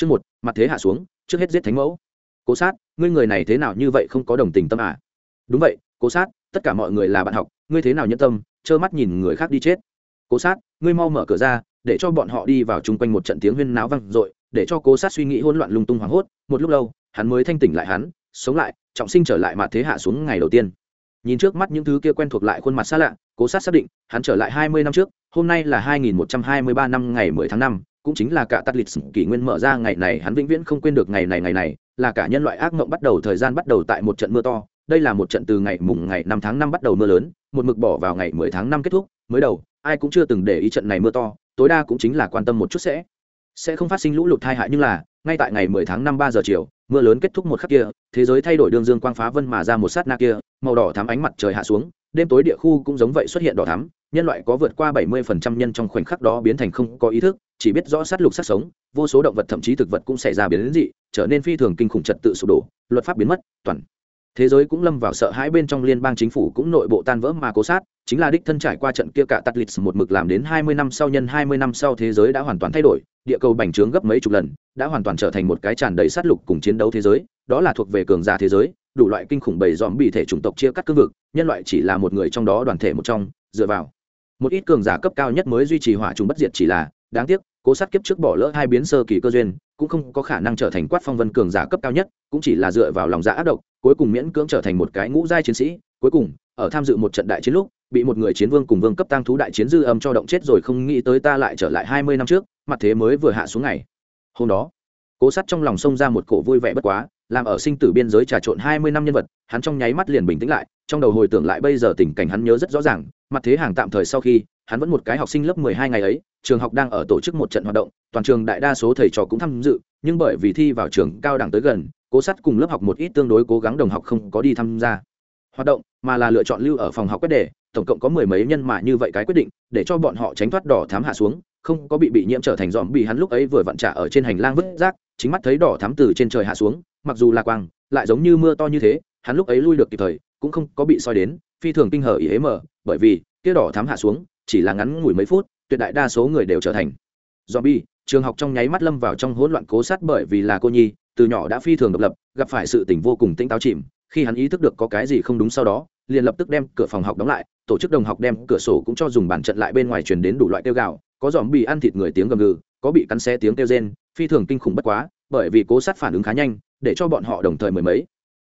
chương một, mặt thế hạ xuống, trước hết giết thánh mẫu. Cố sát, ngươi người này thế nào như vậy không có đồng tình tâm à? Đúng vậy, cố sát, tất cả mọi người là bạn học, ngươi thế nào nhân tâm, trơ mắt nhìn người khác đi chết. Cố sát, ngươi mau mở cửa ra, để cho bọn họ đi vào chung quanh một trận tiếng huyên náo vang dội, để cho cố sát suy nghĩ hỗn loạn lung tung hoảng hốt, một lúc lâu, hắn mới thanh tỉnh lại hắn, sống lại, trọng sinh trở lại mặt thế hạ xuống ngày đầu tiên. Nhìn trước mắt những thứ kia quen thuộc lại khuôn mặt xa lạ, cố sát xác định, hắn trở lại hai mươi năm trước, hôm nay là hai nghìn một trăm hai mươi ba năm ngày mười tháng năm cũng chính là cả tắt lịch sử kỷ nguyên mở ra ngày này, hắn vĩnh viễn không quên được ngày này ngày này, là cả nhân loại ác mộng bắt đầu, thời gian bắt đầu tại một trận mưa to. Đây là một trận từ ngày mùng ngày năm tháng năm bắt đầu mưa lớn, một mực bỏ vào ngày mười tháng năm kết thúc. Mới đầu, ai cũng chưa từng để ý trận này mưa to, tối đa cũng chính là quan tâm một chút sẽ sẽ không phát sinh lũ lụt tai hại, nhưng là, ngay tại ngày mười tháng năm ba giờ chiều, mưa lớn kết thúc một khắc kia, thế giới thay đổi đường dương quang phá vân mà ra một sát na kia, màu đỏ thắm ánh mặt trời hạ xuống, đêm tối địa khu cũng giống vậy xuất hiện đỏ thắm, nhân loại có vượt qua bảy mươi phần trăm nhân trong khoảnh khắc đó biến thành không có ý thức chỉ biết rõ sát lục sát sống, vô số động vật thậm chí thực vật cũng xảy ra biến dị, trở nên phi thường kinh khủng trật tự sụp đổ, luật pháp biến mất, toàn thế giới cũng lâm vào sợ hãi bên trong liên bang chính phủ cũng nội bộ tan vỡ mà cố sát, chính là đích thân trải qua trận kia cả tắt lịch một mực làm đến hai mươi năm sau nhân hai mươi năm sau thế giới đã hoàn toàn thay đổi, địa cầu bành trướng gấp mấy chục lần, đã hoàn toàn trở thành một cái tràn đầy sát lục cùng chiến đấu thế giới, đó là thuộc về cường giả thế giới, đủ loại kinh khủng bầy dòm bị thể chủng tộc chia cắt cương vực, nhân loại chỉ là một người trong đó đoàn thể một trong, dựa vào một ít cường giả cấp cao nhất mới duy trì hỏa trùng bất diệt chỉ là đáng tiếc, cố sát kiếp trước bỏ lỡ hai biến sơ kỳ cơ duyên, cũng không có khả năng trở thành quát phong vân cường giả cấp cao nhất, cũng chỉ là dựa vào lòng dạ ác độc, cuối cùng miễn cưỡng trở thành một cái ngũ giai chiến sĩ. Cuối cùng, ở tham dự một trận đại chiến lúc, bị một người chiến vương cùng vương cấp tăng thú đại chiến dư âm cho động chết rồi không nghĩ tới ta lại trở lại hai mươi năm trước, mặt thế mới vừa hạ xuống ngày. Hôm đó, cố sát trong lòng xông ra một cổ vui vẻ bất quá, làm ở sinh tử biên giới trà trộn hai mươi năm nhân vật, hắn trong nháy mắt liền bình tĩnh lại, trong đầu hồi tưởng lại bây giờ tình cảnh hắn nhớ rất rõ ràng, mặt thế hàng tạm thời sau khi hắn vẫn một cái học sinh lớp mười hai ngày ấy, trường học đang ở tổ chức một trận hoạt động, toàn trường đại đa số thầy trò cũng tham dự, nhưng bởi vì thi vào trường cao đẳng tới gần, cố sát cùng lớp học một ít tương đối cố gắng đồng học không có đi tham gia. Hoạt động mà là lựa chọn lưu ở phòng học quét đề, tổng cộng có mười mấy nhân mà như vậy cái quyết định, để cho bọn họ tránh thoát đỏ thám hạ xuống, không có bị bị nhiễm trở thành dòm bị hắn lúc ấy vừa vặn trả ở trên hành lang vứt rác, chính mắt thấy đỏ thám từ trên trời hạ xuống, mặc dù là quang, lại giống như mưa to như thế, hắn lúc ấy lui được kịp thời, cũng không có bị soi đến, phi thường kinh hở ý hế mở, bởi vì kia đỏ thám hạ xuống chỉ là ngắn ngủi mấy phút, tuyệt đại đa số người đều trở thành zombie. Trường học trong nháy mắt lâm vào trong hỗn loạn cố sát bởi vì là cô nhi, từ nhỏ đã phi thường độc lập, gặp phải sự tình vô cùng tinh táo chìm. Khi hắn ý thức được có cái gì không đúng sau đó, liền lập tức đem cửa phòng học đóng lại, tổ chức đồng học đem cửa sổ cũng cho dùng bàn trận lại bên ngoài truyền đến đủ loại tiêu gạo có dòm bị ăn thịt người tiếng gầm gừ, có bị cắn xé tiếng kêu rên, phi thường kinh khủng bất quá, bởi vì cố sát phản ứng khá nhanh, để cho bọn họ đồng thời mười mấy.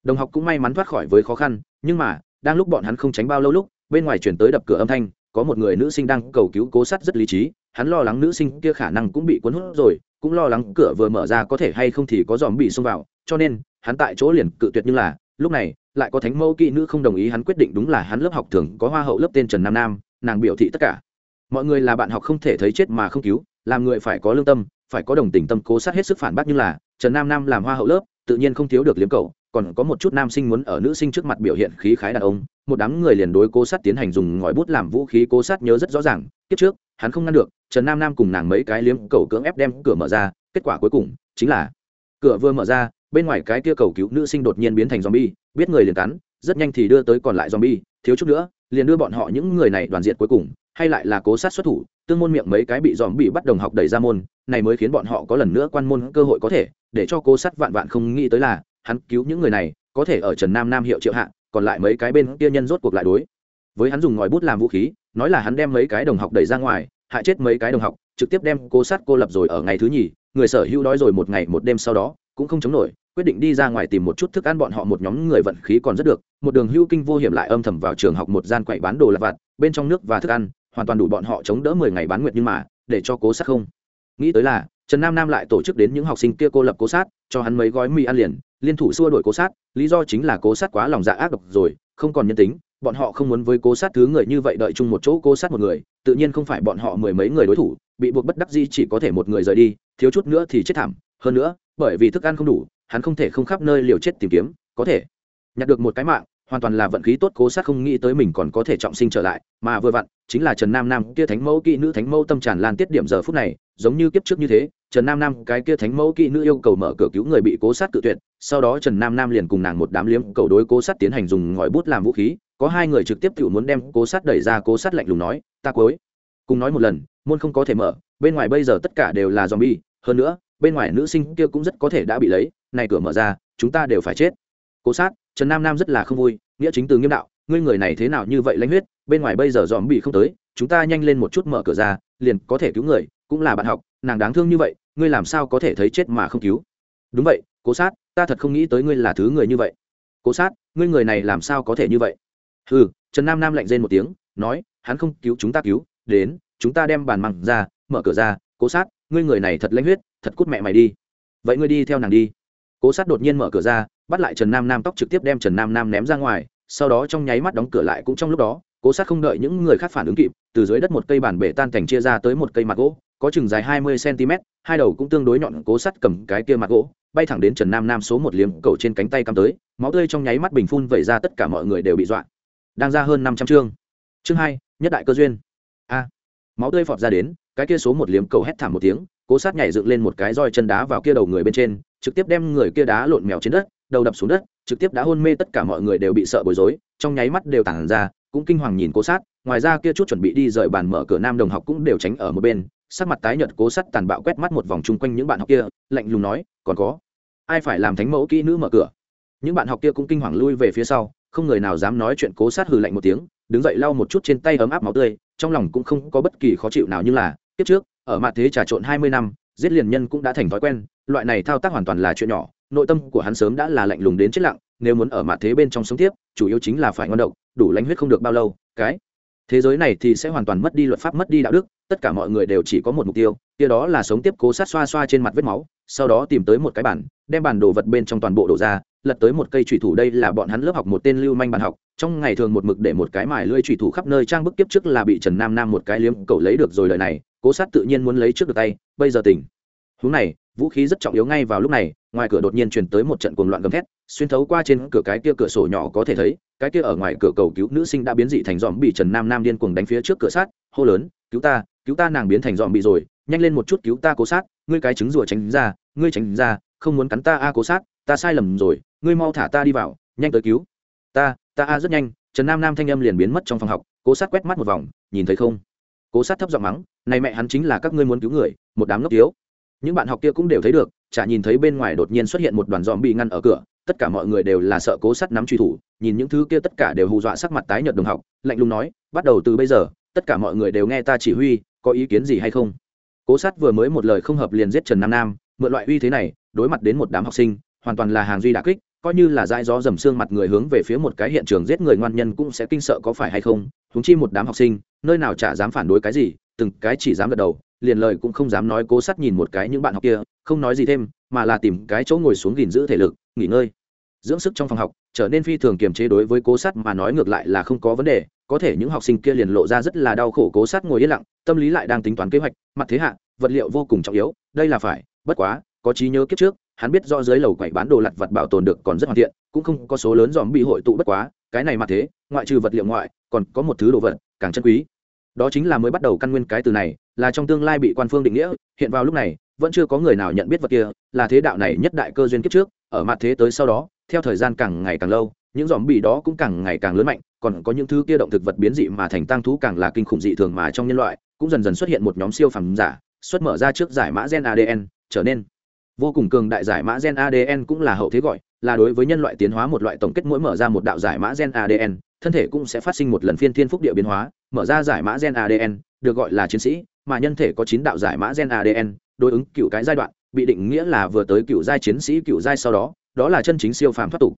Đồng học cũng may mắn thoát khỏi với khó khăn, nhưng mà, đang lúc bọn hắn không tránh bao lâu lúc, bên ngoài chuyển tới đập cửa âm thanh có một người nữ sinh đang cầu cứu cố sát rất lý trí, hắn lo lắng nữ sinh kia khả năng cũng bị cuốn hút rồi, cũng lo lắng cửa vừa mở ra có thể hay không thì có dòm bị xông vào, cho nên, hắn tại chỗ liền cự tuyệt nhưng là, lúc này, lại có thánh mẫu kỹ nữ không đồng ý hắn quyết định đúng là hắn lớp học thường có hoa hậu lớp tên trần nam nam, nàng biểu thị tất cả. Mọi người là bạn học không thể thấy chết mà không cứu, làm người phải có lương tâm, phải có đồng tình tâm cố sát hết sức phản bác nhưng là, trần nam nam làm hoa hậu lớp, tự nhiên không thiếu được liếm cầu còn có một chút nam sinh muốn ở nữ sinh trước mặt biểu hiện khí khái đàn ông, một đám người liền đối cố sát tiến hành dùng ngòi bút làm vũ khí, cố sát nhớ rất rõ ràng, kiếp trước, hắn không ngăn được, trần nam nam cùng nàng mấy cái liếm cầu cưỡng ép đem cửa mở ra, kết quả cuối cùng chính là cửa vừa mở ra, bên ngoài cái kia cầu cứu nữ sinh đột nhiên biến thành zombie, biết người liền cắn, rất nhanh thì đưa tới còn lại zombie, thiếu chút nữa, liền đưa bọn họ những người này đoàn diện cuối cùng, hay lại là cố sát xuất thủ, tương môn miệng mấy cái bị dòm bị bắt đồng học đẩy ra môn, này mới khiến bọn họ có lần nữa quan môn cơ hội có thể, để cho cố sát vạn vạn không nghĩ tới là hắn cứu những người này, có thể ở trần nam nam hiệu triệu hạ, còn lại mấy cái bên kia nhân rốt cuộc lại đối. Với hắn dùng ngòi bút làm vũ khí, nói là hắn đem mấy cái đồng học đẩy ra ngoài, hại chết mấy cái đồng học, trực tiếp đem cô sát cô lập rồi ở ngày thứ nhì, người sở hữu đói rồi một ngày một đêm sau đó, cũng không chống nổi, quyết định đi ra ngoài tìm một chút thức ăn bọn họ một nhóm người vận khí còn rất được. Một đường hưu kinh vô hiểm lại âm thầm vào trường học một gian quậy bán đồ lặt vặt, bên trong nước và thức ăn, hoàn toàn đủ bọn họ chống đỡ mười ngày bán nguyệt nhưng mà, để cho cố sát không. Nghĩ tới là, trần nam nam lại tổ chức đến những học sinh kia cô lập cố sát, cho hắn mấy gói mì ăn liền liên thủ xua đổi cố sát, lý do chính là cố sát quá lòng dạ ác độc rồi, không còn nhân tính, bọn họ không muốn với cố sát thứ người như vậy đợi chung một chỗ cố sát một người, tự nhiên không phải bọn họ mười mấy người đối thủ, bị buộc bất đắc dĩ chỉ có thể một người rời đi, thiếu chút nữa thì chết thảm, hơn nữa, bởi vì thức ăn không đủ, hắn không thể không khắp nơi liều chết tìm kiếm, có thể nhặt được một cái mạng, hoàn toàn là vận khí tốt cố sát không nghĩ tới mình còn có thể trọng sinh trở lại, mà vừa vặn, chính là trần nam nam, kia thánh mẫu kỹ nữ thánh mẫu tâm tràn lan tiết điểm giờ phút này, giống như kiếp trước như thế trần nam nam, cái kia thánh mẫu kỹ nữ yêu cầu mở cửa cứu người bị cố sát tự tuyệt, sau đó trần nam nam liền cùng nàng một đám liếm cầu đối cố sát tiến hành dùng ngòi bút làm vũ khí, có hai người trực tiếp tự muốn đem cố sát đẩy ra, cố sát lạnh lùng nói, ta cuối. Cùng nói một lần, môn không có thể mở, bên ngoài bây giờ tất cả đều là zombie, hơn nữa, bên ngoài nữ sinh kia cũng rất có thể đã bị lấy, này cửa mở ra, chúng ta đều phải chết. Cố sát, trần nam nam rất là không vui, nghĩa chính từ nghiêm đạo, ngươi người này thế nào như vậy lãnh huyết, bên ngoài bây giờ dòm bị không tới, chúng ta nhanh lên một chút mở cửa ra, liền có thể cứu người, cũng là bạn học, nàng đáng thương như vậy ngươi làm sao có thể thấy chết mà không cứu? Đúng vậy, cố sát, ta thật không nghĩ tới ngươi là thứ người như vậy. Cố sát, ngươi người này làm sao có thể như vậy? Ừ trần nam nam lạnh rên một tiếng, nói, hắn không cứu chúng ta cứu, đến, chúng ta đem bàn măng ra, mở cửa ra, cố sát, ngươi người này thật lanh huyết, thật cút mẹ mày đi. Vậy ngươi đi theo nàng đi. Cố sát đột nhiên mở cửa ra, bắt lại trần nam nam tóc trực tiếp đem trần nam nam ném ra ngoài, sau đó trong nháy mắt đóng cửa lại cũng trong lúc đó, cố sát không đợi những người khác phản ứng kịp, từ dưới đất một cây bản bể tan thành chia ra tới một cây mặt gỗ có chừng dài hai mươi cm, hai đầu cũng tương đối nhọn, cố sắt cầm cái kia mặt gỗ, bay thẳng đến trần nam nam số một liếm cầu trên cánh tay cắm tới, máu tươi trong nháy mắt bình phun vẩy ra tất cả mọi người đều bị dọa. Đang ra hơn năm trăm chương. Chương hai, nhất đại cơ duyên. A. Máu tươi phọt ra đến, cái kia số một liếm cầu hét thảm một tiếng, cố sát nhảy dựng lên một cái roi chân đá vào kia đầu người bên trên, trực tiếp đem người kia đá lộn mèo trên đất, đầu đập xuống đất, trực tiếp đã hôn mê tất cả mọi người đều bị sợ bối rối, trong nháy mắt đều tản ra, cũng kinh hoàng nhìn cố sát ngoài ra kia chút chuẩn bị đi rời bàn mở cửa nam đồng học cũng đều tránh ở một bên sắc mặt tái nhợt cố sát tàn bạo quét mắt một vòng chung quanh những bạn học kia, lạnh lùng nói, còn có, ai phải làm thánh mẫu kỹ nữ mở cửa? Những bạn học kia cũng kinh hoàng lui về phía sau, không người nào dám nói chuyện cố sát hừ lạnh một tiếng, đứng dậy lau một chút trên tay ấm áp máu tươi, trong lòng cũng không có bất kỳ khó chịu nào như là, kiếp trước, ở mặt thế trà trộn hai mươi năm, giết liền nhân cũng đã thành thói quen, loại này thao tác hoàn toàn là chuyện nhỏ, nội tâm của hắn sớm đã là lạnh lùng đến chết lặng, nếu muốn ở mặt thế bên trong sống tiếp, chủ yếu chính là phải ngon độc, đủ lãnh huyết không được bao lâu, cái thế giới này thì sẽ hoàn toàn mất đi luật pháp, mất đi đạo đức tất cả mọi người đều chỉ có một mục tiêu, kia đó là sống tiếp cố sát xoa xoa trên mặt vết máu, sau đó tìm tới một cái bản đem bản đồ vật bên trong toàn bộ đổ ra, lật tới một cây thủy thủ đây là bọn hắn lớp học một tên lưu manh bạn học, trong ngày thường một mực để một cái mài lưỡi thủy thủ khắp nơi trang bức kiếp trước là bị trần nam nam một cái liếm cậu lấy được rồi lời này, cố sát tự nhiên muốn lấy trước được tay, bây giờ tỉnh. Hướng này, vũ khí rất trọng yếu ngay vào lúc này, ngoài cửa đột nhiên truyền tới một trận cuồng loạn gầm thét, xuyên thấu qua trên cửa cái kia cửa sổ nhỏ có thể thấy, cái kia ở ngoài cửa cầu cứu nữ sinh đã biến dị thành dòm bị trần nam nam điên cuồng đánh phía trước cửa sát, hô lớn, cứu ta cứu ta nàng biến thành dòm bị rồi, nhanh lên một chút cứu ta cố sát, ngươi cái trứng rùa tránh ra, ngươi tránh ra, không muốn cắn ta a cố sát, ta sai lầm rồi, ngươi mau thả ta đi vào, nhanh tới cứu. Ta ta a rất nhanh, trần nam nam thanh âm liền biến mất trong phòng học, cố sát quét mắt một vòng, nhìn thấy không? Cố sát thấp giọng mắng, này mẹ hắn chính là các ngươi muốn cứu người, một đám ngốc thiếu. Những bạn học kia cũng đều thấy được, chả nhìn thấy bên ngoài đột nhiên xuất hiện một đoàn dòm bị ngăn ở cửa, tất cả mọi người đều là sợ cố sát nắm truy thủ, nhìn những thứ kia tất cả đều hù dọa sắc mặt tái nhợt đồng học, lạnh lùng nói, bắt đầu từ bây giờ, tất cả mọi người đều nghe ta chỉ huy có ý kiến gì hay không? Cố sát vừa mới một lời không hợp liền giết trần nam nam, mượn loại uy thế này, đối mặt đến một đám học sinh, hoàn toàn là hàng duy đà kích, coi như là dãi gió dầm xương mặt người hướng về phía một cái hiện trường giết người ngoan nhân cũng sẽ kinh sợ có phải hay không? Húng chi một đám học sinh, nơi nào chả dám phản đối cái gì, từng cái chỉ dám gật đầu, liền lời cũng không dám nói cố sát nhìn một cái những bạn học kia, không nói gì thêm, mà là tìm cái chỗ ngồi xuống gìn giữ thể lực, nghỉ ngơi. Dưỡng sức trong phòng học, trở nên phi thường kiềm chế đối với cố sát mà nói ngược lại là không có vấn đề có thể những học sinh kia liền lộ ra rất là đau khổ cố sát ngồi yên lặng, tâm lý lại đang tính toán kế hoạch, mặt thế hạ, vật liệu vô cùng trọng yếu, đây là phải, bất quá, có trí nhớ kiếp trước, hắn biết do dưới lầu quậy bán đồ lặt vật bảo tồn được còn rất hoàn thiện, cũng không có số lớn dòm bị hội tụ bất quá, cái này mặt thế, ngoại trừ vật liệu ngoại, còn có một thứ đồ vật, càng chân quý. Đó chính là mới bắt đầu căn nguyên cái từ này, là trong tương lai bị quan phương định nghĩa, hiện vào lúc này, vẫn chưa có người nào nhận biết vật kia, là thế đạo này nhất đại cơ duyên kiếp trước, ở mặt thế tới sau đó, theo thời gian càng ngày càng lâu, những dòm bị đó cũng càng ngày càng lớn mạnh còn có những thứ kia động thực vật biến dị mà thành tăng thú càng là kinh khủng dị thường mà trong nhân loại, cũng dần dần xuất hiện một nhóm siêu phẩm giả, xuất mở ra trước giải mã gen adn trở nên vô cùng cường đại giải mã gen adn cũng là hậu thế gọi, là đối với nhân loại tiến hóa một loại tổng kết mỗi mở ra một đạo giải mã gen adn thân thể cũng sẽ phát sinh một lần phiên thiên phúc địa biến hóa, mở ra giải mã gen adn được gọi là chiến sĩ, mà nhân thể có chín đạo giải mã gen adn đối ứng cựu cái giai đoạn, bị định nghĩa là vừa tới cựu giai chiến sĩ cựu giai sau đó đó là chân chính siêu phàm thoát tục.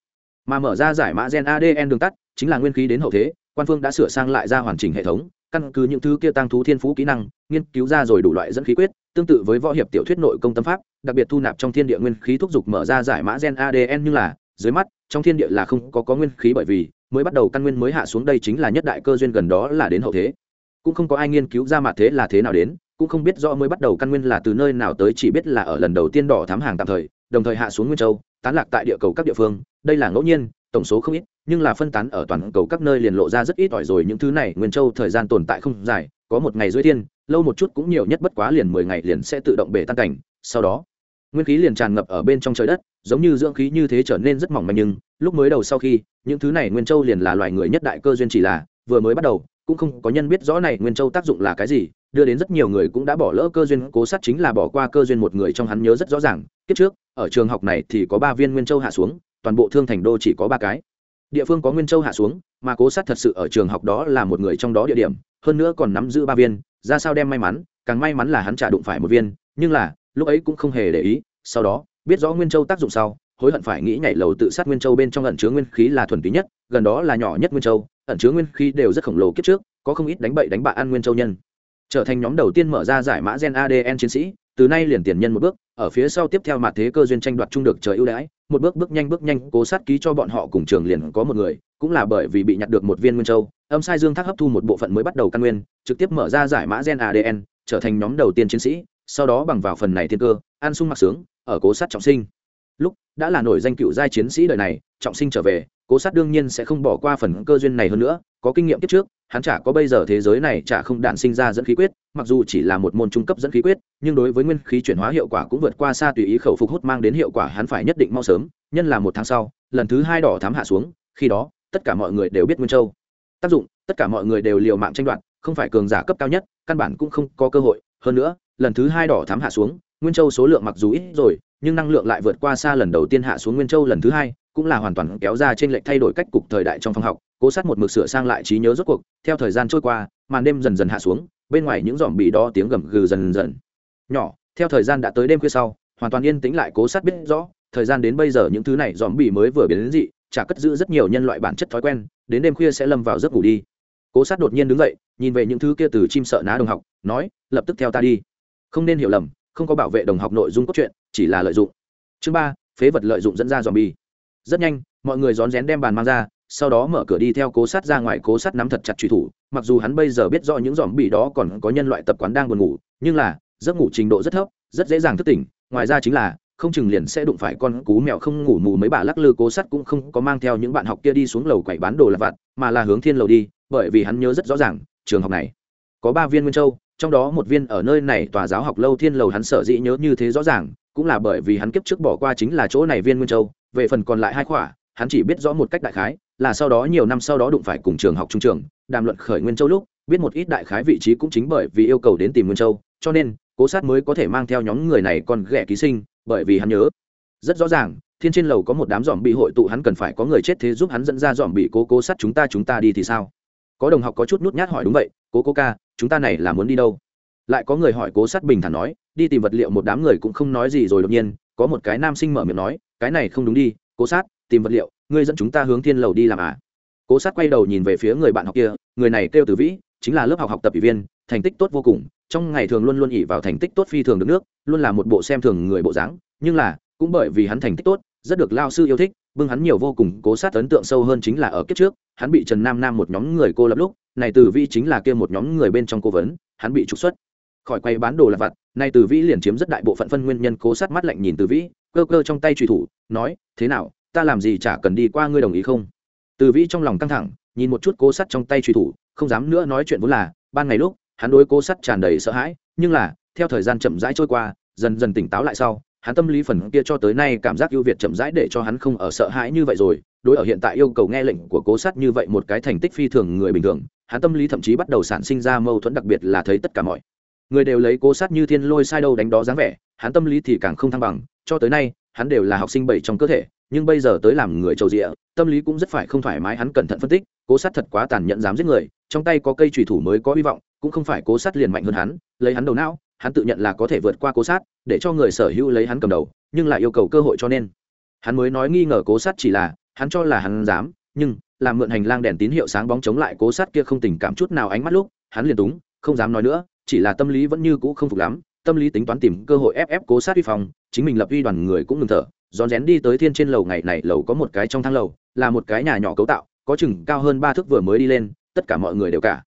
Mà mở ra giải mã gen adn đường tắt chính là nguyên khí đến hậu thế, quan phương đã sửa sang lại ra hoàn chỉnh hệ thống, căn cứ những thứ kia tăng thú thiên phú kỹ năng, nghiên cứu ra rồi đủ loại dẫn khí quyết, tương tự với võ hiệp tiểu thuyết nội công tâm pháp, đặc biệt thu nạp trong thiên địa nguyên khí thúc giục mở ra giải mã gen adn nhưng là, dưới mắt, trong thiên địa là không có có nguyên khí bởi vì, mới bắt đầu căn nguyên mới hạ xuống đây chính là nhất đại cơ duyên gần đó là đến hậu thế. Cũng không có ai nghiên cứu ra mặt thế là thế nào đến, cũng không biết rõ mới bắt đầu căn nguyên là từ nơi nào tới, chỉ biết là ở lần đầu tiên đỏ thám hàng tạm thời, đồng thời hạ xuống nguyên châu, tán lạc tại địa cầu các địa phương, đây là ngẫu nhiên, tổng số không ít nhưng là phân tán ở toàn cầu các nơi liền lộ ra rất ít ỏi rồi. Những thứ này, nguyên châu thời gian tồn tại không dài, có một ngày dưới thiên, lâu một chút cũng nhiều nhất bất quá liền mười ngày liền sẽ tự động bể tan cảnh. Sau đó, nguyên khí liền tràn ngập ở bên trong trời đất, giống như dưỡng khí như thế trở nên rất mỏng manh nhưng, lúc mới đầu sau khi, những thứ này nguyên châu liền là loài người nhất đại cơ duyên chỉ là, vừa mới bắt đầu, cũng không có nhân biết rõ này nguyên châu tác dụng là cái gì, đưa đến rất nhiều người cũng đã bỏ lỡ cơ duyên, cố sát chính là bỏ qua cơ duyên một người trong hắn nhớ rất rõ ràng. Kiếp trước, ở trường học này thì có ba viên nguyên châu hạ xuống, toàn bộ thương thành đô chỉ có ba cái địa phương có nguyên châu hạ xuống, mà cố sát thật sự ở trường học đó là một người trong đó địa điểm, hơn nữa còn nắm giữ ba viên, ra sao đem may mắn, càng may mắn là hắn trả đụng phải một viên, nhưng là, lúc ấy cũng không hề để ý, sau đó, biết rõ nguyên châu tác dụng sau, hối hận phải nghĩ nhảy lầu tự sát nguyên châu bên trong ẩn chứa nguyên khí là thuần túy nhất, gần đó là nhỏ nhất nguyên châu, ẩn chứa nguyên khí đều rất khổng lồ kiếp trước, có không ít đánh bậy đánh bạ ăn nguyên châu nhân. Trở thành nhóm đầu tiên mở ra giải mã gen adn chiến sĩ từ nay liền tiền nhân một bước, ở phía sau tiếp theo mặt thế cơ duyên tranh đoạt chung được trời ưu đãi, một bước bước nhanh bước nhanh, cố sát ký cho bọn họ cùng trường liền có một người, cũng là bởi vì bị nhặt được một viên nguyên châu, âm sai dương thác hấp thu một bộ phận mới bắt đầu căn nguyên, trực tiếp mở ra giải mã gen adn trở thành nhóm đầu tiên chiến sĩ, sau đó bằng vào phần này thiên cơ, an sung mặc sướng, ở cố sát trọng sinh. Lúc đã là nổi danh cựu giai chiến sĩ đời này, trọng sinh trở về, cố sát đương nhiên sẽ không bỏ qua phần cơ duyên này hơn nữa, có kinh nghiệm kiếp trước hắn chả có bây giờ thế giới này chả không đạn sinh ra dẫn khí quyết, mặc dù chỉ là một môn trung cấp dẫn khí quyết, nhưng đối với nguyên khí chuyển hóa hiệu quả cũng vượt qua xa tùy ý khẩu phục hút mang đến hiệu quả hắn phải nhất định mau sớm, nhân là một tháng sau, lần thứ hai đỏ thám hạ xuống, khi đó, tất cả mọi người đều biết nguyên châu. Tác dụng, tất cả mọi người đều liều mạng tranh đoạt, không phải cường giả cấp cao nhất, căn bản cũng không có cơ hội. Hơn nữa, lần thứ hai đỏ thám hạ xuống, nguyên châu số lượng mặc dù ít rồi, nhưng năng lượng lại vượt qua xa lần đầu tiên hạ xuống nguyên châu lần thứ hai, cũng là hoàn toàn kéo ra trên lệnh thay đổi cách cục thời đại trong phòng học cố sát một mực sửa sang lại trí nhớ rốt cuộc, theo thời gian trôi qua, màn đêm dần dần hạ xuống, bên ngoài những dòm bị đo tiếng gầm gừ dần dần. Nhỏ, theo thời gian đã tới đêm khuya sau, hoàn toàn yên tĩnh lại cố sát biết rõ, thời gian đến bây giờ những thứ này dòm bị mới vừa biến đến dị, chả cất giữ rất nhiều nhân loại bản chất thói quen, đến đêm khuya sẽ lâm vào giấc ngủ đi. Cố sát đột nhiên đứng dậy, nhìn về những thứ kia từ chim sợ ná đồng học, nói, lập tức theo ta đi. Không nên hiểu lầm, không có bảo vệ đồng học nội dung cốt truyện, chỉ là lợi dụng. Chương ba, phế vật lợi dụng dẫn ra dòm bi. Rất nhanh, mọi người rón rén đem bàn mang ra sau đó mở cửa đi theo cố sát ra ngoài, cố sát nắm thật chặt truy thủ, mặc dù hắn bây giờ biết rõ những dòm bị đó còn có nhân loại tập quán đang buồn ngủ, nhưng là, giấc ngủ trình độ rất thấp, rất dễ dàng thức tỉnh, ngoài ra chính là, không chừng liền sẽ đụng phải con cú mèo không ngủ mù mấy bà lắc lư, cố sát cũng không có mang theo những bạn học kia đi xuống lầu quậy bán đồ lặt vặt, mà là hướng thiên lầu đi, bởi vì hắn nhớ rất rõ ràng, trường học này có ba viên nguyên châu, trong đó một viên ở nơi này tòa giáo học lâu thiên lầu hắn sở dĩ nhớ như thế rõ ràng, cũng là bởi vì hắn kiếp trước bỏ qua chính là chỗ này viên nguyên châu, về phần còn lại hai khỏa hắn chỉ biết rõ một cách đại khái, là sau đó nhiều năm sau đó đụng phải cùng trường học trung trường, đàm luận khởi nguyên châu lúc, biết một ít đại khái vị trí cũng chính bởi vì yêu cầu đến tìm nguyên châu, cho nên, cố sát mới có thể mang theo nhóm người này còn ghẻ ký sinh, bởi vì hắn nhớ. Rất rõ ràng, thiên trên lầu có một đám dòm bị hội tụ hắn cần phải có người chết thế giúp hắn dẫn ra dòm bị cố cố sát chúng ta chúng ta đi thì sao? Có đồng học có chút nút nhát hỏi đúng vậy, cố cố ca, chúng ta này là muốn đi đâu? Lại có người hỏi cố sát bình thản nói, đi tìm vật liệu một đám người cũng không nói gì rồi đột nhiên, có một cái nam sinh mở miệng nói, cái này không đúng đi, cố sát tìm vật liệu, ngươi dẫn chúng ta hướng thiên lầu đi làm à? Cố sát quay đầu nhìn về phía người bạn học kia, người này kêu từ vĩ, chính là lớp học học tập ủy viên, thành tích tốt vô cùng, trong ngày thường luôn luôn ỉ vào thành tích tốt phi thường được nước, luôn là một bộ xem thường người bộ dáng, nhưng là, cũng bởi vì hắn thành tích tốt, rất được lao sư yêu thích, bưng hắn nhiều vô cùng, cố sát ấn tượng sâu hơn chính là ở kiếp trước, hắn bị trần nam nam một nhóm người cô lập lúc, này từ vĩ chính là kia một nhóm người bên trong cố vấn, hắn bị trục xuất. Khỏi quay bán đồ lặt vặt nay từ vĩ liền chiếm rất đại bộ phận phân nguyên nhân, cố sát mắt lạnh nhìn từ vĩ, cơ cơ trong tay trùy thủ, nói, thế nào ta làm gì chả cần đi qua ngươi đồng ý không? Từ vĩ trong lòng căng thẳng, nhìn một chút cố sắt trong tay truy thủ, không dám nữa nói chuyện vốn là, ban ngày lúc, hắn đối cố sắt tràn đầy sợ hãi, nhưng là, theo thời gian chậm rãi trôi qua, dần dần tỉnh táo lại sau, hắn tâm lý phần kia cho tới nay cảm giác ưu việt chậm rãi để cho hắn không ở sợ hãi như vậy rồi. Đối ở hiện tại yêu cầu nghe lệnh của cố sát như vậy một cái thành tích phi thường người bình thường, hắn tâm lý thậm chí bắt đầu sản sinh ra mâu thuẫn đặc biệt là thấy tất cả mọi người đều lấy cố sát như thiên lôi sai đâu đánh đó dáng vẻ, hắn tâm lý thì càng không thăng bằng, cho tới nay, hắn đều là học sinh bảy trong cơ thể nhưng bây giờ tới làm người trầu rịa, tâm lý cũng rất phải không thoải mái, hắn cẩn thận phân tích, cố sát thật quá tàn nhẫn dám giết người, trong tay có cây trùy thủ mới có hy vọng, cũng không phải cố sát liền mạnh hơn hắn, lấy hắn đầu não, hắn tự nhận là có thể vượt qua cố sát, để cho người sở hữu lấy hắn cầm đầu, nhưng lại yêu cầu cơ hội cho nên. Hắn mới nói nghi ngờ cố sát chỉ là, hắn cho là hắn dám, nhưng, làm mượn hành lang đèn tín hiệu sáng bóng chống lại cố sát kia không tình cảm chút nào ánh mắt lúc, hắn liền túng, không dám nói nữa, chỉ là tâm lý vẫn như cũ không phục lắm, tâm lý tính toán tìm cơ hội ép ép cố sát vi phòng chính mình lập uy đoàn người cũng ngừng thở, rón rén đi tới thiên trên lầu ngày này, lầu có một cái trong thang lầu, là một cái nhà nhỏ cấu tạo, có chừng cao hơn ba thước vừa mới đi lên, tất cả mọi người đều cả.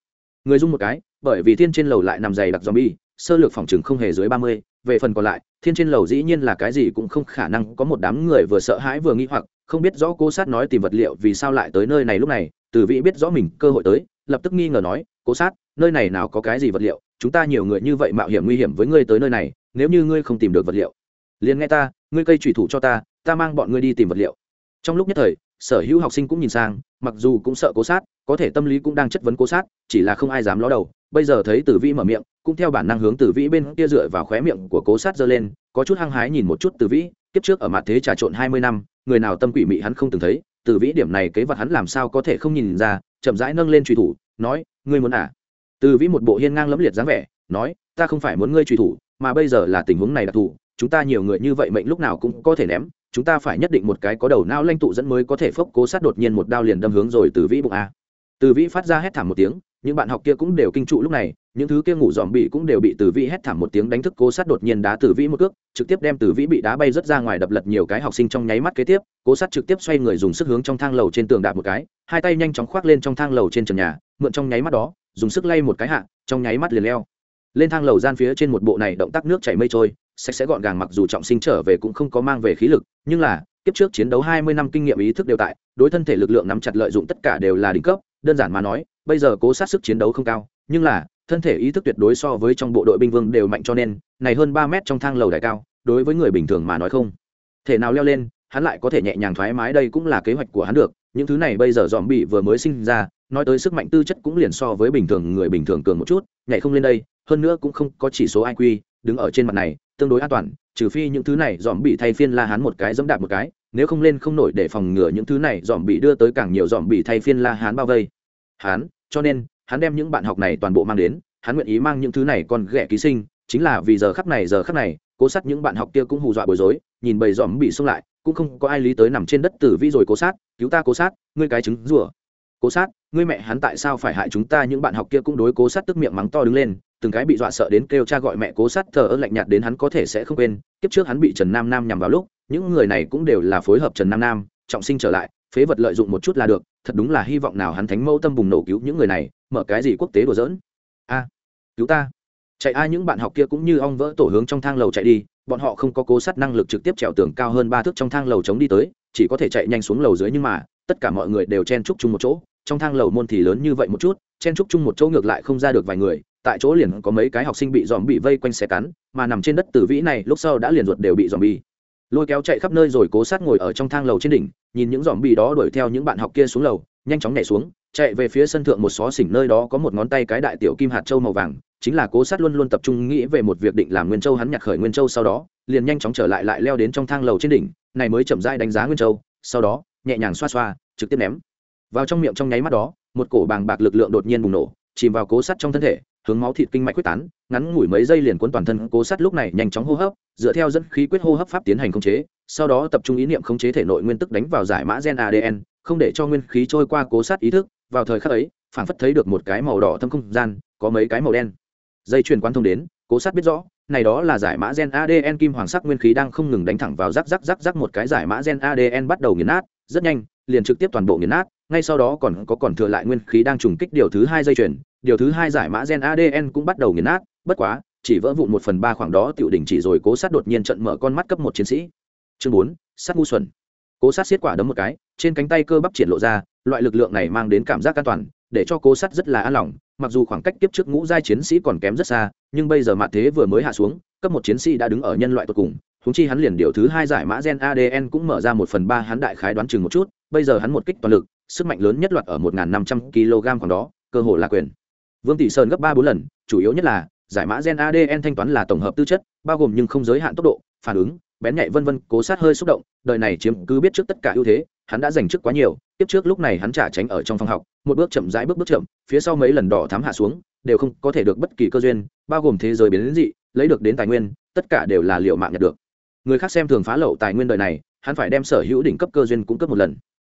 Người dung một cái, bởi vì thiên trên lầu lại nằm dày đặc zombie, sơ lược phòng chừng không hề dưới ba mươi, về phần còn lại, thiên trên lầu dĩ nhiên là cái gì cũng không khả năng có một đám người vừa sợ hãi vừa nghĩ hoặc, không biết rõ cố sát nói tìm vật liệu vì sao lại tới nơi này lúc này, từ vị biết rõ mình cơ hội tới, lập tức nghi ngờ nói cố sát, nơi này nào có cái gì vật liệu? Chúng ta nhiều người như vậy mạo hiểm nguy hiểm với ngươi tới nơi này, nếu như ngươi không tìm được vật liệu liền nghe ta, ngươi cây thủy thủ cho ta ta mang bọn ngươi đi tìm vật liệu. Trong lúc nhất thời, sở hữu học sinh cũng nhìn sang, mặc dù cũng sợ cố sát, có thể tâm lý cũng đang chất vấn cố sát, chỉ là không ai dám ló đầu. Bây giờ thấy tử vĩ mở miệng, cũng theo bản năng hướng tử vĩ bên kia dựa vào khóe miệng của cố sát giơ lên, có chút hăng hái nhìn một chút tử vĩ, kiếp trước ở mặt thế trà trộn hai mươi năm, người nào tâm quỷ mị hắn không từng thấy. Tử vĩ điểm này kế vật hắn làm sao có thể không nhìn ra, chậm rãi nâng lên truy thủ, nói, ngươi muốn à? Tử vĩ một bộ hiên ngang lẫm liệt dáng vẻ, nói, ta không phải muốn ngươi truy thủ, mà bây giờ là tình huống này đặc thù chúng ta nhiều người như vậy mệnh lúc nào cũng có thể ném, chúng ta phải nhất định một cái có đầu não lanh tụ dẫn mới có thể phốc cố sát đột nhiên một đao liền đâm hướng rồi từ vĩ bụng a. Từ vĩ phát ra hét thảm một tiếng, những bạn học kia cũng đều kinh trụ lúc này, những thứ kia ngủ dòm bị cũng đều bị từ vĩ hét thảm một tiếng đánh thức cố sát đột nhiên đá từ vĩ một cước, trực tiếp đem từ vĩ bị đá bay rất ra ngoài đập lật nhiều cái học sinh trong nháy mắt kế tiếp, cố sát trực tiếp xoay người dùng sức hướng trong thang lầu trên tường đạp một cái, hai tay nhanh chóng khoác lên trong thang lầu trên trần nhà, mượn trong nháy mắt đó, dùng sức lay một cái hạ, trong nháy mắt liền leo lên thang lầu gian phía trên một bộ này động tác nước chảy mây trôi, sạch sẽ gọn gàng mặc dù trọng sinh trở về cũng không có mang về khí lực, nhưng là, kiếp trước chiến đấu hai mươi năm kinh nghiệm ý thức đều tại, đối thân thể lực lượng nắm chặt lợi dụng tất cả đều là đỉnh cấp, đơn giản mà nói, bây giờ cố sát sức chiến đấu không cao, nhưng là, thân thể ý thức tuyệt đối so với trong bộ đội binh vương đều mạnh cho nên, này hơn ba mét trong thang lầu đại cao, đối với người bình thường mà nói không. Thể nào leo lên, hắn lại có thể nhẹ nhàng thoải mái đây cũng là kế hoạch của hắn được, những thứ này bây giờ dòm bị vừa mới sinh ra nói tới sức mạnh tư chất cũng liền so với bình thường người bình thường cường một chút, nhảy không lên đây, hơn nữa cũng không có chỉ số iq đứng ở trên mặt này, tương đối an toàn, trừ phi những thứ này dòm bị thay phiên la hán một cái dẫm đạp một cái, nếu không lên không nổi để phòng ngừa những thứ này dòm bị đưa tới càng nhiều dòm bị thay phiên la hán bao vây. Hắn cho nên, hắn đem những bạn học này toàn bộ mang đến, hắn nguyện ý mang những thứ này con ghẻ ký sinh, chính là vì giờ khắc này, giờ khắc này, cố sát những bạn học kia cũng hù dọa bối rối, nhìn bầy dòm bị xông lại, cũng không có ai lý tới nằm trên đất tử vi rồi cố sát, cứu ta cố sát, ngươi cái trứng rủa cố sát ngươi mẹ hắn tại sao phải hại chúng ta? Những bạn học kia cũng đối cố sát tức miệng mắng to đứng lên, từng cái bị dọa sợ đến kêu cha gọi mẹ cố sát, thờ ơ lạnh nhạt đến hắn có thể sẽ không quên. Kiếp trước hắn bị trần nam nam nhằm vào lúc, những người này cũng đều là phối hợp trần nam nam, trọng sinh trở lại, phế vật lợi dụng một chút là được, thật đúng là hy vọng nào hắn thánh mẫu tâm bùng nổ cứu những người này, mở cái gì quốc tế đùa giỡn. A, cứu ta. Chạy ai những bạn học kia cũng như ong vỡ tổ hướng trong thang lầu chạy đi, bọn họ không có cố sát năng lực trực tiếp trèo tường cao hơn ba thước trong thang lầu chống đi tới, chỉ có thể chạy nhanh xuống lầu dưới nhưng mà, tất cả mọi người đều chen chúc chung một chỗ trong thang lầu môn thì lớn như vậy một chút, chen chúc chung một chỗ ngược lại không ra được vài người, tại chỗ liền có mấy cái học sinh bị dòm bị vây quanh xe cắn, mà nằm trên đất tử vĩ này lúc sau đã liền ruột đều bị dòm bi lôi kéo chạy khắp nơi rồi cố sát ngồi ở trong thang lầu trên đỉnh, nhìn những dòm bị đó đuổi theo những bạn học kia xuống lầu, nhanh chóng nhảy xuống, chạy về phía sân thượng một xó xỉnh nơi đó có một ngón tay cái đại tiểu kim hạt châu màu vàng, chính là cố sát luôn luôn tập trung nghĩ về một việc định làm nguyên châu hắn nhặt khởi nguyên châu sau đó, liền nhanh chóng trở lại lại leo đến trong thang lầu trên đỉnh, này mới chậm rãi đánh giá nguyên châu, sau đó, nhẹ nhàng xoa xoa, trực tiếp ném vào trong miệng trong nháy mắt đó, một cổ bàng bạc lực lượng đột nhiên bùng nổ, chìm vào cố sắt trong thân thể, hướng máu thịt kinh mạch quyết tán, ngắn ngủi mấy giây liền cuốn toàn thân cố sắt lúc này nhanh chóng hô hấp, dựa theo dẫn khí quyết hô hấp pháp tiến hành khống chế, sau đó tập trung ý niệm khống chế thể nội nguyên tức đánh vào giải mã gen adn không để cho nguyên khí trôi qua cố sắt ý thức, vào thời khắc ấy, phảng phất thấy được một cái màu đỏ thâm không gian, có mấy cái màu đen. Dây chuyền quan thông đến, cố sát biết rõ, này đó là giải mã gen adn kim hoàng sắc nguyên khí đang không ngừng đánh thẳng vào rắc rắc rắc rắc một cái giải mã gen adn bắt đầu nghiền nát, rất nhanh, liền trực tiếp toàn bộ nghiền nát ngay sau đó còn có còn thừa lại nguyên khí đang trùng kích điều thứ hai dây chuyền, điều thứ hai giải mã gen adn cũng bắt đầu nghiền nát, bất quá, chỉ vỡ vụn một phần ba khoảng đó tiểu đỉnh chỉ rồi cố sát đột nhiên trận mở con mắt cấp một chiến sĩ. Chương bốn, sát ngu xuẩn. Cố sát xiết quả đấm một cái, trên cánh tay cơ bắp triển lộ ra, loại lực lượng này mang đến cảm giác an toàn, để cho cố sát rất là an lòng, mặc dù khoảng cách tiếp trước ngũ giai chiến sĩ còn kém rất xa, nhưng bây giờ mạ thế vừa mới hạ xuống, cấp một chiến sĩ đã đứng ở nhân loại tột cùng húng chi hắn liền điều thứ hai giải mã gen adn cũng mở ra một phần ba hắn đại khái đoán chừng một chút, bây giờ hắn một kích toàn lực sức mạnh lớn nhất loạt ở một năm trăm kg khoảng đó, cơ hội là quyền. Vương tỷ sơn gấp ba bốn lần, chủ yếu nhất là, giải mã gen adn thanh toán là tổng hợp tư chất, bao gồm nhưng không giới hạn tốc độ, phản ứng, bén nhạy vân vân, cố sát hơi xúc động, đời này chiếm cứ biết trước tất cả ưu thế, hắn đã giành trước quá nhiều, tiếp trước lúc này hắn trả tránh ở trong phòng học, một bước chậm rãi bước bước chậm, phía sau mấy lần đỏ thám hạ xuống, đều không có thể được bất kỳ cơ duyên, bao gồm thế giới biến đến dị, lấy được đến tài nguyên, tất cả đều là liệu mạng nhận được. Người khác xem thường phá lậu tài nguyên đời này, hắn phải đem sở hữu đỉnh cấp cơ duyên cung cấp một lần.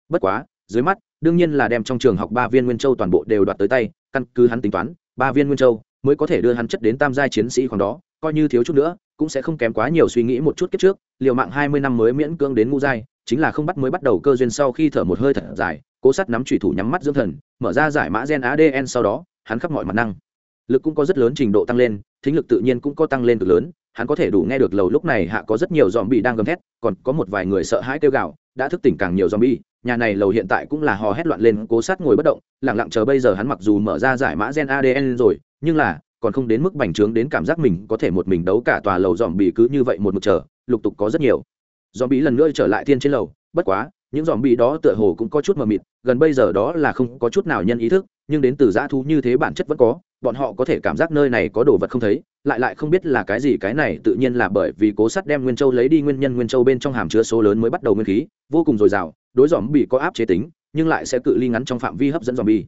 Bất quá dưới mắt, đương nhiên là đem trong trường học ba viên nguyên châu toàn bộ đều đoạt tới tay, căn cứ hắn tính toán, ba viên nguyên châu mới có thể đưa hắn chất đến tam giai chiến sĩ khoảng đó, coi như thiếu chút nữa, cũng sẽ không kém quá nhiều suy nghĩ một chút kiếp trước, liều mạng hai mươi năm mới miễn cưỡng đến ngũ giai, chính là không bắt mới bắt đầu cơ duyên sau khi thở một hơi thật dài, cố sắt nắm thủy thủ nhắm mắt dưỡng thần, mở ra giải mã gen adn sau đó, hắn khắp mọi mặt năng. Lực cũng có rất lớn trình độ tăng lên, thính lực tự nhiên cũng có tăng lên cực lớn, hắn có thể đủ nghe được lầu lúc này hạ có rất nhiều dòm bị đang gầm thét, còn có một vài người sợ hãi kêu gạo đã thức tỉnh càng nhiều dòm bi nhà này lầu hiện tại cũng là hò hét loạn lên, cố sát ngồi bất động lẳng lặng chờ bây giờ hắn mặc dù mở ra giải mã gen adn rồi, nhưng là, còn không đến mức bành trướng đến cảm giác mình có thể một mình đấu cả tòa lầu dòm bị cứ như vậy một mực chờ, lục tục có rất nhiều. Dòm bị lần nữa trở lại thiên trên lầu, bất quá, những dòm bị đó tựa hồ cũng có chút mờ mịt, gần bây giờ đó là không có chút nào nhân ý thức, nhưng đến từ dã thú như thế bản chất vẫn có, bọn họ có thể cảm giác nơi này có đồ vật không thấy, lại lại không biết là cái gì cái này tự nhiên là bởi vì cố sắt đem nguyên châu lấy đi nguyên nhân nguyên châu bên trong hàm chứa số lớn mới bắt đầu nguyên khí, vô cùng dồi dào đối dòm bị có áp chế tính, nhưng lại sẽ cự ly ngắn trong phạm vi hấp dẫn dòm bi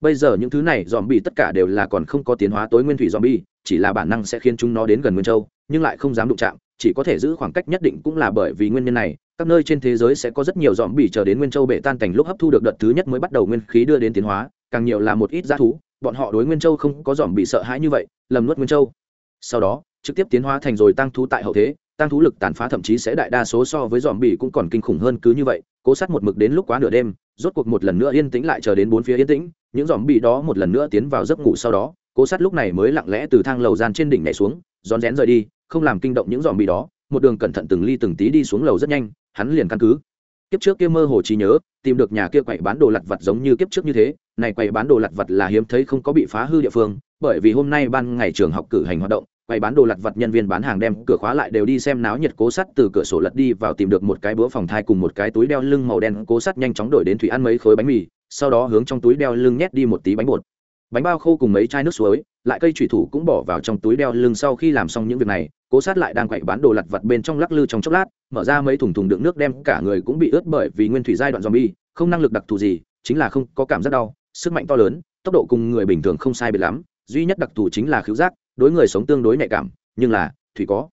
bây giờ những thứ này dòm bi tất cả đều là còn không có tiến hóa tối nguyên thủy dòm bi chỉ là bản năng sẽ khiến chúng nó đến gần nguyên châu, nhưng lại không dám đụng chạm, chỉ có thể giữ khoảng cách nhất định cũng là bởi vì nguyên nhân này, các nơi trên thế giới sẽ có rất nhiều dòm bị chờ đến nguyên châu bể tan cảnh lúc hấp thu được đợt thứ nhất mới bắt đầu nguyên khí đưa đến tiến hóa, càng nhiều là một ít giá thú, bọn họ đối nguyên châu không có dòm bị sợ hãi như vậy, lầm nuốt nguyên châu. Sau đó, trực tiếp tiến hóa thành rồi tăng thú tại hậu thế, tăng thú lực tàn phá thậm chí sẽ đại đa số so với dòm bị cũng còn kinh khủng hơn cứ như vậy cố sát một mực đến lúc quá nửa đêm, rốt cuộc một lần nữa yên tĩnh lại chờ đến bốn phía yên tĩnh, những dòm bị đó một lần nữa tiến vào giấc ngủ sau đó, cố sát lúc này mới lặng lẽ từ thang lầu gian trên đỉnh nhảy xuống, rón rén rời đi, không làm kinh động những dòm bị đó, một đường cẩn thận từng ly từng tí đi xuống lầu rất nhanh, hắn liền căn cứ. Kiếp trước kia mơ hồ trí nhớ, tìm được nhà kia quậy bán đồ lặt vặt giống như kiếp trước như thế, này quậy bán đồ lặt vặt là hiếm thấy không có bị phá hư địa phương, bởi vì hôm nay ban ngày trường học cử hành hoạt động quầy bán đồ lặt vặt nhân viên bán hàng đem cửa khóa lại đều đi xem náo nhiệt cố sắt từ cửa sổ lật đi vào tìm được một cái búa phòng thai cùng một cái túi đeo lưng màu đen cố sắt nhanh chóng đổi đến thủy ăn mấy khối bánh mì, sau đó hướng trong túi đeo lưng nhét đi một tí bánh bột. Bánh bao khô cùng mấy chai nước suối, lại cây thủy thủ cũng bỏ vào trong túi đeo lưng sau khi làm xong những việc này, cố sát lại đang quậy bán đồ lặt vặt bên trong lắc lư trong chốc lát, mở ra mấy thùng thùng đựng nước đem cả người cũng bị ướt bởi vì nguyên thủy giai đoạn zombie, không năng lực đặc thù gì, chính là không có cảm giác đau, sức mạnh to lớn, tốc độ cùng người bình thường không sai biệt lắm, duy nhất đặc thù chính là khứu giác đối người sống tương đối nhạy cảm, nhưng là, thủy có.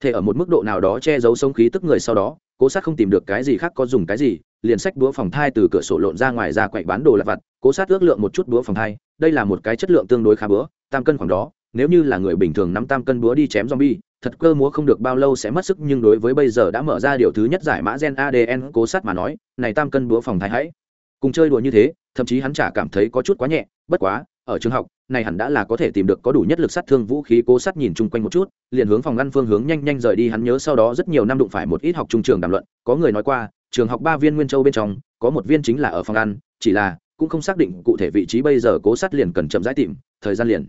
Thể ở một mức độ nào đó che giấu sống khí tức người sau đó, cố sát không tìm được cái gì khác có dùng cái gì, liền sách búa phòng thai từ cửa sổ lộn ra ngoài ra quậy bán đồ lặt vặt, cố sát ước lượng một chút búa phòng thai, đây là một cái chất lượng tương đối khá búa, tam cân khoảng đó, nếu như là người bình thường nắm tam cân búa đi chém zombie, thật cơ múa không được bao lâu sẽ mất sức, nhưng đối với bây giờ đã mở ra điều thứ nhất giải mã gen adn cố sát mà nói, này tam cân búa phòng thai hãy. Cùng chơi đùa như thế, thậm chí hắn chả cảm thấy có chút quá nhẹ, bất quá, ở trường học này hẳn đã là có thể tìm được có đủ nhất lực sát thương vũ khí cố sát nhìn chung quanh một chút, liền hướng phòng ngăn phương hướng nhanh nhanh rời đi, hắn nhớ sau đó rất nhiều năm đụng phải một ít học trung trường đàm luận, có người nói qua, trường học ba viên nguyên châu bên trong, có một viên chính là ở phòng ăn chỉ là cũng không xác định cụ thể vị trí bây giờ cố sát liền cần chậm rãi tìm, thời gian liền.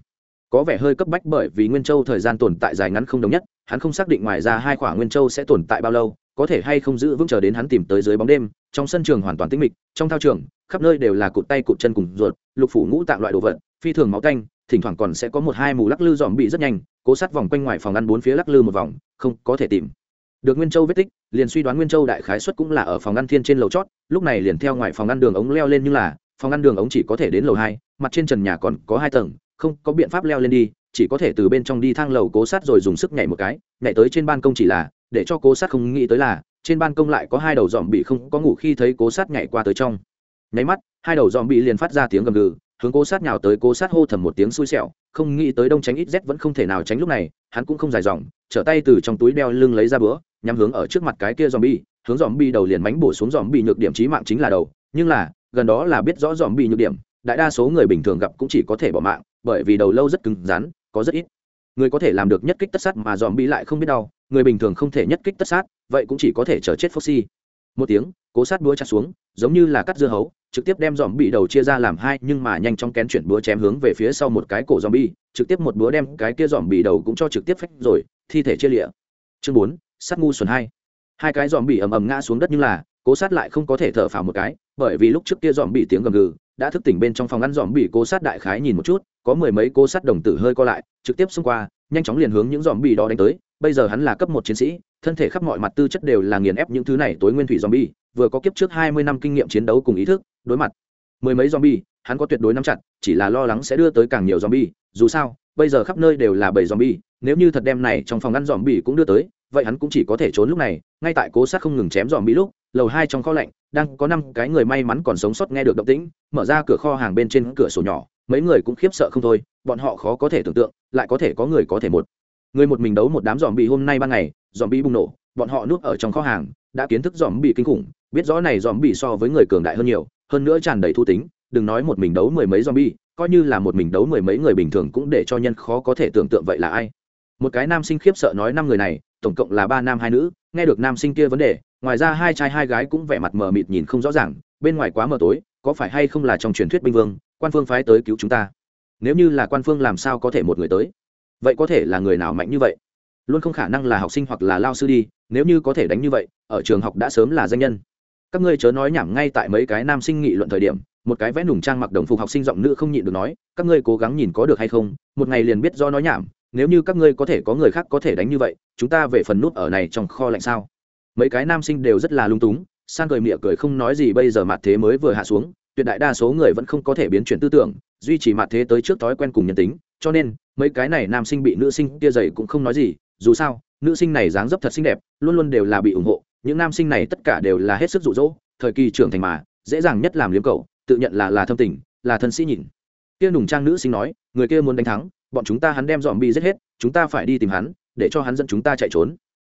Có vẻ hơi cấp bách bởi vì nguyên châu thời gian tồn tại dài ngắn không đồng nhất, hắn không xác định ngoài ra hai khoảng nguyên châu sẽ tồn tại bao lâu, có thể hay không giữ vững chờ đến hắn tìm tới dưới bóng đêm, trong sân trường hoàn toàn tĩnh mịch, trong thao trường, khắp nơi đều là cụt tay cụt chân cùng ruột, lục phủ ngũ tạng loại đồ vật phi thường máu canh, thỉnh thoảng còn sẽ có một hai mù lắc lư dòm bị rất nhanh, cố sát vòng quanh ngoài phòng ăn bốn phía lắc lư một vòng, không có thể tìm. Được nguyên châu vết tích, liền suy đoán nguyên châu đại khái xuất cũng là ở phòng ăn thiên trên lầu chót, lúc này liền theo ngoài phòng ăn đường ống leo lên nhưng là, phòng ăn đường ống chỉ có thể đến lầu hai, mặt trên trần nhà còn có hai tầng, không có biện pháp leo lên đi, chỉ có thể từ bên trong đi thang lầu cố sát rồi dùng sức nhảy một cái, nhảy tới trên ban công chỉ là, để cho cố sát không nghĩ tới là, trên ban công lại có hai đầu dòm bị không có ngủ khi thấy cố sát nhảy qua tới trong. Nháy mắt, hai đầu dòm bị liền phát ra tiếng gầm gừ hướng cố sát nhào tới cố sát hô thầm một tiếng xui xẻo, không nghĩ tới đông tránh ít rét vẫn không thể nào tránh lúc này, hắn cũng không dài dòng, trở tay từ trong túi đeo lưng lấy ra bữa, nhắm hướng ở trước mặt cái kia dòm bi hướng dòm bi đầu liền mánh bổ xuống dòm bi nhược điểm trí mạng chính là đầu, nhưng là, gần đó là biết rõ dòm bi nhược điểm, đại đa số người bình thường gặp cũng chỉ có thể bỏ mạng, bởi vì đầu lâu rất cứng rắn, có rất ít người có thể làm được nhất kích tất sát mà dòm bi lại không biết đau, người bình thường không thể nhất kích tất sát, vậy cũng chỉ có thể chờ chết foxy một tiếng, cố sát búa chặt xuống, giống như là cắt dưa hấu, trực tiếp đem dòm bị đầu chia ra làm hai, nhưng mà nhanh chóng kén chuyển búa chém hướng về phía sau một cái cổ dòm bi trực tiếp một búa đem cái kia dòm bị đầu cũng cho trực tiếp phách rồi, thi thể chia lịa. Chương bốn, sát ngu xuẩn hai. Hai cái dòm bị ầm ầm ngã xuống đất nhưng là, cố sát lại không có thể thở phào một cái, bởi vì lúc trước kia dòm bị tiếng gầm gừ, đã thức tỉnh bên trong phòng ăn dòm bị cố sát đại khái nhìn một chút, có mười mấy cố sát đồng tử hơi co lại, trực tiếp xông qua, nhanh chóng liền hướng những dòm bị đó đánh tới, bây giờ hắn là cấp một chiến sĩ thân thể khắp mọi mặt tư chất đều là nghiền ép những thứ này tối nguyên thủy zombie. vừa có kiếp trước hai mươi năm kinh nghiệm chiến đấu cùng ý thức đối mặt mười mấy zombie, hắn có tuyệt đối nắm chặt chỉ là lo lắng sẽ đưa tới càng nhiều zombie. dù sao bây giờ khắp nơi đều là bầy zombie, nếu như thật đem này trong phòng ngăn zombie cũng đưa tới vậy hắn cũng chỉ có thể trốn lúc này ngay tại cố sát không ngừng chém zombie lúc lầu hai trong kho lạnh đang có năm cái người may mắn còn sống sót nghe được động tĩnh mở ra cửa kho hàng bên trên cửa sổ nhỏ mấy người cũng khiếp sợ không thôi bọn họ khó có thể tưởng tượng lại có thể có người có thể một người một mình đấu một đám giòm bị hôm nay ban ngày dòm bị bùng nổ, bọn họ núp ở trong kho hàng, đã kiến thức dòm bị kinh khủng, biết rõ này dòm bị so với người cường đại hơn nhiều, hơn nữa tràn đầy thu tính, đừng nói một mình đấu mười mấy dòm bi coi như là một mình đấu mười mấy người bình thường cũng để cho nhân khó có thể tưởng tượng vậy là ai. Một cái nam sinh khiếp sợ nói năm người này, tổng cộng là ba nam hai nữ, nghe được nam sinh kia vấn đề, ngoài ra hai trai hai gái cũng vẻ mặt mờ mịt nhìn không rõ ràng, bên ngoài quá mờ tối, có phải hay không là trong truyền thuyết binh vương, quan phương phái tới cứu chúng ta? Nếu như là quan phương làm sao có thể một người tới? Vậy có thể là người nào mạnh như vậy? Luôn không khả năng là học sinh hoặc là lao sư đi, nếu như có thể đánh như vậy, ở trường học đã sớm là danh nhân. Các ngươi chớ nói nhảm ngay tại mấy cái nam sinh nghị luận thời điểm, một cái vẽ nùng trang mặc đồng phục học sinh giọng nữ không nhịn được nói, các ngươi cố gắng nhìn có được hay không, một ngày liền biết do nói nhảm, nếu như các ngươi có thể có người khác có thể đánh như vậy, chúng ta về phần nút ở này trong kho lạnh sao? Mấy cái nam sinh đều rất là lung túng, san cười miệng cười không nói gì bây giờ mặt thế mới vừa hạ xuống, tuyệt đại đa số người vẫn không có thể biến chuyển tư tưởng, duy trì mặt thế tới trước thói quen cùng nhân tính, cho nên, mấy cái này nam sinh bị nữ sinh kia dày cũng không nói gì dù sao, nữ sinh này dáng dấp thật xinh đẹp, luôn luôn đều là bị ủng hộ, những nam sinh này tất cả đều là hết sức rụ rỗ thời kỳ trưởng thành mà, dễ dàng nhất làm liếm cầu tự nhận là là thâm tình, là thân sĩ nhìn. Kia nùng trang nữ sinh nói, người kia muốn đánh thắng, bọn chúng ta hắn đem dòm bi giết hết, chúng ta phải đi tìm hắn, để cho hắn dẫn chúng ta chạy trốn.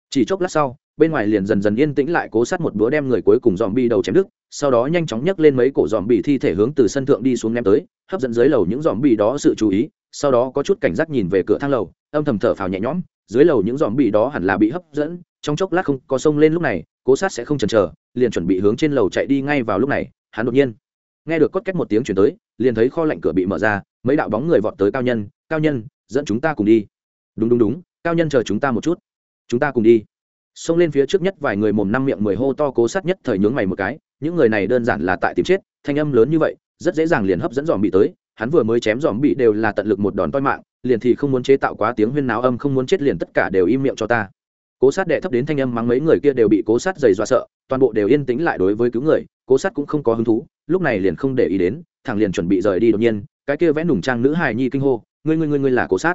Chỉ chốc lát sau, bên ngoài liền dần dần yên tĩnh lại cố sát một búa đem người cuối cùng dòm bi đầu chém đứt, sau đó nhanh chóng nhấc lên mấy cổ dòm bi thi thể hướng từ sân thượng đi xuống ném tới, hấp dẫn dưới lầu những dòm bi đó sự chú ý, sau đó có chút cảnh giác nhìn về cửa thang lầu, âm thầm thở phào nhẹ nhõm dưới lầu những dòm bị đó hẳn là bị hấp dẫn, trong chốc lát không có sông lên lúc này, cố sát sẽ không chần chờ, liền chuẩn bị hướng trên lầu chạy đi ngay vào lúc này, hắn đột nhiên nghe được cốt cách một tiếng chuyển tới, liền thấy kho lạnh cửa bị mở ra, mấy đạo bóng người vọt tới cao nhân cao nhân, dẫn chúng ta cùng đi. Đúng đúng đúng, cao nhân chờ chúng ta một chút. Chúng ta cùng đi. Xông lên phía trước nhất vài người mồm năm miệng mười hô to cố sát nhất thời nhướng mày một cái, những người này đơn giản là tại tìm chết, thanh âm lớn như vậy, rất dễ dàng liền hấp dẫn dòm bị tới, hắn vừa mới chém dòm bị đều là tận lực một đòn toi mạng liền thì không muốn chế tạo quá tiếng huyên náo âm, không muốn chết liền tất cả đều im miệng cho ta. Cố sát đệ thấp đến thanh âm mắng mấy người kia đều bị cố sát dày dọa sợ, toàn bộ đều yên tĩnh lại đối với cứu người, cố sát cũng không có hứng thú, lúc này liền không để ý đến thằng liền chuẩn bị rời đi đột nhiên, cái kia vẽ nùng trang nữ hài nhi kinh hô, ngươi ngươi ngươi ngươi là cố sát.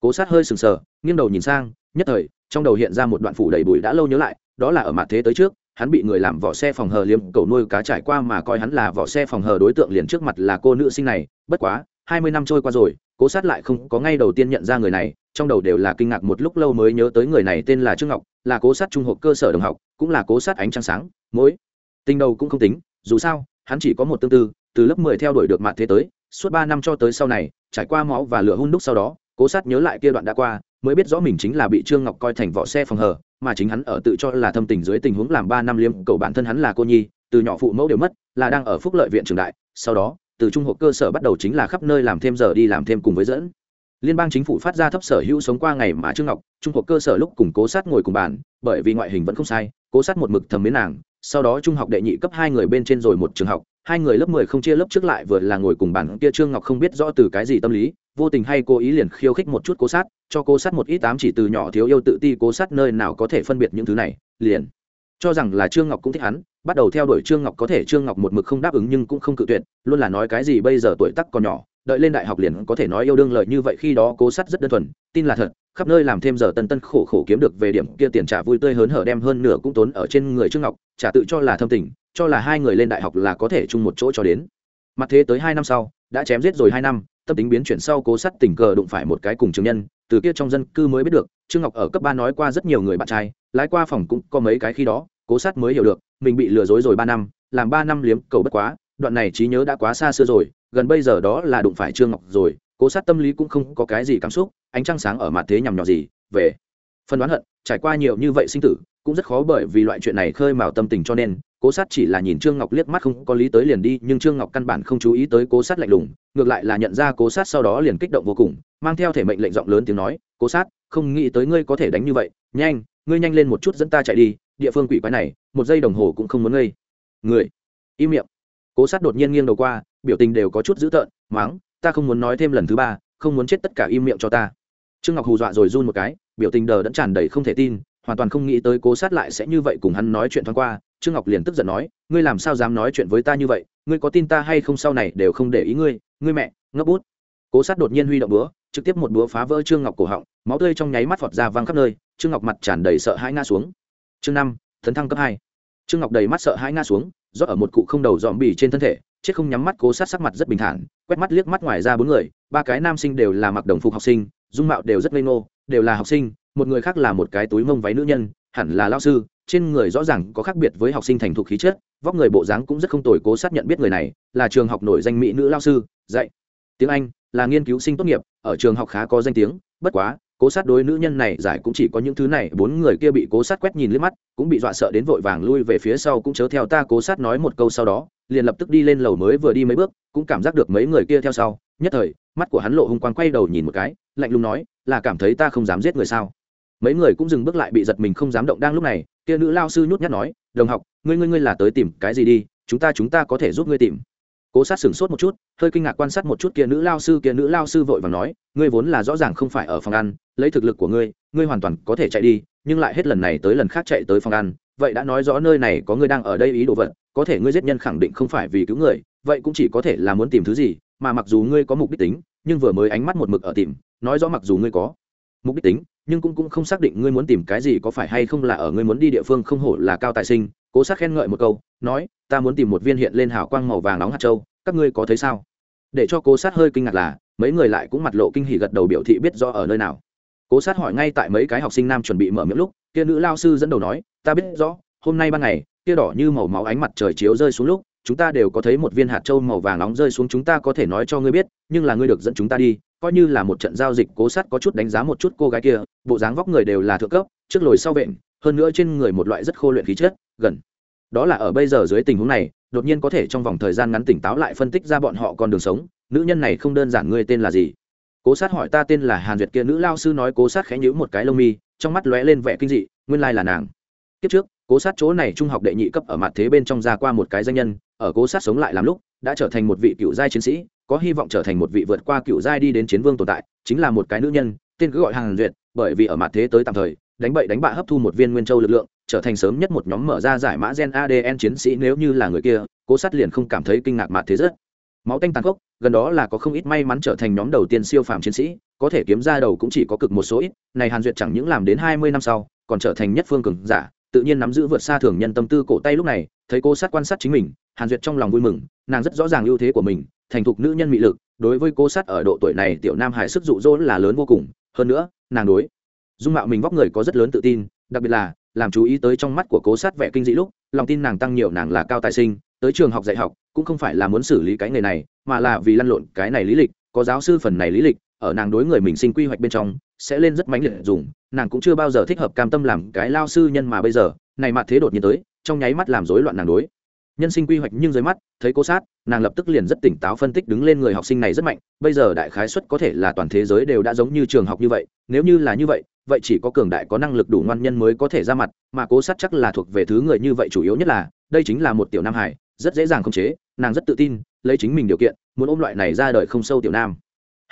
Cố sát hơi sừng sờ, nghiêng đầu nhìn sang, nhất thời, trong đầu hiện ra một đoạn phủ đầy bụi đã lâu nhớ lại, đó là ở mặt thế tới trước, hắn bị người làm vỏ xe phòng hờ liếm, cầu nuôi cá trải qua mà coi hắn là vỏ xe phòng hờ đối tượng liền trước mặt là cô nữ sinh này, bất quá, hai mươi năm trôi qua rồi cố sát lại không có ngay đầu tiên nhận ra người này, trong đầu đều là kinh ngạc một lúc lâu mới nhớ tới người này tên là trương ngọc, là cố sát trung học cơ sở đồng học, cũng là cố sát ánh trăng sáng, mỗi tình đầu cũng không tính, dù sao, hắn chỉ có một tương tư, từ lớp mười theo đuổi được mạng thế tới, suốt ba năm cho tới sau này, trải qua máu và lửa hung đúc sau đó, cố sát nhớ lại kia đoạn đã qua, mới biết rõ mình chính là bị trương ngọc coi thành vỏ xe phòng hờ mà chính hắn ở tự cho là thâm tình dưới tình huống làm ba năm liêm cầu bản thân hắn là cô nhi, từ nhỏ phụ mẫu đều mất, là đang ở phúc lợi viện trường đại, sau đó từ trung học cơ sở bắt đầu chính là khắp nơi làm thêm giờ đi làm thêm cùng với dẫn. Liên bang chính phủ phát ra thấp sở hữu sống qua ngày mà trương ngọc, trung học cơ sở lúc cùng cố sát ngồi cùng bàn, bởi vì ngoại hình vẫn không sai, cố sát một mực thầm mến nàng, sau đó trung học đệ nhị cấp hai người bên trên rồi một trường học, hai người lớp mười không chia lớp trước lại vừa là ngồi cùng bàn kia trương ngọc không biết rõ từ cái gì tâm lý, vô tình hay cố ý liền khiêu khích một chút cố sát, cho cố sát một ít tám chỉ từ nhỏ thiếu yêu tự ti cố sát nơi nào có thể phân biệt những thứ này, liền cho rằng là trương ngọc cũng thích hắn, bắt đầu theo đuổi trương ngọc có thể trương ngọc một mực không đáp ứng nhưng cũng không cự tuyệt, luôn là nói cái gì bây giờ tuổi tắc còn nhỏ, đợi lên đại học liền có thể nói yêu đương lợi như vậy khi đó cố sát rất đơn thuần, tin là thật, khắp nơi làm thêm giờ tân tân khổ khổ kiếm được về điểm kia tiền trả vui tươi hớn hở đem hơn nửa cũng tốn ở trên người trương ngọc, trả tự cho là thâm tình, cho là hai người lên đại học là có thể chung một chỗ cho đến. Mặt thế tới hai năm sau, đã chém giết rồi hai năm tâm tính biến chuyển sau cố sát tình cờ đụng phải một cái cùng chứng nhân, từ kia trong dân cư mới biết được, trương ngọc ở cấp ba nói qua rất nhiều người bạn trai, lái qua phòng cũng có mấy cái khi đó, cố sát mới hiểu được, mình bị lừa dối rồi ba năm, làm ba năm liếm, cầu bất quá, đoạn này trí nhớ đã quá xa xưa rồi, gần bây giờ đó là đụng phải trương ngọc rồi, cố sát tâm lý cũng không có cái gì cảm xúc, ánh trăng sáng ở mặt thế nhằm nhỏ gì, về. Phần đoán hận, trải qua nhiều như vậy sinh tử, cũng rất khó bởi vì loại chuyện này khơi mào tâm tình cho nên cố sát chỉ là nhìn trương ngọc liếc mắt không có lý tới liền đi, nhưng trương ngọc căn bản không chú ý tới cố sát lạnh lùng, ngược lại là nhận ra cố sát sau đó liền kích động vô cùng, mang theo thể mệnh lệnh giọng lớn tiếng nói, cố sát, không nghĩ tới ngươi có thể đánh như vậy, nhanh, ngươi nhanh lên một chút dẫn ta chạy đi, địa phương quỷ quái này, một giây đồng hồ cũng không muốn ngây. Người, im miệng. Cố sát đột nhiên nghiêng đầu qua, biểu tình đều có chút dữ tợn, máng, ta không muốn nói thêm lần thứ ba, không muốn chết tất cả im miệng cho ta. Trương ngọc hù dọa rồi run một cái, biểu tình đờ đẫn tràn đầy không thể tin hoàn toàn không nghĩ tới cố sát lại sẽ như vậy cùng hắn nói chuyện thoáng qua, trương ngọc liền tức giận nói, ngươi làm sao dám nói chuyện với ta như vậy? Ngươi có tin ta hay không sau này đều không để ý ngươi? Ngươi mẹ, ngấp bút. Cố sát đột nhiên huy động búa, trực tiếp một búa phá vỡ trương ngọc cổ họng, máu tươi trong nháy mắt phọt ra văng khắp nơi, trương ngọc mặt tràn đầy sợ hãi ngã xuống. Chương năm thấn thăng cấp hai. Trương ngọc đầy mắt sợ hãi ngã xuống, rót ở một cụ không đầu dòm bì trên thân thể, chết không nhắm mắt, cố sát sắc mặt rất bình thản, quét mắt liếc mắt ngoài ra bốn người, ba cái nam sinh đều là mặc đồng phục học sinh, dung mạo đều rất ngây ngô, đều là học sinh một người khác là một cái túi mông váy nữ nhân, hẳn là lao sư, trên người rõ ràng có khác biệt với học sinh thành thục khí chất, vóc người bộ dáng cũng rất không tồi, cố sát nhận biết người này, là trường học nổi danh mỹ nữ lao sư, dạy. Tiếng anh là nghiên cứu sinh tốt nghiệp, ở trường học khá có danh tiếng, bất quá, cố sát đối nữ nhân này giải cũng chỉ có những thứ này, bốn người kia bị cố sát quét nhìn liếc mắt, cũng bị dọa sợ đến vội vàng lui về phía sau cũng chớ theo ta cố sát nói một câu sau đó, liền lập tức đi lên lầu mới vừa đi mấy bước, cũng cảm giác được mấy người kia theo sau. Nhất thời, mắt của hắn lộ hung quang quay đầu nhìn một cái, lạnh lùng nói, là cảm thấy ta không dám giết người sao? Mấy người cũng dừng bước lại bị giật mình không dám động đang lúc này, kia nữ lao sư nhút nhát nói, đồng học, ngươi ngươi ngươi là tới tìm cái gì đi, chúng ta chúng ta có thể giúp ngươi tìm. Cố sát sửng sốt một chút, hơi kinh ngạc quan sát một chút kia nữ lao sư, kia nữ lao sư vội và nói, ngươi vốn là rõ ràng không phải ở phòng ăn, lấy thực lực của ngươi ngươi hoàn toàn có thể chạy đi, nhưng lại hết lần này tới lần khác chạy tới phòng ăn, vậy đã nói rõ nơi này có ngươi đang ở đây ý đồ vật, có thể ngươi giết nhân khẳng định không phải vì cứu người, vậy cũng chỉ có thể là muốn tìm thứ gì, mà mặc dù ngươi có mục đích tính, nhưng vừa mới ánh mắt một mực ở tìm, nói rõ mặc dù ngươi có mục đích tính nhưng cũng cũng không xác định ngươi muốn tìm cái gì có phải hay không là ở ngươi muốn đi địa phương không hổ là cao tài sinh, cố sát khen ngợi một câu, nói, ta muốn tìm một viên hiện lên hào quang màu vàng nóng hạt châu, các ngươi có thấy sao? Để cho cố sát hơi kinh ngạc là, mấy người lại cũng mặt lộ kinh hỉ gật đầu biểu thị biết do ở nơi nào. Cố sát hỏi ngay tại mấy cái học sinh nam chuẩn bị mở miệng lúc, kia nữ lao sư dẫn đầu nói, ta biết rõ, hôm nay ban ngày, kia đỏ như màu máu ánh mặt trời chiếu rơi xuống lúc chúng ta đều có thấy một viên hạt trâu màu vàng nóng rơi xuống, chúng ta có thể nói cho ngươi biết, nhưng là ngươi được dẫn chúng ta đi, coi như là một trận giao dịch cố sát có chút đánh giá một chút cô gái kia, bộ dáng vóc người đều là thượng cấp, trước lồi sau vện, hơn nữa trên người một loại rất khô luyện khí chất, gần. Đó là ở bây giờ dưới tình huống này, đột nhiên có thể trong vòng thời gian ngắn tỉnh táo lại phân tích ra bọn họ còn đường sống, nữ nhân này không đơn giản ngươi tên là gì. Cố sát hỏi ta tên là hàn duyệt kia, nữ lao sư nói cố sát khẽ nhữ một cái lông mi, trong mắt lóe lên vẻ kinh dị, nguyên lai là nàng. Kiếp trước, cố sát chỗ này trung học đệ nhị cấp ở mặt thế bên trong ra qua một cái danh nhân ở cố sát sống lại làm lúc, đã trở thành một vị cựu giai chiến sĩ, có hy vọng trở thành một vị vượt qua cựu giai đi đến chiến vương tồn tại, chính là một cái nữ nhân, tên cứ gọi hàng duyệt, bởi vì ở mặt thế tới tạm thời, đánh bậy đánh bạ hấp thu một viên nguyên châu lực lượng, trở thành sớm nhất một nhóm mở ra giải mã gen adn chiến sĩ nếu như là người kia, cố sát liền không cảm thấy kinh ngạc mặt thế rất máu tanh tàn khốc, gần đó là có không ít may mắn trở thành nhóm đầu tiên siêu phàm chiến sĩ, có thể kiếm ra đầu cũng chỉ có cực một số ít, này hàn duyệt chẳng những làm đến hai mươi năm sau, còn trở thành nhất phương cường giả tự nhiên nắm giữ vượt xa thường nhân tâm tư cổ tay lúc này, thấy cô sát quan sát chính mình, hàn duyệt trong lòng vui mừng, nàng rất rõ ràng ưu thế của mình, thành thục nữ nhân mị lực, đối với cô sát ở độ tuổi này tiểu nam hải sức dụ dỗ là lớn vô cùng, hơn nữa, nàng đối dung mạo mình vóc người có rất lớn tự tin, đặc biệt là, làm chú ý tới trong mắt của cố sát vẻ kinh dị lúc, lòng tin nàng tăng nhiều nàng là cao tài sinh, tới trường học dạy học, cũng không phải là muốn xử lý cái nghề này, mà là vì lăn lộn cái này lý lịch, có giáo sư phần này lý lịch ở nàng đối người mình sinh quy hoạch bên trong, sẽ lên rất mãnh liệt dùng, nàng cũng chưa bao giờ thích hợp cam tâm làm cái lao sư nhân mà bây giờ, này mặt thế đột nhiên tới, trong nháy mắt làm rối loạn nàng đối. Nhân sinh quy hoạch nhưng dưới mắt, thấy cố sát, nàng lập tức liền rất tỉnh táo phân tích đứng lên người học sinh này rất mạnh, bây giờ đại khái suất có thể là toàn thế giới đều đã giống như trường học như vậy, nếu như là như vậy vậy chỉ có cường đại có năng lực đủ ngoan nhân mới có thể ra mặt, mà cố sát chắc là thuộc về thứ người như vậy chủ yếu nhất là, đây chính là một tiểu nam hải, rất dễ dàng khống chế, nàng rất tự tin, lấy chính mình điều kiện, muốn ôm loại này ra đời không sâu tiểu nam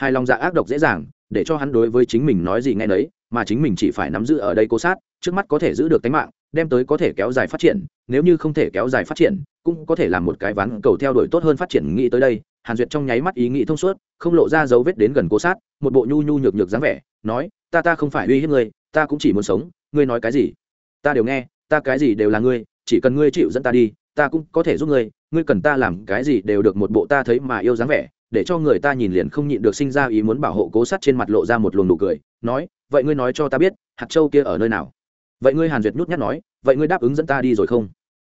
hai lòng dạ ác độc dễ dàng, để cho hắn đối với chính mình nói gì nghe nấy, mà chính mình chỉ phải nắm giữ ở đây cố sát, trước mắt có thể giữ được tính mạng, đem tới có thể kéo dài phát triển, nếu như không thể kéo dài phát triển, cũng có thể làm một cái ván cầu theo đuổi tốt hơn phát triển nghĩ tới đây. Hàn duyệt trong nháy mắt ý nghĩ thông suốt, không lộ ra dấu vết đến gần cố sát, một bộ nhu nhu nhược nhược dáng vẻ, nói, ta ta không phải uy hiếp ngươi, ta cũng chỉ muốn sống, ngươi nói cái gì? Ta đều nghe, ta cái gì đều là ngươi, chỉ cần ngươi chịu dẫn ta đi, ta cũng có thể giúp ngươi ngươi cần ta làm cái gì đều được một bộ ta thấy mà yêu dáng vẻ để cho người ta nhìn liền không nhịn được sinh ra ý muốn bảo hộ cố sát trên mặt lộ ra một luồng nụ cười, nói, vậy ngươi nói cho ta biết, hạt châu kia ở nơi nào? Vậy ngươi hàn duyệt nhút nhát nói, vậy ngươi đáp ứng dẫn ta đi rồi không?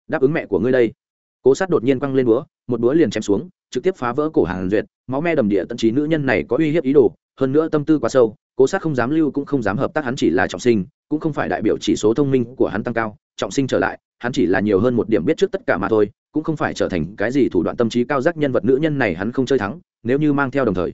Đáp ứng mẹ của ngươi đây. Cố sát đột nhiên quăng lên búa, một búa liền chém xuống, trực tiếp phá vỡ cổ hàn duyệt, máu me đầm địa tận trí nữ nhân này có uy hiếp ý đồ, hơn nữa tâm tư quá sâu, cố sát không dám lưu cũng không dám hợp tác hắn chỉ là trọng sinh, cũng không phải đại biểu chỉ số thông minh của hắn tăng cao, trọng sinh trở lại hắn chỉ là nhiều hơn một điểm biết trước tất cả mà thôi, cũng không phải trở thành cái gì thủ đoạn tâm trí cao giác nhân vật nữ nhân này hắn không chơi thắng, nếu như mang theo đồng thời.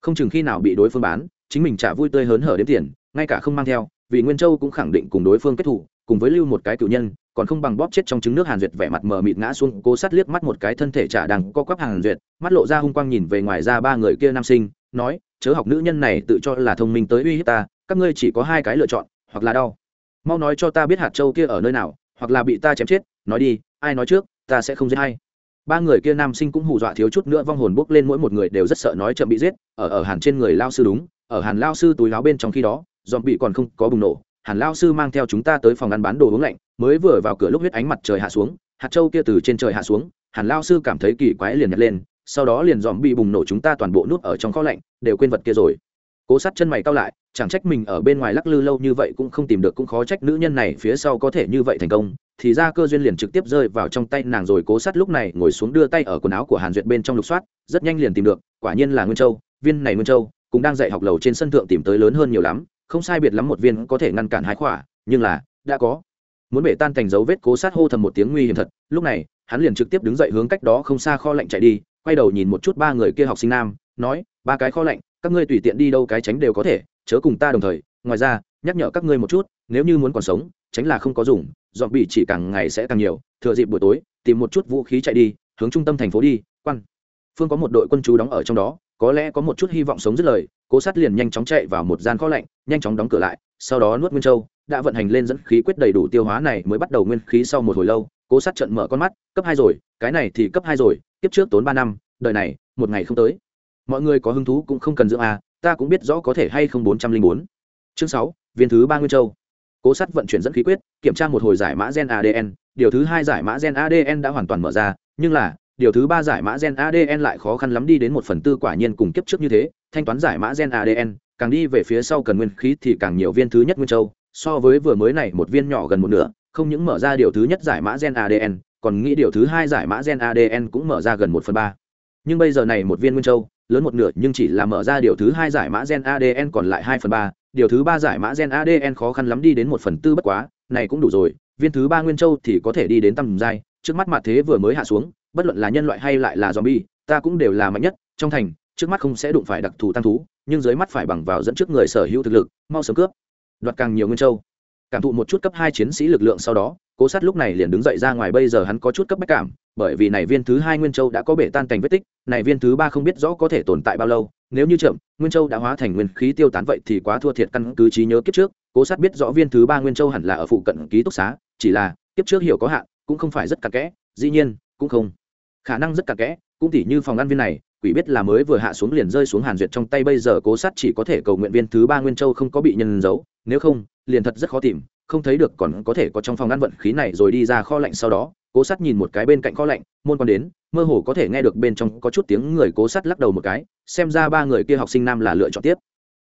Không chừng khi nào bị đối phương bán, chính mình trả vui tươi hớn hở đến tiền, ngay cả không mang theo, vì nguyên châu cũng khẳng định cùng đối phương kết thủ, cùng với lưu một cái cựu nhân, còn không bằng bóp chết trong trứng nước hàn duyệt vẻ mặt mờ mịt ngã xuống, cố sát liếc mắt một cái thân thể trả đằng co quắp hàn duyệt, mắt lộ ra hung quang nhìn về ngoài ra ba người kia nam sinh, nói, chớ học nữ nhân này tự cho là thông minh tới uy hiếp ta, các ngươi chỉ có hai cái lựa chọn, hoặc là đau. Mau nói cho ta biết hạt châu kia ở nơi nào hoặc là bị ta chém chết, nói đi, ai nói trước, ta sẽ không giết hay ba người kia nam sinh cũng hù dọa thiếu chút nữa vong hồn bốc lên mỗi một người đều rất sợ nói chậm bị giết, ở ở hàn trên người lao sư đúng, ở hàn lao sư túi láo bên trong khi đó dòm bị còn không có bùng nổ, hàn lao sư mang theo chúng ta tới phòng ăn bán đồ uống lạnh, mới vừa vào cửa lúc huyết ánh mặt trời hạ xuống, hạt châu kia từ trên trời hạ xuống, hàn lao sư cảm thấy kỳ quái liền nhặt lên, sau đó liền dòm bị bùng nổ chúng ta toàn bộ nút ở trong kho lạnh, đều quên vật kia rồi. Cố sát chân mày cao lại chẳng trách mình ở bên ngoài lắc lư lâu như vậy cũng không tìm được cũng khó trách nữ nhân này phía sau có thể như vậy thành công. Thì ra cơ duyên liền trực tiếp rơi vào trong tay nàng rồi cố sát lúc này ngồi xuống đưa tay ở quần áo của hàn duyệt bên trong lục soát, rất nhanh liền tìm được, quả nhiên là nguyên châu, viên này nguyên châu, cũng đang dạy học lầu trên sân thượng tìm tới lớn hơn nhiều lắm, không sai biệt lắm một viên có thể ngăn cản hai khỏa, nhưng là, đã có. Muốn bể tan thành dấu vết cố sát hô thầm một tiếng nguy hiểm thật, lúc này, hắn liền trực tiếp đứng dậy hướng cách đó không xa kho lạnh chạy đi, quay đầu nhìn một chút ba người kia học sinh nam, nói, ba cái kho lạnh, các ngươi tùy tiện đi đâu cái tránh đều có thể chớ cùng ta đồng thời, ngoài ra, nhắc nhở các ngươi một chút, nếu như muốn còn sống, tránh là không có dùng, dọn bị chỉ càng ngày sẽ càng nhiều, thừa dịp buổi tối, tìm một chút vũ khí chạy đi, hướng trung tâm thành phố đi, quan phương có một đội quân chú đóng ở trong đó, có lẽ có một chút hy vọng sống dứt lời, cố sát liền nhanh chóng chạy vào một gian kho lạnh, nhanh chóng đóng cửa lại, sau đó nuốt nguyên châu, đã vận hành lên dẫn khí quyết đầy đủ tiêu hóa này mới bắt đầu nguyên khí sau một hồi lâu, cố sát trận mở con mắt, cấp hai rồi, cái này thì cấp hai rồi tiếp trước tốn ba năm, đời này, một ngày không tới mọi người có hứng thú cũng không cần dưỡng à? Ta cũng biết rõ có thể hay không bốn trăm linh bốn. Chương sáu, viên thứ ba nguyên châu. Cố sắt vận chuyển dẫn khí quyết, kiểm tra một hồi giải mã gen adn điều thứ hai giải mã gen adn đã hoàn toàn mở ra, nhưng là, điều thứ ba giải mã gen adn lại khó khăn lắm đi đến một phần tư quả nhiên cùng kiếp trước như thế, thanh toán giải mã gen adn càng đi về phía sau cần nguyên khí thì càng nhiều viên thứ nhất nguyên châu. So với vừa mới này một viên nhỏ gần một nửa, không những mở ra điều thứ nhất giải mã gen adn còn nghĩ điều thứ hai giải mã gen adn cũng mở ra gần một phần ba. Nhưng bây giờ này một viên nguyên châu lớn một nửa nhưng chỉ là mở ra điều thứ hai giải mã gen adn còn lại hai phần ba. Điều thứ ba giải mã gen adn khó khăn lắm đi đến một phần tư bất quá, này cũng đủ rồi, viên thứ ba nguyên châu thì có thể đi đến tầm giai, trước mắt mặt thế vừa mới hạ xuống, bất luận là nhân loại hay lại là zombie, ta cũng đều là mạnh nhất, trong thành, trước mắt không sẽ đụng phải đặc thù tăng thú, nhưng dưới mắt phải bằng vào dẫn trước người sở hữu thực lực, mau sớm cướp, đoạt càng nhiều nguyên châu. Cảm thụ một chút cấp hai chiến sĩ lực lượng sau đó, cố sát lúc này liền đứng dậy ra ngoài, bây giờ hắn có chút cấp bách cảm bởi vì này viên thứ hai nguyên châu đã có bể tan thành vết tích, này viên thứ ba không biết rõ có thể tồn tại bao lâu, nếu như chậm, nguyên châu đã hóa thành nguyên khí tiêu tán vậy thì quá thua thiệt căn cứ trí nhớ kiếp trước, cố sát biết rõ viên thứ ba nguyên châu hẳn là ở phụ cận ký túc xá, chỉ là kiếp trước hiểu có hạn, cũng không phải rất cặn kẽ, dĩ nhiên, cũng không. Khả năng rất cặn kẽ, cũng tỉ như phòng ăn viên này, quỷ biết là mới vừa hạ xuống liền rơi xuống hàn duyệt trong tay bây giờ cố sát chỉ có thể cầu nguyện viên thứ ba nguyên châu không có bị nhân giấu, nếu không, liền thật rất khó tìm, không thấy được còn có thể có trong phòng ngăn vận khí này rồi đi ra kho lạnh sau đó cố sát nhìn một cái bên cạnh kho lạnh, môn quan đến, mơ hồ có thể nghe được bên trong có chút tiếng người cố sát lắc đầu một cái, xem ra ba người kia học sinh nam là lựa chọn tiếp.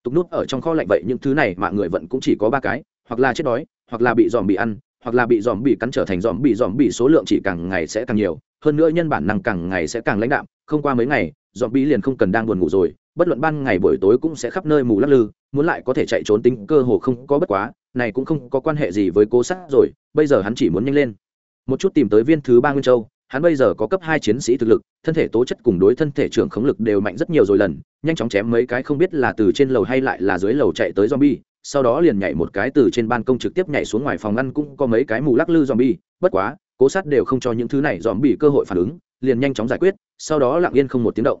Tục nút ở trong kho lạnh vậy, những thứ này mạng người vẫn cũng chỉ có ba cái, hoặc là chết đói, hoặc là bị dòm bị ăn, hoặc là bị dòm bị cắn trở thành dòm bị dòm bị số lượng chỉ càng ngày sẽ càng nhiều, hơn nữa nhân bản năng càng ngày sẽ càng lãnh đạm, không qua mấy ngày dòm bị liền không cần đang buồn ngủ rồi, bất luận ban ngày buổi tối cũng sẽ khắp nơi mù lắc lư, muốn lại có thể chạy trốn tính cơ hồ không có bất quá, này cũng không có quan hệ gì với cố sát rồi, bây giờ hắn chỉ muốn nhanh lên một chút tìm tới viên thứ ba nguyên châu, hắn bây giờ có cấp hai chiến sĩ thực lực, thân thể tố chất cùng đối thân thể trưởng khống lực đều mạnh rất nhiều rồi lần, nhanh chóng chém mấy cái không biết là từ trên lầu hay lại là dưới lầu chạy tới zombie, sau đó liền nhảy một cái từ trên ban công trực tiếp nhảy xuống ngoài phòng ngăn cũng có mấy cái mù lắc lư zombie, bất quá, cố sát đều không cho những thứ này zombie cơ hội phản ứng, liền nhanh chóng giải quyết, sau đó lặng yên không một tiếng động.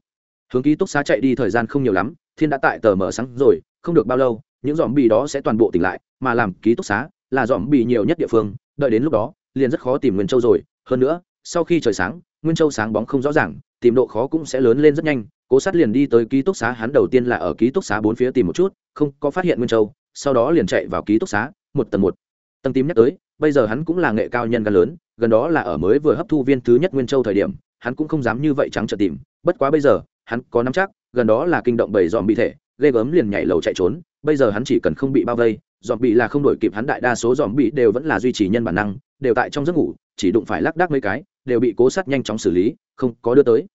Hướng ký túc xá chạy đi thời gian không nhiều lắm, thiên đã tại tờ mở sáng rồi, không được bao lâu, những dòm bì đó sẽ toàn bộ tỉnh lại, mà làm ký túc xá là dòm bì nhiều nhất địa phương, đợi đến lúc đó liền rất khó tìm nguyên châu rồi. Hơn nữa, sau khi trời sáng, nguyên châu sáng bóng không rõ ràng, tìm độ khó cũng sẽ lớn lên rất nhanh. Cố sát liền đi tới ký túc xá, hắn đầu tiên là ở ký túc xá bốn phía tìm một chút, không có phát hiện nguyên châu, sau đó liền chạy vào ký túc xá, một tầng một. Tầng tím nhắc tới, bây giờ hắn cũng là nghệ cao nhân gan lớn, gần đó là ở mới vừa hấp thu viên thứ nhất nguyên châu thời điểm, hắn cũng không dám như vậy trắng trợ tìm. Bất quá bây giờ, hắn có nắm chắc, gần đó là kinh động bảy dòm bị thể, ghê gớm liền nhảy lầu chạy trốn, bây giờ hắn chỉ cần không bị bao vây dòm bị là không đổi kịp hắn, đại đa số dòm bị đều vẫn là duy trì nhân bản năng đều tại trong giấc ngủ, chỉ đụng phải lác đác mấy cái, đều bị cố sát nhanh chóng xử lý, không có đưa tới.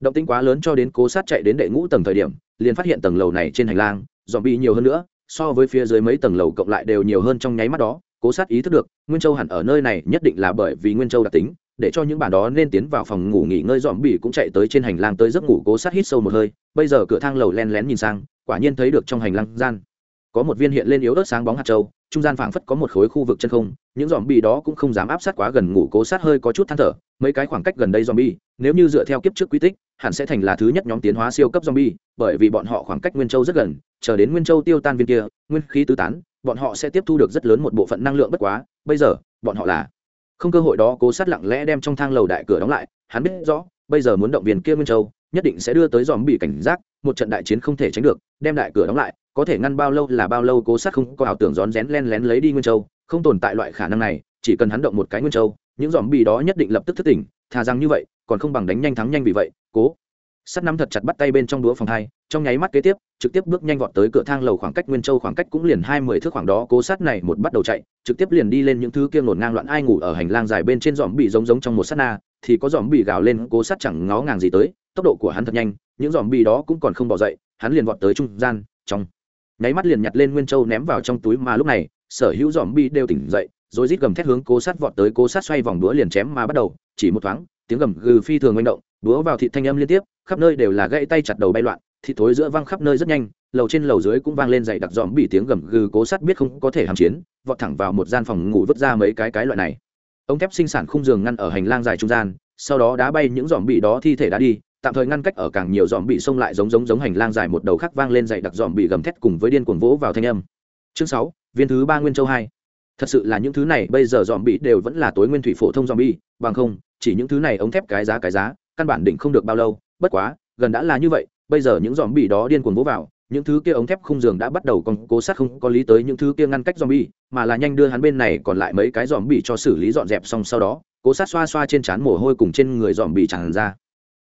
Động tĩnh quá lớn cho đến cố sát chạy đến đệ ngũ tầng thời điểm, liền phát hiện tầng lầu này trên hành lang dòm bị nhiều hơn nữa, so với phía dưới mấy tầng lầu cộng lại đều nhiều hơn trong nháy mắt đó, cố sát ý thức được, nguyên châu hẳn ở nơi này, nhất định là bởi vì nguyên châu đặc tính, để cho những bản đó nên tiến vào phòng ngủ nghỉ ngơi dòm bỉ cũng chạy tới trên hành lang tới giấc ngủ cố sát hít sâu một hơi, bây giờ cửa thang lầu len lén nhìn sang, quả nhiên thấy được trong hành lang gian có một viên hiện lên yếu ớt sáng bóng hạt châu, trung gian phảng phất có một khối khu vực chân không, những dòm đó cũng không dám áp sát quá gần ngủ cố sát hơi có chút than thở, mấy cái khoảng cách gần đây dòm nếu như dựa theo kiếp trước quy tích, hẳn sẽ thành là thứ nhất nhóm tiến hóa siêu cấp dòm bởi vì bọn họ khoảng cách nguyên châu rất gần, chờ đến nguyên châu tiêu tan viên kia, nguyên khí tứ tán, bọn họ sẽ tiếp thu được rất lớn một bộ phận năng lượng bất quá, bây giờ, bọn họ là không cơ hội đó cố sát lặng lẽ đem trong thang lầu đại cửa đóng lại, hắn biết rõ, bây giờ muốn động viên kia nguyên châu, nhất định sẽ đưa tới dòm bị cảnh giác, một trận đại chiến không thể tránh được, đem đại cửa đóng lại có thể ngăn bao lâu là bao lâu cố sát không có ảo tưởng rón rén len lén lấy đi nguyên châu, không tồn tại loại khả năng này, chỉ cần hắn động một cái nguyên châu, những dòm bì đó nhất định lập tức thức tỉnh, thà rằng như vậy, còn không bằng đánh nhanh thắng nhanh vì vậy, cố. Sắt nắm thật chặt bắt tay bên trong đũa phòng hai, trong nháy mắt kế tiếp, trực tiếp bước nhanh vọt tới cửa thang lầu khoảng cách nguyên châu khoảng cách cũng liền hai mươi thước khoảng đó, cố sát này một bắt đầu chạy, trực tiếp liền đi lên những thứ kia ngổn ngang loạn ai ngủ ở hành lang dài bên trên dòm bị giống giống trong một sát na, thì có dòm bị gào lên, cố sát chẳng ngó ngàng gì tới, tốc độ của hắn thật nhanh, những dòm bị đó cũng còn không bỏ dậy, hắn liền vọt tới trung gian, trong nháy mắt liền nhặt lên nguyên châu ném vào trong túi mà lúc này, sở hữu dòm bi đều tỉnh dậy, rồi rít gầm thét hướng cố sát vọt tới, cố sát xoay vòng đũa liền chém mà bắt đầu, chỉ một thoáng, tiếng gầm gừ phi thường manh động, đũa vào thị thanh âm liên tiếp, khắp nơi đều là gãy tay chặt đầu bay loạn thị thối giữa văng khắp nơi rất nhanh, lầu trên lầu dưới cũng vang lên dày đặc dòm bị tiếng gầm gừ, cố sát biết không có thể hàm chiến, vọt thẳng vào một gian phòng ngủ vứt ra mấy cái cái loại này. Ống thép sinh sản khung giường ngăn ở hành lang dài trung gian, sau đó đá bay những dòm bị đó thi thể đã đi tạm thời ngăn cách ở càng nhiều dòm bị xông lại giống giống giống hành lang dài một đầu khác vang lên dày đặc dòm bị gầm thét cùng với điên cuồng vỗ vào thanh âm. Chương sáu, viên thứ ba nguyên châu hai. Thật sự là những thứ này, bây giờ dòm bị đều vẫn là tối nguyên thủy phổ thông dòm bị, bằng không, chỉ những thứ này ống thép cái giá cái giá, căn bản định không được bao lâu. Bất quá, gần đã là như vậy, bây giờ những dòm bị đó điên cuồng vỗ vào, những thứ kia ống thép khung giường đã bắt đầu còn cố sát không có lý tới những thứ kia ngăn cách dòm bị, mà là nhanh đưa hắn bên này còn lại mấy cái dòm bị cho xử lý dọn dẹp xong sau đó, cố sát xoa xoa trên trán mồ hôi cùng trên người dòm bị tràn ra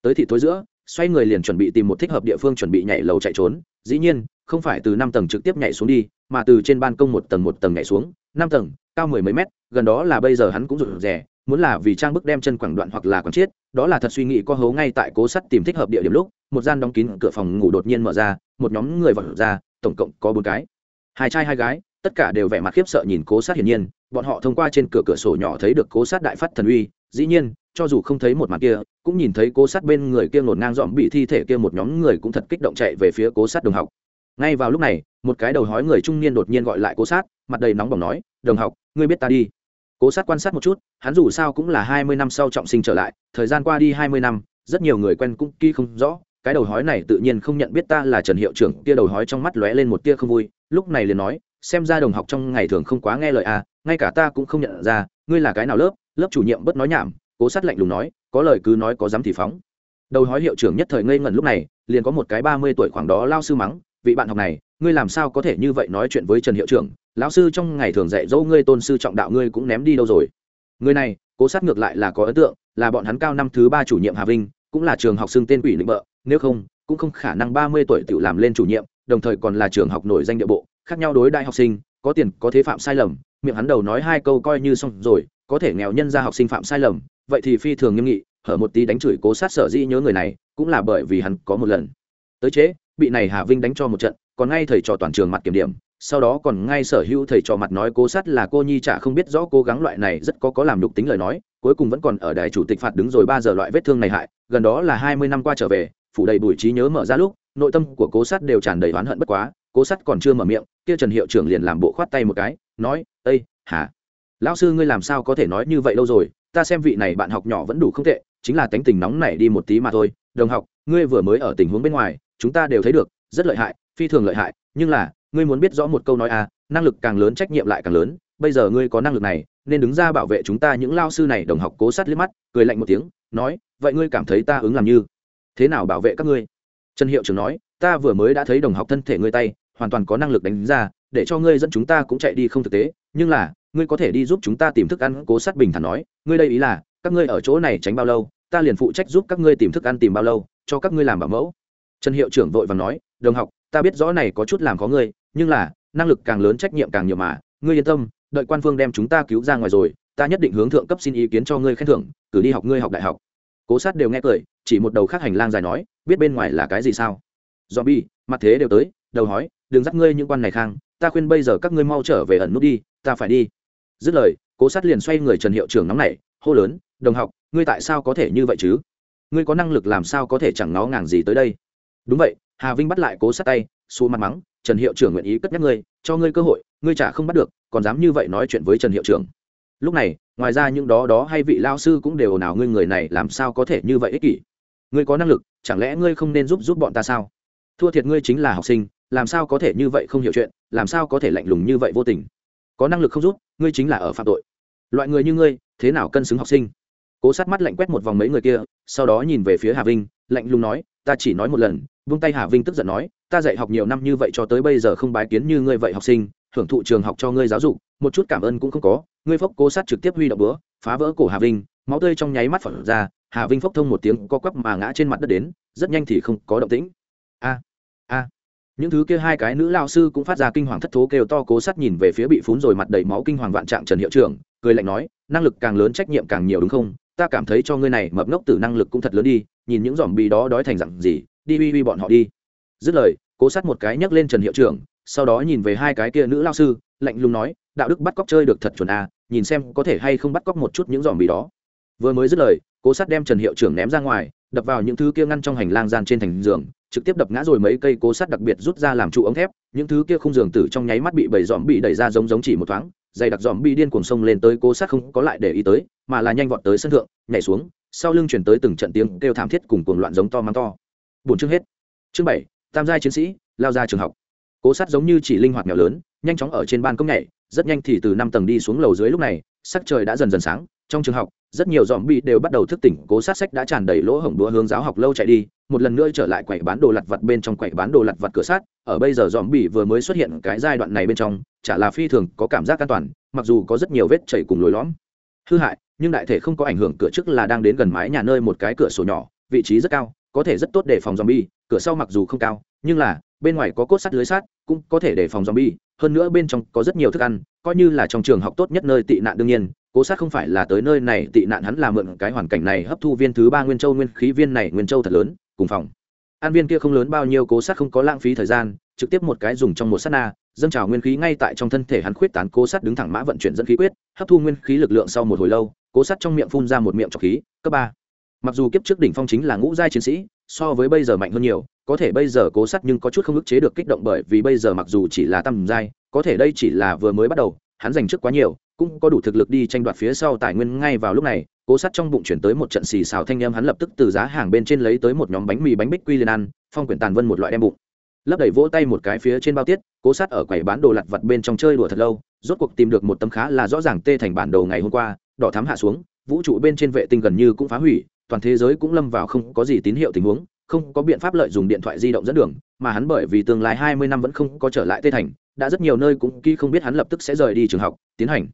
tới thị tối giữa, xoay người liền chuẩn bị tìm một thích hợp địa phương chuẩn bị nhảy lầu chạy trốn. Dĩ nhiên, không phải từ năm tầng trực tiếp nhảy xuống đi, mà từ trên ban công một tầng một tầng nhảy xuống, năm tầng, cao mười mấy mét, gần đó là bây giờ hắn cũng rụt rè, muốn là vì trang bức đem chân quẳng đoạn hoặc là quảng chết đó là thật suy nghĩ có hố ngay tại cố sắt tìm thích hợp địa điểm lúc, một gian đóng kín cửa phòng ngủ đột nhiên mở ra, một nhóm người vọt ra, tổng cộng có bốn cái. Hai trai hai gái, tất cả đều vẻ mặt khiếp sợ nhìn cố sát hiển nhiên, bọn họ thông qua trên cửa cửa sổ nhỏ thấy được cố sát đại phát thần uy, dĩ nhiên, cho dù không thấy một mặt kia cũng nhìn thấy cố sát bên người kia ngổn ngang dọn bị thi thể kia một nhóm người cũng thật kích động chạy về phía cố sát đồng học. Ngay vào lúc này, một cái đầu hói người trung niên đột nhiên gọi lại cố sát, mặt đầy nóng bỏng nói, đồng học, ngươi biết ta đi. Cố sát quan sát một chút, hắn dù sao cũng là hai mươi năm sau trọng sinh trở lại, thời gian qua đi hai mươi năm, rất nhiều người quen cũng kỳ không rõ, cái đầu hói này tự nhiên không nhận biết ta là trần hiệu trưởng tia đầu hói trong mắt lóe lên một tia không vui, lúc này liền nói, xem ra đồng học trong ngày thường không quá nghe lời à ngay cả ta cũng không nhận ra, ngươi là cái nào lớp lớp chủ nhiệm bất nói nhảm. Cố sát lạnh lùng nói có lời cứ nói có dám thì phóng. Đầu hói hiệu trưởng nhất thời ngây ngẩn lúc này, liền có một cái ba mươi tuổi khoảng đó lao sư mắng, vị bạn học này, ngươi làm sao có thể như vậy nói chuyện với trần hiệu trưởng? Lão sư trong ngày thường dạy dỗ ngươi tôn sư trọng đạo ngươi cũng ném đi đâu rồi? Người này, cố sát ngược lại là có ấn tượng, là bọn hắn cao năm thứ ba chủ nhiệm hà vinh, cũng là trường học xưng tên quỷ định bợ, nếu không, cũng không khả năng ba mươi tuổi tự làm lên chủ nhiệm, đồng thời còn là trường học nổi danh địa bộ, khác nhau đối đại học sinh, có tiền có thế phạm sai lầm, miệng hắn đầu nói hai câu coi như xong rồi, có thể nghèo nhân ra học sinh phạm sai lầm vậy thì phi thường nghiêm nghị, hở một tí đánh chửi cố sát sở dĩ nhớ người này, cũng là bởi vì hắn có một lần. Tới chế, bị này hà vinh đánh cho một trận, còn ngay thầy trò toàn trường mặt kiểm điểm, sau đó còn ngay sở hữu thầy trò mặt nói cố sát là cô nhi chả không biết rõ cố gắng loại này rất có có làm nhục tính lời nói, cuối cùng vẫn còn ở đài chủ tịch phạt đứng rồi ba giờ loại vết thương này hại, gần đó là hai mươi năm qua trở về, phủ đầy bùi trí nhớ mở ra lúc, nội tâm của cố sát đều tràn đầy oán hận bất quá, cố sát còn chưa mở miệng, kia trần hiệu trưởng liền làm bộ khoát tay một cái, nói ây hả lão sư ngươi làm sao có thể nói như vậy lâu rồi ta xem vị này bạn học nhỏ vẫn đủ không tệ, chính là tánh tình nóng này đi một tí mà thôi. Đồng học, ngươi vừa mới ở tình huống bên ngoài, chúng ta đều thấy được, rất lợi hại, phi thường lợi hại, nhưng là, ngươi muốn biết rõ một câu nói à năng lực càng lớn trách nhiệm lại càng lớn, bây giờ ngươi có năng lực này, nên đứng ra bảo vệ chúng ta những lao sư này. Đồng học cố sát liếc mắt, cười lạnh một tiếng, nói, vậy ngươi cảm thấy ta ứng làm như thế nào bảo vệ các ngươi? Trần hiệu trưởng nói, ta vừa mới đã thấy đồng học thân thể ngươi tay, hoàn toàn có năng lực đánh ra, để cho ngươi dẫn chúng ta cũng chạy đi không thực tế, nhưng là ngươi có thể đi giúp chúng ta tìm thức ăn, cố sát bình thản nói, ngươi đây ý là, các ngươi ở chỗ này tránh bao lâu, ta liền phụ trách giúp các ngươi tìm thức ăn tìm bao lâu, cho các ngươi làm bảo mẫu. Trần hiệu trưởng vội và nói, đồng học, ta biết rõ này có chút làm khó ngươi, nhưng là, năng lực càng lớn trách nhiệm càng nhiều mà, ngươi yên tâm, đợi quan phương đem chúng ta cứu ra ngoài rồi, ta nhất định hướng thượng cấp xin ý kiến cho ngươi khen thưởng, cử đi học ngươi học đại học. Cố sát đều nghe cười, chỉ một đầu khác hành lang dài nói, biết bên ngoài là cái gì sao? Do bi mặt thế đều tới, đầu hói, đừng dắt ngươi những quan này khang, ta khuyên bây giờ các ngươi mau trở về ẩn nút đi, ta phải đi dứt lời, cố sát liền xoay người trần hiệu trưởng nóng này hô lớn, đồng học, ngươi tại sao có thể như vậy chứ? Ngươi có năng lực làm sao có thể chẳng nó ngàng gì tới đây? Đúng vậy, hà vinh bắt lại cố sát tay xù mặt mắng, trần hiệu trưởng nguyện ý cất nhắc ngươi, cho ngươi cơ hội, ngươi chả không bắt được, còn dám như vậy nói chuyện với trần hiệu trưởng. Lúc này, ngoài ra những đó đó hay vị lao sư cũng đều nào ngươi người này làm sao có thể như vậy ích kỷ? Ngươi có năng lực, chẳng lẽ ngươi không nên giúp giúp bọn ta sao? Thua thiệt ngươi chính là học sinh, làm sao có thể như vậy không hiểu chuyện, làm sao có thể lạnh lùng như vậy vô tình? Có năng lực không giúp ngươi chính là ở phạm tội. Loại người như ngươi, thế nào cân xứng học sinh? Cố sát mắt lạnh quét một vòng mấy người kia, sau đó nhìn về phía hà vinh, lạnh lùng nói, ta chỉ nói một lần. Vung tay hà vinh tức giận nói, ta dạy học nhiều năm như vậy cho tới bây giờ không bái kiến như ngươi vậy học sinh hưởng thụ trường học cho ngươi giáo dục, một chút cảm ơn cũng không có. Ngươi phốc cố sát trực tiếp huy động bữa phá vỡ cổ hà vinh, máu tươi trong nháy mắt phật ra, hà vinh phốc thông một tiếng, co quắp mà ngã trên mặt đất đến, rất nhanh thì không có động tĩnh. A a những thứ kia hai cái nữ lao sư cũng phát ra kinh hoàng thất thố kêu to cố sắt nhìn về phía bị phún rồi mặt đầy máu kinh hoàng vạn trạng trần hiệu trưởng, cười lạnh nói, năng lực càng lớn trách nhiệm càng nhiều đúng không? Ta cảm thấy cho ngươi này mập ngốc tử năng lực cũng thật lớn đi, nhìn những dòm bì đó đói thành dặn gì, đi uy uy bọn họ đi. Dứt lời, cố sắt một cái nhấc lên trần hiệu trưởng, sau đó nhìn về hai cái kia nữ lao sư, lạnh lùng nói, đạo đức bắt cóc chơi được thật chuẩn à nhìn xem có thể hay không bắt cóc một chút những dòm bì đó. Vừa mới dứt lời, cố sắt đem trần hiệu trưởng ném ra ngoài, đập vào những thứ kia ngăn trong hành lang gian trên thành giường trực tiếp đập ngã rồi mấy cây cố sắt đặc biệt rút ra làm trụ ống thép, những thứ kia không giường tử trong nháy mắt bị bầy dòm bị đẩy ra giống giống chỉ một thoáng, dày đặc dòm bị điên cuồng sông lên tới cố sắt không có lại để ý tới, mà là nhanh vọt tới sân thượng, nhảy xuống, sau lưng chuyển tới từng trận tiếng kêu thảm thiết cùng cuồng loạn giống to mắng to. Bốn chương hết. Chương bảy, tam giai chiến sĩ, lao ra trường học. Cố sắt giống như chỉ linh hoạt nhỏ lớn, nhanh chóng ở trên ban công nhảy, rất nhanh thì từ năm tầng đi xuống lầu dưới lúc này, sắc trời đã dần dần sáng trong trường học, rất nhiều dòm bị đều bắt đầu thức tỉnh, cố sát sách đã tràn đầy lỗ hổng đũa hướng giáo học lâu chạy đi, một lần nữa trở lại quầy bán đồ lặt vặt bên trong quầy bán đồ lặt vặt cửa sát. Ở bây giờ dòm bị vừa mới xuất hiện cái giai đoạn này bên trong, chả là phi thường có cảm giác an toàn, mặc dù có rất nhiều vết chảy cùng lồi lõm. Hư hại, nhưng đại thể không có ảnh hưởng, cửa trước là đang đến gần mái nhà nơi một cái cửa sổ nhỏ, vị trí rất cao, có thể rất tốt để phòng zombie. Cửa sau mặc dù không cao, nhưng là, bên ngoài có cốt sắt lưới sắt cũng có thể để phòng zombie. Hơn nữa bên trong có rất nhiều thức ăn, coi như là trong trường học tốt nhất nơi tị nạn đương nhiên cố sát không phải là tới nơi này, tị nạn hắn là mượn cái hoàn cảnh này hấp thu viên thứ ba nguyên châu nguyên khí viên này, nguyên châu thật lớn, cùng phòng. An viên kia không lớn bao nhiêu, cố sát không có lãng phí thời gian, trực tiếp một cái dùng trong một sát na, dâng trào nguyên khí ngay tại trong thân thể hắn khuyết tán, cố sát đứng thẳng mã vận chuyển dẫn khí quyết, hấp thu nguyên khí lực lượng sau một hồi lâu, cố sát trong miệng phun ra một miệng trọc khí, cấp ba. Mặc dù kiếp trước đỉnh phong chính là ngũ giai chiến sĩ, so với bây giờ mạnh hơn nhiều, có thể bây giờ cố sát nhưng có chút không ức chế được kích động bởi vì bây giờ mặc dù chỉ là tầm giai, có thể đây chỉ là vừa mới bắt đầu, hắn dành trước quá nhiều cũng có đủ thực lực đi tranh đoạt phía sau tài nguyên ngay vào lúc này, cố sát trong bụng chuyển tới một trận xì xào thanh em hắn lập tức từ giá hàng bên trên lấy tới một nhóm bánh mì bánh bích quy liền ăn, phong quyển tàn vân một loại đem bụng. Lấp đầy vỗ tay một cái phía trên bao tiết, cố sát ở quầy bán đồ lặt vặt bên trong chơi đùa thật lâu, rốt cuộc tìm được một tấm khá là rõ ràng tê thành bản đồ ngày hôm qua, đỏ thám hạ xuống, vũ trụ bên trên vệ tinh gần như cũng phá hủy, toàn thế giới cũng lâm vào không có gì tín hiệu tình huống, không có biện pháp lợi dùng điện thoại di động dẫn đường, mà hắn bởi vì tương lai hai mươi năm vẫn không có trở lại tê thành, đã rất nhiều nơi cũng kỹ không biết hắn lập tức sẽ rời đi trường học, tiến hành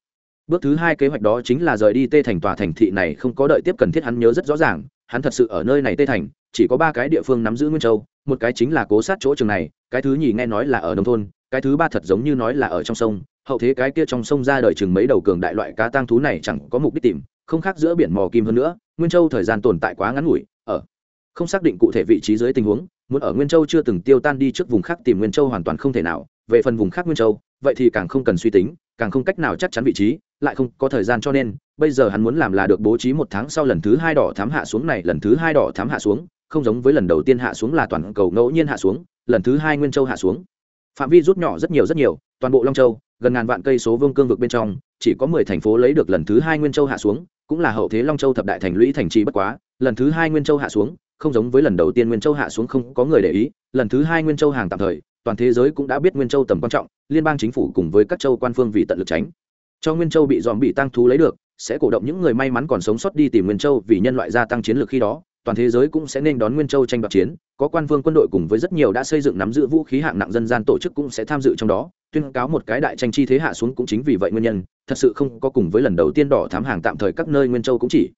bước thứ hai kế hoạch đó chính là rời đi tê thành tòa thành thị này, không có đợi tiếp cần thiết hắn nhớ rất rõ ràng, hắn thật sự ở nơi này tê thành, chỉ có ba cái địa phương nắm giữ nguyên châu, một cái chính là cố sát chỗ trường này, cái thứ nhì nghe nói là ở nông thôn, cái thứ ba thật giống như nói là ở trong sông, hậu thế cái kia trong sông ra đời chừng mấy đầu cường đại loại cá tang thú này chẳng có mục đích tìm, không khác giữa biển mò kim hơn nữa, nguyên châu thời gian tồn tại quá ngắn ngủi, ở, không xác định cụ thể vị trí dưới tình huống, muốn ở nguyên châu chưa từng tiêu tan đi trước vùng khác tìm nguyên châu hoàn toàn không thể nào, về phần vùng khác nguyên châu, vậy thì càng không cần suy tính, càng không cách nào chắc chắn vị trí lại không có thời gian cho nên, bây giờ hắn muốn làm là được bố trí một tháng sau lần thứ hai đỏ thám hạ xuống này, lần thứ hai đỏ thám hạ xuống, không giống với lần đầu tiên hạ xuống là toàn cầu ngẫu nhiên hạ xuống, lần thứ hai nguyên châu hạ xuống. Phạm vi rút nhỏ rất nhiều rất nhiều, toàn bộ long châu, gần ngàn vạn cây số vương cương vực bên trong, chỉ có mười thành phố lấy được lần thứ hai nguyên châu hạ xuống, cũng là hậu thế long châu thập đại thành lũy thành trì bất quá, lần thứ hai nguyên châu hạ xuống, không giống với lần đầu tiên nguyên châu hạ xuống không có người để ý, lần thứ hai nguyên châu hàng tạm thời, toàn thế giới cũng đã biết nguyên châu tầm quan trọng, liên bang chính phủ cùng với các châu quan phương vì tận lực tránh cho nguyên châu bị dòm bị tăng thú lấy được, sẽ cổ động những người may mắn còn sống sót đi tìm nguyên châu vì nhân loại gia tăng chiến lược khi đó, toàn thế giới cũng sẽ nên đón nguyên châu tranh đoạt chiến, có quan vương quân đội cùng với rất nhiều đã xây dựng nắm giữ vũ khí hạng nặng dân gian tổ chức cũng sẽ tham dự trong đó, tuyên cáo một cái đại tranh chi thế hạ xuống cũng chính vì vậy nguyên nhân, thật sự không có cùng với lần đầu tiên đỏ thám hàng tạm thời các nơi nguyên châu cũng chỉ.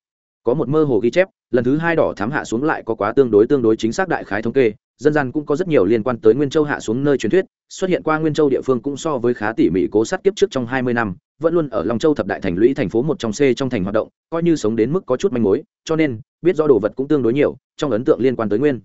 Có một mơ hồ ghi chép, lần thứ hai đỏ thám hạ xuống lại có quá tương đối tương đối chính xác đại khái thống kê dân gian cũng có rất nhiều liên quan tới nguyên châu hạ xuống nơi truyền thuyết, xuất hiện qua nguyên châu địa phương cũng so với khá tỉ mỉ cố sát kiếp trước trong hai mươi năm, vẫn luôn ở long châu thập đại thành lũy thành phố một trong c trong thành hoạt động, coi như sống đến mức có chút manh mối, cho nên, biết rõ đồ vật cũng tương đối nhiều, trong ấn tượng liên quan tới nguyên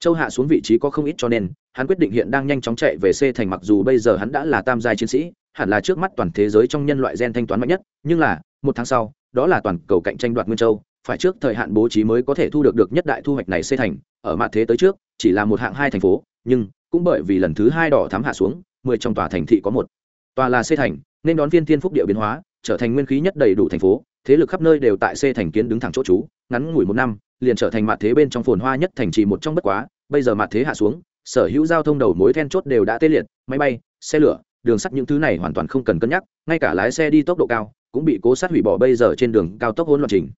châu hạ xuống vị trí có không ít cho nên, hắn quyết định hiện đang nhanh chóng chạy về c thành mặc dù bây giờ hắn đã là tam giai chiến sĩ, hẳn là trước mắt toàn thế giới trong nhân loại gen thanh toán mạnh nhất, nhưng là, một tháng sau, đó là toàn cầu cạnh tranh đoạt nguyên châu, phải trước thời hạn bố trí mới có thể thu được được nhất đại thu hoạch này xây thành, ở mặt thế tới trước chỉ là một hạng hai thành phố, nhưng cũng bởi vì lần thứ hai đỏ thám hạ xuống, mười trong tòa thành thị có một. Tòa là xê thành, nên đón viên thiên phúc địa biến hóa, trở thành nguyên khí nhất đầy đủ thành phố, thế lực khắp nơi đều tại xê thành kiến đứng thẳng chỗ trú ngắn ngủi một năm, liền trở thành mặt thế bên trong phồn hoa nhất thành trì một trong bất quá, bây giờ mặt thế hạ xuống, sở hữu giao thông đầu mối then chốt đều đã tê liệt, máy bay, xe lửa, đường sắt những thứ này hoàn toàn không cần cân nhắc, ngay cả lái xe đi tốc độ cao, cũng bị cố sát hủy bỏ bây giờ trên đường cao tốc hỗn loạn trình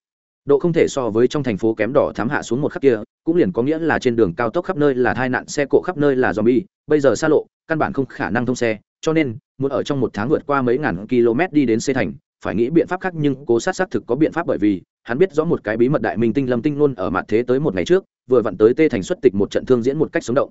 độ không thể so với trong thành phố kém đỏ thám hạ xuống một khắc kia, cũng liền có nghĩa là trên đường cao tốc khắp nơi là tai nạn, xe cộ khắp nơi là zombie, bây giờ xa lộ, căn bản không khả năng thông xe, cho nên, muốn ở trong một tháng vượt qua mấy ngàn km đi đến xe thành, phải nghĩ biện pháp khác nhưng cố sát xác thực có biện pháp bởi vì, hắn biết rõ một cái bí mật đại minh tinh lâm tinh luôn ở mặt thế tới một ngày trước, vừa vặn tới tê thành xuất tịch một trận thương diễn một cách sống động.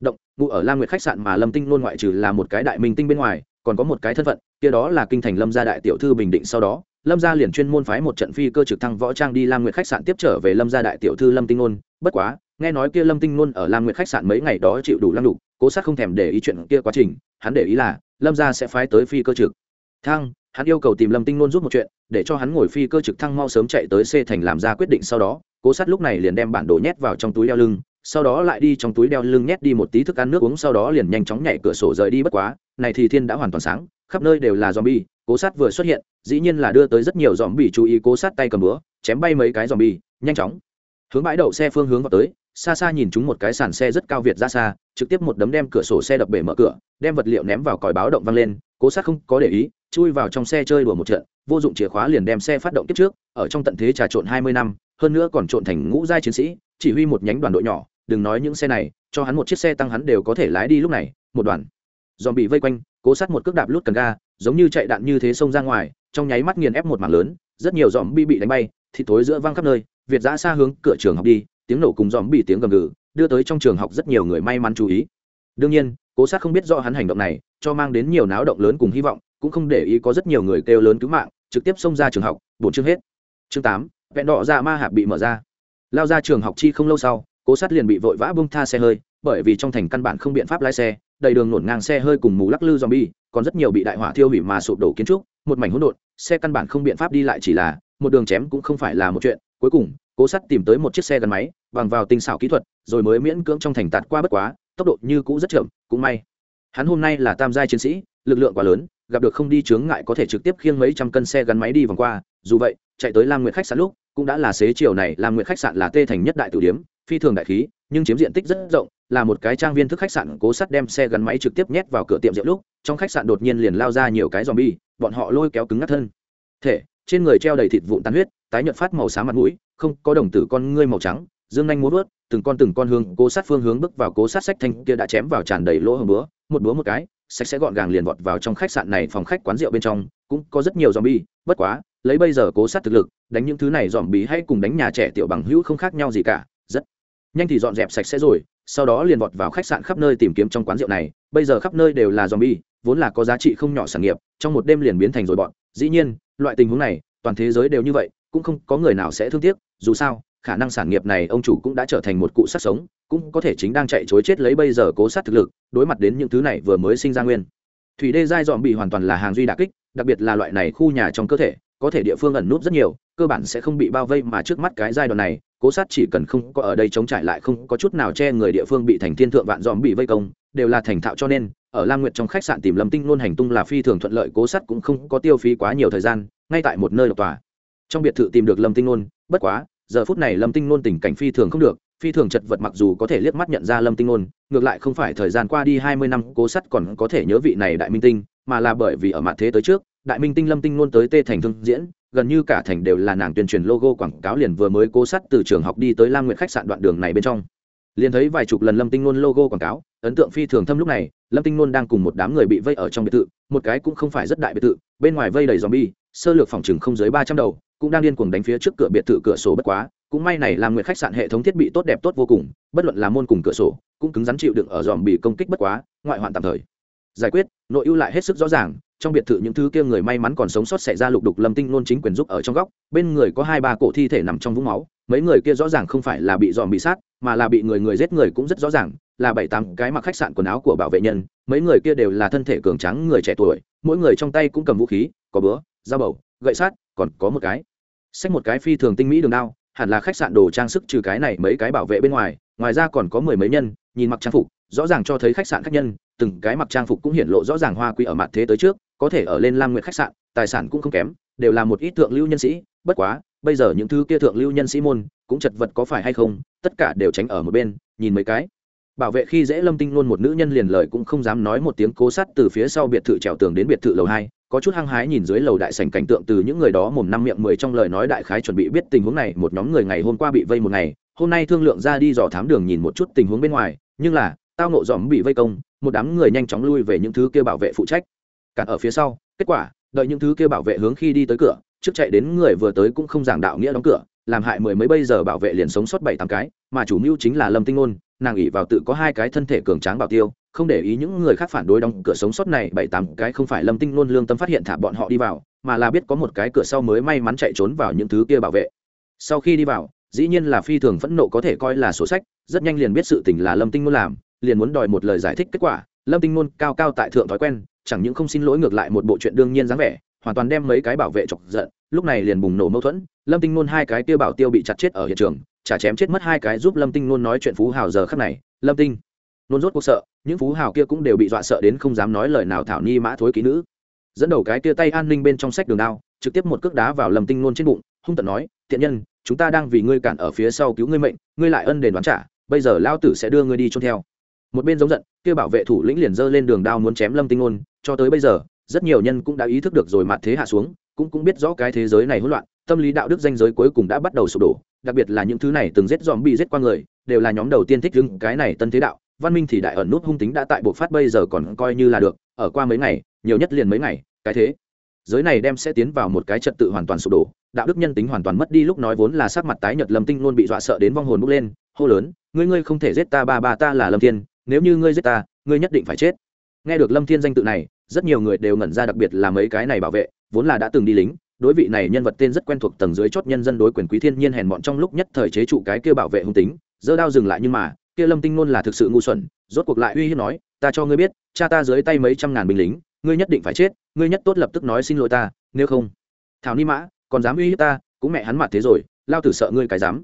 Động, ngụ ở la nguyệt khách sạn mà lâm tinh luôn ngoại trừ là một cái đại minh tinh bên ngoài, còn có một cái thân phận, kia đó là kinh thành lâm gia đại tiểu thư bình định sau đó lâm gia liền chuyên môn phái một trận phi cơ trực thăng võ trang đi lam nguyệt khách sạn tiếp trở về lâm gia đại tiểu thư lâm tinh ngôn bất quá, nghe nói kia lâm tinh ngôn ở lam nguyệt khách sạn mấy ngày đó chịu đủ lăng đục, cố sát không thèm để ý chuyện kia quá trình, hắn để ý là, lâm gia sẽ phái tới phi cơ trực thăng. Hắn yêu cầu tìm lâm tinh ngôn giúp một chuyện, để cho hắn ngồi phi cơ trực thăng mau sớm chạy tới c thành làm ra quyết định sau đó, cố sát lúc này liền đem bản đồ nhét vào trong túi đeo lưng, sau đó lại đi trong túi đeo lưng nhét đi một tí thức ăn nước uống, sau đó liền nhanh chóng nhảy cửa sổ rời đi. Bất quá, này thì thiên đã hoàn toàn sáng, khắp nơi đều là zombie cố sát vừa xuất hiện, dĩ nhiên là đưa tới rất nhiều zombie chú ý cố sát tay cầm búa, chém bay mấy cái zombie, nhanh chóng. Hướng bãi đậu xe phương hướng vào tới, xa xa nhìn chúng một cái sàn xe rất cao việt ra xa, trực tiếp một đấm đem cửa sổ xe đập bể mở cửa, đem vật liệu ném vào còi báo động văng lên, cố sát không có để ý, chui vào trong xe chơi đùa một trận, vô dụng chìa khóa liền đem xe phát động tiếp trước, ở trong tận thế trà trộn hai mươi năm, hơn nữa còn trộn thành ngũ giai chiến sĩ, chỉ huy một nhánh đoàn đội nhỏ, đừng nói những xe này, cho hắn một chiếc xe tăng hắn đều có thể lái đi lúc này, một đoàn. Dòm bị vây quanh, cố sát một cước đạp lút cần ga giống như chạy đạn như thế xông ra ngoài, trong nháy mắt nghiền ép một mảng lớn, rất nhiều dòm bi bị đánh bay, thịt thối giữa văng khắp nơi, việt giã xa hướng cửa trường học đi, tiếng nổ cùng dòm bị tiếng gầm gừ, đưa tới trong trường học rất nhiều người may mắn chú ý. Đương nhiên, cố sát không biết rõ hắn hành động này, cho mang đến nhiều náo động lớn cùng hy vọng, cũng không để ý có rất nhiều người kêu lớn cứu mạng, trực tiếp xông ra trường học bổn chương hết. Chương tám, vẹn đỏ ra ma hạp bị mở ra. Lao ra trường học chi không lâu sau, cố sát liền bị vội vã bung tha xe hơi, bởi vì trong thành căn bản không biện pháp lái xe, đầy đường nổn ngang xe hơi cùng mù lắc lư zombie còn rất nhiều bị đại hỏa thiêu hủy mà sụp đổ kiến trúc, một mảnh hỗn độn, xe căn bản không biện pháp đi lại chỉ là, một đường chém cũng không phải là một chuyện. Cuối cùng, cố sắt tìm tới một chiếc xe gắn máy, bằng vào tinh xảo kỹ thuật, rồi mới miễn cưỡng trong thành tạt qua bất quá, tốc độ như cũ rất chậm, cũng may. Hắn hôm nay là tam giai chiến sĩ, lực lượng quá lớn, gặp được không đi chướng ngại có thể trực tiếp khiêng mấy trăm cân xe gắn máy đi vòng qua. Dù vậy, chạy tới lam nguyệt khách sạn lúc, cũng đã là xế chiều này, lam nguyệt khách sạn là tê thành nhất đại tử điếm phi thường đại khí, nhưng chiếm diện tích rất rộng là một cái trang viên thức khách sạn cố sắt đem xe gắn máy trực tiếp nhét vào cửa tiệm rượu lúc, trong khách sạn đột nhiên liền lao ra nhiều cái zombie, bọn họ lôi kéo cứng ngắt thân. Thể, trên người treo đầy thịt vụn tan huyết, tái nhợt phát màu xám mặt mũi, không, có đồng tử con ngươi màu trắng, dương nhanh múa vớt, từng con từng con hương cố sát phương hướng bước vào cố sát sách thanh kia đã chém vào tràn đầy lỗ hồng búa, một búa một cái, sạch sẽ gọn gàng liền vọt vào trong khách sạn này phòng khách quán rượu bên trong, cũng có rất nhiều zombie, bất quá, lấy bây giờ cố sát thực lực, đánh những thứ này dòm bí hay cùng đánh nhà trẻ tiểu bằng hữu không khác nhau gì cả, rất nhanh thì dọn dẹp sạch sẽ rồi sau đó liền vọt vào khách sạn khắp nơi tìm kiếm trong quán rượu này. Bây giờ khắp nơi đều là zombie, vốn là có giá trị không nhỏ sản nghiệp, trong một đêm liền biến thành rồi bọn. Dĩ nhiên, loại tình huống này, toàn thế giới đều như vậy, cũng không có người nào sẽ thương tiếc. Dù sao, khả năng sản nghiệp này ông chủ cũng đã trở thành một cụ sát sống, cũng có thể chính đang chạy chối chết lấy bây giờ cố sát thực lực, đối mặt đến những thứ này vừa mới sinh ra nguyên. Thủy đê dai dọn bị hoàn toàn là hàng duy đà kích, đặc biệt là loại này khu nhà trong cơ thể có thể địa phương ẩn nút rất nhiều, cơ bản sẽ không bị bao vây mà trước mắt cái giai đoạn này, cố sát chỉ cần không có ở đây chống trải lại không có chút nào che người địa phương bị thành thiên thượng vạn dòm bị vây công, đều là thành thạo cho nên, ở lam nguyệt trong khách sạn tìm lâm tinh luôn hành tung là phi thường thuận lợi, cố sát cũng không có tiêu phí quá nhiều thời gian, ngay tại một nơi độc tòa. Trong biệt thự tìm được lâm tinh nôn, bất quá, giờ phút này lâm tinh nôn tình cảnh phi thường không được, phi thường chật vật mặc dù có thể liếc mắt nhận ra lâm tinh nôn, ngược lại không phải thời gian qua đi hai mươi năm, cố sắt còn có thể nhớ vị này đại minh tinh, mà là bởi vì ở mặt thế tới trước đại minh tinh lâm tinh luôn tới tê thành thương diễn, gần như cả thành đều là nàng tuyên truyền logo quảng cáo liền vừa mới cố sắt từ trường học đi tới lam nguyện khách sạn đoạn đường này bên trong. Liền thấy vài chục lần lâm tinh luôn logo quảng cáo, ấn tượng phi thường thâm lúc này, lâm tinh luôn đang cùng một đám người bị vây ở trong biệt thự, một cái cũng không phải rất đại biệt thự, bên ngoài vây đầy zombie, sơ lược phòng chừng không dưới ba trăm đầu, cũng đang điên cuồng đánh phía trước cửa biệt thự cửa sổ bất quá, cũng may này làm nguyện khách sạn hệ thống thiết bị tốt đẹp tốt vô cùng, bất luận là môn cùng cửa sổ, cũng cứng rắn chịu đựng ở dòm bị công kích bất quá, ngoại hoạn tạm thời. Giải quyết, nội ưu lại hết sức rõ ràng trong biệt thự những thứ kia người may mắn còn sống sót xảy ra lục đục lâm tinh nôn chính quyền giúp ở trong góc, bên người có hai ba cổ thi thể nằm trong vũng máu, mấy người kia rõ ràng không phải là bị dòm bị sát, mà là bị người người giết người cũng rất rõ ràng, là bảy tám cái mặc khách sạn quần áo của bảo vệ nhân, mấy người kia đều là thân thể cường trắng người trẻ tuổi, mỗi người trong tay cũng cầm vũ khí, có bữa dao bầu, gậy sát còn có một cái. Xách một cái phi thường tinh mỹ đường đao, hẳn là khách sạn đồ trang sức trừ cái này mấy cái bảo vệ bên ngoài ngoài ra còn có mười mấy nhân, nhìn mặc trang phục, rõ ràng cho thấy khách sạn khách nhân, từng cái mặc trang phục cũng hiển lộ rõ ràng hoa quý ở mặt thế tới trước có thể ở lên lam nguyệt khách sạn, tài sản cũng không kém, đều là một ít thượng lưu nhân sĩ, bất quá, bây giờ những thứ kia thượng lưu nhân sĩ môn, cũng chật vật có phải hay không, tất cả đều tránh ở một bên, nhìn mấy cái. Bảo vệ khi dễ lâm tinh luôn một nữ nhân liền lời cũng không dám nói một tiếng cố sát từ phía sau biệt thự trèo tường đến biệt thự lầu hai, có chút hăng hái nhìn dưới lầu đại sảnh cảnh tượng từ những người đó mồm năm miệng mười trong lời nói đại khái chuẩn bị biết tình huống này, một nhóm người ngày hôm qua bị vây một ngày, hôm nay thương lượng ra đi dò thám đường nhìn một chút tình huống bên ngoài, nhưng là, tao nộ dòm bị vây công, một đám người nhanh chóng lui về những thứ kia bảo vệ phụ trách cản ở phía sau, kết quả, đợi những thứ kia bảo vệ hướng khi đi tới cửa, trước chạy đến người vừa tới cũng không giảng đạo nghĩa đóng cửa, làm hại mười mấy bây giờ bảo vệ liền sống sót bảy tám cái, mà chủ mưu chính là lâm tinh ngôn, nàng ỉ vào tự có hai cái thân thể cường tráng bảo tiêu, không để ý những người khác phản đối đóng cửa sống sót này, bảy tám cái không phải lâm tinh ngôn lương tâm phát hiện thả bọn họ đi vào, mà là biết có một cái cửa sau mới may mắn chạy trốn vào những thứ kia bảo vệ. Sau khi đi vào, dĩ nhiên là phi thường phẫn nộ có thể coi là sổ sách, rất nhanh liền biết sự tình là lâm tinh ngôn làm, liền muốn đòi một lời giải thích kết quả lâm tinh luôn cao cao tại thượng thói quen, chẳng những không xin lỗi ngược lại một bộ chuyện đương nhiên dáng vẻ, hoàn toàn đem mấy cái bảo vệ chọc giận, lúc này liền bùng nổ mâu thuẫn, lâm tinh luôn hai cái tiêu bảo tiêu bị chặt chết ở hiện trường, chả chém chết mất hai cái giúp lâm tinh nôn nói chuyện phú hào giờ khắc này. Lâm tinh nôn rốt cuộc sợ, những phú hào kia cũng đều bị dọa sợ đến không dám nói lời nào thảo ni mã thối ký nữ. Dẫn đầu cái tia tay an ninh bên trong sách đường đao, trực tiếp một cước đá vào lâm tinh nôn trên bụng, hung tận nói tiện nhân, chúng ta đang vì ngươi cản ở phía sau cứu ngươi mệnh, ngươi lại ân đền đoán trả, bây giờ lao tử sẽ đưa ngươi đi trôn theo một bên giống giận, kia bảo vệ thủ lĩnh liền giơ lên đường đao muốn chém lâm tinh ngôn. Cho tới bây giờ, rất nhiều nhân cũng đã ý thức được rồi mặt thế hạ xuống, cũng cũng biết rõ cái thế giới này hỗn loạn, tâm lý đạo đức danh giới cuối cùng đã bắt đầu sụp đổ, đặc biệt là những thứ này từng giết dòm bị giết qua người, đều là nhóm đầu tiên thích đứng cái này tân thế đạo. Văn minh thì đại ẩn nút hung tính đã tại bộ phát, bây giờ còn coi như là được, ở qua mấy ngày, nhiều nhất liền mấy ngày, cái thế. Giới này đem sẽ tiến vào một cái trật tự hoàn toàn sụp đổ, đạo đức nhân tính hoàn toàn mất đi, lúc nói vốn là sắc mặt tái nhợt lâm tinh luôn bị dọa sợ đến vong hồn bốc lên, hô lớn, ngươi ngươi không thể giết ta, ba ba, ta là lâm thiên nếu như ngươi giết ta, ngươi nhất định phải chết. Nghe được lâm thiên danh tự này, rất nhiều người đều ngẩn ra, đặc biệt là mấy cái này bảo vệ, vốn là đã từng đi lính, đối vị này nhân vật tên rất quen thuộc tầng dưới chót nhân dân đối quyền quý thiên nhiên hèn mọn trong lúc nhất thời chế trụ cái kia bảo vệ hung tính dơ đao dừng lại nhưng mà, kia lâm tinh nôn là thực sự ngu xuẩn, rốt cuộc lại uy hiếp nói, ta cho ngươi biết, cha ta dưới tay mấy trăm ngàn binh lính, ngươi nhất định phải chết, ngươi nhất tốt lập tức nói xin lỗi ta, nếu không, thảo ni mã, còn dám uy hiếp ta, cũng mẹ hắn mặt thế rồi, lao tử sợ ngươi cái dám.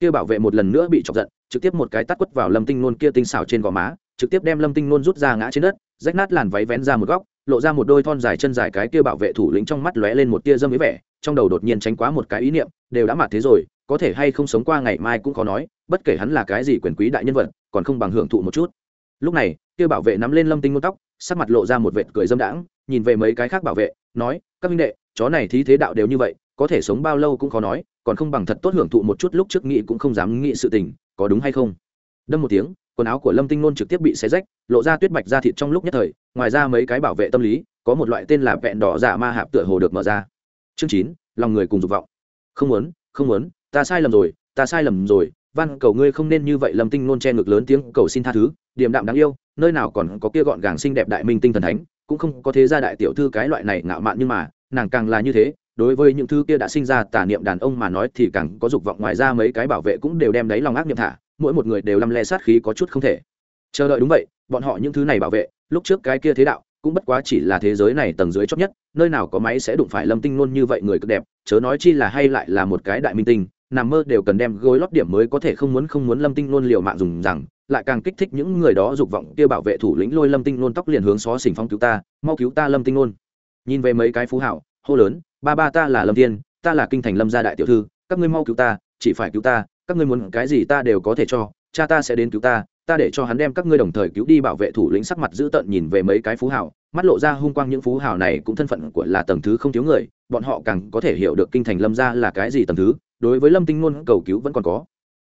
Kia bảo vệ một lần nữa bị chọc giận trực tiếp một cái tát quất vào lâm tinh nôn kia tinh xảo trên gò má, trực tiếp đem lâm tinh nôn rút ra ngã trên đất, rách nát làn váy vén ra một góc, lộ ra một đôi thon dài chân dài cái kia bảo vệ thủ lĩnh trong mắt lóe lên một tia dâm với vẻ, trong đầu đột nhiên tránh quá một cái ý niệm, đều đã mặt thế rồi, có thể hay không sống qua ngày mai cũng khó nói, bất kể hắn là cái gì quyền quý đại nhân vật, còn không bằng hưởng thụ một chút. Lúc này, kia bảo vệ nắm lên lâm tinh nôn tóc, sắc mặt lộ ra một vệt cười dâm đãng, nhìn về mấy cái khác bảo vệ, nói, các minh đệ, chó này thí thế đạo đều như vậy, có thể sống bao lâu cũng khó nói, còn không bằng thật tốt hưởng thụ một chút lúc trước nghĩ cũng không dám nghĩ sự tình có đúng hay không? Đâm một tiếng, quần áo của lâm tinh nôn trực tiếp bị xé rách, lộ ra tuyết bạch ra thịt trong lúc nhất thời, ngoài ra mấy cái bảo vệ tâm lý, có một loại tên là vẹn đỏ giả ma hạp tựa hồ được mở ra. Chương chín, lòng người cùng dục vọng. Không muốn không muốn, ta sai lầm rồi, ta sai lầm rồi van cầu ngươi không nên như vậy, lâm tinh nôn che ngực lớn tiếng, cầu xin tha thứ, điềm đạm đáng yêu, nơi nào còn có kia gọn gàng xinh đẹp đại minh tinh thần thánh, cũng không có thế gia đại tiểu thư cái loại này ngạo mạn nhưng mà, nàng càng là như thế đối với những thứ kia đã sinh ra tà niệm đàn ông mà nói thì càng có dục vọng ngoài ra mấy cái bảo vệ cũng đều đem đáy lòng ác niệm thả, mỗi một người đều lăm le sát khí có chút không thể. Chờ đợi đúng vậy, bọn họ những thứ này bảo vệ, lúc trước cái kia thế đạo, cũng bất quá chỉ là thế giới này tầng dưới chót nhất, nơi nào có máy sẽ đụng phải lâm tinh luôn như vậy người cực đẹp, chớ nói chi là hay lại là một cái đại minh tinh, nằm mơ đều cần đem gối lót điểm mới có thể không muốn không muốn lâm tinh luôn liều mạng dùng rằng, lại càng kích thích những người đó dục vọng kia bảo vệ thủ lĩnh lôi lâm tinh luôn tóc liền hướng xó xỉnh phong cứu ta, mau cứu ta lâm tinh luôn nhìn về mấy cái phú hảo, hô lớn ba ba ta là lâm Thiên, ta là kinh thành lâm gia đại tiểu thư các ngươi mau cứu ta chỉ phải cứu ta các ngươi muốn cái gì ta đều có thể cho cha ta sẽ đến cứu ta ta để cho hắn đem các ngươi đồng thời cứu đi bảo vệ thủ lĩnh sắc mặt dữ tợn nhìn về mấy cái phú hào mắt lộ ra hung quang những phú hào này cũng thân phận của là tầng thứ không thiếu người bọn họ càng có thể hiểu được kinh thành lâm gia là cái gì tầng thứ đối với lâm tinh ngôn cầu cứu vẫn còn có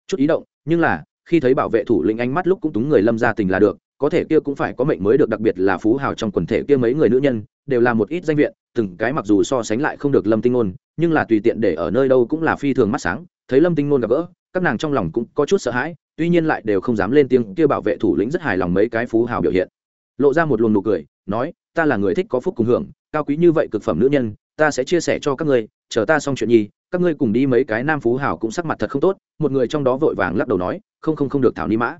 chút ý động nhưng là khi thấy bảo vệ thủ lĩnh ánh mắt lúc cũng túng người lâm gia tình là được có thể kia cũng phải có mệnh mới được, đặc biệt là phú hào trong quần thể kia mấy người nữ nhân, đều là một ít danh viện, từng cái mặc dù so sánh lại không được lâm tinh ngôn nhưng là tùy tiện để ở nơi đâu cũng là phi thường mắt sáng, thấy lâm tinh ngôn gặp gỡ, các nàng trong lòng cũng có chút sợ hãi, tuy nhiên lại đều không dám lên tiếng kia bảo vệ thủ lĩnh rất hài lòng mấy cái phú hào biểu hiện. Lộ ra một luồng nụ cười, nói, ta là người thích có phúc cùng hưởng, cao quý như vậy cực phẩm nữ nhân, ta sẽ chia sẻ cho các ngươi, chờ ta xong chuyện nhi, các ngươi cùng đi mấy cái nam phú hào cũng sắc mặt thật không tốt. Một người trong đó vội vàng lắc đầu nói, không không không được thảo ni mã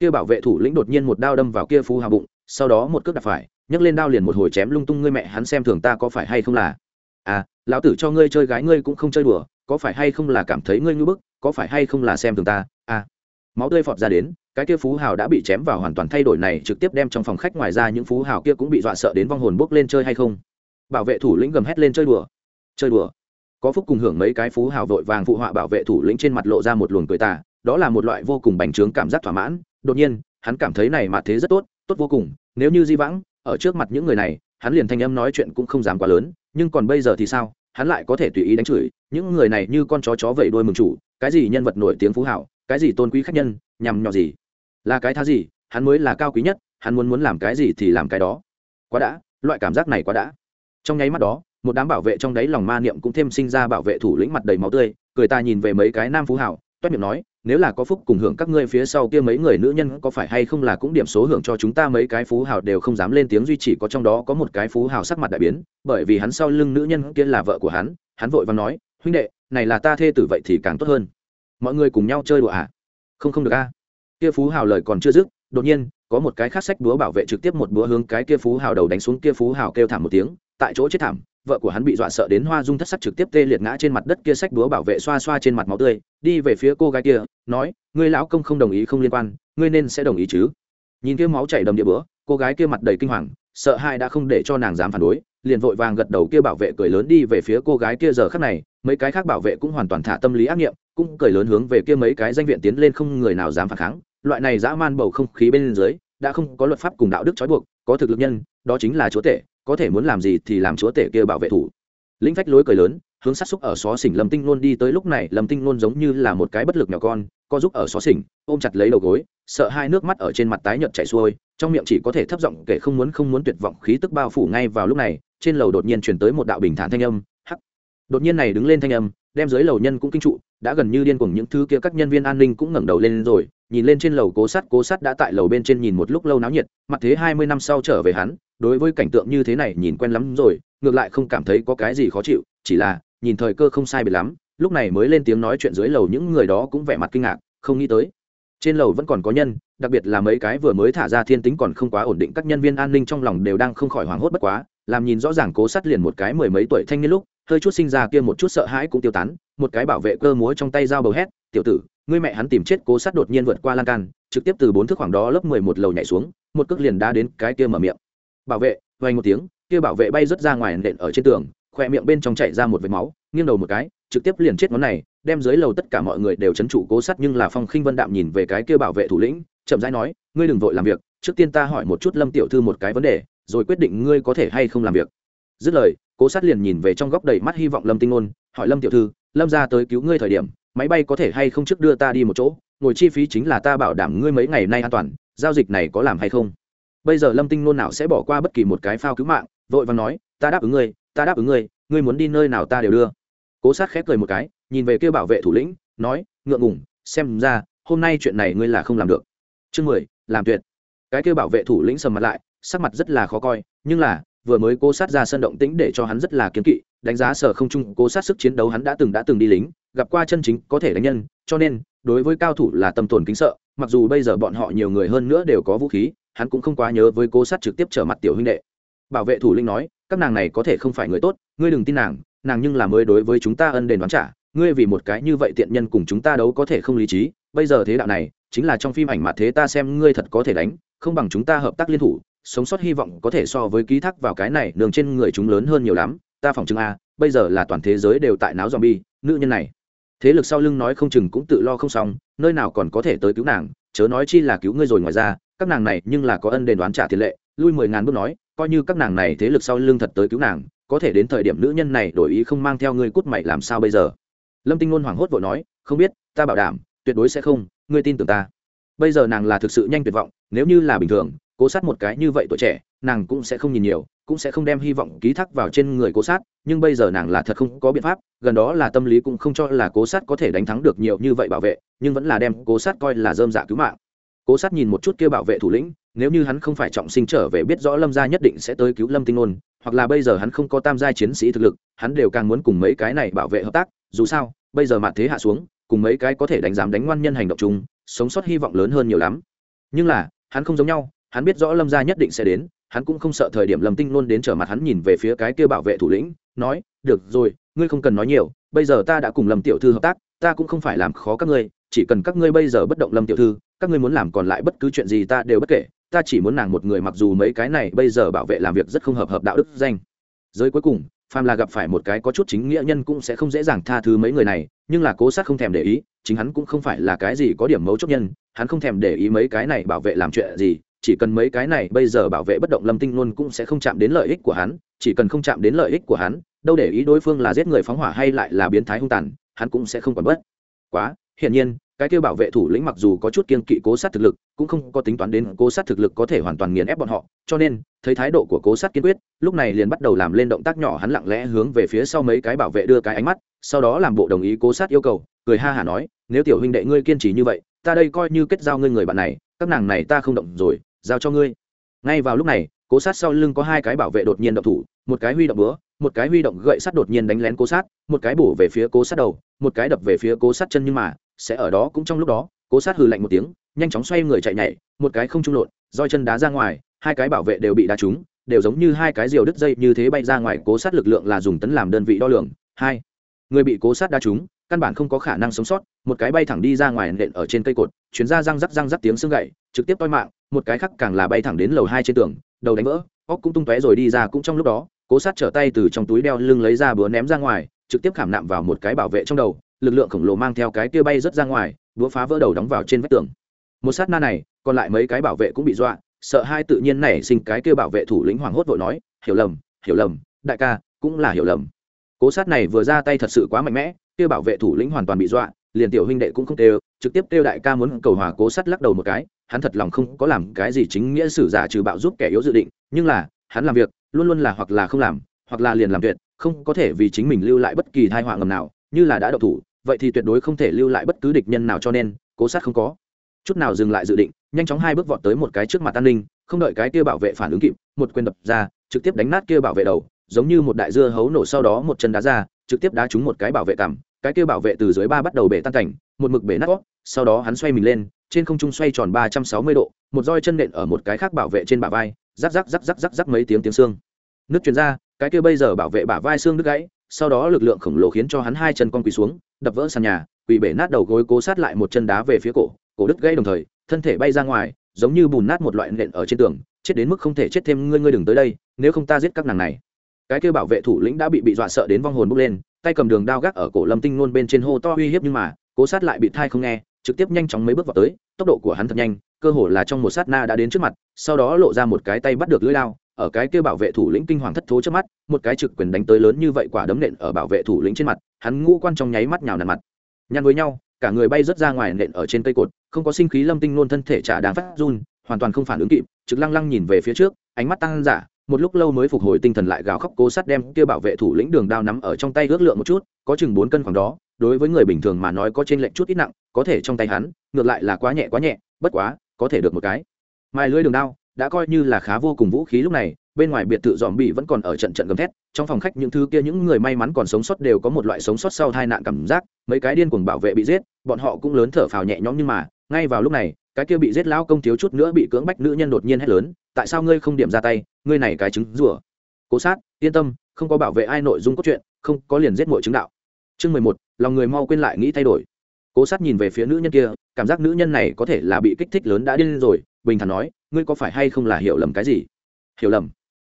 kia bảo vệ thủ lĩnh đột nhiên một đao đâm vào kia phú hào bụng, sau đó một cước đạp phải, nhấc lên đao liền một hồi chém lung tung ngươi mẹ, hắn xem thường ta có phải hay không là? À lão tử cho ngươi chơi gái ngươi cũng không chơi đùa, có phải hay không là cảm thấy ngươi ngưỡng bức, có phải hay không là xem thường ta? À máu tươi phọt ra đến, cái kia phú hào đã bị chém vào hoàn toàn thay đổi này, trực tiếp đem trong phòng khách ngoài ra những phú hào kia cũng bị dọa sợ đến vong hồn bốc lên chơi hay không? Bảo vệ thủ lĩnh gầm hét lên chơi đùa chơi đùa. Có phúc cùng hưởng mấy cái phú hào vội vàng phụ họa bảo vệ thủ lĩnh trên mặt lộ ra một luồng cười tà, đó là một loại vô cùng bành trướng cảm giác thỏa mãn đột nhiên, hắn cảm thấy này mà thế rất tốt tốt vô cùng, nếu như di vãng, ở trước mặt những người này, hắn liền thanh âm nói chuyện cũng không dám quá lớn, nhưng còn bây giờ thì sao, hắn lại có thể tùy ý đánh chửi, những người này như con chó chó vẩy đuôi mừng chủ, cái gì nhân vật nổi tiếng phú hảo, cái gì tôn quý khách nhân, nhằm nhỏ gì? Là cái thá gì? Hắn mới là cao quý nhất, hắn muốn muốn làm cái gì thì làm cái đó. Quá đã, loại cảm giác này quá đã. Trong nháy mắt đó, một đám bảo vệ trong đáy lòng ma niệm cũng thêm sinh ra bảo vệ thủ lĩnh mặt đầy máu tươi, cười ta nhìn về mấy cái nam phú hảo, toét miệng nói nếu là có phúc cùng hưởng các ngươi phía sau kia mấy người nữ nhân có phải hay không là cũng điểm số hưởng cho chúng ta mấy cái phú hào đều không dám lên tiếng duy chỉ có trong đó có một cái phú hào sắc mặt đại biến, bởi vì hắn sau lưng nữ nhân kia là vợ của hắn hắn vội và nói, huynh đệ, này là ta thê tử vậy thì càng tốt hơn. Mọi người cùng nhau chơi đùa à? Không không được a. Kia phú hào lời còn chưa dứt, đột nhiên, có một cái khác sách búa bảo vệ trực tiếp một búa hướng cái kia phú hào đầu đánh xuống, kia phú hào kêu thảm một tiếng, tại chỗ chết thảm vợ của hắn bị dọa sợ đến hoa dung thất sắc trực tiếp tê liệt ngã trên mặt đất kia sách búa bảo vệ xoa xoa trên mặt máu tươi, đi về phía cô gái kia, nói, ngươi lão công không đồng ý không liên quan, ngươi nên sẽ đồng ý chứ. Nhìn kia máu chảy đầm địa bữa cô gái kia mặt đầy kinh hoàng, sợ hai đã không để cho nàng dám phản đối, liền vội vàng gật đầu kia bảo vệ cười lớn đi về phía cô gái kia giờ khắc này, mấy cái khác bảo vệ cũng hoàn toàn thả tâm lý ác nghiệm, cũng cười lớn hướng về kia mấy cái danh viện tiến lên không người nào dám phản kháng. Loại này dã man bầu không khí bên dưới, đã không có luật pháp cùng đạo đức trói buộc, có thực lực nhân, đó chính là chúa tể có thể muốn làm gì thì làm chúa tể kia bảo vệ thủ. Lĩnh phách lối cười lớn, hướng sát xúc ở xó xỉnh lâm tinh nôn đi tới lúc này, lâm tinh nôn giống như là một cái bất lực nhỏ con, co giúp ở xó xỉnh, ôm chặt lấy đầu gối, sợ hai nước mắt ở trên mặt tái nhợt chảy xuôi, trong miệng chỉ có thể thấp giọng kể không muốn không muốn tuyệt vọng khí tức bao phủ ngay vào lúc này, trên lầu đột nhiên chuyển tới một đạo bình thản thanh âm, hắc. Đột nhiên này đứng lên thanh âm, đem dưới lầu nhân cũng kinh trụ, đã gần như điên cuồng những thứ kia các nhân viên an ninh cũng ngẩng đầu lên rồi, nhìn lên trên lầu cố sắt cố sắt đã tại lầu bên trên nhìn một lúc lâu náo nhiệt, mặt thế hai mươi năm sau trở về hắn đối với cảnh tượng như thế này nhìn quen lắm rồi, ngược lại không cảm thấy có cái gì khó chịu, chỉ là, nhìn thời cơ không sai biệt lắm, lúc này mới lên tiếng nói chuyện dưới lầu những người đó cũng vẻ mặt kinh ngạc, không nghĩ tới. Trên lầu vẫn còn có nhân, đặc biệt là mấy cái vừa mới thả ra thiên tính còn không quá ổn định các nhân viên an ninh trong lòng đều đang không khỏi hoảng hốt bất quá, làm nhìn rõ ràng cố sát liền một cái mười mấy tuổi thanh niên lúc, hơi chút sinh ra kia một chút sợ hãi cũng tiêu tán, một cái bảo vệ cơ múa trong tay dao bầu hét, tiểu tử, ngươi mẹ hắn tìm chết cố sát đột nhiên vượt qua lan can, trực tiếp từ bốn thước khoảng đó lớp mười một lầu nhảy xuống, một cước liền đá đến cái kia mở miệng bảo vệ vay một tiếng, kia bảo vệ bay rớt ra ngoài nện ở trên tường, khoe miệng bên trong chảy ra một vệt máu, nghiêng đầu một cái, trực tiếp liền chết ngón này, đem dưới lầu tất cả mọi người đều chấn trụ cố sắt nhưng là phong khinh vân đạm nhìn về cái kia bảo vệ thủ lĩnh, chậm rãi nói, ngươi đừng vội làm việc, trước tiên ta hỏi một chút lâm tiểu thư một cái vấn đề, rồi quyết định ngươi có thể hay không làm việc. Dứt lời, cố sát liền nhìn về trong góc đầy mắt hy vọng lâm tinh ngôn, hỏi lâm tiểu thư, lâm ra tới cứu ngươi thời điểm, máy bay có thể hay không trước đưa ta đi một chỗ, ngồi chi phí chính là ta bảo đảm ngươi mấy ngày nay an toàn, giao dịch này có làm hay không? Bây giờ lâm tinh nôn nào sẽ bỏ qua bất kỳ một cái phao cứu mạng, vội và nói, ta đáp ứng ngươi, ta đáp ứng ngươi ngươi muốn đi nơi nào ta đều đưa. Cố sát khép cười một cái, nhìn về kêu bảo vệ thủ lĩnh, nói, ngượng ngủng xem ra, hôm nay chuyện này ngươi là không làm được. Chương mười, làm tuyệt. Cái kêu bảo vệ thủ lĩnh sầm mặt lại, sắc mặt rất là khó coi, nhưng là, vừa mới cố sát ra sân động tĩnh để cho hắn rất là kiến kỵ, đánh giá sở không trung cố sát sức chiến đấu hắn đã từng đã từng đi lính, gặp qua chân chính có thể đánh nhân, cho nên, đối với cao thủ là tâm tồn kính sợ, mặc dù bây giờ bọn họ nhiều người hơn nữa đều có vũ khí hắn cũng không quá nhớ với cố sát trực tiếp trở mặt tiểu huynh đệ bảo vệ thủ lĩnh nói, các nàng này có thể không phải người tốt, ngươi đừng tin nàng nàng nhưng là mới đối với chúng ta ân đền đoán trả, ngươi vì một cái như vậy tiện nhân cùng chúng ta đấu có thể không lý trí, bây giờ thế đạo này, chính là trong phim ảnh mà thế ta xem ngươi thật có thể đánh, không bằng chúng ta hợp tác liên thủ, sống sót hy vọng có thể so với ký thác vào cái này đường trên người chúng lớn hơn nhiều lắm, ta phỏng chứng a, bây giờ là toàn thế giới đều tại náo zombie. nữ nhân này thế lực sau lưng nói không chừng cũng tự lo không xong, nơi nào còn có thể tới cứu nàng, chớ nói chi là cứu ngươi rồi ngoài ra các nàng này nhưng là có ân đền đoán trả tiền lệ, lui mười ngàn bước nói, coi như các nàng này thế lực sau lưng thật tới cứu nàng, có thể đến thời điểm nữ nhân này đổi ý không mang theo ngươi cút mày làm sao bây giờ? Lâm tinh ngôn hoảng hốt vội nói, không biết, ta bảo đảm, tuyệt đối sẽ không, ngươi tin tưởng ta. Bây giờ nàng là thực sự nhanh tuyệt vọng, nếu như là bình thường, cố sát một cái như vậy tuổi trẻ, nàng cũng sẽ không nhìn nhiều, cũng sẽ không đem hy vọng ký thác vào trên người cố sát, nhưng bây giờ nàng là thật không có biện pháp, gần đó là tâm lý cũng không cho là cố sát có thể đánh thắng được nhiều như vậy bảo vệ, nhưng vẫn là đem cố sát coi là dơm dạ cứu mạng cố sát nhìn một chút kia bảo vệ thủ lĩnh, nếu như hắn không phải trọng sinh trở về biết rõ lâm gia nhất định sẽ tới cứu lâm tinh ôn hoặc là bây giờ hắn không có tam gia chiến sĩ thực lực, hắn đều càng muốn cùng mấy cái này bảo vệ hợp tác, dù sao, bây giờ mặt thế hạ xuống, cùng mấy cái có thể đánh giám đánh ngoan nhân hành động chung, sống sót hy vọng lớn hơn nhiều lắm. Nhưng là, hắn không giống nhau, hắn biết rõ lâm gia nhất định sẽ đến, hắn cũng không sợ thời điểm lâm tinh luôn đến trở mặt hắn nhìn về phía cái kia bảo vệ thủ lĩnh, nói, được rồi, ngươi không cần nói nhiều, bây giờ ta đã cùng lâm tiểu thư hợp tác, ta cũng không phải làm khó các ngươi, chỉ cần các ngươi bây giờ bất động lâm tiểu thư các ngươi muốn làm còn lại bất cứ chuyện gì ta đều bất kể, ta chỉ muốn nàng một người mặc dù mấy cái này bây giờ bảo vệ làm việc rất không hợp hợp đạo đức danh. Giới cuối cùng, phàm là gặp phải một cái có chút chính nghĩa nhân cũng sẽ không dễ dàng tha thứ mấy người này, nhưng là cố sát không thèm để ý, chính hắn cũng không phải là cái gì có điểm mấu chốt nhân, hắn không thèm để ý mấy cái này bảo vệ làm chuyện gì, chỉ cần mấy cái này bây giờ bảo vệ bất động lâm tinh luôn cũng sẽ không chạm đến lợi ích của hắn, chỉ cần không chạm đến lợi ích của hắn, đâu để ý đối phương là giết người phóng hỏa hay lại là biến thái hung tàn, hắn cũng sẽ không còn bớt. Quá, hiển nhiên cái kêu bảo vệ thủ lĩnh mặc dù có chút kiên kỵ cố sát thực lực, cũng không có tính toán đến cố sát thực lực có thể hoàn toàn nghiền ép bọn họ, cho nên, thấy thái độ của cố sát kiên quyết, lúc này liền bắt đầu làm lên động tác nhỏ hắn lặng lẽ hướng về phía sau mấy cái bảo vệ đưa cái ánh mắt, sau đó làm bộ đồng ý cố sát yêu cầu, cười ha hả nói, nếu tiểu huynh đệ ngươi kiên trì như vậy, ta đây coi như kết giao ngươi người bạn này, các nàng này ta không động rồi, giao cho ngươi. Ngay vào lúc này, cố sát sau lưng có hai cái bảo vệ đột nhiên động thủ, một cái huy động búa, một cái huy động gậy sắt đột nhiên đánh lén cố sát, một cái bổ về phía cố sát đầu, một cái đập về phía cố sát chân nhưng mà sẽ ở đó cũng trong lúc đó, cố sát hừ lạnh một tiếng, nhanh chóng xoay người chạy nhảy, một cái không trung lộn, roi chân đá ra ngoài, hai cái bảo vệ đều bị đá trúng, đều giống như hai cái diều đứt dây như thế bay ra ngoài, cố sát lực lượng là dùng tấn làm đơn vị đo lường. Hai, người bị cố sát đá trúng, căn bản không có khả năng sống sót, một cái bay thẳng đi ra ngoài nện ở trên cây cột, chuyến ra răng rắc răng rắc tiếng xương gậy, trực tiếp toi mạng, một cái khác càng là bay thẳng đến lầu hai trên tường, đầu đánh vỡ, óc cũng tung tóe rồi đi ra cũng trong lúc đó, cố sát trở tay từ trong túi đeo lưng lấy ra búa ném ra ngoài, trực tiếp khảm nạm vào một cái bảo vệ trong đầu lực lượng khổng lồ mang theo cái kia bay rất ra ngoài đũa phá vỡ đầu đóng vào trên vách tường. Một sát na này, còn lại mấy cái bảo vệ cũng bị dọa, sợ hai tự nhiên nảy sinh cái kia bảo vệ thủ lĩnh hoảng hốt vội nói, hiểu lầm hiểu lầm, đại ca, cũng là hiểu lầm. Cố sát này vừa ra tay thật sự quá mạnh mẽ, kia bảo vệ thủ lĩnh hoàn toàn bị dọa, liền tiểu huynh đệ cũng không kêu, trực tiếp kêu đại ca muốn cầu hòa cố sát lắc đầu một cái, hắn thật lòng không có làm cái gì chính nghĩa sử giả trừ bạo giúp kẻ yếu dự định, nhưng là, hắn làm việc, luôn luôn là hoặc là không làm, hoặc là liền làm tuyệt, không có thể vì chính mình lưu lại bất kỳ thai họa ngầm nào như là đã độc thủ, vậy thì tuyệt đối không thể lưu lại bất cứ địch nhân nào cho nên, cố sát không có. Chút nào dừng lại dự định, nhanh chóng hai bước vọt tới một cái trước mặt an ninh, không đợi cái kia bảo vệ phản ứng kịp, một quyền đập ra, trực tiếp đánh nát kia bảo vệ đầu, giống như một đại dưa hấu nổ sau đó một chân đá ra, trực tiếp đá trúng một cái bảo vệ cằm, cái kia bảo vệ từ dưới ba bắt đầu bể tan cảnh, một mực bể nát gót sau đó hắn xoay mình lên, trên không trung xoay tròn ba trăm sáu mươi độ, một roi chân nện ở một cái khác bảo vệ trên bả vai, rắc rắc rắc rắc rắc rắc mấy tiếng tiếng xương. Nước chuyển ra, cái kia bây giờ bảo vệ bả vai xương đứt gãy sau đó lực lượng khổng lồ khiến cho hắn hai chân con quỳ xuống, đập vỡ sàn nhà, quỳ bể nát đầu gối cố sát lại một chân đá về phía cổ cổ đứt gây đồng thời, thân thể bay ra ngoài, giống như bùn nát một loại nện ở trên tường, chết đến mức không thể chết thêm ngươi ngươi đừng tới đây, nếu không ta giết các nàng này. Cái kia bảo vệ thủ lĩnh đã bị bị dọa sợ đến vong hồn bốc lên, tay cầm đường đao gác ở cổ lâm tinh nôn bên trên hô to uy hiếp nhưng mà, cố sát lại bị thai không nghe, trực tiếp nhanh chóng mấy bước vào tới, tốc độ của hắn thật nhanh, cơ hồ là trong một sát na đã đến trước mặt, sau đó lộ ra một cái tay bắt được lưỡi lao ở cái kia bảo vệ thủ lĩnh kinh hoàng thất thố trước mắt, một cái trực quyền đánh tới lớn như vậy quả đấm nện ở bảo vệ thủ lĩnh trên mặt, hắn ngũ quan trong nháy mắt nhào nằm mặt. Nhăn với nhau, cả người bay rớt ra ngoài nện ở trên cây cột, không có sinh khí lâm tinh nôn thân thể trả đang phát run, hoàn toàn không phản ứng kịp, trực lăng lăng nhìn về phía trước, ánh mắt tăng giả, một lúc lâu mới phục hồi tinh thần lại gào khóc cố sát đem kia bảo vệ thủ lĩnh đường đao nắm ở trong tay ước lượng một chút, có chừng bốn cân khoảng đó, đối với người bình thường mà nói có trên lệnh chút ít nặng, có thể trong tay hắn, ngược lại là quá nhẹ quá nhẹ, bất quá, có thể được một cái. Mai lưới đường đao đã coi như là khá vô cùng vũ khí lúc này, bên ngoài biệt thự dòm bị vẫn còn ở trận trận gầm thét, trong phòng khách những thứ kia những người may mắn còn sống sót đều có một loại sống sót sau tai nạn cảm giác, mấy cái điên cuồng bảo vệ bị giết, bọn họ cũng lớn thở phào nhẹ nhõm nhưng mà, ngay vào lúc này, cái kia bị giết lão công thiếu chút nữa bị cưỡng bách nữ nhân đột nhiên hét lớn, tại sao ngươi không điểm ra tay, ngươi này cái trứng rủa cố sát, yên tâm, không có bảo vệ ai nội dung cốt truyện, không có liền giết mọi chứng đạo. Chương mười một, lòng người mau quên lại nghĩ thay đổi cố sát nhìn về phía nữ nhân kia, cảm giác nữ nhân này có thể là bị kích thích lớn đã điên rồi, bình thản nói, ngươi có phải hay không là hiểu lầm cái gì? Hiểu lầm.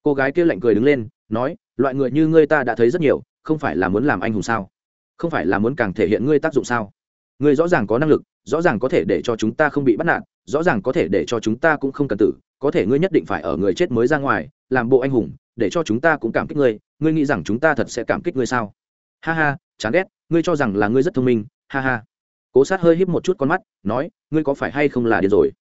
Cô gái kia lạnh cười đứng lên, nói, loại người như ngươi ta đã thấy rất nhiều, không phải là muốn làm anh hùng sao? Không phải là muốn càng thể hiện ngươi tác dụng sao? Ngươi rõ ràng có năng lực, rõ ràng có thể để cho chúng ta không bị bắt nạt, rõ ràng có thể để cho chúng ta cũng không cần tử, có thể ngươi nhất định phải ở người chết mới ra ngoài, làm bộ anh hùng, để cho chúng ta cũng cảm kích ngươi ngươi nghĩ rằng chúng ta thật sẽ cảm kích ngươi sao? Ha ha, chán ghét, ngươi cho rằng là ngươi rất thông minh, ha ha cố sát hơi híp một chút con mắt, nói, ngươi có phải hay không là điên rồi?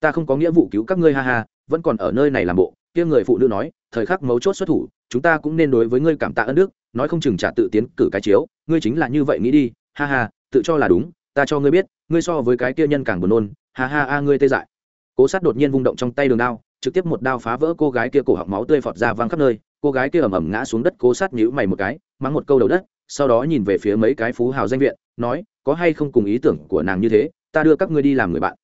Ta không có nghĩa vụ cứu các ngươi, ha ha, vẫn còn ở nơi này làm bộ. Kia người phụ nữ nói, thời khắc mấu chốt xuất thủ, chúng ta cũng nên đối với ngươi cảm tạ ơn đức, nói không chừng trả tự tiến cử cái chiếu, ngươi chính là như vậy nghĩ đi, ha ha, tự cho là đúng, ta cho ngươi biết, ngươi so với cái kia nhân càng buồn nôn, ha ha, a, ngươi tê dại. Cố sát đột nhiên vung động trong tay đường đao, trực tiếp một đao phá vỡ cô gái kia cổ họng máu tươi phọt ra văng khắp nơi, cô gái kia ầm ầm ngã xuống đất, cố sát nhíu mày một cái, mắng một câu đầu đất, sau đó nhìn về phía mấy cái phú hào danh viện, nói có hay không cùng ý tưởng của nàng như thế, ta đưa các ngươi đi làm người bạn.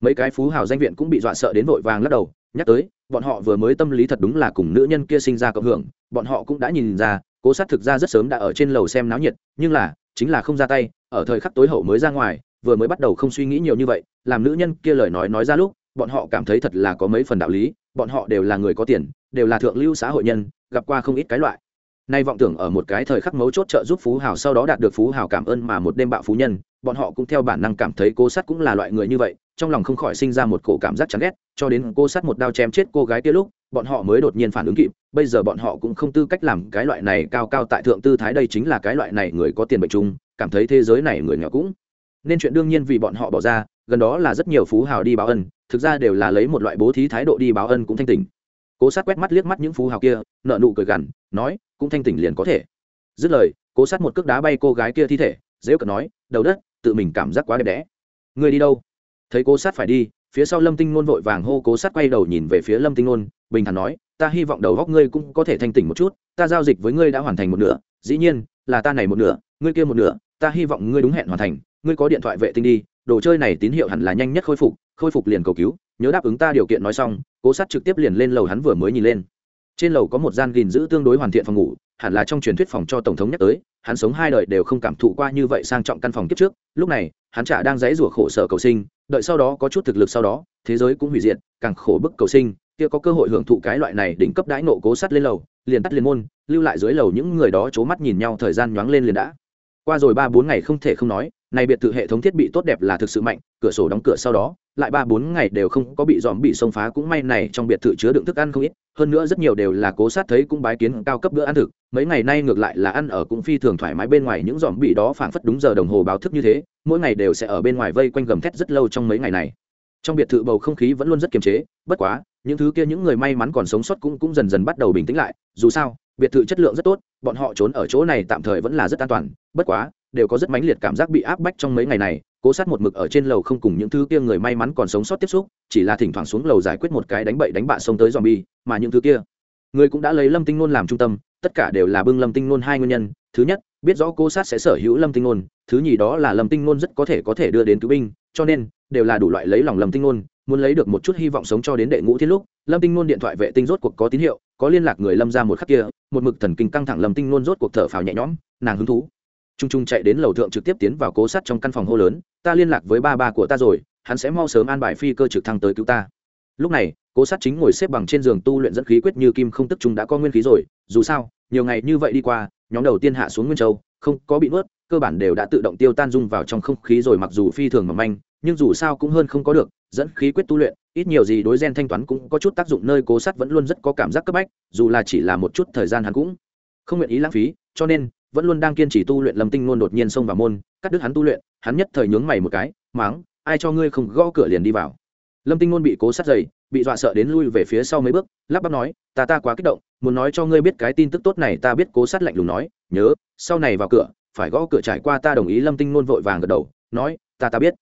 Mấy cái phú hào danh viện cũng bị dọa sợ đến vội vàng lắc đầu, nhắc tới, bọn họ vừa mới tâm lý thật đúng là cùng nữ nhân kia sinh ra cộng hưởng, bọn họ cũng đã nhìn ra, cố sát thực ra rất sớm đã ở trên lầu xem náo nhiệt, nhưng là, chính là không ra tay, ở thời khắc tối hậu mới ra ngoài, vừa mới bắt đầu không suy nghĩ nhiều như vậy, làm nữ nhân kia lời nói nói ra lúc, bọn họ cảm thấy thật là có mấy phần đạo lý, bọn họ đều là người có tiền, đều là thượng lưu xã hội nhân, gặp qua không ít cái loại nay vọng tưởng ở một cái thời khắc mấu chốt trợ giúp phú hào sau đó đạt được phú hào cảm ơn mà một đêm bạo phú nhân, bọn họ cũng theo bản năng cảm thấy cô sắt cũng là loại người như vậy, trong lòng không khỏi sinh ra một cổ cảm giác chán ghét, cho đến cô sắt một đao chém chết cô gái kia lúc, bọn họ mới đột nhiên phản ứng kịp, bây giờ bọn họ cũng không tư cách làm cái loại này cao cao tại thượng tư thái đây chính là cái loại này người có tiền bệnh chung, cảm thấy thế giới này người nghèo cũng nên chuyện đương nhiên vì bọn họ bỏ ra, gần đó là rất nhiều phú hào đi báo ân, thực ra đều là lấy một loại bố thí thái độ đi báo ân cũng thanh tình cố sát quét mắt liếc mắt những phú hào kia nợ nụ cười gằn, nói, cũng thanh tỉnh liền có thể. Dứt lời, cố sát một cước đá bay cô gái kia thi thể dễ cợt nói, đầu đất, tự mình cảm giác quá đẹp đẽ. Người đi đâu? Thấy cố sát phải đi, phía sau lâm tinh ngôn vội vàng hô cố sát quay đầu nhìn về phía lâm tinh ngôn bình thản nói, ta hy vọng đầu góc ngươi cũng có thể thanh tỉnh một chút, ta giao dịch với ngươi đã hoàn thành một nửa, dĩ nhiên, là ta này một nửa, ngươi kia một nửa, ta hy vọng ngươi đúng hẹn hoàn thành, ngươi có điện thoại vệ tinh đi, đồ chơi này tín hiệu hẳn là nhanh nhất khôi phục khôi phục liền cầu cứu nhớ đáp ứng ta điều kiện nói xong, cố sát trực tiếp liền lên lầu hắn vừa mới nhìn lên. Trên lầu có một gian gìn giữ tương đối hoàn thiện phòng ngủ, hẳn là trong truyền thuyết phòng cho tổng thống nhắc tới, hắn sống hai đời đều không cảm thụ qua như vậy sang trọng căn phòng kiếp trước. Lúc này, hắn chả đang dãy rủa khổ sở cầu sinh, đợi sau đó có chút thực lực sau đó, thế giới cũng hủy diệt, càng khổ bức cầu sinh, kia có cơ hội hưởng thụ cái loại này đỉnh cấp đãi nộ cố sát lên lầu, liền tắt liền môn, lưu lại dưới lầu những người đó c mắt nhìn nhau thời gian nhoáng lên liền đã. Qua rồi ba bốn ngày không thể không nói này biệt thự hệ thống thiết bị tốt đẹp là thực sự mạnh, cửa sổ đóng cửa sau đó, lại ba bốn ngày đều không có bị dòm bị xông phá cũng may này trong biệt thự chứa đựng thức ăn không ít, hơn nữa rất nhiều đều là cố sát thấy cũng bái kiến cao cấp bữa ăn thực, mấy ngày nay ngược lại là ăn ở cũng phi thường thoải mái bên ngoài những dòm bị đó phảng phất đúng giờ đồng hồ báo thức như thế, mỗi ngày đều sẽ ở bên ngoài vây quanh gầm thét rất lâu trong mấy ngày này. Trong biệt thự bầu không khí vẫn luôn rất kiềm chế, bất quá, những thứ kia những người may mắn còn sống sót cũng cũng dần dần bắt đầu bình tĩnh lại, dù sao, biệt thự chất lượng rất tốt, bọn họ trốn ở chỗ này tạm thời vẫn là rất an toàn, bất quá đều có rất mãnh liệt cảm giác bị áp bách trong mấy ngày này, cố sát một mực ở trên lầu không cùng những thứ kia người may mắn còn sống sót tiếp xúc, chỉ là thỉnh thoảng xuống lầu giải quyết một cái đánh bậy đánh bạ xông tới dòm bi mà những thứ kia, người cũng đã lấy lâm tinh nôn làm trung tâm, tất cả đều là bưng lâm tinh nôn hai nguyên nhân, thứ nhất, biết rõ cố sát sẽ sở hữu lâm tinh nôn, thứ nhì đó là lâm tinh nôn rất có thể có thể đưa đến cứu binh, cho nên, đều là đủ loại lấy lòng lâm tinh nôn, muốn lấy được một chút hy vọng sống cho đến đệ ngũ thiên lúc, lâm tinh nôn điện thoại vệ tinh rốt cuộc có tín hiệu, có liên lạc người lâm ra một khắc kia, một mực thần kinh căng thẳng lâm tinh nôn rốt cuộc thở phào nhẹ nhõm, nàng hứng thú. Trung Trung chạy đến lầu thượng trực tiếp tiến vào cố sát trong căn phòng hô lớn, ta liên lạc với ba ba của ta rồi, hắn sẽ mau sớm an bài phi cơ trực thăng tới cứu ta. Lúc này, cố sát chính ngồi xếp bằng trên giường tu luyện dẫn khí quyết như kim không tức trung đã có nguyên khí rồi, dù sao, nhiều ngày như vậy đi qua, nhóm đầu tiên hạ xuống nguyên châu, không có bị nuốt, cơ bản đều đã tự động tiêu tan dung vào trong không khí rồi mặc dù phi thường mỏng manh, nhưng dù sao cũng hơn không có được, dẫn khí quyết tu luyện, ít nhiều gì đối gen thanh toán cũng có chút tác dụng, nơi cố sát vẫn luôn rất có cảm giác cấp bách, dù là chỉ là một chút thời gian hắn cũng không nguyện ý lãng phí cho nên, vẫn luôn đang kiên trì tu luyện lâm tinh nôn đột nhiên xông vào môn, cắt đứt hắn tu luyện, hắn nhất thời nhướng mày một cái, máng, ai cho ngươi không gõ cửa liền đi vào? Lâm tinh nôn bị cố sát dày bị dọa sợ đến lui về phía sau mấy bước, lắp bắp nói, ta ta quá kích động, muốn nói cho ngươi biết cái tin tức tốt này ta biết. Cố sát lạnh lùng nói, nhớ, sau này vào cửa, phải gõ cửa trải qua ta đồng ý. Lâm tinh nôn vội vàng gật đầu, nói, ta ta biết.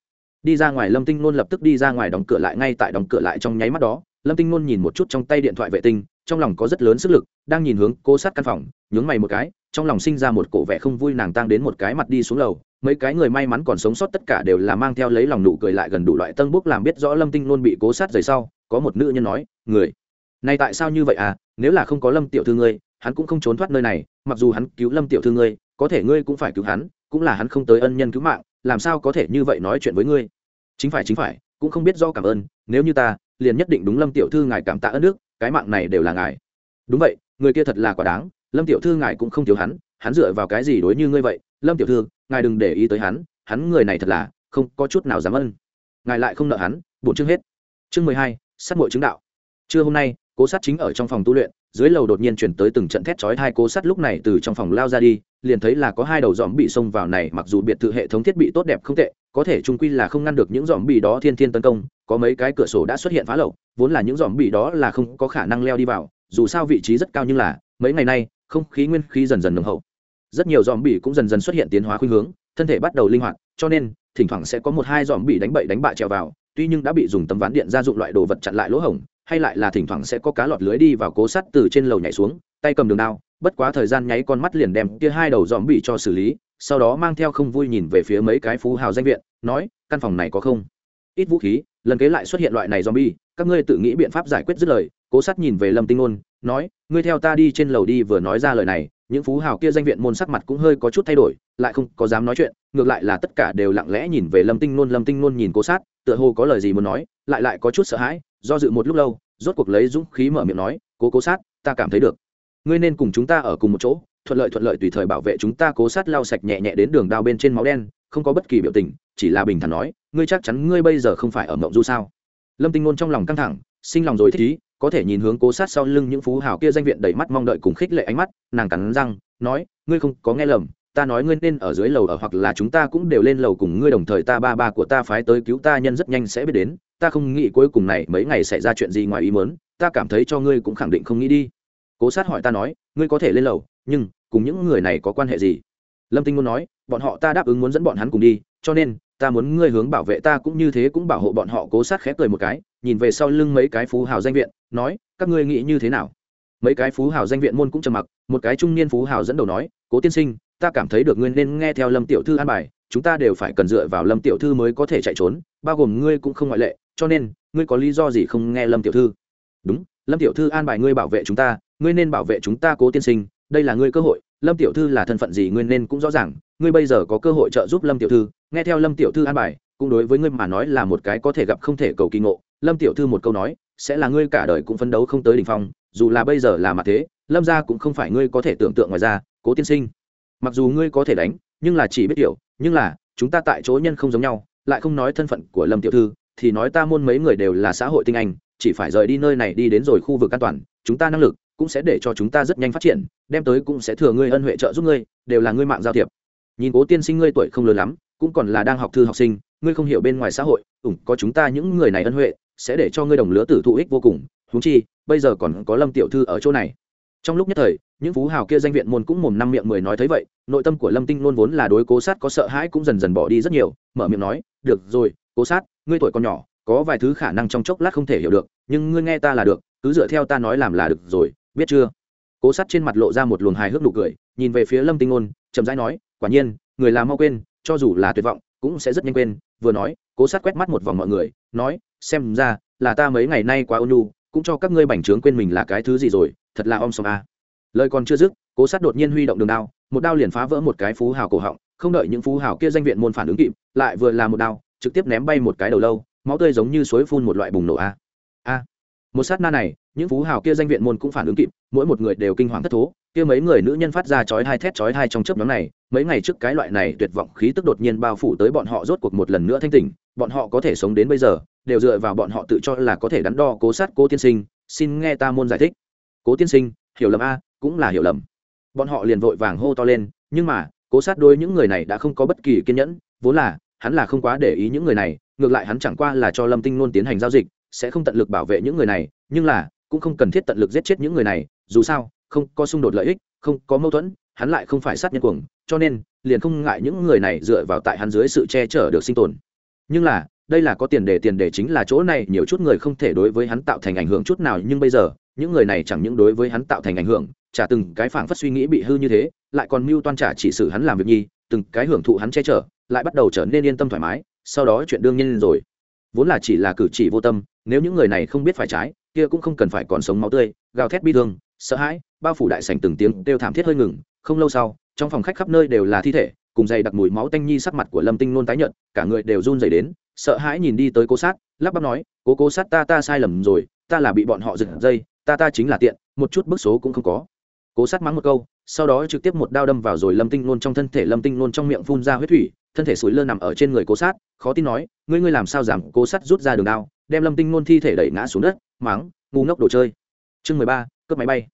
Đi ra ngoài, lâm tinh nôn lập tức đi ra ngoài đóng cửa lại, ngay tại đóng cửa lại trong nháy mắt đó, lâm tinh nôn nhìn một chút trong tay điện thoại vệ tinh, trong lòng có rất lớn sức lực, đang nhìn hướng cố sát căn phòng, nhướng mày một cái trong lòng sinh ra một cổ vẻ không vui nàng tăng đến một cái mặt đi xuống lầu, mấy cái người may mắn còn sống sót tất cả đều là mang theo lấy lòng nụ cười lại gần đủ loại tân bốc làm biết rõ lâm tinh luôn bị cố sát rời sau, có một nữ nhân nói, người, này tại sao như vậy à? Nếu là không có lâm tiểu thư ngươi, hắn cũng không trốn thoát nơi này, mặc dù hắn cứu lâm tiểu thư ngươi, có thể ngươi cũng phải cứu hắn, cũng là hắn không tới ân nhân cứu mạng, làm sao có thể như vậy nói chuyện với ngươi? Chính phải chính phải, cũng không biết do cảm ơn, nếu như ta, liền nhất định đúng lâm tiểu thư ngài cảm tạ ơn nước cái mạng này đều là ngài. Đúng vậy, người kia thật là quả đáng lâm tiểu thư ngài cũng không thiếu hắn hắn dựa vào cái gì đối như ngươi vậy? Lâm tiểu thư, ngài đừng để ý tới hắn hắn người này thật là, không có chút nào dám ân. Ngài lại không nợ hắn, bổn chương hết. Chương mười hai, sát mội chứng đạo. Trưa hôm nay, cố sát chính ở trong phòng tu luyện, dưới lầu đột nhiên chuyển tới từng trận thét chói hai cố sát lúc này từ trong phòng lao ra đi, liền thấy là có hai đầu dòm bị xông vào này, mặc dù biệt thự hệ thống thiết bị tốt đẹp không tệ, có thể trung quy là không ngăn được những dòm bị đó thiên thiên tấn công, có mấy cái cửa sổ đã xuất hiện phá lậu, vốn là những dòm bị đó là không có khả năng leo đi vào, dù sao vị trí rất cao nhưng là, mấy ngày nay không khí nguyên khí dần dần nồng hậu. Rất nhiều dòm bỉ cũng dần dần xuất hiện tiến hóa khuynh hướng thân thể bắt đầu linh hoạt cho nên thỉnh thoảng sẽ có một hai dòm bỉ đánh bậy đánh bạ trèo vào tuy nhưng đã bị dùng tấm ván điện gia dụng loại đồ vật chặn lại lỗ hổng hay lại là thỉnh thoảng sẽ có cá lọt lưới đi vào cố sắt từ trên lầu nhảy xuống tay cầm đường đao bất quá thời gian nháy con mắt liền đem kia hai đầu dòm bỉ cho xử lý sau đó mang theo không vui nhìn về phía mấy cái phú hào danh viện nói căn phòng này có không? Ít vũ khí lần kế lại xuất hiện loại này zombie, các ngươi tự nghĩ biện pháp giải quyết dứt lời, Cố Sát nhìn về Lâm Tinh ngôn nói, ngươi theo ta đi trên lầu đi vừa nói ra lời này, những phú hào kia danh viện môn sắc mặt cũng hơi có chút thay đổi, lại không có dám nói chuyện, ngược lại là tất cả đều lặng lẽ nhìn về Lâm Tinh ngôn Lâm Tinh ngôn nhìn Cố Sát, tựa hồ có lời gì muốn nói, lại lại có chút sợ hãi, do dự một lúc lâu, rốt cuộc lấy dũng khí mở miệng nói, "Cố Cố Sát, ta cảm thấy được, ngươi nên cùng chúng ta ở cùng một chỗ, thuận lợi thuận lợi tùy thời bảo vệ chúng ta." Cố Sát lau sạch nhẹ nhẹ đến đường đao bên trên máu đen, không có bất kỳ biểu tình, chỉ là bình thản nói, ngươi chắc chắn ngươi bây giờ không phải ở mộng du sao? Lâm tinh ngôn trong lòng căng thẳng sinh lòng rồi thích ý có thể nhìn hướng cố sát sau lưng những phú hào kia danh viện đầy mắt mong đợi cùng khích lệ ánh mắt, nàng cắn răng, nói, ngươi không có nghe lầm, ta nói ngươi nên ở dưới lầu ở hoặc là chúng ta cũng đều lên lầu cùng ngươi đồng thời ta ba ba của ta phái tới cứu ta nhân rất nhanh sẽ biết đến, ta không nghĩ cuối cùng này mấy ngày xảy ra chuyện gì ngoài ý muốn, ta cảm thấy cho ngươi cũng khẳng định không nghĩ đi. Cố sát hỏi ta nói, ngươi có thể lên lầu, nhưng cùng những người này có quan hệ gì? Lâm tinh muốn nói, bọn họ ta đáp ứng muốn dẫn bọn hắn cùng đi, cho nên ta muốn ngươi hướng bảo vệ ta cũng như thế cũng bảo hộ bọn họ. Cố sát khép cười một cái nhìn về sau lưng mấy cái phú hào danh viện, nói, các ngươi nghĩ như thế nào? Mấy cái phú hào danh viện môn cũng trầm mặc, một cái trung niên phú hào dẫn đầu nói, cố tiên sinh, ta cảm thấy được ngươi nên nghe theo lâm tiểu thư an bài, chúng ta đều phải cần dựa vào lâm tiểu thư mới có thể chạy trốn, bao gồm ngươi cũng không ngoại lệ, cho nên, ngươi có lý do gì không nghe lâm tiểu thư? Đúng, lâm tiểu thư an bài ngươi bảo vệ chúng ta, ngươi nên bảo vệ chúng ta cố tiên sinh, đây là ngươi cơ hội, lâm tiểu thư là thân phận gì ngươi nên cũng rõ ràng, ngươi bây giờ có cơ hội trợ giúp lâm tiểu thư, nghe theo lâm tiểu thư an bài, cũng đối với ngươi mà nói là một cái có thể gặp không thể cầu kỳ ngộ lâm tiểu thư một câu nói, sẽ là ngươi cả đời cũng phấn đấu không tới đ ỉ n h phong, dù là bây giờ là mặt thế, lâm gia cũng không phải ngươi có thể tưởng tượng ngoài ra, cố tiên sinh. Mặc dù ngươi có thể đánh, nhưng là chỉ biết hiểu, nhưng là, chúng ta tại chỗ nhân không giống nhau, lại không nói thân phận của lâm tiểu thư, thì nói ta môn mấy người đều là xã hội tinh anh, chỉ phải rời đi nơi này đi đến rồi khu vực an toàn, chúng ta năng lực cũng sẽ để cho chúng ta rất nhanh phát triển, đem tới cũng sẽ thừa ngươi ân huệ trợ giúp ngươi, đều là ngươi mạng giao thiệp. Nhìn cố tiên sinh ngươi tuổi không lớn lắm, cũng còn là đang học thư học sinh, ngươi không hiểu bên ngoài xã hội, ủng có chúng ta những người này ân huệ sẽ để cho ngươi đồng lứa tử thụ ích vô cùng, huống chi, bây giờ còn có lâm tiểu thư ở chỗ này. Trong lúc nhất thời, những phú hào kia danh viện môn cũng mồm năm miệng mười nói thấy vậy, nội tâm của lâm tinh luôn vốn là đối cố sát có sợ hãi cũng dần dần bỏ đi rất nhiều, mở miệng nói, được rồi, cố sát, ngươi tuổi còn nhỏ, có vài thứ khả năng trong chốc lát không thể hiểu được, nhưng ngươi nghe ta là được, cứ dựa theo ta nói làm là được rồi, biết chưa? Cố sát trên mặt lộ ra một luồng hài hước nụ cười, nhìn về phía lâm tinh ngôn, chậm rãi nói, quả nhiên, người làm mau quên, cho dù là tuyệt vọng, cũng sẽ rất nhanh quên. Vừa nói, cố sát quét mắt một vòng mọi người, nói xem ra, là ta mấy ngày nay quá ôn nhu, cũng cho các ngươi bành trướng quên mình là cái thứ gì rồi, thật là om sòm a. Lời còn chưa dứt, cố sát đột nhiên huy động đường đao, một đao liền phá vỡ một cái phú hào cổ họng, không đợi những phú hào kia danh viện môn phản ứng kịp, lại vừa là một đao, trực tiếp ném bay một cái đầu lâu, máu tươi giống như suối phun một loại bùng nổ a. A. Một sát na này, những phú hào kia danh viện môn cũng phản ứng kịp, mỗi một người đều kinh hoàng thất thố, kia mấy người nữ nhân phát ra chói hai thét chói hai trong chớp nhóm này, mấy ngày trước cái loại này tuyệt vọng khí tức đột nhiên bao phủ tới bọn họ rốt cuộc một lần nữa thanh tỉnh, bọn họ có thể sống đến bây giờ đều dựa vào bọn họ tự cho là có thể đắn đo cố sát cố tiên sinh, xin nghe ta môn giải thích. Cố tiên sinh, hiểu lầm a, cũng là hiểu lầm. Bọn họ liền vội vàng hô to lên, nhưng mà, cố sát đôi những người này đã không có bất kỳ kiên nhẫn, vốn là, hắn là không quá để ý những người này, ngược lại hắn chẳng qua là cho lâm tinh luôn tiến hành giao dịch, sẽ không tận lực bảo vệ những người này, nhưng là, cũng không cần thiết tận lực giết chết những người này, dù sao, không có xung đột lợi ích, không có mâu thuẫn, hắn lại không phải sát nhân cuồng, cho nên, liền không ngại những người này dựa vào tại hắn dưới sự che chở được sinh tồn. Nhưng là đây là có tiền đề tiền đề chính là chỗ này, nhiều chút người không thể đối với hắn tạo thành ảnh hưởng chút nào, nhưng bây giờ, những người này chẳng những đối với hắn tạo thành ảnh hưởng trả từng cái phảng phất suy nghĩ bị hư như thế, lại còn mưu toan trả chỉ xử hắn làm việc nhi, từng cái hưởng thụ hắn che chở, lại bắt đầu trở nên yên tâm thoải mái, sau đó chuyện đương nhiên rồi. Vốn là chỉ là cử chỉ vô tâm, nếu những người này không biết phải trái, kia cũng không cần phải còn sống máu tươi, gào thét bi thương, sợ hãi, bao phủ đại sảnh từng tiếng đều thảm thiết hơi ngừng, không lâu sau, trong phòng khách khắp nơi đều là thi thể, cùng dày đặc mùi máu tanh nhi sắc mặt của lâm tinh nôn tái nhợt, cả người đều run rẩy đến sợ hãi nhìn đi tới cố sát, lắp bắp nói, cố cố sát, ta ta sai lầm rồi, ta là bị bọn họ giật dây, ta ta chính là tiện, một chút bức số cũng không có. Cố sát mắng một câu, sau đó trực tiếp một đao đâm vào rồi lâm tinh nôn trong thân thể, lâm tinh nôn trong miệng phun ra huyết thủy, thân thể sủi lơ nằm ở trên người cố sát, khó tin nói, ngươi ngươi làm sao giảm cố sát rút ra đường đao, đem lâm tinh nôn thi thể đẩy ngã xuống đất, mắng, ngu ngốc đồ chơi. Chương mười ba, cướp máy bay.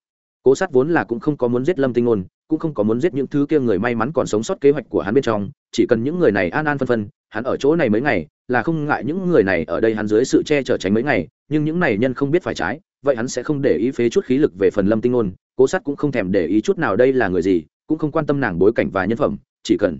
Cố sát vốn là cũng không có muốn giết lâm tinh nôn, cũng không có muốn giết những thứ kia người may mắn còn sống sót kế hoạch của hắn bên trong, chỉ cần những người này an an phân phân hắn ở chỗ này mấy ngày, là không ngại những người này ở đây hắn dưới sự che chở tránh mấy ngày, nhưng những này nhân không biết phải trái, vậy hắn sẽ không để ý phế chút khí lực về phần lâm tinh nôn, cố sát cũng không thèm để ý chút nào đây là người gì, cũng không quan tâm nàng bối cảnh và nhân phẩm, chỉ cần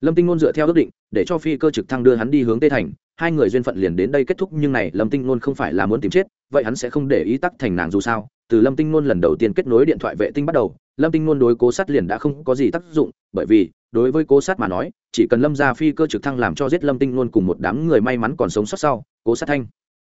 lâm tinh nôn dựa theo ước định, để cho phi cơ trực thăng đưa hắn đi hướng tây thành, hai người duyên phận liền đến đây kết thúc, nhưng này lâm tinh nôn không phải là muốn tìm chết, vậy hắn sẽ không để ý tắc thành nàng dù sao. Từ lâm tinh nôn lần đầu tiên kết nối điện thoại vệ tinh bắt đầu, lâm tinh nôn đối cố sát liền đã không có gì tác dụng, bởi vì đối với cố sát mà nói, chỉ cần lâm ra phi cơ trực thăng làm cho giết lâm tinh luôn cùng một đám người may mắn còn sống sót sau, cố sát thanh.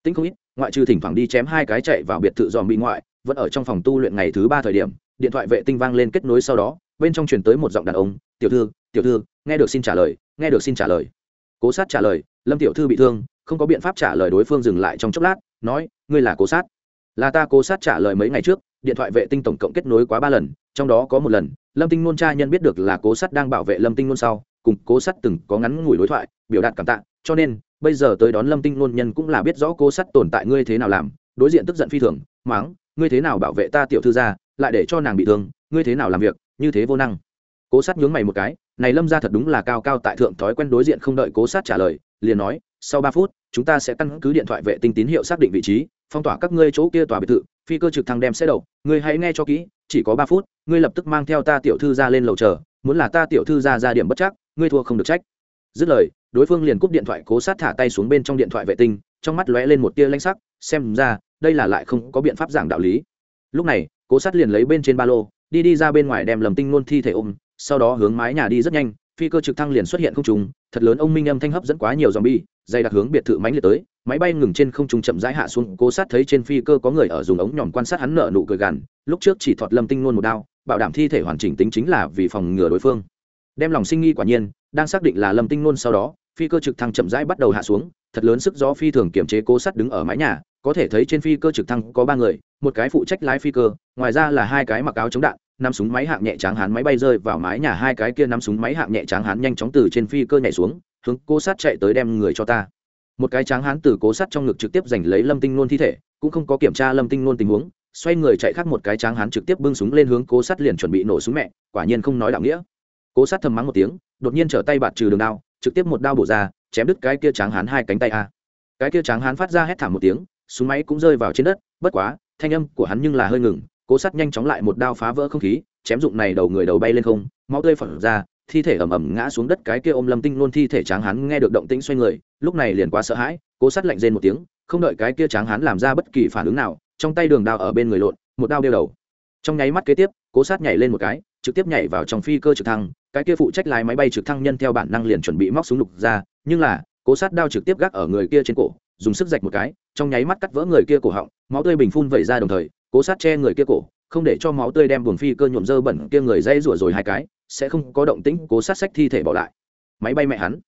Tinh không ít, ngoại trừ thỉnh thoảng đi chém hai cái chạy vào biệt thự dòm bị ngoại, vẫn ở trong phòng tu luyện ngày thứ ba thời điểm, điện thoại vệ tinh vang lên kết nối sau đó, bên trong truyền tới một giọng đàn ông, tiểu thư tiểu thư, nghe được xin trả lời, nghe được xin trả lời. Cố sát trả lời, lâm tiểu thư bị thương, không có biện pháp trả lời đối phương dừng lại trong chốc lát, nói, ngươi là cố sát. Là ta, cố sát trả lời mấy ngày trước, điện thoại vệ tinh tổng cộng kết nối quá ba lần trong đó có một lần, lâm tinh nôn cha nhân biết được là cố Sắt đang bảo vệ lâm tinh nôn sau, cùng cố Sắt từng có ngắn ngủi đối thoại, biểu đạt cảm tạ, cho nên, bây giờ tới đón lâm tinh nôn nhân cũng là biết rõ cố Sắt tồn tại ngươi thế nào làm, đối diện tức giận phi thường máng ngươi thế nào bảo vệ ta tiểu thư ra, lại để cho nàng bị thương, ngươi thế nào làm việc, như thế vô năng. Cố sát nhướng mày một cái, này lâm ra thật đúng là cao cao tại thượng, thói quen đối diện không đợi cố sát trả lời, liền nói, sau ba phút, chúng ta sẽ căn cứ điện thoại vệ tinh tín hiệu xác định vị trí, phong tỏa các ngươi chỗ kia tòa biệt thự phi cơ trực thăng đem xe đầu ngươi hãy nghe cho kỹ, chỉ có ba phút, ngươi lập tức mang theo ta tiểu thư ra lên lầu chờ, muốn là ta tiểu thư ra ra điểm bất chắc, ngươi thua không được trách. Dứt lời, đối phương liền cúp điện thoại cố sát thả tay xuống bên trong điện thoại vệ tinh, trong mắt lóe lên một tia lanh sắc, xem ra, đây là lại không có biện pháp giảng đạo lý. Lúc này, cố sát liền lấy bên trên ba lô, đi đi ra bên ngoài đem lầm tinh nôn thi thể ôm, sau đó hướng mái nhà đi rất nhanh, phi cơ trực thăng liền xuất hiện không trùng, thật lớn ông minh âm thanh hấp dẫn quá nhiều dòng bi dày đặc hướng biệt thự mánh liệt tới, máy bay ngừng trên không trung chậm rãi hạ xuống, cố sát thấy trên phi cơ có người ở dùng ống nhòm quan sát hắn nợ nụ cười gằn, lúc trước chỉ thọt lâm tinh nôn một đao, bảo đảm thi thể hoàn chỉnh tính chính là vì phòng ngừa đối phương. Đem lòng sinh nghi quả nhiên, đang xác định là lâm tinh nôn sau đó, phi cơ trực thăng chậm rãi bắt đầu hạ xuống, thật lớn sức gió phi thường kiểm chế cố sát đứng ở mái nhà, có thể thấy trên phi cơ trực thăng có ba người, một cái phụ trách lái phi cơ, ngoài ra là hai cái mặc áo chống đạn, nắm súng máy hạng nhẹ tráng hán máy bay rơi vào mái nhà, hai cái kia nắm súng máy hạng nhẹ tráng hán nhanh chóng từ trên phi cơ nhảy xuống hướng cố sát chạy tới đem người cho ta. Một cái tráng hán từ cố sát trong ngực trực tiếp giành lấy lâm tinh nôn thi thể, cũng không có kiểm tra lâm tinh nôn tình huống, xoay người chạy khác một cái tráng hán trực tiếp bưng súng lên hướng cố sát liền chuẩn bị nổ súng mẹ, quả nhiên không nói đạo nghĩa. Cố sát thầm mắng một tiếng, đột nhiên trở tay bạt trừ đường đao, trực tiếp một đao bổ ra, chém đứt cái kia tráng hán hai cánh tay a. Cái kia tráng hán phát ra hét thảm một tiếng, súng máy cũng rơi vào trên đất, bất quá, thanh âm của hắn nhưng là hơi ngừng, cố sát nhanh chóng lại một đao phá vỡ không khí, chém dụng này đầu người đầu bay lên không, máu tươi phật ra thi thể ầm ầm ngã xuống đất, cái kia ôm lâm tinh luôn thi thể tráng hán nghe được động tĩnh xoay người, lúc này liền quá sợ hãi, cố sát lạnh rên một tiếng, không đợi cái kia tráng hán làm ra bất kỳ phản ứng nào, trong tay đường đao ở bên người lộn, một đao đeo đầu. Trong nháy mắt kế tiếp, cố sát nhảy lên một cái, trực tiếp nhảy vào trong phi cơ trực thăng, cái kia phụ trách lái máy bay trực thăng nhân theo bản năng liền chuẩn bị móc súng lục ra, nhưng là, cố sát đao trực tiếp gác ở người kia trên cổ, dùng sức rạch một cái, trong nháy mắt cắt vỡ người kia cổ họng, máu tươi bình phun vẩy ra đồng thời, cố sát che người kia cổ, không để cho máu tươi đem buồng phi cơ nhuộm dơ bẩn kia người dây rủa rồi hai cái sẽ không có động tĩnh, cố sát sách thi thể bỏ lại. Máy bay mẹ hắn.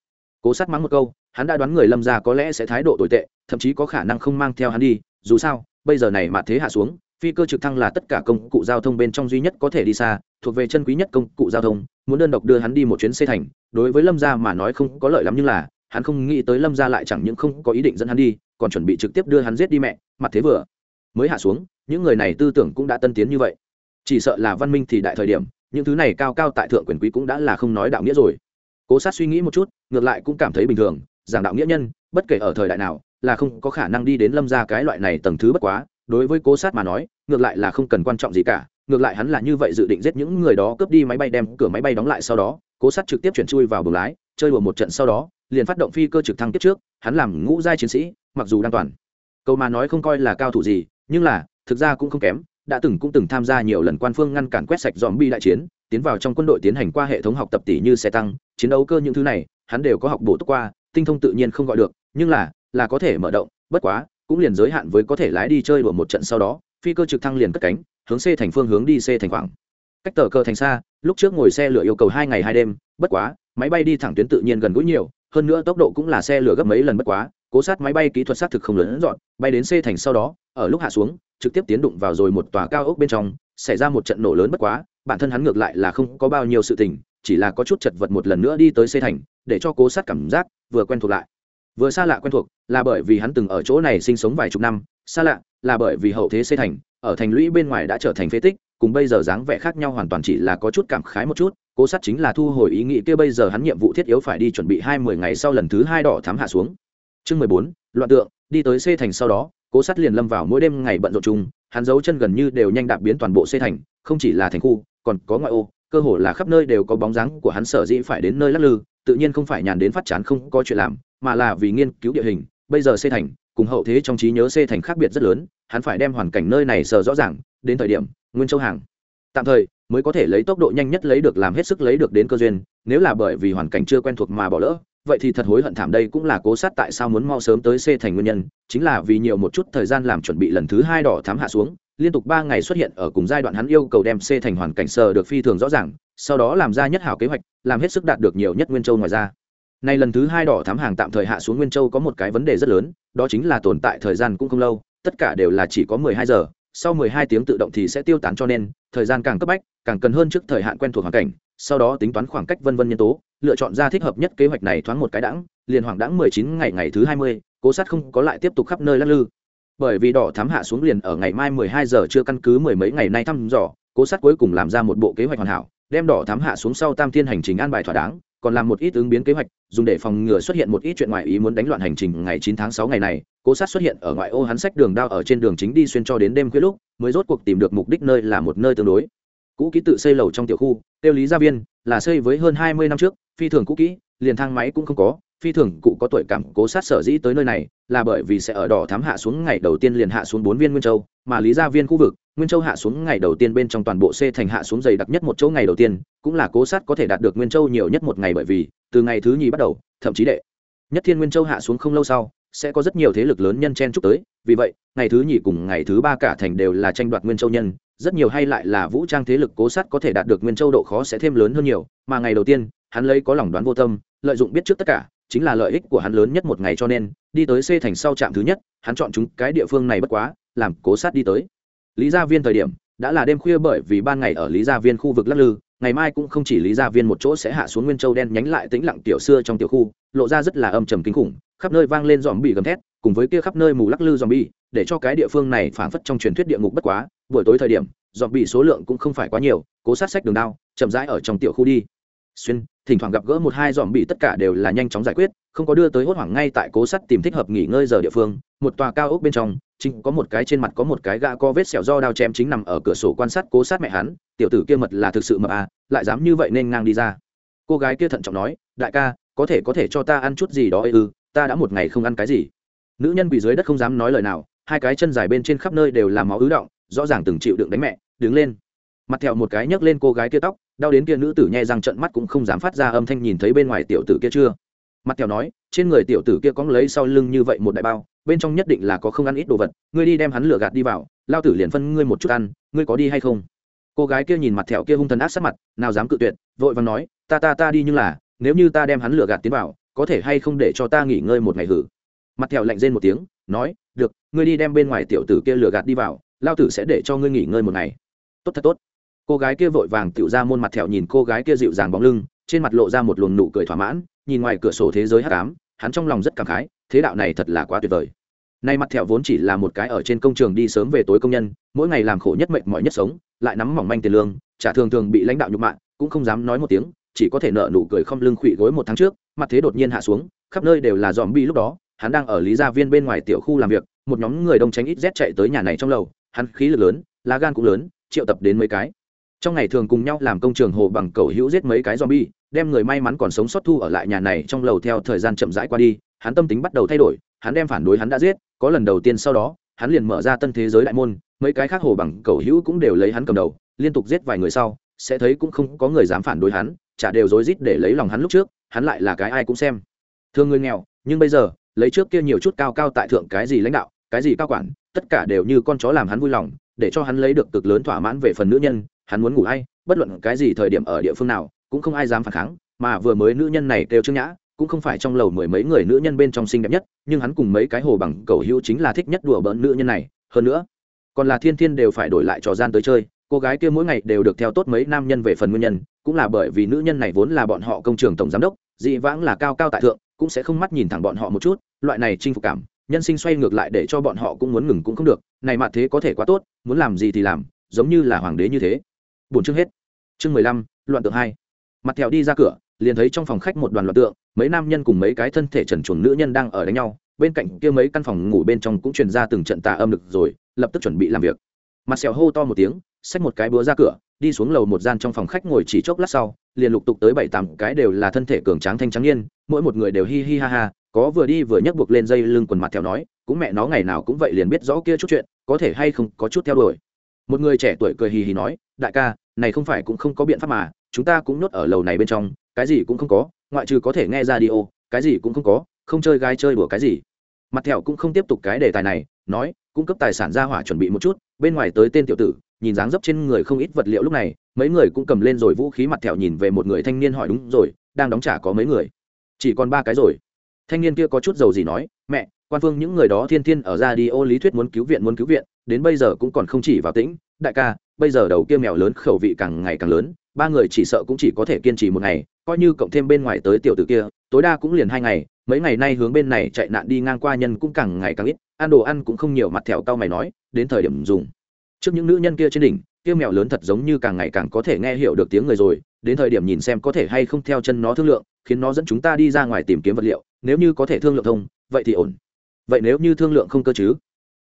Cố sát mắng một câu, hắn đã đoán người lâm ra có lẽ sẽ thái độ tồi tệ, thậm chí có khả năng không mang theo hắn đi. Dù sao, bây giờ này mà thế hạ xuống, phi cơ trực thăng là tất cả công cụ giao thông bên trong duy nhất có thể đi xa, thuộc về chân quý nhất công cụ giao thông, muốn đơn độc đưa hắn đi một chuyến xe thành, đối với lâm gia mà nói không có lợi lắm nhưng là, hắn không nghĩ tới lâm gia lại chẳng những không có ý định dẫn hắn đi, còn chuẩn bị trực tiếp đưa hắn giết đi mẹ, mặt thế vừa. Mới hạ xuống, những người này tư tưởng cũng đã tân tiến như vậy. Chỉ sợ là văn minh thì đại thời điểm những thứ này cao cao tại thượng quyền quý cũng đã là không nói đạo nghĩa rồi. Cố sát suy nghĩ một chút, ngược lại cũng cảm thấy bình thường, giảng đạo nghĩa nhân, bất kể ở thời đại nào, là không có khả năng đi đến lâm gia cái loại này tầng thứ bất quá. Đối với cố sát mà nói, ngược lại là không cần quan trọng gì cả, ngược lại hắn là như vậy dự định giết những người đó cướp đi máy bay đem cửa máy bay đóng lại sau đó, cố sát trực tiếp chuyển chui vào buồng lái, chơi đùa một trận sau đó, liền phát động phi cơ trực thăng tiếp trước, hắn làm ngũ giai chiến sĩ, mặc dù đang toàn. Câu mà nói không coi là cao thủ gì, nhưng là, thực ra cũng không kém đã từng cũng từng tham gia nhiều lần quan phương ngăn cản quét sạch dòm bi đại chiến, tiến vào trong quân đội tiến hành qua hệ thống học tập tỷ như xe tăng, chiến đấu cơ những thứ này, hắn đều có học bổ túc qua, tinh thông tự nhiên không gọi được, nhưng là là có thể mở động, bất quá, cũng liền giới hạn với có thể lái đi chơi đùa một trận sau đó, phi cơ trực thăng liền cất cánh, hướng c thành phương hướng đi c thành khoảng. Cách tờ cơ thành xa, lúc trước ngồi xe lửa yêu cầu hai ngày hai đêm, bất quá, máy bay đi thẳng tuyến tự nhiên gần gũi nhiều, hơn nữa tốc độ cũng là xe lửa gấp mấy lần bất quá, cố sát máy bay kỹ thuật xác thực không lớn dọn, bay đến c thành sau đó ở lúc hạ xuống, trực tiếp tiến đụng vào rồi một tòa cao ốc bên trong, xảy ra một trận nổ lớn bất quá, bản thân hắn ngược lại là không có bao nhiêu sự tình, chỉ là có chút chật vật một lần nữa đi tới c thành, để cho cố sát cảm giác vừa quen thuộc lại. Vừa xa lạ quen thuộc là bởi vì hắn từng ở chỗ này sinh sống vài chục năm, xa lạ là bởi vì hậu thế xây thành, ở thành lũy bên ngoài đã trở thành phế tích, cùng bây giờ dáng vẻ khác nhau hoàn toàn chỉ là có chút cảm khái một chút, cố sát chính là thu hồi ý nghĩ kia bây giờ hắn nhiệm vụ thiết yếu phải đi chuẩn bị hai mươi ngày sau lần thứ hai đỏ thám hạ xuống. Chương mười bốn, loạn tượng, đi tới xây thành sau đó cố sát liền lâm vào mỗi đêm ngày bận rộn chung, hắn giấu chân gần như đều nhanh đạp biến toàn bộ xây thành, không chỉ là thành khu, còn có ngoại ô, cơ hồ là khắp nơi đều có bóng dáng của hắn sở dĩ phải đến nơi lắc lư, tự nhiên không phải nhàn đến phát chán không có chuyện làm, mà là vì nghiên cứu địa hình. Bây giờ xây thành, cùng hậu thế trong trí nhớ xây thành khác biệt rất lớn, hắn phải đem hoàn cảnh nơi này sờ rõ ràng, đến thời điểm, nguyên châu hàng. Tạm thời, mới có thể lấy tốc độ nhanh nhất lấy được làm hết sức lấy được đến cơ duyên, nếu là bởi vì hoàn cảnh chưa quen thuộc mà bỏ lỡ vậy thì thật hối hận thảm đây cũng là cố sát tại sao muốn mau sớm tới C thành nguyên nhân chính là vì nhiều một chút thời gian làm chuẩn bị lần thứ hai đỏ thám hạ xuống liên tục ba ngày xuất hiện ở cùng giai đoạn hắn yêu cầu đem C thành hoàn cảnh sờ được phi thường rõ ràng sau đó làm ra nhất hảo kế hoạch làm hết sức đạt được nhiều nhất nguyên châu ngoài ra. Nay lần thứ hai đỏ thám hàng tạm thời hạ xuống Nguyên Châu có một cái vấn đề rất lớn, đó chính là tồn tại thời gian cũng không lâu, tất cả đều là chỉ có mười hai giờ, sau mười hai tiếng tự động thì sẽ tiêu tán cho nên, thời gian càng cấp bách, càng cần hơn trước thời hạn quen thuộc hoàn cảnh, sau đó tính toán khoảng cách vân vân nhân tố, lựa chọn ra thích hợp nhất kế hoạch này thoáng một cái đãng, liền hoàng đãng mười chín ngày ngày thứ hai mươi, Cố Sát không có lại tiếp tục khắp nơi lắc lư. Bởi vì đỏ thám hạ xuống liền ở ngày mai mười hai giờ chưa căn cứ mười mấy ngày nay thăm dò, Cố Sát cuối cùng làm ra một bộ kế hoạch hoàn hảo, đem đỏ thám hạ xuống sau tam thiên hành trình an bài thỏa đáng, còn làm một ít ứng biến kế hoạch dùng để phòng ngừa xuất hiện một ít chuyện ngoại ý muốn đánh loạn hành trình ngày 9 tháng 6 ngày này cố sát xuất hiện ở ngoại ô hắn sách đường đao ở trên đường chính đi xuyên cho đến đêm khuya lúc mới rốt cuộc tìm được mục đích nơi là một nơi tương đối cũ kỹ tự xây lầu trong tiểu khu tiêu lý gia viên, là xây với hơn 20 năm trước, phi thường cũ kỹ, liền thang máy cũng không có, phi thường cụ có tuổi cảm cố sát sở dĩ tới nơi này, là bởi vì sẽ ở đỏ thám hạ xuống ngày đầu tiên liền hạ xuống bốn viên nguyên châu, mà lý gia viên khu vực, nguyên châu hạ xuống ngày đầu tiên bên trong toàn bộ c thành hạ xuống dày đặc nhất một chỗ ngày đầu tiên, cũng là cố sát có thể đạt được nguyên châu nhiều nhất một ngày bởi vì, từ ngày thứ nhì bắt đầu, thậm chí đệ nhất thiên nguyên châu hạ xuống không lâu sau, sẽ có rất nhiều thế lực lớn nhân chen chúc tới, vì vậy, ngày thứ nhì cùng ngày thứ ba cả thành đều là tranh đoạt nguyên châu nhân rất nhiều hay lại là vũ trang thế lực cố sát có thể đạt được nguyên châu độ khó sẽ thêm lớn hơn nhiều, mà ngày đầu tiên, hắn lấy có lòng đoán vô tâm, lợi dụng biết trước tất cả, chính là lợi ích của hắn lớn nhất một ngày cho nên, đi tới c thành sau trạm thứ nhất, hắn chọn chúng cái địa phương này bất quá, làm cố sát đi tới. Lý gia viên thời điểm, đã là đêm khuya bởi vì ban ngày ở lý gia viên khu vực lắc lư, ngày mai cũng không chỉ lý gia viên một chỗ sẽ hạ xuống nguyên châu đen nhánh lại tĩnh lặng tiểu xưa trong tiểu khu, lộ ra rất là âm trầm kinh khủng, khắp nơi vang lên dòm bị gầm thét, cùng với kia khắp nơi mù lắc lư dòm bi, để cho cái địa phương này phảng phất trong truyền thuyết địa ngục bất quá buổi tối thời điểm giọt bị số lượng cũng không phải quá nhiều, cố sát sách đường đao, chậm rãi ở trong tiểu khu đi. Xuyên, thỉnh thoảng gặp gỡ một hai dòm bị tất cả đều là nhanh chóng giải quyết, không có đưa tới hốt hoảng ngay tại cố sắt tìm thích hợp nghỉ ngơi giờ địa phương, một tòa cao ốc bên trong, chính có một cái trên mặt có một cái gã có vết sẹo do đao chém chính nằm ở cửa sổ quan sát cố sát mẹ hắn, tiểu tử kia mật là thực sự mập à lại dám như vậy nên ngang đi ra. Cô gái kia thận trọng nói, đại ca, có thể có thể cho ta ăn chút gì đó ư, ta đã một ngày không ăn cái gì. Nữ nhân quỳ dưới đất không dám nói lời nào, hai cái chân dài bên trên khắp nơi đều là máu ứ động rõ ràng từng chịu đựng đánh mẹ, đứng lên. Mặt thẹo một cái nhấc lên cô gái kia tóc, đau đến kia nữ tử nhẹ răng trận mắt cũng không dám phát ra âm thanh nhìn thấy bên ngoài tiểu tử kia chưa. Mặt thẹo nói, trên người tiểu tử kia có lấy sau lưng như vậy một đại bao, bên trong nhất định là có không ăn ít đồ vật, ngươi đi đem hắn lửa gạt đi vào, lao tử liền phân ngươi một chút ăn, ngươi có đi hay không? Cô gái kia nhìn mặt thẹo kia hung thần ác sát mặt, nào dám cự tuyệt, vội vàng nói, ta ta ta đi nhưng là, nếu như ta đem hắn lửa gạt tiến vào, có thể hay không để cho ta nghỉ ngơi một ngày hử? Mặt thẹo lạnh rên một tiếng, nói, được, ngươi đi đem bên ngoài tiểu tử kia lửa gạt đi vào lao tử sẽ để cho ngươi nghỉ ngơi một ngày. Tốt thật tốt. Cô gái kia vội vàng tựu ra môn mặt thẹo nhìn cô gái kia dịu dàng bóng lưng, trên mặt lộ ra một luồng nụ cười thỏa mãn, nhìn ngoài cửa sổ thế giới hắc ám, hắn trong lòng rất cảm khái, thế đạo này thật là quá tuyệt vời. Nay mặt thẹo vốn chỉ là một cái ở trên công trường đi sớm về tối công nhân, mỗi ngày làm khổ nhất mệnh mọi nhất sống, lại nắm mỏng manh tiền lương trả thường thường bị lãnh đạo nhục mạ, cũng không dám nói một tiếng, chỉ có thể nợ nụ cười không lưng khụy gối một tháng trước, mặt thế đột nhiên hạ xuống, khắp nơi đều là dòm bi lúc đó, hắn đang ở lý gia viên bên ngoài tiểu khu làm việc, một nhóm người đông tránh ít rét chạy tới nhà này trong lầu hắn khí lực lớn, lá gan cũng lớn, triệu tập đến mấy cái. Trong ngày thường cùng nhau làm công trường hồ bằng cầu hữu giết mấy cái zombie, đem người may mắn còn sống sót thu ở lại nhà này trong lầu theo thời gian chậm rãi qua đi, hắn tâm tính bắt đầu thay đổi, hắn đem phản đối hắn đã giết, có lần đầu tiên sau đó, hắn liền mở ra tân thế giới đại môn, mấy cái khác hồ bằng cầu hữu cũng đều lấy hắn cầm đầu, liên tục giết vài người sau, sẽ thấy cũng không có người dám phản đối hắn, chả đều rối rít để lấy lòng hắn lúc trước, hắn lại là cái ai cũng xem. Thương người nghèo, nhưng bây giờ, lấy trước kia nhiều chút cao cao tại thượng cái gì lãnh đạo, cái gì cao quản tất cả đều như con chó làm hắn vui lòng, để cho hắn lấy được cực lớn thỏa mãn về phần nữ nhân, hắn muốn ngủ hay, bất luận cái gì thời điểm ở địa phương nào, cũng không ai dám phản kháng, mà vừa mới nữ nhân này kêu trương nhã, cũng không phải trong lầu mười mấy người nữ nhân bên trong xinh đẹp nhất, nhưng hắn cùng mấy cái hồ bằng cầu hữu chính là thích nhất đùa bỡn nữ nhân này, hơn nữa, còn là thiên thiên đều phải đổi lại trò gian tới chơi, cô gái kia mỗi ngày đều được theo tốt mấy nam nhân về phần nguyên nhân, cũng là bởi vì nữ nhân này vốn là bọn họ công trường tổng giám đốc, dị vãng là cao cao tại thượng, cũng sẽ không mắt nhìn thẳng bọn họ một chút, loại này chinh phục cảm nhân sinh xoay ngược lại để cho bọn họ cũng muốn ngừng cũng không được, này mà thế có thể quá tốt, muốn làm gì thì làm, giống như là hoàng đế như thế. Bốn chương hết. Chương mười lăm, loạn tượng hai. Mặt thẹo đi ra cửa, liền thấy trong phòng khách một đoàn loạn tượng, mấy nam nhân cùng mấy cái thân thể trần chuồng nữ nhân đang ở đánh nhau, bên cạnh kia mấy căn phòng ngủ bên trong cũng truyền ra từng trận tà âm lực rồi, lập tức chuẩn bị làm việc. Mặt sẹo hô to một tiếng, xách một cái búa ra cửa, đi xuống lầu một gian trong phòng khách ngồi chỉ chốc lát sau, liền lục tục tới bảy tám cái đều là thân thể cường tráng thanh trắng niên, mỗi một người đều hi hi ha ha có vừa đi vừa nhấc buộc lên dây lưng quần mặt theo nói, cũng mẹ nó ngày nào cũng vậy liền biết rõ kia chút chuyện, có thể hay không có chút theo đuổi. Một người trẻ tuổi cười hì hì nói, đại ca, này không phải cũng không có biện pháp mà, chúng ta cũng nhốt ở lầu này bên trong, cái gì cũng không có, ngoại trừ có thể nghe ra đi ô cái gì cũng không có, không chơi gái chơi đùa cái gì. Mặt thẹo cũng không tiếp tục cái đề tài này, nói, cung cấp tài sản ra hỏa chuẩn bị một chút, bên ngoài tới tên tiểu tử, nhìn dáng dấp trên người không ít vật liệu lúc này, mấy người cũng cầm lên rồi vũ khí. Mặt thẹo nhìn về một người thanh niên hỏi, đúng rồi, đang đóng trả có mấy người? Chỉ còn ba cái rồi thanh niên kia có chút dầu gì nói, mẹ, quan phương những người đó thiên thiên ở ra đi ô lý thuyết muốn cứu viện, muốn cứu viện, đến bây giờ cũng còn không chỉ vào tĩnh. Đại ca, bây giờ đầu kia mèo lớn khẩu vị càng ngày càng lớn, ba người chỉ sợ cũng chỉ có thể kiên trì một ngày, coi như cộng thêm bên ngoài tới tiểu tử kia, tối đa cũng liền hai ngày. Mấy ngày nay hướng bên này chạy nạn đi ngang qua nhân cũng càng ngày càng ít, ăn đồ ăn cũng không nhiều mặt thẹo tao mày nói, đến thời điểm dùng. Trước những nữ nhân kia trên đỉnh, kia mèo lớn thật giống như càng ngày càng có thể nghe hiểu được tiếng người rồi, đến thời điểm nhìn xem có thể hay không theo chân nó thương lượng, khiến nó dẫn chúng ta đi ra ngoài tìm kiếm vật liệu nếu như có thể thương lượng thông, vậy thì ổn. Vậy nếu như thương lượng không cơ chứ?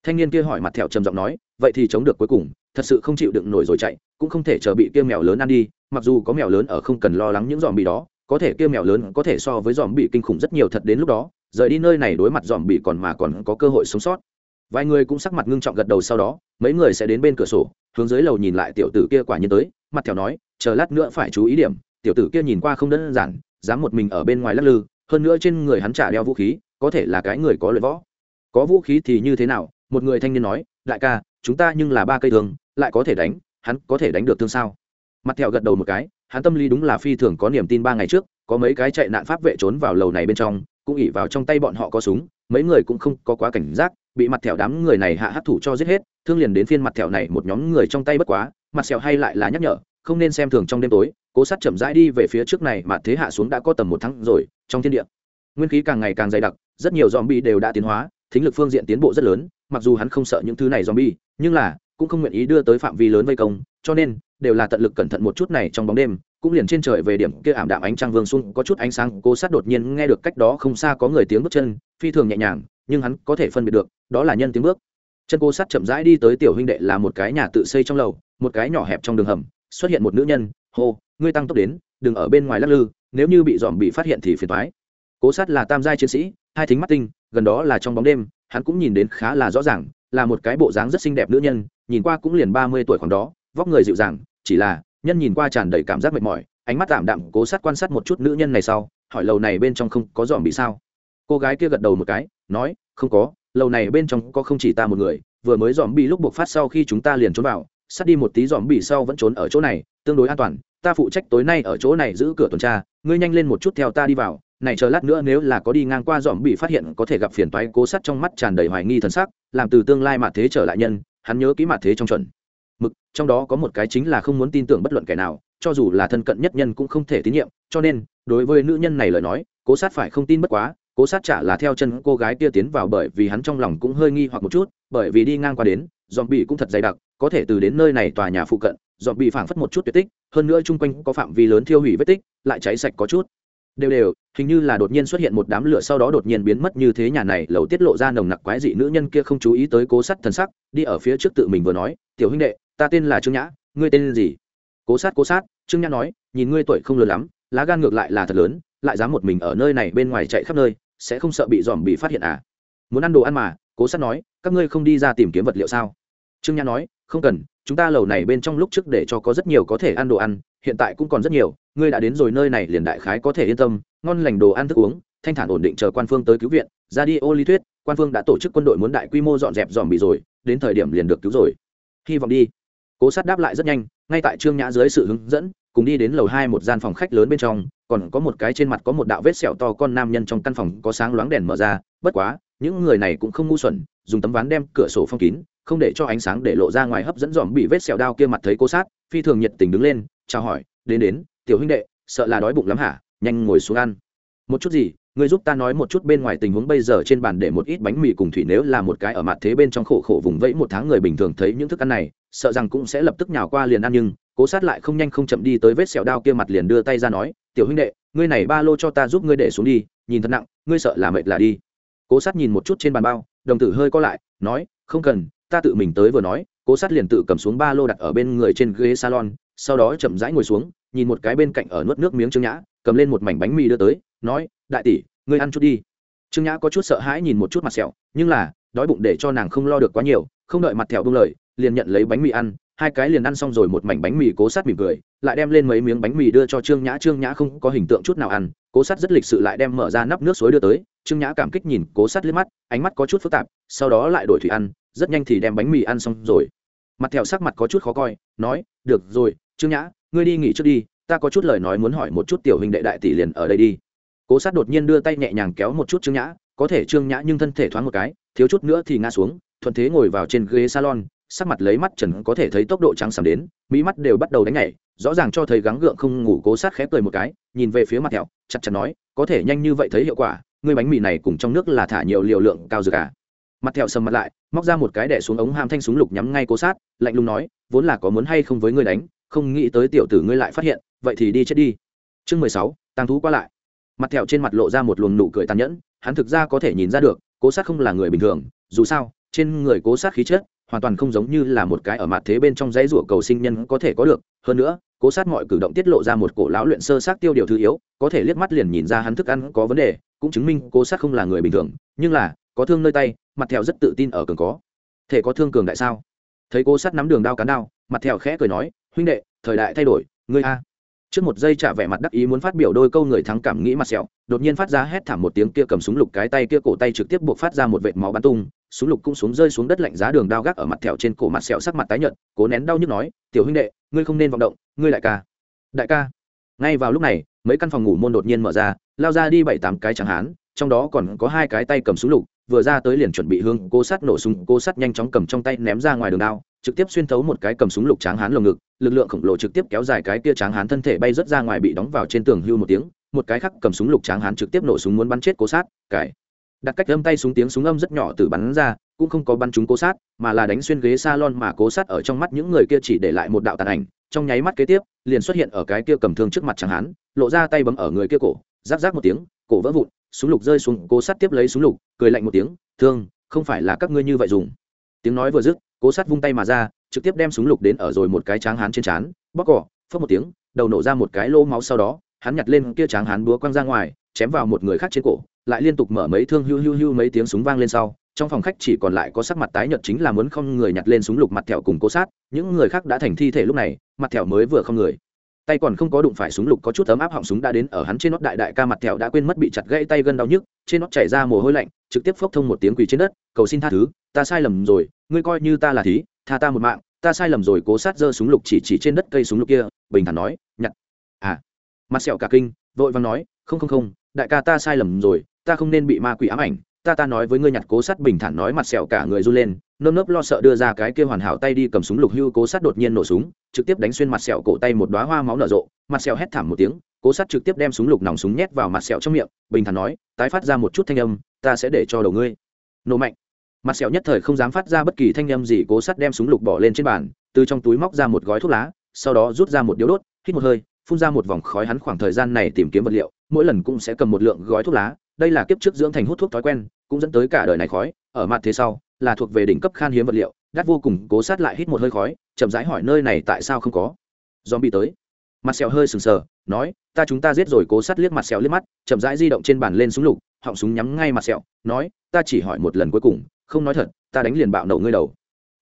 Thanh niên kia hỏi mặt thẹo trầm giọng nói, vậy thì chống được cuối cùng, thật sự không chịu đựng nổi rồi chạy, cũng không thể chờ bị kia mèo lớn ăn đi, mặc dù có mèo lớn ở không cần lo lắng những dòm bị đó, có thể kia mèo lớn có thể so với dòm bị kinh khủng rất nhiều thật đến lúc đó, rời đi nơi này đối mặt dòm bị còn mà còn có cơ hội sống sót. Vài người cũng sắc mặt ngưng trọng gật đầu sau đó, mấy người sẽ đến bên cửa sổ, hướng dưới lầu nhìn lại tiểu tử kia quả nhiên tới, mặt thẹo nói, chờ lát nữa phải chú ý điểm, tiểu tử kia nhìn qua không đơn giản, dám một mình ở bên ngoài lắc lư hơn nữa trên người hắn trả đeo vũ khí, có thể là cái người có luyện võ. Có vũ khí thì như thế nào? Một người thanh niên nói, đại ca, chúng ta nhưng là ba cây thương lại có thể đánh, hắn có thể đánh được thương sao? Mặt thẹo gật đầu một cái, hắn tâm lý đúng là phi thường có niềm tin ba ngày trước, có mấy cái chạy nạn pháp vệ trốn vào lầu này bên trong, cũng ỉ vào trong tay bọn họ có súng, mấy người cũng không có quá cảnh giác, bị mặt thẹo đám người này hạ hát thủ cho giết hết, thương liền đến phiên mặt thẹo này một nhóm người trong tay bất quá, mặt sẹo hay lại là nhắc nhở không nên xem thường trong đêm tối, cố sát chậm rãi đi về phía trước này mà thế hạ xuống đã có tầm một tháng rồi, trong thiên địa. Nguyên khí càng ngày càng dày đặc, rất nhiều dòm bi đều đã tiến hóa, thính lực phương diện tiến bộ rất lớn, mặc dù hắn không sợ những thứ này dòm bi nhưng là cũng không nguyện ý đưa tới phạm vi lớn vây công, cho nên đều là tận lực cẩn thận một chút này trong bóng đêm, cũng liền trên trời về điểm kia ảm đạm ánh trăng vương xung có chút ánh sáng, cố sát đột nhiên nghe được cách đó không xa có người tiếng bước chân, phi thường nhẹ nhàng, nhưng hắn có thể phân biệt được, đó là nhân tiếng bước. Chân cố sát chậm rãi đi tới tiểu huynh đệ là một cái nhà tự xây trong lầu, một cái nhỏ hẹp trong đường hầm xuất hiện một nữ nhân, hô, ngươi tăng tốc đến, đừng ở bên ngoài lắc lư, nếu như bị dòm bị phát hiện thì phiền thoái cố sát là tam giai chiến sĩ, hai thính mắt tinh, gần đó là trong bóng đêm, hắn cũng nhìn đến khá là rõ ràng, là một cái bộ dáng rất xinh đẹp nữ nhân, nhìn qua cũng liền ba mươi tuổi khoảng đó, vóc người dịu dàng, chỉ là nhân nhìn qua tràn đầy cảm giác mệt mỏi, ánh mắt tạm đạm, cố sát quan sát một chút nữ nhân này sau, hỏi, lầu này bên trong không có dòm bị sao? Cô gái kia gật đầu một cái, nói, không có, lầu này bên trong có không chỉ ta một người, vừa mới dòm bị lúc buộc phát sau khi chúng ta liền trốn vào sát đi một tí dòm bỉ sau vẫn trốn ở chỗ này, tương đối an toàn. Ta phụ trách tối nay ở chỗ này giữ cửa tuần tra, ngươi nhanh lên một chút theo ta đi vào. Này chờ lát nữa nếu là có đi ngang qua dòm bị phát hiện có thể gặp phiền toái, cố sắt trong mắt tràn đầy hoài nghi thần sắc, làm từ tương lai mà thế trở lại nhân, hắn nhớ kỹ mặt thế trong chuẩn. Mực, trong đó có một cái chính là không muốn tin tưởng bất luận kẻ nào, cho dù là thân cận nhất nhân cũng không thể tín nhiệm, cho nên, đối với nữ nhân này lời nói, cố sát phải không tin bất quá, cố sát trả là theo chân cô gái kia tiến vào bởi vì hắn trong lòng cũng hơi nghi hoặc một chút, bởi vì đi ngang qua đến dòm bị cũng thật dày đặc, có thể từ đến nơi này tòa nhà phụ cận dòm bị phảng phất một chút tuyệt tích, hơn nữa chung quanh có phạm vi lớn thiêu hủy vết tích, lại cháy sạch có chút. Đều đều, hình như là đột nhiên xuất hiện một đám lửa sau đó đột nhiên biến mất như thế nhà này, lầu tiết lộ ra nồng nặc quái dị nữ nhân kia không chú ý tới cố sắt thần sắc, đi ở phía trước tự mình vừa nói, tiểu huynh đệ, ta tên là trương nhã, ngươi tên gì? Cố sát cố sát, trương nhã nói, nhìn ngươi tuổi không lớn lắm, lá gan ngược lại là thật lớn, lại dám một mình ở nơi này bên ngoài chạy khắp nơi, sẽ không sợ bị dòm bị phát hiện à? Muốn ăn đồ ăn mà cố sát nói, các ngươi không đi ra tìm kiếm vật liệu sao? Trương nhã nói, không cần, chúng ta lầu này bên trong lúc trước để cho có rất nhiều có thể ăn đồ ăn, hiện tại cũng còn rất nhiều, ngươi đã đến rồi nơi này liền đại khái có thể yên tâm, ngon lành đồ ăn thức uống, thanh thản ổn định chờ quan phương tới cứu viện, ra đi ô lý thuyết, quan phương đã tổ chức quân đội muốn đại quy mô dọn dẹp dòm bị rồi, đến thời điểm liền được cứu rồi. Hy vọng đi. Cố sát đáp lại rất nhanh, ngay tại trương nhã dưới sự hướng dẫn, cùng đi đến lầu hai một gian phòng khách lớn bên trong, còn có một cái trên mặt có một đạo vết sẹo to con nam nhân trong căn phòng có sáng loáng đèn mở ra, bất quá những người này cũng không ngu xuẩn, dùng tấm ván đem cửa sổ phong kín, không để cho ánh sáng để lộ ra ngoài hấp dẫn dòm bị vết sẹo đao kia mặt thấy cô sát, phi thường nhiệt tình đứng lên, chào hỏi, đến đến, tiểu huynh đệ, sợ là đói bụng lắm hả? Nhanh ngồi xuống ăn. Một chút gì người giúp ta nói một chút bên ngoài tình huống bây giờ trên bàn để một ít bánh mì cùng thủy nếu là một cái ở mặt thế bên trong khổ khổ vùng vẫy một tháng người bình thường thấy những thức ăn này, sợ rằng cũng sẽ lập tức nhào qua liền ăn nhưng, cố sát lại không nhanh không chậm đi tới vết sẹo đao kia mặt liền đưa tay ra nói, tiểu huynh đệ, ngươi này ba lô cho ta giúp ngươi để xuống đi, nhìn thật nặng, ngươi sợ là mệt là đi cố sát nhìn một chút trên bàn bao, đồng tử hơi co lại, nói, không cần, ta tự mình tới vừa nói. Cố sát liền tự cầm xuống ba lô đặt ở bên người trên ghế salon, sau đó chậm rãi ngồi xuống, nhìn một cái bên cạnh ở nuốt nước miếng trương nhã, cầm lên một mảnh bánh mì đưa tới, nói, đại tỷ, ngươi ăn chút đi. Trương nhã có chút sợ hãi nhìn một chút mặt sẹo, nhưng là, đói bụng để cho nàng không lo được quá nhiều, không đợi mặt thẹo bưng lời, liền nhận lấy bánh mì ăn, hai cái liền ăn xong rồi một mảnh bánh mì cố sát mỉm cười lại đem lên mấy miếng bánh mì đưa cho trương nhã. Trương nhã không có hình tượng chút nào ăn, cố sát rất lịch sự lại đem mở ra nắp nước suối đưa tới. Trương nhã cảm kích nhìn cố sát liếc mắt, ánh mắt có chút phức tạp, sau đó lại đổi thủy ăn, rất nhanh thì đem bánh mì ăn xong rồi. Mặt thẹo sắc mặt có chút khó coi, nói, được rồi, trương nhã, ngươi đi nghỉ trước đi, ta có chút lời nói muốn hỏi một chút tiểu huynh đệ đại tỷ liền ở đây đi. Cố sát đột nhiên đưa tay nhẹ nhàng kéo một chút trương nhã, có thể trương nhã nhưng thân thể thoáng một cái, thiếu chút nữa thì ngã xuống, thuận thế ngồi vào trên ghế salon sắc mặt lấy mắt trần có thể thấy tốc độ trắng sầm đến, mỹ mắt đều bắt đầu đánh nhảy, rõ ràng cho thấy gắng gượng không ngủ cố sát khép cười một cái, nhìn về phía mặt thẹo, chặt chặt nói, có thể nhanh như vậy thấy hiệu quả, ngươi bánh mì này cùng trong nước là thả nhiều liều lượng cao dược cả mặt thẹo sầm mặt lại, móc ra một cái đẻ xuống ống ham thanh súng lục nhắm ngay cố sát, lạnh lùng nói, vốn là có muốn hay không với ngươi đánh, không nghĩ tới tiểu tử ngươi lại phát hiện, vậy thì đi chết đi. Chương mười sáu tăng thú qua lại. Mặt thẹo trên mặt lộ ra một luồng nụ cười tàn nhẫn, hắn thực ra có thể nhìn ra được, cố sát không là người bình thường, dù sao, trên người cố sát khí chất hoàn toàn không giống như là một cái ở mặt thế bên trong dãy rủa cầu sinh nhân có thể có được. Hơn nữa, cố sát mọi cử động tiết lộ ra một cổ lão luyện sơ sát tiêu điều thứ yếu, có thể liếc mắt liền nhìn ra hắn thức ăn có vấn đề, cũng chứng minh cố sát không là người bình thường. Nhưng là, có thương nơi tay, mặt thẹo rất tự tin ở cường có. Thể có thương cường đại sao? Thấy cố sát nắm đường đao cán đao, mặt thẹo khẽ cười nói, huynh đệ, thời đại thay đổi, ngươi a. Trước một giây trả vẻ mặt đắc ý muốn phát biểu đôi câu người thắng cảm nghĩ mặt sẹo, đột nhiên phát ra hét thảm một tiếng kia cầm súng lục cái tay kia cổ tay trực tiếp buộc phát ra một vệt máu bắn tung súng lục cũng xuống rơi xuống đất lạnh giá đường đao gác ở mặt thẹo trên cổ mặt sẹo sắc mặt tái nhợt, cố nén đau nhức nói, tiểu huynh đệ, ngươi không nên vọng động, ngươi đại ca. Đại ca? Ngay vào lúc này, mấy căn phòng ngủ môn đột nhiên mở ra, lao ra đi bảy tám cái chẳng hán, trong đó còn có hai cái tay cầm súng lục, vừa ra tới liền chuẩn bị hướng cô sát nổ súng cô sát nhanh chóng cầm trong tay ném ra ngoài đường đao, trực tiếp xuyên thấu một cái cầm súng lục tráng hán lồng ngực, lực lượng khổng lồ trực tiếp kéo dài cái kia tráng hán thân thể bay rớt ra ngoài bị đóng vào trên tường hưu một tiếng, một cái khác cầm súng lục tráng hán trực tiếp nổ súng muốn bắn chết cố sát cải đặt cách âm tay súng tiếng súng âm rất nhỏ từ bắn ra, cũng không có bắn trúng cố sát, mà là đánh xuyên ghế salon mà cố sát ở trong mắt những người kia chỉ để lại một đạo tàn ảnh. Trong nháy mắt kế tiếp, liền xuất hiện ở cái kia cầm thương trước mặt tráng hán, lộ ra tay bấm ở người kia cổ, giáp giáp một tiếng, cổ vỡ vụn, súng lục rơi xuống, cố sát tiếp lấy súng lục, cười lạnh một tiếng, thương, không phải là các ngươi như vậy dùng. Tiếng nói vừa dứt, cố sát vung tay mà ra, trực tiếp đem súng lục đến ở rồi một cái tráng hán trên trán bóc cỏ phớt một tiếng, đầu nổ ra một cái lỗ máu sau đó, hắn nhặt lên kia tráng hán búa quăng ra ngoài, chém vào một người khác trên cổ lại liên tục mở mấy thương hưu hưu hưu mấy tiếng súng vang lên sau, trong phòng khách chỉ còn lại có sắc mặt tái nhợt chính là muốn không người nhặt lên súng lục mặt thẹo cùng cố sát, những người khác đã thành thi thể lúc này, mặt thẹo mới vừa không người. Tay còn không có đụng phải súng lục có chút ấm áp họng súng đã đến ở hắn trên nót đại đại ca mặt thẹo đã quên mất bị chặt gãy tay gân đau nhức, trên nót chảy ra mồ hôi lạnh, trực tiếp phốc thông một tiếng quỳ trên đất, cầu xin tha thứ, ta sai lầm rồi, ngươi coi như ta là thí, tha ta một mạng, ta sai lầm rồi. Cố sát giơ súng lục chỉ chỉ trên đất cây súng lục kia, bình thản nói, nhặt. À mặt sẹo cả kinh, vội vàng nói, không không không, đại ca ta sai lầm rồi ta không nên bị ma quỷ ám ảnh, ta ta nói với ngươi nhặt cố sát bình thản nói mặt sẹo cả người run lên, nơm nớp lo sợ đưa ra cái kia hoàn hảo tay đi cầm súng lục hưu cố sát đột nhiên nổ súng, trực tiếp đánh xuyên mặt sẹo cổ tay một đoá hoa máu nở rộ, mặt sẹo hét thảm một tiếng, cố sát trực tiếp đem súng lục nòng súng nhét vào mặt sẹo trong miệng, bình thản nói, tái phát ra một chút thanh âm, ta sẽ để cho đầu ngươi. Nổ mạnh. Mặt sẹo nhất thời không dám phát ra bất kỳ thanh âm gì, cố sát đem súng lục bỏ lên trên bàn, từ trong túi móc ra một gói thuốc lá, sau đó rút ra một điếu đốt, hít một hơi, phun ra một vòng khói hắn khoảng thời gian này tìm kiếm vật liệu mỗi lần cũng sẽ cầm một lượng gói thuốc lá. Đây là kiếp trước dưỡng thành hút thuốc thói quen, cũng dẫn tới cả đời này khói. Ở mặt thế sau, là thuộc về đỉnh cấp khan hiếm vật liệu, đắt vô cùng, cố sát lại hít một hơi khói, chậm rãi hỏi nơi này tại sao không có. Dòm bị tới. Mặt sẹo hơi sừng sờ, nói, ta chúng ta giết rồi, cố sát liếc mặt sẹo liếc mắt, chậm rãi di động trên bàn lên súng lục, họng súng nhắm ngay mặt sẹo, nói, ta chỉ hỏi một lần cuối cùng, không nói thật, ta đánh liền bạo nổ ngươi đầu.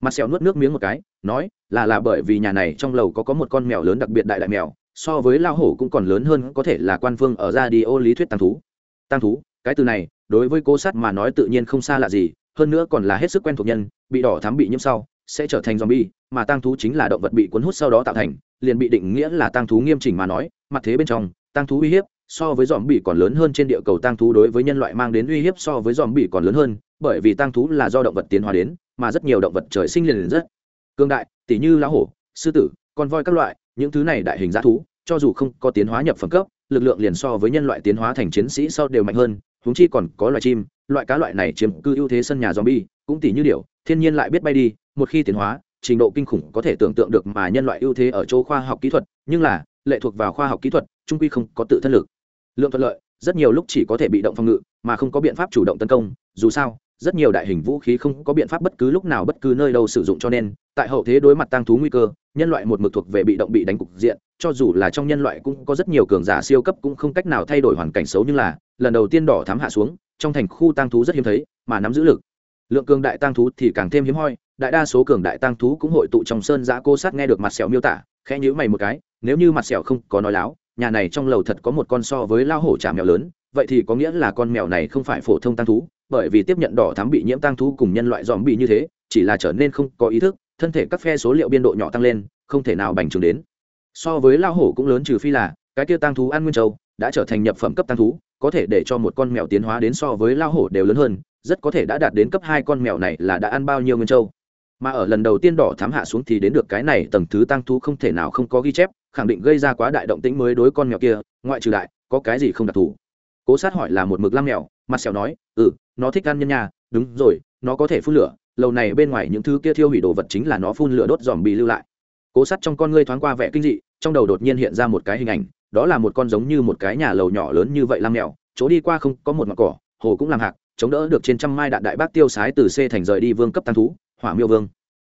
Mặt sẹo nuốt nước miếng một cái, nói, là là bởi vì nhà này trong lầu có có một con mèo lớn đặc biệt đại đại mèo so với lao hổ cũng còn lớn hơn, có thể là quan phương ở ra đi ô lý thuyết tăng thú. Tăng thú, cái từ này, đối với cố sát mà nói tự nhiên không xa lạ gì, hơn nữa còn là hết sức quen thuộc nhân, bị đỏ thám bị nhiễm sau, sẽ trở thành zombie, mà tăng thú chính là động vật bị cuốn hút sau đó tạo thành, liền bị định nghĩa là tăng thú nghiêm chỉnh mà nói, mặt thế bên trong, tăng thú uy hiếp, so với dòm bị còn lớn hơn trên địa cầu tăng thú đối với nhân loại mang đến uy hiếp so với dòm bị còn lớn hơn, bởi vì tăng thú là do động vật tiến hóa đến, mà rất nhiều động vật trời sinh liền rất. Cương đại tỉ như lão hổ, sư tử, con voi các loại những thứ này đại hình g thú, cho dù không có tiến hóa nhập phẩm cấp, lực lượng liền so với nhân loại tiến hóa thành chiến sĩ sau đều mạnh hơn, huống chi còn có loài chim, loại cá loại này chiếm cư ưu thế sân nhà zombie, cũng tỷ như điều, thiên nhiên lại biết bay đi, một khi tiến hóa, trình độ kinh khủng có thể tưởng tượng được mà nhân loại ưu thế ở chỗ khoa học kỹ thuật, nhưng là, lệ thuộc vào khoa học kỹ thuật, trung quy không có tự thân lực. Lượng thuận lợi, rất nhiều lúc chỉ có thể bị động phòng ngự, mà không có biện pháp chủ động tấn công, dù sao rất nhiều đại hình vũ khí không có biện pháp bất cứ lúc nào bất cứ nơi đâu sử dụng cho nên, tại hậu thế đối mặt tăng thú nguy cơ, nhân loại một mực thuộc về bị động bị đánh cục diện, cho dù là trong nhân loại cũng có rất nhiều cường giả siêu cấp cũng không cách nào thay đổi hoàn cảnh xấu nhưng là, lần đầu tiên đỏ thám hạ xuống, trong thành khu tăng thú rất hiếm thấy, mà nắm giữ lực. Lượng cường đại tăng thú thì càng thêm hiếm hoi, đại đa số cường đại tăng thú cũng hội tụ trong sơn giã cô sát nghe được mặt sẹo miêu tả, khẽ nhíu mày một cái, nếu như mặt sẹo không có nói láo, nhà này trong lầu thật có một con so với lao hổ trả mèo lớn, vậy thì có nghĩa là con mèo này không phải phổ thông tăng thú bởi vì tiếp nhận đỏ thám bị nhiễm tăng thú cùng nhân loại dòm bị như thế, chỉ là trở nên không có ý thức, thân thể các phe số liệu biên độ nhỏ tăng lên, không thể nào bành trướng đến. So với lao hổ cũng lớn trừ phi là, cái kia tăng thú an nguyên châu đã trở thành nhập phẩm cấp tăng thú, có thể để cho một con mèo tiến hóa đến so với lao hổ đều lớn hơn, rất có thể đã đạt đến cấp hai con mèo này là đã ăn bao nhiêu nguyên châu. Mà ở lần đầu tiên đỏ thám hạ xuống thì đến được cái này tầng thứ tăng thú không thể nào không có ghi chép, khẳng định gây ra quá đại động tĩnh mới đối con mèo kia, ngoại trừ đại, có cái gì không đặc thù cố sát hỏi là một mực lam mèo, mặt sẹo nói ừ nó thích ăn nhân nhà đúng rồi, nó có thể phun lửa lâu này bên ngoài những thứ kia thiêu hủy đồ vật chính là nó phun lửa đốt dòm bị lưu lại. Cố sát trong con ngươi thoáng qua vẻ kinh dị, trong đầu đột nhiên hiện ra một cái hình ảnh, đó là một con giống như một cái nhà lầu nhỏ lớn như vậy lam mèo, chỗ đi qua không có một mặt cỏ, hồ cũng làm hạc, chống đỡ được trên trăm mai đạn đại bác tiêu sái từ c thành rời đi vương cấp tăng thú, hỏa miêu vương.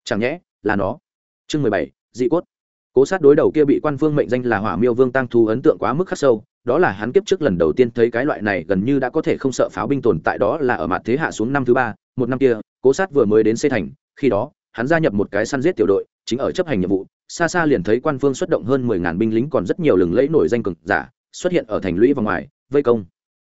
Chẳng nhẽ, là nó. Chương mười bảy, dị cốt. Cố sát đối đầu kia bị quan vương mệnh danh là hỏa miêu vương tăng thú ấn tượng quá mức khắc sâu đó là hắn kiếp trước lần đầu tiên thấy cái loại này gần như đã có thể không sợ pháo binh tồn tại đó là ở mặt thế hạ xuống năm thứ ba, một năm kia, cố sát vừa mới đến xây thành, khi đó, hắn gia nhập một cái săn giết tiểu đội, chính ở chấp hành nhiệm vụ, xa xa liền thấy quan phương xuất động hơn mười ngàn binh lính còn rất nhiều lừng lẫy nổi danh cực giả, xuất hiện ở thành lũy và ngoài, vây công.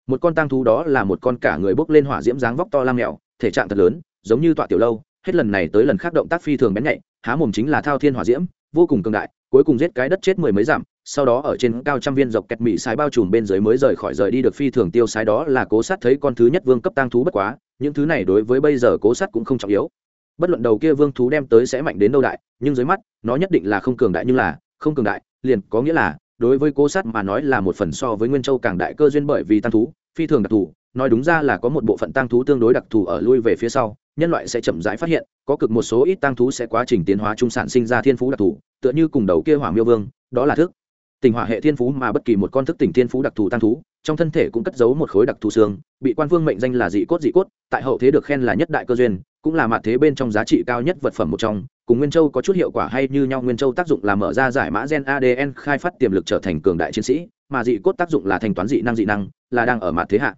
Một con tang thú đó là một con cả người bốc lên hỏa diễm dáng vóc to lam mèo thể trạng thật lớn, giống như tọa tiểu lâu, hết lần này tới lần khác động tác phi thường bén nhạy, há mồm chính là thao thiên hỏa diễm, vô cùng cường đại cuối cùng giết cái đất chết mười mấy dặm, sau đó ở trên cao trăm viên dọc kẹt mỹ sái bao trùm bên dưới mới rời khỏi rời đi được phi thường tiêu sái đó là cố sát thấy con thứ nhất vương cấp tang thú bất quá, những thứ này đối với bây giờ cố sát cũng không trọng yếu. Bất luận đầu kia vương thú đem tới sẽ mạnh đến đâu đại, nhưng dưới mắt, nó nhất định là không cường đại nhưng là, không cường đại, liền có nghĩa là, đối với cố sát mà nói là một phần so với nguyên châu càng đại cơ duyên bởi vì tăng thú, phi thường đặc thù, nói đúng ra là có một bộ phận tăng thú tương đối đặc thù ở lui về phía sau, nhân loại sẽ chậm rãi phát hiện, có cực một số ít tăng thú sẽ quá trình tiến hóa trung sản sinh ra thiên phú đặc thù tựa như cùng đầu kia hỏa miêu vương, đó là thức. Tình hỏa hệ thiên phú mà bất kỳ một con thức tỉnh thiên phú đặc thù tăng thú, trong thân thể cũng cất giấu một khối đặc thù xương, bị quan vương mệnh danh là dị cốt dị cốt, tại hậu thế được khen là nhất đại cơ duyên, cũng là mặt thế bên trong giá trị cao nhất vật phẩm một trong, cùng nguyên châu có chút hiệu quả hay như nhau. Nguyên châu tác dụng là mở ra giải mã gen adn khai phát tiềm lực trở thành cường đại chiến sĩ, mà dị cốt tác dụng là thanh toán dị năng dị năng, là đang ở mặt thế hạ.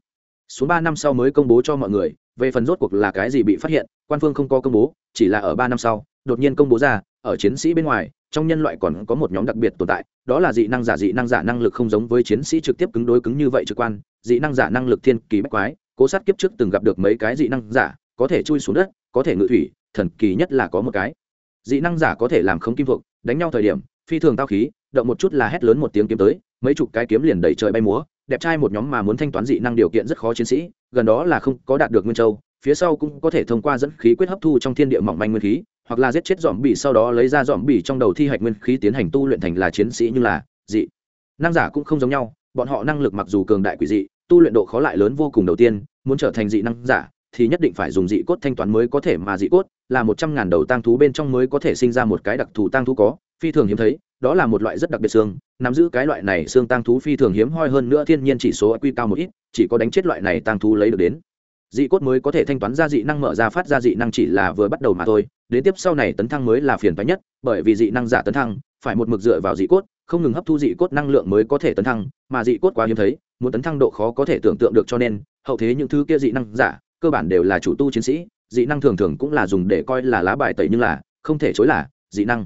Xuống ba năm sau mới công bố cho mọi người, về phần rốt cuộc là cái gì bị phát hiện, quan phương không có công bố, chỉ là ở ba năm sau, đột nhiên công bố ra, ở chiến sĩ bên ngoài trong nhân loại còn có một nhóm đặc biệt tồn tại, đó là dị năng giả, dị năng giả năng lực không giống với chiến sĩ trực tiếp cứng đối cứng như vậy trực quan, dị năng giả năng lực thiên kỳ bách quái, cố sát kiếp trước từng gặp được mấy cái dị năng giả, có thể chui xuống đất, có thể ngự thủy, thần kỳ nhất là có một cái. Dị năng giả có thể làm không kim thuộc, đánh nhau thời điểm, phi thường tao khí, động một chút là hét lớn một tiếng kiếm tới, mấy chục cái kiếm liền đẩy trời bay múa, đẹp trai một nhóm mà muốn thanh toán dị năng điều kiện rất khó chiến sĩ, gần đó là không có đạt được nguyên châu, phía sau cũng có thể thông qua dẫn khí quyết hấp thu trong thiên địa mỏng manh nguyên khí hoặc là giết chết dòm bỉ sau đó lấy ra dòm bỉ trong đầu thi hạch nguyên khí tiến hành tu luyện thành là chiến sĩ như là dị. Năng giả cũng không giống nhau, bọn họ năng lực mặc dù cường đại quỷ dị, tu luyện độ khó lại lớn vô cùng đầu tiên, muốn trở thành dị năng giả thì nhất định phải dùng dị cốt thanh toán mới có thể mà dị cốt, là một trăm ngàn đầu tang thú bên trong mới có thể sinh ra một cái đặc thù tang thú có, phi thường hiếm thấy, đó là một loại rất đặc biệt xương, nắm giữ cái loại này xương tang thú phi thường hiếm hoi hơn nữa thiên nhiên chỉ số quy cao một ít, chỉ có đánh chết loại này tang thú lấy được đến dị cốt mới có thể thanh toán ra dị năng mở ra phát ra dị năng chỉ là vừa bắt đầu mà thôi, đến tiếp sau này tấn thăng mới là phiền toái nhất, bởi vì dị năng giả tấn thăng, phải một mực dựa vào dị cốt, không ngừng hấp thu dị cốt năng lượng mới có thể tấn thăng, mà dị cốt quá hiếm thấy, muốn tấn thăng độ khó có thể tưởng tượng được cho nên, hậu thế những thứ kia dị năng giả, cơ bản đều là chủ tu chiến sĩ, dị năng thường thường cũng là dùng để coi là lá bài tẩy nhưng là, không thể chối là, dị năng.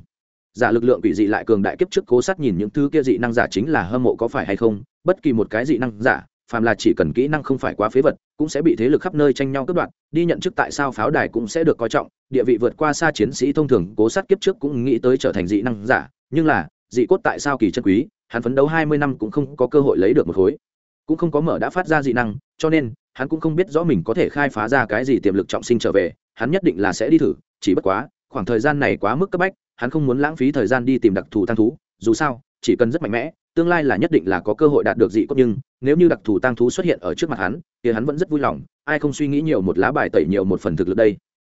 Giả lực lượng quỷ dị lại cường đại kiếp trước cố sát nhìn những thứ kia dị năng giả chính là hâm mộ có phải hay không, bất kỳ một cái dị năng giả phàm là chỉ cần kỹ năng không phải quá phế vật, cũng sẽ bị thế lực khắp nơi tranh nhau cướp đoạt, đi nhận chức tại sao pháo đài cũng sẽ được coi trọng, địa vị vượt qua xa chiến sĩ thông thường, cố sát kiếp trước cũng nghĩ tới trở thành dị năng giả, nhưng là, dị cốt tại sao kỳ chân quý, hắn phấn đấu hai mươi năm cũng không có cơ hội lấy được một khối. Cũng không có mở đã phát ra dị năng, cho nên, hắn cũng không biết rõ mình có thể khai phá ra cái gì tiềm lực trọng sinh trở về, hắn nhất định là sẽ đi thử, chỉ bất quá, khoảng thời gian này quá mức cấp bách, hắn không muốn lãng phí thời gian đi tìm đặc thù tăng thú, dù sao, chỉ cần rất mạnh mẽ tương lai là nhất định là có cơ hội đạt được dị cốt nhưng nếu như đặc thù tăng thú xuất hiện ở trước mặt hắn, thì hắn vẫn rất vui lòng, ai không suy nghĩ nhiều một lá bài tẩy nhiều một phần thực lực đây?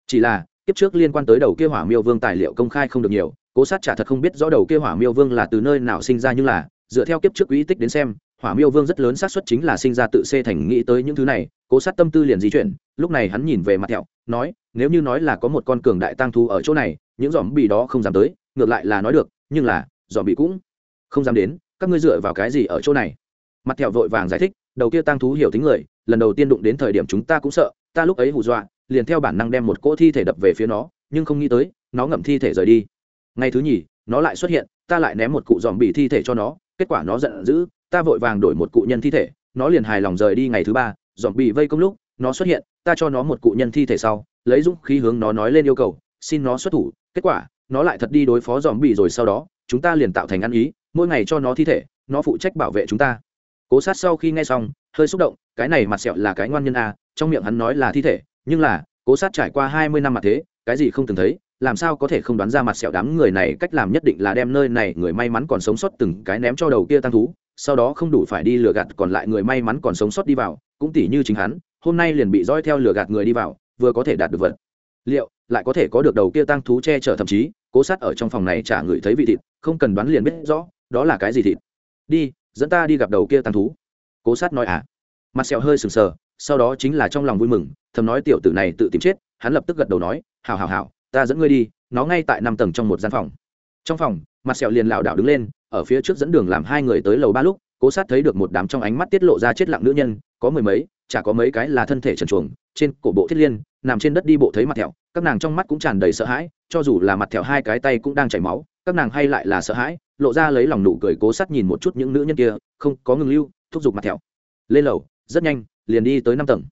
Chỉ là, kiếp trước liên quan tới đầu kia hỏa miêu vương tài liệu công khai không được nhiều, cố sát trả thật không biết rõ đầu kia hỏa miêu vương là từ nơi nào sinh ra nhưng là, dựa theo kiếp trước quỹ tích đến xem, hỏa miêu vương rất lớn xác suất chính là sinh ra tự xê thành nghĩ tới những thứ này, cố sát tâm tư liền di chuyển, lúc này hắn nhìn về mặt thẹo, nói, nếu như nói là có một con cường đại tăng thú ở chỗ này, những dòm bị đó không dám tới, ngược lại là nói được, nhưng là dòm bị cũng không dám đến các ngươi dựa vào cái gì ở chỗ này? Mặt thẹo vội vàng giải thích, đầu kia tăng thú hiểu tính người, lần đầu tiên đụng đến thời điểm chúng ta cũng sợ, ta lúc ấy hù dọa, liền theo bản năng đem một cỗ thi thể đập về phía nó, nhưng không nghĩ tới, nó ngậm thi thể rời đi. Ngày thứ nhì, nó lại xuất hiện, ta lại ném một cụ dòm bị thi thể cho nó, kết quả nó giận dữ, ta vội vàng đổi một cụ nhân thi thể, nó liền hài lòng rời đi ngày thứ ba dòm bị vây công lúc, nó xuất hiện, ta cho nó một cụ nhân thi thể sau, lấy dũng khí hướng nó nói lên yêu cầu, xin nó xuất thủ, kết quả, nó lại thật đi đối phó dòm bị rồi sau đó, chúng ta liền tạo thành ăn ý mỗi ngày cho nó thi thể, nó phụ trách bảo vệ chúng ta. Cố sát sau khi nghe xong, hơi xúc động, cái này mặt sẹo là cái ngoan nhân a trong miệng hắn nói là thi thể, nhưng là, cố sát trải qua hai mươi năm mặt thế, cái gì không từng thấy, làm sao có thể không đoán ra mặt sẹo đám người này cách làm nhất định là đem nơi này người may mắn còn sống sót từng cái ném cho đầu kia tăng thú, sau đó không đủ phải đi lừa gạt còn lại người may mắn còn sống sót đi vào, cũng tỉ như chính hắn, hôm nay liền bị dõi theo lừa gạt người đi vào, vừa có thể đạt được vật. Liệu, lại có thể có được đầu kia tăng thú che chở thậm chí, cố sát ở trong phòng này trả người thấy vị thịt, không cần đoán liền biết rõ đó là cái gì thịt? Đi, dẫn ta đi gặp đầu kia tăng thú. Cố sát nói à? Mặt sẹo hơi sừng sờ, sau đó chính là trong lòng vui mừng, thầm nói tiểu tử này tự tìm chết, hắn lập tức gật đầu nói hào hào hào ta dẫn ngươi đi, nó ngay tại năm tầng trong một gian phòng. Trong phòng, mặt sẹo liền lảo đảo đứng lên, ở phía trước dẫn đường làm hai người tới lầu ba lúc, cố sát thấy được một đám trong ánh mắt tiết lộ ra chết lặng nữ nhân, có mười mấy, chả có mấy cái là thân thể trần chuồng trên cổ bộ thiết liên, nằm trên đất đi bộ thấy mặt thẹo, các nàng trong mắt cũng tràn đầy sợ hãi, cho dù là mặt thẹo hai cái tay cũng đang chảy máu, các nàng hay lại là sợ hãi lộ ra lấy lòng nụ cười cố sát nhìn một chút những nữ nhân kia, không có ngừng lưu, thúc giục mặt thẹo. Lên lầu, rất nhanh, liền đi tới năm tầng.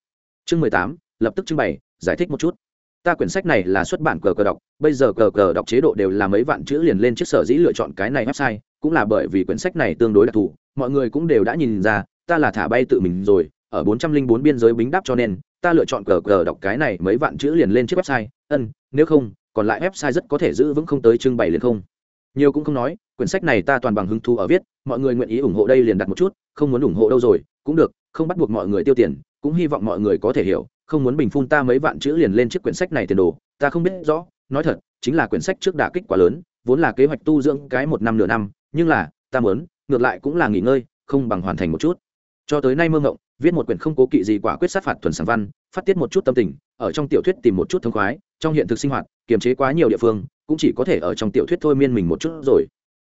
Chương mười tám, lập tức trưng bày, giải thích một chút. Ta quyển sách này là xuất bản cờ cờ đọc, bây giờ cờ cờ đọc chế độ đều là mấy vạn chữ liền lên chiếc sở dĩ lựa chọn cái này website, cũng là bởi vì quyển sách này tương đối đặc thù, mọi người cũng đều đã nhìn ra, ta là thả bay tự mình rồi, ở bốn trăm linh bốn biên giới bính đáp cho nên, ta lựa chọn cờ cờ đọc cái này mấy vạn chữ liền lên chiếc website, ân, nếu không, còn lại website rất có thể giữ vững không tới trưng bày liền không nhiều cũng không nói, quyển sách này ta toàn bằng hứng thú ở viết, mọi người nguyện ý ủng hộ đây liền đặt một chút, không muốn ủng hộ đâu rồi, cũng được, không bắt buộc mọi người tiêu tiền, cũng hy vọng mọi người có thể hiểu, không muốn bình phun ta mấy vạn chữ liền lên chiếc quyển sách này tiền đồ, ta không biết rõ, nói thật, chính là quyển sách trước đả kích quá lớn, vốn là kế hoạch tu dưỡng cái một năm nửa năm, nhưng là, ta muốn, ngược lại cũng là nghỉ ngơi, không bằng hoàn thành một chút. Cho tới nay mơ ngộng viết một quyển không cố kỵ gì quả quyết sát phạt thuần sản văn, phát tiết một chút tâm tình, ở trong tiểu thuyết tìm một chút thông khoái, trong hiện thực sinh hoạt, kiềm chế quá nhiều địa phương cũng chỉ có thể ở trong tiểu thuyết thôi miên mình một chút rồi.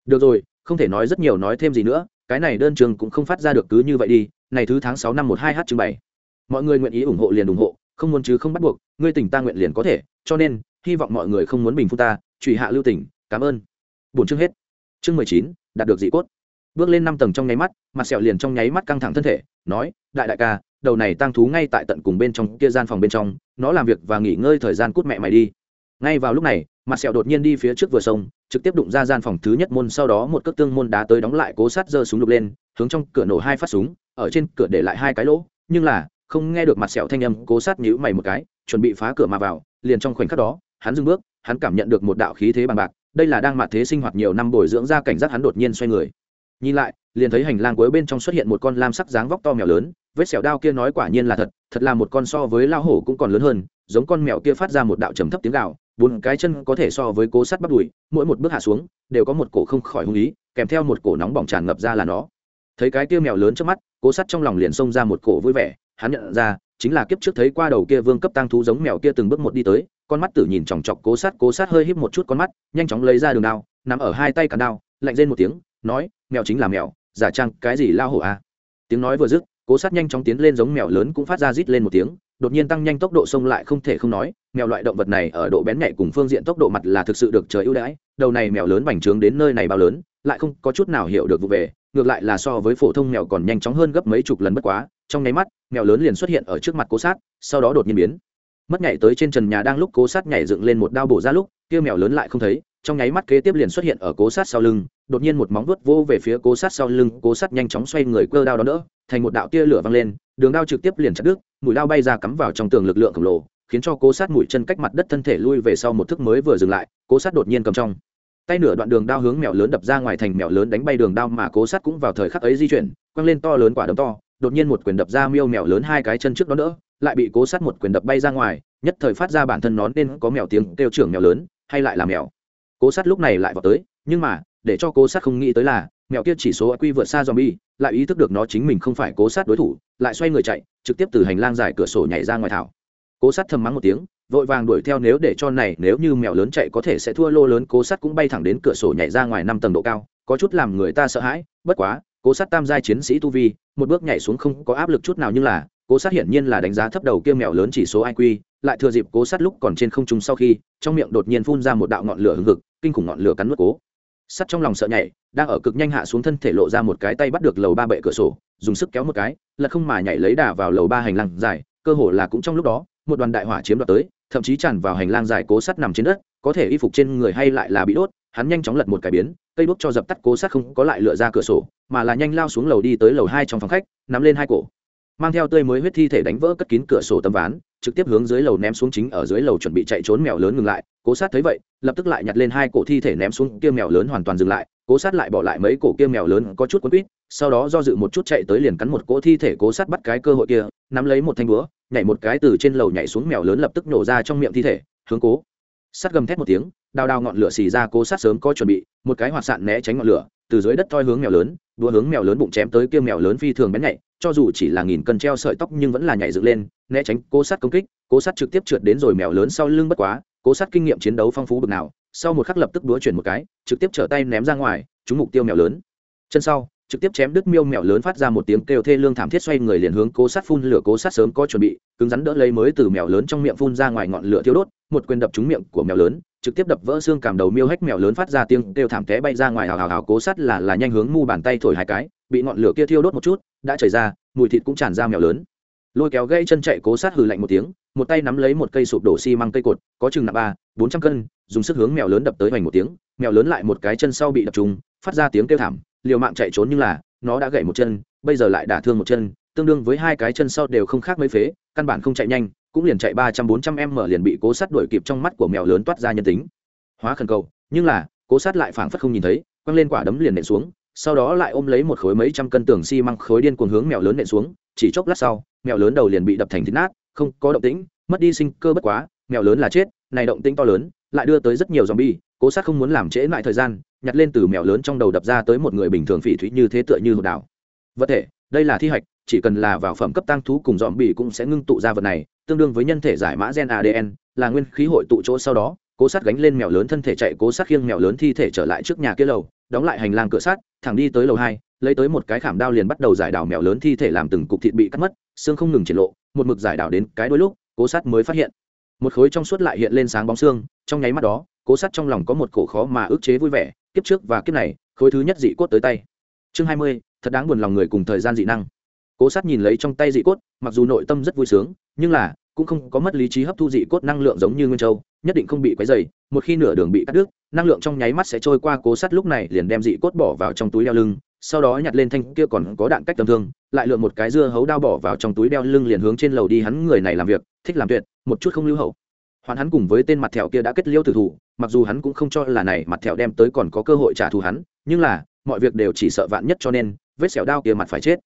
Được rồi, không thể nói rất nhiều nói thêm gì nữa, cái này đơn trường cũng không phát ra được cứ như vậy đi, này thứ tháng sáu năm một hai h chương bảy. Mọi người nguyện ý ủng hộ liền ủng hộ, không muốn chứ không bắt buộc, ngươi tỉnh ta nguyện liền có thể, cho nên, hy vọng mọi người không muốn bình phu ta trùy hạ lưu tỉnh, cảm ơn. Bốn chương hết. Chương mười chín, đạt được dị cốt. Bước lên năm tầng trong nháy mắt, mặt sẹo liền trong nháy mắt căng thẳng thân thể, nói, đại đại ca, đầu này tăng thú ngay tại tận cùng bên trong, kia gian phòng bên trong, nó làm việc và nghỉ ngơi thời gian cút mẹ mày đi ngay vào lúc này, mặt sẹo đột nhiên đi phía trước vừa sông, trực tiếp đụng ra gian phòng thứ nhất môn, sau đó một cước tương môn đá tới đóng lại cố sát giơ súng lục lên, hướng trong cửa nổ hai phát súng, ở trên cửa để lại hai cái lỗ, nhưng là, không nghe được mặt sẹo thanh âm, cố sát nhíu mày một cái, chuẩn bị phá cửa mà vào, liền trong khoảnh khắc đó, hắn dừng bước, hắn cảm nhận được một đạo khí thế bằng bạc, đây là đang mặt thế sinh hoạt nhiều năm bồi dưỡng ra cảnh giác hắn đột nhiên xoay người nhìn lại, liền thấy hành lang cuối bên trong xuất hiện một con lam sắc dáng vóc to mèo lớn, vết sẹo đao kia nói quả nhiên là thật thật là một con so với lao hổ cũng còn lớn hơn, giống con mèo kia phát ra một đạo trầm thấp tiếng gào bốn cái chân có thể so với cố sắt bắt đùi, mỗi một bước hạ xuống, đều có một cổ không khỏi hung ý, kèm theo một cổ nóng bỏng tràn ngập ra là nó. Thấy cái kia mèo lớn trước mắt, cố sắt trong lòng liền xông ra một cổ vui vẻ, hắn nhận ra, chính là kiếp trước thấy qua đầu kia vương cấp tăng thú giống mèo kia từng bước một đi tới, con mắt tử nhìn chòng chọc cố sát cố sát hơi híp một chút con mắt, nhanh chóng lấy ra đường đao nằm ở hai tay cả đao, lạnh lên một tiếng, nói, mèo chính là mèo, giả trang cái gì lao hổ à tiếng nói vừa dứt, cố sát nhanh chóng tiến lên giống mèo lớn cũng phát ra rít lên một tiếng, đột nhiên tăng nhanh tốc độ xông lại không thể không nói mèo loại động vật này ở độ bén nhạy cùng phương diện tốc độ mặt là thực sự được trời ưu đãi, đầu này mèo lớn bành trướng đến nơi này bao lớn, lại không có chút nào hiểu được vụ về, ngược lại là so với phổ thông mèo còn nhanh chóng hơn gấp mấy chục lần bất quá, trong nháy mắt, mèo lớn liền xuất hiện ở trước mặt cố sát, sau đó đột nhiên biến. Mất nhảy tới trên trần nhà đang lúc cố sát nhảy dựng lên một đao bổ ra lúc, kia mèo lớn lại không thấy, trong nháy mắt kế tiếp liền xuất hiện ở cố sát sau lưng, đột nhiên một móng vuốt vô về phía cố sát sau lưng, cố sát nhanh chóng xoay người cơ đao đó đỡ thành một đạo tia lửa văng lên, đường đao trực tiếp liền chặt đứt, mũi đao bay ra cắm vào trong tường lực lượng khổng lồ khiến cho cố sát mũi chân cách mặt đất thân thể lui về sau một thức mới vừa dừng lại, cố sát đột nhiên cầm trong. Tay nửa đoạn đường đao hướng mèo lớn đập ra ngoài thành mèo lớn đánh bay đường đao mà cố sát cũng vào thời khắc ấy di chuyển, quăng lên to lớn quả đấm to, đột nhiên một quyền đập ra miêu mèo lớn hai cái chân trước đó nữa lại bị cố sát một quyền đập bay ra ngoài, nhất thời phát ra bản thân nó nên có mèo tiếng kêu trưởng mèo lớn, hay lại là mèo. Cố sát lúc này lại vào tới, nhưng mà, để cho cố sát không nghĩ tới là, mèo kia chỉ số quy vượt xa zombie, lại ý thức được nó chính mình không phải cố sát đối thủ, lại xoay người chạy, trực tiếp từ hành lang dài cửa sổ nhảy ra ngoài thảo cố sát thầm mắng một tiếng, vội vàng đuổi theo nếu để cho này, nếu như mèo lớn chạy có thể sẽ thua, lô lớn cố sát cũng bay thẳng đến cửa sổ nhảy ra ngoài năm tầng độ cao, có chút làm người ta sợ hãi, bất quá, cố sát tam giai chiến sĩ tu vi, một bước nhảy xuống không có áp lực chút nào nhưng là, cố sát hiển nhiên là đánh giá thấp đầu kia mèo lớn chỉ số iq lại thừa dịp cố sát lúc còn trên không trung sau khi, trong miệng đột nhiên phun ra một đạo ngọn lửa hừng hực, kinh khủng ngọn lửa cắn nuốt cố sắt trong lòng sợ nhảy, đang ở cực nhanh hạ xuống thân thể lộ ra một cái tay bắt được lầu ba bệ cửa sổ, dùng sức kéo một cái, lật không mà nhảy lấy đà vào lầu ba hành lang dài, cơ hồ là cũng trong lúc đó một đoàn đại hỏa chiếm đoạt tới, thậm chí tràn vào hành lang dài cố sắt nằm trên đất, có thể y phục trên người hay lại là bị đốt, hắn nhanh chóng lật một cái biến, cây đốt cho dập tắt cố sắt không có lại lựa ra cửa sổ, mà là nhanh lao xuống lầu đi tới lầu hai trong phòng khách, nắm lên hai cổ. Mang theo tươi mới huyết thi thể đánh vỡ cất kín cửa sổ tấm ván, trực tiếp hướng dưới lầu ném xuống chính ở dưới lầu chuẩn bị chạy trốn mèo lớn ngừng lại, cố sát thấy vậy, lập tức lại nhặt lên hai cổ thi thể ném xuống kia mèo lớn hoàn toàn dừng lại, cố sát lại bỏ lại mấy cổ kia mèo lớn có chút quấn quýt sau đó do dự một chút chạy tới liền cắn một cỗ thi thể cố sát bắt cái cơ hội kia, nắm lấy một thanh búa, nhảy một cái từ trên lầu nhảy xuống mèo lớn lập tức nổ ra trong miệng thi thể, hướng cố. Sát gầm thét một tiếng, đào đào ngọn lửa xì ra cố sát sớm có chuẩn bị, một cái hoạt sạn né tránh ngọn lửa, từ dưới đất toi hướng mèo lớn, đua hướng mèo lớn bụng chém tới kia mèo lớn phi thường bén nhạy, cho dù chỉ là nghìn cân treo sợi tóc nhưng vẫn là nhảy dựng lên, né tránh cố sát công kích, cố sát trực tiếp trượt đến rồi mèo lớn sau lưng bất quá, cố sát kinh nghiệm chiến đấu phong phú bực nào, sau một khắc lập tức đúa chuyển một cái, trực tiếp trở tay ném ra ngoài, trúng mục tiêu mèo lớn. Chân sau trực tiếp chém đứt miêu mèo lớn phát ra một tiếng kêu thê lương thảm thiết, xoay người liền hướng cố sát phun lửa, cố sát sớm có chuẩn bị, cứng rắn đỡ lấy mới từ mèo lớn trong miệng phun ra ngoài ngọn lửa thiêu đốt, một quyền đập trúng miệng của mèo lớn, trực tiếp đập vỡ xương cảm đầu miêu hách mèo lớn phát ra tiếng kêu thảm té bay ra ngoài, hào hào hào, cố sát là là nhanh hướng mu bàn tay thổi hai cái, bị ngọn lửa kia thiêu đốt một chút, đã chảy ra, mùi thịt cũng tràn ra mèo lớn. Lôi kéo gây chân chạy, cố sát hừ lạnh một tiếng, một tay nắm lấy một cây sụp đổ xi măng cây cột, có chừng nặng ba, bốn trăm cân, dùng sức hướng mèo lớn đập tới hoành một tiếng, mèo lớn lại một cái chân sau bị đập trúng, phát ra tiếng kêu thảm liều mạng chạy trốn nhưng là, nó đã gãy một chân, bây giờ lại đả thương một chân, tương đương với hai cái chân sau đều không khác mấy phế, căn bản không chạy nhanh, cũng liền chạy ba trăm bốn trăm em mở liền bị cố sát đuổi kịp trong mắt của mèo lớn toát ra nhân tính. Hóa khẩn cầu, nhưng là, cố sát lại phảng phất không nhìn thấy, quăng lên quả đấm liền nện xuống, sau đó lại ôm lấy một khối mấy trăm cân tường xi măng khối điên cuồng hướng mèo lớn nện xuống, chỉ chốc lát sau, mèo lớn đầu liền bị đập thành thịt nát, không có động tĩnh, mất đi sinh cơ bất quá, mèo lớn là chết, này động tĩnh to lớn, lại đưa tới rất nhiều zombie, cố sát không muốn làm trễ lại thời gian nhặt lên từ mèo lớn trong đầu đập ra tới một người bình thường phỉ thúy như thế tựa như hột đảo. Vật thể, đây là thi hạch, chỉ cần là vào phẩm cấp tăng thú cùng dòm bì cũng sẽ ngưng tụ ra vật này, tương đương với nhân thể giải mã gen adn là nguyên khí hội tụ chỗ sau đó, cố sát gánh lên mèo lớn thân thể chạy cố sát khiêng mèo lớn thi thể trở lại trước nhà kia lầu, đóng lại hành lang cửa sát thẳng đi tới lầu hai, lấy tới một cái khảm đao liền bắt đầu giải đảo mèo lớn thi thể làm từng cục thịt bị cắt mất, xương không ngừng triển lộ, một mực giải đảo đến cái đôi lúc, cố sát mới phát hiện. Một khối trong suốt lại hiện lên sáng bóng xương, trong nháy mắt đó, cố sát trong lòng có một cổ khó mà ức chế vui vẻ kiếp trước và kiếp này, khối thứ nhất dị cốt tới tay. Chương hai mươi, thật đáng buồn lòng người cùng thời gian dị năng. Cố sát nhìn lấy trong tay dị cốt, mặc dù nội tâm rất vui sướng, nhưng là, cũng không có mất lý trí hấp thu dị cốt năng lượng giống như nguyên châu, nhất định không bị quấy dày một khi nửa đường bị cắt đứt, năng lượng trong nháy mắt sẽ trôi qua cố sát lúc này liền đem dị cốt bỏ vào trong túi đeo lưng, sau đó nhặt lên thanh kia còn có đạn cách tầm thương, lại lượm một cái dưa hấu đao bỏ vào trong túi đeo lưng liền hướng trên lầu đi hắn người này làm việc, thích làm tuyệt, một chút không lưu hậu hoàn hắn cùng với tên mặt thẹo kia đã kết liêu tử thủ, mặc dù hắn cũng không cho là này mặt thẹo đem tới còn có cơ hội trả thù hắn, nhưng là, mọi việc đều chỉ sợ vạn nhất cho nên, vết xẻo đao kia mặt phải chết.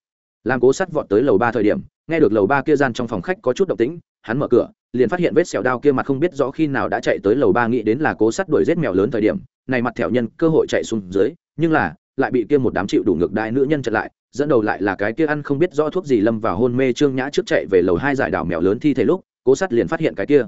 Làm cố sắt vọt tới lầu ba thời điểm, nghe được lầu ba kia gian trong phòng khách có chút động tĩnh, hắn mở cửa, liền phát hiện vết sẹo đao kia mặt không biết rõ khi nào đã chạy tới lầu ba nghĩ đến là cố sắt đuổi giết mèo lớn thời điểm, này mặt thẹo nhân cơ hội chạy xuống dưới, nhưng là, lại bị kia một đám chịu đủ ngược đại nữ nhân chặn lại, dẫn đầu lại là cái kia ăn không biết rõ thuốc gì lâm vào hôn mê trương nhã trước chạy về lầu hai giải đảo mèo lớn thi thể lúc, cố sắt liền phát hiện cái kia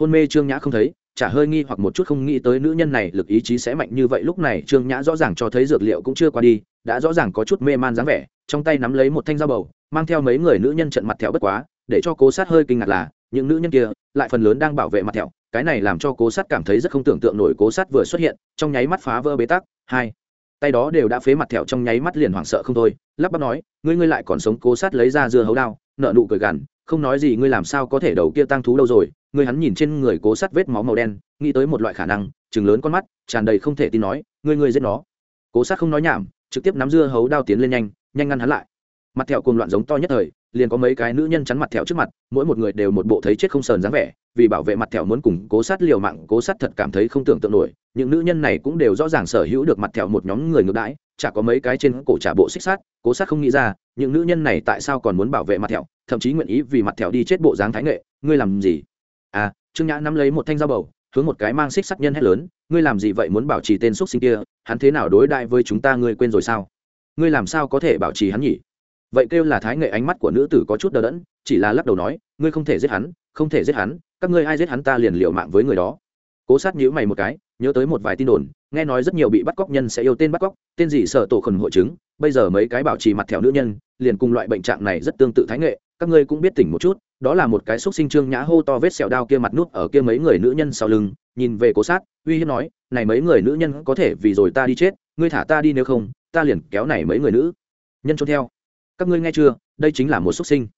hôn mê trương nhã không thấy, chả hơi nghi hoặc một chút không nghĩ tới nữ nhân này lực ý chí sẽ mạnh như vậy. Lúc này trương nhã rõ ràng cho thấy dược liệu cũng chưa qua đi, đã rõ ràng có chút mê man dáng vẻ, trong tay nắm lấy một thanh dao bầu, mang theo mấy người nữ nhân trận mặt thẹo bất quá, để cho cố sát hơi kinh ngạc là, những nữ nhân kia, lại phần lớn đang bảo vệ mặt thẹo, cái này làm cho cố sát cảm thấy rất không tưởng tượng nổi cố sát vừa xuất hiện, trong nháy mắt phá vỡ bế tắc. Hai, tay đó đều đã phế mặt thẹo, trong nháy mắt liền hoảng sợ không thôi. Lắp bắp nói, ngươi ngươi lại còn sống cố sát lấy ra dưa hấu đao, nợ nụ cười gằn, không nói gì, ngươi làm sao có thể đầu kia tăng thú đâu rồi? Người hắn nhìn trên người cố sát vết máu màu đen, nghĩ tới một loại khả năng chừng lớn con mắt, tràn đầy không thể tin nói, ngươi ngươi giết nó. Cố sát không nói nhảm, trực tiếp nắm dưa hấu đao tiến lên nhanh nhanh ngăn hắn lại. Mặt thẹo cùng loạn giống to nhất thời, liền có mấy cái nữ nhân chắn mặt thẹo trước mặt, mỗi một người đều một bộ thấy chết không sờn dáng vẻ, vì bảo vệ mặt thẹo muốn cùng cố sát liều mạng, cố sát thật cảm thấy không tưởng tượng nổi, những nữ nhân này cũng đều rõ ràng sở hữu được mặt thẹo một nhóm người ngược đãi, chả có mấy cái trên cổ trả bộ xích sát, cố sát không nghĩ ra, những nữ nhân này tại sao còn muốn bảo vệ mặt thẹo, thậm chí nguyện ý vì mặt thẹo đi chết bộ dáng thái nghệ, ngươi làm gì? Trương nhã nắm lấy một thanh dao bầu, hướng một cái mang xích sắc nhân hét lớn, ngươi làm gì vậy muốn bảo trì tên xúc sinh kia? Hắn thế nào đối đại với chúng ta ngươi quên rồi sao? Ngươi làm sao có thể bảo trì hắn nhỉ? Vậy kêu là thái nghệ ánh mắt của nữ tử có chút đờ đẫn, chỉ là lắc đầu nói, ngươi không thể giết hắn, không thể giết hắn, các ngươi ai giết hắn ta liền liệu mạng với người đó. Cố sát nhữ mày một cái, nhớ tới một vài tin đồn, nghe nói rất nhiều bị bắt cóc nhân sẽ yêu tên bắt cóc, tên gì sợ tổ khẩn hội chứng, bây giờ mấy cái bảo trì mặt thẹo nữ nhân, liền cùng loại bệnh trạng này rất tương tự thái nghệ các ngươi cũng biết tỉnh một chút, đó là một cái xúc sinh trương nhã hô to vết sẹo đao kia mặt nút ở kia mấy người nữ nhân sau lưng, nhìn về cố sát, uy hiếp nói, này mấy người nữ nhân có thể vì rồi ta đi chết, ngươi thả ta đi nếu không, ta liền kéo này mấy người nữ. Nhân trốn theo. Các ngươi nghe chưa, đây chính là một xuất sinh.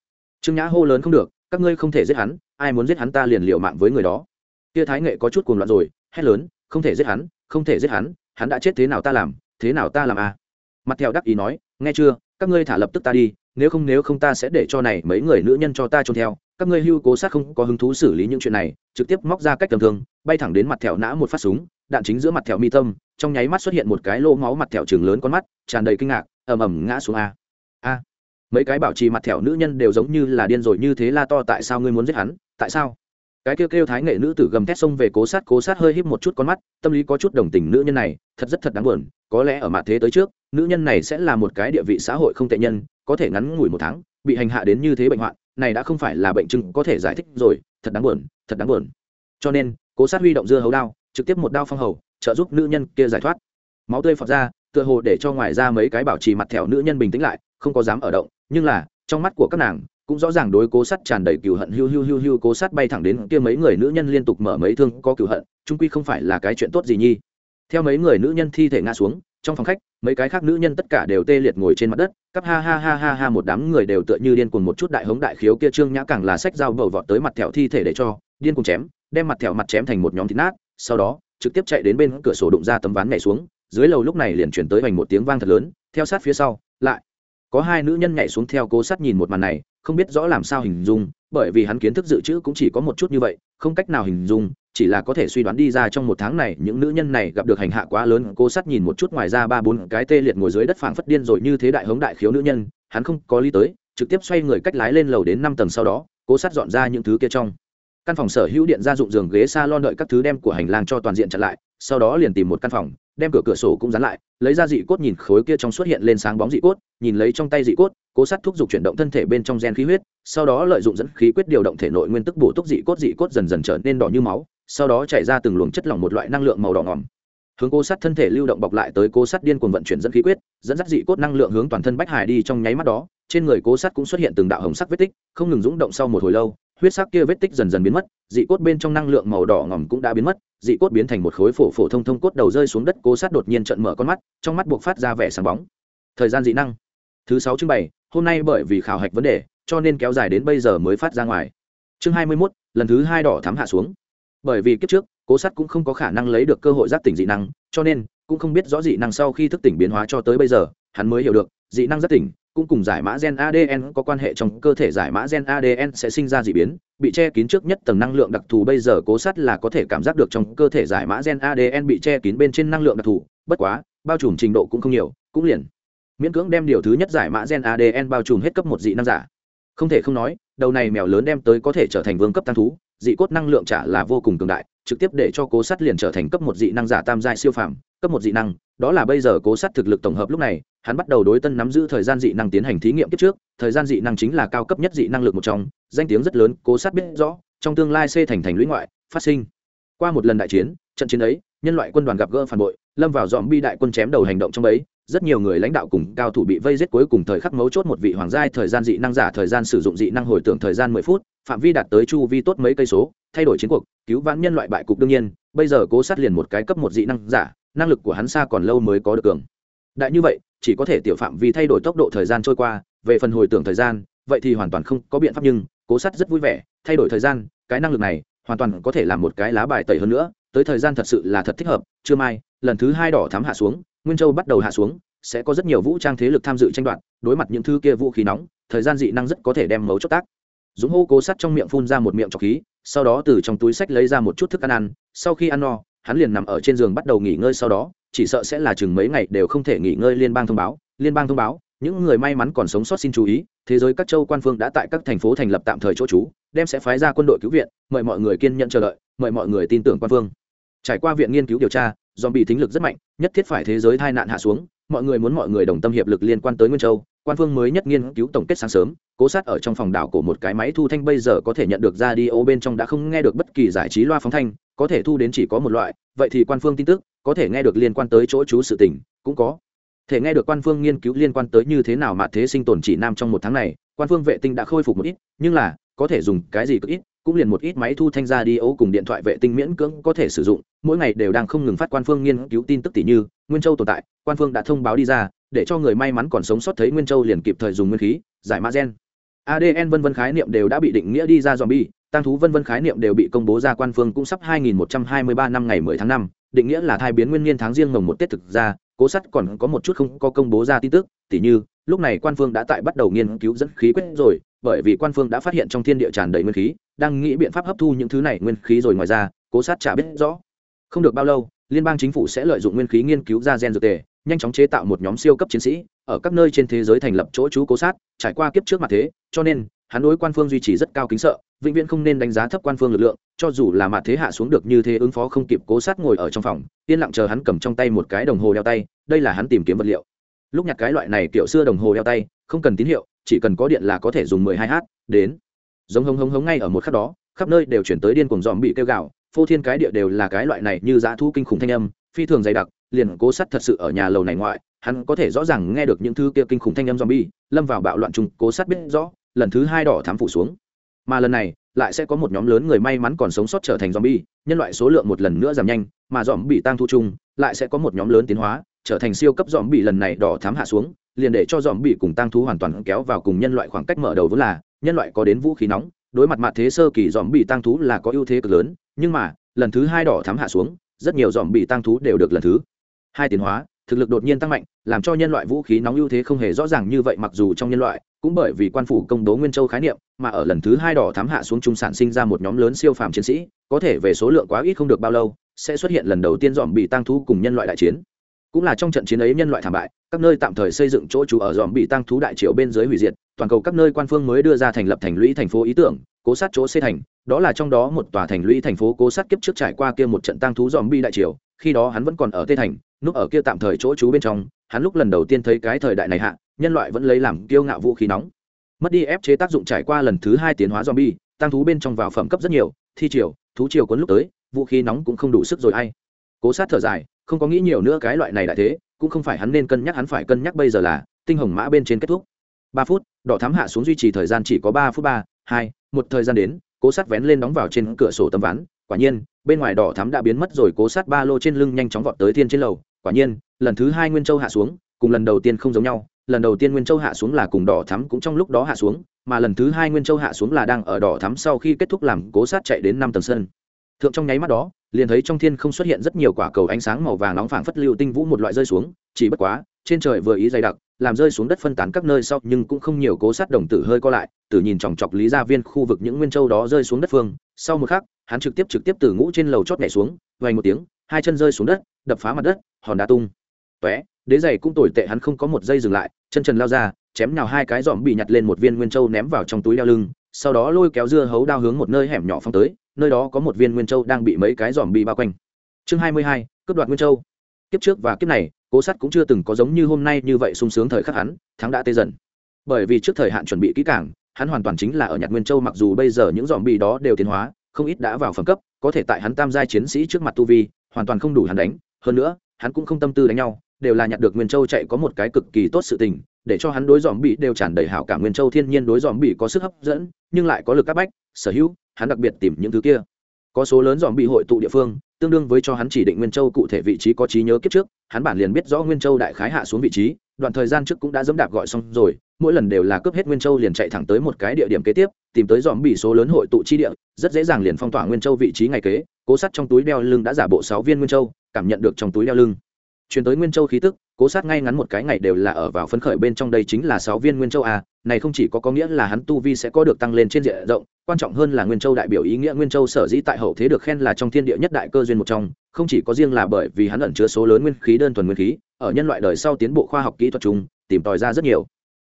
Trương nhã hô lớn không được, các ngươi không thể giết hắn, ai muốn giết hắn ta liền liệu mạng với người đó. Kia thái nghệ có chút cuồng loạn rồi, hét lớn, không thể giết hắn, không thể giết hắn hắn đã chết thế nào ta làm, thế nào ta làm à? Mặt theo đắc ý nói, nghe chưa, các ngươi thả lập tức ta đi nếu không nếu không ta sẽ để cho này mấy người nữ nhân cho ta trốn theo, các ngươi hưu cố sát không có hứng thú xử lý những chuyện này, trực tiếp móc ra cách tầm thường bay thẳng đến mặt thẹo nã một phát súng, đạn chính giữa mặt thẹo mi tâm, trong nháy mắt xuất hiện một cái lỗ máu mặt thẹo trường lớn con mắt, tràn đầy kinh ngạc, ầm ầm ngã xuống a. A. Mấy cái bảo trì mặt thẹo nữ nhân đều giống như là điên rồi như thế la to, tại sao ngươi muốn giết hắn? Tại sao? Cái kêu kêu thái nghệ nữ tử gầm thét xông về cố sát cố sát hơi híp một chút con mắt, tâm lý có chút đồng tình nữ nhân này, thật rất thật đáng buồn, có lẽ ở mặt thế tới trước, nữ nhân này sẽ là một cái địa vị xã hội không tệ nhân có thể ngắn ngủi một tháng, bị hành hạ đến như thế bệnh hoạn, này đã không phải là bệnh chứng có thể giải thích rồi, thật đáng buồn, thật đáng buồn. Cho nên, cố sát huy động dưa hấu đao, trực tiếp một đao phong hầu, trợ giúp nữ nhân kia giải thoát. Máu tươi phọt ra, tựa hồ để cho ngoài ra mấy cái bảo trì mặt thẻo nữ nhân bình tĩnh lại, không có dám ở động, nhưng là, trong mắt của các nàng, cũng rõ ràng đối cố sát tràn đầy cừu hận, hiu hiu hiu hiu cố sát bay thẳng đến kia mấy người nữ nhân liên tục mở mấy thương có cừu hận trung quy không phải là cái chuyện tốt gì nhi. Theo mấy người nữ nhân thi thể ngã xuống, trong phòng khách mấy cái khác nữ nhân tất cả đều tê liệt ngồi trên mặt đất, cắp ha ha ha ha ha một đám người đều tựa như điên cuồng một chút đại hống đại khiếu kia trương nhã càng là sách dao bầu vọt tới mặt thẹo thi thể để cho, điên cuồng chém, đem mặt thẹo mặt chém thành một nhóm thịt nát, sau đó, trực tiếp chạy đến bên cửa sổ đụng ra tấm ván nhảy xuống, dưới lầu lúc này liền chuyển tới hoành một tiếng vang thật lớn, theo sát phía sau, lại có hai nữ nhân nhảy xuống theo cố sát nhìn một màn này, không biết rõ làm sao hình dung, bởi vì hắn kiến thức dự trữ cũng chỉ có một chút như vậy, không cách nào hình dung chỉ là có thể suy đoán đi ra trong một tháng này những nữ nhân này gặp được hành hạ quá lớn. Cô sát nhìn một chút ngoài ra ba bốn cái tê liệt ngồi dưới đất phảng phất điên rồi như thế đại hống đại khiếu nữ nhân, hắn không có lý tới, trực tiếp xoay người cách lái lên lầu đến năm tầng sau đó cô sát dọn ra những thứ kia trong. Căn phòng sở hữu điện gia dụng giường ghế s a lon đợi các thứ đem của hành lang cho toàn diện chặn lại, sau đó liền tìm một căn phòng, đem cửa cửa sổ cũng dán lại, lấy ra dị cốt nhìn khối kia trong xuất hiện lên sáng bóng dị cốt, nhìn lấy trong tay dị cốt cố sát thúc giục chuyển động thân thể bên trong gen khí huyết, sau đó lợi dụng dẫn khí quyết điều động thể nội nguyên tức bổ túc dị cốt dị cốt dần dần trở nên đỏ như máu, sau đó chảy ra từng luồng chất lỏng một loại năng lượng màu đỏ ngỏm. Hướng cố sát thân thể lưu động bọc lại tới cố sát điên cuồng vận chuyển dẫn khí quyết, dẫn dắt dị cốt năng lượng hướng toàn thân bách hải đi trong nháy mắt đó, trên người cố sát cũng xuất hiện từng đạo hồng sắc vết tích, không ngừng rúng động sau một hồi lâu, huyết sắc kia vết tích dần dần biến mất, dị cốt bên trong năng lượng màu đỏ ngỏm cũng đã biến mất, dị cốt biến thành một khối phổ phổ thông thông cốt đầu rơi xuống đất, cố sát đột nhiên trận mở con mắt, trong mắt buộc phát ra vẻ sáng bóng. Thời gian dị năng thứ sáu chương bảy hôm nay bởi vì khảo hạch vấn đề cho nên kéo dài đến bây giờ mới phát ra ngoài. Chương hai mươi mốt lần thứ hai đỏ thám hạ xuống. Bởi vì kiếp trước cố sắt cũng không có khả năng lấy được cơ hội giác tỉnh dị năng cho nên cũng không biết rõ dị năng sau khi thức tỉnh biến hóa cho tới bây giờ hắn mới hiểu được dị năng giác tỉnh cũng cùng giải mã gen ADN có quan hệ trong cơ thể giải mã gen ADN sẽ sinh ra dị biến, bị che kín trước nhất tầng năng lượng đặc thù bây giờ cố sắt là có thể cảm giác được trong cơ thể giải mã gen ADN bị che kín bên trên năng lượng đặc thù, bất quá, bao trùm trình độ cũng không nhiều, cũng liền miễn cưỡng đem điều thứ nhất giải mã gen ADN bao trùm hết cấp một dị năng giả. Không thể không nói, đầu này mèo lớn đem tới có thể trở thành vương cấp tăng thú, dị cốt năng lượng trả là vô cùng cường đại, trực tiếp để cho cố sát liền trở thành cấp một dị năng giả tam giai siêu phàm, cấp một dị năng, đó là bây giờ cố sát thực lực tổng hợp lúc này, hắn bắt đầu đối tân nắm giữ thời gian dị năng tiến hành thí nghiệm kiếp trước thời gian dị năng chính là cao cấp nhất dị năng lực một trong danh tiếng rất lớn cố sát biết rõ trong tương lai c thành thành lũy ngoại phát sinh qua một lần đại chiến trận chiến ấy nhân loại quân đoàn gặp gỡ phản bội, lâm vào dòm bi đại quân chém đầu hành động trong ấy, rất nhiều người lãnh đạo cùng cao thủ bị vây giết cuối cùng thời khắc mấu chốt một vị hoàng giai thời gian dị năng giả thời gian sử dụng dị năng hồi tưởng thời gian mười phút, phạm vi đạt tới chu vi tốt mấy cây số, thay đổi chiến cuộc, cứu vãn nhân loại bại cục đương nhiên, bây giờ cố sát liền một cái cấp một dị năng giả, năng lực của hắn xa còn lâu mới có được cường. Đại như vậy, chỉ có thể tiểu phạm vi thay đổi tốc độ thời gian trôi qua, về phần hồi tưởng thời gian, vậy thì hoàn toàn không có biện pháp nhưng, cố sát rất vui vẻ, thay đổi thời gian, cái năng lực này hoàn toàn có thể làm một cái lá bài tẩy hơn nữa tới thời gian thật sự là thật thích hợp chưa mai, lần thứ hai đỏ thám hạ xuống, nguyên châu bắt đầu hạ xuống, sẽ có rất nhiều vũ trang thế lực tham dự tranh đoạt, đối mặt những thứ kia vũ khí nóng, thời gian dị năng rất có thể đem mấu chốt tác. Dũng hô cố sắt trong miệng phun ra một miệng trọc khí, sau đó từ trong túi sách lấy ra một chút thức ăn ăn, sau khi ăn no, hắn liền nằm ở trên giường bắt đầu nghỉ ngơi sau đó, chỉ sợ sẽ là chừng mấy ngày đều không thể nghỉ ngơi liên bang thông báo, liên bang thông báo, những người may mắn còn sống sót xin chú ý, thế giới các châu quan phương đã tại các thành phố thành lập tạm thời chỗ trú, đem sẽ phái ra quân đội cứu viện, mời mọi người kiên nhận chờ đợi, mời mọi người tin tưởng quan phương trải qua viện nghiên cứu điều tra do bị thính lực rất mạnh, nhất thiết phải thế giới tai nạn hạ xuống, mọi người muốn mọi người đồng tâm hiệp lực liên quan tới nguyên châu. Quan phương mới nhất nghiên cứu tổng kết sáng sớm, cố sát ở trong phòng đảo của một cái máy thu thanh bây giờ có thể nhận được ra đi ô bên trong đã không nghe được bất kỳ giải trí loa phóng thanh, có thể thu đến chỉ có một loại, vậy thì quan phương tin tức, có thể nghe được liên quan tới chỗ trú sự tình, cũng có thể nghe được quan phương nghiên cứu liên quan tới như thế nào mà thế sinh tồn chỉ nam trong một tháng này. Quan phương vệ tinh đã khôi phục một ít, nhưng là, có thể dùng cái gì cực ít cũng liền một ít máy thu thanh ra đi ấu cùng điện thoại vệ tinh miễn cưỡng có thể sử dụng mỗi ngày đều đang không ngừng phát quan phương nghiên cứu tin tức tỷ như nguyên châu tồn tại quan phương đã thông báo đi ra để cho người may mắn còn sống sót thấy nguyên châu liền kịp thời dùng nguyên khí giải mã gen. Adn vân vân khái niệm đều đã bị định nghĩa đi ra dòm bi tăng thú vân vân khái niệm đều bị công bố ra quan phương cũng sắp 2123 năm ngày 10 tháng 5, định nghĩa là thai biến nguyên niên tháng riêng mồng một tết thực ra cố sắt còn có một chút không có công bố ra tin tức tỉ như lúc này quan phương đã tại bắt đầu nghiên cứu dẫn khí quyết rồi bởi vì quan phương đã phát hiện trong thiên địa tràn đầy nguyên khí, đang nghĩ biện pháp hấp thu những thứ này nguyên khí rồi ngoài ra, cố sát chả biết rõ. Không được bao lâu, liên bang chính phủ sẽ lợi dụng nguyên khí nghiên cứu ra gen dược tề, nhanh chóng chế tạo một nhóm siêu cấp chiến sĩ, ở các nơi trên thế giới thành lập chỗ trú cố sát, trải qua kiếp trước mặt thế, cho nên, hắn đối quan phương duy trì rất cao kính sợ, vĩnh viễn không nên đánh giá thấp quan phương lực lượng, cho dù là mặt thế hạ xuống được như thế ứng phó không kịp cố sát ngồi ở trong phòng, yên lặng chờ hắn cầm trong tay một cái đồng hồ đeo tay, đây là hắn tìm kiếm vật liệu lúc nhặt cái loại này kiểu xưa đồng hồ đeo tay, không cần tín hiệu, chỉ cần có điện là có thể dùng mười hai h đến. Giống hống hống hống ngay ở một khắc đó, khắp nơi đều chuyển tới điên cuồng dòm bị kêu gạo phô thiên cái địa đều là cái loại này như dã thu kinh khủng thanh âm, phi thường dày đặc, liền cố sắt thật sự ở nhà lầu này ngoại, hắn có thể rõ ràng nghe được những thứ kia kinh khủng thanh âm zombie, lâm vào bạo loạn chung, cố sát biết rõ, lần thứ hai đỏ thám phủ xuống. Mà lần này, lại sẽ có một nhóm lớn người may mắn còn sống sót trở thành zombie, nhân loại số lượng một lần nữa giảm nhanh, mà dòm bị tăng thu chung, lại sẽ có một nhóm lớn tiến hóa trở thành siêu cấp dòm bị lần này đỏ thám hạ xuống, liền để cho dòm bị cùng tăng thú hoàn toàn kéo vào cùng nhân loại khoảng cách mở đầu vốn là, nhân loại có đến vũ khí nóng, đối mặt mặt thế sơ kỳ dòm bị tăng thú là có ưu thế cực lớn, nhưng mà, lần thứ hai đỏ thám hạ xuống, rất nhiều dòm bị tăng thú đều được lần thứ hai tiến hóa, thực lực đột nhiên tăng mạnh, làm cho nhân loại vũ khí nóng ưu thế không hề rõ ràng như vậy mặc dù trong nhân loại, cũng bởi vì quan phủ công bố nguyên châu khái niệm, mà ở lần thứ hai đỏ thám hạ xuống trung sản sinh ra một nhóm lớn siêu phàm chiến sĩ, có thể về số lượng quá ít không được bao lâu, sẽ xuất hiện lần đầu tiên dòm bị tăng thú cùng nhân loại đại chiến cũng là trong trận chiến ấy nhân loại thảm bại, các nơi tạm thời xây dựng chỗ trú ở dòm bị tăng thú đại triều bên dưới hủy diệt, toàn cầu các nơi quan phương mới đưa ra thành lập thành lũy thành phố ý tưởng, cố sát chỗ xây thành. Đó là trong đó một tòa thành lũy thành phố cố sát kiếp trước trải qua kia một trận tăng thú dòm bi đại triều, khi đó hắn vẫn còn ở tây thành, núp ở kia tạm thời chỗ trú bên trong. Hắn lúc lần đầu tiên thấy cái thời đại này hạ, nhân loại vẫn lấy làm kiêu ngạo vũ khí nóng. Mất đi ép chế tác dụng trải qua lần thứ hai tiến hóa zombie tăng thú bên trong vào phẩm cấp rất nhiều, thi triều, thú triều cuốn lúc tới, vũ khí nóng cũng không đủ sức rồi ai. Cố sát thở dài không có nghĩ nhiều nữa cái loại này đại thế, cũng không phải hắn nên cân nhắc, hắn phải cân nhắc bây giờ là tinh hồng mã bên trên kết thúc. Ba phút, đỏ thám hạ xuống duy trì thời gian chỉ có ba phút ba, hai, một thời gian đến, cố sát vén lên đóng vào trên cửa sổ tấm ván. Quả nhiên, bên ngoài đỏ thắm đã biến mất rồi, cố sát ba lô trên lưng nhanh chóng vọt tới thiên trên lầu. Quả nhiên, lần thứ hai nguyên châu hạ xuống, cùng lần đầu tiên không giống nhau. Lần đầu tiên nguyên châu hạ xuống là cùng đỏ thắm cũng trong lúc đó hạ xuống, mà lần thứ hai nguyên châu hạ xuống là đang ở đỏ thắm sau khi kết thúc làm cố sát chạy đến năm tầng sân. Thượng trong nháy mắt đó liền thấy trong thiên không xuất hiện rất nhiều quả cầu ánh sáng màu vàng nóng phảng phất lưu tinh vũ một loại rơi xuống, chỉ bất quá, trên trời vừa ý dày đặc, làm rơi xuống đất phân tán các nơi sau, nhưng cũng không nhiều cố sát đồng tử hơi co lại từ nhìn chòng chọc lý gia viên khu vực những nguyên châu đó rơi xuống đất phương. Sau một khắc, hắn trực tiếp trực tiếp từ ngũ trên lầu chót nhảy xuống vay một tiếng, hai chân rơi xuống đất, đập phá mặt đất, hòn đá tung. Tóe, đế giày cũng tồi tệ hắn không có một giây dừng lại, chân trần lao ra, chém nhào hai cái giòm bị nhặt lên một viên nguyên châu ném vào trong túi đeo lưng, sau đó lôi kéo dưa hấu đao hướng một nơi hẻm nhỏ phong tới nơi đó có một viên nguyên châu đang bị mấy cái dòm bị bao quanh. Chương hai mươi hai, cướp đoạt nguyên châu. Kiếp trước và kiếp này, cố sắt cũng chưa từng có giống như hôm nay như vậy sung sướng thời khắc hắn, thắng đã tê dần. Bởi vì trước thời hạn chuẩn bị kỹ càng, hắn hoàn toàn chính là ở nhặt nguyên châu mặc dù bây giờ những dòm bị đó đều tiến hóa, không ít đã vào phẩm cấp, có thể tại hắn tam giai chiến sĩ trước mặt tu vi, hoàn toàn không đủ hắn đánh. Hơn nữa, hắn cũng không tâm tư đánh nhau, đều là nhặt được nguyên châu chạy có một cái cực kỳ tốt sự tình để cho hắn đối dòm bị đều tràn đầy hảo cảm. Nguyên châu thiên nhiên đối dòm bị có sức hấp dẫn, nhưng lại có lực áp bách, sở hữu, hắn đặc biệt tìm những thứ kia. Có số lớn dòm bị hội tụ địa phương, tương đương với cho hắn chỉ định nguyên châu cụ thể vị trí có trí nhớ kiếp trước, hắn bản liền biết rõ nguyên châu đại khái hạ xuống vị trí, đoạn thời gian trước cũng đã dẫm đạp gọi xong rồi, mỗi lần đều là cướp hết nguyên châu liền chạy thẳng tới một cái địa điểm kế tiếp, tìm tới dòm bị số lớn hội tụ chi địa, rất dễ dàng liền phong tỏa nguyên châu vị trí ngày kế, cố sắt trong túi đeo lưng đã giả bộ sáu viên nguyên châu, cảm nhận được trong túi đeo lưng. Chuyển tới nguyên châu khí tức cố sát ngay ngắn một cái ngày đều là ở vào phấn khởi bên trong đây chính là sáu viên nguyên châu a, này không chỉ có có nghĩa là hắn tu vi sẽ có được tăng lên trên diện rộng, quan trọng hơn là nguyên châu đại biểu ý nghĩa nguyên châu sở dĩ tại hậu thế được khen là trong thiên địa nhất đại cơ duyên một trong, không chỉ có riêng là bởi vì hắn ẩn chứa số lớn nguyên khí đơn thuần nguyên khí, ở nhân loại đời sau tiến bộ khoa học kỹ thuật chung, tìm tòi ra rất nhiều.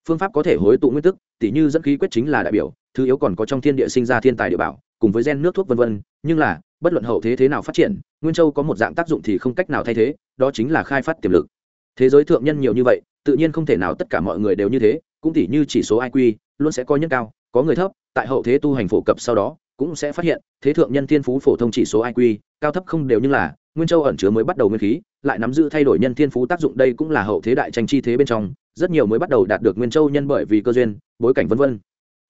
Phương pháp có thể hối tụ nguyên tức, tỉ như dẫn khí quyết chính là đại biểu, thứ yếu còn có trong thiên địa sinh ra thiên tài địa bảo, cùng với gen nước thuốc vân vân, nhưng là, bất luận hậu thế thế nào phát triển, nguyên châu có một dạng tác dụng thì không cách nào thay thế, đó chính là khai phát tiềm lực thế giới thượng nhân nhiều như vậy, tự nhiên không thể nào tất cả mọi người đều như thế, cũng tỉ như chỉ số iq luôn sẽ có nhân cao, có người thấp, tại hậu thế tu hành phổ cập sau đó, cũng sẽ phát hiện, thế thượng nhân thiên phú phổ thông chỉ số iq cao thấp không đều như là, nguyên châu ẩn chứa mới bắt đầu nguyên khí, lại nắm giữ thay đổi nhân thiên phú tác dụng đây cũng là hậu thế đại tranh chi thế bên trong, rất nhiều mới bắt đầu đạt được nguyên châu nhân bởi vì cơ duyên, bối cảnh vân vân.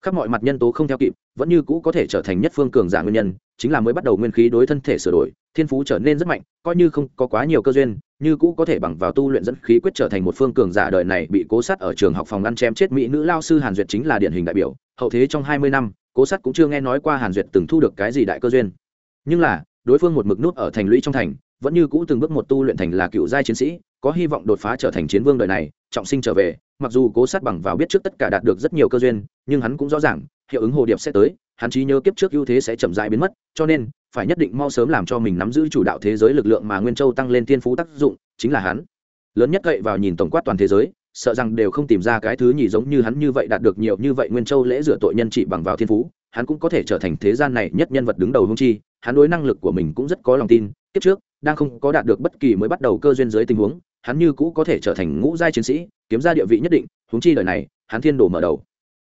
Khắp mọi mặt nhân tố không theo kịp, vẫn như cũ có thể trở thành nhất phương cường giả nguyên nhân, chính là mới bắt đầu nguyên khí đối thân thể sửa đổi, thiên phú trở nên rất mạnh, coi như không có quá nhiều cơ duyên như cũ có thể bằng vào tu luyện dẫn khí quyết trở thành một phương cường giả đời này bị cố sát ở trường học phòng ngăn chém chết mỹ nữ lao sư hàn duyệt chính là điển hình đại biểu, hậu thế trong hai mươi năm, cố sát cũng chưa nghe nói qua hàn duyệt từng thu được cái gì đại cơ duyên. Nhưng là, đối phương một mực nút ở thành lũy trong thành, vẫn như cũ từng bước một tu luyện thành là cựu giai chiến sĩ, có hy vọng đột phá trở thành chiến vương đời này, trọng sinh trở về, mặc dù cố sát bằng vào biết trước tất cả đạt được rất nhiều cơ duyên, nhưng hắn cũng rõ ràng, hiệu ứng hồ điệp sẽ tới, hắn trí nhớ kiếp trước ưu thế sẽ chậm dại biến mất, cho nên phải nhất định mau sớm làm cho mình nắm giữ chủ đạo thế giới lực lượng mà nguyên châu tăng lên thiên phú tác dụng, chính là hắn. Lớn nhất cậy vào nhìn tổng quát toàn thế giới, sợ rằng đều không tìm ra cái thứ nhì giống như hắn như vậy đạt được nhiều như vậy nguyên châu lễ rửa tội nhân trị bằng vào thiên phú, hắn cũng có thể trở thành thế gian này nhất nhân vật đứng đầu hung chi, hắn đối năng lực của mình cũng rất có lòng tin, kiếp trước, đang không có đạt được bất kỳ mới bắt đầu cơ duyên dưới tình huống, hắn như cũ có thể trở thành ngũ giai chiến sĩ, kiếm ra địa vị nhất định, húng chi đời này, hắn thiên đồ mở đầu.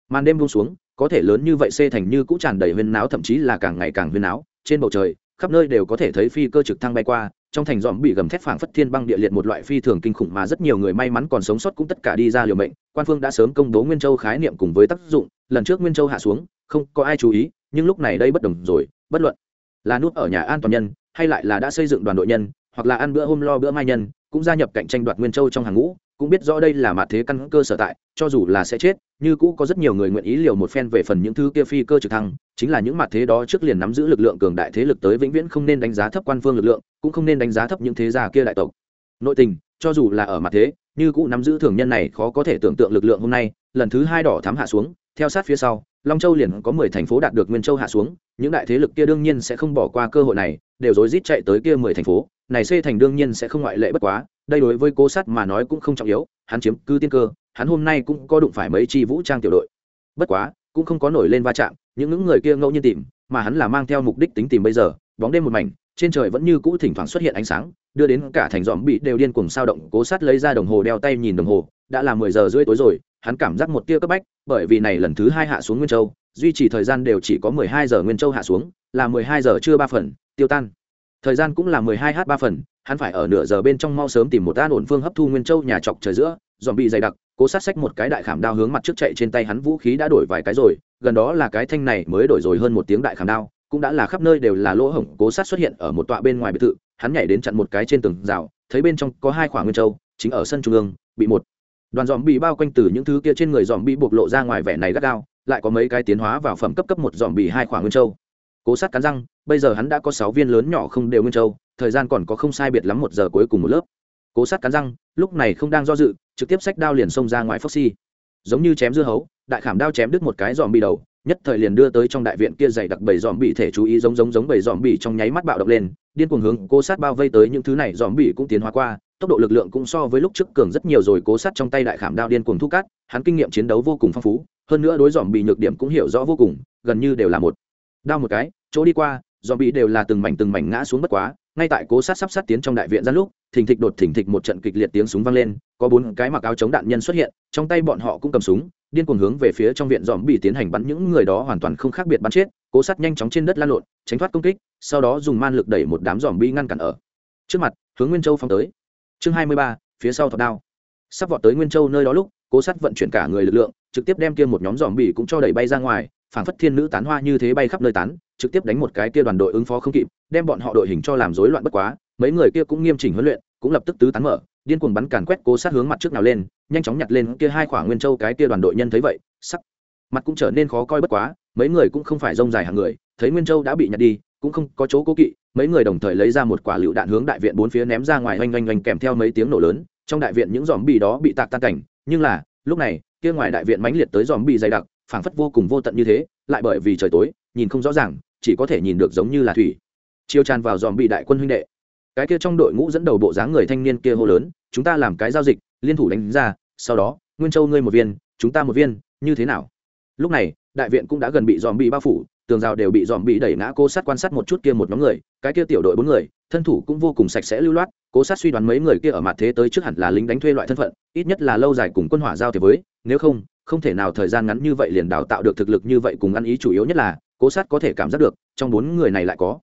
Màn đêm buông xuống, có thể lớn như vậy xê thành như cũ tràn đầy huyên náo, thậm chí là càng ngày càng huyên náo trên bầu trời, khắp nơi đều có thể thấy phi cơ trực thăng bay qua, trong thành dòm bị gầm thép phảng phất thiên băng địa liệt một loại phi thường kinh khủng mà rất nhiều người may mắn còn sống sót cũng tất cả đi ra liều mệnh. Quan phương đã sớm công bố nguyên châu khái niệm cùng với tác dụng, lần trước nguyên châu hạ xuống, không có ai chú ý, nhưng lúc này đây bất đồng rồi, bất luận là nút ở nhà an toàn nhân, hay lại là đã xây dựng đoàn đội nhân, hoặc là ăn bữa hôm lo bữa mai nhân, cũng gia nhập cạnh tranh đoạt nguyên châu trong hàng ngũ cũng biết rõ đây là mặt thế căn cơ sở tại, cho dù là sẽ chết, như cũ có rất nhiều người nguyện ý liều một phen về phần những thứ kia phi cơ trực thăng, chính là những mặt thế đó trước liền nắm giữ lực lượng cường đại thế lực tới vĩnh viễn không nên đánh giá thấp quan phương lực lượng, cũng không nên đánh giá thấp những thế gia kia đại tộc. Nội tình, cho dù là ở mặt thế, như cũ nắm giữ thường nhân này khó có thể tưởng tượng lực lượng hôm nay, lần thứ hai đỏ thám hạ xuống, theo sát phía sau, long châu liền có mười thành phố đạt được nguyên châu hạ xuống, những đại thế lực kia đương nhiên sẽ không bỏ qua cơ hội này, đều rối rít chạy tới kia mười thành phố, này c thành đương nhiên sẽ không ngoại lệ bất quá đây đối với cố sát mà nói cũng không trọng yếu, hắn chiếm cứ tiên cơ, hắn hôm nay cũng có đụng phải mấy chi vũ trang tiểu đội. Bất quá, cũng không có nổi lên va chạm, những những người kia ngẫu nhiên tìm, mà hắn là mang theo mục đích tính tìm bây giờ, bóng đêm một mảnh, trên trời vẫn như cũ thỉnh thoảng xuất hiện ánh sáng, đưa đến cả thành dòm bị đều điên cùng sao động, cố sát lấy ra đồng hồ đeo tay nhìn đồng hồ, đã là mười giờ rưỡi tối rồi, hắn cảm giác một tia cấp bách, bởi vì này lần thứ hai hạ xuống nguyên châu, duy trì thời gian đều chỉ có mười hai giờ nguyên châu hạ xuống, là mười hai giờ chưa ba phần, tiêu tan. Thời gian cũng là mười hai h ba phần hắn phải ở nửa giờ bên trong mau sớm tìm một an ổn phương hấp thu nguyên châu nhà chọc trời giữa, dòm bị dày đặc, cố sát sách một cái đại khảm đao hướng mặt trước chạy trên tay hắn, vũ khí đã đổi vài cái rồi, gần đó là cái thanh này mới đổi rồi hơn một tiếng đại khảm đao, cũng đã là khắp nơi đều là lỗ hổng, cố sát xuất hiện ở một tọa bên ngoài biệt thự, hắn nhảy đến chặn một cái trên tường rào, thấy bên trong có hai khoảng nguyên châu, chính ở sân trung ương, bị một đoàn dòm bị bao quanh từ những thứ kia trên người dòm bị bộc lộ ra ngoài vẻ này gắt gao, lại có mấy cái tiến hóa vào phẩm cấp cấp một dòm bị hai khoảng nguyên châu cố sát cắn răng, bây giờ hắn đã có sáu viên lớn nhỏ không đều nguyên châu, thời gian còn có không sai biệt lắm một giờ cuối cùng một lớp. Cố sát cắn răng, lúc này không đang do dự, trực tiếp sách đao liền xông ra ngoài foxy. Giống như chém dưa hấu, đại khảm đao chém đứt một cái dòm bị đầu, nhất thời liền đưa tới trong đại viện kia dày đặc bầy dòm bị thể chú ý giống giống giống bầy dòm bị trong nháy mắt bạo động lên, điên cuồng hướng cố sát bao vây tới những thứ này dòm bị cũng tiến hóa qua, tốc độ lực lượng cũng so với lúc trước cường rất nhiều rồi, cố sát trong tay đại khảm đao điên cuồng thu cát, hắn kinh nghiệm chiến đấu vô cùng phong phú, hơn nữa đối dòm bị nhược điểm cũng hiểu rõ vô cùng, gần như đều là một đao một cái, chỗ đi qua dòm bị đều là từng mảnh từng mảnh ngã xuống bất quá, ngay tại cố sát sắp sát tiến trong đại viện ra lúc, thình thịch đột thình thịch một trận kịch liệt tiếng súng vang lên, có bốn cái mặc áo chống đạn nhân xuất hiện, trong tay bọn họ cũng cầm súng, điên cuồng hướng về phía trong viện dòm bị tiến hành bắn, những người đó hoàn toàn không khác biệt bắn chết, cố sát nhanh chóng trên đất lan lộn, tránh thoát công kích, sau đó dùng man lực đẩy một đám dòm bi ngăn cản ở. Trước mặt, hướng nguyên châu phóng tới. Chương hai mươi ba, phía sau thọt đao. Sắp vọt tới nguyên châu nơi đó lúc, cố sát vận chuyển cả người lực lượng, trực tiếp đem kia một nhóm dòm bị cũng cho đẩy bay ra ngoài phảng phất thiên nữ tán hoa như thế bay khắp nơi tán, trực tiếp đánh một cái kia đoàn đội ứng phó không kịp, đem bọn họ đội hình cho làm rối loạn bất quá, mấy người kia cũng nghiêm chỉnh huấn luyện, cũng lập tức tứ tán mở, điên cuồng bắn càn quét cố sát hướng mặt trước nào lên, nhanh chóng nhặt lên kia hai khoảng nguyên châu cái kia đoàn đội nhân thấy vậy, sắc mặt cũng trở nên khó coi bất quá, mấy người cũng không phải rông dài hàng người, thấy nguyên châu đã bị nhặt đi, cũng không có chỗ cố kỵ, mấy người đồng thời lấy ra một quả lựu đạn hướng đại viện bốn phía ném ra ngoài oanh oanh oanh kèm theo mấy tiếng nổ lớn, trong đại viện những dòm bì đó bị tạc tan cảnh, nhưng là, lúc này, kia ngoài đại viện mãnh liệt tới dòm bì dày đặc phảng phất vô cùng vô tận như thế, lại bởi vì trời tối, nhìn không rõ ràng, chỉ có thể nhìn được giống như là thủy. Chiêu tràn vào dòm bị đại quân huynh đệ. Cái kia trong đội ngũ dẫn đầu bộ dáng người thanh niên kia hô lớn, chúng ta làm cái giao dịch, liên thủ đánh ra, sau đó, nguyên châu ngươi một viên, chúng ta một viên, như thế nào? Lúc này, đại viện cũng đã gần bị dòm bị bao phủ, tường rào đều bị dòm bị đẩy ngã, cố sát quan sát một chút kia một nhóm người, cái kia tiểu đội bốn người, thân thủ cũng vô cùng sạch sẽ lưu loát, cố sát suy đoán mấy người kia ở mặt thế tới trước hẳn là lính đánh thuê loại thân phận, ít nhất là lâu dài cùng quân hỏa giao thế với, nếu không không thể nào thời gian ngắn như vậy liền đào tạo được thực lực như vậy cùng ăn ý chủ yếu nhất là, cố sát có thể cảm giác được, trong bốn người này lại có.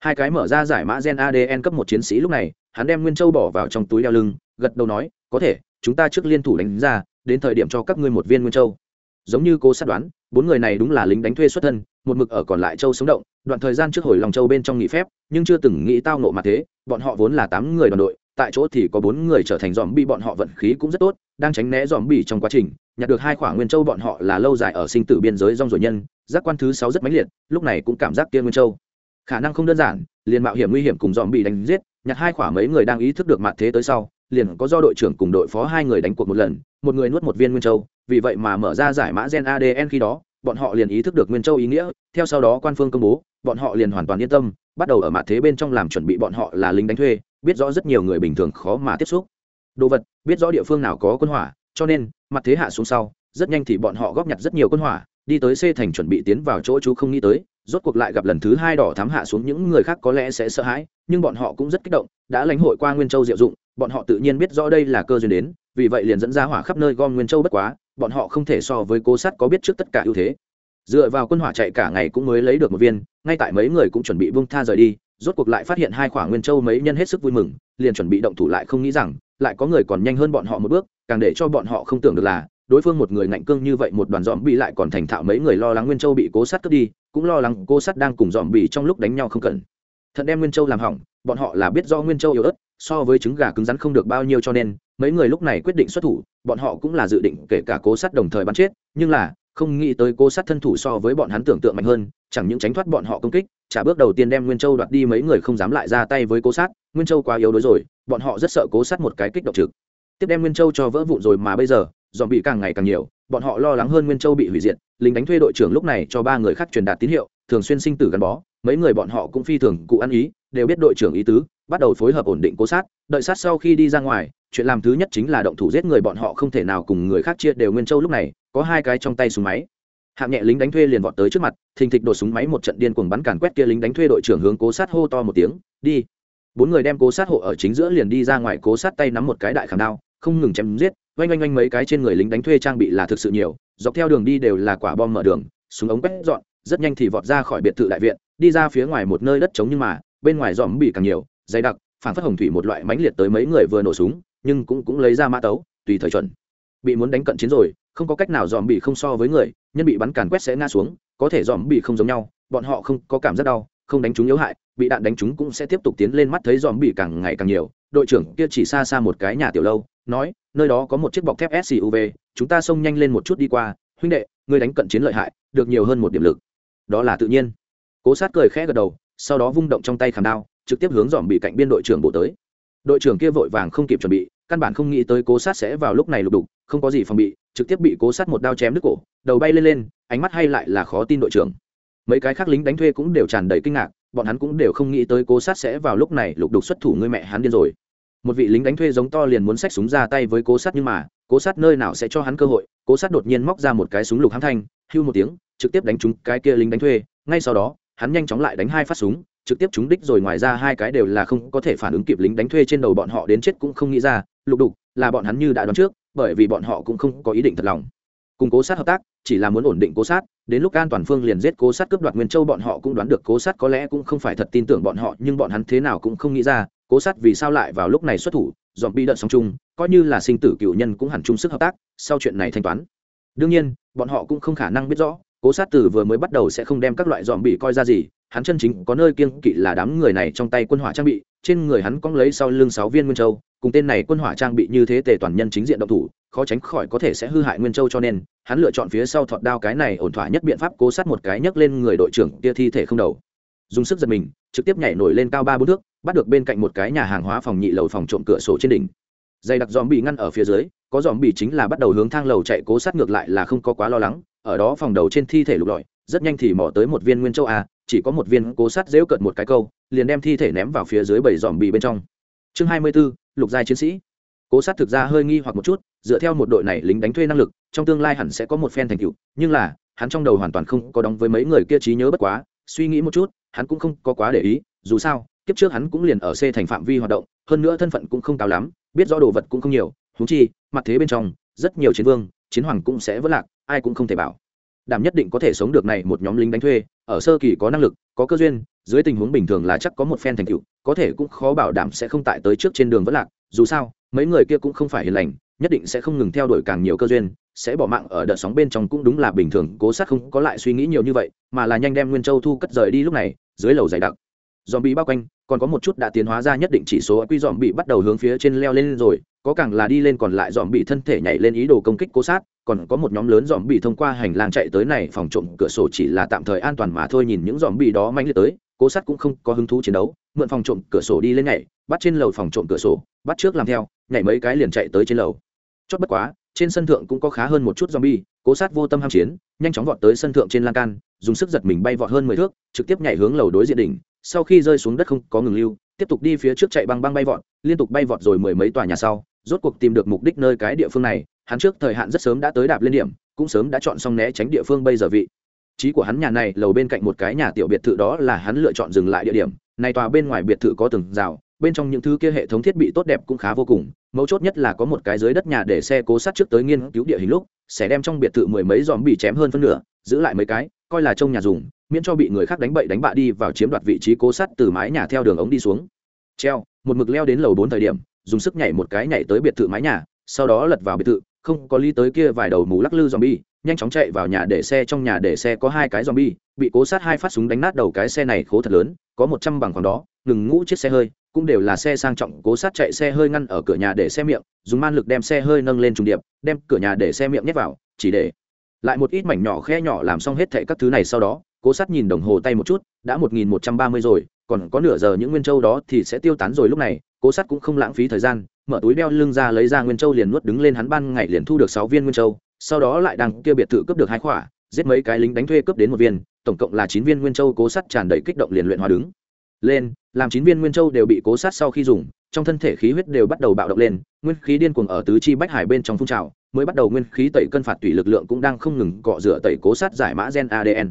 Hai cái mở ra giải mã gen adn cấp một chiến sĩ lúc này, hắn đem nguyên châu bỏ vào trong túi đeo lưng, gật đầu nói, có thể, chúng ta trước liên thủ đánh ra, đến thời điểm cho các ngươi một viên nguyên châu. Giống như cố sát đoán, bốn người này đúng là lính đánh thuê xuất thân, một mực ở còn lại châu sống động, đoạn thời gian trước hồi lòng châu bên trong nghỉ phép, nhưng chưa từng nghĩ tao nộ mà thế, bọn họ vốn là tám người đoàn đội tại chỗ thì có bốn người trở thành dòm bi bọn họ vận khí cũng rất tốt, đang tránh né dòm bi trong quá trình. Nhặt được hai khoảng nguyên châu bọn họ là lâu dài ở sinh tử biên giới rong rồi nhân, giác quan thứ sáu rất mãnh liệt, lúc này cũng cảm giác kia nguyên châu. Khả năng không đơn giản, liền mạo hiểm nguy hiểm cùng dòm bị đánh giết, nhặt hai khoảng mấy người đang ý thức được mặt thế tới sau, liền có do đội trưởng cùng đội phó hai người đánh cuộc một lần, một người nuốt một viên nguyên châu, vì vậy mà mở ra giải mã gen adn khi đó, bọn họ liền ý thức được nguyên châu ý nghĩa, theo sau đó quan phương công bố, bọn họ liền hoàn toàn yên tâm, bắt đầu ở mặt thế bên trong làm chuẩn bị bọn họ là lính đánh thuê biết rõ rất nhiều người bình thường khó mà tiếp xúc. Đồ vật, biết rõ địa phương nào có quân hỏa, cho nên, mặt thế hạ xuống sau, rất nhanh thì bọn họ góp nhặt rất nhiều quân hỏa, đi tới c thành chuẩn bị tiến vào chỗ chú không nghĩ tới, rốt cuộc lại gặp lần thứ hai đỏ thám hạ xuống những người khác có lẽ sẽ sợ hãi, nhưng bọn họ cũng rất kích động, đã lãnh hội qua nguyên châu diệu dụng, bọn họ tự nhiên biết rõ đây là cơ duyên đến, vì vậy liền dẫn ra hỏa khắp nơi gom nguyên châu bất quá, bọn họ không thể so với cố sắt có biết trước tất cả ưu thế dựa vào quân hỏa chạy cả ngày cũng mới lấy được một viên, ngay tại mấy người cũng chuẩn bị vung tha rời đi, rốt cuộc lại phát hiện hai khoảng nguyên châu mấy nhân hết sức vui mừng, liền chuẩn bị động thủ lại không nghĩ rằng, lại có người còn nhanh hơn bọn họ một bước, càng để cho bọn họ không tưởng được là, đối phương một người ngạnh cương như vậy một đoàn dòm bị lại còn thành thạo mấy người lo lắng nguyên châu bị cố sát cướp đi, cũng lo lắng cố sát đang cùng dòm bị trong lúc đánh nhau không cần. Thật đem nguyên châu làm hỏng, bọn họ là biết do nguyên châu yếu ớt, so với trứng gà cứng rắn không được bao nhiêu cho nên, mấy người lúc này quyết định xuất thủ, bọn họ cũng là dự định kể cả cố sát đồng thời bắn chết, nhưng là không nghĩ tới cô sát thân thủ so với bọn hắn tưởng tượng mạnh hơn, chẳng những tránh thoát bọn họ công kích trả bước đầu tiên đem nguyên châu đoạt đi mấy người không dám lại ra tay với cố sát, nguyên châu quá yếu đuối rồi, bọn họ rất sợ cố sát một cái kích động trực. Tiếp đem nguyên châu cho vỡ vụn rồi mà bây giờ, dòm bị càng ngày càng nhiều, bọn họ lo lắng hơn nguyên châu bị hủy diệt, lính đánh thuê đội trưởng lúc này cho ba người khác truyền đạt tín hiệu, thường xuyên sinh tử gắn bó mấy người bọn họ cũng phi thường cụ ăn ý, đều biết đội trưởng ý tứ, bắt đầu phối hợp ổn định cố sát, đợi sát sau khi đi ra ngoài, chuyện làm thứ nhất chính là động thủ giết người bọn họ không thể nào cùng người khác chia đều nguyên châu lúc này, có hai cái trong tay súng máy. Hạng nhẹ lính đánh thuê liền vọt tới trước mặt, thình thịch đột súng máy một trận điên cuồng bắn càn quét kia lính đánh thuê đội trưởng hướng cố sát hô to một tiếng, đi! Bốn người đem cố sát hộ ở chính giữa liền đi ra ngoài cố sát tay nắm một cái đại khảm đao, không ngừng chém giết, oanh oanh oanh mấy cái trên người lính đánh thuê trang bị là thực sự nhiều, dọc theo đường đi đều là quả bom mở đường, súng ống quét dọn rất nhanh thì vọt ra khỏi biệt thự đại viện, đi ra phía ngoài một nơi đất trống nhưng mà, bên ngoài dòm bị càng nhiều, dày đặc phản phất hồng thủy một loại mãnh liệt tới mấy người vừa nổ súng, nhưng cũng cũng lấy ra mã tấu, tùy thời chuẩn. Bị muốn đánh cận chiến rồi, không có cách nào dòm bị không so với người, nhân bị bắn càn quét sẽ ngã xuống, có thể dòm bị không giống nhau, bọn họ không có cảm giác đau, không đánh chúng yếu hại, bị đạn đánh chúng cũng sẽ tiếp tục tiến lên mắt thấy dòm bị càng ngày càng nhiều, đội trưởng kia chỉ xa xa một cái nhà tiểu lâu, nói, nơi đó có một chiếc bọc thép suv chúng ta xông nhanh lên một chút đi qua, huynh đệ, người đánh cận chiến lợi hại, được nhiều hơn một điểm lực đó là tự nhiên. Cố sát cười khẽ gật đầu, sau đó vung động trong tay khảm đao, trực tiếp hướng dòm bị cạnh biên đội trưởng bộ tới. Đội trưởng kia vội vàng không kịp chuẩn bị, căn bản không nghĩ tới cố sát sẽ vào lúc này lục đục, không có gì phòng bị, trực tiếp bị cố sát một đao chém đứt cổ, đầu bay lên lên, ánh mắt hay lại là khó tin đội trưởng. Mấy cái khác lính đánh thuê cũng đều tràn đầy kinh ngạc, bọn hắn cũng đều không nghĩ tới cố sát sẽ vào lúc này lục đục xuất thủ người mẹ hắn điên rồi. Một vị lính đánh thuê giống to liền muốn xách súng ra tay với cố sát nhưng mà, cố sát nơi nào sẽ cho hắn cơ hội, cố sát đột nhiên móc ra một cái súng lục hãm thanh, hưu một tiếng trực tiếp đánh trúng cái kia lính đánh thuê. Ngay sau đó, hắn nhanh chóng lại đánh hai phát súng, trực tiếp trúng đích rồi ngoài ra hai cái đều là không có thể phản ứng kịp lính đánh thuê trên đầu bọn họ đến chết cũng không nghĩ ra. Lục đục, là bọn hắn như đã đoán trước, bởi vì bọn họ cũng không có ý định thật lòng. Cùng cố sát hợp tác, chỉ là muốn ổn định cố sát, đến lúc an toàn phương liền giết cố sát cướp đoạt nguyên châu bọn họ cũng đoán được cố sát có lẽ cũng không phải thật tin tưởng bọn họ, nhưng bọn hắn thế nào cũng không nghĩ ra, cố sát vì sao lại vào lúc này xuất thủ, dọn bi đợt song chung coi như là sinh tử cựu nhân cũng hẳn chung sức hợp tác, sau chuyện này thanh toán. Đương nhiên, bọn họ cũng không khả năng biết rõ cố sát tử vừa mới bắt đầu sẽ không đem các loại dòm bị coi ra gì, hắn chân chính có nơi kiêng kỵ là đám người này trong tay quân hỏa trang bị, trên người hắn cóng lấy sau lưng sáu viên nguyên châu, cùng tên này quân hỏa trang bị như thế tề toàn nhân chính diện động thủ, khó tránh khỏi có thể sẽ hư hại nguyên châu cho nên, hắn lựa chọn phía sau thọt đao cái này ổn thỏa nhất biện pháp cố sát một cái nhấc lên người đội trưởng kia thi thể không đầu. Dùng sức giật mình, trực tiếp nhảy nổi lên cao ba bốn thước, bắt được bên cạnh một cái nhà hàng hóa phòng nhị lầu phòng trộm cửa sổ trên đỉnh. Dày đặc dòm bị ngăn ở phía dưới, có dòm bị chính là bắt đầu hướng thang lầu chạy cố sát ngược lại là không có quá lo lắng ở đó phòng đầu trên thi thể lục lọi rất nhanh thì mò tới một viên nguyên châu a chỉ có một viên cố sát dễu cợt một cái câu liền đem thi thể ném vào phía dưới bảy dòm bị bên trong. Chương hai mươi 24, lục giai chiến sĩ. Cố sát thực ra hơi nghi hoặc một chút dựa theo một đội này lính đánh thuê năng lực trong tương lai hẳn sẽ có một phen thành tựu nhưng là hắn trong đầu hoàn toàn không có đóng với mấy người kia trí nhớ bất quá suy nghĩ một chút hắn cũng không có quá để ý dù sao kiếp trước hắn cũng liền ở c thành phạm vi hoạt động hơn nữa thân phận cũng không cao lắm biết rõ đồ vật cũng không nhiều thú chi mặt thế bên trong rất nhiều chiến vương chiến hoàng cũng sẽ vỡ lạc ai cũng không thể bảo. Đảm nhất định có thể sống được này một nhóm lính đánh thuê, ở sơ kỳ có năng lực, có cơ duyên, dưới tình huống bình thường là chắc có một phen thành tựu, có thể cũng khó bảo đảm sẽ không tại tới trước trên đường vất lạc, dù sao, mấy người kia cũng không phải hiền lành, nhất định sẽ không ngừng theo đuổi càng nhiều cơ duyên, sẽ bỏ mạng ở đợt sóng bên trong cũng đúng là bình thường, cố sát không có lại suy nghĩ nhiều như vậy, mà là nhanh đem nguyên châu thu cất rời đi lúc này, dưới lầu dày đặc. Dòm bị bao quanh còn có một chút đã tiến hóa ra nhất định chỉ số quy dòm bị bắt đầu hướng phía trên leo lên rồi có càng là đi lên còn lại dòm bị thân thể nhảy lên ý đồ công kích cố sát còn có một nhóm lớn dòm bị thông qua hành lang chạy tới này phòng trộm cửa sổ chỉ là tạm thời an toàn mà thôi nhìn những dòm bị đó manh liệt tới cố sát cũng không có hứng thú chiến đấu mượn phòng trộm cửa sổ đi lên nhảy bắt trên lầu phòng trộm cửa sổ bắt trước làm theo nhảy mấy cái liền chạy tới trên lầu. Chót bất quá trên sân thượng cũng có khá hơn một chút zombie, cố sát vô tâm ham chiến nhanh chóng vọt tới sân thượng trên lan can dùng sức giật mình bay vọt hơn mười thước trực tiếp nhảy hướng lầu đối diện đỉnh sau khi rơi xuống đất không có ngừng lưu, tiếp tục đi phía trước chạy băng băng bay vọt, liên tục bay vọt rồi mười mấy tòa nhà sau, rốt cuộc tìm được mục đích nơi cái địa phương này, hắn trước thời hạn rất sớm đã tới đạp lên điểm, cũng sớm đã chọn xong né tránh địa phương bây giờ vị. Trí của hắn nhà này lầu bên cạnh một cái nhà tiểu biệt thự đó là hắn lựa chọn dừng lại địa điểm, này tòa bên ngoài biệt thự có từng rào, bên trong những thứ kia hệ thống thiết bị tốt đẹp cũng khá vô cùng, mấu chốt nhất là có một cái dưới đất nhà để xe cố sát trước tới nghiên cứu địa hình lúc, sẽ đem trong biệt thự mười mấy dòm bị chém hơn phân nửa, giữ lại mấy cái, coi là trong nhà dùng miễn cho bị người khác đánh bậy đánh bạ đi vào chiếm đoạt vị trí cố sát từ mái nhà theo đường ống đi xuống. Treo, một mực leo đến lầu bốn thời điểm, dùng sức nhảy một cái nhảy tới biệt thự mái nhà, sau đó lật vào biệt thự, không có lý tới kia vài đầu mù lắc lư zombie, nhanh chóng chạy vào nhà để xe, trong nhà để xe có hai cái zombie, bị cố sát hai phát súng đánh nát đầu cái xe này khố thật lớn, có một trăm bằng khoảng đó, ngừng ngũ chiếc xe hơi, cũng đều là xe sang trọng, cố sát chạy xe hơi ngăn ở cửa nhà để xe miệng, dùng man lực đem xe hơi nâng lên trùng điệp, đem cửa nhà để xe miệng nhét vào, chỉ để lại một ít mảnh nhỏ khe nhỏ làm xong hết thệ các thứ này sau đó cố sát nhìn đồng hồ tay một chút, đã một nghìn một trăm ba mươi rồi, còn có nửa giờ những nguyên châu đó thì sẽ tiêu tán rồi lúc này, cố sát cũng không lãng phí thời gian, mở túi đeo lưng ra lấy ra nguyên châu liền nuốt đứng lên hắn ban ngày liền thu được sáu viên nguyên châu, sau đó lại đang kia biệt thự cướp được hai khỏa, giết mấy cái lính đánh thuê cướp đến một viên, tổng cộng là chín viên nguyên châu cố sát tràn đầy kích động liền luyện hóa đứng. Lên, làm chín viên nguyên châu đều bị cố sát sau khi dùng, trong thân thể khí huyết đều bắt đầu bạo động lên, nguyên khí điên cuồng ở tứ chi bách hải bên trong phun trào, mới bắt đầu nguyên khí tẩy cân phạt tùy lực lượng cũng đang không ngừng cọ rửa tẩy cố sát giải mã gen adn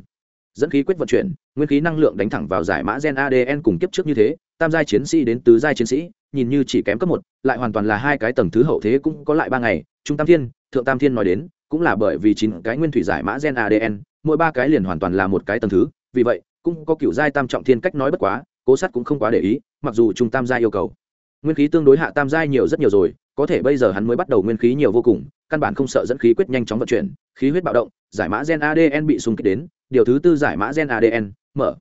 dẫn khí quyết vận chuyển, nguyên khí năng lượng đánh thẳng vào giải mã gen adn cùng kiếp trước như thế, tam giai chiến sĩ đến tứ giai chiến sĩ, nhìn như chỉ kém cấp một, lại hoàn toàn là hai cái tầng thứ hậu thế cũng có lại ba ngày, trung tam thiên, thượng tam thiên nói đến, cũng là bởi vì chín cái nguyên thủy giải mã gen adn mỗi ba cái liền hoàn toàn là một cái tầng thứ, vì vậy, cũng có kiểu giai tam trọng thiên cách nói bất quá, cố sát cũng không quá để ý, mặc dù trung tam giai yêu cầu. Nguyên khí tương đối hạ tam giai nhiều rất nhiều rồi, có thể bây giờ hắn mới bắt đầu nguyên khí nhiều vô cùng, căn bản không sợ dẫn khí quyết nhanh chóng vận chuyển, khí huyết bạo động, giải mã gen adn bị xung kích đến điều thứ tư giải mã gen adn mở.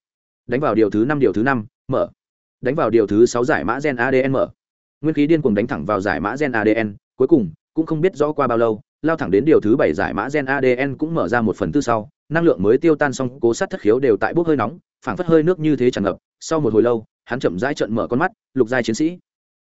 Đánh vào điều thứ năm, điều thứ năm, mở. Đánh vào điều thứ sáu giải mã gen adn mở. Nguyên khí điên cuồng đánh thẳng vào giải mã gen adn cuối cùng, cũng không biết rõ qua bao lâu, lao thẳng đến điều thứ bảy giải mã gen adn cũng mở ra một phần tư sau, năng lượng mới tiêu tan xong, cố sát thất khiếu đều tại bốc hơi nóng, phảng phất hơi nước như thế tràn ngập. Sau một hồi lâu, hắn chậm rãi trận mở con mắt, lục giai chiến sĩ.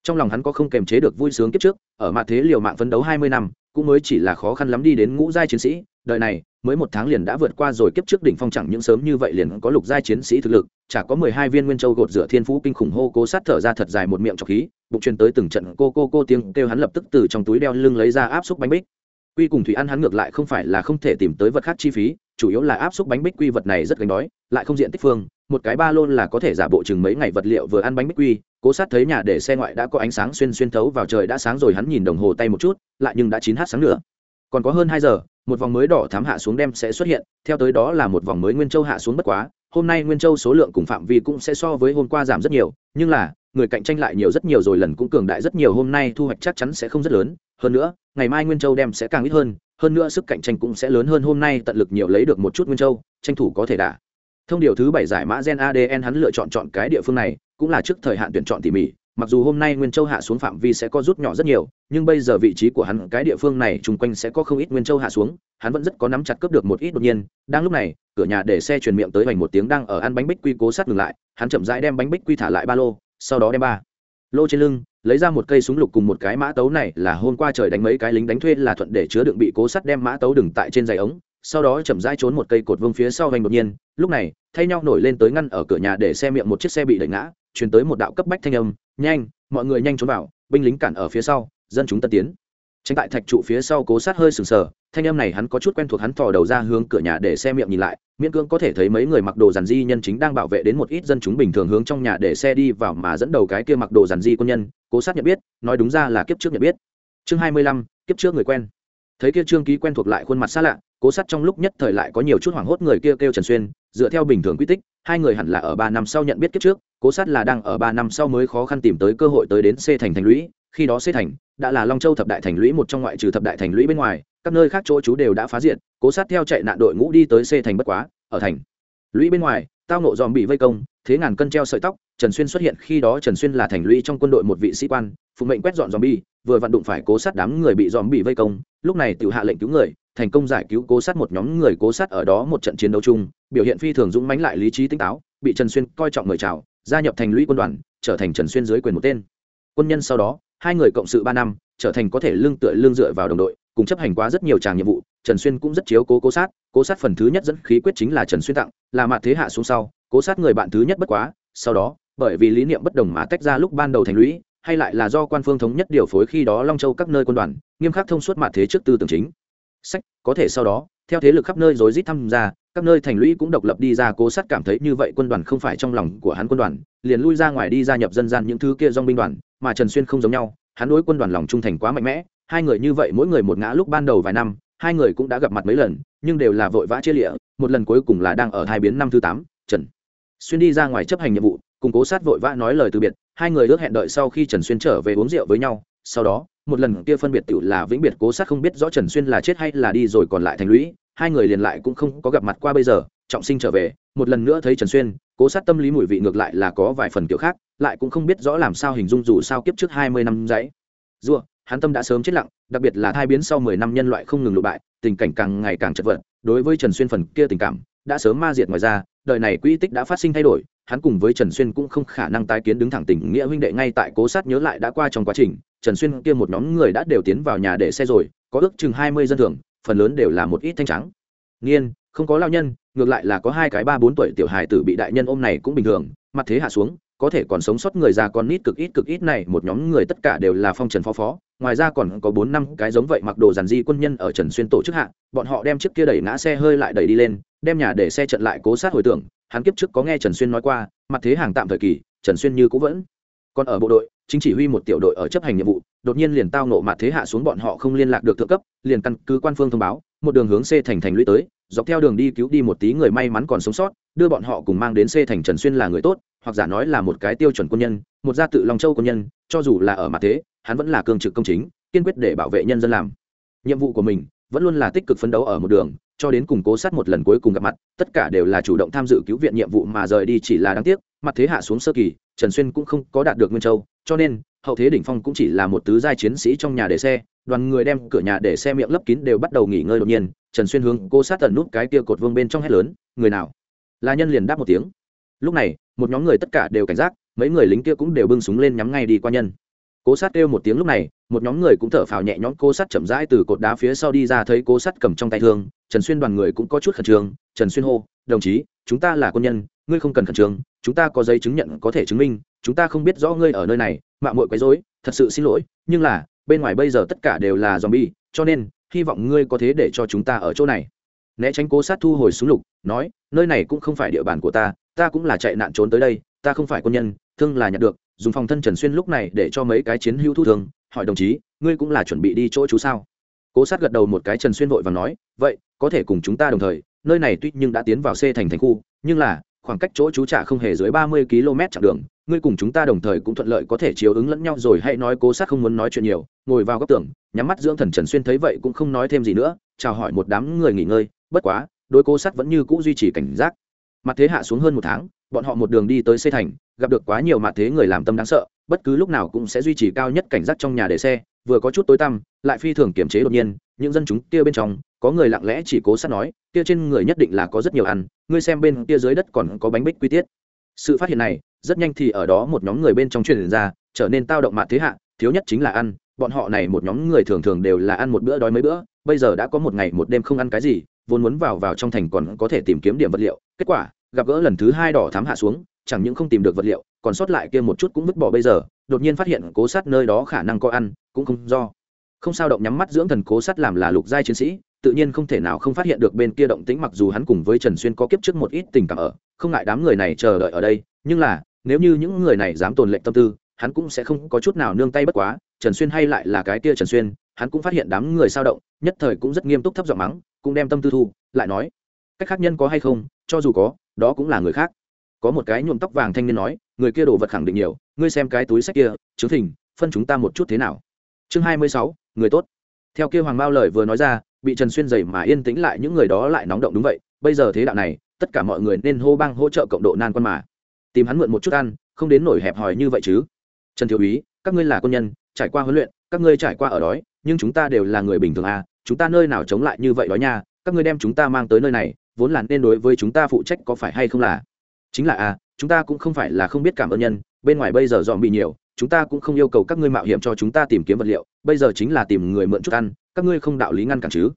Trong lòng hắn có không kềm chế được vui sướng kiếp trước, ở mặt thế liều mạng phấn đấu hai mươi năm, cũng mới chỉ là khó khăn lắm đi đến ngũ giai chiến sĩ đời này, mới một tháng liền đã vượt qua rồi, kiếp trước đỉnh phong chẳng những sớm như vậy liền có lục giai chiến sĩ thực lực, chả có mười hai viên nguyên châu gột rửa thiên phú kinh khủng hô cố sát thở ra thật dài một miệng trọc khí, bụng truyền tới từng trận cô cô cô tiếng kêu hắn lập tức từ trong túi đeo lưng lấy ra áp xúc bánh bích. Quy cùng thủy ăn hắn ngược lại không phải là không thể tìm tới vật khác chi phí, chủ yếu là áp xúc bánh bích quy vật này rất gánh đói, lại không diện tích phương, một cái ba lôn là có thể giả bộ chừng mấy ngày vật liệu vừa ăn bánh bích quy, cố sát thấy nhà để xe ngoại đã có ánh sáng xuyên xuyên thấu vào trời đã sáng rồi hắn nhìn đồng hồ tay một chút, lại nhưng đã chín h sáng nữa. Còn có hơn hai giờ một vòng mới đỏ thám hạ xuống đem sẽ xuất hiện, theo tới đó là một vòng mới nguyên châu hạ xuống bất quá, hôm nay nguyên châu số lượng cùng phạm vi cũng sẽ so với hôm qua giảm rất nhiều, nhưng là, người cạnh tranh lại nhiều rất nhiều rồi lần cũng cường đại rất nhiều, hôm nay thu hoạch chắc chắn sẽ không rất lớn, hơn nữa, ngày mai nguyên châu đem sẽ càng ít hơn hơn nữa sức cạnh tranh cũng sẽ lớn hơn, hôm nay tận lực nhiều lấy được một chút nguyên châu, tranh thủ có thể đả. Thông điều thứ bảy giải mã gen adn hắn lựa chọn chọn cái địa phương này, cũng là trước thời hạn tuyển chọn tỉ mỉ mặc dù hôm nay nguyên châu hạ xuống phạm vi sẽ có rút nhỏ rất nhiều, nhưng bây giờ vị trí của hắn, cái địa phương này chung quanh sẽ có không ít nguyên châu hạ xuống, hắn vẫn rất có nắm chặt cướp được một ít đột nhiên. Đang lúc này, cửa nhà để xe truyền miệng tới vành một tiếng đang ở ăn bánh bích quy cố sát ngừng lại, hắn chậm rãi đem bánh bích quy thả lại ba lô, sau đó đem ba lô trên lưng, lấy ra một cây súng lục cùng một cái mã tấu này là hôm qua trời đánh mấy cái lính đánh thuê là thuận để chứa đựng bị cố sắt đem mã tấu đừng tại trên giày ống, sau đó chậm rãi trốn một cây cột vương phía sau vành đột nhiên. Lúc này, thay nhau nổi lên tới ngăn ở cửa nhà để xe miệng một chiếc xe bị đẩy ngã chuyển tới một đạo cấp bách thanh âm nhanh, mọi người nhanh trốn vào, binh lính cản ở phía sau, dân chúng tân tiến. Tránh tại thạch trụ phía sau cố sát hơi sừng sờ, thanh âm này hắn có chút quen thuộc, hắn thò đầu ra hướng cửa nhà để xe miệng nhìn lại, miễn cưỡng có thể thấy mấy người mặc đồ giàn di nhân chính đang bảo vệ đến một ít dân chúng bình thường hướng trong nhà để xe đi vào mà dẫn đầu cái kia mặc đồ giàn di quân nhân, cố sát nhận biết, nói đúng ra là kiếp trước nhận biết. Chương hai mươi lăm, kiếp trước người quen. Thấy kia trương ký quen thuộc lại khuôn mặt xa lạ cố sát trong lúc nhất thời lại có nhiều chút hoảng hốt người kia kêu trần xuyên, dựa theo bình thường quy tích, hai người hẳn là ở ba năm sau nhận biết kiếp trước, cố sát là đang ở ba năm sau mới khó khăn tìm tới cơ hội tới đến c thành thành lũy, khi đó c thành đã là long châu thập đại thành lũy một trong ngoại trừ thập đại thành lũy bên ngoài, các nơi khác chỗ chú đều đã phá diện cố sát theo chạy nạn đội ngũ đi tới c thành bất quá, ở thành lũy bên ngoài, tao nộ dòm bị vây công, thế ngàn cân treo sợi tóc, trần xuyên xuất hiện khi đó trần xuyên là thành lũy trong quân đội một vị sĩ quan, phụ mệnh quét dọn dòm bi, vừa vặn đụng phải cố sát đám người bị dòm bị vây công, lúc này tự hạ lệnh cứu người thành công giải cứu cố sát một nhóm người cố sát ở đó một trận chiến đấu chung, biểu hiện phi thường dũng mãnh lại lý trí tinh táo, bị trần xuyên coi trọng mời chào, gia nhập thành lũy quân đoàn, trở thành trần xuyên dưới quyền một tên. Quân nhân sau đó, hai người cộng sự ba năm, trở thành có thể lương tựa lương dựa vào đồng đội, cùng chấp hành quá rất nhiều tràng nhiệm vụ, trần xuyên cũng rất chiếu cố cố sát cố sát phần thứ nhất dẫn khí quyết chính là trần xuyên tặng, là mặt thế hạ xuống sau, cố sát người bạn thứ nhất bất quá, sau đó, bởi vì lý niệm bất đồng mà tách ra lúc ban đầu thành lũy, hay lại là do quan phương thống nhất điều phối khi đó long châu các nơi quân đoàn, nghiêm khắc thông suốt mặt thế trước tư tưởng chính sách, có thể sau đó, theo thế lực khắp nơi rối rít tham gia các nơi thành lũy cũng độc lập đi ra, cố sát cảm thấy như vậy quân đoàn không phải trong lòng của hắn quân đoàn, liền lui ra ngoài đi gia nhập dân gian những thứ kia dong binh đoàn, mà trần xuyên không giống nhau, hắn đối quân đoàn lòng trung thành quá mạnh mẽ, hai người như vậy mỗi người một ngã lúc ban đầu vài năm, hai người cũng đã gặp mặt mấy lần, nhưng đều là vội vã chia lịa, một lần cuối cùng là đang ở hai biến năm thứ tám, trần xuyên đi ra ngoài chấp hành nhiệm vụ, cùng cố sát vội vã nói lời từ biệt, hai người ước hẹn đợi sau khi trần xuyên trở về uống rượu với nhau, sau đó một lần kia phân biệt tự là vĩnh biệt cố sát không biết rõ trần xuyên là chết hay là đi rồi còn lại thành lũy, hai người liền lại cũng không có gặp mặt qua bây giờ, trọng sinh trở về, một lần nữa thấy trần xuyên, cố sát tâm lý mùi vị ngược lại là có vài phần kiểu khác, lại cũng không biết rõ làm sao hình dung dù sao kiếp trước hai mươi năm dãy. Dùa hắn tâm đã sớm chết lặng, đặc biệt là thai biến sau mười năm nhân loại không ngừng lụ bại, tình cảnh càng ngày càng chật vật, đối với trần xuyên phần kia tình cảm, đã sớm ma diệt ngoài ra, đời này quỹ tích đã phát sinh thay đổi, hắn cùng với trần xuyên cũng không khả năng tái kiến đứng thẳng tình nghĩa huynh đệ ngay tại cố sát nhớ lại đã qua trong quá trình trần xuyên kia một nhóm người đã đều tiến vào nhà để xe rồi, có ước chừng hai mươi dân thường, phần lớn đều là một ít thanh trắng. Nghiên, không có lao nhân, ngược lại là có hai cái ba bốn tuổi tiểu hài tử bị đại nhân ôm này cũng bình thường, mặt thế hạ xuống, có thể còn sống sót người già còn nít cực ít cực ít này, một nhóm người tất cả đều là phong trần phó phó, ngoài ra còn có bốn năm cái giống vậy mặc đồ giản di quân nhân ở trần xuyên tổ chức hạ, bọn họ đem chiếc kia đẩy ngã xe hơi lại đẩy đi lên, đem nhà để xe trận lại cố sát hồi tưởng, hắn kiếp trước có nghe trần xuyên nói qua, mặt thế hàng tạm thời kỳ, trần xuyên như cũng vẫn. Còn ở bộ đội chính chỉ huy một tiểu đội ở chấp hành nhiệm vụ, đột nhiên liền tao nộ mặt thế hạ xuống bọn họ không liên lạc được thượng cấp, liền căn cứ quan phương thông báo, một đường hướng c thành thành lũy tới, dọc theo đường đi cứu đi một tí người may mắn còn sống sót, đưa bọn họ cùng mang đến c thành trần xuyên là người tốt, hoặc giả nói là một cái tiêu chuẩn quân nhân, một gia tự long châu quân nhân, cho dù là ở mặt thế, hắn vẫn là cương trực công chính, kiên quyết để bảo vệ nhân dân làm. Nhiệm vụ của mình vẫn luôn là tích cực phấn đấu ở một đường cho đến cùng cố sát một lần cuối cùng gặp mặt, tất cả đều là chủ động tham dự cứu viện nhiệm vụ mà rời đi chỉ là đáng tiếc, mặt thế hạ xuống sơ kỳ, trần xuyên cũng không có đạt được nguyên châu, cho nên, hậu thế đỉnh phong cũng chỉ là một tứ giai chiến sĩ trong nhà để xe, đoàn người đem cửa nhà để xe miệng lấp kín đều bắt đầu nghỉ ngơi đột nhiên, trần xuyên hướng cô sát tần nút cái kia cột vương bên trong hét lớn, người nào? Là nhân liền đáp một tiếng. Lúc này, một nhóm người tất cả đều cảnh giác, mấy người lính kia cũng đều bưng súng lên nhắm ngay đi qua nhân cố sát kêu một tiếng lúc này, một nhóm người cũng thở phào nhẹ nhõm, cố sát chậm rãi từ cột đá phía sau đi ra, thấy cố sát cầm trong tay thương, trần xuyên đoàn người cũng có chút khẩn trương, trần xuyên hô, đồng chí, chúng ta là quân nhân, ngươi không cần khẩn trương, chúng ta có giấy chứng nhận có thể chứng minh, chúng ta không biết rõ ngươi ở nơi này mạng mội quấy rối, thật sự xin lỗi, nhưng là, bên ngoài bây giờ tất cả đều là zombie, cho nên, hy vọng ngươi có thế để cho chúng ta ở chỗ này. Né tránh cố sát thu hồi súng lục, nói, nơi này cũng không phải địa bàn của ta ta cũng là chạy nạn trốn tới đây ta không phải quân nhân, thương là nhận được, dùng phòng thân trần xuyên lúc này để cho mấy cái chiến hữu thu thương. hỏi đồng chí, ngươi cũng là chuẩn bị đi chỗ chú sao cố sát gật đầu một cái trần xuyên vội và nói, vậy, có thể cùng chúng ta đồng thời, nơi này tuy nhưng đã tiến vào c thành thành khu, nhưng là, khoảng cách chỗ chú trả không hề dưới ba mươi km chặng đường, ngươi cùng chúng ta đồng thời cũng thuận lợi có thể chiếu ứng lẫn nhau rồi, hãy nói cố sát không muốn nói chuyện nhiều, ngồi vào góc tường, nhắm mắt dưỡng thần trần xuyên thấy vậy cũng không nói thêm gì nữa, chào hỏi một đám người nghỉ ngơi, bất quá đôi cố sát vẫn như cũ duy trì cảnh giác mặt thế hạ xuống hơn một tháng, bọn họ một đường đi tới xây thành, gặp được quá nhiều mặt thế người làm tâm đáng sợ, bất cứ lúc nào cũng sẽ duy trì cao nhất cảnh giác trong nhà để xe, vừa có chút tối tăm, lại phi thường kiểm chế đột nhiên, những dân chúng kia bên trong, có người lặng lẽ chỉ cố sát nói, kia trên người nhất định là có rất nhiều ăn, ngươi xem bên kia dưới đất còn có bánh bích quy tiết. Sự phát hiện này, rất nhanh thì ở đó một nhóm người bên trong truyền ra, trở nên tao động mạ thế hạ, thiếu nhất chính là ăn, bọn họ này một nhóm người thường thường đều là ăn một bữa đói mấy bữa, bây giờ đã có một ngày một đêm không ăn cái gì, vốn muốn vào vào trong thành còn có thể tìm kiếm điểm vật liệu kết quả, gặp gỡ lần thứ hai đỏ thám hạ xuống, chẳng những không tìm được vật liệu, còn sót lại kia một chút cũng vứt bỏ bây giờ, đột nhiên phát hiện cố sát nơi đó khả năng có ăn, cũng không do. Không sao động nhắm mắt dưỡng thần cố sát làm là lục giai chiến sĩ, tự nhiên không thể nào không phát hiện được bên kia động tĩnh mặc dù hắn cùng với trần xuyên có kiếp trước một ít tình cảm ở, không ngại đám người này chờ đợi ở đây, nhưng là, nếu như những người này dám tồn lệnh tâm tư, hắn cũng sẽ không có chút nào nương tay bất quá, trần xuyên hay lại là cái kia trần xuyên, hắn cũng phát hiện đám người sao động, nhất thời cũng rất nghiêm túc thấp giọng mắng, cũng đem tâm tư thu, lại nói, cách khác nhân có hay không cho dù có, đó cũng là người khác. Có một cái nhuộm tóc vàng thanh niên nói, người kia đồ vật khẳng định nhiều, ngươi xem cái túi sách kia chứng thỉnh phân chúng ta một chút thế nào? Chương hai mươi sáu, người tốt. Theo kia hoàng bao lời vừa nói ra, bị trần xuyên dày mà yên tĩnh lại, những người đó lại nóng động đúng vậy, bây giờ thế đạo này, tất cả mọi người nên hô bang hỗ trợ cộng độ nan quan mà. Tìm hắn mượn một chút ăn, không đến nổi hẹp hòi như vậy chứ. Trần thiếu úy, các ngươi là quân nhân, trải qua huấn luyện, các ngươi trải qua ở đói, nhưng chúng ta đều là người bình thường à chúng ta nơi nào chống lại như vậy đó nha, các ngươi đem chúng ta mang tới nơi này vốn là nên đối với chúng ta phụ trách có phải hay không là? Chính là à chúng ta cũng không phải là không biết cảm ơn nhân, bên ngoài bây giờ dòm bị nhiều, chúng ta cũng không yêu cầu các ngươi mạo hiểm cho chúng ta tìm kiếm vật liệu, bây giờ chính là tìm người mượn chút ăn, các ngươi không đạo lý ngăn cản chứ?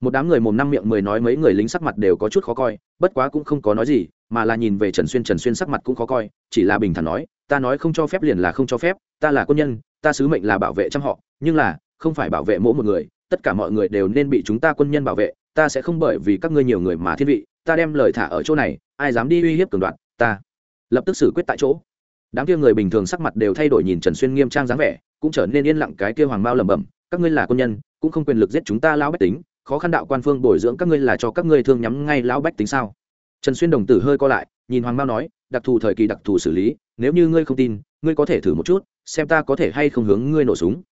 Một đám người mồm năm miệng mười nói mấy người lính sắc mặt đều có chút khó coi, bất quá cũng không có nói gì, mà là nhìn về trần xuyên trần xuyên sắc mặt cũng khó coi, chỉ là bình thản nói, ta nói không cho phép liền là không cho phép, ta là quân nhân, ta sứ mệnh là bảo vệ trăm họ, nhưng là không phải bảo vệ mỗi một người, tất cả mọi người đều nên bị chúng ta quân nhân bảo vệ ta sẽ không bởi vì các ngươi nhiều người mà thiên vị, ta đem lời thả ở chỗ này, ai dám đi uy hiếp cường đoạn ta lập tức xử quyết tại chỗ. Đám kia người bình thường sắc mặt đều thay đổi nhìn trần xuyên nghiêm trang dáng vẻ, cũng trở nên yên lặng cái kia hoàng mao lẩm bẩm, các ngươi là quân nhân, cũng không quyền lực giết chúng ta lão bách tính, khó khăn đạo quan phương bồi dưỡng các ngươi là cho các ngươi thương nhắm ngay lão bách tính sao? Trần xuyên đồng tử hơi co lại, nhìn hoàng mao nói, đặc thù thời kỳ đặc thù xử lý, nếu như ngươi không tin, ngươi có thể thử một chút, xem ta có thể hay không hướng ngươi nổ súng.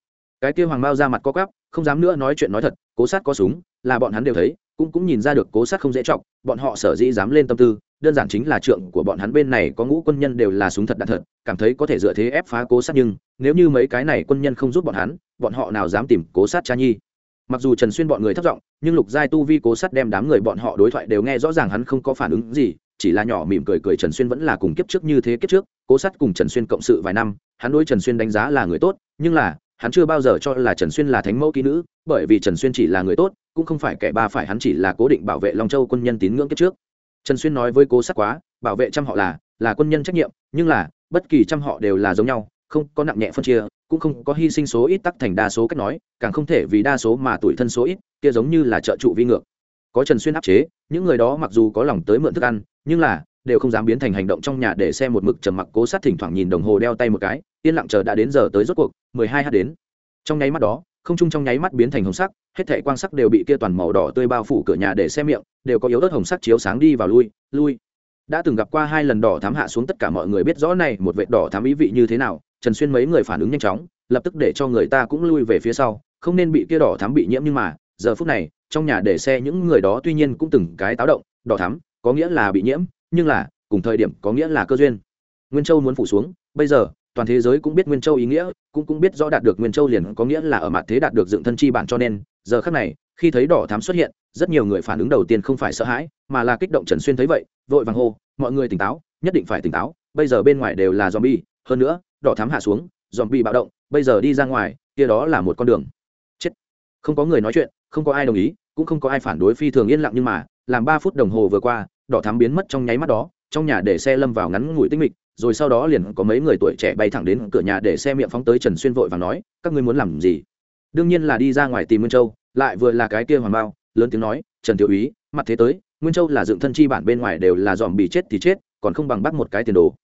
Cái kia hoàng Mao ra mặt co quắp, không dám nữa nói chuyện nói thật, cố sát có súng là bọn hắn đều thấy, cũng cũng nhìn ra được cố sát không dễ chọc bọn họ sở dĩ dám lên tâm tư, đơn giản chính là trượng của bọn hắn bên này có ngũ quân nhân đều là súng thật đạn thật, cảm thấy có thể dựa thế ép phá cố sát nhưng, nếu như mấy cái này quân nhân không giúp bọn hắn, bọn họ nào dám tìm cố sát cha nhi. Mặc dù trần xuyên bọn người thất giọng, nhưng lục giai tu vi cố sát đem đám người bọn họ đối thoại đều nghe rõ ràng hắn không có phản ứng gì, chỉ là nhỏ mỉm cười cười trần xuyên vẫn là cùng kiếp trước như thế kiếp trước, cố sát cùng trần xuyên cộng sự vài năm, hắn đối trần xuyên đánh giá là người tốt, nhưng là, hắn chưa bao giờ cho là trần xuyên là thánh mẫu kỹ nữ, bởi vì trần xuyên chỉ là người tốt cũng không phải kẻ ba phải hắn chỉ là cố định bảo vệ long châu quân nhân tín ngưỡng kiếp trước. Trần xuyên nói với cố sát quá, bảo vệ trăm họ là là quân nhân trách nhiệm, nhưng là, bất kỳ trăm họ đều là giống nhau, không có nặng nhẹ phân chia, cũng không có hy sinh số ít tắc thành đa số cách nói, càng không thể vì đa số mà tuổi thân số ít, kia giống như là trợ trụ vi ngược. Có trần xuyên áp chế, những người đó mặc dù có lòng tới mượn thức ăn, nhưng là, đều không dám biến thành hành động trong nhà để xem một mực trầm mặc cố sát thỉnh thoảng nhìn đồng hồ đeo tay một cái, yên lặng chờ đã đến giờ tới rốt cuộc, mười hai h đến. Trong nháy mắt đó, không trung trong nháy mắt biến thành hồng sắc hết thảy quang sắc đều bị kia toàn màu đỏ tươi bao phủ cửa nhà để xem miệng, đều có yếu ớt hồng sắc chiếu sáng đi vào lui lui. Đã từng gặp qua hai lần đỏ thám hạ xuống tất cả mọi người biết rõ này một vệt đỏ thám ý vị như thế nào, trần xuyên mấy người phản ứng nhanh chóng, lập tức để cho người ta cũng lui về phía sau, không nên bị kia đỏ thám bị nhiễm nhưng mà, giờ phút này, trong nhà để xe những người đó tuy nhiên cũng từng cái táo động, đỏ thám, có nghĩa là bị nhiễm, nhưng là, cùng thời điểm có nghĩa là cơ duyên. Nguyên châu muốn phủ xuống, bây giờ toàn thế giới cũng biết nguyên châu ý nghĩa, cũng cũng biết rõ đạt được nguyên châu liền có nghĩa là ở mặt thế đạt được dựng thân chi bản cho nên, giờ khác này, khi thấy đỏ thám xuất hiện, rất nhiều người phản ứng đầu tiên không phải sợ hãi, mà là kích động trần xuyên thấy vậy, vội vàng hô, mọi người tỉnh táo, nhất định phải tỉnh táo, bây giờ bên ngoài đều là zombie, hơn nữa, đỏ thám hạ xuống, zombie bạo động, bây giờ đi ra ngoài, kia đó là một con đường. Chết. Không có người nói chuyện, không có ai đồng ý, cũng không có ai phản đối phi thường yên lặng nhưng mà, làm ba phút đồng hồ vừa qua, đỏ thám biến mất trong nháy mắt đó, trong nhà để xe lâm vào ngắn ngủi tinh mịch rồi sau đó liền có mấy người tuổi trẻ bay thẳng đến cửa nhà để xe miệng phóng tới trần xuyên vội và nói, các ngươi muốn làm gì? Đương nhiên là đi ra ngoài tìm nguyên châu, lại vừa là cái kia hoàng bao, lớn tiếng nói, trần tiểu úy, mặt thế tới, nguyên châu là dựng thân chi bản bên ngoài đều là dòm bị chết thì chết, còn không bằng bắt một cái tiền đồ.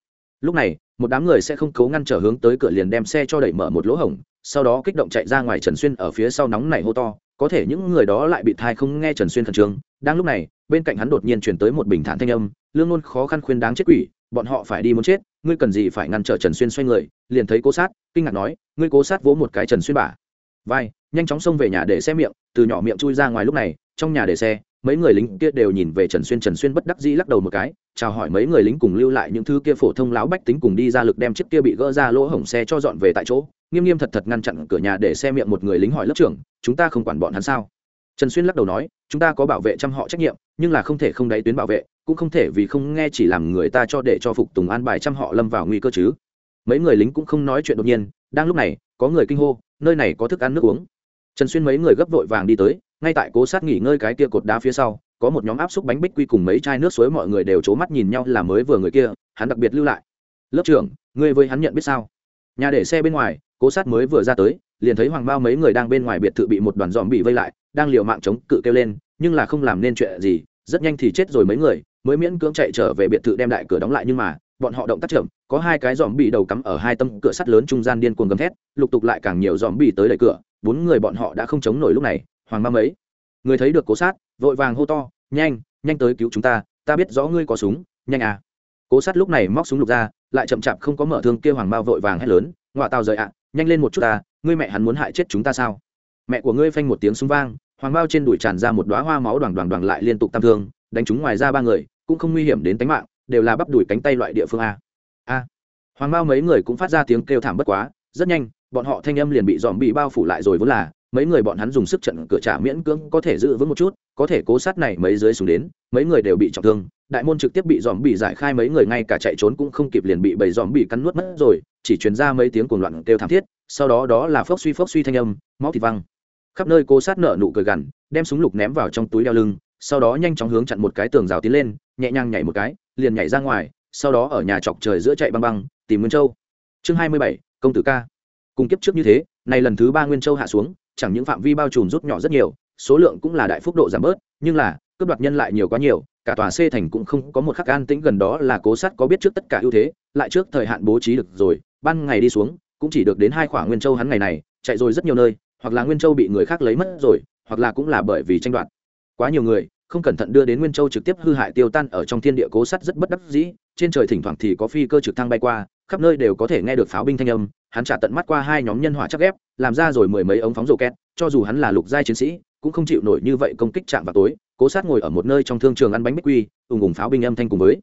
Lúc này, một đám người sẽ không cố ngăn trở hướng tới cửa liền đem xe cho đẩy mở một lỗ hổng, sau đó kích động chạy ra ngoài trần xuyên ở phía sau nóng này hô to, có thể những người đó lại bị thai không nghe trần xuyên khẩn trương. Đang lúc này, bên cạnh hắn đột nhiên chuyển tới một bình thản thanh âm, lương luôn khó khăn khuyên đáng chết quỷ bọn họ phải đi muốn chết, ngươi cần gì phải ngăn trở trần xuyên xoay người? Liền thấy cố sát, kinh ngạc nói, ngươi cố sát vỗ một cái trần xuyên bả. Vai, nhanh chóng xông về nhà để xe miệng, từ nhỏ miệng chui ra ngoài lúc này, trong nhà để xe, mấy người lính kia đều nhìn về trần xuyên trần xuyên bất đắc dĩ lắc đầu một cái, chào hỏi mấy người lính cùng lưu lại những thứ kia phổ thông láo bách tính cùng đi ra lực đem chiếc kia bị gỡ ra lỗ hổng xe cho dọn về tại chỗ, nghiêm nghiêm thật thật ngăn chặn cửa nhà để xe miệng một người lính hỏi lớp trưởng, chúng ta không quản bọn hắn sao? Trần xuyên lắc đầu nói chúng ta có bảo vệ trăm họ trách nhiệm, nhưng là không thể không đáy tuyến bảo vệ, cũng không thể vì không nghe chỉ làm người ta cho để cho phục tùng an bài trăm họ lâm vào nguy cơ chứ. Mấy người lính cũng không nói chuyện đột nhiên, đang lúc này, có người kinh hô, nơi này có thức ăn nước uống. Trần xuyên mấy người gấp vội vàng đi tới, ngay tại cố sát nghỉ ngơi cái kia cột đá phía sau, có một nhóm áp xúc bánh bích quy cùng mấy chai nước suối mọi người đều c mắt nhìn nhau là mới vừa người kia, hắn đặc biệt lưu lại. Lớp trưởng, ngươi với hắn nhận biết sao? Nhà để xe bên ngoài, cố sát mới vừa ra tới, liền thấy hoàng bao mấy người đang bên ngoài biệt thự bị một đoàn dòm bị vây lại đang liều mạng chống cự kêu lên, nhưng là không làm nên chuyện gì, rất nhanh thì chết rồi mấy người, mới miễn cưỡng chạy trở về biệt thự đem đại cửa đóng lại nhưng mà, bọn họ động tác chậm, có hai cái dòm bị đầu cắm ở hai tâm cửa sắt lớn trung gian điên cuồng gầm thét, lục tục lại càng nhiều dòm bị tới đẩy cửa, bốn người bọn họ đã không chống nổi lúc này, hoàng ma mấy. Người thấy được cố sát, vội vàng hô to, nhanh nhanh tới cứu chúng ta ta biết rõ ngươi có súng, nhanh à. Cố sát lúc này móc súng lục ra, lại chậm chạp không có mở thương kêu hoàng mao vội vàng hét lớn ngoại tao rời ạ, nhanh lên một chút ta, ngươi mẹ hắn muốn hại chết chúng ta sao? Mẹ của ngươi phanh một tiếng súng vang, hoàng bao trên đùi tràn ra một đoá hoa máu đoàn đoàn đoàn lại liên tục tam thương, đánh chúng ngoài ra ba người, cũng không nguy hiểm đến tính mạng, đều là bắp đùi cánh tay loại địa phương a. A. Hoàng bao mấy người cũng phát ra tiếng kêu thảm bất quá, rất nhanh, bọn họ thanh âm liền bị dòm bị bao phủ lại rồi vốn là, mấy người bọn hắn dùng sức trận cửa trả miễn cưỡng có thể giữ vững một chút, có thể cố sát này mấy dưới xuống đến, mấy người đều bị trọng thương, đại môn trực tiếp bị dòm bị giải khai mấy người ngay cả chạy trốn cũng không kịp liền bị bầy dòm bị cắn nuốt mất rồi, chỉ truyền ra mấy tiếng cuồng loạn kêu thảm thiết, sau đó đó là phốc suy phốc suy thanh âm, máu thịt văng khắp nơi cố sát nợ nụ cười gằn, đem súng lục ném vào trong túi đeo lưng, sau đó nhanh chóng hướng chặn một cái tường rào tiến lên, nhẹ nhàng nhảy một cái, liền nhảy ra ngoài, sau đó ở nhà chọc trời giữa chạy băng băng, tìm nguyên châu. Chương hai mươi bảy, công tử ca. Cùng kiếp trước như thế này lần thứ ba nguyên châu hạ xuống, chẳng những phạm vi bao trùm rút nhỏ rất nhiều, số lượng cũng là đại phúc độ giảm bớt, nhưng là, cướp đoạt nhân lại nhiều quá nhiều, cả tòa C thành cũng không có một khắc an tĩnh gần đó là cố sát có biết trước tất cả ưu thế, lại trước thời hạn bố trí được rồi, ban ngày đi xuống, cũng chỉ được đến hai khoảng nguyên châu hắn ngày này, chạy rồi rất nhiều nơi hoặc là nguyên châu bị người khác lấy mất rồi, hoặc là cũng là bởi vì tranh đoạt. Quá nhiều người, không cẩn thận đưa đến nguyên châu trực tiếp hư hại tiêu tan ở trong thiên địa cố sắt rất bất đắc dĩ, trên trời thỉnh thoảng thì có phi cơ trực thăng bay qua, khắp nơi đều có thể nghe được pháo binh thanh âm, hắn trả tận mắt qua hai nhóm nhân hỏa chắc ghép, làm ra rồi mười mấy ống phóng rổ két cho dù hắn là lục giai chiến sĩ, cũng không chịu nổi như vậy công kích chạm vào tối, cố sát ngồi ở một nơi trong thương trường ăn bánh bích quy, ùng ùng pháo binh âm thanh cùng với.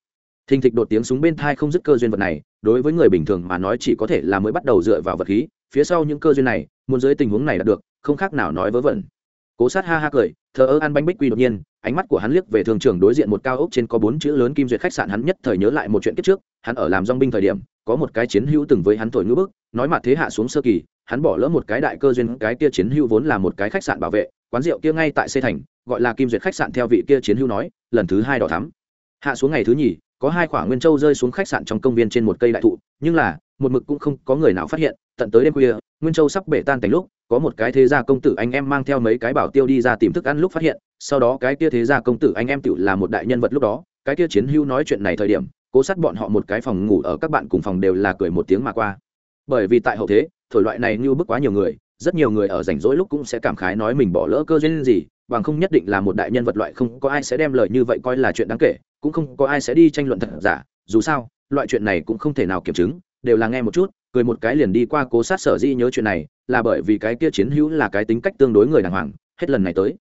Thình thịch đột tiếng súng bên thai không dứt cơ duyên vật này, đối với người bình thường mà nói chỉ có thể là mới bắt đầu dựa vào vật khí, phía sau những cơ duyên này muốn dưới tình huống này đạt được, không khác nào nói vớ vẩn. Cố sát ha ha cười, thờ ơ ăn bánh bích quy đột nhiên, ánh mắt của hắn liếc về thường trưởng đối diện một cao ốc trên có bốn chữ lớn kim duyệt khách sạn hắn nhất thời nhớ lại một chuyện kết trước, hắn ở làm dong binh thời điểm, có một cái chiến hữu từng với hắn thổi ngữ bức, nói mặt thế hạ xuống sơ kỳ, hắn bỏ lỡ một cái đại cơ duyên, cái kia chiến hữu vốn là một cái khách sạn bảo vệ, quán rượu kia ngay tại xây thành, gọi là kim duyệt khách sạn theo vị kia chiến hữu nói, lần thứ hai đỏ thắm. Hạ xuống ngày thứ nhì, có hai quả nguyên châu rơi xuống khách sạn trong công viên trên một cây đại thụ, nhưng là, một mực cũng không có người nào phát hiện, tận tới đêm khuya nguyên châu sắp bể tan thành lúc, có một cái thế gia công tử anh em mang theo mấy cái bảo tiêu đi ra tìm thức ăn lúc phát hiện, sau đó cái kia thế gia công tử anh em tự là một đại nhân vật lúc đó, cái kia chiến hưu nói chuyện này thời điểm, cố sát bọn họ một cái phòng ngủ ở các bạn cùng phòng đều là cười một tiếng mà qua. Bởi vì tại hậu thế, thổi loại này như bức quá nhiều người, rất nhiều người ở rảnh rỗi lúc cũng sẽ cảm khái nói mình bỏ lỡ cơ duyên gì, bằng không nhất định là một đại nhân vật loại không có ai sẽ đem lời như vậy coi là chuyện đáng kể, cũng không có ai sẽ đi tranh luận thật giả, dù sao, loại chuyện này cũng không thể nào kiểm chứng, đều là nghe một chút cười một cái liền đi qua cố sát sở di nhớ chuyện này, là bởi vì cái kia chiến hữu là cái tính cách tương đối người đàng hoàng, hết lần này tới.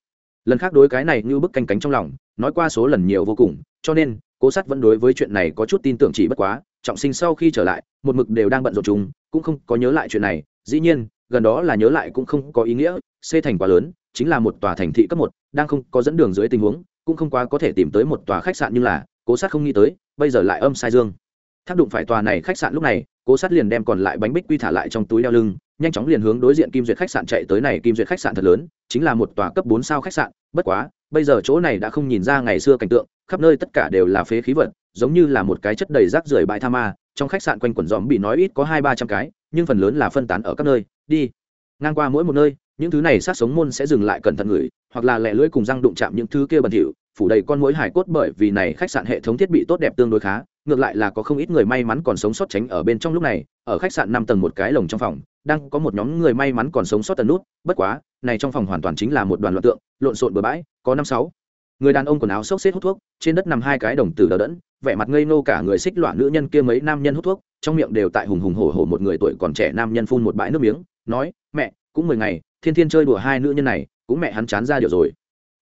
Lần khác đối cái này như bức canh cánh trong lòng, nói qua số lần nhiều vô cùng, cho nên, cố sát vẫn đối với chuyện này có chút tin tưởng chỉ bất quá, trọng sinh sau khi trở lại, một mực đều đang bận rộn chung, cũng không có nhớ lại chuyện này, dĩ nhiên, gần đó là nhớ lại cũng không có ý nghĩa xây thành quá lớn, chính là một tòa thành thị cấp một, đang không có dẫn đường dưới tình huống, cũng không quá có thể tìm tới một tòa khách sạn nhưng là, cố sát không nghĩ tới, bây giờ lại âm sai dương. Tháp đụng phải tòa này khách sạn lúc này cố sát liền đem còn lại bánh bích quy thả lại trong túi đeo lưng, nhanh chóng liền hướng đối diện kim duyệt khách sạn chạy tới này kim duyệt khách sạn thật lớn, chính là một tòa cấp bốn sao khách sạn, bất quá, bây giờ chỗ này đã không nhìn ra ngày xưa cảnh tượng, khắp nơi tất cả đều là phế khí vật, giống như là một cái chất đầy rác rưởi bãi tha ma, trong khách sạn quanh quẩn dòm bị nói ít có hai ba trăm cái, nhưng phần lớn là phân tán ở các nơi, đi. Ngang qua mỗi một nơi, những thứ này sát sống môn sẽ dừng lại cẩn thận người, hoặc là lẹ lưỡi cùng răng đụng chạm những thứ kia bẩn thỉu, phủ đầy con mũi hải cốt bởi vì này khách sạn hệ thống thiết bị tốt đẹp tương đối khá ngược lại là có không ít người may mắn còn sống sót tránh ở bên trong lúc này, ở khách sạn năm tầng một cái lồng trong phòng, đang có một nhóm người may mắn còn sống sót tần nút, bất quá, này trong phòng hoàn toàn chính là một đoàn loạn tượng, lộn xộn bừa bãi, có năm sáu. Người đàn ông quần áo xốc xếp hút thuốc, trên đất nằm hai cái đồng tử đờ đẫn, vẻ mặt ngây ngô cả người xích loạn nữ nhân kia mấy nam nhân hút thuốc, trong miệng đều tại hùng hùng hổ hổ một người tuổi còn trẻ nam nhân phun một bãi nước miếng, nói, mẹ, cũng mười ngày, thiên thiên chơi đùa hai nữ nhân này, cũng mẹ hắn chán ra điều rồi.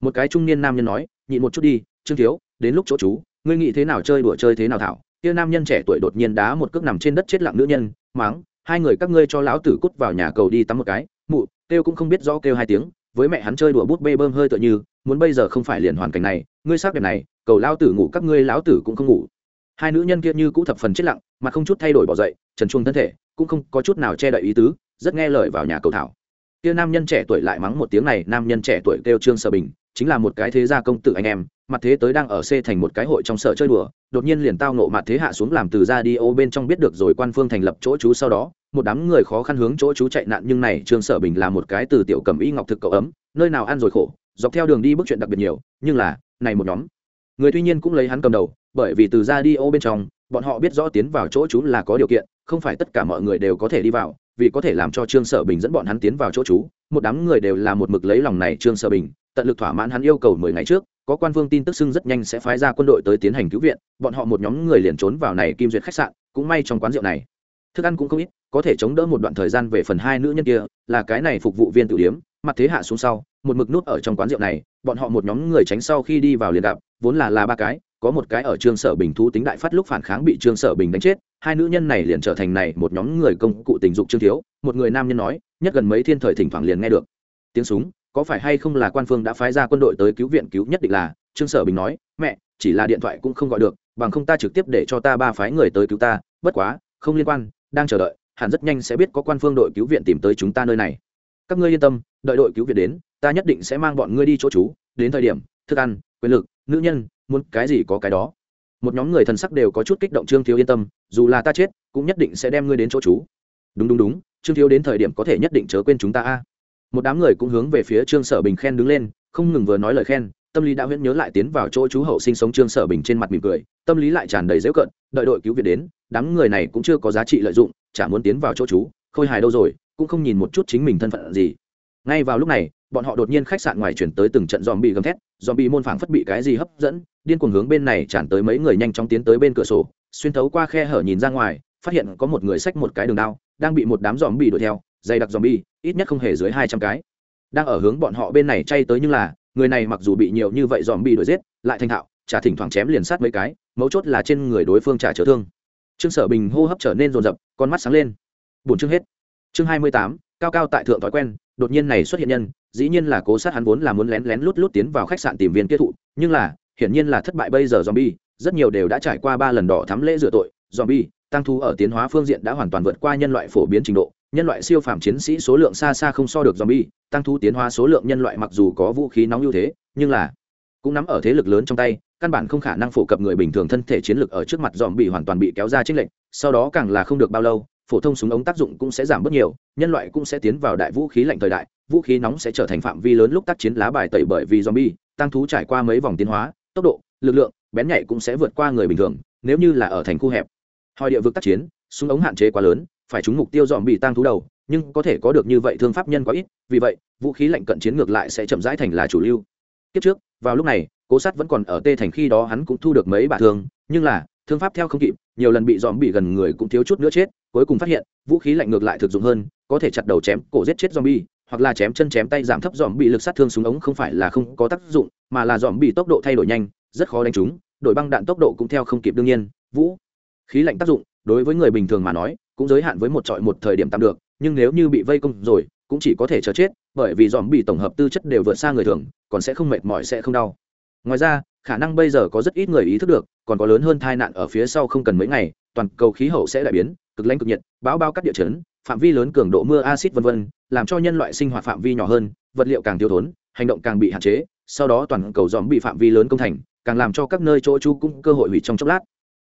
Một cái trung niên nam nhân nói, nhịn một chút đi, trương thiếu, đến lúc chỗ chú ngươi nghĩ thế nào chơi đùa chơi thế nào thảo? Kia nam nhân trẻ tuổi đột nhiên đá một cước nằm trên đất chết lặng nữ nhân máng hai người các ngươi cho lão tử cút vào nhà cầu đi tắm một cái. Mụ kêu cũng không biết rõ kêu hai tiếng, với mẹ hắn chơi đùa bút bê bơm hơi tựa như, muốn bây giờ không phải liền hoàn cảnh này, ngươi xác đẹp này, cầu lão tử ngủ, các ngươi lão tử cũng không ngủ. Hai nữ nhân kia như cũ thập phần chết lặng mà không chút thay đổi bỏ dậy, trần chuông thân thể, cũng không có chút nào che đậy ý tứ, rất nghe lời vào nhà cầu thảo. Kia nam nhân trẻ tuổi lại mắng một tiếng này, nam nhân trẻ tuổi kêu trương sở bình, chính là một cái thế gia công tử anh em mặt thế tới đang ở c thành một cái hội trong sở chơi đùa, đột nhiên liền tao nộ mặt thế hạ xuống làm từ ra đi ô bên trong biết được rồi quan phương thành lập chỗ chú sau đó, một đám người khó khăn hướng chỗ chú chạy nạn nhưng này trương sở bình là một cái từ tiểu cầm y ngọc thực cậu ấm, nơi nào ăn rồi khổ, dọc theo đường đi bước chuyện đặc biệt nhiều, nhưng là, này một nhóm. Người tuy nhiên cũng lấy hắn cầm đầu, bởi vì từ ra đi ô bên trong, bọn họ biết rõ tiến vào chỗ chú là có điều kiện, không phải tất cả mọi người đều có thể đi vào, vì có thể làm cho trương sở bình dẫn bọn hắn tiến vào chỗ chú, một đám người đều là một mực lấy lòng này trương sở bình, tận lực thỏa mãn hắn yêu cầu mười ngày trước có quan vương tin tức xưng rất nhanh sẽ phái ra quân đội tới tiến hành cứu viện, bọn họ một nhóm người liền trốn vào này kim duyệt khách sạn, cũng may trong quán rượu này. Thức ăn cũng không ít, có thể chống đỡ một đoạn thời gian về phần hai nữ nhân kia, là cái này phục vụ viên tử điếm, mặt thế hạ xuống sau, một mực nút ở trong quán rượu này, bọn họ một nhóm người tránh sau khi đi vào liền đạp vốn là là ba cái, có một cái ở trương sở bình thú tính đại phát lúc phản kháng bị trương sở bình đánh chết, hai nữ nhân này liền trở thành này một nhóm người công cụ tình dục trương thiếu, một người nam nhân nói, nhất gần mấy thiên thời thỉnh thoảng liền nghe được. Tiếng súng có phải hay không là quan phương đã phái ra quân đội tới cứu viện cứu nhất định là, trương sở bình nói, mẹ, chỉ là điện thoại cũng không gọi được, bằng không ta trực tiếp để cho ta ba phái người tới cứu ta, bất quá, không liên quan, đang chờ đợi, hẳn rất nhanh sẽ biết có quan phương đội cứu viện tìm tới chúng ta nơi này. Các ngươi yên tâm, đợi đội cứu viện đến, ta nhất định sẽ mang bọn ngươi đi chỗ chú đến thời điểm, thức ăn, quyền lực, nữ nhân, muốn cái gì có cái đó. Một nhóm người thần sắc đều có chút kích động trương thiếu yên tâm, dù là ta chết, cũng nhất định sẽ đem ngươi đến chỗ chú đúng đúng đúng, trương thiếu đến thời điểm có thể nhất định chớ quên chúng ta a một đám người cũng hướng về phía trương sở bình khen đứng lên, không ngừng vừa nói lời khen, tâm lý đã huyễn nhớ lại tiến vào chỗ chú hậu sinh sống trương sở bình trên mặt mỉm cười, tâm lý lại tràn đầy dễu cận đợi đội cứu viện đến, đám người này cũng chưa có giá trị lợi dụng, chả muốn tiến vào chỗ chú, khôi hài đâu rồi, cũng không nhìn một chút chính mình thân phận gì. Ngay vào lúc này, bọn họ đột nhiên khách sạn ngoài chuyển tới từng trận dòm bị gầm thét dòm bị môn phảng phất bị cái gì hấp dẫn, điên cuồng hướng bên này tràn tới mấy người nhanh chóng tiến tới bên cửa sổ, xuyên thấu qua khe hở nhìn ra ngoài, phát hiện có một người xách một cái đường đao, đang bị một đám dòm bị đuổi theo dày đặc zombie, ít nhất không hề dưới hai trăm cái. Đang ở hướng bọn họ bên này chay tới nhưng là, người này mặc dù bị nhiều như vậy zombie đuổi giết, lại thành thạo trả thỉnh thoảng chém liền sát mấy cái, mấu chốt là trên người đối phương trả chữa thương. Trương sở bình hô hấp trở nên rồn rập con mắt sáng lên. Buồn chương hết. Chương hai mươi tám, cao cao tại thượng thói quen, đột nhiên này xuất hiện nhân, dĩ nhiên là cố sát hắn vốn là muốn lén lén lút lút tiến vào khách sạn tìm viên kia thụ, nhưng là, hiển nhiên là thất bại bây giờ zombie, rất nhiều đều đã trải qua ba lần đỏ thắm lễ rửa tội, zombie, tăng thu ở tiến hóa phương diện đã hoàn toàn vượt qua nhân loại phổ biến trình độ nhân loại siêu phàm chiến sĩ số lượng xa xa không so được zombie, tăng thu tiến hóa số lượng nhân loại mặc dù có vũ khí nóng ưu thế, nhưng là cũng nắm ở thế lực lớn trong tay, căn bản không khả năng phổ cập người bình thường thân thể chiến lực ở trước mặt zombie hoàn toàn bị kéo ra trích lệnh sau đó càng là không được bao lâu, phổ thông súng ống tác dụng cũng sẽ giảm bớt nhiều, nhân loại cũng sẽ tiến vào đại vũ khí lạnh thời đại, vũ khí nóng sẽ trở thành phạm vi lớn lúc tác chiến lá bài tẩy bởi vì zombie, tăng thú trải qua mấy vòng tiến hóa, tốc độ, lực lượng, bén nhạy cũng sẽ vượt qua người bình thường, nếu như là ở thành khu hẹp. Hỏi địa vực tác chiến, súng ống hạn chế quá lớn phải trúng mục tiêu dòm bị tăng thú đầu, nhưng có thể có được như vậy thương pháp nhân quá ít, vì vậy, vũ khí lạnh cận chiến ngược lại sẽ chậm rãi thành là chủ lưu. Kiếp trước, vào lúc này, cố sát vẫn còn ở tê thành khi đó hắn cũng thu được mấy bả thương, nhưng là, thương pháp theo không kịp, nhiều lần bị dòm bị gần người cũng thiếu chút nữa chết, cuối cùng phát hiện, vũ khí lạnh ngược lại thực dụng hơn, có thể chặt đầu chém cổ giết chết zombie hoặc là chém chân chém tay giảm thấp dòm bị lực sát thương súng ống không phải là không có tác dụng, mà là dòm bị tốc độ thay đổi nhanh, rất khó đánh trúng đổi băng đạn tốc độ cũng theo không kịp đương nhiên. Vũ, khí lạnh tác dụng, đối với người bình thường mà nói cũng giới hạn với một trọi một thời điểm tạm được, nhưng nếu như bị vây công rồi, cũng chỉ có thể chờ chết, bởi vì dòm bị tổng hợp tư chất đều vượt xa người thường, còn sẽ không mệt mỏi sẽ không đau. Ngoài ra, khả năng bây giờ có rất ít người ý thức được, còn có lớn hơn tai nạn ở phía sau không cần mấy ngày, toàn cầu khí hậu sẽ đại biến, cực lãnh cực nhiệt, bão bao cắt địa chấn, phạm vi lớn cường độ mưa acid vân vân, làm cho nhân loại sinh hoạt phạm vi nhỏ hơn, vật liệu càng thiếu thốn, hành động càng bị hạn chế, sau đó toàn cầu dòm bị phạm vi lớn công thành, càng làm cho các nơi chỗ trú cũng cơ hội hủy trong chốc lát.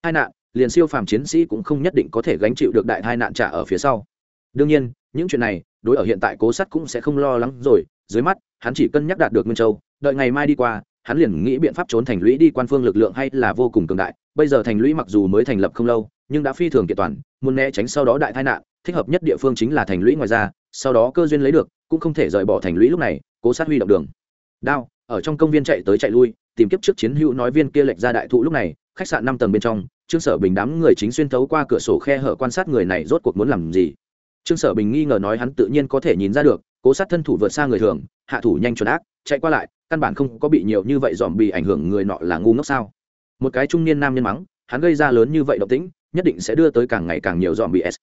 Hai nạn liền siêu phàm chiến sĩ cũng không nhất định có thể gánh chịu được đại tai nạn trả ở phía sau. Đương nhiên, những chuyện này, đối ở hiện tại cố sắt cũng sẽ không lo lắng rồi. Dưới mắt, hắn chỉ cân nhắc đạt được nguyên châu, đợi ngày mai đi qua, hắn liền nghĩ biện pháp trốn thành lũy đi quan phương lực lượng hay là vô cùng cường đại. Bây giờ thành lũy mặc dù mới thành lập không lâu, nhưng đã phi thường kiện toàn, muốn né tránh sau đó đại tai nạn, thích hợp nhất địa phương chính là thành lũy ngoài ra, sau đó cơ duyên lấy được, cũng không thể rời bỏ thành lũy lúc này, cố sát huy động đường. Đao ở trong công viên chạy tới chạy lui, tìm kiếp trước chiến hữu nói viên kia lệch ra đại thụ lúc này, khách sạn năm tầng bên trong, trương sở bình đám người chính xuyên thấu qua cửa sổ khe hở quan sát người này rốt cuộc muốn làm gì. Trương sở bình nghi ngờ nói hắn tự nhiên có thể nhìn ra được, cố sát thân thủ vượt xa người thường, hạ thủ nhanh chuẩn ác, chạy qua lại, căn bản không có bị nhiều như vậy dòm bị ảnh hưởng người nọ là ngu ngốc sao. Một cái trung niên nam nhân mắng, hắn gây ra lớn như vậy động tĩnh, nhất định sẽ đưa tới càng ngày càng nhiều dòm bị s.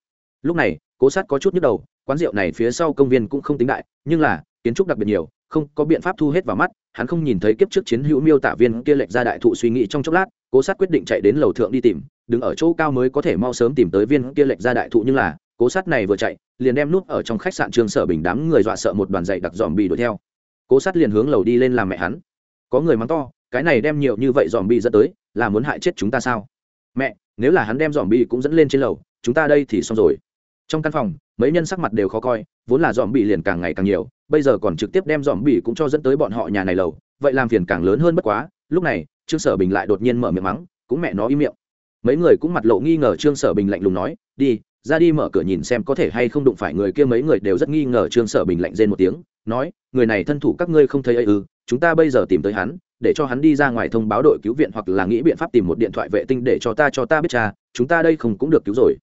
Lúc này, cố sát có chút nhức đầu, quán rượu này phía sau công viên cũng không tính đại, nhưng là, kiến trúc đặc biệt nhiều, không có biện pháp thu hết vào mắt hắn không nhìn thấy kiếp trước chiến hữu miêu tả viên kia lệch ra đại thụ suy nghĩ trong chốc lát, cố sát quyết định chạy đến lầu thượng đi tìm, đứng ở chỗ cao mới có thể mau sớm tìm tới viên kia lệch ra đại thụ nhưng là, cố sát này vừa chạy, liền đem nút ở trong khách sạn trường sở bình đám người dọa sợ một đoàn dậy đặc dòm bị đuổi theo. Cố sát liền hướng lầu đi lên làm mẹ hắn. Có người mắng to, cái này đem nhiều như vậy dòm bị dẫn tới, là muốn hại chết chúng ta sao? Mẹ, nếu là hắn đem dòm bị cũng dẫn lên trên lầu, chúng ta đây thì xong rồi. Trong căn phòng mấy nhân sắc mặt đều khó coi, vốn là dòm bị liền càng ngày càng nhiều, bây giờ còn trực tiếp đem dòm bị cũng cho dẫn tới bọn họ nhà này lầu, vậy làm phiền càng lớn hơn bất quá, lúc này, trương sở bình lại đột nhiên mở miệng mắng, cũng mẹ nó im miệng. Mấy người cũng mặt lộ nghi ngờ, trương sở bình lạnh lùng nói, đi, ra đi mở cửa nhìn xem có thể hay không đụng phải người kia. Mấy người đều rất nghi ngờ, trương sở bình lạnh rên một tiếng, nói, người này thân thủ các ngươi không thấy ấy ư, chúng ta bây giờ tìm tới hắn, để cho hắn đi ra ngoài thông báo đội cứu viện hoặc là nghĩ biện pháp tìm một điện thoại vệ tinh để cho ta cho ta biết cha, chúng ta đây không cũng được cứu rồi.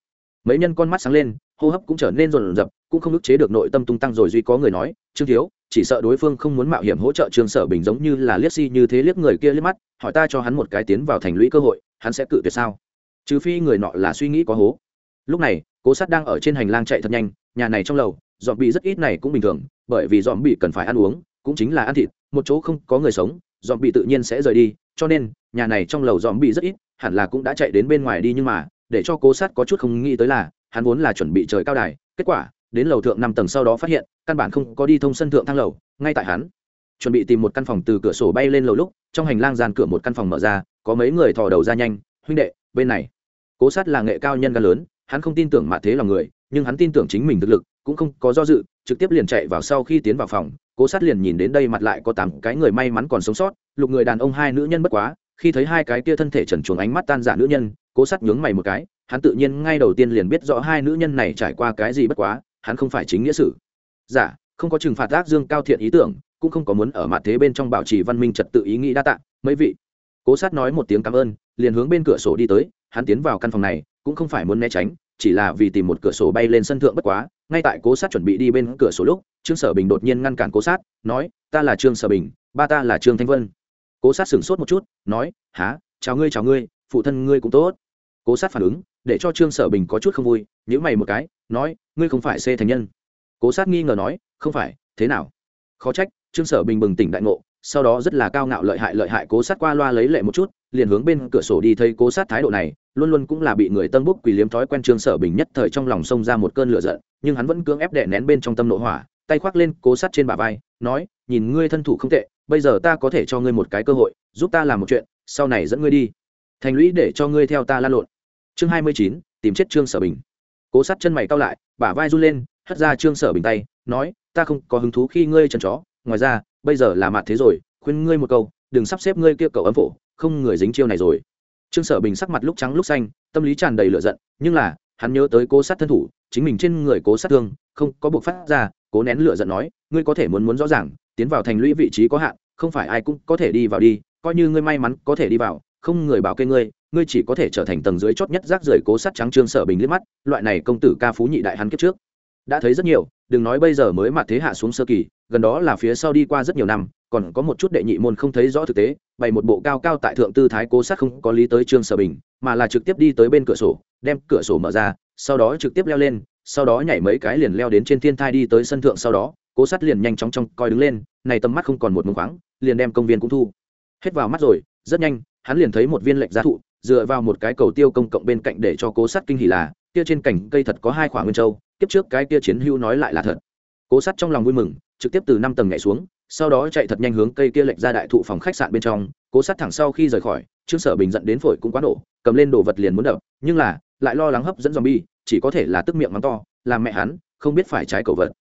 Mấy nhân con mắt sáng lên hô hấp cũng trở nên rồn rập, cũng không ức chế được nội tâm tung tăng rồi duy có người nói, trương thiếu, chỉ sợ đối phương không muốn mạo hiểm hỗ trợ trương sở bình giống như là liếc si như thế liếc người kia liếc mắt, hỏi ta cho hắn một cái tiến vào thành lũy cơ hội, hắn sẽ cự tuyệt sao? Trừ phi người nọ là suy nghĩ có hố. Lúc này, cố sát đang ở trên hành lang chạy thật nhanh, nhà này trong lầu dọn bị rất ít này cũng bình thường, bởi vì dọn bị cần phải ăn uống, cũng chính là ăn thịt, một chỗ không có người sống dọn bị tự nhiên sẽ rời đi, cho nên, nhà này trong lầu dọn bị rất ít, hẳn là cũng đã chạy đến bên ngoài đi nhưng mà, để cho cố sát có chút không nghĩ tới là hắn vốn là chuẩn bị trời cao đài, kết quả, đến lầu thượng năm tầng sau đó phát hiện, căn bản không có đi thông sân thượng thang lầu, ngay tại hắn chuẩn bị tìm một căn phòng từ cửa sổ bay lên lầu lúc, trong hành lang gian cửa một căn phòng mở ra, có mấy người thò đầu ra nhanh, huynh đệ, bên này. Cố sát là nghệ cao nhân gan lớn, hắn không tin tưởng mạ thế lòng người, nhưng hắn tin tưởng chính mình thực lực, cũng không có do dự, trực tiếp liền chạy vào sau khi tiến vào phòng, cố sát liền nhìn đến đây mặt lại có tám cái người may mắn còn sống sót, lục người đàn ông hai nữ nhân bất quá, khi thấy hai cái kia thân thể trần chuồng ánh mắt tan giả nữ nhân, cố sát nhướng mày một cái hắn tự nhiên ngay đầu tiên liền biết rõ hai nữ nhân này trải qua cái gì bất quá hắn không phải chính nghĩa sử giả dạ, không có trừng phạt ác dương cao thiện ý tưởng cũng không có muốn ở mặt thế bên trong bảo trì văn minh trật tự ý nghĩ đa tạ mấy vị. Cố sát nói một tiếng cảm ơn liền hướng bên cửa sổ đi tới hắn tiến vào căn phòng này cũng không phải muốn né tránh chỉ là vì tìm một cửa sổ bay lên sân thượng bất quá ngay tại cố sát chuẩn bị đi bên cửa sổ lúc trương sở bình đột nhiên ngăn cản cố sát nói ta là trương sở bình ba ta là trương thanh vân. Cố sát sửng sốt một chút nói há chào ngươi chào ngươi phụ thân ngươi cũng tốt. Cố sát phản ứng để cho trương sở bình có chút không vui nhữ mày một cái, nói, ngươi không phải xê thành nhân. Cố sát nghi ngờ nói, không phải, thế nào? Khó trách, trương sở bình bừng tỉnh đại ngộ, sau đó rất là cao ngạo lợi hại lợi hại cố sát qua loa lấy lệ một chút, liền hướng bên cửa sổ đi thấy cố sát thái độ này, luôn luôn cũng là bị người tân búc quỳ liếm thói quen trương sở bình nhất thời trong lòng xông ra một cơn lửa giận, nhưng hắn vẫn cưỡng ép đè nén bên trong tâm nội hỏa, tay khoác lên cố sát trên bả vai, nói, nhìn ngươi thân thủ không tệ, bây giờ ta có thể cho ngươi một cái cơ hội, giúp ta làm một chuyện, sau này dẫn ngươi đi. Thành lũy để cho ngươi theo ta lan lộn chương hai mươi chín, tìm chết trương sở bình. Cố sát chân mày cao lại, bả vai run lên, hất ra trương sở bình tay, nói, ta không có hứng thú khi ngươi chân chó ngoài ra, bây giờ là mặt thế rồi, khuyên ngươi một câu, đừng sắp xếp ngươi kia cậu ấm phổ, không người dính chiêu này rồi. Trương sở bình sắc mặt lúc trắng lúc xanh, tâm lý tràn đầy lửa giận, nhưng là, hắn nhớ tới cố sát thân thủ, chính mình trên người cố sát thương, không có buộc phát ra, cố nén lửa giận nói, ngươi có thể muốn muốn rõ ràng, tiến vào thành lũy vị trí có hạn, không phải ai cũng có thể đi vào đi, coi như ngươi may mắn có thể đi vào, không người bảo kê ngươi ngươi chỉ có thể trở thành tầng dưới chót nhất rác rưởi cố sát trắng trương sở bình liếc mắt, loại này công tử ca phú nhị đại hắn kiếp trước. Đã thấy rất nhiều, đừng nói bây giờ mới mặt thế hạ xuống sơ kỳ, gần đó là phía sau đi qua rất nhiều năm, còn có một chút đệ nhị môn không thấy rõ thực tế, bày một bộ cao cao tại thượng tư thái cố sát không có lý tới trương sở bình, mà là trực tiếp đi tới bên cửa sổ, đem cửa sổ mở ra, sau đó trực tiếp leo lên, sau đó nhảy mấy cái liền leo đến trên thiên thai đi tới sân thượng sau đó, cố sát liền nhanh chóng trong coi đứng lên, này tầm mắt không còn một mông khoáng, liền đem công viên cũng thu. Hết vào mắt rồi, rất nhanh, hắn liền thấy một viên lệnh giá thụ dựa vào một cái cầu tiêu công cộng bên cạnh để cho cố sát kinh hỉ là, kia trên cành cây thật có hai khoảng nguyên châu, kiếp trước cái kia chiến hữu nói lại là thật. Cố sát trong lòng vui mừng, trực tiếp từ năm tầng nhảy xuống, sau đó chạy thật nhanh hướng cây kia lệch ra đại thụ phòng khách sạn bên trong, cố sát thẳng sau khi rời khỏi, trương sở bình dẫn đến phổi cũng quá nổ, cầm lên đồ vật liền muốn đập, nhưng là, lại lo lắng hấp dẫn dòm bi chỉ có thể là tức miệng mắng to làm mẹ hắn, không biết phải trái cầu vật.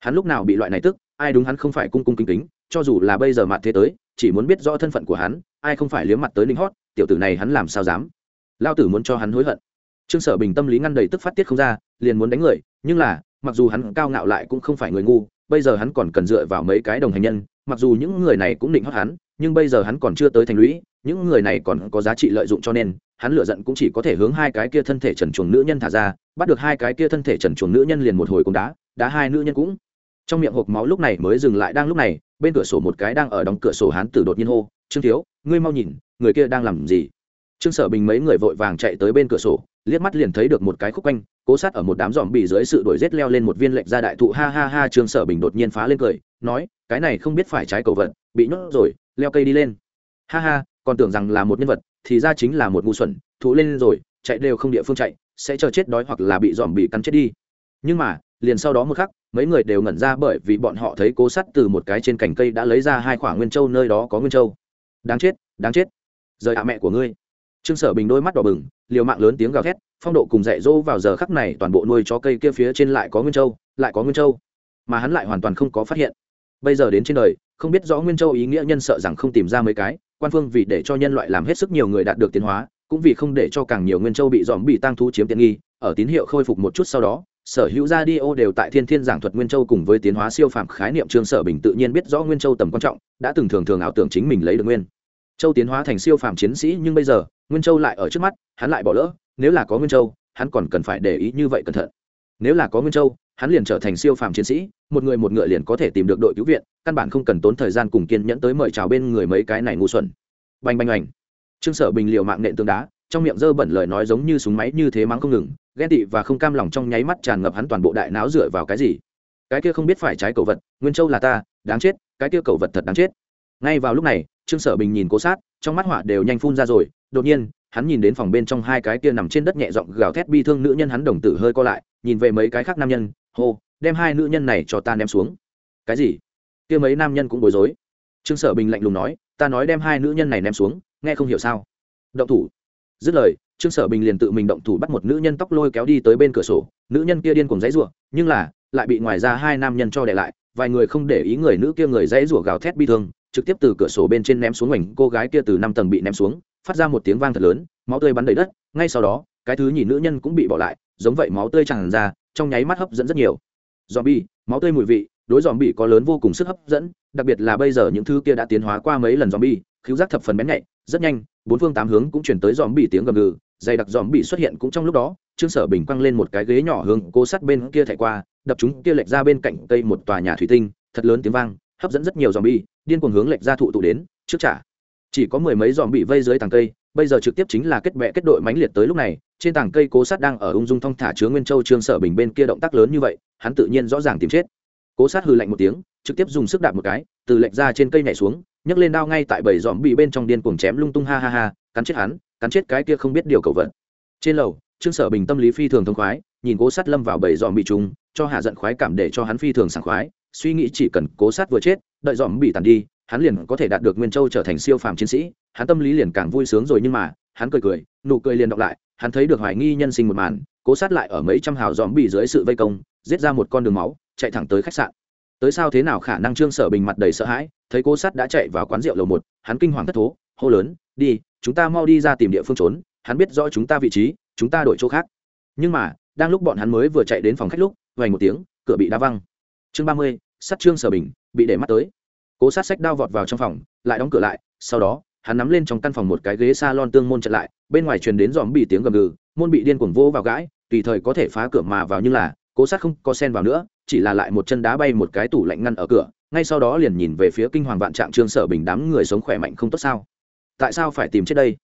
Hắn lúc nào bị loại này tức, ai đúng hắn không phải cung cung kính kính, cho dù là bây giờ mặt thế tới, chỉ muốn biết rõ thân phận của hắn, ai không phải liếm mặt tới ninh hót tiểu tử này hắn làm sao dám? Lao tử muốn cho hắn hối hận. Trương sở bình tâm lý ngăn đầy tức phát tiết không ra, liền muốn đánh người, nhưng là, mặc dù hắn cao ngạo lại cũng không phải người ngu, bây giờ hắn còn cần dựa vào mấy cái đồng hành nhân, mặc dù những người này cũng định hót hắn, nhưng bây giờ hắn còn chưa tới thành lũy, những người này còn có giá trị lợi dụng cho nên, hắn lựa giận cũng chỉ có thể hướng hai cái kia thân thể trần chuồng nữ nhân thả ra, bắt được hai cái kia thân thể trần chuồng nữ nhân liền một hồi cũng đá đá hai nữ nhân cũng. Trong miệng hộp máu lúc này mới dừng lại, đang lúc này, bên cửa sổ một cái đang ở đóng cửa sổ hắn tử đột nhiên hô, trương thiếu, ngươi mau nhìn người kia đang làm gì? Trương sở bình mấy người vội vàng chạy tới bên cửa sổ, liếc mắt liền thấy được một cái khúc quanh, cố sát ở một đám dòm bị dưới sự đuổi rét leo lên một viên lệnh ra đại thụ. Ha ha ha, trương sở bình đột nhiên phá lên cười, nói, cái này không biết phải trái cầu vận bị nhốt rồi, leo cây đi lên. Ha ha, còn tưởng rằng là một nhân vật, thì ra chính là một ngu xuẩn, thụ lên rồi, chạy đều không địa phương chạy, sẽ chờ chết đói hoặc là bị dòm bị cắn chết đi. Nhưng mà, liền sau đó một khắc, mấy người đều ngẩn ra bởi vì bọn họ thấy cố sắt từ một cái trên cành cây đã lấy ra hai khoảng nguyên châu, nơi đó có nguyên châu. Đáng chết đáng chết rời hạ mẹ của ngươi. Trương sở bình đôi mắt đỏ bừng, liều mạng lớn tiếng gào thét, phong độ cùng dạy dỗ vào giờ khắc này toàn bộ nuôi chó cây kia phía trên lại có nguyên châu, lại có nguyên châu. Mà hắn lại hoàn toàn không có phát hiện. Bây giờ đến trên đời, không biết rõ nguyên châu ý nghĩa nhân sợ rằng không tìm ra mấy cái, quan phương vì để cho nhân loại làm hết sức nhiều người đạt được tiến hóa, cũng vì không để cho càng nhiều nguyên châu bị dòm bị tăng thú chiếm tiện nghi, ở tín hiệu khôi phục một chút sau đó, sở hữu ra đi ô đều tại thiên thiên giảng thuật nguyên châu cùng với tiến hóa siêu phàm khái niệm trương sở bình tự nhiên biết rõ nguyên châu tầm quan trọng, đã từng thường thường ảo tưởng chính mình lấy được nguyên châu tiến hóa thành siêu phàm chiến sĩ nhưng bây giờ, nguyên châu lại ở trước mắt, hắn lại bỏ lỡ, nếu là có nguyên châu, hắn còn cần phải để ý như vậy cẩn thận. Nếu là có nguyên châu, hắn liền trở thành siêu phàm chiến sĩ, một người một ngựa liền có thể tìm được đội cứu viện, căn bản không cần tốn thời gian cùng kiên nhẫn tới mời chào bên người mấy cái này ngu xuẩn. Bành bành ảnh trương sở bình liều mạng nện tương đá, trong miệng dơ bẩn lời nói giống như súng máy như thế mắng không ngừng, ghen tị và không cam lòng trong nháy mắt tràn ngập hắn toàn bộ đại não dựa vào cái gì. Cái kia không biết phải trái cầu vật, nguyên châu là ta, đáng chết, cái kia cầu vật thật đáng chết. Ngay vào lúc này trương sở bình nhìn cố sát, trong mắt họa đều nhanh phun ra rồi, đột nhiên, hắn nhìn đến phòng bên trong hai cái kia nằm trên đất nhẹ giọng gào thét bi thương nữ nhân hắn đồng tử hơi co lại, nhìn về mấy cái khác nam nhân, hô, đem hai nữ nhân này cho ta ném xuống. Cái gì? Kia mấy nam nhân cũng bối rối. Trương sở bình lạnh lùng nói, ta nói đem hai nữ nhân này ném xuống, nghe không hiểu sao? Động thủ. Dứt lời, trương sở bình liền tự mình động thủ bắt một nữ nhân tóc lôi kéo đi tới bên cửa sổ, nữ nhân kia điên cùng dãy rủa nhưng là, lại bị ngoài ra hai nam nhân cho để lại, vài người không để ý người nữ kia người dãy rủa gào thét bi thương trực tiếp từ cửa sổ bên trên ném xuống mảnh cô gái kia từ năm tầng bị ném xuống, phát ra một tiếng vang thật lớn, máu tươi bắn đầy đất, ngay sau đó, cái thứ nhì nữ nhân cũng bị bỏ lại, giống vậy máu tươi tràn ra, trong nháy mắt hấp dẫn rất nhiều. Dòm bi máu tươi mùi vị, đối dòm bi có lớn vô cùng sức hấp dẫn, đặc biệt là bây giờ những thứ kia đã tiến hóa qua mấy lần dòm bi khiếu giác thập phần bén nhạy, rất nhanh, bốn phương tám hướng cũng chuyển tới dòm bi tiếng gầm gừ, dày đặc dòm bi xuất hiện cũng trong lúc đó, trương sở bình quăng lên một cái ghế nhỏ hướng cố sát bên kia thảy qua, đập chúng kia lệch ra bên cạnh cây một tòa nhà thủy tinh, thật lớn tiếng vang hấp dẫn rất nhiều dòm bi điên cuồng hướng lệch ra thụ tụ đến, trước trả. Chỉ có mười mấy dòm bị vây dưới tàng cây, bây giờ trực tiếp chính là kết bệ kết đội mãnh liệt tới lúc này, trên tảng cây cố sát đang ở ung dung thong thả chứa nguyên châu trương sở bình bên kia động tác lớn như vậy, hắn tự nhiên rõ ràng tìm chết. Cố sát hừ lạnh một tiếng, trực tiếp dùng sức đạp một cái, từ lệch ra trên cây nhảy xuống, nhấc lên đao ngay tại bảy dòm bị bên trong điên cuồng chém lung tung ha ha ha, cắn chết hắn, cắn chết cái kia không biết điều cầu vận trên lầu, trương sở bình tâm lý phi thường thông khoái, nhìn cố sát lâm vào bảy dòm bị trùng cho hạ giận khoái cảm để cho hắn phi thường sảng khoái suy nghĩ chỉ cần cố sát vừa chết, đợi dòm bị tàn đi, hắn liền có thể đạt được nguyên châu trở thành siêu phàm chiến sĩ. Hắn tâm lý liền càng vui sướng rồi nhưng mà, hắn cười cười, nụ cười liền đọc lại, hắn thấy được hoài nghi nhân sinh một màn, cố sát lại ở mấy trăm hào dòm bị dưới sự vây công, giết ra một con đường máu, chạy thẳng tới khách sạn. Tới sao thế nào khả năng trương sở bình mặt đầy sợ hãi, thấy cố sát đã chạy vào quán rượu lầu một, hắn kinh hoàng thất thố, hô lớn, đi, chúng ta mau đi ra tìm địa phương trốn, hắn biết rõ chúng ta vị trí, chúng ta đổi chỗ khác. Nhưng mà, đang lúc bọn hắn mới vừa chạy đến phòng khách lúc vành một tiếng, cửa bị đá văng chương ba mươi, sát trương sở bình, bị để mắt tới. Cố sát sách đao vọt vào trong phòng, lại đóng cửa lại, sau đó, hắn nắm lên trong căn phòng một cái ghế s a lon tương môn chặn lại, bên ngoài truyền đến dòm bị tiếng gầm gừ, môn bị điên cuồng vô vào gãi, tùy thời có thể phá cửa mà vào nhưng là, cố sát không có sen vào nữa, chỉ là lại một chân đá bay một cái tủ lạnh ngăn ở cửa, ngay sau đó liền nhìn về phía kinh hoàng vạn trạng trương sở bình đám người sống khỏe mạnh không tốt sao? Tại sao phải tìm chết đây?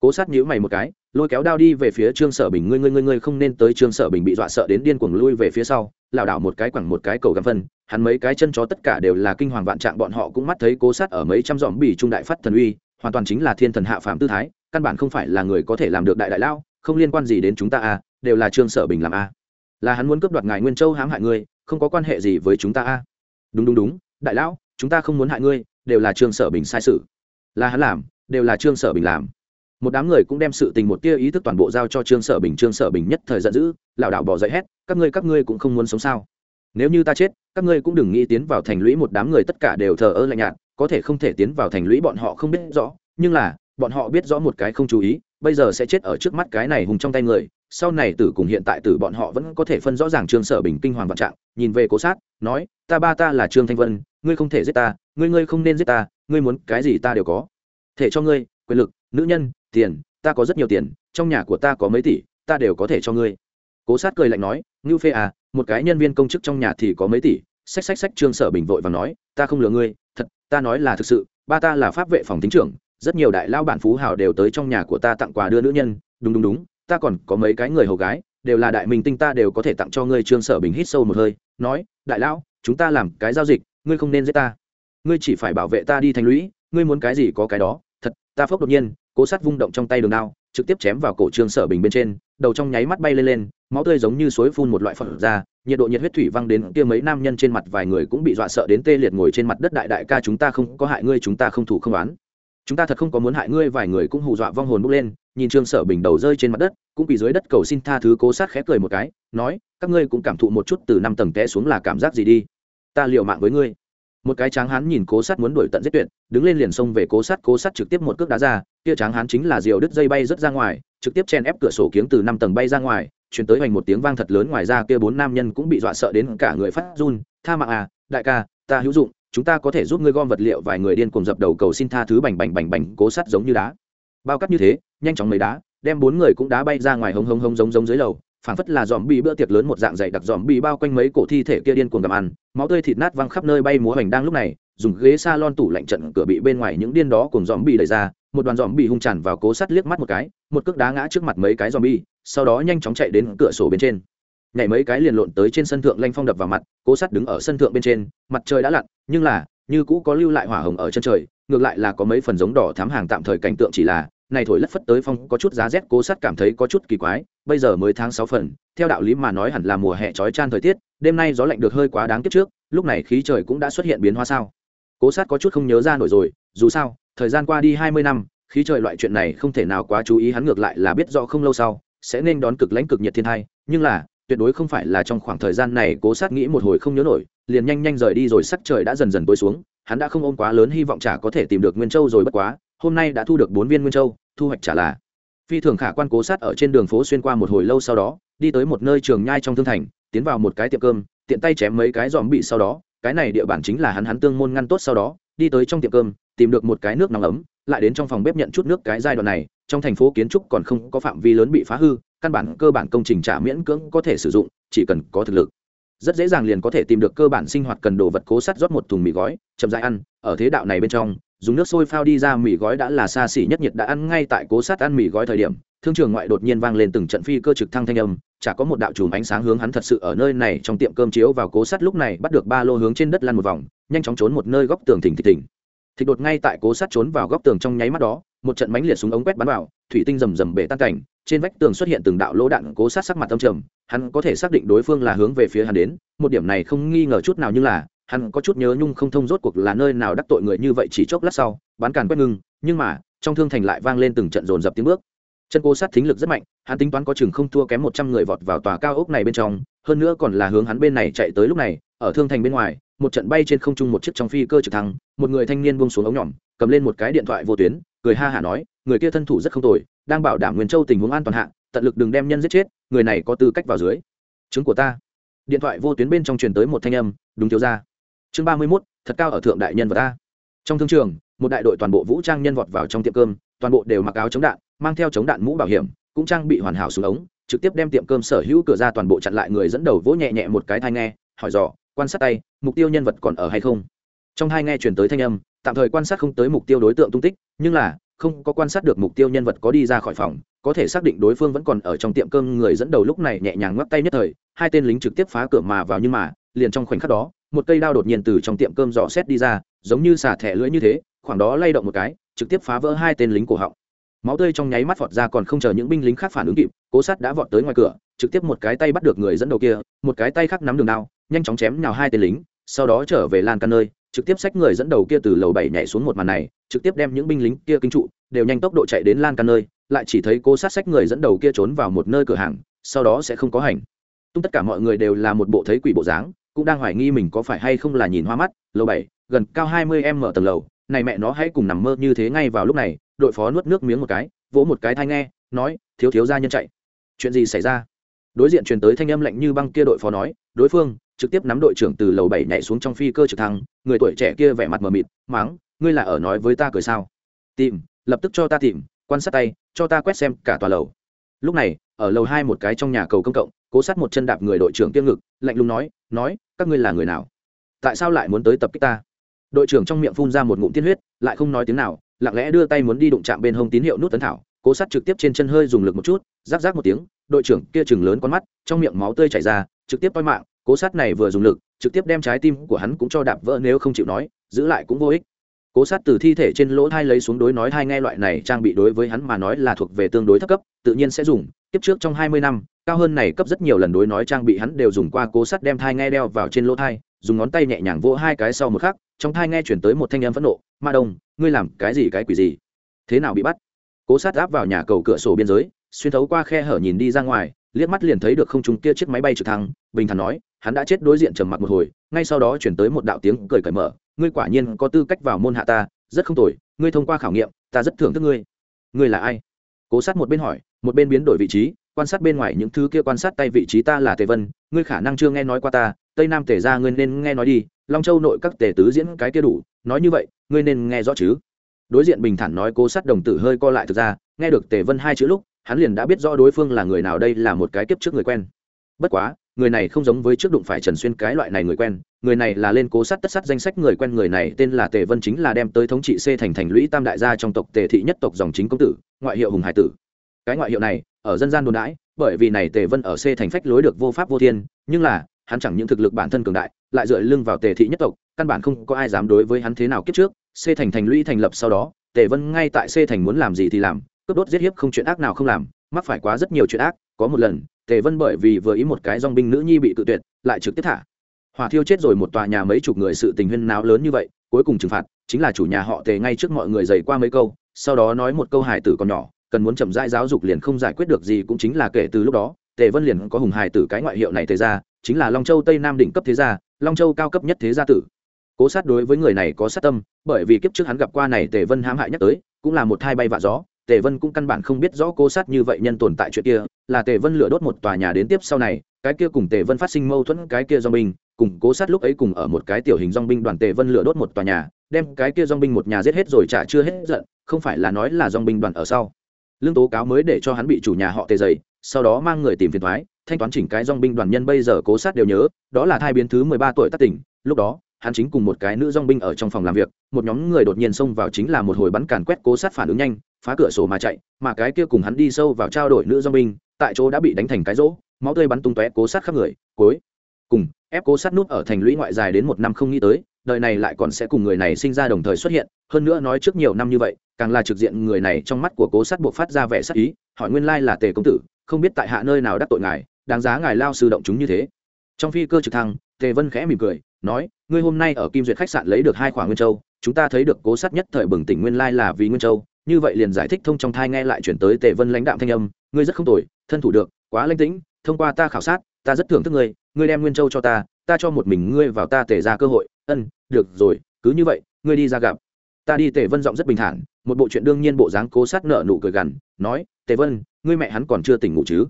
Cố sát nhíu mày một cái lôi kéo đao đi về phía trương sở bình, ngươi ngươi ngươi ngươi không nên tới trương sở bình bị dọa sợ đến điên cuồng lui về phía sau. Lảo đảo một cái quẳng một cái cầu găm phân, hắn mấy cái chân chó tất cả đều là kinh hoàng vạn trạng, bọn họ cũng mắt thấy cố sát ở mấy trăm dòm bỉ trung đại phát thần uy, hoàn toàn chính là thiên thần hạ phàm tư thái, căn bản không phải là người có thể làm được đại đại lao, không liên quan gì đến chúng ta a, đều là trương sở bình làm a. Là hắn muốn cướp đoạt ngài nguyên châu hãm hại ngươi, không có quan hệ gì với chúng ta a. Đúng đúng đúng, đại lão, chúng ta không muốn hại ngươi, đều là trương sở bình sai sự. Là hắn làm, đều là trương sở bình làm một đám người cũng đem sự tình một tia ý thức toàn bộ giao cho trương sở bình. Trương sở bình nhất thời giận dữ, lảo đảo bỏ dậy hét, các ngươi các ngươi cũng không muốn sống sao? Nếu như ta chết, các ngươi cũng đừng nghĩ tiến vào thành lũy một đám người tất cả đều thờ ơ lạnh nhạt, có thể không thể tiến vào thành lũy bọn họ không biết rõ, nhưng là, bọn họ biết rõ một cái không chú ý, bây giờ sẽ chết ở trước mắt cái này hùng trong tay người. Sau này tử cùng hiện tại tử bọn họ vẫn có thể phân rõ ràng trương sở bình kinh hoàng vạn trạng, nhìn về cố sát, nói, ta ba ta là trương thanh vân, ngươi không thể giết ta, ngươi ngươi không nên giết ta, ngươi muốn cái gì ta đều có. Thể cho ngươi, quyền lực, nữ nhân tiền, ta có rất nhiều tiền, trong nhà của ta có mấy tỷ, ta đều có thể cho ngươi. Cố sát cười lạnh nói, ngưu phê à một cái nhân viên công chức trong nhà thì có mấy tỷ, xách xách xách trương sở bình vội và nói, ta không lừa ngươi, thật, ta nói là thực sự, ba ta là pháp vệ phòng tính trưởng, rất nhiều đại lao bản phú hào đều tới trong nhà của ta tặng quà đưa nữ nhân. Đúng đúng đúng, ta còn có mấy cái người hầu gái, đều là đại minh tinh ta đều có thể tặng cho ngươi, trương sở bình hít sâu một hơi, nói, đại lão, chúng ta làm cái giao dịch, ngươi không nên giết ta. Ngươi chỉ phải bảo vệ ta đi thành lũy, ngươi muốn cái gì có cái đó, thật, ta phốc đột nhiên cố sát vung động trong tay đường đao, trực tiếp chém vào cổ trương sở bình bên trên, đầu trong nháy mắt bay lên lên, máu tươi giống như suối phun một loại phật ra, nhiệt độ nhiệt huyết thủy văng đến kia mấy nam nhân trên mặt vài người cũng bị dọa sợ đến tê liệt ngồi trên mặt đất đại đại ca chúng ta không có hại ngươi, chúng ta không thủ không oán. Chúng ta thật không có muốn hại ngươi, vài người cũng hù dọa vong hồn bốc lên, nhìn trương sở bình đầu rơi trên mặt đất, cũng bị dưới đất cầu xin tha thứ cố sát khẽ cười một cái, nói, các ngươi cũng cảm thụ một chút từ năm tầng té xuống là cảm giác gì đi. Ta liều mạng với ngươi một cái tráng hán nhìn cố sát muốn đuổi tận giết tuyệt, đứng lên liền xông về cố sát cố sát trực tiếp một cước đá ra, kia tráng hán chính là diều đứt dây bay rớt ra ngoài, trực tiếp chen ép cửa sổ kiếng từ năm tầng bay ra ngoài, chuyển tới hoành một tiếng vang thật lớn ngoài ra kia bốn nam nhân cũng bị dọa sợ đến cả người phát run, tha mạng à đại ca, ta hữu dụng, chúng ta có thể giúp ngươi gom vật liệu vài người điên cùng dập đầu cầu xin tha thứ bành bành bành bành, cố sát giống như đá. Bao cắt như thế, nhanh chóng mấy đá, đem bốn người cũng đá bay ra ngoài hông hông hông giống giống dưới lầu phảng phất là dòm bị bữa tiệc lớn một dạng dày đặc dòm bị bao quanh mấy cổ thi thể kia điên cuồng gặm ăn. Máu tươi thịt nát văng khắp nơi bay múa hoành đang lúc này, dùng ghế s a lon tủ lạnh trận cửa bị bên ngoài những điên đó cùng dòm bị đẩy ra, một đoàn dòm bị hung tràn vào cố sắt liếc mắt một cái, một cước đá ngã trước mặt mấy cái dòm bi, sau đó nhanh chóng chạy đến cửa sổ bên trên. Nhảy mấy cái liền lộn tới trên sân thượng lanh phong đập vào mặt, cố sắt đứng ở sân thượng bên trên, mặt trời đã lặn, nhưng là, như cũ có lưu lại hỏa hồng ở chân trời, ngược lại là có mấy phần giống đỏ thám hàng tạm thời cảnh tượng chỉ là này thổi lất phất tới phong có chút giá rét, cố sắt cảm thấy có chút kỳ quái, bây giờ mới tháng sáu phần, theo đạo lý mà nói hẳn là mùa hè trói chan thời tiết, đêm nay gió lạnh được hơi quá đáng tiếc trước, lúc này khí trời cũng đã xuất hiện biến hóa sao? Cố sát có chút không nhớ ra nổi rồi, dù sao, thời gian qua đi hai mươi năm, khí trời loại chuyện này không thể nào quá chú ý, hắn ngược lại là biết rõ không lâu sau, sẽ nên đón cực lãnh cực nhiệt thiên thai nhưng là, tuyệt đối không phải là trong khoảng thời gian này cố sát nghĩ một hồi không nhớ nổi, liền nhanh nhanh rời đi rồi, sắc trời đã dần dần tối xuống, hắn đã không ôm quá lớn hy vọng chả có thể tìm được nguyên châu rồi, bất quá, hôm nay đã thu được bốn viên nguyên châu thu hoạch trả là. Phi thường khả quan cố sát ở trên đường phố xuyên qua một hồi lâu sau đó, đi tới một nơi trường nhai trong thương thành, tiến vào một cái tiệm cơm, tiện tay chém mấy cái dòm bị sau đó, cái này địa bản chính là hắn hắn tương môn ngăn tốt sau đó, đi tới trong tiệm cơm, tìm được một cái nước nóng ấm, lại đến trong phòng bếp nhận chút nước cái giai đoạn này, trong thành phố kiến trúc còn không có phạm vi lớn bị phá hư, căn bản cơ bản công trình trả miễn cưỡng có thể sử dụng, chỉ cần có thực lực. Rất dễ dàng liền có thể tìm được cơ bản sinh hoạt cần đồ vật cố sắt rót một thùng mì gói, chậm dãi ăn, ở thế đạo này bên trong dùng nước sôi phao đi ra, mì gói đã là xa xỉ nhất nhiệt đã ăn ngay tại cố sát ăn mì gói thời điểm. Thương trường ngoại đột nhiên vang lên từng trận phi cơ trực thăng thanh âm, chả có một đạo chùm ánh sáng hướng hắn thật sự ở nơi này trong tiệm cơm chiếu vào cố sát lúc này bắt được ba lô hướng trên đất lăn một vòng, nhanh chóng trốn một nơi góc tường thỉnh thịch thỉnh. Thịch đột ngay tại cố sát trốn vào góc tường trong nháy mắt đó, một trận mánh liệt súng ống quét bắn vào, thủy tinh rầm rầm bể tan cảnh, trên vách tường xuất hiện từng đạo lỗ đạn, cố sát sắc mặt tâm trầm, hắn có thể xác định đối phương là hướng về phía hắn đến, một điểm này không nghi ngờ chút nào như là hắn có chút nhớ nhung không thông rốt cuộc là nơi nào đắc tội người như vậy chỉ chốc lát sau, bán càn quét ngưng nhưng mà, trong thương thành lại vang lên từng trận dồn dập tiếng bước. Chân cô sát thính lực rất mạnh, hắn tính toán có chừng không thua kém một trăm người vọt vào tòa cao ốc này bên trong, hơn nữa còn là hướng hắn bên này chạy tới lúc này, ở thương thành bên ngoài, một trận bay trên không trung một chiếc trong phi cơ trực thăng, một người thanh niên buông xuống ống nhỏm cầm lên một cái điện thoại vô tuyến, cười ha hả nói, người kia thân thủ rất không tồi, đang bảo đảm nguyên châu tình huống an toàn hạ, tận lực đừng đem nhân giết chết, người này có tư cách vào dưới. Chứng của ta. Điện thoại vô tuyến bên trong truyền tới một thanh âm, đúng thiếu ra chương ba mươi mốt, thật cao ở thượng đại nhân vật ta. Trong thương trường, một đại đội toàn bộ vũ trang nhân vọt vào trong tiệm cơm, toàn bộ đều mặc áo chống đạn, mang theo chống đạn mũ bảo hiểm, cũng trang bị hoàn hảo xuống ống, trực tiếp đem tiệm cơm sở hữu cửa ra toàn bộ chặn lại người dẫn đầu vỗ nhẹ nhẹ một cái thai nghe, hỏi dò, quan sát tay, mục tiêu nhân vật còn ở hay không? Trong hai nghe chuyển tới thanh âm, tạm thời quan sát không tới mục tiêu đối tượng tung tích, nhưng là, không có quan sát được mục tiêu nhân vật có đi ra khỏi phòng, có thể xác định đối phương vẫn còn ở trong tiệm cơm người dẫn đầu lúc này nhẹ nhàng ngoắc tay nhất thời, hai tên lính trực tiếp phá cửa mà vào nhưng mà, liền trong khoảnh khắc đó một cây đao đột nhiên từ trong tiệm cơm dò xét đi ra, giống như xả thẻ lưỡi như thế, khoảng đó lay động một cái, trực tiếp phá vỡ hai tên lính cổ họng. Máu tươi trong nháy mắt vọt ra còn không chờ những binh lính khác phản ứng kịp, cố sát đã vọt tới ngoài cửa, trực tiếp một cái tay bắt được người dẫn đầu kia, một cái tay khác nắm đường đao, nhanh chóng chém nhào hai tên lính, sau đó trở về lan căn nơi, trực tiếp xách người dẫn đầu kia từ lầu bảy nhảy xuống một màn này, trực tiếp đem những binh lính kia kinh trụ, đều nhanh tốc độ chạy đến lan căn nơi, lại chỉ thấy cố sát xách người dẫn đầu kia trốn vào một nơi cửa hàng, sau đó sẽ không có hành. Tung tất cả mọi người đều là một bộ thấy quỷ bộ dáng cũng đang hoài nghi mình có phải hay không là nhìn hoa mắt, lầu bảy, gần cao hai mươi em mở tầng lầu, này mẹ nó hãy cùng nằm mơ như thế ngay vào lúc này, đội phó nuốt nước miếng một cái, vỗ một cái thai nghe, nói, thiếu thiếu gia nhân chạy. Chuyện gì xảy ra? Đối diện truyền tới thanh âm lạnh như băng kia đội phó nói, đối phương trực tiếp nắm đội trưởng từ lầu bảy nhảy xuống trong phi cơ trực thăng, người tuổi trẻ kia vẻ mặt mờ mịt mắng ngươi là ở nói với ta cười sao? Tìm, lập tức cho ta tìm, quan sát tay, cho ta quét xem cả tòa lầu. Lúc này, ở lầu hai một cái trong nhà cầu công cộng cố sát một chân đạp người đội trưởng tiêm ngực, lạnh lùng nói nói, các ngươi là người nào? Tại sao lại muốn tới tập kích ta? Đội trưởng trong miệng phun ra một ngụm tiên huyết, lại không nói tiếng nào, lặng lẽ đưa tay muốn đi đụng chạm bên hông tín hiệu nút tấn thảo, cố sát trực tiếp trên chân hơi dùng lực một chút rác rác một tiếng, đội trưởng kia chừng lớn con mắt, trong miệng máu tươi chảy ra, trực tiếp toi mạng, cố sát này vừa dùng lực, trực tiếp đem trái tim của hắn cũng cho đạp vỡ nếu không chịu nói, giữ lại cũng vô ích. Cố sát từ thi thể trên lỗ thai lấy xuống đối nói hai nghe loại này, trang bị đối với hắn mà nói là thuộc về tương đối thấp cấp, tự nhiên sẽ dùng tiếp trước trong hai mươi năm, cao hơn này cấp rất nhiều lần đối nói trang bị hắn đều dùng qua cố sát đem thai nghe đeo vào trên lỗ thai, dùng ngón tay nhẹ nhàng vỗ hai cái sau một khắc, trong thai nghe chuyển tới một thanh âm phẫn nộ, ma đông, ngươi làm cái gì cái quỷ gì? Thế nào bị bắt? Cố sát áp vào nhà cầu cửa sổ biên giới, xuyên thấu qua khe hở nhìn đi ra ngoài, liếc mắt liền thấy được không trung kia chiếc máy bay trực thăng, bình thản nói, hắn đã chết đối diện trầm mặc một hồi, ngay sau đó chuyển tới một đạo tiếng cười cởi mở, ngươi quả nhiên có tư cách vào môn hạ ta, rất không tồi, ngươi thông qua khảo nghiệm, ta rất thưởng thức ngươi. Ngươi là ai? Cố sát một bên hỏi một bên biến đổi vị trí, quan sát bên ngoài những thứ kia quan sát tay vị trí ta là tề vân, ngươi khả năng chưa nghe nói qua ta, tây nam tề ra ngươi nên nghe nói đi, long châu nội các tề tứ diễn cái kia đủ, nói như vậy, ngươi nên nghe rõ chứ. Đối diện bình thản nói cố sát đồng tử hơi co lại thực ra, nghe được tề vân hai chữ lúc, hắn liền đã biết rõ đối phương là người nào đây là một cái kiếp trước người quen. Bất quá, người này không giống với trước đụng phải trần xuyên cái loại này người quen, người này là lên cố sát tất sát danh sách người quen, người này tên là tề vân chính là đem tới thống trị c thành thành lũy tam đại gia trong tộc tề thị nhất tộc dòng chính công tử, ngoại hiệu hùng hải tử cái ngoại hiệu này, ở dân gian đồn đãi, bởi vì này tề vân ở c thành phách lối được vô pháp vô thiên, nhưng là, hắn chẳng những thực lực bản thân cường đại, lại dựa lưng vào tề thị nhất tộc, căn bản không có ai dám đối với hắn thế nào kiếp trước. C thành thành lũy thành lập sau đó, tề vân ngay tại c thành muốn làm gì thì làm, cướp đốt giết hiếp không chuyện ác nào không làm, mắc phải quá rất nhiều chuyện ác, có một lần, tề vân bởi vì vừa ý một cái dong binh nữ nhi bị tự tuyệt, lại trực tiếp thả. Hỏa thiêu chết rồi một tòa nhà mấy chục người sự tình huyên náo lớn như vậy, cuối cùng trừng phạt, chính là chủ nhà họ tề ngay trước mọi người dày qua mấy câu, sau đó nói một câu hài tử còn nhỏ cần muốn chậm rãi giáo dục liền không giải quyết được gì cũng chính là kể từ lúc đó, tề vân liền có hùng hài tử cái ngoại hiệu này thế ra chính là long châu tây nam đỉnh cấp thế gia, long châu cao cấp nhất thế gia tử. Cố sát đối với người này có sát tâm, bởi vì kiếp trước hắn gặp qua này tề vân hãm hại nhắc tới, cũng là một thai bay vạ gió, tề vân cũng căn bản không biết rõ cố sát như vậy nhân tồn tại chuyện kia, là tề vân lửa đốt một tòa nhà đến tiếp sau này, cái kia cùng tề vân phát sinh mâu thuẫn, cái kia dong binh, cùng cố sát lúc ấy cùng ở một cái tiểu hình dong binh đoàn tề vân lửa đốt một tòa nhà, đem cái kia dong binh một nhà giết hết rồi trả chưa hết giận, không phải là nói là dong binh đoàn ở sau lương tố cáo mới để cho hắn bị chủ nhà họ tề dày, sau đó mang người tìm phiền thoái, thanh toán chỉnh cái dong binh đoàn nhân bây giờ cố sát đều nhớ, đó là thai biến thứ mười ba tuổi tác tỉnh, lúc đó, hắn chính cùng một cái nữ dong binh ở trong phòng làm việc, một nhóm người đột nhiên xông vào chính là một hồi bắn càn quét cố sát phản ứng nhanh, phá cửa sổ mà chạy, mà cái kia cùng hắn đi sâu vào trao đổi nữ dong binh, tại chỗ đã bị đánh thành cái rỗ, máu tươi bắn tung tóe cố sát khắp người, cuối cùng, ép cố sát nút ở thành lũy ngoại dài đến một năm không nghĩ tới, đời này lại còn sẽ cùng người này sinh ra đồng thời xuất hiện hơn nữa nói trước nhiều năm như vậy, càng là trực diện người này trong mắt của cố sát buộc phát ra vẻ sắc ý, hỏi nguyên lai là tề công tử, không biết tại hạ nơi nào đắc tội ngài, đáng giá ngài lao sư động chúng như thế. Trong phi cơ trực thăng, tề vân khẽ mỉm cười, nói, ngươi hôm nay ở kim duyệt khách sạn lấy được hai khoản nguyên châu, chúng ta thấy được cố sát nhất thời bừng tỉnh nguyên lai là vì nguyên châu. Như vậy liền giải thích thông trong thai nghe lại chuyển tới tề vân lãnh đạm thanh âm, ngươi rất không tồi, thân thủ được, quá lãnh tĩnh, thông qua ta khảo sát, ta rất thưởng thức ngươi ngươi đem nguyên châu cho ta ta cho một mình ngươi vào ta tề ra cơ hội. Ân, được rồi, cứ như vậy, ngươi đi ra gặp ta đi tề vân giọng rất bình thản, một bộ chuyện đương nhiên bộ dáng cố sát nợ nụ cười gằn, nói, tề vân, ngươi mẹ hắn còn chưa tỉnh ngủ chứ?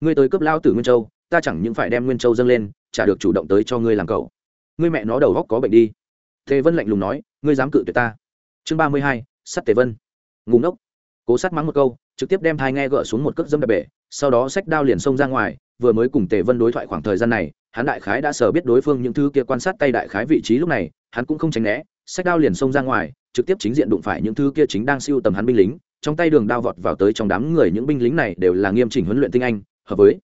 Ngươi tới cướp lao tử nguyên châu, ta chẳng những phải đem nguyên châu dâng lên, chả được chủ động tới cho ngươi làm cậu. Ngươi mẹ nó đầu góc có bệnh đi. Tề vân lạnh lùng nói, ngươi dám cự tuyệt ta. Chương ba mươi hai sắt tề vân. Ngùng ốc cố sát mắng một câu, trực tiếp đem thai nghe gỡ xuống một cước dâm đập bể, sau đó xách đao liền xông ra ngoài, vừa mới cùng tề vân đối thoại khoảng thời gian này, hắn đại khái đã sờ biết đối phương những thứ kia quan sát tay đại khái vị trí lúc này, hắn cũng không tránh né, xách đao liền xông ra ngoài trực tiếp chính diện đụng phải những thứ kia chính đang siêu tầm hắn binh lính, trong tay đường đao vọt vào tới trong đám người những binh lính này đều là nghiêm chỉnh huấn luyện tinh anh, hợp với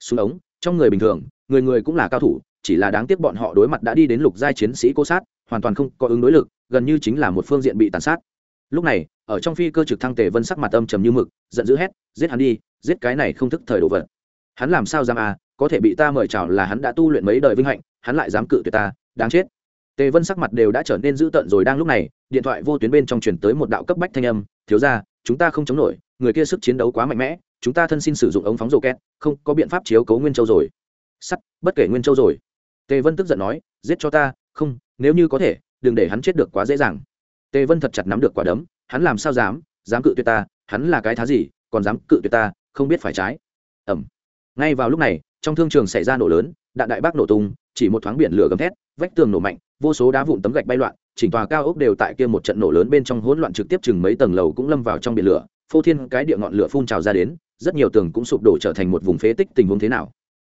súng ống, trong người bình thường, người người cũng là cao thủ, chỉ là đáng tiếc bọn họ đối mặt đã đi đến lục giai chiến sĩ cố sát, hoàn toàn không có ứng đối lực, gần như chính là một phương diện bị tàn sát. Lúc này, ở trong phi cơ trực thăng tề vân sắc mặt âm trầm như mực, giận dữ hét, giết hắn đi, giết cái này không thức thời đồ vật. Hắn làm sao dám à có thể bị ta mời chào là hắn đã tu luyện mấy đời vinh hạnh, hắn lại dám cự tuyệt ta, đáng chết. Tề vân sắc mặt đều đã trở nên dữ tợn rồi đang lúc này điện thoại vô tuyến bên trong chuyển tới một đạo cấp bách thanh âm, thiếu ra chúng ta không chống nổi, người kia sức chiến đấu quá mạnh mẽ, chúng ta thân xin sử dụng ống phóng rổ két không có biện pháp chiếu cấu nguyên châu rồi. Sắt, bất kể nguyên châu rồi. Tề vân tức giận nói, giết cho ta, không, nếu như có thể, đừng để hắn chết được quá dễ dàng. Tề vân thật chặt nắm được quả đấm, hắn làm sao dám dám cự tuyệt ta, hắn là cái thá gì, còn dám cự tuyệt ta, không biết phải trái. Ẩm ngay vào lúc này, trong thương trường xảy ra nổ lớn, đạn đại bác nổ tung, chỉ một thoáng biển lửa gầm thét, vách tường nổ mạnh vô số đá vụn tấm gạch bay loạn, chỉnh tòa cao ốc đều tại kia một trận nổ lớn bên trong hỗn loạn trực tiếp chừng mấy tầng lầu cũng lâm vào trong biển lửa, phô thiên cái địa ngọn lửa phun trào ra đến, rất nhiều tường cũng sụp đổ trở thành một vùng phế tích tình huống thế nào.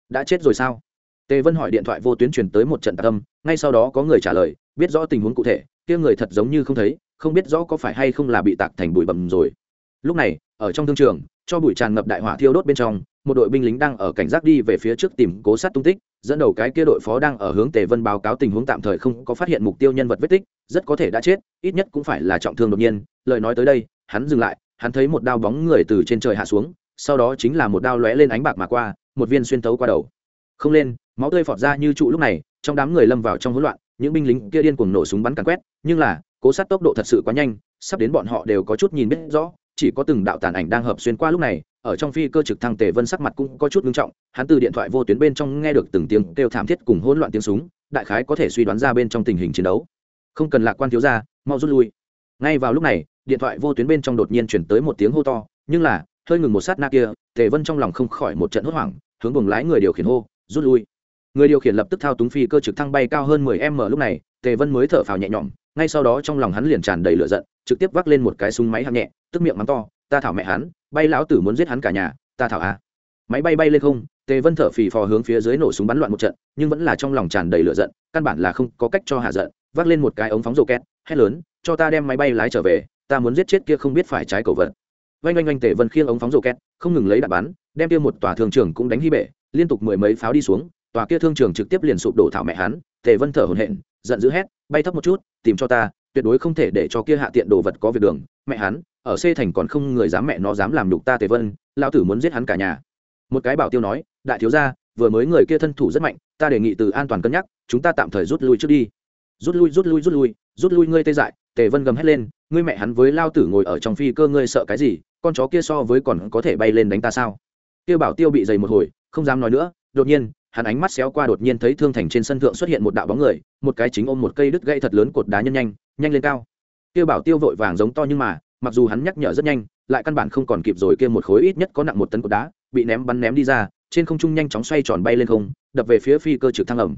Đã chết rồi sao? Tề vân hỏi điện thoại vô tuyến truyền tới một trận tạc âm, ngay sau đó có người trả lời, biết rõ tình huống cụ thể, kia người thật giống như không thấy, không biết rõ có phải hay không là bị tạc thành bụi bầm rồi. Lúc này, ở trong thương trường, cho bụi tràn ngập đại hỏa thiêu đốt bên trong một đội binh lính đang ở cảnh giác đi về phía trước tìm cố sát tung tích, dẫn đầu cái kia đội phó đang ở hướng tề vân báo cáo tình huống tạm thời không có phát hiện mục tiêu nhân vật vết tích, rất có thể đã chết, ít nhất cũng phải là trọng thương đột nhiên. Lời nói tới đây, hắn dừng lại, hắn thấy một đao bóng người từ trên trời hạ xuống, sau đó chính là một đao lóe lên ánh bạc mà qua, một viên xuyên tấu qua đầu. Không lên, máu tươi phọt ra như trụ lúc này, trong đám người lâm vào trong hỗn loạn, những binh lính kia điên cuồng nổ súng bắn càn quét, nhưng là, cố sát tốc độ thật sự quá nhanh, sắp đến bọn họ đều có chút nhìn biết rõ, chỉ có từng đạo tàn ảnh đang hợp xuyên qua lúc này ở trong phi cơ trực thăng tề vân sắc mặt cũng có chút nghiêm trọng, hắn từ điện thoại vô tuyến bên trong nghe được từng tiếng kêu thảm thiết cùng hỗn loạn tiếng súng, đại khái có thể suy đoán ra bên trong tình hình chiến đấu. Không cần lạc quan thiếu ra mau rút lui. Ngay vào lúc này, điện thoại vô tuyến bên trong đột nhiên chuyển tới một tiếng hô to, nhưng là, hơi ngừng một sát na kia, tề vân trong lòng không khỏi một trận hốt hoảng, hướng buồng lái người điều khiển hô, rút lui. Người điều khiển lập tức thao túng phi cơ trực thăng bay cao hơn 10 m lúc này, tề vân mới thở phào nhẹ nhõm, ngay sau đó trong lòng hắn liền tràn đầy lửa giận, trực tiếp vác lên một cái súng máy hạng nhẹ, tức miệng mắng to, ta thảo mẹ hắn bay lão tử muốn giết hắn cả nhà, ta thảo a máy bay bay lên không, tề vân thở phì phò hướng phía dưới nổ súng bắn loạn một trận, nhưng vẫn là trong lòng tràn đầy lửa giận, căn bản là không có cách cho hạ giận, vác lên một cái ống phóng rổ két hét lớn, cho ta đem máy bay lái trở về, ta muốn giết chết kia không biết phải trái cầu vật. Vanh oanh oanh, tề vân khiêng ống phóng rổ két không ngừng lấy đạn bắn, đem kia một tòa thương trường cũng đánh hy bể, liên tục mười mấy pháo đi xuống, tòa kia thương trường trực tiếp liền sụp đổ thảo mẹ hắn, tề vân thở hổn hển, giận dữ hét, bay thấp một chút, tìm cho ta, tuyệt đối không thể để cho kia hạ tiện đồ vật có việc đường, mẹ hắn ở c thành còn không người dám mẹ nó dám làm nhục ta tề vân lao tử muốn giết hắn cả nhà. Một cái bảo tiêu nói, đại thiếu gia, vừa mới người kia thân thủ rất mạnh, ta đề nghị từ an toàn cân nhắc, chúng ta tạm thời rút lui trước đi. Rút lui rút lui rút lui rút lui ngươi tê dại, tề vân gầm hét lên, ngươi mẹ hắn với lao tử ngồi ở trong phi cơ ngươi sợ cái gì, con chó kia so với còn có thể bay lên đánh ta sao? Kia bảo tiêu bị dày một hồi, không dám nói nữa, đột nhiên, hắn ánh mắt xéo qua đột nhiên thấy thương thành trên sân thượng xuất hiện một đạo bóng người, một cái chính ôm một cây đứt gãy thật lớn cột đá nhân nhanh nhanh lên cao. Kia bảo tiêu vội vàng giống to nhưng mà mặc dù hắn nhắc nhở rất nhanh, lại căn bản không còn kịp rồi kia một khối ít nhất có nặng một tấn cột đá, bị ném bắn ném đi ra, trên không trung nhanh chóng xoay tròn bay lên không, đập về phía phi cơ trực thăng ẩm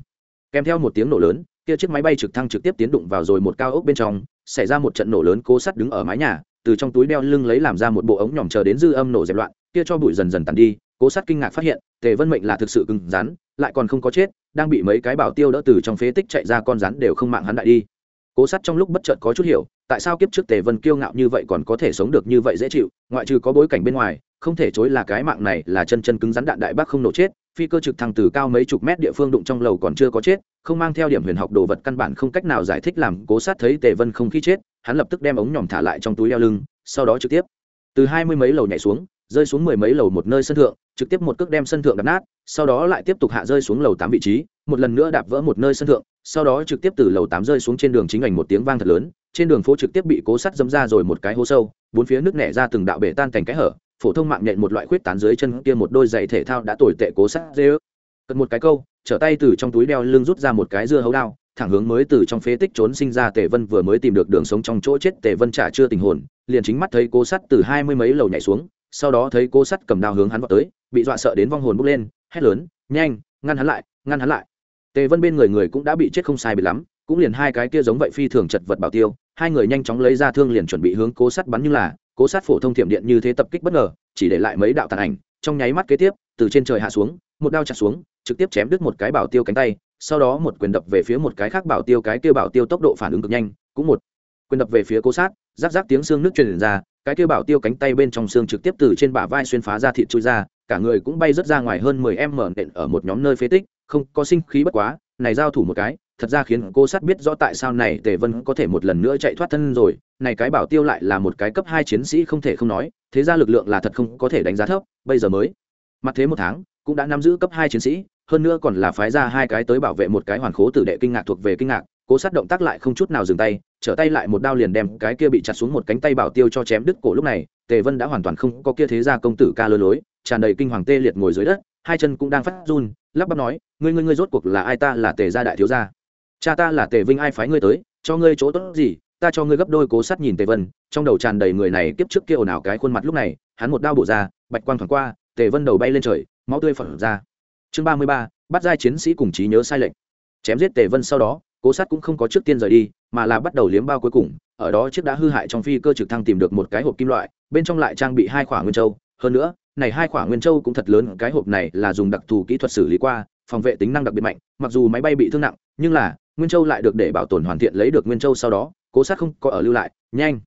kèm theo một tiếng nổ lớn, kia chiếc máy bay trực thăng trực tiếp tiến đụng vào rồi một cao ốc bên trong, xảy ra một trận nổ lớn cố sắt đứng ở mái nhà, từ trong túi đeo lưng lấy làm ra một bộ ống nhỏm chờ đến dư âm nổ dẹp loạn, kia cho bụi dần dần tàn đi, cố sắt kinh ngạc phát hiện, tề vân mệnh là thực sự cứng rắn, lại còn không có chết, đang bị mấy cái bảo tiêu đỡ từ trong phế tích chạy ra con rắn đều không mạng hắn đại đi. Cố sắt trong lúc bất chợt có chút hiểu tại sao kiếp trước tề vân kiêu ngạo như vậy còn có thể sống được như vậy dễ chịu, ngoại trừ có bối cảnh bên ngoài, không thể chối là cái mạng này là chân chân cứng rắn đạn đại bác không nổ chết, phi cơ trực thăng từ cao mấy chục mét địa phương đụng trong lầu còn chưa có chết, không mang theo điểm huyền học đồ vật căn bản không cách nào giải thích làm cố sát thấy tề vân không khi chết, hắn lập tức đem ống nhòm thả lại trong túi đeo lưng, sau đó trực tiếp từ hai mươi mấy lầu nhảy xuống, rơi xuống mười mấy lầu một nơi sân thượng, trực tiếp một cước đem sân thượng đập nát, sau đó lại tiếp tục hạ rơi xuống lầu tám vị trí, một lần nữa đạp vỡ một nơi sân thượng sau đó trực tiếp từ lầu tám rơi xuống trên đường chính ảnh một tiếng vang thật lớn, trên đường phố trực tiếp bị cố sắt dấm ra rồi một cái hố sâu, bốn phía nước nẻ ra từng đạo bể tan thành cái hở, phổ thông mạng nhện một loại khuyết tán dưới chân kia một đôi giày thể thao đã tồi tệ cố sắt dê ức cật một cái câu, trở tay từ trong túi đeo lưng rút ra một cái dưa hấu đao, thẳng hướng mới từ trong phế tích trốn sinh ra tề vân vừa mới tìm được đường sống trong chỗ chết tề vân trả chưa tình hồn, liền chính mắt thấy cố sắt từ hai mươi mấy lầu nhảy xuống, sau đó thấy cố sắt cầm đao hướng hắn vào tới, bị dọa sợ đến vong hồn bốc lên, hét lớn, nhanh, ngăn hắn lại, ngăn hắn lại tề vân bên người người cũng đã bị chết không sai bị lắm, cũng liền hai cái kia giống vậy phi thường chật vật bảo tiêu, hai người nhanh chóng lấy ra thương liền chuẩn bị hướng cố sắt bắn như là, cố sát phổ thông thiểm điện như thế tập kích bất ngờ, chỉ để lại mấy đạo tàn ảnh, trong nháy mắt kế tiếp, từ trên trời hạ xuống, một đao chặt xuống, trực tiếp chém đứt một cái bảo tiêu cánh tay, sau đó một quyền đập về phía một cái khác bảo tiêu, cái kia bảo tiêu tốc độ phản ứng cực nhanh, cũng một quyền đập về phía cố sát rác rác tiếng xương nước truyền ra, cái kia bảo tiêu cánh tay bên trong xương trực tiếp từ trên bả vai xuyên phá ra thịt chui ra cả người cũng bay rất ra ngoài hơn mười em mở nện ở một nhóm nơi phế tích, không có sinh khí bất quá, này giao thủ một cái, thật ra khiến cô sát biết rõ tại sao này tề vân có thể một lần nữa chạy thoát thân rồi, này cái bảo tiêu lại là một cái cấp hai chiến sĩ không thể không nói, thế ra lực lượng là thật không có thể đánh giá thấp, bây giờ mới. Mặt thế một tháng, cũng đã nắm giữ cấp hai chiến sĩ, hơn nữa còn là phái ra hai cái tới bảo vệ một cái hoàn khố tử đệ kinh ngạc thuộc về kinh ngạc cố sát động tác lại không chút nào dừng tay, trở tay lại một đao liền đem cái kia bị chặt xuống một cánh tay bảo tiêu cho chém đứt cổ lúc này, tề vân đã hoàn toàn không có kia thế ra công tử ca lơ lối, tràn đầy kinh hoàng tê liệt ngồi dưới đất, hai chân cũng đang phát run, lắp bắp nói, ngươi ngươi ngươi rốt cuộc là ai ta là tề gia đại thiếu gia? Cha ta là tề vinh ai phái ngươi tới, cho ngươi chỗ tốt gì, ta cho ngươi gấp đôi cố sát nhìn tề vân. Trong đầu tràn đầy người này kiếp trước kia ồn ào cái khuôn mặt lúc này, hắn một đao bổ ra, bạch quang thoảng qua, tề vân đầu bay lên trời, máu tươi phật ra. Chương ba mươi ba, bắt giai chiến sĩ cùng trí nhớ sai lệch. Chém giết tề vân sau đó cố sát cũng không có trước tiên rời đi, mà là bắt đầu liếm bao cuối cùng, ở đó chiếc đã hư hại trong phi cơ trực thăng tìm được một cái hộp kim loại, bên trong lại trang bị hai khỏa nguyên châu. Hơn nữa, này hai khỏa nguyên châu cũng thật lớn, cái hộp này là dùng đặc thù kỹ thuật xử lý qua, phòng vệ tính năng đặc biệt mạnh, mặc dù máy bay bị thương nặng, nhưng là, nguyên châu lại được để bảo tồn hoàn thiện lấy được nguyên châu sau đó, cố sát không có ở lưu lại. Nhanh!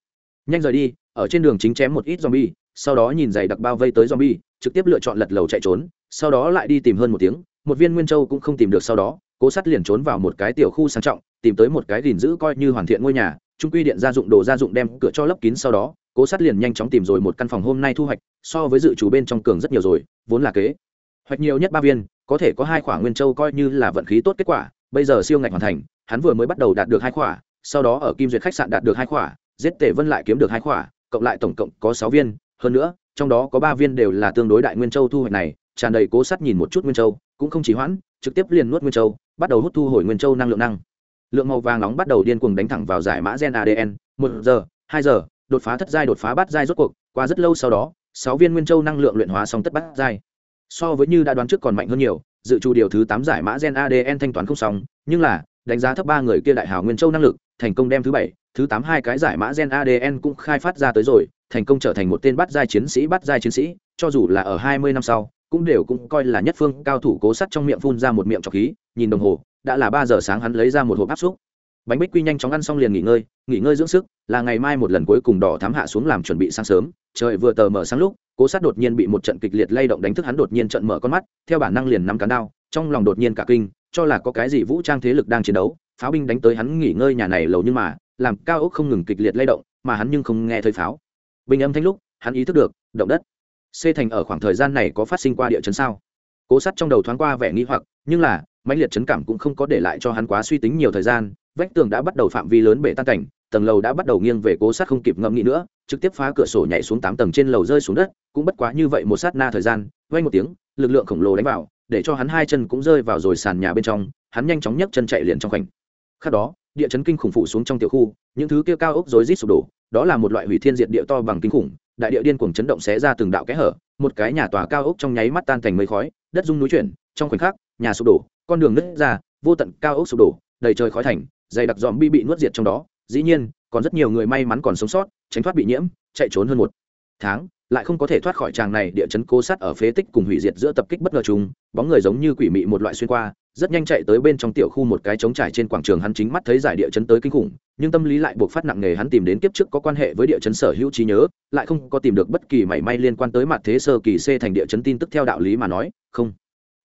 Nhanh rời đi, ở trên đường chính chém một ít zombie, sau đó nhìn giày đặc bao vây tới zombie, trực tiếp lựa chọn lật lầu chạy trốn, sau đó lại đi tìm hơn một tiếng, một viên nguyên châu cũng không tìm được sau đó cố sắt liền trốn vào một cái tiểu khu sang trọng, tìm tới một cái gìn giữ coi như hoàn thiện ngôi nhà, trung quy điện gia dụng đồ gia dụng đem cửa cho lấp kín sau đó, cố sắt liền nhanh chóng tìm rồi một căn phòng hôm nay thu hoạch, so với dự trù bên trong cường rất nhiều rồi, vốn là kế. Hoạch nhiều nhất ba viên, có thể có hai khoả nguyên châu coi như là vận khí tốt kết quả, bây giờ siêu ngạch hoàn thành, hắn vừa mới bắt đầu đạt được hai khoả sau đó ở kim duyệt khách sạn đạt được hai khoả giết tể vân lại kiếm được hai khoả cộng lại tổng cộng có sáu viên, hơn nữa, trong đó có ba viên đều là tương đối đại nguyên châu thu hoạch này, tràn đầy cố sắt nhìn một chút nguyên châu, cũng không chỉ hoãn, trực tiếp liền nuốt nguyên châu bắt đầu hút thu hồi nguyên châu năng lượng năng. Lượng màu vàng nóng bắt đầu điên cuồng đánh thẳng vào giải mã gen adn một giờ, hai giờ, đột phá thất giai, đột phá bát giai rốt cuộc. Qua rất lâu sau đó, sáu viên nguyên châu năng lượng luyện hóa xong tất bát giai. So với như đã đoán trước còn mạnh hơn nhiều, dự trù điều thứ tám giải mã gen adn thanh toán không xong, nhưng là, đánh giá thấp ba người kia đại hào nguyên châu năng lực, thành công đem thứ bảy, thứ tám hai cái giải mã gen adn cũng khai phát ra tới rồi, thành công trở thành một tên bắt giai chiến sĩ bắt giai chiến sĩ, cho dù là ở hai mươi năm sau cũng đều cũng coi là nhất phương cao thủ cố sắt trong miệng phun ra một miệng trọc khí, nhìn đồng hồ, đã là ba giờ sáng hắn lấy ra một hộp áp xúc. Bánh bích quy nhanh chóng ăn xong liền nghỉ ngơi nghỉ ngơi dưỡng sức, là ngày mai một lần cuối cùng đỏ thám hạ xuống làm chuẩn bị sáng sớm. Trời vừa tờ mở sáng lúc, cố sát đột nhiên bị một trận kịch liệt lay động đánh thức hắn đột nhiên trận mở con mắt, theo bản năng liền nắm cán đao, trong lòng đột nhiên cả kinh, cho là có cái gì vũ trang thế lực đang chiến đấu. Pháo binh đánh tới hắn nghỉ ngơi nhà này lâu nhưng mà, làm cao ốc không ngừng kịch liệt lay động, mà hắn nhưng không nghe thấy pháo. Bình âm thanh lúc, hắn ý thức được, động đất c thành ở khoảng thời gian này có phát sinh qua địa chấn sao? Cố sát trong đầu thoáng qua vẻ nghi hoặc, nhưng là, mãnh liệt chấn cảm cũng không có để lại cho hắn quá suy tính nhiều thời gian, vách tường đã bắt đầu phạm vi lớn bể tan cảnh, tầng lầu đã bắt đầu nghiêng về cố sát không kịp ngẫm nghĩ nữa, trực tiếp phá cửa sổ nhảy xuống tám tầng trên lầu rơi xuống đất, cũng bất quá như vậy một sát na thời gian vay một tiếng, lực lượng khổng lồ đánh vào, để cho hắn hai chân cũng rơi vào rồi sàn nhà bên trong, hắn nhanh chóng nhấc chân chạy liền trong khoảnh khắc đó, địa chấn kinh khủng phụ xuống trong tiểu khu, những thứ kia cao ốc rối rít sụp đổ, đó là một loại hủy thiên diệt địa to bằng kinh khủng đại địa điên cuồng chấn động xé ra từng đạo kẽ hở, một cái nhà tòa cao ốc trong nháy mắt tan thành mây khói, đất rung núi chuyển, trong khoảnh khắc, nhà sụp đổ, con đường nứt ra, vô tận cao ốc sụp đổ, đầy trời khói thành, dày đặc dòm bi bị nuốt diệt trong đó, dĩ nhiên, còn rất nhiều người may mắn còn sống sót, tránh thoát bị nhiễm, chạy trốn hơn một tháng lại không có thể thoát khỏi tràng này địa chấn cố sát ở phế tích cùng hủy diệt giữa tập kích bất ngờ chung, bóng người giống như quỷ mị một loại xuyên qua, rất nhanh chạy tới bên trong tiểu khu một cái trống trải trên quảng trường hắn chính mắt thấy giải địa chấn tới kinh khủng, nhưng tâm lý lại buộc phát nặng nề hắn tìm đến kiếp trước có quan hệ với địa chấn sở hữu trí nhớ, lại không có tìm được bất kỳ mảy may liên quan tới mặt thế sơ kỳ c thành địa chấn tin tức theo đạo lý mà nói, không.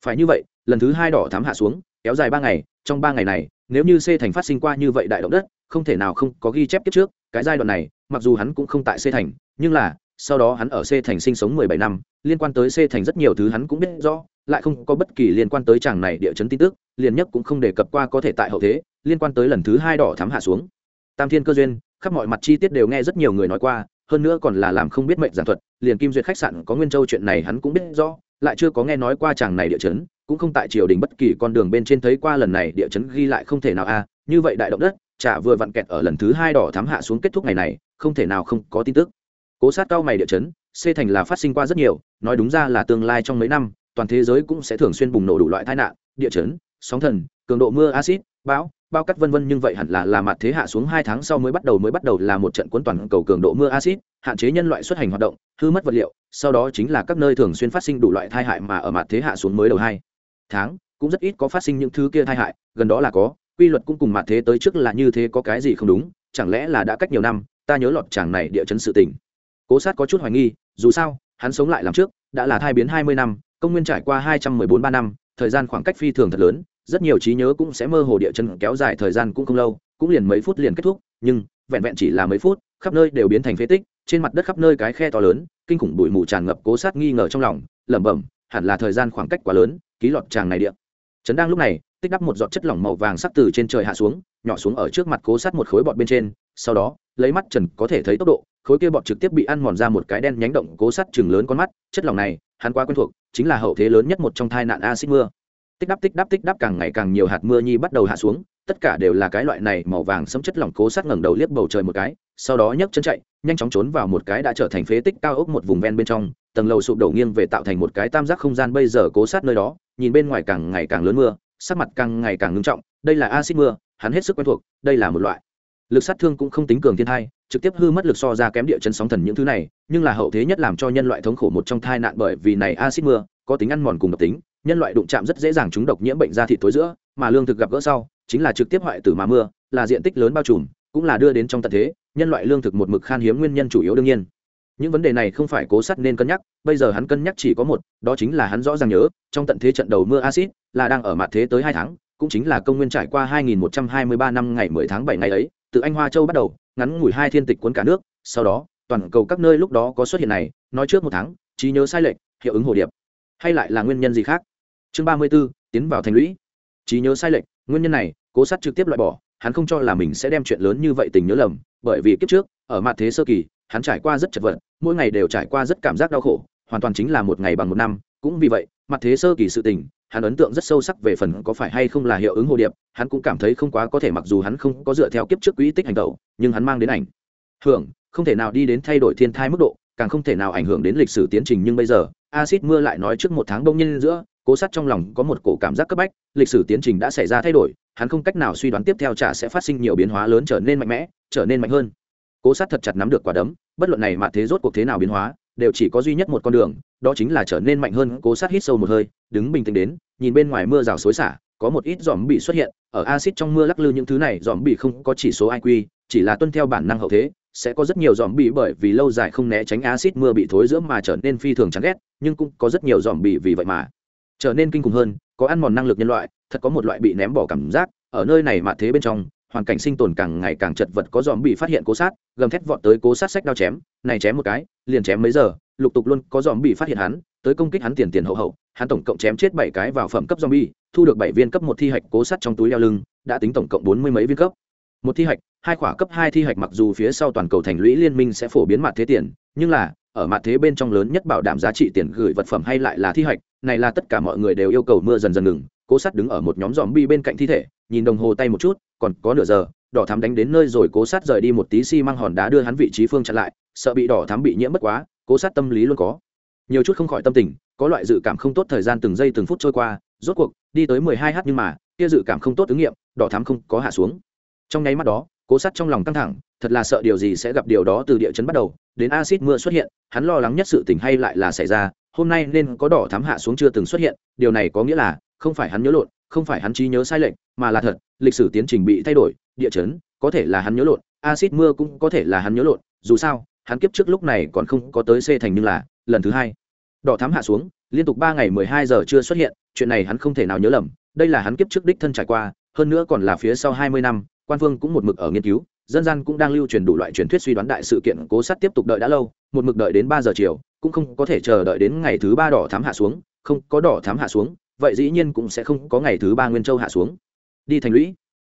Phải như vậy, lần thứ hai đỏ thám hạ xuống, kéo dài ba ngày, trong ba ngày này, nếu như c thành phát sinh qua như vậy đại động đất, không thể nào không có ghi chép kiếp trước, cái giai đoạn này, mặc dù hắn cũng không tại c thành, nhưng là sau đó hắn ở c thành sinh sống mười bảy năm, liên quan tới c thành rất nhiều thứ hắn cũng biết rõ, lại không có bất kỳ liên quan tới chàng này địa chấn tin tức, liền nhất cũng không đề cập qua có thể tại hậu thế, liên quan tới lần thứ hai đỏ thắm hạ xuống. Tam thiên cơ duyên, khắp mọi mặt chi tiết đều nghe rất nhiều người nói qua, hơn nữa còn là làm không biết mệnh giảng thuật, liền kim duyệt khách sạn có nguyên châu chuyện này hắn cũng biết rõ, lại chưa có nghe nói qua chàng này địa chấn, cũng không tại triều đình bất kỳ con đường bên trên thấy qua lần này địa chấn ghi lại không thể nào a, như vậy đại động đất, chả vừa vặn kẹt ở lần thứ hai đỏ thám hạ xuống kết thúc ngày này, không thể nào không có tin tức cố sát cao mày địa chấn, xê thành là phát sinh qua rất nhiều, nói đúng ra là tương lai trong mấy năm, toàn thế giới cũng sẽ thường xuyên bùng nổ đủ loại tai nạn, địa chấn, sóng thần, cường độ mưa acid bão, bao cắt vân vân nhưng vậy hẳn là là mặt thế hạ xuống hai tháng sau mới bắt đầu, mới bắt đầu là một trận cuốn toàn cầu cường độ mưa acid hạn chế nhân loại xuất hành hoạt động, hư mất vật liệu, sau đó chính là các nơi thường xuyên phát sinh đủ loại tai hại mà ở mặt thế hạ xuống mới đầu hai tháng, cũng rất ít có phát sinh những thứ kia tai hại, gần đó là có, quy luật cũng cùng mặt thế tới trước là như thế có cái gì không đúng, chẳng lẽ là đã cách nhiều năm, ta nhớ lọt chàng này địa chấn sự tình cố sát có chút hoài nghi, dù sao, hắn sống lại làm trước, đã là thai biến hai mươi năm, công nguyên trải qua hai trăm mười bốn ba năm, thời gian khoảng cách phi thường thật lớn, rất nhiều trí nhớ cũng sẽ mơ hồ địa chân kéo dài thời gian cũng không lâu, cũng liền mấy phút liền kết thúc, nhưng, vẹn vẹn chỉ là mấy phút, khắp nơi đều biến thành phế tích, trên mặt đất khắp nơi cái khe to lớn, kinh khủng bụi mù tràn ngập cố sát nghi ngờ trong lòng, lẩm bẩm, hẳn là thời gian khoảng cách quá lớn, ký lọt tràng này địa. Trấn đang lúc này, tích đắp một giọt chất lỏng màu vàng sắc từ trên trời hạ xuống, nhỏ xuống ở trước mặt cố sát một khối bọt bên trên sau đó, lấy mắt trần có thể thấy tốc độ, khối kia bọt trực tiếp bị ăn mòn ra một cái đen nhánh động cố sát chừng lớn con mắt, chất lỏng này, hắn quá quen thuộc, chính là hậu thế lớn nhất một trong thai nạn acid mưa. Tích đắp tích đắp tích đắp càng ngày càng nhiều hạt mưa nhi bắt đầu hạ xuống, tất cả đều là cái loại này màu vàng sẫm chất lỏng cố sát ngẩng đầu liếc bầu trời một cái, sau đó nhấc chân chạy, nhanh chóng trốn vào một cái đã trở thành phế tích cao ốc một vùng ven bên trong, tầng lầu sụp đổ nghiêng về tạo thành một cái tam giác không gian bây giờ cố sát nơi đó, nhìn bên ngoài càng ngày càng lớn mưa, sắc mặt càng ngày càng ngưng trọng, đây là acid mưa, hắn hết sức quen thuộc, đây là một loại lực sát thương cũng không tính cường thiên thai, trực tiếp hư mất lực so ra kém địa chân sóng thần những thứ này, nhưng là hậu thế nhất làm cho nhân loại thống khổ một trong thai nạn bởi vì này acid mưa, có tính ăn mòn cùng độc tính, nhân loại đụng chạm rất dễ dàng trúng độc nhiễm bệnh da thịt tối giữa, mà lương thực gặp gỡ sau, chính là trực tiếp hoại tử mà mưa, là diện tích lớn bao trùm, cũng là đưa đến trong tận thế, nhân loại lương thực một mực khan hiếm nguyên nhân chủ yếu đương nhiên. Những vấn đề này không phải cố sắt nên cân nhắc, bây giờ hắn cân nhắc chỉ có một, đó chính là hắn rõ ràng nhớ, trong tận thế trận đầu mưa acid là đang ở mặt thế tới hai tháng cũng chính là công nguyên trải qua 2123 năm ngày 10 tháng 7 ngày ấy từ anh hoa châu bắt đầu ngắn ngủi hai thiên tịch cuốn cả nước sau đó toàn cầu các nơi lúc đó có xuất hiện này nói trước một tháng trí nhớ sai lệch hiệu ứng hồ điệp. Hay lại là nguyên nhân gì khác? Chương 34, tiến vào thành lũy. Trí nhớ sai lệch nguyên nhân này cố sát trực tiếp loại bỏ hắn không cho là mình sẽ đem chuyện lớn như vậy tình nhớ lầm bởi vì kiếp trước ở mặt thế sơ kỳ hắn trải qua rất chật vật mỗi ngày đều trải qua rất cảm giác đau khổ hoàn toàn chính là một ngày bằng một năm cũng vì vậy mặt thế sơ kỳ sự tình, hắn ấn tượng rất sâu sắc về phần có phải hay không là hiệu ứng hồ điệp, hắn cũng cảm thấy không quá có thể mặc dù hắn không có dựa theo kiếp trước quỹ tích hành tẩu, nhưng hắn mang đến ảnh hưởng, không thể nào đi đến thay đổi thiên thai mức độ, càng không thể nào ảnh hưởng đến lịch sử tiến trình nhưng bây giờ, acid mưa lại nói trước một tháng đông nhân giữa, cố sát trong lòng có một cổ cảm giác cấp bách, lịch sử tiến trình đã xảy ra thay đổi, hắn không cách nào suy đoán tiếp theo trả sẽ phát sinh nhiều biến hóa lớn trở nên mạnh mẽ, trở nên mạnh hơn. Cố sát thật chặt nắm được quả đấm, bất luận này mà thế rốt cuộc thế nào biến hóa đều chỉ có duy nhất một con đường, đó chính là trở nên mạnh hơn cố sát hít sâu một hơi, đứng bình tĩnh đến, nhìn bên ngoài mưa rào xối xả, có một ít dòm bị xuất hiện, ở acid trong mưa lắc lư những thứ này dòm bị không có chỉ số iq chỉ là tuân theo bản năng hậu thế, sẽ có rất nhiều dòm bị bởi vì lâu dài không né tránh acid mưa bị thối giữa mà trở nên phi thường chán ghét, nhưng cũng có rất nhiều dòm bị vì vậy mà trở nên kinh khủng hơn, có ăn mòn năng lực nhân loại, thật có một loại bị ném bỏ cảm giác, ở nơi này mà thế bên trong hoàn cảnh sinh tồn càng ngày càng chật vật, có dòm bị phát hiện cố sát, gầm thét vọt tới cố sát sách đao chém, này chém một cái, liền chém mấy giờ, lục tục luôn có dòm bị phát hiện hắn, tới công kích hắn tiền tiền hậu hậu, hắn tổng cộng chém chết bảy cái vào phẩm cấp zombie, thu được bảy viên cấp một thi hạch cố sát trong túi đeo lưng, đã tính tổng cộng bốn mươi mấy viên cấp. Một thi hạch, hai khỏa cấp hai thi hạch mặc dù phía sau toàn cầu thành lũy liên minh sẽ phổ biến mặt thế tiền, nhưng là, ở mặt thế bên trong lớn nhất bảo đảm giá trị tiền gửi vật phẩm hay lại là thi hạch, này là tất cả mọi người đều yêu cầu mưa dần dần ngừng, cố sát đứng ở một nhóm dòm bi bên cạnh thi thể, nhìn đồng hồ tay một chút còn có nửa giờ, đỏ thám đánh đến nơi rồi, cố sát rời đi một tí xi măng hòn đá đưa hắn vị trí phương chặn lại, sợ bị đỏ thám bị nhiễm mất quá, cố sát tâm lý luôn có. Nhiều chút không khỏi tâm tình, có loại dự cảm không tốt thời gian từng giây từng phút trôi qua, rốt cuộc, đi tới mười hai h nhưng mà, kia dự cảm không tốt ứng nghiệm, đỏ thám không có hạ xuống. Trong nháy mắt đó, cố sát trong lòng căng thẳng, thật là sợ điều gì sẽ gặp điều đó từ địa chấn bắt đầu, đến acid mưa xuất hiện, hắn lo lắng nhất sự tình hay lại là xảy ra, hôm nay nên có đỏ thám hạ xuống chưa từng xuất hiện, điều này có nghĩa là, không phải hắn nhớ lộn không phải hắn trí nhớ sai lệch, mà là thật, lịch sử tiến trình bị thay đổi, địa chấn, có thể là hắn nhớ lộn acid mưa cũng có thể là hắn nhớ lộn, dù sao, hắn kiếp trước lúc này còn không có tới c thành nhưng là, lần thứ hai. Đỏ thám hạ xuống, liên tục ba ngày mười hai giờ chưa xuất hiện, chuyện này hắn không thể nào nhớ lầm, đây là hắn kiếp trước đích thân trải qua, hơn nữa còn là phía sau hai mươi năm, quan phương cũng một mực ở nghiên cứu, dân gian cũng đang lưu truyền đủ loại truyền thuyết suy đoán đại sự kiện, cố sát tiếp tục đợi đã lâu, một mực đợi đến ba giờ chiều, cũng không có thể chờ đợi đến ngày thứ ba đỏ thám hạ xuống, không có đỏ thám hạ xuống vậy dĩ nhiên cũng sẽ không có ngày thứ ba nguyên châu hạ xuống. Đi thành lũy.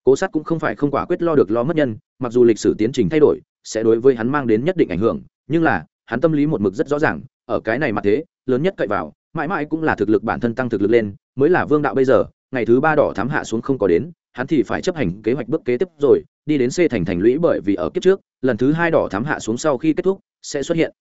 Cố sát cũng không phải không quả quyết lo được lo mất nhân, mặc dù lịch sử tiến trình thay đổi, sẽ đối với hắn mang đến nhất định ảnh hưởng, nhưng là, hắn tâm lý một mực rất rõ ràng, ở cái này mà thế, lớn nhất cậy vào, mãi mãi cũng là thực lực bản thân tăng thực lực lên, mới là vương đạo bây giờ, ngày thứ ba đỏ thám hạ xuống không có đến, hắn thì phải chấp hành kế hoạch bước kế tiếp rồi, đi đến c thành thành lũy bởi vì ở kiếp trước, lần thứ hai đỏ thám hạ xuống sau khi kết thúc, sẽ xuất hiện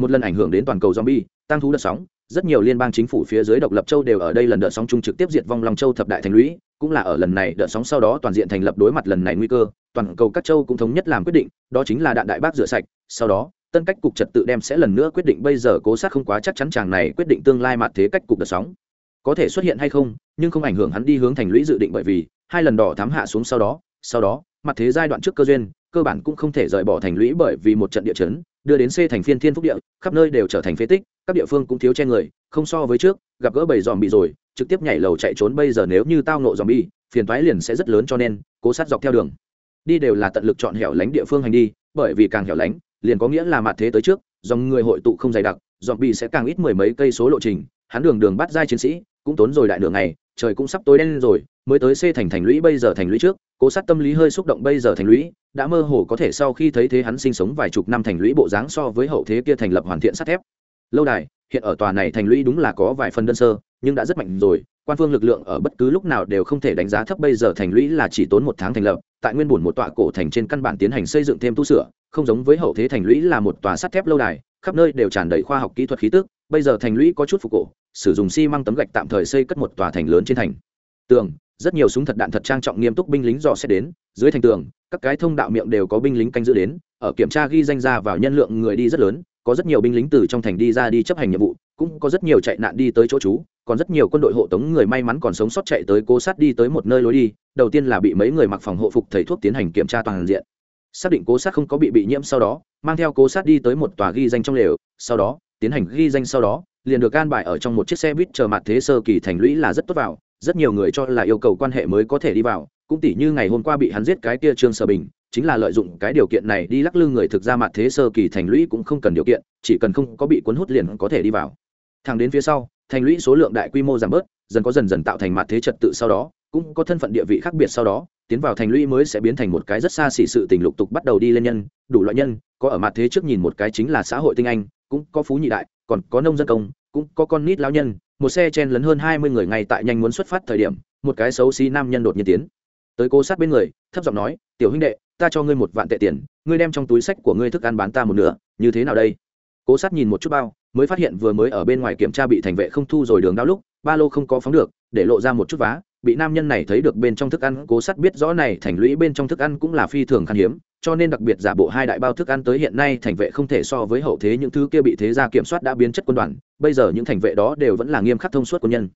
một lần ảnh hưởng đến toàn cầu zombie, tăng thú đợt sóng, rất nhiều liên bang chính phủ phía dưới độc lập châu đều ở đây lần đợt sóng chung trực tiếp diệt vong long châu thập đại thành lũy, cũng là ở lần này đợt sóng sau đó toàn diện thành lập đối mặt lần này nguy cơ, toàn cầu các châu cũng thống nhất làm quyết định, đó chính là đạn đại bác rửa sạch, sau đó, tân cách cục trật tự đem sẽ lần nữa quyết định bây giờ cố sát không quá chắc chắn chàng này quyết định tương lai mặt thế cách cục đợt sóng. Có thể xuất hiện hay không, nhưng không ảnh hưởng hắn đi hướng thành lũy dự định bởi vì, hai lần đỏ thám hạ xuống sau đó sau đó, mặt thế giai đoạn trước cơ duyên, cơ bản cũng không thể rời bỏ thành lũy bởi vì một trận địa chấn đưa đến c thành phiên thiên phúc địa, khắp nơi đều trở thành phế tích, các địa phương cũng thiếu che người, không so với trước, gặp gỡ bầy dòm bị rồi, trực tiếp nhảy lầu chạy trốn, bây giờ nếu như tao nộ dòm bi phiền toái liền sẽ rất lớn cho nên, cố sát dọc theo đường. Đi đều là tận lực chọn hẻo lánh địa phương hành đi, bởi vì càng hẻo lánh, liền có nghĩa là mặt thế tới trước, dòng người hội tụ không dày đặc dòm bị sẽ càng ít mười mấy cây số lộ trình, hắn đường đường bắt giai chiến sĩ, cũng tốn rồi đại đường này trời cũng sắp tối đen rồi, mới tới c thành thành lũy bây giờ thành lũy trước, cố sát tâm lý hơi xúc động bây giờ thành lũy, đã mơ hồ có thể sau khi thấy thế hắn sinh sống vài chục năm thành lũy bộ dáng so với hậu thế kia thành lập hoàn thiện sắt thép. Lâu đài, hiện ở tòa này thành lũy đúng là có vài phần đơn sơ, nhưng đã rất mạnh rồi, quan phương lực lượng ở bất cứ lúc nào đều không thể đánh giá thấp bây giờ thành lũy là chỉ tốn một tháng thành lập, tại nguyên bùn một tọa cổ thành trên căn bản tiến hành xây dựng thêm tu sửa, không giống với hậu thế thành lũy là một tòa sắt thép lâu đài khắp nơi đều tràn đầy khoa học kỹ thuật khí tức, bây giờ thành lũy có chút phục cổ, sử dụng xi măng tấm gạch tạm thời xây cất một tòa thành lớn trên thành. Tường, rất nhiều súng thật đạn thật trang trọng nghiêm túc binh lính dò xét đến, dưới thành tường, các cái thông đạo miệng đều có binh lính canh giữ đến, ở kiểm tra ghi danh ra vào nhân lượng người đi rất lớn, có rất nhiều binh lính từ trong thành đi ra đi chấp hành nhiệm vụ, cũng có rất nhiều chạy nạn đi tới chỗ trú, còn rất nhiều quân đội hộ tống người may mắn còn sống sót chạy tới cố sát đi tới một nơi lối đi, đầu tiên là bị mấy người mặc phòng hộ phục thầy thuốc tiến hành kiểm tra toàn diện xác định cố sát không có bị bị nhiễm sau đó, mang theo cố sát đi tới một tòa ghi danh trong lều, sau đó, tiến hành ghi danh sau đó, liền được can bài ở trong một chiếc xe buýt chờ mặt thế sơ kỳ thành lũy là rất tốt vào, rất nhiều người cho là yêu cầu quan hệ mới có thể đi vào, cũng tỷ như ngày hôm qua bị hắn giết cái kia trương sở bình, chính là lợi dụng cái điều kiện này đi lắc lư người thực ra mặt thế sơ kỳ thành lũy cũng không cần điều kiện, chỉ cần không có bị cuốn hút liền có thể đi vào. Thẳng đến phía sau, thành lũy số lượng đại quy mô giảm bớt, dần có dần dần tạo thành mặt thế trật tự sau đó cũng có thân phận địa vị khác biệt sau đó, tiến vào thành lũy mới sẽ biến thành một cái rất xa xỉ sự tình lục tục bắt đầu đi lên nhân, đủ loại nhân, có ở mặt thế trước nhìn một cái chính là xã hội tinh anh, cũng có phú nhị đại, còn có nông dân công, cũng có con nít lao nhân, một xe chen lấn hơn hai mươi người ngay tại nhanh muốn xuất phát thời điểm, một cái xấu xí nam nhân đột nhiên tiến. Tới cô sát bên người, thấp giọng nói, tiểu huynh đệ, ta cho ngươi một vạn tệ tiền, ngươi đem trong túi sách của ngươi thức ăn bán ta một nửa, như thế nào đây? Cố sát nhìn một chút bao, mới phát hiện vừa mới ở bên ngoài kiểm tra bị thành vệ không thu rồi đường đau lúc, ba lô không có phóng được, để lộ ra một chút vá bị nam nhân này thấy được bên trong thức ăn, cố sát biết rõ này thành lũy bên trong thức ăn cũng là phi thường khan hiếm, cho nên đặc biệt giả bộ hai đại bao thức ăn tới hiện nay thành vệ không thể so với hậu thế những thứ kia bị thế gia kiểm soát đã biến chất quân đoàn, bây giờ những thành vệ đó đều vẫn là nghiêm khắc thông suốt quân nhân.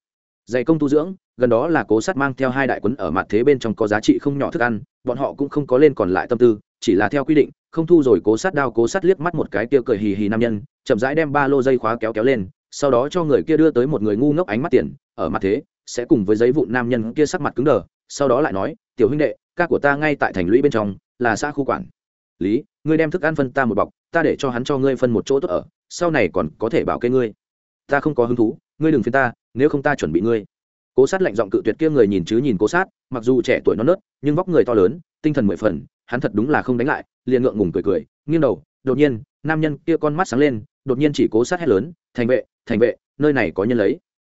Dày công tu dưỡng, gần đó là cố sát mang theo hai đại quấn ở mặt thế bên trong có giá trị không nhỏ thức ăn, bọn họ cũng không có lên còn lại tâm tư, chỉ là theo quy định, không thu rồi cố sát đao cố sát liếc mắt một cái kia cười hì hì nam nhân, chậm rãi đem ba lô dây khóa kéo kéo lên, sau đó cho người kia đưa tới một người ngu ngốc ánh mắt tiền, ở mặt thế sẽ cùng với giấy vụn nam nhân kia sắc mặt cứng đờ, sau đó lại nói, tiểu huynh đệ, ca của ta ngay tại thành lũy bên trong, là xã khu quản. Lý, ngươi đem thức ăn phân ta một bọc, ta để cho hắn cho ngươi phân một chỗ tốt ở, sau này còn có thể bảo kê ngươi. Ta không có hứng thú, ngươi đừng phiền ta, nếu không ta chuẩn bị ngươi. Cố sát lạnh giọng cự tuyệt kia người nhìn chứ nhìn cố sát, mặc dù trẻ tuổi non nớt, nhưng vóc người to lớn, tinh thần mười phần, hắn thật đúng là không đánh lại, liền ngượng ngùng cười cười, nghiêng đầu, đột nhiên, nam nhân kia con mắt sáng lên, đột nhiên chỉ cố sát hét lớn, thành vệ thành vệ, nơi này có nhân lấy.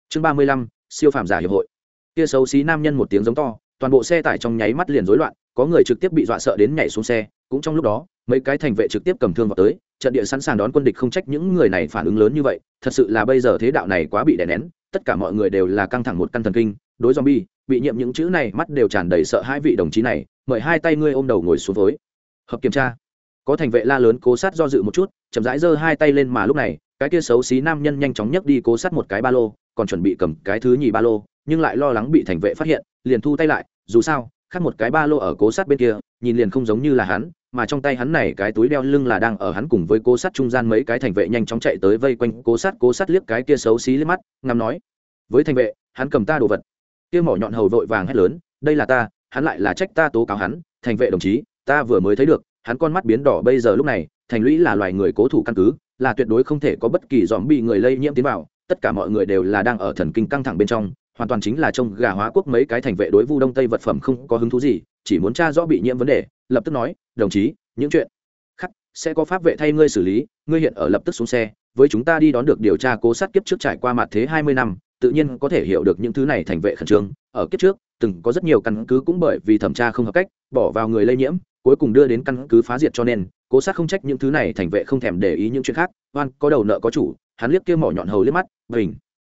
Chương ba mươi lăm siêu phàm giả hiệp hội. Kia xấu xí nam nhân một tiếng giống to, toàn bộ xe tải trong nháy mắt liền rối loạn, có người trực tiếp bị dọa sợ đến nhảy xuống xe, cũng trong lúc đó, mấy cái thành vệ trực tiếp cầm thương vào tới, trận địa sẵn sàng đón quân địch không trách những người này phản ứng lớn như vậy, thật sự là bây giờ thế đạo này quá bị đè nén, tất cả mọi người đều là căng thẳng một căn thần kinh, đối zombie, bị nhiễm những chữ này mắt đều tràn đầy sợ hai vị đồng chí này, mời hai tay ngươi ôm đầu ngồi xuống với. Hợp kiểm tra. Có thành vệ la lớn cố sát do dự một chút, chậm rãi giơ hai tay lên mà lúc này, cái kia xấu xí nam nhân nhanh chóng nhấc đi cố sát một cái ba lô còn chuẩn bị cầm cái thứ nhì ba lô, nhưng lại lo lắng bị thành vệ phát hiện, liền thu tay lại, dù sao, khác một cái ba lô ở cố sát bên kia, nhìn liền không giống như là hắn, mà trong tay hắn này cái túi đeo lưng là đang ở hắn cùng với cố sát trung gian mấy cái thành vệ nhanh chóng chạy tới vây quanh cố sát cố sát liếc cái kia xấu xí liếc mắt, ngắm nói, với thành vệ, hắn cầm ta đồ vật. Kia mỏ nhọn hầu vội vàng hét lớn, đây là ta, hắn lại là trách ta tố cáo hắn, thành vệ đồng chí, ta vừa mới thấy được, hắn con mắt biến đỏ bây giờ lúc này, thành lũy là loài người cố thủ căn cứ, là tuyệt đối không thể có bất kỳ dòm bị người lây nhiễm tiến vào tất cả mọi người đều là đang ở thần kinh căng thẳng bên trong, hoàn toàn chính là trông gà hóa quốc mấy cái thành vệ đối vu đông tây vật phẩm không có hứng thú gì, chỉ muốn tra rõ bị nhiễm vấn đề, lập tức nói, đồng chí, những chuyện khác sẽ có pháp vệ thay ngươi xử lý, ngươi hiện ở lập tức xuống xe, với chúng ta đi đón được điều tra cố sát kiếp trước trải qua mặt thế hai mươi năm, tự nhiên có thể hiểu được những thứ này thành vệ khẩn trương. Ở kiếp trước, từng có rất nhiều căn cứ cũng bởi vì thẩm tra không hợp cách, bỏ vào người lây nhiễm, cuối cùng đưa đến căn cứ phá diệt cho nên, cố sát không trách những thứ này thành vệ không thèm để ý những chuyện khác, oan, có đầu nợ có chủ. Hắn liếc kia mỏ nhọn hầu liếc mắt bình.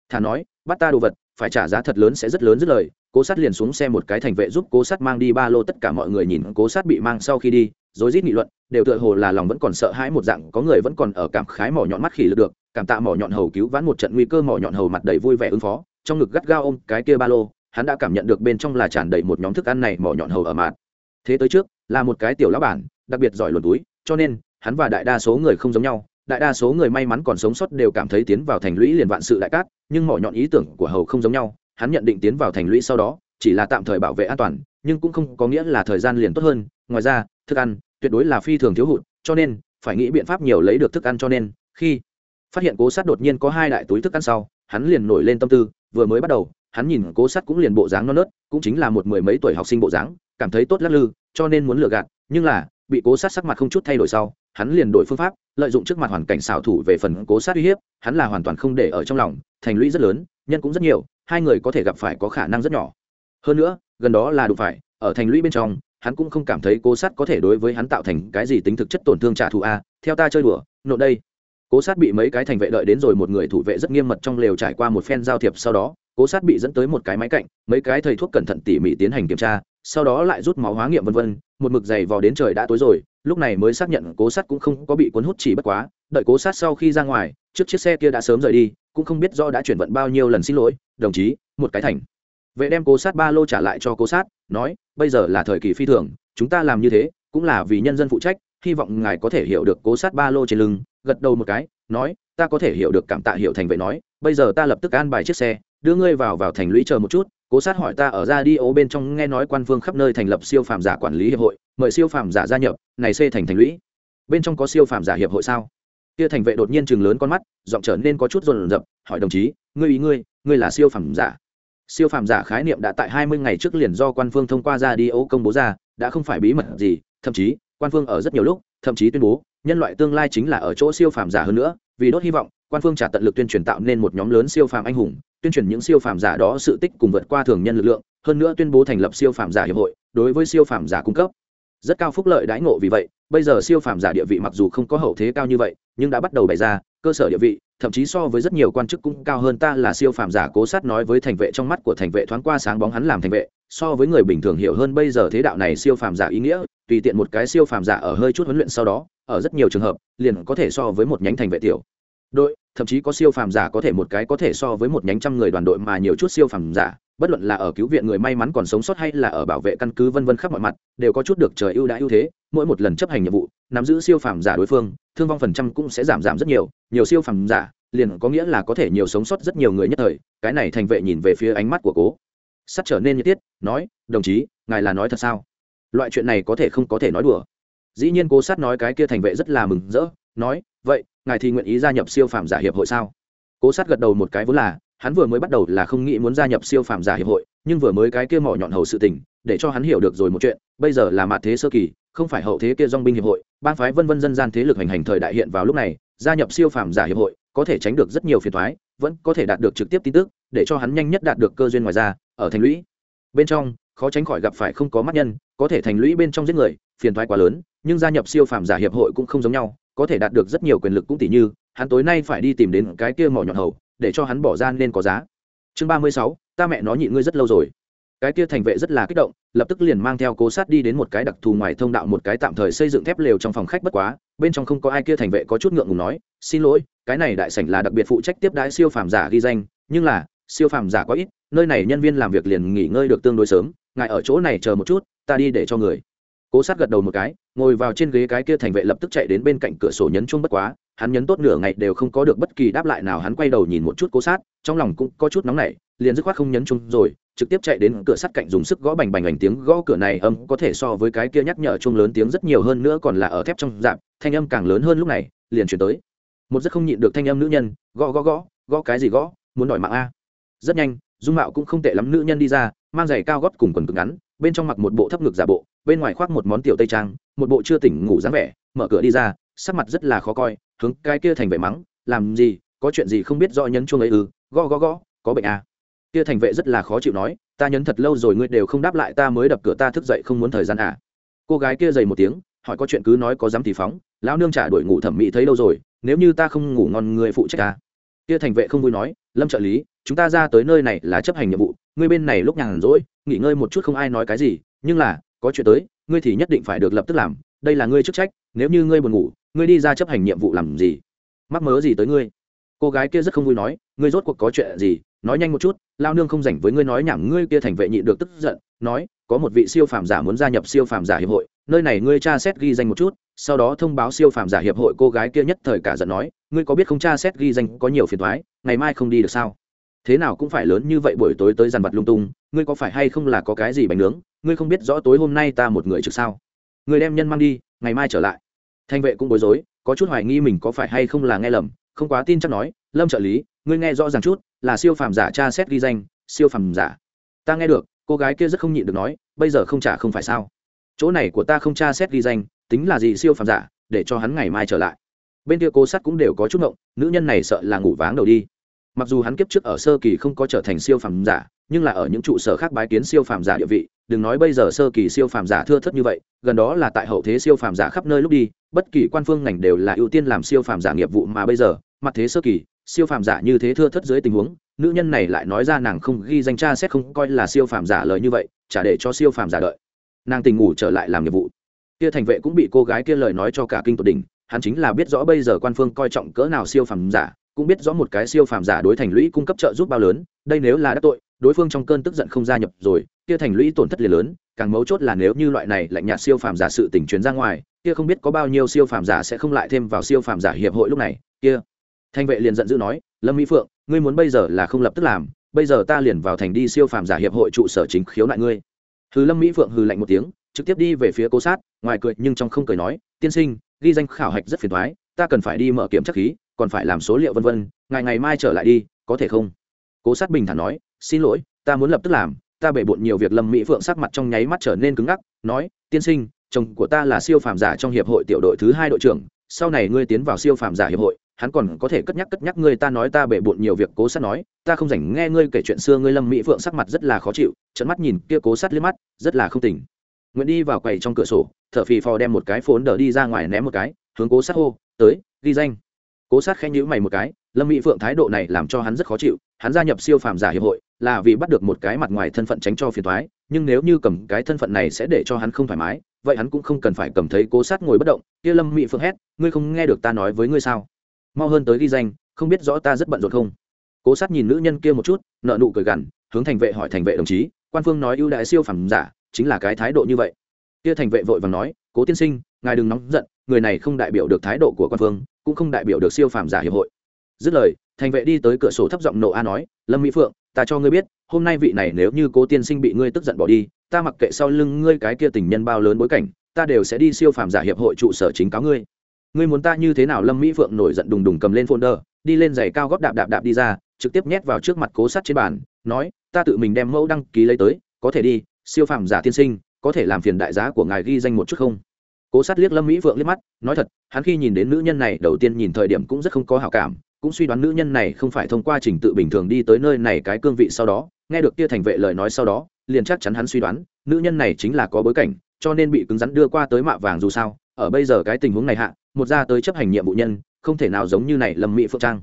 Thả nói, bắt ta đồ vật, phải trả giá thật lớn sẽ rất lớn dứt lời. Cố sát liền xuống xe một cái thành vệ giúp cố sát mang đi ba lô, tất cả mọi người nhìn cố sát bị mang sau khi đi rồi rít nghị luận, đều tựa hồ là lòng vẫn còn sợ hãi một dạng, có người vẫn còn ở cảm khái mỏ nhọn mắt khỉ lực được, cảm tạ mỏ nhọn hầu cứu vãn một trận nguy cơ mỏ nhọn hầu mặt đầy vui vẻ ứng phó. Trong ngực gắt gao ôm cái kia ba lô, hắn đã cảm nhận được bên trong là tràn đầy một nhóm thức ăn này mỏ nhọn hầu ở mặt. Thế tới trước, là một cái tiểu lão bản, đặc biệt giỏi luồn túi, cho nên, hắn và đại đa số người không giống nhau đại đa số người may mắn còn sống sót đều cảm thấy tiến vào thành lũy liền vạn sự đại cát, nhưng mỏ nhọn ý tưởng của hầu không giống nhau, hắn nhận định tiến vào thành lũy sau đó, chỉ là tạm thời bảo vệ an toàn, nhưng cũng không có nghĩa là thời gian liền tốt hơn. Ngoài ra, thức ăn tuyệt đối là phi thường thiếu hụt, cho nên phải nghĩ biện pháp nhiều lấy được thức ăn cho nên, khi phát hiện cố sát đột nhiên có hai đại túi thức ăn sau, hắn liền nổi lên tâm tư, vừa mới bắt đầu, hắn nhìn cố sát cũng liền bộ dáng non nớt, cũng chính là một mười mấy tuổi học sinh bộ dáng, cảm thấy tốt lắc lư, cho nên muốn lừa gạt, nhưng là bị cố sát sắc mặt không chút thay đổi sau hắn liền đổi phương pháp, lợi dụng trước mặt hoàn cảnh xảo thủ về phần cố sát uy hiếp, hắn là hoàn toàn không để ở trong lòng, thành lũy rất lớn, nhân cũng rất nhiều, hai người có thể gặp phải có khả năng rất nhỏ. Hơn nữa, gần đó là đụng phải, ở thành lũy bên trong, hắn cũng không cảm thấy cố sát có thể đối với hắn tạo thành cái gì tính thực chất tổn thương trả thù a, theo ta chơi đùa nộp đây. Cố sát bị mấy cái thành vệ đợi đến rồi một người thủ vệ rất nghiêm mật trong lều trải qua một phen giao thiệp sau đó, cố sát bị dẫn tới một cái máy cạnh, mấy cái thầy thuốc cẩn thận tỉ mỉ tiến hành kiểm tra, sau đó lại rút máu hóa nghiệm vân vân, một mực dày vò đến trời đã tối rồi lúc này mới xác nhận cố sát cũng không có bị cuốn hút chỉ bất quá, đợi cố sát sau khi ra ngoài, trước chiếc xe kia đã sớm rời đi, cũng không biết do đã chuyển vận bao nhiêu lần xin lỗi, đồng chí, một cái thành. Vệ đem cố sát ba lô trả lại cho cố sát, nói, bây giờ là thời kỳ phi thường, chúng ta làm như thế, cũng là vì nhân dân phụ trách, hy vọng ngài có thể hiểu được cố sát ba lô trên lưng. Gật đầu một cái, nói, ta có thể hiểu được cảm tạ hiệu thành vệ nói, bây giờ ta lập tức an bài chiếc xe, đưa ngươi vào vào thành lũy chờ một chút cố sát hỏi ta ở ra đi ô bên trong nghe nói quan phương khắp nơi thành lập siêu phàm giả quản lý hiệp hội, mời siêu phàm giả gia nhập, này xê thành thành lũy. Bên trong có siêu phàm giả hiệp hội sao? Kia thành vệ đột nhiên chừng lớn con mắt, giọng trở nên có chút rồn rập, hỏi đồng chí, ngươi ý ngươi ngươi là siêu phàm giả? Siêu phàm giả khái niệm đã tại hai mươi ngày trước liền do quan phương thông qua ra đi ô công bố ra, đã không phải bí mật gì, thậm chí, quan phương ở rất nhiều lúc, thậm chí tuyên bố, nhân loại tương lai chính là ở chỗ siêu phàm giả hơn nữa, vì đốt hy vọng, quan phương trả tận lực tuyên truyền tạo nên một nhóm lớn siêu phàm anh hùng tuyên truyền những siêu phàm giả đó sự tích cùng vượt qua thường nhân lực lượng, hơn nữa tuyên bố thành lập siêu phàm giả hiệp hội, đối với siêu phàm giả cung cấp. Rất cao phúc lợi đãi ngộ vì vậy, bây giờ siêu phàm giả địa vị mặc dù không có hậu thế cao như vậy, nhưng đã bắt đầu bày ra, cơ sở địa vị, thậm chí so với rất nhiều quan chức cũng cao hơn ta là siêu phàm giả cố sát nói với thành vệ trong mắt của thành vệ thoáng qua sáng bóng hắn làm thành vệ, so với người bình thường hiểu hơn bây giờ thế đạo này siêu phàm giả ý nghĩa, tùy tiện một cái siêu phàm giả ở hơi chút huấn luyện sau đó, ở rất nhiều trường hợp, liền có thể so với một nhánh thành vệ tiểu đội, thậm chí có siêu phàm giả có thể một cái có thể so với một nhánh trăm người đoàn đội mà nhiều chút siêu phàm giả, bất luận là ở cứu viện người may mắn còn sống sót hay là ở bảo vệ căn cứ vân vân khắp mọi mặt, đều có chút được trời ưu đãi ưu thế, mỗi một lần chấp hành nhiệm vụ, nắm giữ siêu phàm giả đối phương, thương vong phần trăm cũng sẽ giảm giảm rất nhiều nhiều siêu phàm giả, liền có nghĩa là có thể nhiều sống sót rất nhiều người nhất thời, cái này thành vệ nhìn về phía ánh mắt của cố. Sắt trở nên như tiết, nói, đồng chí, ngài là nói thật sao? Loại chuyện này có thể không có thể nói đùa. Dĩ nhiên cố sát nói cái kia thành vệ rất là mừng rỡ nói, vậy, ngài thì nguyện ý gia nhập siêu phàm giả hiệp hội sao? Cố sát gật đầu một cái vốn là, hắn vừa mới bắt đầu là không nghĩ muốn gia nhập siêu phàm giả hiệp hội, nhưng vừa mới cái kia mỏ nhọn hầu sự tình, để cho hắn hiểu được rồi một chuyện, bây giờ là mạt thế sơ kỳ, không phải hậu thế kia dong binh hiệp hội ban phái vân vân dân gian thế lực hành hành thời đại hiện vào lúc này, gia nhập siêu phàm giả hiệp hội, có thể tránh được rất nhiều phiền thoái vẫn có thể đạt được trực tiếp tin tức, để cho hắn nhanh nhất đạt được cơ duyên ngoài ra, ở thành lũy. Bên trong, khó tránh khỏi gặp phải không có mắt nhân, có thể thành lũy bên trong giết người, phiền thoái quá lớn, nhưng gia nhập siêu phàm giả hiệp hội cũng không giống nhau có thể đạt được rất nhiều quyền lực cũng tỷ như, hắn tối nay phải đi tìm đến cái kia mỏ nhọn hầu, để cho hắn bỏ ra nên có giá. Chương ba mươi sáu, ta mẹ nó nhịn ngươi rất lâu rồi. Cái kia thành vệ rất là kích động, lập tức liền mang theo cố sát đi đến một cái đặc thù ngoài thông đạo một cái tạm thời xây dựng thép lều trong phòng khách bất quá, bên trong không có ai kia thành vệ có chút ngượng ngùng nói, xin lỗi, cái này đại sảnh là đặc biệt phụ trách tiếp đãi siêu phàm giả ghi danh, nhưng là, siêu phàm giả quá ít, nơi này nhân viên làm việc liền nghỉ ngơi được tương đối sớm, ngài ở chỗ này chờ một chút, ta đi để cho người. Cố sát gật đầu một cái ngồi vào trên ghế cái kia thành vệ lập tức chạy đến bên cạnh cửa sổ nhấn chung bất quá, hắn nhấn tốt nửa ngày đều không có được bất kỳ đáp lại nào, hắn quay đầu nhìn một chút cố sát, trong lòng cũng có chút nóng nảy, liền dứt khoát không nhấn chung rồi, trực tiếp chạy đến cửa sắt cạnh dùng sức gõ bành bành ảnh tiếng gõ cửa này, âm có thể so với cái kia nhắc nhở chung lớn tiếng rất nhiều hơn nữa còn là ở thép trong dạp thanh âm càng lớn hơn lúc này, liền chuyển tới. Một rất không nhịn được thanh âm nữ nhân, gõ gõ gõ gõ cái gì gõ, muốn đòi mạng a. Rất nhanh, dung mạo cũng không tệ lắm, nữ nhân đi ra, mang giày cao gót cùng quần cực ngắn, bên trong mặc một bộ thấp ngực giả bộ bên ngoài khoác một món tiểu tây trang, một bộ chưa tỉnh ngủ dáng vẻ, mở cửa đi ra, sắc mặt rất là khó coi, hướng cái kia thành vệ mắng, làm gì? Có chuyện gì không biết do nhấn chuông ấy ư? Gõ gõ gõ, có bệnh à? Kia thành vệ rất là khó chịu nói, ta nhấn thật lâu rồi ngươi đều không đáp lại ta mới đập cửa ta thức dậy không muốn thời gian à? Cô gái kia dày một tiếng, hỏi có chuyện cứ nói có dám thì phóng, lão nương trả đuổi ngủ thẩm mỹ thấy đâu rồi, nếu như ta không ngủ ngon người phụ trách ta. Kia thành vệ không vui nói, lâm trợ lý, chúng ta ra tới nơi này là chấp hành nhiệm vụ, ngươi bên này lúc nhàn rỗi, nghỉ ngơi một chút không ai nói cái gì, nhưng là có chuyện tới, ngươi thì nhất định phải được lập tức làm, đây là ngươi chức trách, nếu như ngươi buồn ngủ, ngươi đi ra chấp hành nhiệm vụ làm gì? Mắc mớ gì tới ngươi? Cô gái kia rất không vui nói, ngươi rốt cuộc có chuyện gì? Nói nhanh một chút, lao nương không rảnh với ngươi nói nhảm, ngươi kia thành vệ nhị được tức giận, nói, có một vị siêu phàm giả muốn gia nhập siêu phàm giả hiệp hội, nơi này ngươi tra xét ghi danh một chút, sau đó thông báo siêu phàm giả hiệp hội cô gái kia nhất thời cả giận nói, ngươi có biết không tra xét ghi danh có nhiều phiền thoái ngày mai không đi được sao? Thế nào cũng phải lớn như vậy buổi tối tới dàn vặt lung tung, ngươi có phải hay không là có cái gì bánh nướng, ngươi không biết rõ tối hôm nay ta một người trực sao? Người đem nhân mang đi, ngày mai trở lại. Thanh vệ cũng bối rối, có chút hoài nghi mình có phải hay không là nghe lầm, không quá tin chắc nói, lâm trợ lý, ngươi nghe rõ ràng chút, là siêu phàm giả tra xét ghi danh, siêu phàm giả. Ta nghe được, cô gái kia rất không nhịn được nói, bây giờ không trả không phải sao. Chỗ này của ta không tra xét ghi danh, tính là gì siêu phàm giả, để cho hắn ngày mai trở lại. Bên kia cô sát cũng đều có chút ngộng, nữ nhân này sợ là ngủ váng đầu đi mặc dù hắn kiếp trước ở sơ kỳ không có trở thành siêu phàm giả, nhưng là ở những trụ sở khác bái kiến siêu phàm giả địa vị, đừng nói bây giờ sơ kỳ siêu phàm giả thưa thất như vậy, gần đó là tại hậu thế siêu phàm giả khắp nơi lúc đi, bất kỳ quan phương ngành đều là ưu tiên làm siêu phàm giả nghiệp vụ mà bây giờ, mặt thế sơ kỳ, siêu phàm giả như thế thưa thất dưới tình huống, nữ nhân này lại nói ra nàng không ghi danh cha xét không coi là siêu phàm giả lời như vậy, chả để cho siêu phàm giả đợi. Nàng tình ngủ trở lại làm nghiệp vụ. Kia thành vệ cũng bị cô gái kia lời nói cho cả kinh tột đỉnh, hắn chính là biết rõ bây giờ quan phương coi trọng cỡ nào siêu phàm giả cũng biết rõ một cái siêu phàm giả đối thành lũy cung cấp trợ giúp bao lớn, đây nếu là đắc tội, đối phương trong cơn tức giận không gia nhập rồi, kia thành lũy tổn thất liền lớn, càng mấu chốt là nếu như loại này lạnh nhạt siêu phàm giả sự tình truyền ra ngoài, kia không biết có bao nhiêu siêu phàm giả sẽ không lại thêm vào siêu phàm giả hiệp hội lúc này, kia. Thanh vệ liền giận dữ nói, lâm mỹ phượng, ngươi muốn bây giờ là không lập tức làm, bây giờ ta liền vào thành đi siêu phàm giả hiệp hội trụ sở chính khiếu nại ngươi. Hừ, lâm mỹ phượng hừ lạnh một tiếng, trực tiếp đi về phía cố sát, ngoài cười nhưng trong không cười nói, tiên sinh, ghi danh khảo hạch rất phiền thoái ta cần phải đi mở kiểm chắc khí còn phải làm số liệu vân vân, ngày ngày mai trở lại đi, có thể không? Cố sát bình thản nói, xin lỗi, ta muốn lập tức làm, ta bể bộn nhiều việc lâm mỹ phượng sắc mặt trong nháy mắt trở nên cứng ngắc, nói, tiên sinh, chồng của ta là siêu phàm giả trong hiệp hội tiểu đội thứ hai đội trưởng, sau này ngươi tiến vào siêu phàm giả hiệp hội, hắn còn có thể cất nhắc cất nhắc ngươi, ta nói ta bể bộn nhiều việc cố sát nói, ta không rảnh nghe ngươi kể chuyện xưa ngươi lâm mỹ phượng sắc mặt rất là khó chịu trận mắt nhìn kia cố sát liếc mắt, rất là không tỉnh. Nguyện đi vào quầy trong cửa sổ thợ phì phò đem một cái phốn đờ đi ra ngoài ném một cái, hướng cố sát hô, tới, ghi danh cố sát khẽ nhữ mày một cái, lâm mỹ phượng thái độ này làm cho hắn rất khó chịu, hắn gia nhập siêu phàm giả hiệp hội là vì bắt được một cái mặt ngoài thân phận tránh cho phiền thoái nhưng nếu như cầm cái thân phận này sẽ để cho hắn không thoải mái, vậy hắn cũng không cần phải cầm thấy cố sát ngồi bất động, kia lâm mỹ phượng hét, ngươi không nghe được ta nói với ngươi sao? Mau hơn tới ghi danh, không biết rõ ta rất bận rộn không? Cố sát nhìn nữ nhân kia một chút nợ nụ cười gằn, hướng thành vệ hỏi thành vệ đồng chí, quan phương nói ưu đãi siêu phàm giả chính là cái thái độ như vậy? Kia thành vệ vội vàng nói, cố tiên sinh, ngài đừng nóng giận, người này không đại biểu được thái độ của quan phương cũng không đại biểu được siêu phàm giả hiệp hội. Dứt lời, thành vệ đi tới cửa sổ thấp giọng nộ a nói, lâm mỹ phượng, ta cho ngươi biết, hôm nay vị này nếu như cố tiên sinh bị ngươi tức giận bỏ đi, ta mặc kệ sau lưng ngươi cái kia tình nhân bao lớn bối cảnh, ta đều sẽ đi siêu phàm giả hiệp hội trụ sở chính cáo ngươi. Ngươi muốn ta như thế nào? Lâm mỹ phượng nổi giận đùng đùng cầm lên folder đi lên giày cao góp đạp đạp đạp đi ra, trực tiếp nhét vào trước mặt cố sắt trên bàn, nói, ta tự mình đem mẫu đăng ký lấy tới, có thể đi, siêu phàm giả tiên sinh, có thể làm phiền đại giá của ngài ghi danh một chút không? Cố sát liếc lâm mỹ phượng liếc mắt, nói thật, hắn khi nhìn đến nữ nhân này, đầu tiên nhìn thời điểm cũng rất không có hảo cảm, cũng suy đoán nữ nhân này không phải thông qua trình tự bình thường đi tới nơi này cái cương vị sau đó, nghe được kia thành vệ lời nói sau đó, liền chắc chắn hắn suy đoán, nữ nhân này chính là có bối cảnh, cho nên bị cứng rắn đưa qua tới mạ vàng dù sao, ở bây giờ cái tình huống này hạ, một ra tới chấp hành nhiệm vụ nhân, không thể nào giống như này lâm mỹ phượng trang.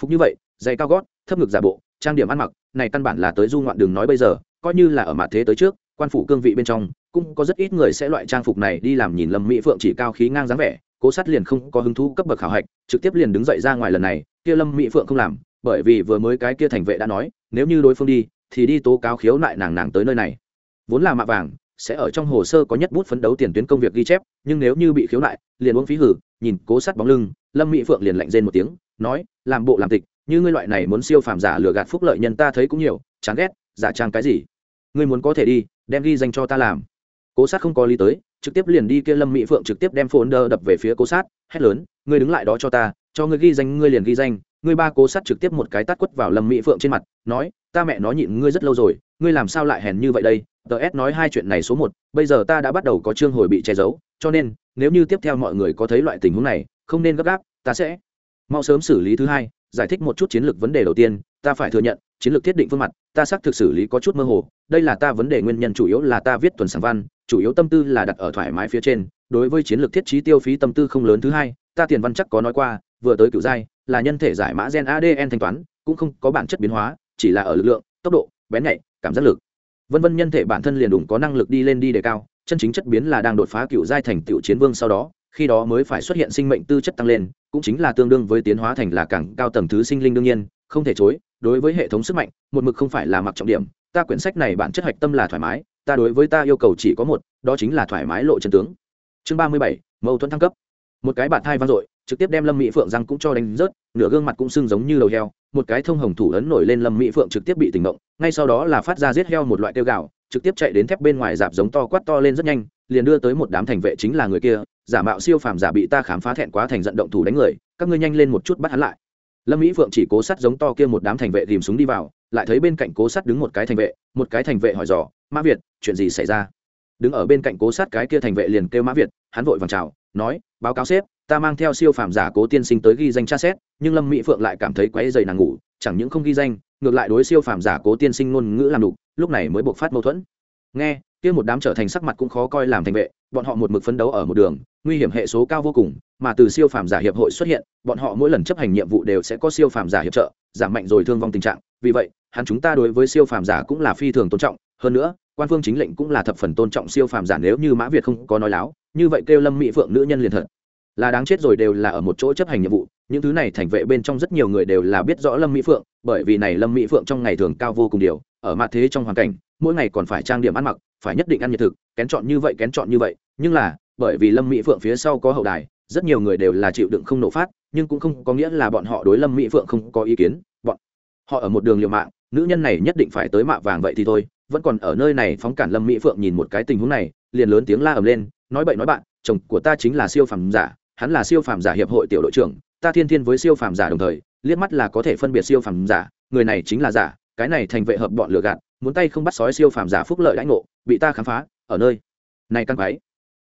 Phục như vậy, giày cao gót, thấp ngực giả bộ, trang điểm ăn mặc, này căn bản là tới du ngoạn đường nói bây giờ, coi như là ở mặt thế tới trước, quan phủ cương vị bên trong cũng có rất ít người sẽ loại trang phục này đi làm nhìn lâm mỹ phượng chỉ cao khí ngang dáng vẻ, cố sát liền không có hứng thú cấp bậc khảo hạch, trực tiếp liền đứng dậy ra ngoài lần này, kia lâm mỹ phượng không làm, bởi vì vừa mới cái kia thành vệ đã nói, nếu như đối phương đi, thì đi tố cáo khiếu nại nàng nàng tới nơi này. Vốn là mạ vàng, sẽ ở trong hồ sơ có nhất bút phấn đấu tiền tuyến công việc ghi chép, nhưng nếu như bị khiếu nại, liền uống phí hử, nhìn cố sát bóng lưng, lâm mỹ phượng liền lạnh rên một tiếng, nói, làm bộ làm tịch, như ngươi loại này muốn siêu phàm giả lừa gạt phúc lợi nhân ta thấy cũng nhiều, chán ghét, giả trang cái gì? Ngươi muốn có thể đi, đem ghi danh cho ta làm cố sát không có lý tới, trực tiếp liền đi kia lâm mỹ phượng trực tiếp đem phồn đơ đập về phía cố sát, hét lớn, ngươi đứng lại đó cho ta, cho ngươi ghi danh, ngươi liền ghi danh. Ngươi ba cố sát trực tiếp một cái tát quất vào lâm mỹ phượng trên mặt, nói, ta mẹ nó nhịn ngươi rất lâu rồi, ngươi làm sao lại hèn như vậy đây? Tờ s nói hai chuyện này số một, bây giờ ta đã bắt đầu có chương hồi bị che giấu, cho nên, nếu như tiếp theo mọi người có thấy loại tình huống này, không nên gấp gáp, ta sẽ mau sớm xử lý thứ hai, giải thích một chút chiến lược vấn đề đầu tiên, ta phải thừa nhận, chiến lược thiết định phương mặt, ta xác thực xử lý có chút mơ hồ, đây là ta vấn đề nguyên nhân chủ yếu là ta viết tuần sáng văn chủ yếu tâm tư là đặt ở thoải mái phía trên, đối với chiến lược thiết trí tiêu phí tâm tư không lớn thứ hai, ta tiền văn chắc có nói qua, vừa tới cựu giai, là nhân thể giải mã gen adn thanh toán, cũng không có bản chất biến hóa, chỉ là ở lực lượng, tốc độ, bén nhạy, cảm giác lực. Vân vân nhân thể bản thân liền đủ có năng lực đi lên đi đề cao, chân chính chất biến là đang đột phá cựu giai thành tiểu chiến vương sau đó, khi đó mới phải xuất hiện sinh mệnh tư chất tăng lên, cũng chính là tương đương với tiến hóa thành là càng cao tầng thứ sinh linh đương nhiên, không thể chối, đối với hệ thống sức mạnh, một mực không phải là mặc trọng điểm, ta quyển sách này bản chất hạch tâm là thoải mái ta đối với ta yêu cầu chỉ có một, đó chính là thoải mái lộ chân tướng. Chương ba mươi bảy, mâu thuẫn thăng cấp. Một cái bạt thai vang dội, trực tiếp đem lâm mỹ phượng răng cũng cho đánh rớt, nửa gương mặt cũng sưng giống như đầu heo, một cái thông hồng thủ ấn nổi lên lâm mỹ phượng trực tiếp bị tỉnh động ngay sau đó là phát ra giết heo một loại tiêu gạo trực tiếp chạy đến thép bên ngoài dạp giống to quát to lên rất nhanh, liền đưa tới một đám thành vệ chính là người kia, giả mạo siêu phàm giả bị ta khám phá thẹn quá thành giận động thủ đánh người, các ngươi nhanh lên một chút bắt hắn lại. Lâm mỹ phượng chỉ cố sắt giống to kia một đám thành vệ tìm súng đi vào lại thấy bên cạnh cố sát đứng một cái thành vệ, một cái thành vệ hỏi dò, mã việt, chuyện gì xảy ra? Đứng ở bên cạnh cố sát cái kia thành vệ liền kêu mã việt, hắn vội vàng chào, nói, báo cáo sếp, ta mang theo siêu phàm giả cố tiên sinh tới ghi danh tra xét, nhưng lâm mỹ phượng lại cảm thấy quáy dày nàng ngủ, chẳng những không ghi danh, ngược lại đối siêu phàm giả cố tiên sinh ngôn ngữ làm đục, lúc này mới buộc phát mâu thuẫn. Nghe, kia một đám trở thành sắc mặt cũng khó coi làm thành vệ, bọn họ một mực phấn đấu ở một đường, nguy hiểm hệ số cao vô cùng, mà từ siêu phàm giả hiệp hội xuất hiện, bọn họ mỗi lần chấp hành nhiệm vụ đều sẽ có siêu phàm giả hiệp trợ, giảm mạnh rồi thương vong tình trạng, vì vậy hắn chúng ta đối với siêu phàm giả cũng là phi thường tôn trọng, hơn nữa, quan phương chính lệnh cũng là thập phần tôn trọng siêu phàm giả nếu như mã việt không có nói láo, như vậy kêu lâm mỹ phượng nữ nhân liền thật. Là đáng chết rồi đều là ở một chỗ chấp hành nhiệm vụ, những thứ này thành vệ bên trong rất nhiều người đều là biết rõ lâm mỹ phượng, bởi vì này lâm mỹ phượng trong ngày thường cao vô cùng điều, ở mặt thế trong hoàn cảnh, mỗi ngày còn phải trang điểm ăn mặc, phải nhất định ăn nhiệt thực, kén chọn như vậy, kén chọn như vậy, nhưng là, bởi vì lâm mỹ phượng phía sau có hậu đài, rất nhiều người đều là chịu đựng không nổ phát, nhưng cũng không có nghĩa là bọn họ đối lâm mỹ phượng không có ý kiến, bọn họ ở một đường liều mạng nữ nhân này nhất định phải tới mạ vàng vậy thì thôi, vẫn còn ở nơi này phóng cản lâm mỹ phượng nhìn một cái tình huống này, liền lớn tiếng la ầm lên, nói bậy nói bạn, chồng của ta chính là siêu phàm giả, hắn là siêu phàm giả hiệp hội tiểu đội trưởng, ta thiên thiên với siêu phàm giả đồng thời, liếc mắt là có thể phân biệt siêu phàm giả, người này chính là giả, cái này thành vệ hợp bọn lừa gạt, muốn tay không bắt sói siêu phàm giả phúc lợi đãi ngộ, bị ta khám phá, ở nơi. Này căn quái.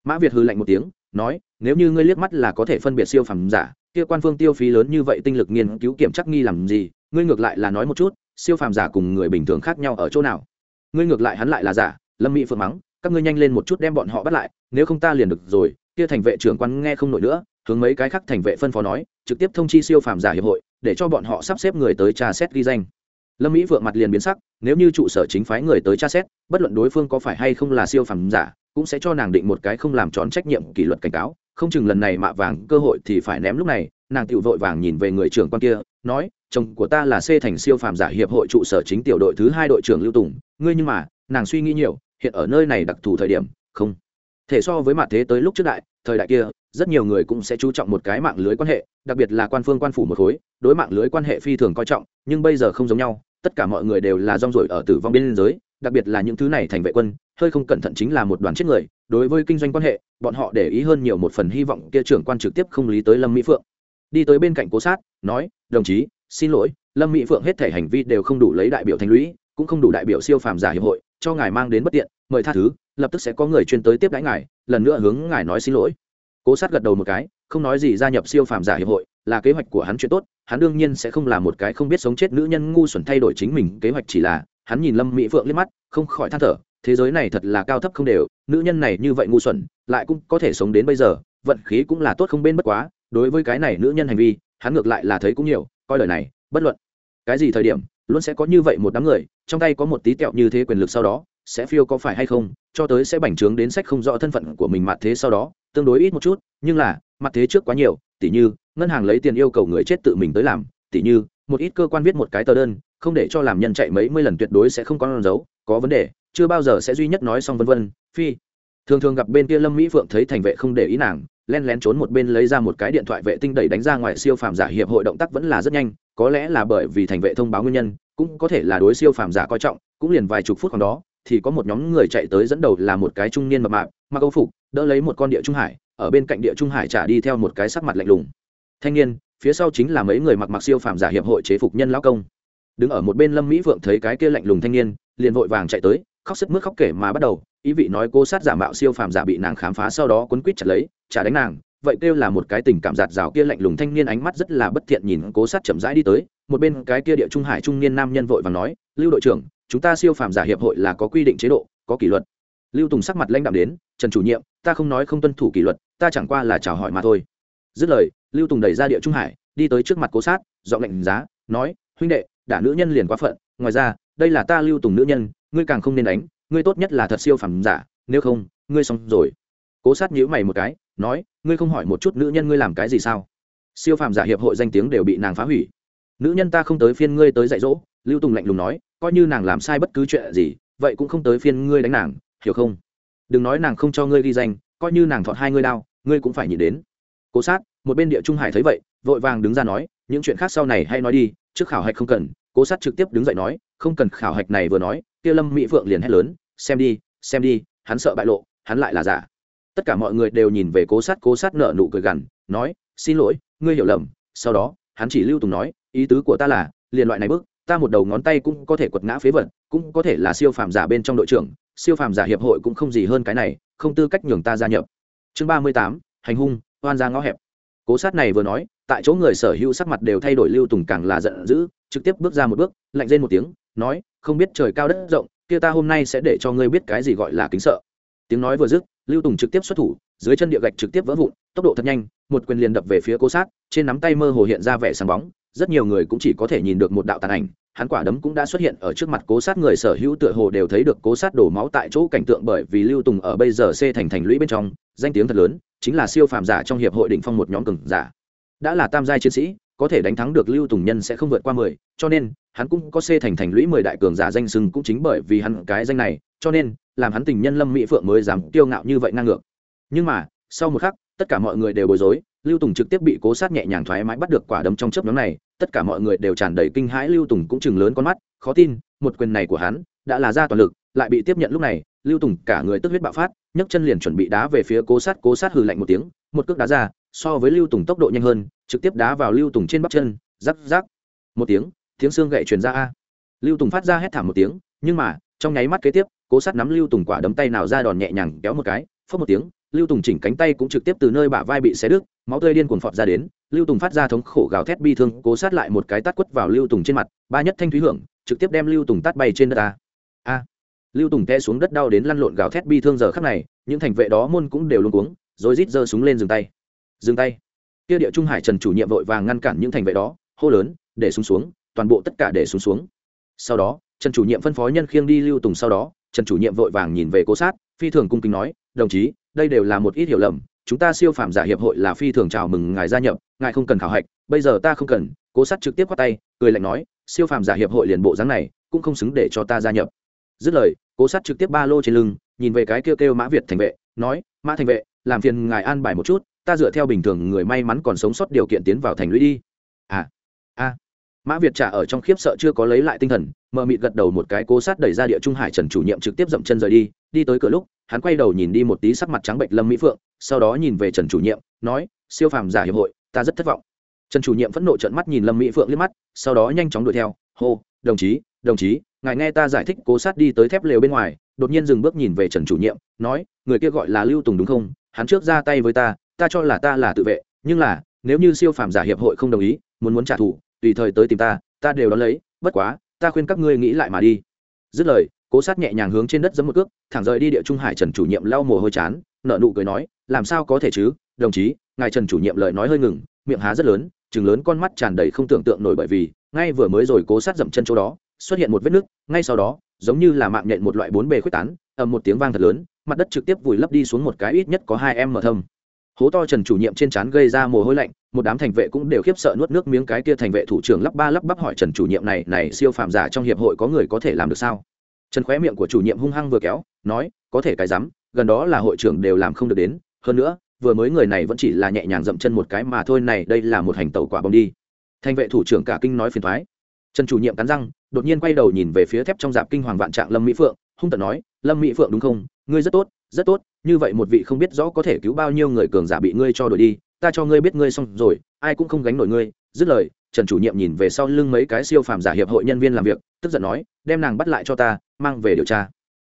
Mã việt hư lạnh một tiếng, nói, nếu như ngươi liếc mắt là có thể phân biệt siêu phàm giả, kia quan phương tiêu phí lớn như vậy tinh lực nghiên cứu kiểm chắc nghi làm gì, ngươi ngược lại là nói một chút siêu phàm giả cùng người bình thường khác nhau ở chỗ nào? Ngươi ngược lại hắn lại là giả, lâm mỹ phượng mắng, các ngươi nhanh lên một chút đem bọn họ bắt lại, nếu không ta liền được rồi, kia thành vệ trưởng quan nghe không nổi nữa, hướng mấy cái khác thành vệ phân phó nói, trực tiếp thông chi siêu phàm giả hiệp hội, để cho bọn họ sắp xếp người tới tra xét ghi danh. Lâm mỹ vượng mặt liền biến sắc, nếu như trụ sở chính phái người tới tra xét, bất luận đối phương có phải hay không là siêu phàm giả, cũng sẽ cho nàng định một cái không làm tròn trách nhiệm kỷ luật cảnh cáo, không chừng lần này mạ vàng cơ hội thì phải ném lúc này, nàng tự vội vàng nhìn về người trưởng quan kia, nói chồng của ta là c thành siêu phàm giả hiệp hội trụ sở chính tiểu đội thứ hai đội trưởng lưu tùng, ngươi nhưng mà, nàng suy nghĩ nhiều, hiện ở nơi này đặc thù thời điểm, không. Thể so với mặt thế tới lúc trước đại, thời đại kia, rất nhiều người cũng sẽ chú trọng một cái mạng lưới quan hệ, đặc biệt là quan phương quan phủ một khối, đối mạng lưới quan hệ phi thường coi trọng, nhưng bây giờ không giống nhau, tất cả mọi người đều là rong ruổi ở tử vong biên giới, đặc biệt là những thứ này thành vệ quân, hơi không cẩn thận chính là một đoàn chết người, đối với kinh doanh quan hệ, bọn họ để ý hơn nhiều một phần hy vọng kia trưởng quan trực tiếp không lý tới lâm mỹ phượng. Đi tới bên cạnh cố sát, nói, đồng chí xin lỗi, lâm mỹ phượng hết thể hành vi đều không đủ lấy đại biểu thành lũy, cũng không đủ đại biểu siêu phàm giả hiệp hội, cho ngài mang đến bất tiện, mời tha thứ, lập tức sẽ có người chuyên tới tiếp đãi ngài, lần nữa hướng ngài nói xin lỗi. Cố sát gật đầu một cái, không nói gì gia nhập siêu phàm giả hiệp hội, là kế hoạch của hắn chuyện tốt, hắn đương nhiên sẽ không là một cái không biết sống chết nữ nhân ngu xuẩn thay đổi chính mình, kế hoạch chỉ là, hắn nhìn lâm mỹ phượng liếc mắt, không khỏi than thở, thế giới này thật là cao thấp không đều, nữ nhân này như vậy ngu xuẩn, lại cũng có thể sống đến bây giờ, vận khí cũng là tốt không bên bất quá, đối với cái này nữ nhân hành vi, hắn ngược lại là thấy cũng nhiều coi lời này, bất luận cái gì thời điểm, luôn sẽ có như vậy một đám người, trong tay có một tí tẹo như thế quyền lực sau đó, sẽ phiêu có phải hay không, cho tới sẽ bành trướng đến sách không rõ thân phận của mình mặt thế sau đó, tương đối ít một chút, nhưng là, mặt thế trước quá nhiều, tỉ như, ngân hàng lấy tiền yêu cầu người chết tự mình tới làm, tỉ như, một ít cơ quan viết một cái tờ đơn, không để cho làm nhân chạy mấy mươi lần tuyệt đối sẽ không có dấu, có vấn đề, chưa bao giờ sẽ duy nhất nói xong vân vân, phi. Thường thường gặp bên kia lâm mỹ phượng thấy thành vệ không để ý nàng len lén trốn một bên lấy ra một cái điện thoại vệ tinh đẩy đánh ra ngoài siêu phàm giả hiệp hội động tác vẫn là rất nhanh, có lẽ là bởi vì thành vệ thông báo nguyên nhân, cũng có thể là đối siêu phàm giả coi trọng, cũng liền vài chục phút còn đó, thì có một nhóm người chạy tới dẫn đầu là một cái trung niên mập mạp, mặc âu phục, đỡ lấy một con địa trung hải, ở bên cạnh địa trung hải trả đi theo một cái sắc mặt lạnh lùng. Thanh niên, phía sau chính là mấy người mặc mặc siêu phàm giả hiệp hội chế phục nhân lão công. Đứng ở một bên lâm mỹ vượng thấy cái kia lạnh lùng thanh niên, liền vội vàng chạy tới, khóc sức mướt khóc kể mà bắt đầu, ý vị nói cô sát giả mạo siêu phàm giả bị nàng khám phá sau đó quấn quýt chặt lấy chả đánh nàng, vậy kêu là một cái tình cảm giạt rào kia lạnh lùng thanh niên ánh mắt rất là bất thiện nhìn cố sát chậm rãi đi tới, một bên cái kia địa trung hải trung niên nam nhân vội và nói, lưu đội trưởng, chúng ta siêu phàm giả hiệp hội là có quy định chế độ, có kỷ luật. Lưu tùng sắc mặt lãnh đạm đến, trần chủ nhiệm, ta không nói không tuân thủ kỷ luật, ta chẳng qua là chào hỏi mà thôi. Dứt lời, lưu tùng đẩy ra địa trung hải, đi tới trước mặt cố sát, giọng lạnh giá, nói, huynh đệ đả nữ nhân liền quá phận, ngoài ra, đây là ta lưu tùng nữ nhân, ngươi càng không nên đánh, ngươi tốt nhất là thật siêu phàm giả, nếu không, ngươi xong rồi cố sát nhíu mày một cái, nói, ngươi không hỏi một chút nữ nhân ngươi làm cái gì sao? Siêu phàm giả hiệp hội danh tiếng đều bị nàng phá hủy. Nữ nhân ta không tới phiên ngươi tới dạy dỗ. Lưu tùng lạnh lùng nói, coi như nàng làm sai bất cứ chuyện gì, vậy cũng không tới phiên ngươi đánh nàng, hiểu không? Đừng nói nàng không cho ngươi ghi danh, coi như nàng thọt hai ngươi đao, ngươi cũng phải nhịn đến. Cố sát, một bên địa trung hải thấy vậy, vội vàng đứng ra nói, những chuyện khác sau này hay nói đi, trước khảo hạch không cần. Cố sát trực tiếp đứng dậy nói, không cần khảo hạch này vừa nói, kia lâm mỹ phượng liền hét lớn, xem đi xem đi, hắn sợ bại lộ, hắn lại là giả tất cả mọi người đều nhìn về cố sát cố sát nợ nụ cười gằn, nói, xin lỗi, ngươi hiểu lầm. Sau đó, hắn chỉ lưu tùng nói, ý tứ của ta là, liền loại này bước, ta một đầu ngón tay cũng có thể quật ngã phế vật, cũng có thể là siêu phàm giả bên trong đội trưởng, siêu phàm giả hiệp hội cũng không gì hơn cái này, không tư cách nhường ta gia nhập. Chương ba mươi tám, hành hung, oan ra ngõ hẹp. Cố sát này vừa nói, tại chỗ người sở hữu sắc mặt đều thay đổi lưu tùng càng là giận dữ, trực tiếp bước ra một bước, lạnh lên một tiếng, nói, không biết trời cao đất rộng, kia ta hôm nay sẽ để cho ngươi biết cái gì gọi là kính sợ. Tiếng nói vừa dứt lưu tùng trực tiếp xuất thủ, dưới chân địa gạch trực tiếp vỡ vụn, tốc độ thật nhanh, một quyền liền đập về phía cố sát, trên nắm tay mơ hồ hiện ra vẻ sáng bóng, rất nhiều người cũng chỉ có thể nhìn được một đạo tàn ảnh, hắn quả đấm cũng đã xuất hiện ở trước mặt cố sát, người sở hữu tựa hồ đều thấy được cố sát đổ máu tại chỗ cảnh tượng bởi vì lưu tùng ở bây giờ c thành thành lũy bên trong, danh tiếng thật lớn, chính là siêu phàm giả trong hiệp hội định phong một nhóm cường giả. Đã là tam giai chiến sĩ, có thể đánh thắng được lưu tùng nhân sẽ không vượt qua mười, cho nên, hắn cũng có c thành thành lũy mười đại cường giả danh sưng cũng chính bởi vì hắn cái danh này, cho nên làm hắn tình nhân lâm mỹ phượng mới dám kiêu ngạo như vậy ngang ngược. Nhưng mà, sau một khắc, tất cả mọi người đều bối rối, lưu tùng trực tiếp bị cố sát nhẹ nhàng thoải mái bắt được quả đấm trong chớp nhóm này, tất cả mọi người đều tràn đầy kinh hãi, lưu tùng cũng chừng lớn con mắt, khó tin, một quyền này của hắn đã là ra toàn lực, lại bị tiếp nhận lúc này, lưu tùng cả người tức huyết bạo phát, nhấc chân liền chuẩn bị đá về phía cố sát cố sát hừ lạnh một tiếng, một cước đá ra, so với lưu tùng tốc độ nhanh hơn, trực tiếp đá vào lưu tùng trên bắp chân, rắc rắc. Một tiếng tiếng xương gậy truyền ra a. Lưu tùng phát ra hét thảm một tiếng, nhưng mà trong nháy mắt kế tiếp, cố sát nắm lưu tùng quả đấm tay nào ra đòn nhẹ nhàng kéo một cái phớt một tiếng, lưu tùng chỉnh cánh tay cũng trực tiếp từ nơi bả vai bị xé đứt, máu tươi điên cuồng phọt ra đến, lưu tùng phát ra thống khổ gào thét bi thương, cố sát lại một cái tát quất vào lưu tùng trên mặt, ba nhất thanh thúy hưởng, trực tiếp đem lưu tùng tát bay trên đất ta. A. À. Lưu tùng té xuống đất đau đến lăn lộn gào thét bi thương giờ khắc này, những thành vệ đó môn cũng đều luôn cuống, rồi rít giơ súng lên dừng tay. Dừng tay. Kia địa trung hải trần chủ nhiệm vội vàng ngăn cản những thành vệ đó, hô lớn, để xuống xuống, toàn bộ tất cả để xuống xuống. Sau đó trần chủ nhiệm phân phó nhân khiêng đi lưu tùng sau đó, trần chủ nhiệm vội vàng nhìn về cố sát, phi thường cung kính nói, đồng chí, đây đều là một ít hiểu lầm, chúng ta siêu phạm giả hiệp hội là phi thường chào mừng ngài gia nhập, ngài không cần khảo hạch, bây giờ ta không cần. Cố sát trực tiếp khoát tay, cười lạnh nói, siêu phạm giả hiệp hội liền bộ dáng này, cũng không xứng để cho ta gia nhập. Dứt lời, cố sát trực tiếp ba lô trên lưng, nhìn về cái kêu kêu mã việt thành vệ, nói, mã thành vệ, làm phiền ngài an bài một chút, ta dựa theo bình thường người may mắn còn sống sót điều kiện tiến vào thành lũy đi. À a mã việt trả ở trong khiếp sợ chưa có lấy lại tinh thần, mờ mịt gật đầu một cái cố sát đẩy ra địa trung hải trần chủ nhiệm trực tiếp dậm chân rời đi. Đi tới cửa lúc, hắn quay đầu nhìn đi một tí sắc mặt trắng bệnh lâm mỹ phượng, sau đó nhìn về trần chủ nhiệm, nói, siêu phàm giả hiệp hội, ta rất thất vọng. Trần chủ nhiệm phẫn nộ trận mắt nhìn lâm mỹ phượng liếc mắt, sau đó nhanh chóng đuổi theo, hô, đồng chí đồng chí, ngài nghe ta giải thích cố sát đi tới thép lều bên ngoài. Đột nhiên dừng bước nhìn về trần chủ nhiệm, nói, người kia gọi là lưu tùng đúng không? Hắn trước ra tay với ta ta cho là ta là tự vệ, nhưng là, nếu như siêu phàm giả hiệp hội không đồng ý, muốn muốn trả thù tùy thời tới tìm ta ta đều đón lấy, bất quá, ta khuyên các ngươi nghĩ lại mà đi. Dứt lời, cố sát nhẹ nhàng hướng trên đất giấm một cước, thẳng rời đi địa trung hải trần chủ nhiệm lau mồ hôi chán nợ nụ cười nói, làm sao có thể chứ, đồng chí, ngài trần chủ nhiệm lời nói hơi ngừng, miệng há rất lớn chừng lớn con mắt tràn đầy không tưởng tượng nổi bởi vì, ngay vừa mới rồi cố sát dậm chân chỗ đó, xuất hiện một vết nứt, ngay sau đó, giống như là mạng nhện một loại bốn bề khuếch tán, ầm một tiếng vang thật lớn, mặt đất trực tiếp vùi lấp đi xuống một cái ít nhất có hai em mở thâm hố to trần chủ nhiệm trên trán gây ra mồ hôi lạnh, một đám thành vệ cũng đều khiếp sợ nuốt nước miếng cái kia thành vệ thủ trưởng lắp ba lắp bắp hỏi trần chủ nhiệm này này siêu phàm giả trong hiệp hội có người có thể làm được sao? Trần khóe miệng của chủ nhiệm hung hăng vừa kéo, nói, có thể cái rắm, gần đó là hội trưởng đều làm không được đến, hơn nữa, vừa mới người này vẫn chỉ là nhẹ nhàng dậm chân một cái mà thôi, này đây là một hành tẩu quả bom đi. Thành vệ thủ trưởng cả kinh nói phiền thoái trần chủ nhiệm cắn răng, đột nhiên quay đầu nhìn về phía thép trong dạp kinh hoàng vạn trạng lâm mỹ phượng, hung tận nói, lâm mỹ phượng đúng không? Ngươi rất tốt rất tốt như vậy một vị không biết rõ có thể cứu bao nhiêu người cường giả bị ngươi cho đổi đi, ta cho ngươi biết ngươi xong rồi, ai cũng không gánh nổi ngươi. Dứt lời, trần chủ nhiệm nhìn về sau lưng mấy cái siêu phàm giả hiệp hội nhân viên làm việc, tức giận nói, đem nàng bắt lại cho ta, mang về điều tra.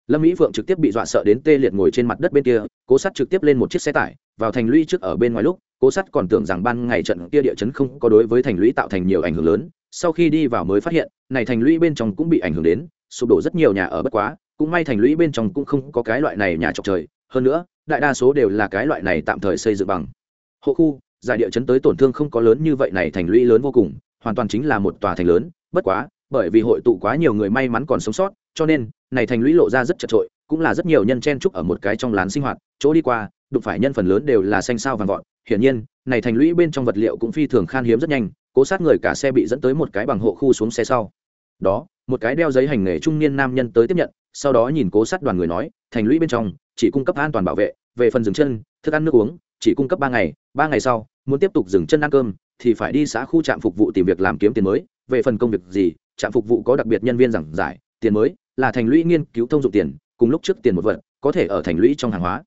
Lâm mỹ phượng trực tiếp bị dọa sợ đến tê liệt ngồi trên mặt đất bên kia, cố sắt trực tiếp lên một chiếc xe tải, vào thành lũy trước ở bên ngoài lúc, cố sắt còn tưởng rằng ban ngày trận kia địa chấn không có đối với thành lũy tạo thành nhiều ảnh hưởng lớn, sau khi đi vào mới phát hiện, này thành lũy bên trong cũng bị ảnh hưởng đến, sụp đổ rất nhiều nhà ở bất quá, cũng may thành lũy bên trong cũng không có cái loại này nhà trọc trời hơn nữa, đại đa số đều là cái loại này tạm thời xây dựng bằng. Hộ khu, giải địa chấn tới tổn thương không có lớn như vậy này thành lũy lớn vô cùng, hoàn toàn chính là một tòa thành lớn, bất quá, bởi vì hội tụ quá nhiều người may mắn còn sống sót, cho nên, này thành lũy lộ ra rất chật trội cũng là rất nhiều nhân chen trúc ở một cái trong lán sinh hoạt, chỗ đi qua, đụng phải nhân phần lớn đều là xanh sao vàng vọt. Hiển nhiên, này thành lũy bên trong vật liệu cũng phi thường khan hiếm rất nhanh, cố sát người cả xe bị dẫn tới một cái bằng hộ khu xuống xe sau. Đó, một cái đeo giấy hành nghề trung niên nam nhân tới tiếp nhận, sau đó nhìn cố sát đoàn người nói, thành lũy bên trong chỉ cung cấp an toàn bảo vệ, về phần dừng chân, thức ăn nước uống, chỉ cung cấp ba ngày ba ngày sau, muốn tiếp tục dừng chân ăn cơm, thì phải đi xã khu trạm phục vụ tìm việc làm kiếm tiền mới, về phần công việc gì, trạm phục vụ có đặc biệt nhân viên giảng giải, tiền mới, là thành lũy nghiên cứu thông dụng tiền, cùng lúc trước tiền một vật, có thể ở thành lũy trong hàng hóa.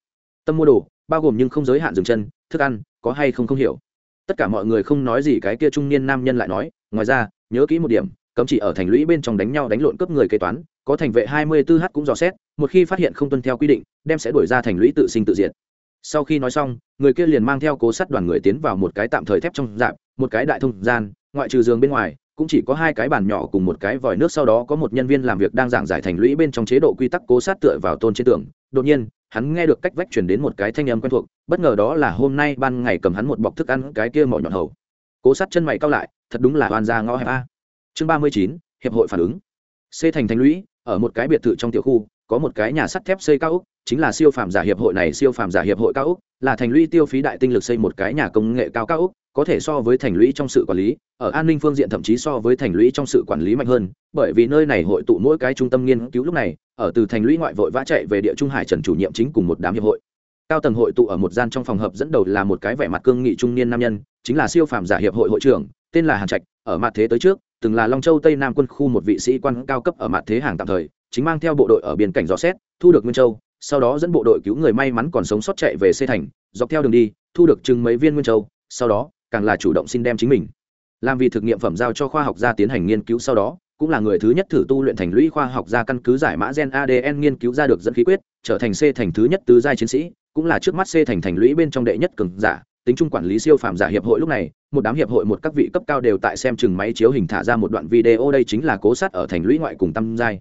Tâm mua đồ, bao gồm nhưng không giới hạn dừng chân, thức ăn, có hay không không hiểu. Tất cả mọi người không nói gì cái kia trung niên nam nhân lại nói, ngoài ra, nhớ kỹ một điểm, cấm chỉ ở thành lũy bên trong đánh nhau đánh lộn cướp người kế toán có thành vệ hai mươi 24 h cũng dò xét một khi phát hiện không tuân theo quy định đem sẽ đuổi ra thành lũy tự sinh tự diệt. Sau khi nói xong người kia liền mang theo cố sắt đoàn người tiến vào một cái tạm thời thép trong dạng, một cái đại thông gian ngoại trừ giường bên ngoài cũng chỉ có hai cái bàn nhỏ cùng một cái vòi nước sau đó có một nhân viên làm việc đang giảng giải thành lũy bên trong chế độ quy tắc cố sát tựa vào tôn trên tường. Đột nhiên hắn nghe được cách vách chuyển đến một cái thanh âm quen thuộc bất ngờ đó là hôm nay ban ngày cầm hắn một bọc thức ăn cái kia mỏ nhọn hầu. Cố sát chân mày cao lại thật đúng là oan ra ngõ hẹp a. Chương ba mươi chín hiệp hội phản ứng. C thành thành lũy ở một cái biệt thự trong tiểu khu, có một cái nhà sắt thép xây cao ốc chính là siêu phàm giả hiệp hội này, siêu phàm giả hiệp hội cao ốc là thành lũy tiêu phí đại tinh lực xây một cái nhà công nghệ cao cao ốc có thể so với thành lũy trong sự quản lý, ở an ninh phương diện thậm chí so với thành lũy trong sự quản lý mạnh hơn, bởi vì nơi này hội tụ mỗi cái trung tâm nghiên cứu lúc này, ở từ thành lũy ngoại vội vã chạy về địa trung hải trần chủ nhiệm chính cùng một đám hiệp hội. Cao tầng hội tụ ở một gian trong phòng hợp dẫn đầu là một cái vẻ mặt cương nghị trung niên nam nhân, chính là siêu phàm giả hiệp hội hội trưởng, tên là hàn trạch, ở mặt thế tới trước từng là long châu tây nam quân khu một vị sĩ quan cao cấp ở mặt thế hàng tạm thời, chính mang theo bộ đội ở biên cảnh dò xét, thu được nguyên châu, sau đó dẫn bộ đội cứu người may mắn còn sống sót chạy về xây thành, dọc theo đường đi, thu được chừng mấy viên nguyên châu, sau đó, càng là chủ động xin đem chính mình. Làm vì thực nghiệm phẩm giao cho khoa học gia tiến hành nghiên cứu sau đó, cũng là người thứ nhất thử tu luyện thành lũy khoa học gia căn cứ giải mã gen adn nghiên cứu ra được dẫn khí quyết, trở thành c thành thứ nhất tứ giai chiến sĩ, cũng là trước mắt c thành thành lũy bên trong đệ nhất cường giả tính chung quản lý siêu phàm giả hiệp hội lúc này, một đám hiệp hội một các vị cấp cao đều tại xem chừng máy chiếu hình thả ra một đoạn video đây chính là cố sát ở thành lũy ngoại cùng tâm giai.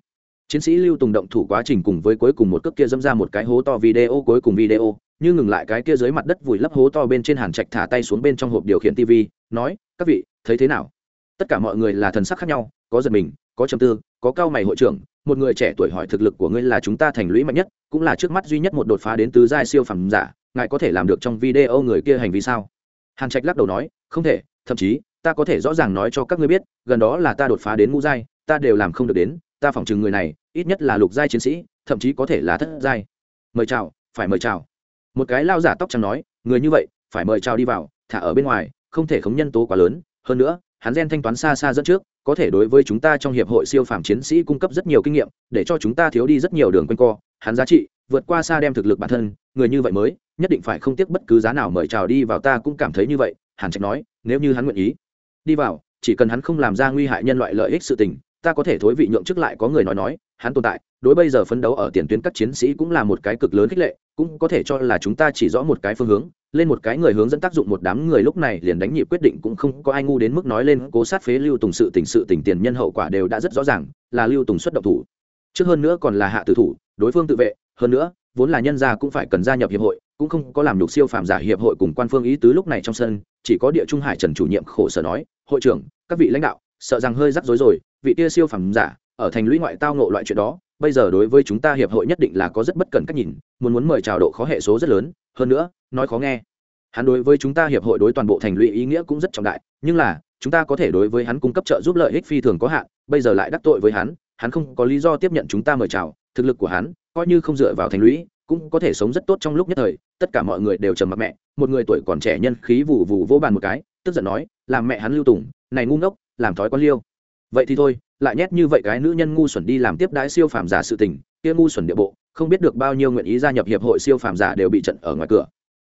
Chiến sĩ lưu tùng động thủ quá trình cùng với cuối cùng một cước kia dâm ra một cái hố to video cuối cùng video, như ngừng lại cái kia dưới mặt đất vùi lấp hố to bên trên hàn trạch thả tay xuống bên trong hộp điều khiển tv nói, các vị, thấy thế nào? Tất cả mọi người là thần sắc khác nhau, có giật mình, có trầm tư, có cao mày hội trưởng, một người trẻ tuổi hỏi thực lực của ngươi là chúng ta thành lũy mạnh nhất, cũng là trước mắt duy nhất một đột phá đến tứ giai siêu phẩm giả ngài có thể làm được trong video người kia hành vi sao? Hàn trạch lắc đầu nói, không thể, thậm chí, ta có thể rõ ràng nói cho các ngươi biết, gần đó là ta đột phá đến ngũ giai, ta đều làm không được đến, ta phỏng chừng người này, ít nhất là lục giai chiến sĩ, thậm chí có thể là thất giai. Mời chào, phải mời chào. Một cái lao giả tóc trắng nói, người như vậy, phải mời chào đi vào, thả ở bên ngoài, không thể khống nhân tố quá lớn. Hơn nữa, hắn gen thanh toán xa xa dẫn trước có thể đối với chúng ta trong hiệp hội siêu phàm chiến sĩ cung cấp rất nhiều kinh nghiệm, để cho chúng ta thiếu đi rất nhiều đường quanh co. Hắn giá trị, vượt qua xa đem thực lực bản thân, người như vậy mới, nhất định phải không tiếc bất cứ giá nào mời chào đi vào, ta cũng cảm thấy như vậy, hàn trạch nói, nếu như hắn nguyện ý đi vào, chỉ cần hắn không làm ra nguy hại nhân loại lợi ích sự tình ta có thể thối vị nhượng trước lại có người nói nói, hắn tồn tại, đối bây giờ phấn đấu ở tiền tuyến các chiến sĩ cũng là một cái cực lớn khích lệ, cũng có thể cho là chúng ta chỉ rõ một cái phương hướng, lên một cái người hướng dẫn tác dụng một đám người lúc này liền đánh nhịp quyết định cũng không có ai ngu đến mức nói lên cố sát phế lưu tùng sự tình sự tình tiền nhân hậu quả đều đã rất rõ ràng, là lưu tùng xuất động thủ. Trước hơn nữa còn là hạ tử thủ, đối phương tự vệ, hơn nữa, vốn là nhân gia cũng phải cần gia nhập hiệp hội, cũng không có làm nhục siêu phàm giả hiệp hội cùng quan phương ý tứ lúc này trong sân, chỉ có địa trung hải trần chủ nhiệm khổ sở nói, hội trưởng, các vị lãnh đạo, sợ rằng hơi rắc rối rồi vị kia siêu phẩm giả, ở thành lũy ngoại tao ngộ loại chuyện đó, bây giờ đối với chúng ta hiệp hội nhất định là có rất bất cần cách nhìn, muốn muốn mời chào độ khó hệ số rất lớn, hơn nữa, nói khó nghe. Hắn đối với chúng ta hiệp hội đối toàn bộ thành lũy ý nghĩa cũng rất trọng đại, nhưng là, chúng ta có thể đối với hắn cung cấp trợ giúp lợi ích phi thường có hạn, bây giờ lại đắc tội với hắn hắn không có lý do tiếp nhận chúng ta mời chào, thực lực của hắn, coi như không dựa vào thành lũy, cũng có thể sống rất tốt trong lúc nhất thời, tất cả mọi người đều trầm mặc mẹ, một người tuổi còn trẻ nhân khí vù vù vỗ bàn một cái, tức giận nói, làm mẹ hắn lưu tùng, này ngu ngốc, làm thói con liêu vậy thì thôi, lại nhét như vậy cái nữ nhân ngu xuẩn đi làm tiếp đãi siêu phàm giả sự tình, kia ngu xuẩn địa bộ, không biết được bao nhiêu nguyện ý gia nhập hiệp hội siêu phàm giả đều bị trận ở ngoài cửa.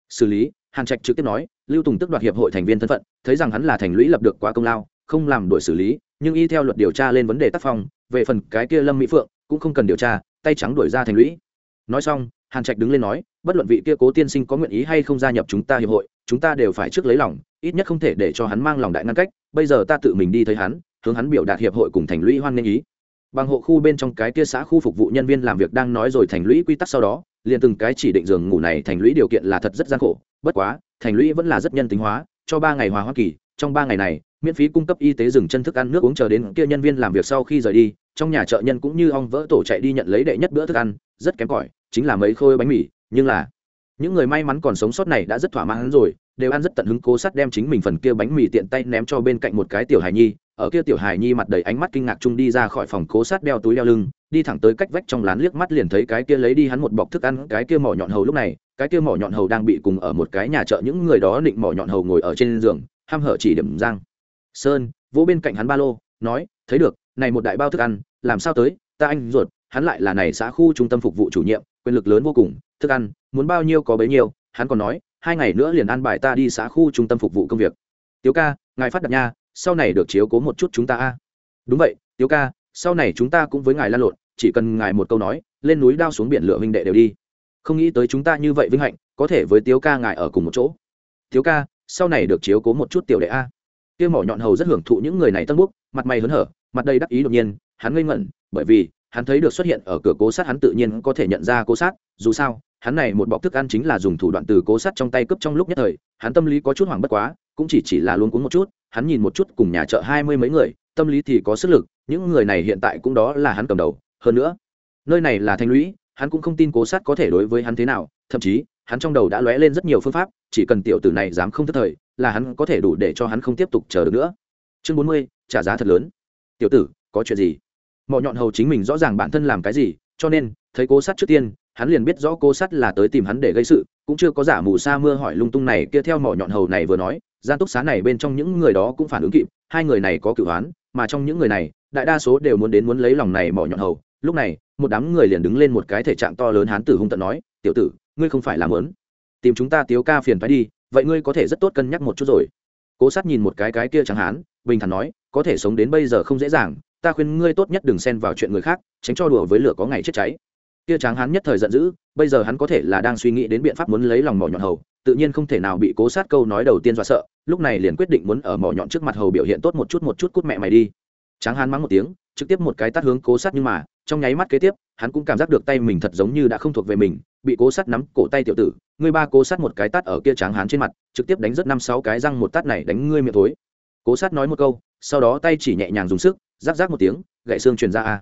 Xử lý, hàn trạch trực tiếp nói, lưu tùng tức đoạt hiệp hội thành viên thân phận, thấy rằng hắn là thành lũy lập được quá công lao, không làm đổi xử lý, nhưng y theo luật điều tra lên vấn đề tác phong, về phần cái kia lâm mỹ phượng, cũng không cần điều tra, tay trắng đuổi ra thành lũy. Nói xong, hàn trạch đứng lên nói, bất luận vị kia cố tiên sinh có nguyện ý hay không gia nhập chúng ta hiệp hội, chúng ta đều phải trước lấy lòng, ít nhất không thể để cho hắn mang lòng đại ngăn cách, bây giờ ta tự mình đi thấy hắn hướng hắn biểu đạt hiệp hội cùng thành lũy hoan nghênh ý. Bằng hộ khu bên trong cái kia xã khu phục vụ nhân viên làm việc đang nói rồi thành lũy quy tắc sau đó, liền từng cái chỉ định giường ngủ này thành lũy điều kiện là thật rất gian khổ. Bất quá, thành lũy vẫn là rất nhân tính hóa, cho ba ngày hòa hoa kỳ, trong ba ngày này, miễn phí cung cấp y tế dừng chân thức ăn nước uống chờ đến kia nhân viên làm việc sau khi rời đi, trong nhà chợ nhân cũng như ong vỡ tổ chạy đi nhận lấy đệ nhất bữa thức ăn, rất kém cỏi, chính là mấy khôi bánh mì, nhưng là, những người may mắn còn sống sót này đã rất thỏa mãn rồi đều ăn rất tận hứng cố sắt đem chính mình phần kia bánh mì tiện tay ném cho bên cạnh một cái tiểu hài nhi. Ở kia tiểu hài nhi mặt đầy ánh mắt kinh ngạc chung đi ra khỏi phòng cố sát đeo túi đeo lưng, đi thẳng tới cách vách trong lán liếc mắt liền thấy cái kia lấy đi hắn một bọc thức ăn, cái kia mỏ nhọn hầu lúc này, cái kia mỏ nhọn hầu đang bị cùng ở một cái nhà chợ những người đó định mỏ nhọn hầu ngồi ở trên giường, ham hở chỉ điểm giang. Sơn vỗ bên cạnh hắn ba lô, nói, thấy được, này một đại bao thức ăn, làm sao tới, ta anh ruột, hắn lại là này xã khu trung tâm phục vụ chủ nhiệm, quyền lực lớn vô cùng, thức ăn, muốn bao nhiêu có bấy nhiêu. Hắn còn nói hai ngày nữa liền an bài ta đi xã khu trung tâm phục vụ công việc. Tiếu ca, ngài phát đặt nha, sau này được chiếu cố một chút chúng ta a. Đúng vậy, tiếu ca, sau này chúng ta cũng với ngài lan lộn, chỉ cần ngài một câu nói, lên núi đao xuống biển lửa huynh đệ đều đi. Không nghĩ tới chúng ta như vậy vinh hạnh, có thể với tiếu ca ngài ở cùng một chỗ. Tiếu ca, sau này được chiếu cố một chút tiểu đệ a. Tiêu mỏ nhọn hầu rất hưởng thụ những người này tân búc mặt mày hớn hở, mặt đầy đắc ý đột nhiên, hắn ngây ngẩn, bởi vì hắn thấy được xuất hiện ở cửa cố sát hắn tự nhiên có thể nhận ra cố sát, dù sao hắn này một bọc thức ăn chính là dùng thủ đoạn từ cố sát trong tay cướp trong lúc nhất thời, hắn tâm lý có chút hoảng bất quá, cũng chỉ chỉ là luôn cuống một chút, hắn nhìn một chút cùng nhà chợ hai mươi mấy người, tâm lý thì có sức lực, những người này hiện tại cũng đó là hắn cầm đầu. Hơn nữa, nơi này là thanh lũy, hắn cũng không tin cố sát có thể đối với hắn thế nào, thậm chí, hắn trong đầu đã lóe lên rất nhiều phương pháp, chỉ cần tiểu tử này dám không thất thời, là hắn có thể đủ để cho hắn không tiếp tục chờ được nữa. Chương bốn mươi, trả giá thật lớn. Tiểu tử, có chuyện gì? Mọi nhọn hầu chính mình rõ ràng bản thân làm cái gì, cho nên, thấy cố sát trước tiên hắn liền biết rõ cố Sắt là tới tìm hắn để gây sự, cũng chưa có giả mù sa mưa hỏi lung tung này kia theo mỏ nhọn hầu này vừa nói gian túc xá này bên trong những người đó cũng phản ứng kịp, hai người này có cửu hoán mà trong những người này, đại đa số đều muốn đến muốn lấy lòng này mỏ nhọn hầu. Lúc này, một đám người liền đứng lên một cái thể trạng to lớn hán tử hung tận nói, tiểu tử, ngươi không phải làm lớn tìm chúng ta tiếu ca phiền phải đi, vậy ngươi có thể rất tốt cân nhắc một chút rồi. Cố sát nhìn một cái cái kia chẳng hán, bình thản nói, có thể sống đến bây giờ không dễ dàng, ta khuyên ngươi tốt nhất đừng xen vào chuyện người khác, tránh cho đùa với lửa có ngày chết cháy kia tráng hắn nhất thời giận dữ, bây giờ hắn có thể là đang suy nghĩ đến biện pháp muốn lấy lòng mỏ nhọn hầu, tự nhiên không thể nào bị cố sát câu nói đầu tiên dọa sợ, lúc này liền quyết định muốn ở mỏ nhọn trước mặt hầu biểu hiện tốt một chút một chút cút mẹ mày đi. Tráng hắn mắng một tiếng, trực tiếp một cái tát hướng cố sát nhưng mà, trong nháy mắt kế tiếp, hắn cũng cảm giác được tay mình thật giống như đã không thuộc về mình, bị cố sát nắm cổ tay tiểu tử ngươi ba cố sát một cái tát ở kia tráng hắn trên mặt, trực tiếp đánh rất năm sáu cái răng một tát này đánh ngươi miệng thối. Cố sát nói một câu, sau đó tay chỉ nhẹ nhàng dùng sức, rắc rắc một tiếng gậy xương truyền ra a.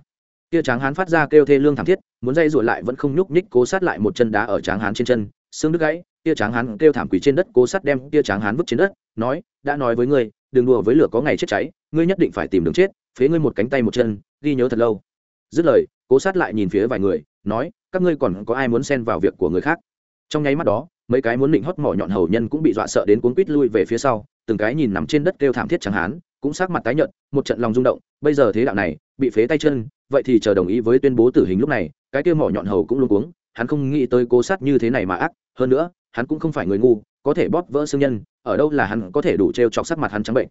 Kia tráng hán phát ra kêu thê lương thảm thiết muốn dây ruột lại vẫn không nhúc nhích cố sát lại một chân đá ở tráng hán trên chân, xương đứt gãy, kia tráng hán kêu thảm quỷ trên đất cố sát đem kia tráng hán vứt trên đất, nói, đã nói với ngươi, đừng đùa với lửa có ngày chết cháy, ngươi nhất định phải tìm đường chết, phế ngươi một cánh tay một chân, ghi nhớ thật lâu. Dứt lời, cố sát lại nhìn phía vài người, nói, các ngươi còn có ai muốn xen vào việc của người khác? Trong nháy mắt đó, mấy cái muốn định hót mỏ nhọn hầu nhân cũng bị dọa sợ đến cuốn quít lui về phía sau, từng cái nhìn nằm trên đất kêu thảm thiết chẳng hán, cũng sắc mặt tái nhợt, một trận lòng rung động, bây giờ thế đạo này, bị phế tay chân vậy thì chờ đồng ý với tuyên bố tử hình lúc này, cái kia mỏ nhọn hầu cũng luôn cuống, hắn không nghĩ tới cố sát như thế này mà ác, hơn nữa, hắn cũng không phải người ngu, có thể bóp vỡ xương nhân, ở đâu là hắn có thể đủ t chọc sắc mặt hắn trắng bệnh.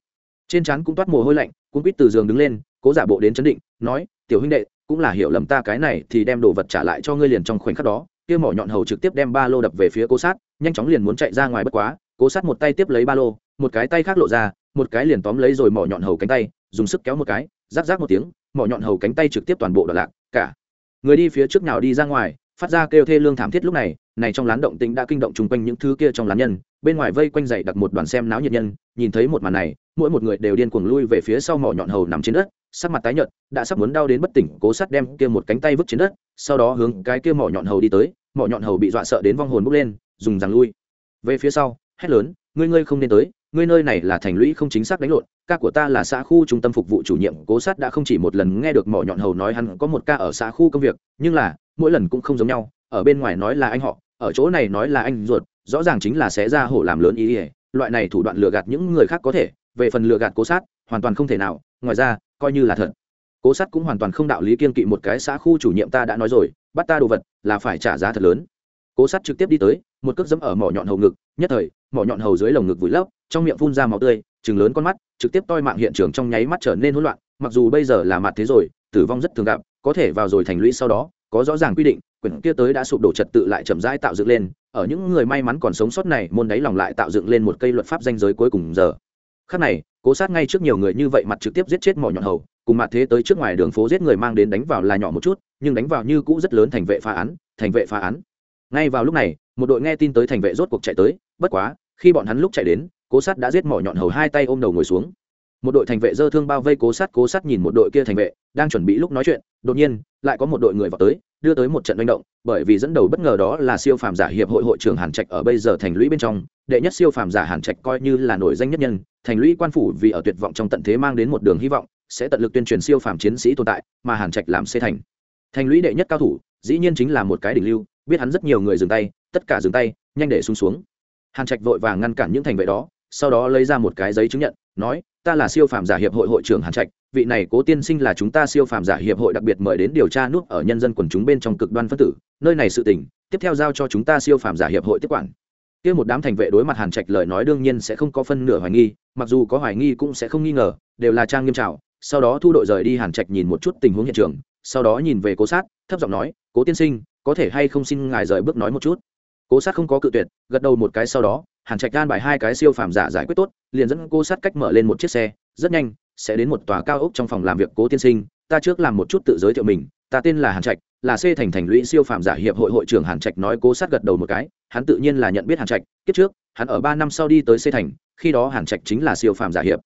Trên trán cũng toát mồ hôi lạnh cũng quýt từ giường đứng lên, cố giả bộ đến chấn định, nói, tiểu huynh đệ, cũng là hiểu lầm ta cái này thì đem đồ vật trả lại cho ngươi liền trong khoảnh khắc đó. Kia mỏ nhọn hầu trực tiếp đem ba lô đập về phía cố sát, nhanh chóng liền muốn chạy ra ngoài bất quá, cố sát một tay tiếp lấy ba lô, một cái tay khác lộ ra, một cái liền tóm lấy rồi mỏ nhọn hầu cánh tay dùng sức kéo một cái, rác rác một tiếng, mỏ nhọn hầu cánh tay trực tiếp toàn bộ đoạn lạc, cả người đi phía trước nào đi ra ngoài, phát ra kêu thê lương thảm thiết lúc này này trong lán động tĩnh đã kinh động chung quanh những thứ kia trong lán nhân, bên ngoài vây quanh dậy đặt một đoàn xem náo nhiệt nhân, nhìn thấy một màn này, mỗi một người đều điên cuồng lui về phía sau mỏ nhọn hầu nằm trên đất, sắc mặt tái nhợt, đã sắp muốn đau đến bất tỉnh, cố sát đem kia một cánh tay vứt trên đất, sau đó hướng cái kia mỏ nhọn hầu đi tới, mỏ nhọn hầu bị dọa sợ đến vong hồn bốc lên, dùng rằng lui. Về phía sau, hét lớn, ngươi ngươi không nên tới ngươi nơi này là thành lũy không chính xác đánh lộn, ca của ta là xã khu trung tâm phục vụ chủ nhiệm, cố sát đã không chỉ một lần nghe được mỏ nhọn hầu nói hắn có một ca ở xã khu công việc, nhưng là, mỗi lần cũng không giống nhau, ở bên ngoài nói là anh họ, ở chỗ này nói là anh ruột, rõ ràng chính là sẽ ra hổ làm lớn ý ỉa loại này thủ đoạn lừa gạt những người khác có thể, về phần lừa gạt cố sát, hoàn toàn không thể nào, ngoài ra, coi như là thật. Cố sát cũng hoàn toàn không đạo lý kiên kỵ một cái xã khu chủ nhiệm ta đã nói rồi, bắt ta đồ vật, là phải trả giá thật lớn. Cố sát trực tiếp đi tới, một cước dẫm ở mỏ nhọn hầu ngực, nhất thời, mỏ nhọn hầu dưới lồng ngực vùi lấp trong miệng phun ra máu tươi chừng lớn con mắt, trực tiếp toi mạng hiện trường trong nháy mắt trở nên hỗn loạn, mặc dù bây giờ là mặt thế rồi, tử vong rất thường gặp, có thể vào rồi thành lũy sau đó, có rõ ràng quy định, quyển kia tới đã sụp đổ trật tự lại chậm rãi tạo dựng lên, ở những người may mắn còn sống sót này, môn đáy lòng lại tạo dựng lên một cây luật pháp danh giới cuối cùng giờ. Khắc này, cố sát ngay trước nhiều người như vậy mặt trực tiếp giết chết mỏ nhọn hầu, cùng mặt thế tới trước ngoài đường phố giết người mang đến đánh vào là nhỏ một chút, nhưng đánh vào như cũ rất lớn thành vệ phá án, thành vệ phá án. Ngay vào lúc này, một đội nghe tin tới thành vệ rốt cuộc chạy tới, bất quá, khi bọn hắn lúc chạy đến cố sát đã giết mỏ nhọn hầu hai tay ôm đầu ngồi xuống. Một đội thành vệ dơ thương bao vây cố sát cố sát nhìn một đội kia thành vệ, đang chuẩn bị lúc nói chuyện, đột nhiên, lại có một đội người vào tới, đưa tới một trận manh động, bởi vì dẫn đầu bất ngờ đó là siêu phàm giả hiệp hội hội trưởng hàn trạch ở bây giờ thành lũy bên trong, đệ nhất siêu phàm giả hàn trạch coi như là nổi danh nhất nhân, thành lũy quan phủ vì ở tuyệt vọng trong tận thế mang đến một đường hy vọng, sẽ tận lực tuyên truyền siêu phàm chiến sĩ tồn tại, mà hàn trạch làm xê thành. Thành lũy đệ nhất cao thủ, dĩ nhiên chính là một cái đỉnh lưu, biết hắn rất nhiều người dừng tay, tất cả dừng tay, nhanh để xuống xuống. Hàn trạch vội vàng ngăn cản những thành vệ đó sau đó lấy ra một cái giấy chứng nhận, nói, ta là siêu phàm giả hiệp hội hội trưởng hàn trạch, vị này cố tiên sinh là chúng ta siêu phàm giả hiệp hội đặc biệt mời đến điều tra nút ở nhân dân quần chúng bên trong cực đoan phân tử, nơi này sự tình, tiếp theo giao cho chúng ta siêu phàm giả hiệp hội tiếp quản. Kia một đám thành vệ đối mặt hàn trạch lời nói đương nhiên sẽ không có phân nửa hoài nghi, mặc dù có hoài nghi cũng sẽ không nghi ngờ, đều là trang nghiêm trào. Sau đó thu đội rời đi, hàn trạch nhìn một chút tình huống hiện trường, sau đó nhìn về cố sát, thấp giọng nói, cố tiên sinh, có thể hay không xin ngài rời bước nói một chút? Cố sát không có cự tuyệt, gật đầu một cái sau đó hàn trạch gan bài hai cái siêu phàm giả giải quyết tốt, liền dẫn cô sát cách mở lên một chiếc xe, rất nhanh, sẽ đến một tòa cao ốc trong phòng làm việc cố tiên sinh, ta trước làm một chút tự giới thiệu mình, ta tên là hàn trạch, là c thành thành lũy siêu phàm giả hiệp hội hội trưởng hàn trạch nói cố sát gật đầu một cái, hắn tự nhiên là nhận biết hàn trạch, kiếp trước, hắn ở ba năm sau đi tới c thành, khi đó hàn trạch chính là siêu phàm giả hiệp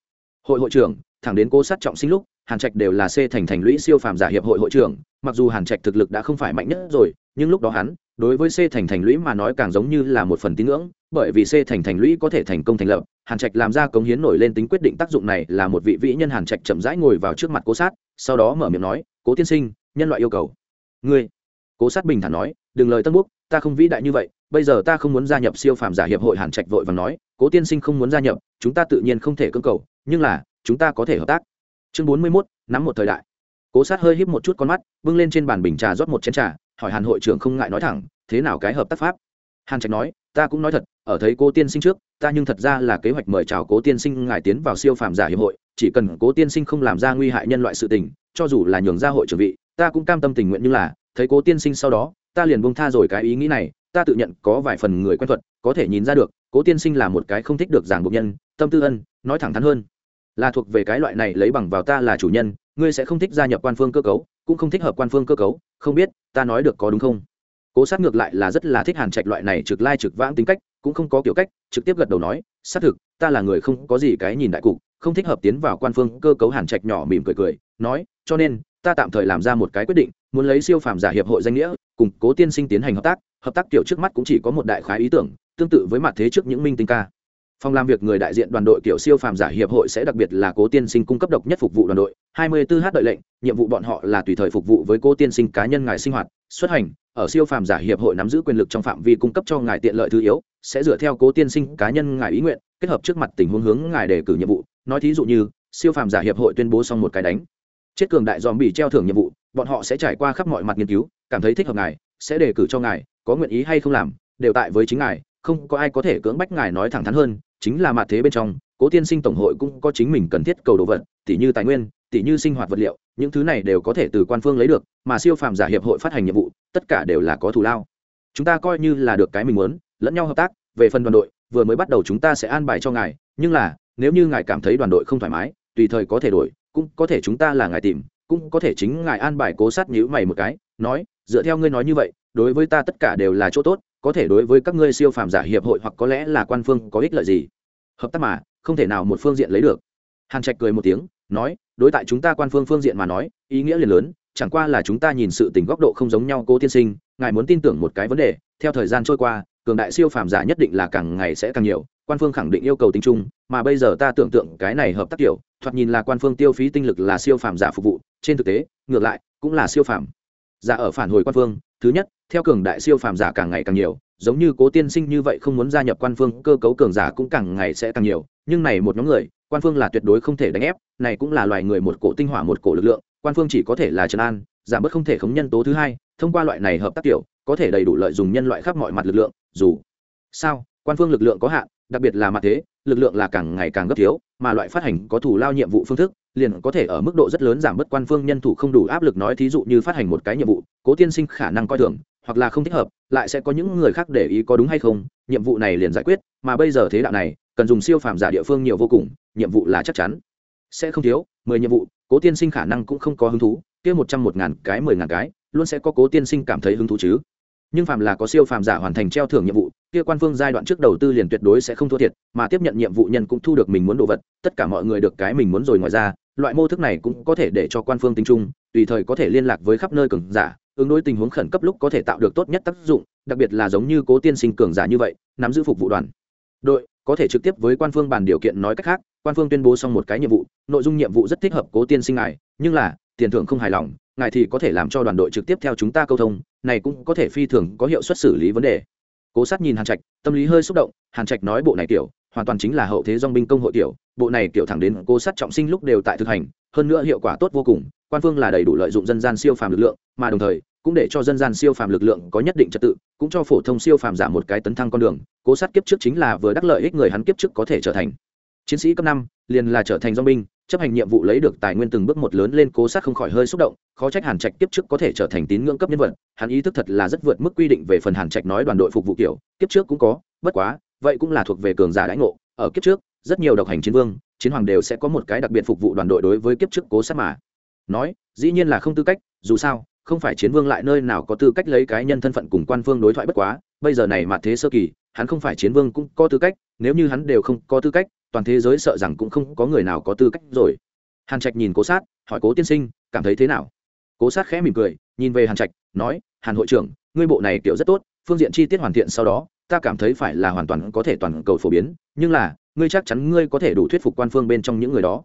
hội hội trưởng, thẳng đến cố sát trọng sinh lúc, hàn trạch đều là c thành thành lũy siêu phàm giả hiệp hội hội trưởng, mặc dù hàn trạch thực lực đã không phải mạnh nhất rồi nhưng lúc đó hắn, đối với c thành thành lũy mà nói càng giống như là một phần tín ngưỡng, bởi vì c thành thành lũy có thể thành công thành lập, hàn trạch làm ra cống hiến nổi lên tính quyết định tác dụng này là một vị vĩ nhân hàn trạch chậm rãi ngồi vào trước mặt cố sát, sau đó mở miệng nói, cố tiên sinh, nhân loại yêu cầu. Ngươi? Cố sát bình thản nói, đừng lời tân búc ta không vĩ đại như vậy, bây giờ ta không muốn gia nhập siêu phàm giả hiệp hội. Hàn trạch vội và nói, cố tiên sinh không muốn gia nhập, chúng ta tự nhiên không thể cưỡng cầu, nhưng là, chúng ta có thể hợp tác. Chương bốn mươi mốt, nắm một thời đại. Cố sát hơi híp một chút con mắt, bưng lên trên bàn bình trà rót một chén trà hỏi hàn hội trưởng không ngại nói thẳng, thế nào cái hợp tác pháp? Hàn trạch nói, ta cũng nói thật, ở thấy cố tiên sinh trước, ta nhưng thật ra là kế hoạch mời chào cố tiên sinh ngài tiến vào siêu phàm giả hiệp hội, chỉ cần cố tiên sinh không làm ra nguy hại nhân loại sự tình, cho dù là nhường ra hội trưởng vị, ta cũng cam tâm tình nguyện như là, thấy cố tiên sinh sau đó, ta liền bông tha rồi cái ý nghĩ này, ta tự nhận có vài phần người quen thuật, có thể nhìn ra được, cố tiên sinh là một cái không thích được giảng buộc nhân, tâm tư ân, nói thẳng thắn hơn. Là thuộc về cái loại này lấy bằng vào ta là chủ nhân, ngươi sẽ không thích gia nhập quan phương cơ cấu cũng không thích hợp quan phương cơ cấu, không biết, ta nói được có đúng không? Cố sát ngược lại là rất là thích hàn trạch loại này trực lai trực vãng tính cách, cũng không có kiểu cách, trực tiếp gật đầu nói, xác thực, ta là người không có gì cái nhìn đại cục, không thích hợp tiến vào quan phương cơ cấu. Hàn trạch nhỏ mỉm cười cười, nói, cho nên, ta tạm thời làm ra một cái quyết định, muốn lấy siêu phàm giả hiệp hội danh nghĩa, cùng cố tiên sinh tiến hành hợp tác hợp tác kiểu trước mắt cũng chỉ có một đại khái ý tưởng, tương tự với mặt thế trước những minh tinh ca phòng làm việc người đại diện đoàn đội kiểu siêu phàm giả hiệp hội sẽ đặc biệt là cố tiên sinh cung cấp độc nhất phục vụ đoàn đội. 24 h đợi lệnh, nhiệm vụ bọn họ là tùy thời phục vụ với cố tiên sinh cá nhân ngài sinh hoạt, xuất hành. Ở siêu phàm giả hiệp hội nắm giữ quyền lực trong phạm vi cung cấp cho ngài tiện lợi thứ yếu, sẽ dựa theo cố tiên sinh cá nhân ngài ý nguyện, kết hợp trước mặt tình huống hướng ngài đề cử nhiệm vụ. Nói thí dụ như, siêu phàm giả hiệp hội tuyên bố xong một cái đánh. Chết cường đại dòm bị treo thưởng nhiệm vụ, bọn họ sẽ trải qua khắp mọi mặt nghiên cứu, cảm thấy thích hợp ngài, sẽ đề cử cho ngài, có nguyện ý hay không làm, đều tại với chính ngài không có ai có thể cưỡng bách ngài nói thẳng thắn hơn, chính là mặt thế bên trong, cố tiên sinh tổng hội cũng có chính mình cần thiết cầu đồ vật tỷ như tài nguyên tỷ như sinh hoạt vật liệu, những thứ này đều có thể từ quan phương lấy được, mà siêu phàm giả hiệp hội phát hành nhiệm vụ, tất cả đều là có thù lao. Chúng ta coi như là được cái mình muốn, lẫn nhau hợp tác, về phần đoàn đội, vừa mới bắt đầu chúng ta sẽ an bài cho ngài, nhưng là, nếu như ngài cảm thấy đoàn đội không thoải mái, tùy thời có thể đổi, cũng có thể chúng ta là ngài tìm, cũng có thể chính ngài an bài cố sát nhữ mày một cái, nói, dựa theo ngươi nói như vậy, đối với ta tất cả đều là chỗ tốt có thể đối với các ngươi siêu phàm giả hiệp hội hoặc có lẽ là quan phương có ích lợi gì? Hợp tác mà, không thể nào một phương diện lấy được. Hàn trạch cười một tiếng, nói, đối tại chúng ta quan phương phương diện mà nói, ý nghĩa liền lớn, chẳng qua là chúng ta nhìn sự tình góc độ không giống nhau, cô tiên sinh, ngài muốn tin tưởng một cái vấn đề, theo thời gian trôi qua, cường đại siêu phàm giả nhất định là càng ngày sẽ càng nhiều, quan phương khẳng định yêu cầu tính chung, mà bây giờ ta tưởng tượng cái này hợp tác kiểu, thoạt nhìn là quan phương tiêu phí tinh lực là siêu phàm giả phục vụ, trên thực tế, ngược lại, cũng là siêu phàm. Giả ở phản hồi quan phương thứ nhất theo cường đại siêu phàm giả càng ngày càng nhiều giống như cố tiên sinh như vậy không muốn gia nhập quan phương cơ cấu cường giả cũng càng ngày sẽ càng nhiều. Nhưng này một nhóm người quan phương là tuyệt đối không thể đánh ép này cũng là loài người một cổ tinh hỏa một cổ lực lượng quan phương chỉ có thể là trấn an giảm bớt không thể khống nhân tố thứ hai thông qua loại này hợp tác tiểu, có thể đầy đủ lợi dụng nhân loại khắp mọi mặt lực lượng dù sao quan phương lực lượng có hạn đặc biệt là mặt thế lực lượng là càng ngày càng gấp thiếu mà loại phát hành có thủ lao nhiệm vụ phương thức liền có thể ở mức độ rất lớn giảm bớt quan phương nhân thủ không đủ áp lực nói thí dụ như phát hành một cái nhiệm vụ, cố tiên sinh khả năng coi thường, hoặc là không thích hợp, lại sẽ có những người khác để ý có đúng hay không, nhiệm vụ này liền giải quyết, mà bây giờ thế đạo này, cần dùng siêu phàm giả địa phương nhiều vô cùng, nhiệm vụ là chắc chắn. Sẽ không thiếu, mười nhiệm vụ, cố tiên sinh khả năng cũng không có hứng thú, kia một trăm một ngàn cái, mười ngàn cái, luôn sẽ có cố tiên sinh cảm thấy hứng thú chứ. Nhưng phàm là có siêu phàm giả hoàn thành treo thưởng nhiệm vụ, kia quan phương giai đoạn trước đầu tư liền tuyệt đối sẽ không thua thiệt, mà tiếp nhận nhiệm vụ nhân cũng thu được mình muốn đồ vật, tất cả mọi người được cái mình muốn rồi ngoài ra loại mô thức này cũng có thể để cho quan phương tính chung, tùy thời có thể liên lạc với khắp nơi cường giả, ứng đối tình huống khẩn cấp lúc có thể tạo được tốt nhất tác dụng, đặc biệt là giống như cố tiên sinh cường giả như vậy, nắm giữ phục vụ đoàn đội, có thể trực tiếp với quan phương bàn điều kiện nói cách khác, quan phương tuyên bố xong một cái nhiệm vụ, nội dung nhiệm vụ rất thích hợp cố tiên sinh ngài, nhưng là, tiền thưởng không hài lòng, ngài thì có thể làm cho đoàn đội trực tiếp theo chúng ta câu thông, này cũng có thể phi thường có hiệu suất xử lý vấn đề cố sát nhìn hàn trạch, tâm lý hơi xúc động, hàn trạch nói bộ này tiểu, hoàn toàn chính là hậu thế dong binh công hội tiểu bộ này kiểu thẳng đến cố sát trọng sinh lúc đều tại thực hành, hơn nữa hiệu quả tốt vô cùng, quan phương là đầy đủ lợi dụng dân gian siêu phàm lực lượng, mà đồng thời, cũng để cho dân gian siêu phàm lực lượng có nhất định trật tự, cũng cho phổ thông siêu phàm giảm một cái tấn thăng con đường, cố sát kiếp trước chính là vừa đắc lợi ích người hắn kiếp trước có thể trở thành. Chiến sĩ cấp năm, liền là trở thành do binh, chấp hành nhiệm vụ lấy được tài nguyên từng bước một lớn lên cố sát không khỏi hơi xúc động, khó trách hàn trạch kiếp trước có thể trở thành tín ngưỡng cấp nhân vật, hắn ý thức thật là rất vượt mức quy định về phần hàn trạch nói đoàn đội phục vụ kiểu, kiếp trước cũng có, bất quá, vậy cũng là thuộc về cường giả đãi ngộ, ở kiếp trước rất nhiều độc hành chiến vương, chiến hoàng đều sẽ có một cái đặc biệt phục vụ đoàn đội đối với kiếp trước cố sát mà. Nói, dĩ nhiên là không tư cách, dù sao, không phải chiến vương lại nơi nào có tư cách lấy cái nhân thân phận cùng quan vương đối thoại bất quá, bây giờ này mà thế sơ kỳ, hắn không phải chiến vương cũng có tư cách, nếu như hắn đều không có tư cách, toàn thế giới sợ rằng cũng không có người nào có tư cách rồi. Hàn trạch nhìn cố sát, hỏi cố tiên sinh, cảm thấy thế nào? Cố sát khẽ mỉm cười, nhìn về hàn trạch, nói, hàn hội trưởng, ngươi bộ này kiểu rất tốt, phương diện chi tiết hoàn thiện sau đó, ta cảm thấy phải là hoàn toàn có thể toàn cầu phổ biến, nhưng là ngươi chắc chắn ngươi có thể đủ thuyết phục quan phương bên trong những người đó.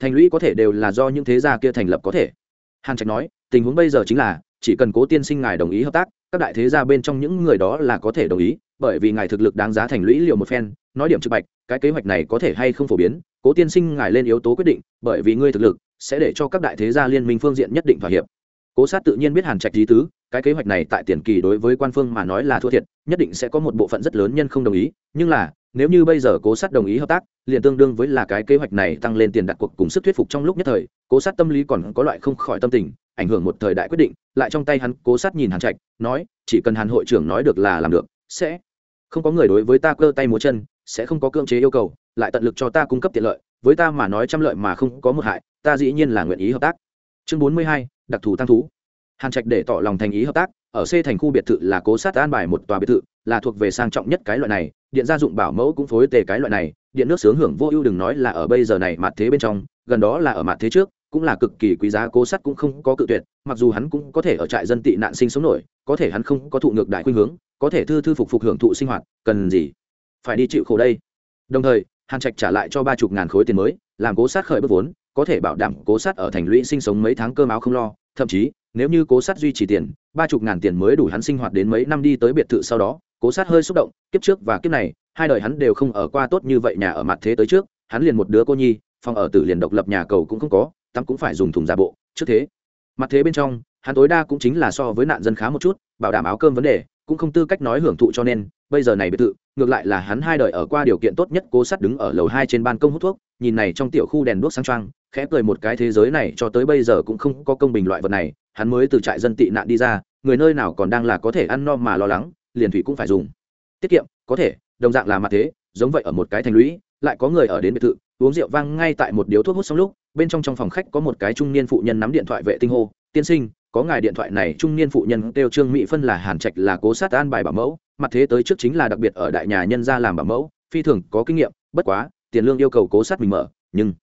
Thành lũy có thể đều là do những thế gia kia thành lập có thể. Hàn trạch nói, tình huống bây giờ chính là, chỉ cần cố tiên sinh ngài đồng ý hợp tác, các đại thế gia bên trong những người đó là có thể đồng ý, bởi vì ngài thực lực đáng giá thành lũy liệu một phen, nói điểm trực bạch, cái kế hoạch này có thể hay không phổ biến, cố tiên sinh ngài lên yếu tố quyết định, bởi vì ngươi thực lực sẽ để cho các đại thế gia liên minh phương diện nhất định thỏa hiệp. Cố sát tự nhiên biết hàn trạch lý tứ cái kế hoạch này tại tiền kỳ đối với quan phương mà nói là thua thiệt, nhất định sẽ có một bộ phận rất lớn nhân không đồng ý, nhưng là, nếu như bây giờ cố sát đồng ý hợp tác, liền tương đương với là cái kế hoạch này tăng lên tiền đặt cuộc cùng sức thuyết phục trong lúc nhất thời, cố sát tâm lý còn có loại không khỏi tâm tình, ảnh hưởng một thời đại quyết định, lại trong tay hắn cố sát nhìn hàn trạch, nói, chỉ cần hàn hội trưởng nói được là làm được, sẽ không có người đối với ta cơ tay múa chân, sẽ không có cưỡng chế yêu cầu, lại tận lực cho ta cung cấp tiện lợi, với ta mà nói trăm lợi mà không có một hại, ta dĩ nhiên là nguyện ý hợp tác. Chương bốn mươi hai, đặc thù tăng thú hàn trạch để tỏ lòng thành ý hợp tác, ở c thành khu biệt thự là cố sát an bài một tòa biệt thự, là thuộc về sang trọng nhất cái loại này, điện gia dụng bảo mẫu cũng phối tề cái loại này, điện nước sướng hưởng vô ưu đừng nói là ở bây giờ này mặt thế bên trong, gần đó là ở mặt thế trước, cũng là cực kỳ quý giá, cố sát cũng không có cự tuyệt, mặc dù hắn cũng có thể ở trại dân tị nạn sinh sống nổi, có thể hắn không có thụ ngược đại khuynh hướng, có thể thư thư phục phục hưởng thụ sinh hoạt, cần gì phải đi chịu khổ đây. Đồng thời, hàn trạch trả lại cho ba chục ngàn khối tiền mới, làm cố sát khởi bước vốn, có thể bảo đảm cố sát ở thành lũy sinh sống mấy tháng cơm áo không lo, thậm chí nếu như cố sát duy trì tiền, ba chục ngàn tiền mới đủ hắn sinh hoạt đến mấy năm đi tới biệt thự sau đó, cố sát hơi xúc động, kiếp trước và kiếp này, hai đời hắn đều không ở qua tốt như vậy nhà ở mặt thế tới trước, hắn liền một đứa cô nhi, phòng ở tử liền độc lập nhà cầu cũng không có, tắm cũng phải dùng thùng giả bộ, trước thế. Mặt thế bên trong, hắn tối đa cũng chính là so với nạn dân khá một chút, bảo đảm áo cơm vấn đề, cũng không tư cách nói hưởng thụ cho nên bây giờ này biệt thự, ngược lại là hắn hai đời ở qua điều kiện tốt nhất, cố sát đứng ở lầu hai trên ban công hút thuốc, nhìn này trong tiểu khu đèn đuốc sang trang khẽ cười một cái thế giới này cho tới bây giờ cũng không có công bình loại vật này, hắn mới từ trại dân tị nạn đi ra, người nơi nào còn đang là có thể ăn no mà lo lắng, liền thủy cũng phải dùng. Tiết kiệm, có thể, đồng dạng là mặt thế, giống vậy ở một cái thành lũy, lại có người ở đến biệt thự, uống rượu vang ngay tại một điếu thuốc hút xong lúc, bên trong trong phòng khách có một cái trung niên phụ nhân nắm điện thoại vệ tinh hô, tiên sinh, có ngài điện thoại này, trung niên phụ nhân kêu trương mỹ phân là hàn trạch là cố sát an bài bảo mẫu mặt thế tới trước chính là đặc biệt ở đại nhà nhân gia làm bảo mẫu, phi thường có kinh nghiệm, bất quá, tiền lương yêu cầu cố sát mình mở, nhưng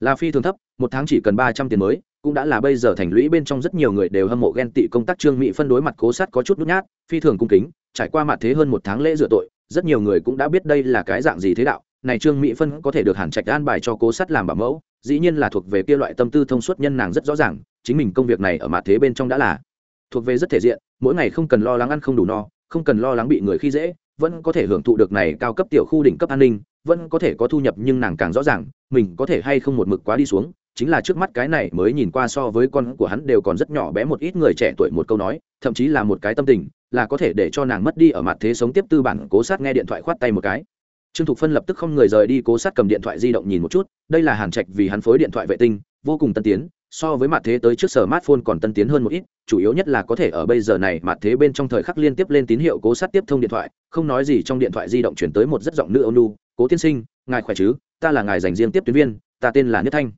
là phi thường thấp, một tháng chỉ cần ba trăm tiền mới, cũng đã là bây giờ thành lũy bên trong rất nhiều người đều hâm mộ ghen tị công tác trương mỹ phân đối mặt cố sát có chút nhút nhát, phi thường cung kính, trải qua mặt thế hơn một tháng lễ rửa tội, rất nhiều người cũng đã biết đây là cái dạng gì thế đạo, này trương mỹ phân có thể được hàn trạch an bài cho cố sát làm bảo mẫu, dĩ nhiên là thuộc về kia loại tâm tư thông suốt nhân nàng rất rõ ràng, chính mình công việc này ở mặt thế bên trong đã là thuộc về rất thể diện, mỗi ngày không cần lo lắng ăn không đủ no không cần lo lắng bị người khi dễ, vẫn có thể hưởng thụ được này cao cấp tiểu khu đỉnh cấp an ninh, vẫn có thể có thu nhập nhưng nàng càng rõ ràng, mình có thể hay không một mực quá đi xuống, chính là trước mắt cái này mới nhìn qua so với con của hắn đều còn rất nhỏ bé một ít người trẻ tuổi một câu nói, thậm chí là một cái tâm tình, là có thể để cho nàng mất đi ở mặt thế sống tiếp tư bản cố sát nghe điện thoại khoát tay một cái. Trương thục phân lập tức không người rời đi cố sát cầm điện thoại di động nhìn một chút, đây là hàn trạch vì hắn phối điện thoại vệ tinh, vô cùng tân tiến so với mặt thế tới trước sở smartphone còn tân tiến hơn một ít, chủ yếu nhất là có thể ở bây giờ này, mặt thế bên trong thời khắc liên tiếp lên tín hiệu cố sát tiếp thông điện thoại, không nói gì trong điện thoại di động chuyển tới một rất giọng nữ ônu cố tiên sinh, ngài khỏe chứ? Ta là ngài dành riêng tiếp tuyến viên, ta tên là nhất thanh.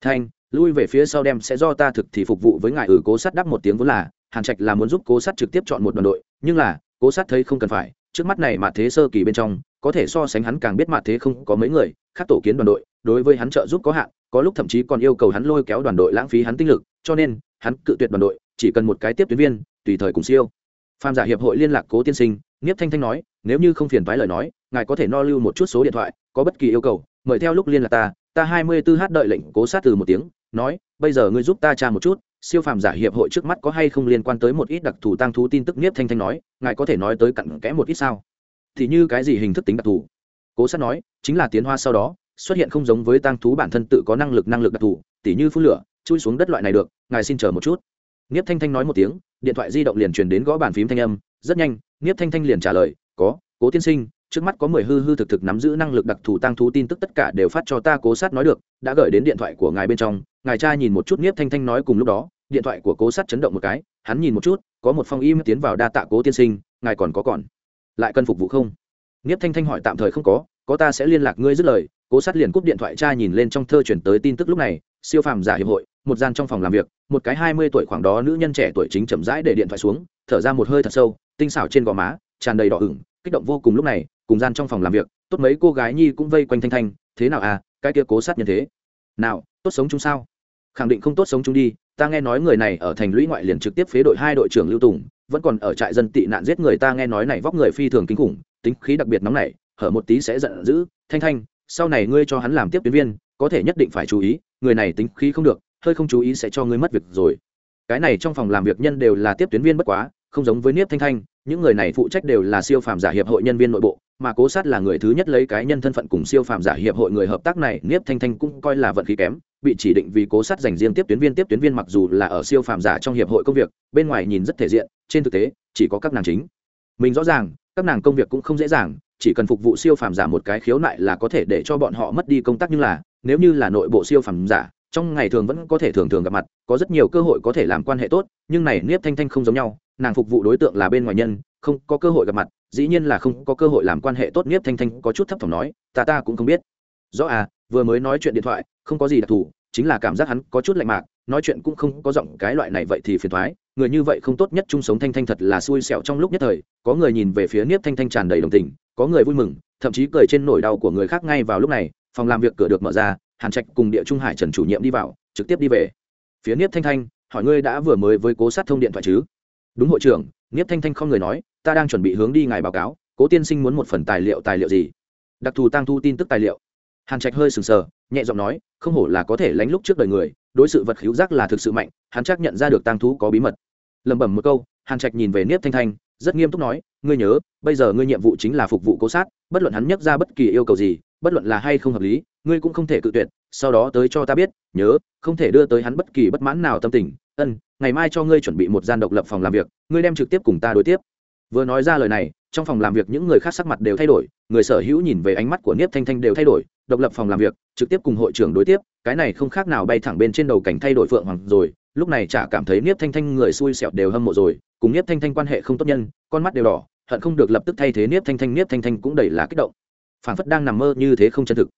Thanh, lui về phía sau đem sẽ do ta thực thì phục vụ với ngài. Ừ cố sát đáp một tiếng vốn là, hàn trạch là muốn giúp cố sát trực tiếp chọn một đoàn đội, nhưng là, cố sát thấy không cần phải, trước mắt này mà thế sơ kỳ bên trong, có thể so sánh hắn càng biết mặt thế không có mấy người khác tổ kiến đoàn đội, đối với hắn trợ giúp có hạn, có lúc thậm chí còn yêu cầu hắn lôi kéo đoàn đội lãng phí hắn tinh lực, cho nên, hắn cự tuyệt đoàn đội, chỉ cần một cái tiếp tuyến viên, tùy thời cùng siêu. Phàm giả hiệp hội liên lạc cố tiên sinh, nghiếp thanh thanh nói, nếu như không phiền phái lời nói, ngài có thể no lưu một chút số điện thoại, có bất kỳ yêu cầu, mời theo lúc liên lạc ta. Ta hai mươi tư h đợi lệnh cố sát từ một tiếng, nói, bây giờ ngươi giúp ta tra một chút, siêu phàm giả hiệp hội trước mắt có hay không liên quan tới một ít đặc thù tăng thú tin tức? Nghiếp thanh thanh nói, ngài có thể nói tới cặn kẽ một ít sao? Thì như cái gì hình thức tính đặc thù? Cố sát nói, chính là tiến hoa sau đó, xuất hiện không giống với tăng thú bản thân tự có năng lực năng lực đặc thù, tỉ như phun lửa, chui xuống đất loại này được, ngài xin chờ một chút. Nghiếp thanh thanh nói một tiếng, điện thoại di động liền truyền đến gõ bàn phím thanh âm, rất nhanh, nghiếp thanh thanh liền trả lời, có, cố tiên sinh, trước mắt có mười hư hư thực thực nắm giữ năng lực đặc thù tăng thú tin tức tất cả đều phát cho ta, cố sát nói được, đã gửi đến điện thoại của ngài bên trong, ngài cha nhìn một chút nghiếp thanh thanh nói cùng lúc đó, điện thoại của cố sát chấn động một cái, hắn nhìn một chút, có một phong im tiến vào đa tạ cố tiên sinh, ngài còn có còn lại cần phục vụ không? Nghiếp thanh thanh hỏi tạm thời không có có ta sẽ liên lạc ngươi dứt lời, cố sát liền cúp điện thoại cha nhìn lên trong thơ chuyển tới tin tức lúc này, siêu phàm giả hiệp hội, một gian trong phòng làm việc, một cái hai mươi tuổi khoảng đó nữ nhân trẻ tuổi chính chậm rãi để điện thoại xuống, thở ra một hơi thật sâu, tinh xảo trên gò má, tràn đầy đỏ ửng, kích động vô cùng lúc này, cùng gian trong phòng làm việc, tốt mấy cô gái nhi cũng vây quanh thanh thanh, thế nào à cái kia cố sát như thế. Nào, tốt sống chung sao? Khẳng định không tốt sống chung đi, ta nghe nói người này ở thành lũy ngoại liền trực tiếp phế đội hai đội trưởng lưu tùng, vẫn còn ở trại dân tị nạn giết người, ta nghe nói này vóc người phi thường kinh khủng, tính khí đặc biệt nóng nảy hở một tí sẽ giận dữ, thanh thanh, sau này ngươi cho hắn làm tiếp tuyến viên, có thể nhất định phải chú ý, người này tính khí không được, hơi không chú ý sẽ cho ngươi mất việc rồi. Cái này trong phòng làm việc nhân đều là tiếp tuyến viên bất quá, không giống với niếp thanh thanh, những người này phụ trách đều là siêu phàm giả hiệp hội nhân viên nội bộ, mà cố sát là người thứ nhất lấy cái nhân thân phận cùng siêu phàm giả hiệp hội người hợp tác này, niếp thanh thanh cũng coi là vận khí kém, bị chỉ định vì cố sát dành riêng tiếp tuyến viên, tiếp tuyến viên mặc dù là ở siêu phàm giả trong hiệp hội công việc, bên ngoài nhìn rất thể diện, trên thực tế, chỉ có các nàng chính. Mình rõ ràng, các nàng công việc cũng không dễ dàng chỉ cần phục vụ siêu phàm giả một cái khiếu nại là có thể để cho bọn họ mất đi công tác nhưng là, nếu như là nội bộ siêu phàm giả, trong ngày thường vẫn có thể thường thường gặp mặt, có rất nhiều cơ hội có thể làm quan hệ tốt, nhưng này niếp thanh thanh không giống nhau, nàng phục vụ đối tượng là bên ngoài nhân, không có cơ hội gặp mặt, dĩ nhiên là không có cơ hội làm quan hệ tốt, niếp thanh thanh có chút thấp thỏm nói, ta ta cũng không biết. Rõ à vừa mới nói chuyện điện thoại, không có gì đặc thù, chính là cảm giác hắn có chút lạnh mạc, nói chuyện cũng không có giọng cái loại này vậy thì phiền thoái, người như vậy không tốt nhất chung sống thanh thanh thật là xui xẹo trong lúc nhất thời, có người nhìn về phía niếp thanh thanh tràn đầy đồng tình có người vui mừng, thậm chí cười trên nỗi đau của người khác ngay vào lúc này, phòng làm việc cửa được mở ra, hàn trạch cùng địa trung hải trần chủ nhiệm đi vào, trực tiếp đi về. Phía niếp thanh thanh, hỏi ngươi đã vừa mới với cố sát thông điện thoại chứ? Đúng hội trưởng, niếp thanh thanh không người nói, ta đang chuẩn bị hướng đi ngài báo cáo, cố tiên sinh muốn một phần tài liệu tài liệu gì? Đặc thù tăng thu tin tức tài liệu. Hàn trạch hơi sừng sờ, nhẹ giọng nói, không hổ là có thể lánh lúc trước đời người, đối sự vật khiếu giác là thực sự mạnh, hắn chắc nhận ra được tăng thú có bí mật. Lẩm bẩm một câu, hàn trạch nhìn về niếp thanh thanh, rất nghiêm túc nói ngươi nhớ, bây giờ ngươi nhiệm vụ chính là phục vụ cố sát, bất luận hắn nhắc ra bất kỳ yêu cầu gì, bất luận là hay không hợp lý, ngươi cũng không thể cự tuyệt, sau đó tới cho ta biết, nhớ, không thể đưa tới hắn bất kỳ bất mãn nào tâm tình. Ân, ngày mai cho ngươi chuẩn bị một gian độc lập phòng làm việc, ngươi đem trực tiếp cùng ta đối tiếp. Vừa nói ra lời này, trong phòng làm việc những người khác sắc mặt đều thay đổi, người sở hữu nhìn về ánh mắt của niếp thanh thanh đều thay đổi, độc lập phòng làm việc, trực tiếp cùng hội trưởng đối tiếp, cái này không khác nào bay thẳng bên trên đầu cảnh thay đổi phượng hoàng rồi, lúc này chả cảm thấy niếp thanh thanh người xui xẹo đều hâm mộ rồi, cùng niếp thanh thanh quan hệ không tốt nhân, con mắt đều đỏ hận không được lập tức thay thế niếp thanh thanh, niếp thanh thanh cũng đầy là kích động. Phản phất đang nằm mơ như thế không chân thực.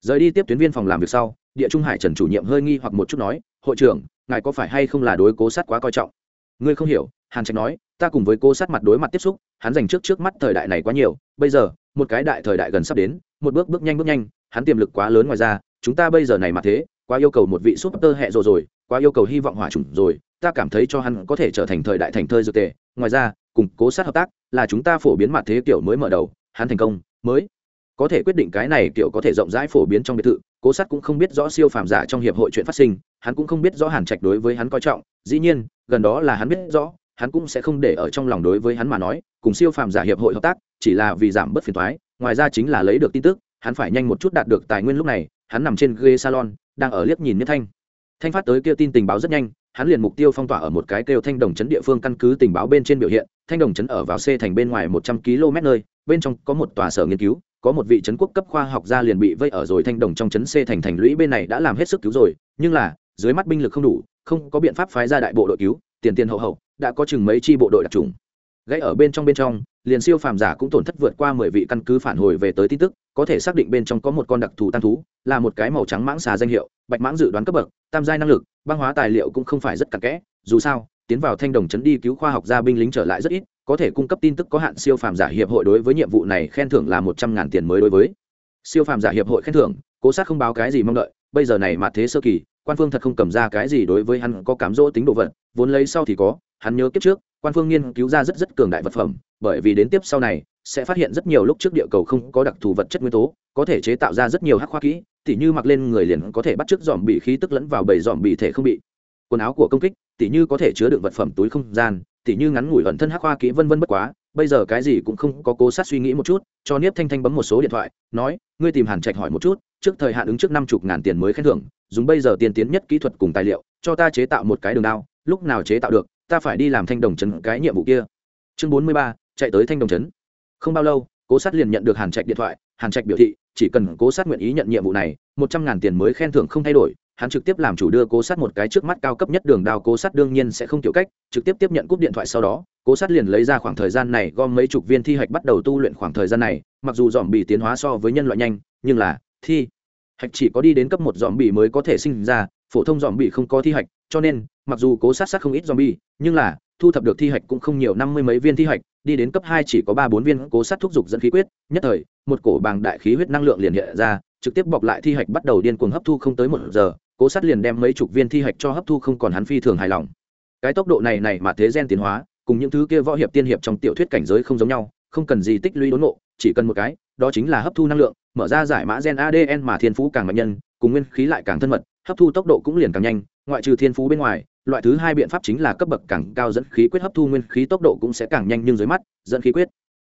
Rời đi tiếp tuyến viên phòng làm việc sau, địa trung hải trần chủ nhiệm hơi nghi hoặc một chút nói, hội trưởng, ngài có phải hay không là đối cố sát quá coi trọng? Ngươi không hiểu, hàn trạch nói, ta cùng với cố sát mặt đối mặt tiếp xúc, hắn dành trước trước mắt thời đại này quá nhiều, bây giờ, một cái đại thời đại gần sắp đến, một bước bước nhanh bước nhanh, hắn tiềm lực quá lớn ngoài ra, chúng ta bây giờ này mà thế, quá yêu cầu một vị súp tơ hẹ rồi rồi, quá yêu cầu hy vọng hỏa chủng rồi, ta cảm thấy cho hắn có thể trở thành thời đại thành thơi dược tề, ngoài ra củng cố sát hợp tác, là chúng ta phổ biến mặt thế kiểu mới mở đầu, hắn thành công, mới. Có thể quyết định cái này kiểu có thể rộng rãi phổ biến trong biệt thự, cố sát cũng không biết rõ siêu phàm giả trong hiệp hội chuyện phát sinh, hắn cũng không biết rõ hàn trạch đối với hắn coi trọng, dĩ nhiên, gần đó là hắn biết rõ, hắn cũng sẽ không để ở trong lòng đối với hắn mà nói, cùng siêu phàm giả hiệp hội hợp tác, chỉ là vì giảm bớt phiền thoái ngoài ra chính là lấy được tin tức, hắn phải nhanh một chút đạt được tài nguyên lúc này, hắn nằm trên ghế salon, đang ở liếc nhìn nhất thanh. Thanh phát tới kia tin tình báo rất nhanh hắn liền mục tiêu phong tỏa ở một cái kêu thanh đồng chấn địa phương căn cứ tình báo bên trên biểu hiện, thanh đồng chấn ở vào c thành bên ngoài một trăm km nơi, bên trong có một tòa sở nghiên cứu, có một vị trấn quốc cấp khoa học gia liền bị vây ở rồi thanh đồng trong trấn c thành thành lũy bên này đã làm hết sức cứu rồi, nhưng là, dưới mắt binh lực không đủ, không có biện pháp phái ra đại bộ đội cứu, tiền tiền hậu hậu, đã có chừng mấy chi bộ đội đặc trùng. Gãy ở bên trong bên trong, liền siêu phàm giả cũng tổn thất vượt qua mười vị căn cứ phản hồi về tới tin tức, có thể xác định bên trong có một con đặc thù tăng thú, là một cái màu trắng mãng xà danh hiệu, bạch mãng dự đoán cấp bậc, tam giai năng lực băng hóa tài liệu cũng không phải rất cặn kẽ, dù sao, tiến vào thanh đồng chấn đi cứu khoa học gia binh lính trở lại rất ít, có thể cung cấp tin tức có hạn, siêu phàm giả hiệp hội đối với nhiệm vụ này khen thưởng là một trăm ngàn tiền mới đối với. Siêu phàm giả hiệp hội khen thưởng, cố sát không báo cái gì mong đợi, bây giờ này mà thế sơ kỳ, quan phương thật không cầm ra cái gì đối với hắn có cám dỗ tính độ vật, vốn lấy sau thì có, hắn nhớ kiếp trước, quan phương nghiên cứu ra rất rất cường đại vật phẩm, bởi vì đến tiếp sau này, sẽ phát hiện rất nhiều lúc trước địa cầu không có đặc thù vật chất nguyên tố có thể chế tạo ra rất nhiều hắc khoa kỹ, tỉ như mặc lên người liền có thể bắt chước dòm bị khí tức lẫn vào bầy dòm bị thể không bị. Quần áo của công kích, tỉ như có thể chứa đựng vật phẩm túi không gian, tỉ như ngắn ngủi ẩn thân hắc khoa kỹ vân vân bất quá, bây giờ cái gì cũng không có cố sát suy nghĩ một chút, cho niếp thanh thanh bấm một số điện thoại, nói, ngươi tìm hàn trạch hỏi một chút, trước thời hạn ứng trước năm chục ngàn tiền mới khen thưởng, dùng bây giờ tiên tiến nhất kỹ thuật cùng tài liệu, cho ta chế tạo một cái đường đao, lúc nào chế tạo được, ta phải đi làm thanh đồng chấn cái nhiệm vụ kia. Chương bốn mươi ba, chạy tới thanh đồng chấn không bao lâu, cố sát liền nhận được hàn trạch điện thoại, hàn trạch biểu thị chỉ cần cố sát nguyện ý nhận nhiệm vụ này, một trăm ngàn tiền mới khen thưởng không thay đổi, hắn trực tiếp làm chủ đưa cố sát một cái trước mắt cao cấp nhất đường đao cố sát đương nhiên sẽ không tiểu cách, trực tiếp tiếp nhận cúp điện thoại sau đó, cố sát liền lấy ra khoảng thời gian này gom mấy chục viên thi hạch bắt đầu tu luyện khoảng thời gian này, mặc dù dòm bị tiến hóa so với nhân loại nhanh, nhưng là thi hạch chỉ có đi đến cấp một dòm bị mới có thể sinh ra, phổ thông dòm bị không có thi hạch, cho nên, mặc dù cố sát sát không ít dòm bị nhưng là thu thập được thi hạch cũng không nhiều, năm mươi mấy viên thi hạch đi đến cấp hai chỉ có ba bốn viên cố sát thúc dục dẫn khí quyết, nhất thời, một cổ bàng đại khí huyết năng lượng liền hiện ra, trực tiếp bọc lại thi hạch bắt đầu điên cuồng hấp thu không tới một giờ, cố sát liền đem mấy chục viên thi hạch cho hấp thu không còn hắn phi thường hài lòng. Cái tốc độ này này mà thế gen tiến hóa, cùng những thứ kia võ hiệp tiên hiệp trong tiểu thuyết cảnh giới không giống nhau, không cần gì tích lũy đốn ngộ, chỉ cần một cái, đó chính là hấp thu năng lượng, mở ra giải mã gen adn mà thiên phú càng mạnh nhân, cùng nguyên khí lại càng thân mật, hấp thu tốc độ cũng liền càng nhanh, ngoại trừ thiên phú bên ngoài loại thứ hai biện pháp chính là cấp bậc càng cao dẫn khí quyết hấp thu nguyên khí tốc độ cũng sẽ càng nhanh nhưng dưới mắt, dẫn khí quyết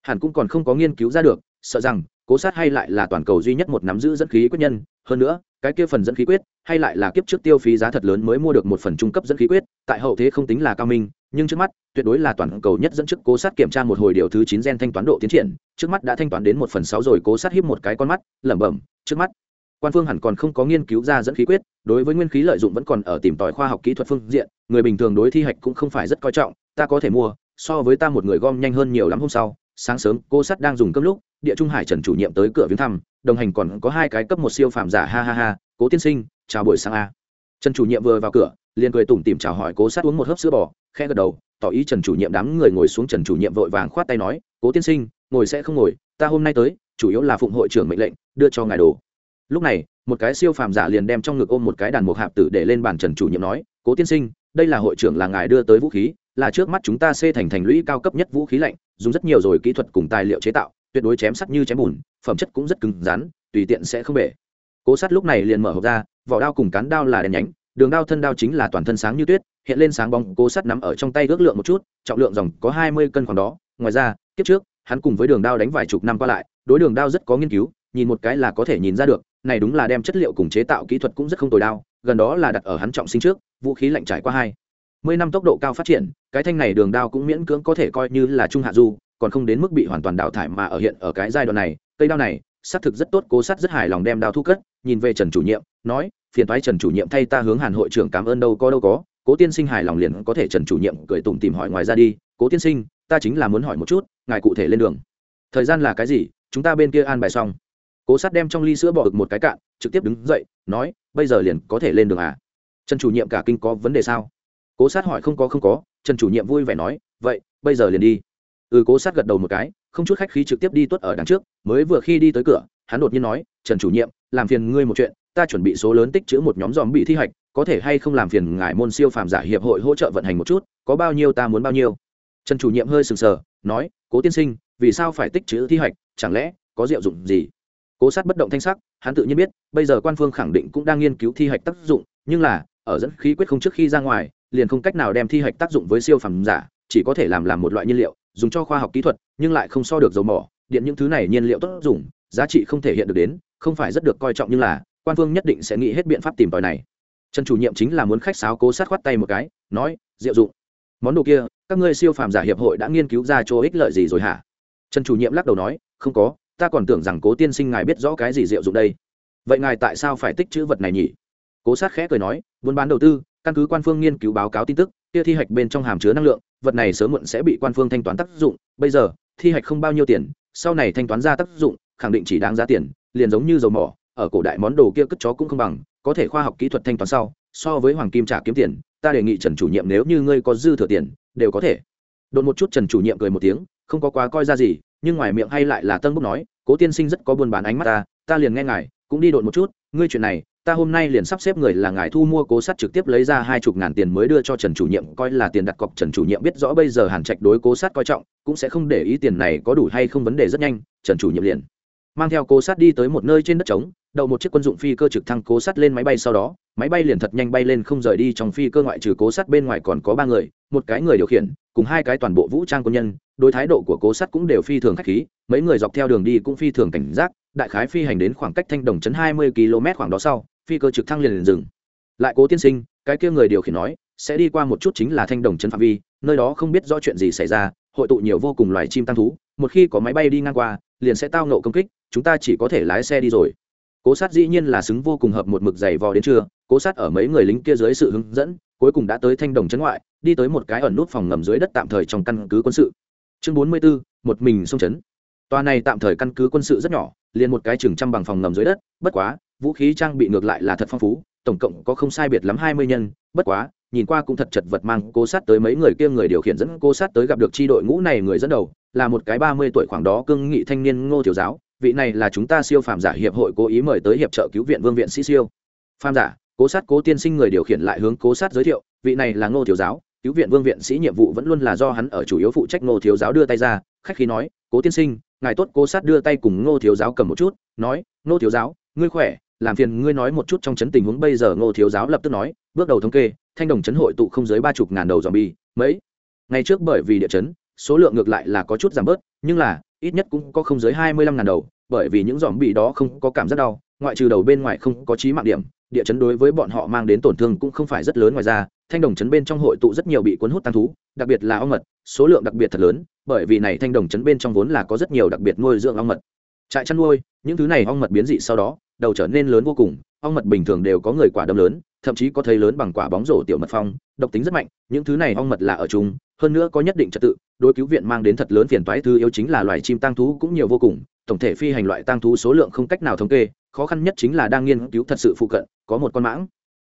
hẳn cũng còn không có nghiên cứu ra được, sợ rằng, cố sát hay lại là toàn cầu duy nhất một nắm giữ dẫn khí quyết nhân. Hơn nữa, cái kia phần dẫn khí quyết, hay lại là kiếp trước tiêu phí giá thật lớn mới mua được một phần trung cấp dẫn khí quyết, tại hậu thế không tính là cao minh, nhưng trước mắt, tuyệt đối là toàn cầu nhất dẫn trước cố sát kiểm tra một hồi điều thứ chín gen thanh toán độ tiến triển. Trước mắt đã thanh toán đến một phần sáu rồi, cố sát hiếp một cái con mắt, lẩm bẩm, trước mắt quan phương hẳn còn không có nghiên cứu ra dẫn khí quyết, đối với nguyên khí lợi dụng vẫn còn ở tìm tòi khoa học kỹ thuật phương diện, người bình thường đối thi hạch cũng không phải rất coi trọng, ta có thể mua, so với ta một người gom nhanh hơn nhiều lắm hôm sau, sáng sớm, cô sắt đang dùng cơm lúc, địa trung hải trần chủ nhiệm tới cửa viếng thăm, đồng hành còn có hai cái cấp một siêu phàm giả, ha ha ha, cố tiên sinh, chào buổi sáng a. Trần chủ nhiệm vừa vào cửa, liền cười tủm tìm chào hỏi cố sát uống một hớp sữa bò khe gật đầu, tỏ ý trần chủ nhiệm đám người ngồi xuống trần chủ nhiệm vội vàng khoát tay nói, cố tiên sinh, ngồi sẽ không ngồi, ta hôm nay tới, chủ yếu là phụng hội trưởng mệnh lệnh, đưa cho ngài đồ lúc này, một cái siêu phàm giả liền đem trong ngực ôm một cái đàn mục hạp tử để lên bàn trần chủ nhiệm nói, cố tiên sinh, đây là hội trưởng là ngài đưa tới vũ khí, là trước mắt chúng ta xê thành thành lũy cao cấp nhất vũ khí lạnh, dùng rất nhiều rồi kỹ thuật cùng tài liệu chế tạo, tuyệt đối chém sắt như chém bùn, phẩm chất cũng rất cứng rắn, tùy tiện sẽ không bể. Cố sắt lúc này liền mở hộp ra, vỏ đao cùng cán đao là đèn nhánh, đường đao thân đao chính là toàn thân sáng như tuyết, hiện lên sáng bóng, cố sắt nắm ở trong tay ước lượng một chút, trọng lượng dòng có hai mươi cân khoảng đó, ngoài ra kiếp trước, hắn cùng với đường đao đánh vài chục năm qua lại, đối đường đao rất có nghiên cứu, nhìn một cái là có thể nhìn ra được này đúng là đem chất liệu cùng chế tạo kỹ thuật cũng rất không tồi đao gần đó là đặt ở hắn trọng sinh trước, vũ khí lạnh trải qua hai. Mươi năm tốc độ cao phát triển, cái thanh này đường đao cũng miễn cưỡng có thể coi như là trung hạ du, còn không đến mức bị hoàn toàn đào thải mà ở hiện ở cái giai đoạn này, cây đao này, xác thực rất tốt, cố sát rất hài lòng đem đao thu cất, nhìn về trần chủ nhiệm, nói, phiền thoái trần chủ nhiệm thay ta hướng hàn hội trưởng cảm ơn đâu có đâu có, cố tiên sinh hài lòng liền có thể trần chủ nhiệm cười tủm tìm hỏi ngoài ra đi, cố tiên sinh, ta chính là muốn hỏi một chút, ngài cụ thể lên đường. Thời gian là cái gì, chúng ta bên kia an bài xong cố sát đem trong ly sữa bỏ ực một cái cạn, trực tiếp đứng dậy, nói, bây giờ liền có thể lên đường à? Trần chủ nhiệm cả kinh có vấn đề sao? Cố sát hỏi, không có không có. Trần chủ nhiệm vui vẻ nói, vậy, bây giờ liền đi. Ừ cố sát gật đầu một cái, không chút khách khí trực tiếp đi tuất ở đằng trước, mới vừa khi đi tới cửa, hắn đột nhiên nói, trần chủ nhiệm, làm phiền ngươi một chuyện, ta chuẩn bị số lớn tích chữ một nhóm dòm bị thi hạch có thể hay không làm phiền ngài môn siêu phàm giả hiệp hội hỗ trợ vận hành một chút, có bao nhiêu ta muốn bao nhiêu. Trần chủ nhiệm hơi sừng sờ, nói, cố tiên sinh, vì sao phải tích chữ thi hạch chẳng lẽ có diệu dụng gì? Cố sát bất động thanh sắc, hắn tự nhiên biết, bây giờ quan phương khẳng định cũng đang nghiên cứu thi hạch tác dụng, nhưng là, ở dẫn khí quyết không trước khi ra ngoài, liền không cách nào đem thi hạch tác dụng với siêu phẩm giả, chỉ có thể làm làm một loại nhiên liệu, dùng cho khoa học kỹ thuật, nhưng lại không so được dầu mỏ. Điện những thứ này nhiên liệu tốt dùng, giá trị không thể hiện được đến, không phải rất được coi trọng nhưng là, quan phương nhất định sẽ nghĩ hết biện pháp tìm tòi này. Trần chủ nhiệm chính là muốn khách sáo cố sát khoát tay một cái, nói, diệu dụng. Món đồ kia, các ngươi siêu phàm giả hiệp hội đã nghiên cứu ra chỗ ích lợi gì rồi hả? Trần chủ nhiệm lắc đầu nói, không có ta còn tưởng rằng cố tiên sinh ngài biết rõ cái gì diệu dụng đây. Vậy ngài tại sao phải tích chữ vật này nhỉ? Cố sát khẽ cười nói, buôn bán đầu tư, căn cứ quan phương nghiên cứu báo cáo tin tức, kia thi hạch bên trong hàm chứa năng lượng, vật này sớm muộn sẽ bị quan phương thanh toán tác dụng. Bây giờ, thi hạch không bao nhiêu tiền, sau này thanh toán ra tác dụng, khẳng định chỉ đáng giá tiền, liền giống như dầu mỏ, ở cổ đại món đồ kia cất chó cũng không bằng, có thể khoa học kỹ thuật thanh toán sau, so với hoàng kim trả kiếm tiền, ta đề nghị trần chủ nhiệm nếu như ngươi có dư thừa tiền, đều có thể. Đột một chút trần chủ nhiệm cười một tiếng, không có quá coi ra gì nhưng ngoài miệng hay lại là tân bốc nói, cố tiên sinh rất có buôn bán ánh mắt ta ta liền nghe ngài, cũng đi đột một chút, ngươi chuyện này, ta hôm nay liền sắp xếp người là ngài thu mua cố sắt trực tiếp lấy ra hai chục ngàn tiền mới đưa cho trần chủ nhiệm, coi là tiền đặt cọc trần chủ nhiệm biết rõ bây giờ hàn trạch đối cố sắt coi trọng, cũng sẽ không để ý tiền này có đủ hay không vấn đề rất nhanh, trần chủ nhiệm liền mang theo cố sát đi tới một nơi trên đất trống, đậu một chiếc quân dụng phi cơ trực thăng cố sát lên máy bay sau đó, máy bay liền thật nhanh bay lên không rời đi trong phi cơ ngoại trừ cố sát bên ngoài còn có ba người, một cái người điều khiển, cùng hai cái toàn bộ vũ trang quân nhân, đối thái độ của cố sát cũng đều phi thường khách khí, mấy người dọc theo đường đi cũng phi thường cảnh giác, đại khái phi hành đến khoảng cách thanh đồng chấn hai mươi km khoảng đó sau, phi cơ trực thăng liền liền dừng. Lại cố tiên sinh, cái kia người điều khiển nói, sẽ đi qua một chút chính là thanh đồng chấn phạm vi, nơi đó không biết rõ chuyện gì xảy ra, hội tụ nhiều vô cùng loài chim tăng thú, một khi có máy bay đi ngang qua, liền sẽ tao nộ công kích chúng ta chỉ có thể lái xe đi rồi. Cố sát dĩ nhiên là xứng vô cùng hợp một mực dày vò đến trưa cố sát ở mấy người lính kia dưới sự hướng dẫn cuối cùng đã tới thanh đồng trấn ngoại đi tới một cái ẩn nút phòng ngầm dưới đất tạm thời trong căn cứ quân sự. Chương bốn mươi 44, một mình sông trấn tòa này tạm thời căn cứ quân sự rất nhỏ liền một cái chừng trăm bằng phòng ngầm dưới đất bất quá vũ khí trang bị ngược lại là thật phong phú tổng cộng có không sai biệt lắm hai mươi nhân bất quá nhìn qua cũng thật chật vật mang cố sát tới mấy người kia người điều khiển dẫn cố sát tới gặp được tri đội ngũ này người dẫn đầu là một cái ba mươi tuổi khoảng đó cương nghị thanh niên ngô tiểu giáo vị này là chúng ta siêu phàm giả hiệp hội cố ý mời tới hiệp trợ cứu viện vương viện sĩ siêu. Phàm giả, cố sát, cố tiên sinh người điều khiển lại hướng cố sát giới thiệu, vị này là ngô thiếu giáo, cứu viện vương viện sĩ nhiệm vụ vẫn luôn là do hắn ở chủ yếu phụ trách ngô thiếu giáo đưa tay ra, khách khí nói, cố tiên sinh, ngài tốt. Cố sát đưa tay cùng ngô thiếu giáo cầm một chút, nói, ngô thiếu giáo, ngươi khỏe? Làm phiền ngươi nói một chút trong chấn tình huống bây giờ. Ngô thiếu giáo lập tức nói, bước đầu thống kê, thanh đồng chấn hội tụ không dưới ba chục ngàn đầu dòm bi mấy? Ngày trước bởi vì địa chấn, số lượng ngược lại là có chút giảm bớt, nhưng là ít nhất cũng có không dưới hai mươi lăm ngàn đầu, bởi vì những dòm bị đó không có cảm giác đau, ngoại trừ đầu bên ngoài không có trí mạng điểm, địa chấn đối với bọn họ mang đến tổn thương cũng không phải rất lớn ngoài ra, thanh đồng chấn bên trong hội tụ rất nhiều bị cuốn hút tăng thú, đặc biệt là ong mật, số lượng đặc biệt thật lớn, bởi vì này thanh đồng chấn bên trong vốn là có rất nhiều đặc biệt nuôi dưỡng ong mật. Trại chăn nuôi, những thứ này ong mật biến dị sau đó, đầu trở nên lớn vô cùng, ong mật bình thường đều có người quả đâm lớn thậm chí có thấy lớn bằng quả bóng rổ tiểu mật phong, độc tính rất mạnh, những thứ này ong mật là ở chung, hơn nữa có nhất định trật tự, đối cứu viện mang đến thật lớn phiền toái, thứ yếu chính là loài chim tăng thú cũng nhiều vô cùng, tổng thể phi hành loại tăng thú số lượng không cách nào thống kê, khó khăn nhất chính là đang nghiên cứu thật sự phụ cận, có một con mãng.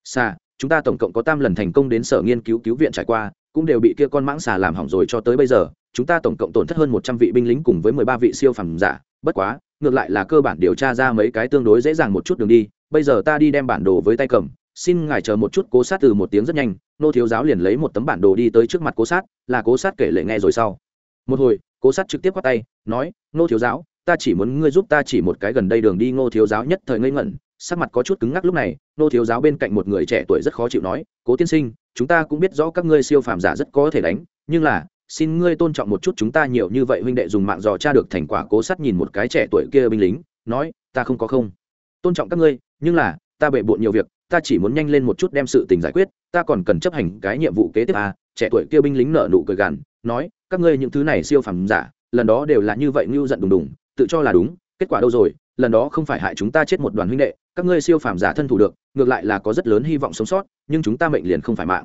Xà, chúng ta tổng cộng có tam lần thành công đến sở nghiên cứu cứu viện trải qua, cũng đều bị kia con mãng xà làm hỏng rồi cho tới bây giờ, chúng ta tổng cộng tổn thất hơn một trăm vị binh lính cùng với mười ba vị siêu phẩm giả, bất quá, ngược lại là cơ bản điều tra ra mấy cái tương đối dễ dàng một chút đường đi, bây giờ ta đi đem bản đồ với tay cầm xin ngài chờ một chút cố sát từ một tiếng rất nhanh, nô thiếu giáo liền lấy một tấm bản đồ đi tới trước mặt cố sát, là cố sát kể lệ nghe rồi sau. Một hồi, cố sát trực tiếp bắt tay, nói, nô thiếu giáo, ta chỉ muốn ngươi giúp ta chỉ một cái gần đây đường đi ngô thiếu giáo nhất thời ngây ngẩn, sắc mặt có chút cứng ngắc lúc này, nô thiếu giáo bên cạnh một người trẻ tuổi rất khó chịu nói, cố tiên sinh, chúng ta cũng biết rõ các ngươi siêu phàm giả rất có thể đánh, nhưng là, xin ngươi tôn trọng một chút chúng ta nhiều như vậy huynh đệ dùng mạng dò tra được thành quả cố sát nhìn một cái trẻ tuổi kia binh lính, nói, ta không có không. Tôn trọng các ngươi, nhưng là, ta bệ bộn nhiều việc ta chỉ muốn nhanh lên một chút đem sự tình giải quyết, ta còn cần chấp hành cái nhiệm vụ kế tiếp à? Trẻ tuổi kia binh lính nở nụ cười gằn, nói, các ngươi những thứ này siêu phàm giả, lần đó đều là như vậy ngưu giận đùng đùng, tự cho là đúng, kết quả đâu rồi? Lần đó không phải hại chúng ta chết một đoàn huynh đệ, các ngươi siêu phàm giả thân thủ được, ngược lại là có rất lớn hy vọng sống sót, nhưng chúng ta mệnh liền không phải mạng.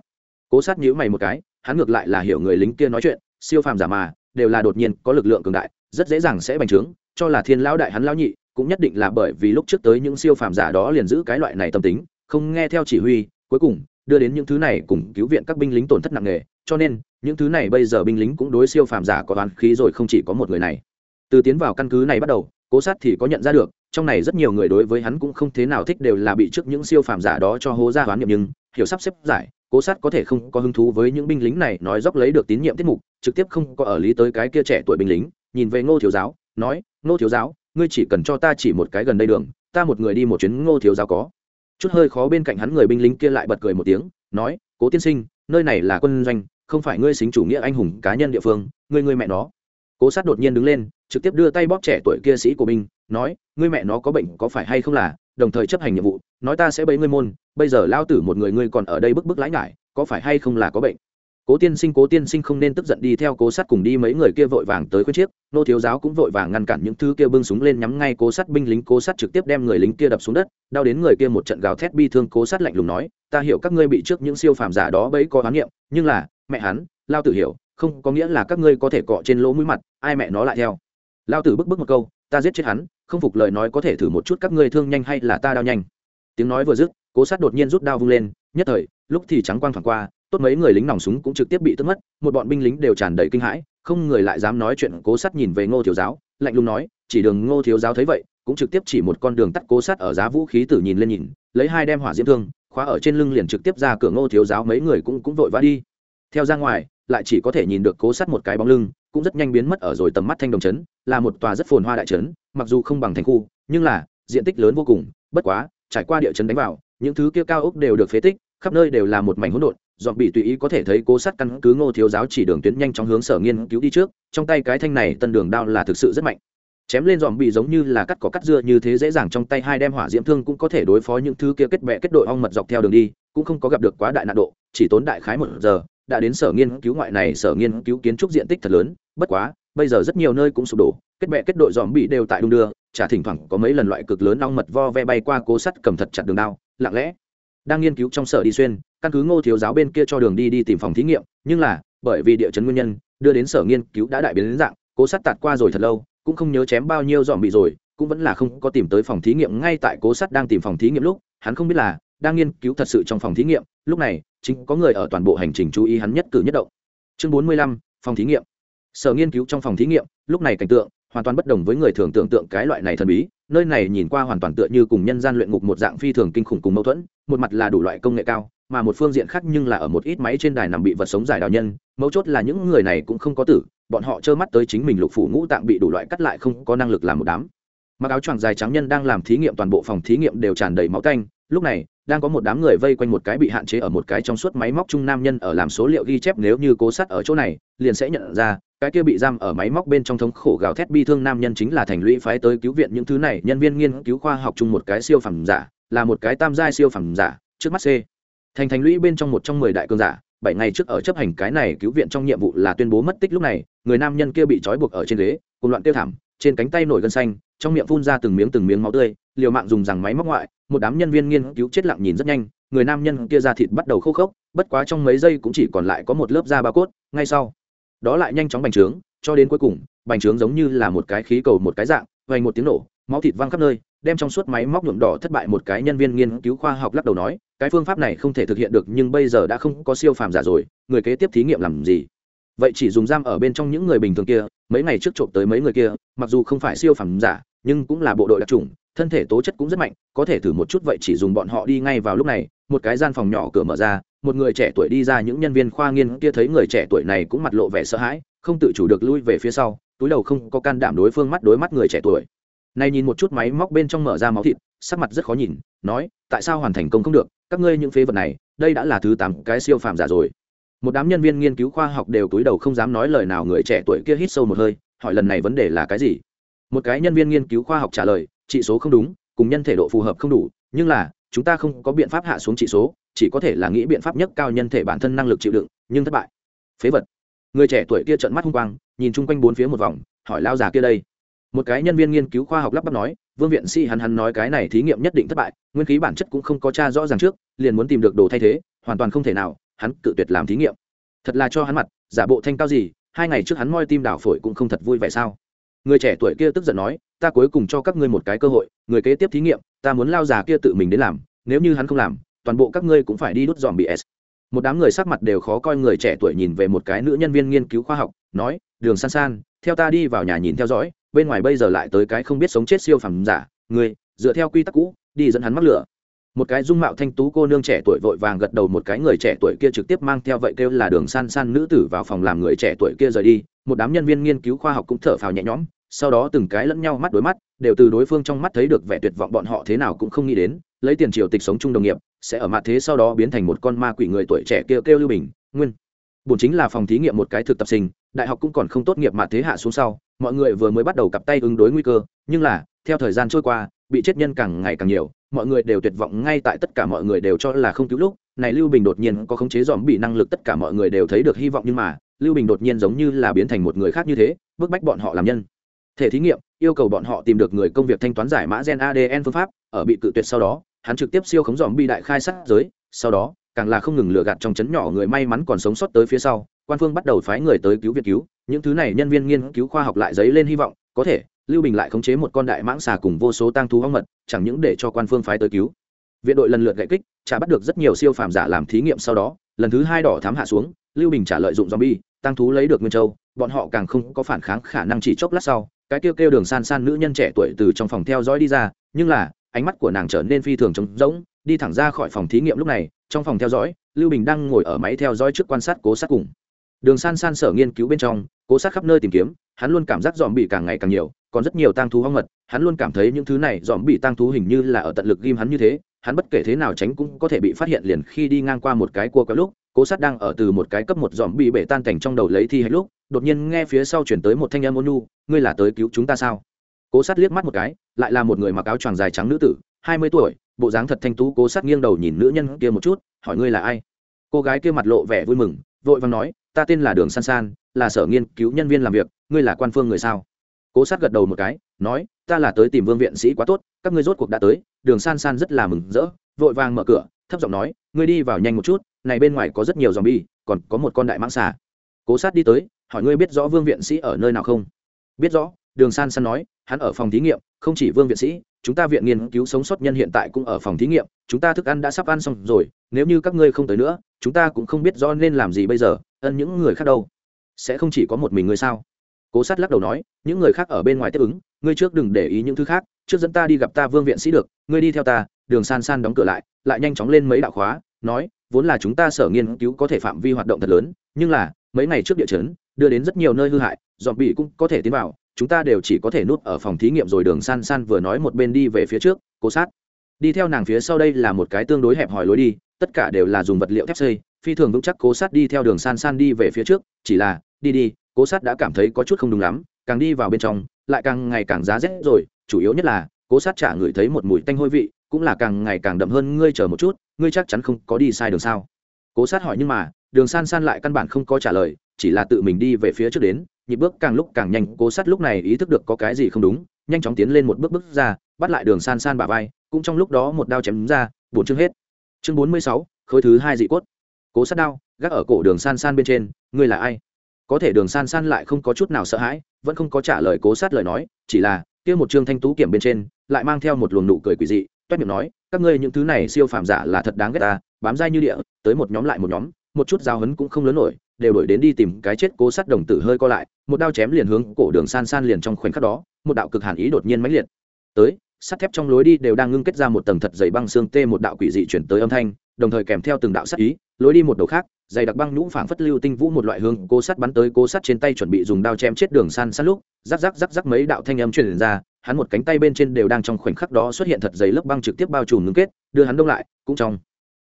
Cố sát nhíu mày một cái, hắn ngược lại là hiểu người lính kia nói chuyện, siêu phàm giả mà, đều là đột nhiên, có lực lượng cường đại, rất dễ dàng sẽ bành trướng, cho là thiên lão đại hắn lão nhị, cũng nhất định là bởi vì lúc trước tới những siêu phàm giả đó liền giữ cái loại này tâm tính không nghe theo chỉ huy, cuối cùng, đưa đến những thứ này cùng cứu viện các binh lính tổn thất nặng nề. Cho nên, những thứ này bây giờ binh lính cũng đối siêu phàm giả có toán khí rồi không chỉ có một người này. Từ tiến vào căn cứ này bắt đầu, cố sát thì có nhận ra được, trong này rất nhiều người đối với hắn cũng không thế nào thích đều là bị trước những siêu phàm giả đó cho hố ra hoán niệm nhưng, hiểu sắp xếp giải, cố sát có thể không có hứng thú với những binh lính này, nói dốc lấy được tín nhiệm tiết mục, trực tiếp không có ở lý tới cái kia trẻ tuổi binh lính, nhìn về ngô thiếu giáo, nói, ngô thiếu giáo, ngươi chỉ cần cho ta chỉ một cái gần đây đường, ta một người đi một chuyến ngô thiếu giáo có chút hơi khó bên cạnh hắn người binh lính kia lại bật cười một tiếng, nói, cố tiên sinh, nơi này là quân doanh, không phải ngươi xính chủ nghĩa anh hùng cá nhân địa phương, ngươi ngươi mẹ nó. Cố sát đột nhiên đứng lên, trực tiếp đưa tay bóp trẻ tuổi kia sĩ của binh nói, ngươi mẹ nó có bệnh có phải hay không là? Đồng thời chấp hành nhiệm vụ, nói, ta sẽ bấy ngươi môn, bây giờ lao tử một người ngươi còn ở đây bức bức lãi ngại có phải hay không là có bệnh? Cố tiên sinh, cố tiên sinh không nên tức giận đi theo cố sát cùng đi, mấy người kia vội vàng tới khuyên chiếc. Nô thiếu giáo cũng vội vàng ngăn cản những thứ kia bưng súng lên nhắm ngay cố sát binh lính, cố sát trực tiếp đem người lính kia đập xuống đất, đau đến người kia một trận gào thét bi thương, cố sát lạnh lùng nói, ta hiểu các ngươi bị trước những siêu phàm giả đó bấy có hoán niệm, nhưng là, mẹ hắn, lao tử hiểu, không có nghĩa là các ngươi có thể cọ trên lỗ mũi mặt, ai mẹ nó lại theo. Lao tử bức bức một câu, ta giết chết hắn, không phục lời nói có thể thử một chút các ngươi thương nhanh hay là ta đau nhanh. Tiếng nói vừa dứt, cố sát đột nhiên rút đao vung lên, nhất thời, lúc thì trắng quang thoảng qua tốt mấy người lính nòng súng cũng trực tiếp bị tước mất, một bọn binh lính đều tràn đầy kinh hãi, không người lại dám nói chuyện cố sát nhìn về ngô thiếu giáo, lạnh lùng nói, chỉ đường ngô thiếu giáo thấy vậy, cũng trực tiếp chỉ một con đường tắt cố sát ở giá vũ khí tử nhìn lên nhìn, lấy hai đem hỏa diễm thương, khóa ở trên lưng liền trực tiếp ra cửa ngô thiếu giáo, mấy người cũng cũng vội vã đi. Theo ra ngoài, lại chỉ có thể nhìn được cố sát một cái bóng lưng, cũng rất nhanh biến mất ở rồi tầm mắt thanh đồng trấn, là một tòa rất phồn hoa đại trấn, mặc dù không bằng thành khu, nhưng là, diện tích lớn vô cùng, bất quá, trải qua địa chấn đánh vào, những thứ kia cao ốc đều được phế tích khắp nơi đều là một mảnh hỗn độn dọn bị tùy ý có thể thấy cố sát căn cứ ngô thiếu giáo chỉ đường tuyến nhanh chóng hướng sở nghiên cứu đi trước, trong tay cái thanh này tân đường đao là thực sự rất mạnh. Chém lên dòm bị giống như là cắt cỏ cắt dưa như thế dễ dàng trong tay hai đem hỏa diễm thương cũng có thể đối phó những thứ kia kết bệ kết đội ong mật dọc theo đường đi, cũng không có gặp được quá đại nạn độ, chỉ tốn đại khái một giờ, đã đến sở nghiên cứu ngoại này, sở nghiên cứu kiến trúc diện tích thật lớn, bất quá, bây giờ rất nhiều nơi cũng sụp đổ, kết bệ kết đội dòm bị đều tại đung đưa, chả thỉnh thoảng có mấy lần loại cực lớn ong mật vo ve bay qua cố sắt cầm thật chặt đường đao, lặng lẽ đang nghiên cứu trong sở đi xuyên, căn cứ ngô thiếu giáo bên kia cho đường đi đi tìm phòng thí nghiệm, nhưng là, bởi vì địa chấn nguyên nhân, đưa đến sở nghiên cứu đã đại biến đến dạng, cố sắt tạt qua rồi thật lâu, cũng không nhớ chém bao nhiêu dòm bị rồi, cũng vẫn là không có tìm tới phòng thí nghiệm ngay tại cố sắt đang tìm phòng thí nghiệm lúc, hắn không biết là, đang nghiên cứu thật sự trong phòng thí nghiệm, lúc này, chính có người ở toàn bộ hành trình chú ý hắn nhất cử nhất động. Chương bốn mươi lăm, phòng thí nghiệm. Sở nghiên cứu trong phòng thí nghiệm, lúc này cảnh tượng, hoàn toàn bất đồng với người thường tưởng tượng cái loại này thần bí, nơi này nhìn qua hoàn toàn tựa như cùng nhân gian luyện ngục một dạng phi thường kinh khủng cùng mâu thuẫn một mặt là đủ loại công nghệ cao, mà một phương diện khác nhưng là ở một ít máy trên đài nằm bị vật sống giải đào nhân, mấu chốt là những người này cũng không có tử, bọn họ trơ mắt tới chính mình lục phủ ngũ tạng bị đủ loại cắt lại không có năng lực làm một đám. Mặc áo choàng dài trắng nhân đang làm thí nghiệm, toàn bộ phòng thí nghiệm đều tràn đầy máu canh lúc này, đang có một đám người vây quanh một cái bị hạn chế ở một cái trong suốt máy móc trung nam nhân ở làm số liệu ghi chép, nếu như cố sát ở chỗ này, liền sẽ nhận ra, cái kia bị giam ở máy móc bên trong thống khổ gào thét bi thương nam nhân chính là thành lũy phái tới cứu viện những thứ này, nhân viên nghiên cứu khoa học chung một cái siêu phẩm giả là một cái tam giai siêu phẩm giả, trước mắt c. Thành thành lũy bên trong một trong mười đại cương giả, bảy ngày trước ở chấp hành cái này cứu viện trong nhiệm vụ là tuyên bố mất tích lúc này, người nam nhân kia bị trói buộc ở trên ghế, cùng loạn tiêu thảm, trên cánh tay nổi gân xanh, trong miệng phun ra từng miếng từng miếng máu tươi, liều mạng dùng rằng máy móc ngoại, một đám nhân viên nghiên cứu chết lặng nhìn rất nhanh, người nam nhân kia ra thịt bắt đầu khô khốc, bất quá trong mấy giây cũng chỉ còn lại có một lớp da ba cốt, ngay sau đó lại nhanh chóng bành trướng, cho đến cuối cùng, bành trướng giống như là một cái khí cầu một cái dạng vành một tiếng nổ, máu thịt văng khắp nơi đem trong suốt máy móc nhuộm đỏ thất bại một cái nhân viên nghiên cứu khoa học lắc đầu nói, cái phương pháp này không thể thực hiện được nhưng bây giờ đã không có siêu phàm giả rồi, người kế tiếp thí nghiệm làm gì? Vậy chỉ dùng giam ở bên trong những người bình thường kia, mấy ngày trước trộm tới mấy người kia, mặc dù không phải siêu phàm giả, nhưng cũng là bộ đội đặc trùng thân thể tố chất cũng rất mạnh, có thể thử một chút vậy chỉ dùng bọn họ đi ngay vào lúc này, một cái gian phòng nhỏ cửa mở ra, một người trẻ tuổi đi ra những nhân viên khoa nghiên kia thấy người trẻ tuổi này cũng mặt lộ vẻ sợ hãi, không tự chủ được lui về phía sau, túi đầu không có can đảm đối phương mắt đối mắt người trẻ tuổi nay nhìn một chút máy móc bên trong mở ra máu thịt, sắc mặt rất khó nhìn, nói, tại sao hoàn thành công không được? Các ngươi những phế vật này, đây đã là thứ tám cái siêu phàm giả rồi. Một đám nhân viên nghiên cứu khoa học đều túi đầu không dám nói lời nào người trẻ tuổi kia hít sâu một hơi, hỏi lần này vấn đề là cái gì? Một cái nhân viên nghiên cứu khoa học trả lời trị số không đúng, cùng nhân thể độ phù hợp không đủ, nhưng là, chúng ta không có biện pháp hạ xuống trị số, chỉ có thể là nghĩ biện pháp nhất cao nhân thể bản thân năng lực chịu đựng, nhưng thất bại. Phế vật. Người trẻ tuổi kia trợn mắt hung quang, nhìn chung quanh bốn phía một vòng, hỏi, lao già kia đây? Một cái nhân viên nghiên cứu khoa học lắp bắp nói, vương viện sĩ hắn hắn nói cái này thí nghiệm nhất định thất bại, nguyên khí bản chất cũng không có cha rõ ràng trước, liền muốn tìm được đồ thay thế, hoàn toàn không thể nào, hắn cự tuyệt làm thí nghiệm. Thật là cho hắn mặt, giả bộ thanh cao gì, hai ngày trước hắn moi tim đảo phổi cũng không thật vui vẻ sao? Người trẻ tuổi kia tức giận nói, ta cuối cùng cho các ngươi một cái cơ hội, người kế tiếp thí nghiệm, ta muốn lao già kia tự mình đến làm, nếu như hắn không làm, toàn bộ các ngươi cũng phải đi đốt dòm bị s. Một đám người sắc mặt đều khó coi người trẻ tuổi nhìn về một cái nữ nhân viên nghiên cứu khoa học, nói, đường san san, theo ta đi vào nhà nhìn theo dõi bên ngoài bây giờ lại tới cái không biết sống chết siêu phẩm giả người dựa theo quy tắc cũ, đi dẫn hắn mắc lửa. Một cái dung mạo thanh tú cô nương trẻ tuổi vội vàng gật đầu một cái người trẻ tuổi kia trực tiếp mang theo vậy kêu là đường san san nữ tử vào phòng làm người trẻ tuổi kia rời đi. Một đám nhân viên nghiên cứu khoa học cũng thở phào nhẹ nhõm, sau đó từng cái lẫn nhau mắt đối mắt, đều từ đối phương trong mắt thấy được vẻ tuyệt vọng bọn họ thế nào cũng không nghĩ đến, lấy tiền triều tịch sống chung đồng nghiệp, sẽ ở mặt thế sau đó biến thành một con ma quỷ người tuổi trẻ kêu kêu lưu bình, nguyên. Bổn chính là phòng thí nghiệm một cái thực tập sinh đại học cũng còn không tốt nghiệp mà thế hạ xuống sau, mọi người vừa mới bắt đầu cặp tay ứng đối nguy cơ, nhưng là, theo thời gian trôi qua, bị chết nhân càng ngày càng nhiều, mọi người đều tuyệt vọng ngay tại tất cả mọi người đều cho là không cứu lúc, này lưu bình đột nhiên có khống chế dòm bị năng lực tất cả mọi người đều thấy được hy vọng nhưng mà, lưu bình đột nhiên giống như là biến thành một người khác như thế, bức bách bọn họ làm nhân. Thể thí nghiệm, yêu cầu bọn họ tìm được người công việc thanh toán giải mã gen adn phương pháp, ở bị cự tuyệt sau đó, hắn trực tiếp siêu khống dòm bi đại khai sát giới, sau đó, càng là không ngừng lừa gạt trong chấn nhỏ người may mắn còn sống sót tới phía sau quan phương bắt đầu phái người tới cứu viện cứu, những thứ này nhân viên nghiên cứu khoa học lại dấy lên hy vọng, có thể, lưu bình lại khống chế một con đại mãng xà cùng vô số tang thú hoang mật, chẳng những để cho quan phương phái tới cứu. Viện đội lần lượt gậy kích, trả bắt được rất nhiều siêu phàm giả làm thí nghiệm sau đó, lần thứ hai đỏ thám hạ xuống, lưu bình trả lợi dụng zombie tăng thú lấy được nguyên châu, bọn họ càng không có phản kháng, khả năng chỉ chốc lát sau, cái kêu kêu đường san san nữ nhân trẻ tuổi từ trong phòng theo dõi đi ra, nhưng là, ánh mắt của nàng trở nên phi thường trống rỗng, đi thẳng ra khỏi phòng thí nghiệm lúc này, trong phòng theo dõi, lưu bình đang ngồi ở máy theo dõi trước quan sát cố sát cùng đường san san sở nghiên cứu bên trong, cố sát khắp nơi tìm kiếm, hắn luôn cảm giác dòm bị càng ngày càng nhiều, còn rất nhiều tang thú hoang mật, hắn luôn cảm thấy những thứ này dòm bị tang thú hình như là ở tận lực ghim hắn như thế, hắn bất kể thế nào tránh cũng có thể bị phát hiện liền khi đi ngang qua một cái cua kéo lúc, cố sát đang ở từ một cái cấp một dòm bị bể tan cảnh trong đầu lấy thi hay lúc, đột nhiên nghe phía sau chuyển tới một thanh âm ôn nu ngươi là tới cứu chúng ta sao? Cố sát liếc mắt một cái, lại là một người mặc áo choàng dài trắng nữ tử, hai mươi tuổi, bộ dáng thật thanh tú, cố sát nghiêng đầu nhìn nữ nhân kia một chút, hỏi ngươi là ai? Cô gái kia mặt lộ vẻ vui mừng, vội vàng nói ta tên là đường san san, là sở nghiên cứu nhân viên làm việc, ngươi là quan phương người sao? Cố sát gật đầu một cái, nói, ta là tới tìm vương viện sĩ quá tốt, các ngươi rốt cuộc đã tới, đường san san rất là mừng rỡ, vội vàng mở cửa, thấp giọng nói, ngươi đi vào nhanh một chút, này bên ngoài có rất nhiều dòng bi còn có một con đại mãng xà. Cố sát đi tới, hỏi ngươi biết rõ vương viện sĩ ở nơi nào không? Biết rõ, đường san san nói, hắn ở phòng thí nghiệm, không chỉ vương viện sĩ chúng ta viện nghiên cứu sống sót nhân hiện tại cũng ở phòng thí nghiệm, chúng ta thức ăn đã sắp ăn xong rồi, nếu như các ngươi không tới nữa, chúng ta cũng không biết do nên làm gì bây giờ, ân những người khác đâu? Sẽ không chỉ có một mình ngươi sao? Cố sát lắc đầu nói, những người khác ở bên ngoài tiếp ứng, ngươi trước đừng để ý những thứ khác, trước dẫn ta đi gặp ta vương viện sĩ được, ngươi đi theo ta, đường san san đóng cửa lại lại nhanh chóng lên mấy đạo khóa, nói, vốn là chúng ta sở nghiên cứu có thể phạm vi hoạt động thật lớn, nhưng là, mấy ngày trước địa chấn, đưa đến rất nhiều nơi hư hại dọn bị cũng có thể tiến vào chúng ta đều chỉ có thể núp ở phòng thí nghiệm rồi đường san san vừa nói một bên đi về phía trước, cố sát. Đi theo nàng phía sau đây là một cái tương đối hẹp hòi lối đi, tất cả đều là dùng vật liệu thép xây, phi thường vững chắc cố sát đi theo đường san san đi về phía trước, chỉ là, đi đi, cố sát đã cảm thấy có chút không đúng lắm, càng đi vào bên trong, lại càng ngày càng giá rét rồi, chủ yếu nhất là, cố sát trả người thấy một mùi tanh hôi vị, cũng là càng ngày càng đậm hơn, ngươi chờ một chút, ngươi chắc chắn không có đi sai đường sao? Cố sát hỏi nhưng mà, đường san san lại căn bản không có trả lời, chỉ là tự mình đi về phía trước đến nhịp bước càng lúc càng nhanh, cố sát lúc này ý thức được có cái gì không đúng, nhanh chóng tiến lên một bước bước ra, bắt lại đường san san bả vai, cũng trong lúc đó một đao chém ra bốn chương hết. Chương bốn mươi sáu, khối thứ hai dị cốt. Cố sát đao, gác ở cổ đường san san bên trên, ngươi là ai? Có thể đường san san lại không có chút nào sợ hãi, vẫn không có trả lời cố sát lời nói, chỉ là, kia một chương thanh tú kiểm bên trên, lại mang theo một luồng nụ cười quỷ dị, toét miệng nói, các ngươi những thứ này siêu phàm giả là thật đáng ghét ta, bám dai như địa, tới một nhóm lại một nhóm, một chút giao hấn cũng không lớn nổi, đều đổi đến đi tìm cái chết cố sát đồng tử hơi co lại một đao chém liền hướng cổ đường san san liền trong khoảnh khắc đó, một đạo cực hàn ý đột nhiên mãnh liệt. Tới, sắt thép trong lối đi đều đang ngưng kết ra một tầng thật dày băng xương tê một đạo quỷ dị chuyển tới âm thanh, đồng thời kèm theo từng đạo sát ý, lối đi một đầu khác, dày đặc băng nhũ phảng phất lưu tinh vũ một loại hướng cố sắt bắn tới cố sắt trên tay chuẩn bị dùng đao chém chết đường san san lúc, rắc rắc rắc rắc mấy đạo thanh âm truyền ra, hắn một cánh tay bên trên đều đang trong khoảnh khắc đó xuất hiện thật dày lớp băng trực tiếp bao trùm ngưng kết, đưa hắn đông lại, cũng trong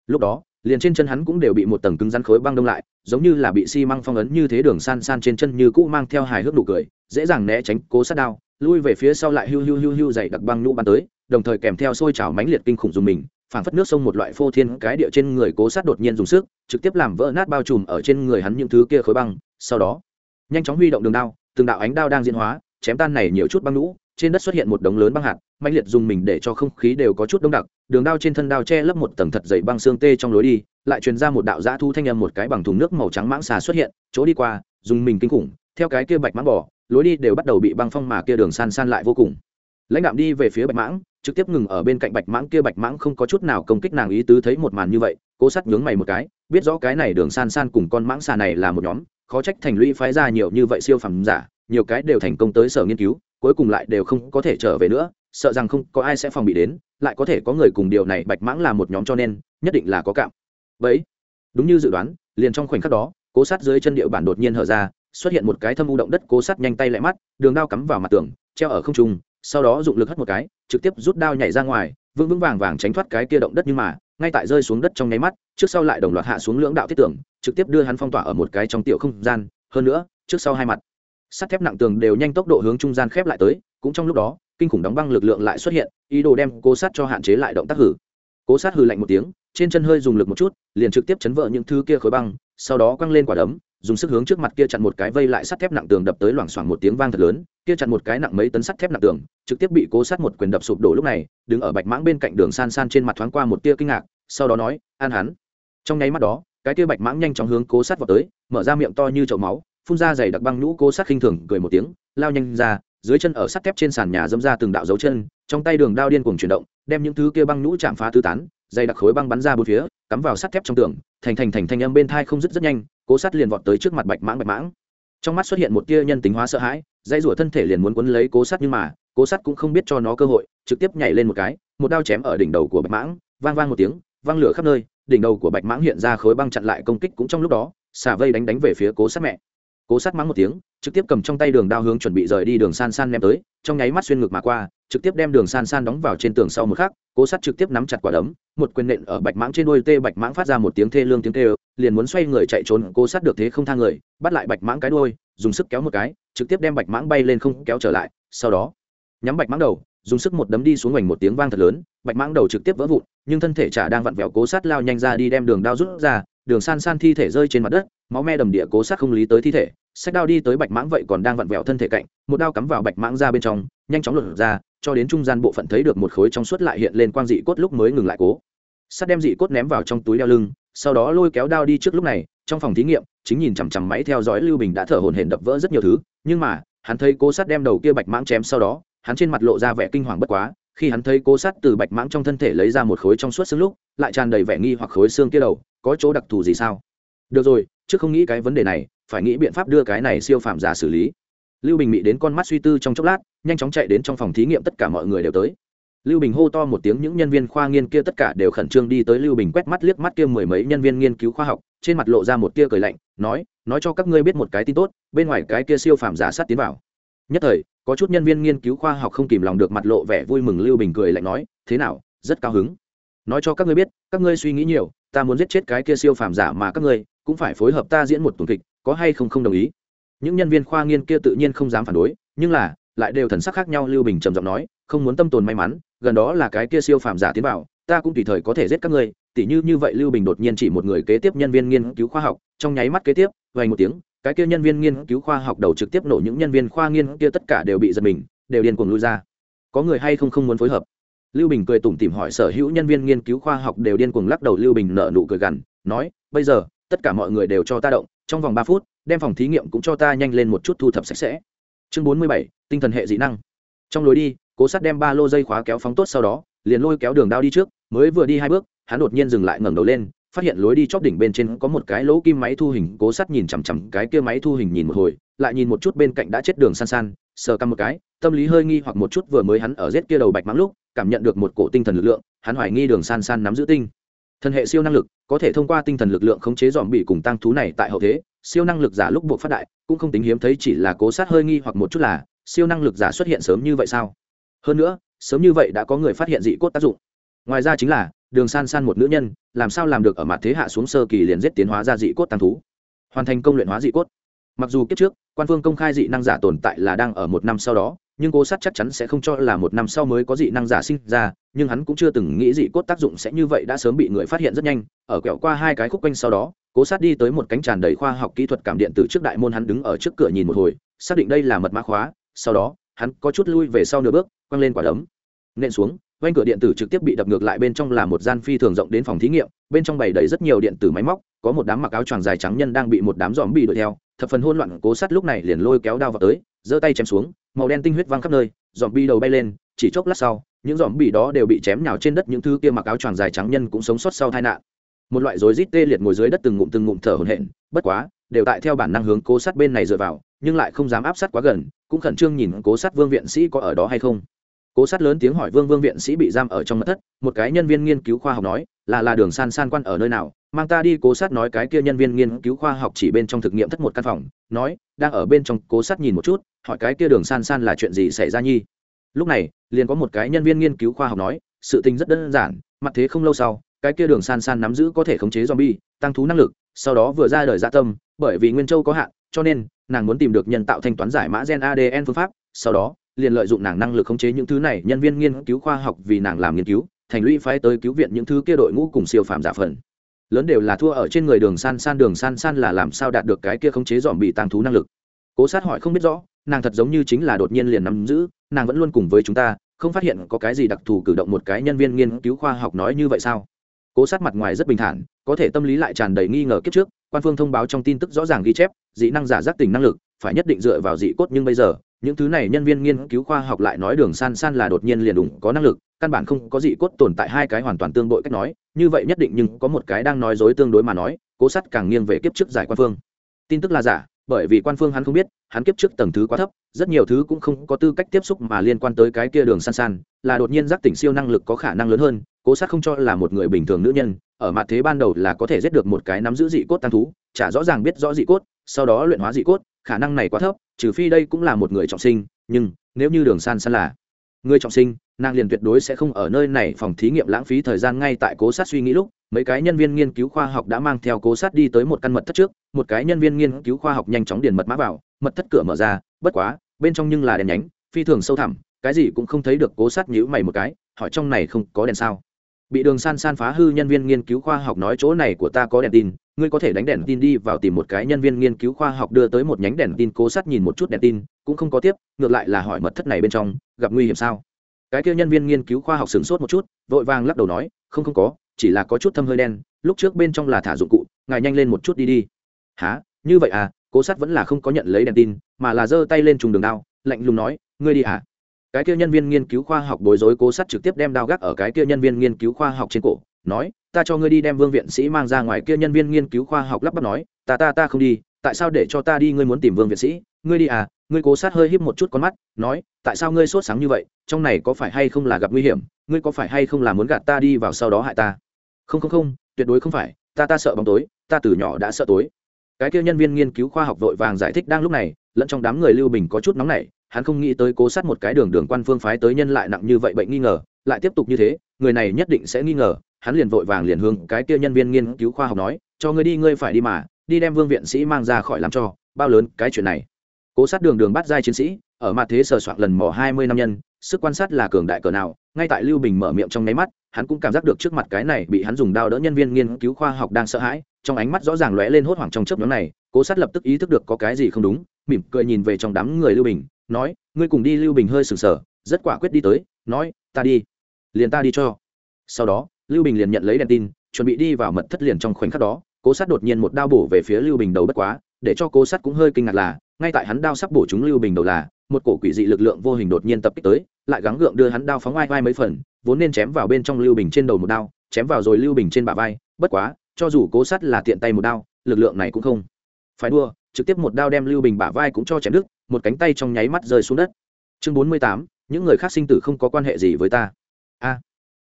lúc đó liền trên chân hắn cũng đều bị một tầng cứng rắn khối băng đông lại, giống như là bị xi măng phong ấn như thế đường san san trên chân như cũ mang theo hài hước nụ cười, dễ dàng né tránh, cố sát đao, lui về phía sau lại hiu hiu hiu hiu dày đặc băng nhũ bắn tới, đồng thời kèm theo sôi trào mãnh liệt kinh khủng dùng mình, phảng phất nước sông một loại phô thiên cái địa trên người cố sát đột nhiên dùng sức, trực tiếp làm vỡ nát bao trùm ở trên người hắn những thứ kia khối băng. Sau đó, nhanh chóng huy động đường đao, từng đạo ánh đao đang diễn hóa, chém tan này nhiều chút băng lũ trên đất xuất hiện một đống lớn băng hạt mạnh liệt dùng mình để cho không khí đều có chút đông đặc, đường đao trên thân đao che lấp một tầng thật dày băng xương tê trong lối đi, lại truyền ra một đạo giã thu thanh âm một cái bằng thùng nước màu trắng mãng xà xuất hiện, chỗ đi qua, dùng mình kinh khủng, theo cái kia bạch mãng bỏ lối đi đều bắt đầu bị băng phong mà kia đường san san lại vô cùng. Lãnh đạm đi về phía bạch mãng, trực tiếp ngừng ở bên cạnh bạch mãng kia bạch mãng không có chút nào công kích nàng ý tứ thấy một màn như vậy, cố sắt nhướng mày một cái, biết rõ cái này đường san san cùng con mãng xà này là một nhóm, khó trách thành lũy phái ra nhiều như vậy siêu phẩm giả, nhiều cái đều thành công tới sở nghiên cứu cuối cùng lại đều không có thể trở về nữa, sợ rằng không có ai sẽ phòng bị đến, lại có thể có người cùng điều này bạch mãng là một nhóm cho nên, nhất định là có cạm vậy đúng như dự đoán, liền trong khoảnh khắc đó, cố sát dưới chân địa bản đột nhiên hở ra, xuất hiện một cái thâm u động đất, cố sát nhanh tay lại mắt, đường đao cắm vào mặt tường, treo ở không trung, sau đó dụng lực hất một cái, trực tiếp rút đao nhảy ra ngoài, vững vững vàng vàng tránh thoát cái kia động đất nhưng mà, ngay tại rơi xuống đất trong nháy mắt, trước sau lại đồng loạt hạ xuống lưỡng đạo thiết tưởng, trực tiếp đưa hắn phong tỏa ở một cái trong tiểu không gian, hơn nữa, trước sau hai mặt sắt thép nặng tường đều nhanh tốc độ hướng trung gian khép lại tới, cũng trong lúc đó, kinh khủng đóng băng lực lượng lại xuất hiện, ý đồ đem cố sát cho hạn chế lại động tác hử. Cố sát hừ lạnh một tiếng, trên chân hơi dùng lực một chút, liền trực tiếp chấn vỡ những thứ kia khối băng, sau đó quăng lên quả đấm, dùng sức hướng trước mặt kia chặn một cái vây lại sắt thép nặng tường đập tới loảng xoảng một tiếng vang thật lớn, kia chặn một cái nặng mấy tấn sắt thép nặng tường, trực tiếp bị cố sát một quyền đập sụp đổ lúc này, đứng ở bạch mãng bên cạnh đường san san trên mặt thoáng qua một tia kinh ngạc, sau đó nói, an hắn. Trong nháy mắt đó, cái tia bạch mãng nhanh chóng hướng cố sát vào tới, mở ra miệng to như chậu máu phun ra dày đặc băng nhũ cố sát khinh thường, cười một tiếng, lao nhanh ra, dưới chân ở sắt thép trên sàn nhà dâm ra từng đạo dấu chân, trong tay đường đao điên cuồng chuyển động, đem những thứ kia băng nhũ chạm phá tứ tán, dày đặc khối băng bắn ra bốn phía, cắm vào sắt thép trong tường, thành thành thành thành âm bên thai không dứt rất nhanh, cố sát liền vọt tới trước mặt bạch mãng bạch mãng. Trong mắt xuất hiện một tia nhân tính hóa sợ hãi dây rủa thân thể liền muốn quấn lấy cố sát nhưng mà, cố sát cũng không biết cho nó cơ hội, trực tiếp nhảy lên một cái, một đao chém ở đỉnh đầu của bạch mãng, vang vang một tiếng, vang lửa khắp nơi, đỉnh đầu của bạch mãng hiện ra khối băng chặn lại công kích cũng trong lúc đó, xả vây đánh đánh về phía cố sát mẹ cố sát mắng một tiếng, trực tiếp cầm trong tay đường đao hướng chuẩn bị rời đi đường san san ném tới, trong nháy mắt xuyên ngực mà qua, trực tiếp đem đường san san đóng vào trên tường sau một khắc, cố sát trực tiếp nắm chặt quả đấm, một quyền nện ở bạch mãng trên đôi tê bạch mãng phát ra một tiếng thê lương tiếng tê liền muốn xoay người chạy trốn, cố sát được thế không thang người, bắt lại bạch mãng cái đôi dùng sức kéo một cái, trực tiếp đem bạch mãng bay lên không kéo trở lại, sau đó, nhắm bạch mãng đầu, dùng sức một đấm đi xuống ngoảnh một tiếng vang thật lớn, bạch mãng đầu trực tiếp vỡ vụn, nhưng thân thể chả đang vặn vẹo cố sát lao nhanh ra đi đem đường đao rút ra, đường san san thi thể rơi trên mặt đất máu me đầm địa cố sát không lý tới thi thể, sách đao đi tới bạch mãng vậy còn đang vặn vẹo thân thể cạnh, một đao cắm vào bạch mãng ra bên trong, nhanh chóng lột ra, cho đến trung gian bộ phận thấy được một khối trong suốt lại hiện lên quang dị cốt lúc mới ngừng lại cố. Sắt đem dị cốt ném vào trong túi đeo lưng, sau đó lôi kéo đao đi trước lúc này, trong phòng thí nghiệm, chính nhìn chằm chằm máy theo dõi lưu bình đã thở hổn hển đập vỡ rất nhiều thứ, nhưng mà, hắn thấy cố sắt đem đầu kia bạch mãng chém sau đó, hắn trên mặt lộ ra vẻ kinh hoàng bất quá, khi hắn thấy cố sắt từ bạch mãng trong thân thể lấy ra một khối trong suốt xương lúc, lại tràn đầy vẻ nghi hoặc khối xương kia đầu, có chỗ đặc thù gì sao? Được rồi chứ không nghĩ cái vấn đề này, phải nghĩ biện pháp đưa cái này siêu phạm giả xử lý. Lưu bình mị đến con mắt suy tư trong chốc lát, nhanh chóng chạy đến trong phòng thí nghiệm tất cả mọi người đều tới. Lưu bình hô to một tiếng, những nhân viên khoa nghiên kia tất cả đều khẩn trương đi tới lưu bình quét mắt liếc mắt kia mười mấy nhân viên nghiên cứu khoa học, trên mặt lộ ra một tia cười lạnh, nói nói cho các ngươi biết một cái tin tốt, bên ngoài cái kia siêu phàm giả sát tiến vào. Nhất thời, có chút nhân viên nghiên cứu khoa học không kìm lòng được mặt lộ vẻ vui mừng lưu bình cười lạnh nói, thế nào, rất cao hứng. Nói cho các ngươi biết, các ngươi suy nghĩ nhiều, ta muốn giết chết cái kia siêu phàm giả mà các ngươi cũng phải phối hợp ta diễn một tuần kịch, có hay không không đồng ý? Những nhân viên khoa nghiên kia tự nhiên không dám phản đối, nhưng là, lại đều thần sắc khác nhau, lưu bình trầm giọng nói, không muốn tâm tồn may mắn, gần đó là cái kia siêu phàm giả tiến vào, ta cũng tùy thời có thể giết các ngươi. Tỉ như như vậy, lưu bình đột nhiên chỉ một người kế tiếp nhân viên nghiên cứu khoa học, trong nháy mắt kế tiếp vài một tiếng, cái kia nhân viên nghiên cứu khoa học đầu trực tiếp nổ, những nhân viên khoa nghiên kia tất cả đều bị giật mình, đều điên cuồng lui ra. Có người hay không không muốn phối hợp? Lưu bình cười tủm tỉm hỏi sở hữu nhân viên nghiên cứu khoa học đều điên cuồng lắc đầu, lưu bình nở nụ cười gằn, nói, bây giờ tất cả mọi người đều cho ta động, trong vòng ba phút, đem phòng thí nghiệm cũng cho ta nhanh lên một chút thu thập sạch sẽ. Chương bốn mươi bảy, tinh thần hệ dị năng. Trong lối đi, cố sát đem ba lô dây khóa kéo phóng tốt sau đó, liền lôi kéo đường đao đi trước, mới vừa đi hai bước, hắn đột nhiên dừng lại ngẩng đầu lên, phát hiện lối đi chóp đỉnh bên trên có một cái lỗ kim máy thu hình, cố sát nhìn chằm chằm cái kia máy thu hình nhìn một hồi, lại nhìn một chút bên cạnh đã chết đường san san, sờ căm một cái, tâm lý hơi nghi hoặc một chút vừa mới hắn ở giết kia đầu bạch mãng lúc, cảm nhận được một cổ tinh thần lực lượng, hắn hoài nghi đường san san nắm giữ tinh. Thần hệ siêu năng lực có thể thông qua tinh thần lực lượng khống chế dòm bị cùng tăng thú này tại hậu thế, siêu năng lực giả lúc buộc phát đại, cũng không tính hiếm thấy chỉ là cố sát hơi nghi hoặc một chút là, siêu năng lực giả xuất hiện sớm như vậy sao? Hơn nữa, sớm như vậy đã có người phát hiện dị cốt tác dụng. Ngoài ra chính là, đường san san một nữ nhân, làm sao làm được ở mặt thế hạ xuống sơ kỳ liền giết tiến hóa ra dị cốt tăng thú? Hoàn thành công luyện hóa dị cốt. Mặc dù kiếp trước, quan phương công khai dị năng giả tồn tại là đang ở một năm sau đó nhưng cố sát chắc chắn sẽ không cho là một năm sau mới có dị năng giả sinh ra, nhưng hắn cũng chưa từng nghĩ dị cốt tác dụng sẽ như vậy đã sớm bị người phát hiện rất nhanh. Ở quẹo qua hai cái khúc quanh sau đó, cố sát đi tới một cánh tràn đầy khoa học kỹ thuật cảm điện từ trước đại môn hắn đứng ở trước cửa nhìn một hồi, xác định đây là mật mã khóa. Sau đó, hắn có chút lui về sau nửa bước, quăng lên quả đấm, nện xuống. Quanh cửa điện tử trực tiếp bị đập ngược lại bên trong là một gian phi thường rộng đến phòng thí nghiệm, bên trong bày đầy rất nhiều điện tử máy móc, có một đám mặc áo choàng dài trắng nhân đang bị một đám dòm bị đuổi theo. Thập phần hôn loạn, cố sát lúc này liền lôi kéo đao vào tới, giơ tay chém xuống màu đen tinh huyết văng khắp nơi dòm bi đầu bay lên, chỉ chốc lát sau, những dòm bi đó đều bị chém nhào trên đất, những thứ kia mặc áo choàng dài trắng nhân cũng sống sót sau tai nạn. Một loại rối rít tê liệt ngồi dưới đất từng ngụm từng ngụm thở hổn hển, bất quá, đều tại theo bản năng hướng cố sát bên này dựa vào, nhưng lại không dám áp sát quá gần, cũng khẩn trương nhìn cố sát vương viện sĩ có ở đó hay không. Cố sát lớn tiếng hỏi vương vương viện sĩ bị giam ở trong mật thất, một cái nhân viên nghiên cứu khoa học nói, là là đường san san quan ở nơi nào? Mang ta đi cố sát nói cái kia nhân viên nghiên cứu khoa học chỉ bên trong thực nghiệm thất một căn phòng. Nói, đang ở bên trong cố sát nhìn một chút hỏi cái kia đường san san là chuyện gì xảy ra nhi? Lúc này, liền có một cái nhân viên nghiên cứu khoa học nói, sự tình rất đơn giản, mặt thế không lâu sau, cái kia đường san san nắm giữ có thể khống chế zombie, tăng thú năng lực, sau đó vừa ra đời dạ tâm, bởi vì nguyên châu có hạn, cho nên, nàng muốn tìm được nhân tạo thanh toán giải mã gen adn phương pháp, sau đó, liền lợi dụng nàng năng lực khống chế những thứ này, nhân viên nghiên cứu khoa học vì nàng làm nghiên cứu, thành lũy phái tới cứu viện những thứ kia đội ngũ cùng siêu phàm giả phần. Lớn đều là thua ở trên người đường san san, đường san san là làm sao đạt được cái kia khống chế dòm bị tăng thú năng lực? Cố sát hỏi không biết rõ nàng thật giống như chính là đột nhiên liền nắm giữ, nàng vẫn luôn cùng với chúng ta, không phát hiện có cái gì đặc thù cử động một cái nhân viên nghiên cứu khoa học nói như vậy sao? Cố sát mặt ngoài rất bình thản, có thể tâm lý lại tràn đầy nghi ngờ kiếp trước, quan phương thông báo trong tin tức rõ ràng ghi chép, dị năng giả giác tình năng lực, phải nhất định dựa vào dị cốt nhưng bây giờ, những thứ này nhân viên nghiên cứu khoa học lại nói đường san san là đột nhiên liền đủng có năng lực, căn bản không có dị cốt tồn tại hai cái hoàn toàn tương bội cách nói, như vậy nhất định nhưng có một cái đang nói dối tương đối mà nói, cố sát càng nghiêng về kiếp trước giải quan phương. Tin tức là giả bởi vì quan phương hắn không biết, hắn kiếp trước tầng thứ quá thấp, rất nhiều thứ cũng không có tư cách tiếp xúc mà liên quan tới cái kia đường san san, là đột nhiên giác tỉnh siêu năng lực có khả năng lớn hơn, cố sát không cho là một người bình thường nữ nhân, ở mặt thế ban đầu là có thể giết được một cái nắm giữ dị cốt tăng thú, chả rõ ràng biết rõ dị cốt, sau đó luyện hóa dị cốt, khả năng này quá thấp, trừ phi đây cũng là một người trọng sinh, nhưng nếu như đường san san là người trọng sinh, nàng liền tuyệt đối sẽ không ở nơi này phòng thí nghiệm lãng phí thời gian ngay tại cố sát suy nghĩ lúc. Mấy cái nhân viên nghiên cứu khoa học đã mang theo cố sát đi tới một căn mật thất trước. Một cái nhân viên nghiên cứu khoa học nhanh chóng điền mật mã vào. Mật thất cửa mở ra, bất quá, bên trong nhưng là đèn nhánh, phi thường sâu thẳm, cái gì cũng không thấy được cố sát nhữ mày một cái, hỏi trong này không có đèn sao? Bị đường san san phá hư nhân viên nghiên cứu khoa học nói chỗ này của ta có đèn tin, ngươi có thể đánh đèn tin đi vào tìm một cái nhân viên nghiên cứu khoa học đưa tới một nhánh đèn tin, cố sát nhìn một chút đèn tin, cũng không có tiếp, ngược lại là hỏi mật thất này bên trong, gặp nguy hiểm sao? Cái kia nhân viên nghiên cứu khoa học sửng sốt một chút, vội vàng lắc đầu nói, không không có, chỉ là có chút thâm hơi đen, lúc trước bên trong là thả dụng cụ, ngài nhanh lên một chút đi đi. Há như vậy à? Cố sát vẫn là không có nhận lấy đèn tin, mà là giơ tay lên trùng đường đao, lạnh lùng nói, ngươi đi à cái kia nhân viên nghiên cứu khoa học bối rối cố sát trực tiếp đem đao gác ở cái kia nhân viên nghiên cứu khoa học trên cổ, nói, ta cho ngươi đi đem vương viện sĩ mang ra ngoài kia nhân viên nghiên cứu khoa học lắp bắp nói, ta ta ta không đi, tại sao để cho ta đi ngươi muốn tìm vương viện sĩ? Ngươi đi à ngươi cố sát hơi híp một chút con mắt, nói, tại sao ngươi sốt sáng như vậy? Trong này có phải hay không là gặp nguy hiểm? Ngươi có phải hay không là muốn gạt ta đi vào sau đó hại ta? Không không không, tuyệt đối không phải, ta ta sợ bóng tối, ta từ nhỏ đã sợ tối. Cái kia nhân viên nghiên cứu khoa học vội vàng giải thích đang lúc này, lẫn trong đám người lưu bình có chút nóng nảy hắn không nghĩ tới cố sát một cái đường đường quan phương phái tới nhân lại nặng như vậy bệnh nghi ngờ, lại tiếp tục như thế, người này nhất định sẽ nghi ngờ, hắn liền vội vàng liền hướng cái kia nhân viên nghiên cứu khoa học nói, cho ngươi đi, ngươi phải đi mà, đi đem vương viện sĩ mang ra khỏi làm cho, bao lớn cái chuyện này. Cố sát đường đường bắt giai chiến sĩ, ở mặt thế sờ soạn lần mỏ hai mươi năm nhân, sức quan sát là cường đại cỡ nào, ngay tại lưu bình mở miệng trong nháy mắt, hắn cũng cảm giác được trước mặt cái này bị hắn dùng đao đỡ nhân viên nghiên cứu khoa học đang sợ hãi, trong ánh mắt rõ ràng lóe lên hốt hoảng trong chớp nhóm này, cố sát lập tức ý thức được có cái gì không đúng, mỉm cười nhìn về trong đám người lưu bình nói, ngươi cùng đi lưu bình hơi sừng sờ, rất quả quyết đi tới, nói, ta đi, liền ta đi cho. Sau đó, lưu bình liền nhận lấy đèn tin, chuẩn bị đi vào mật thất liền trong khoảnh khắc đó, cố sát đột nhiên một đao bổ về phía lưu bình đầu bất quá, để cho cố sát cũng hơi kinh ngạc là, ngay tại hắn đao sắp bổ chúng lưu bình đầu là, một cổ quỷ dị lực lượng vô hình đột nhiên tập kích tới, lại gắng gượng đưa hắn đao phóng ai vai mấy phần, vốn nên chém vào bên trong lưu bình trên đầu một đao, chém vào rồi lưu bình trên bả vai, bất quá, cho dù cố sát là tiện tay một đao, lực lượng này cũng không phải đua, trực tiếp một đao đem lưu bình bả vai cũng cho chém đứt một cánh tay trong nháy mắt rơi xuống đất. Chương bốn mươi tám, những người khác sinh tử không có quan hệ gì với ta. A.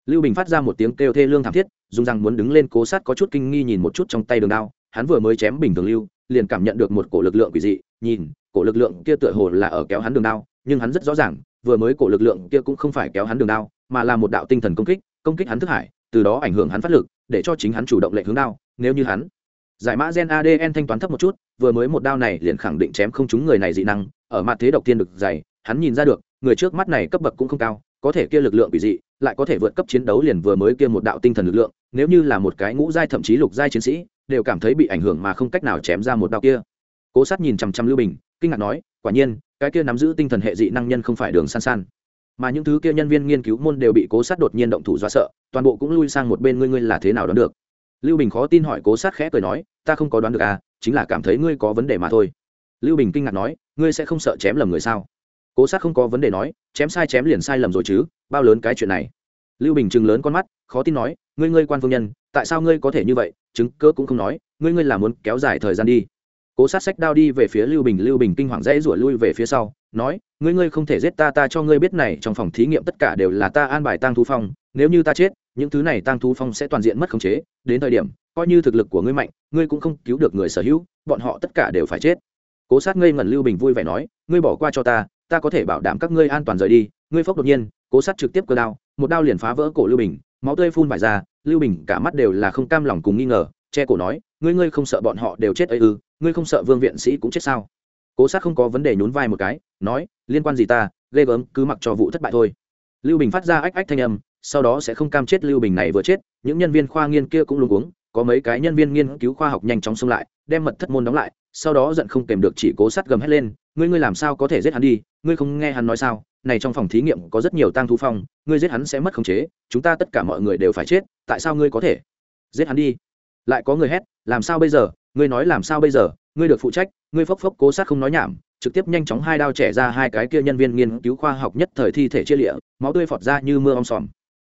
Lưu bình phát ra một tiếng kêu thê lương thảm thiết, dùng rằng muốn đứng lên cố sát có chút kinh nghi nhìn một chút trong tay đường đao, hắn vừa mới chém bình thường lưu, liền cảm nhận được một cổ lực lượng quỷ dị, nhìn, cổ lực lượng kia tựa hồ là ở kéo hắn đường đao, nhưng hắn rất rõ ràng, vừa mới cổ lực lượng kia cũng không phải kéo hắn đường đao, mà là một đạo tinh thần công kích công kích hắn thức hải, từ đó ảnh hưởng hắn phát lực, để cho chính hắn chủ động lệnh hướng đao, nếu như hắn giải mã gen adn thanh toán thấp một chút, vừa mới một đao này liền khẳng định chém không chúng người này dị năng, ở mặt thế độc tiên được dày hắn nhìn ra được, người trước mắt này cấp bậc cũng không cao, có thể kia lực lượng bị dị, lại có thể vượt cấp chiến đấu liền vừa mới kia một đạo tinh thần lực lượng, nếu như là một cái ngũ giai thậm chí lục giai chiến sĩ, đều cảm thấy bị ảnh hưởng mà không cách nào chém ra một đạo kia. Cố sát nhìn chằm chằm lưu bình, kinh ngạc nói, quả nhiên, cái kia nắm giữ tinh thần hệ dị năng nhân không phải đường san san. Mà những thứ kia nhân viên nghiên cứu môn đều bị cố sát đột nhiên động thủ do sợ, toàn bộ cũng lui sang một bên, ngươi ngươi là thế nào đó được? Lưu bình khó tin hỏi cố sát khẽ cười nói, ta không có đoán được à chính là cảm thấy ngươi có vấn đề mà thôi. Lưu bình kinh ngạc nói, ngươi sẽ không sợ chém lầm người sao? Cố sát không có vấn đề nói, chém sai chém liền sai lầm rồi chứ, bao lớn cái chuyện này? Lưu bình chừng lớn con mắt, khó tin nói, ngươi ngươi quan phương nhân, tại sao ngươi có thể như vậy? Chứng cơ cũng không nói, ngươi ngươi là muốn kéo dài thời gian đi. Cố sát sách đao đi về phía lưu bình lưu bình kinh hoàng rẽ rủa lui về phía sau, nói, ngươi ngươi không thể giết ta ta cho ngươi biết này, trong phòng thí nghiệm tất cả đều là ta an bài tang thú phong nếu như ta chết, những thứ này tăng thú phong sẽ toàn diện mất khống chế, đến thời điểm, coi như thực lực của ngươi mạnh, ngươi cũng không cứu được người sở hữu, bọn họ tất cả đều phải chết. Cố sát ngây ngẩn lưu bình vui vẻ nói, ngươi bỏ qua cho ta ta có thể bảo đảm các ngươi an toàn rời đi. Ngươi phốc đột nhiên, cố sát trực tiếp cơ đao, một đao liền phá vỡ cổ lưu bình, máu tươi phun vải ra, lưu bình cả mắt đều là không cam lòng cùng nghi ngờ, che cổ nói, ngươi ngươi không sợ bọn họ đều chết ấy ư? Ngươi không sợ vương viện sĩ cũng chết sao? Cố sát không có vấn đề nhún vai một cái, nói, liên quan gì ta, ghê gớm, cứ mặc cho vụ thất bại thôi. Lưu bình phát ra ách ách thanh âm sau đó sẽ không cam chết lưu bình này vừa chết, những nhân viên khoa nghiên kia cũng luôn uống có mấy cái nhân viên nghiên cứu khoa học nhanh chóng xông lại, đem mật thất môn đóng lại, sau đó giận không kèm được chỉ cố sát gầm hét lên, ngươi ngươi làm sao có thể giết hắn đi? Ngươi không nghe hắn nói sao? Này trong phòng thí nghiệm có rất nhiều tang thú phong, ngươi giết hắn sẽ mất khống chế, chúng ta tất cả mọi người đều phải chết, tại sao ngươi có thể giết hắn đi? Lại có người hét, làm sao bây giờ? Ngươi nói làm sao bây giờ? Ngươi được phụ trách, ngươi phốc phốc cố sát không nói nhảm. Trực tiếp nhanh chóng hai đao trẻ ra hai cái kia nhân viên nghiên cứu khoa học nhất thời thi thể chia lịa, máu tươi phọt ra như mưa om sòm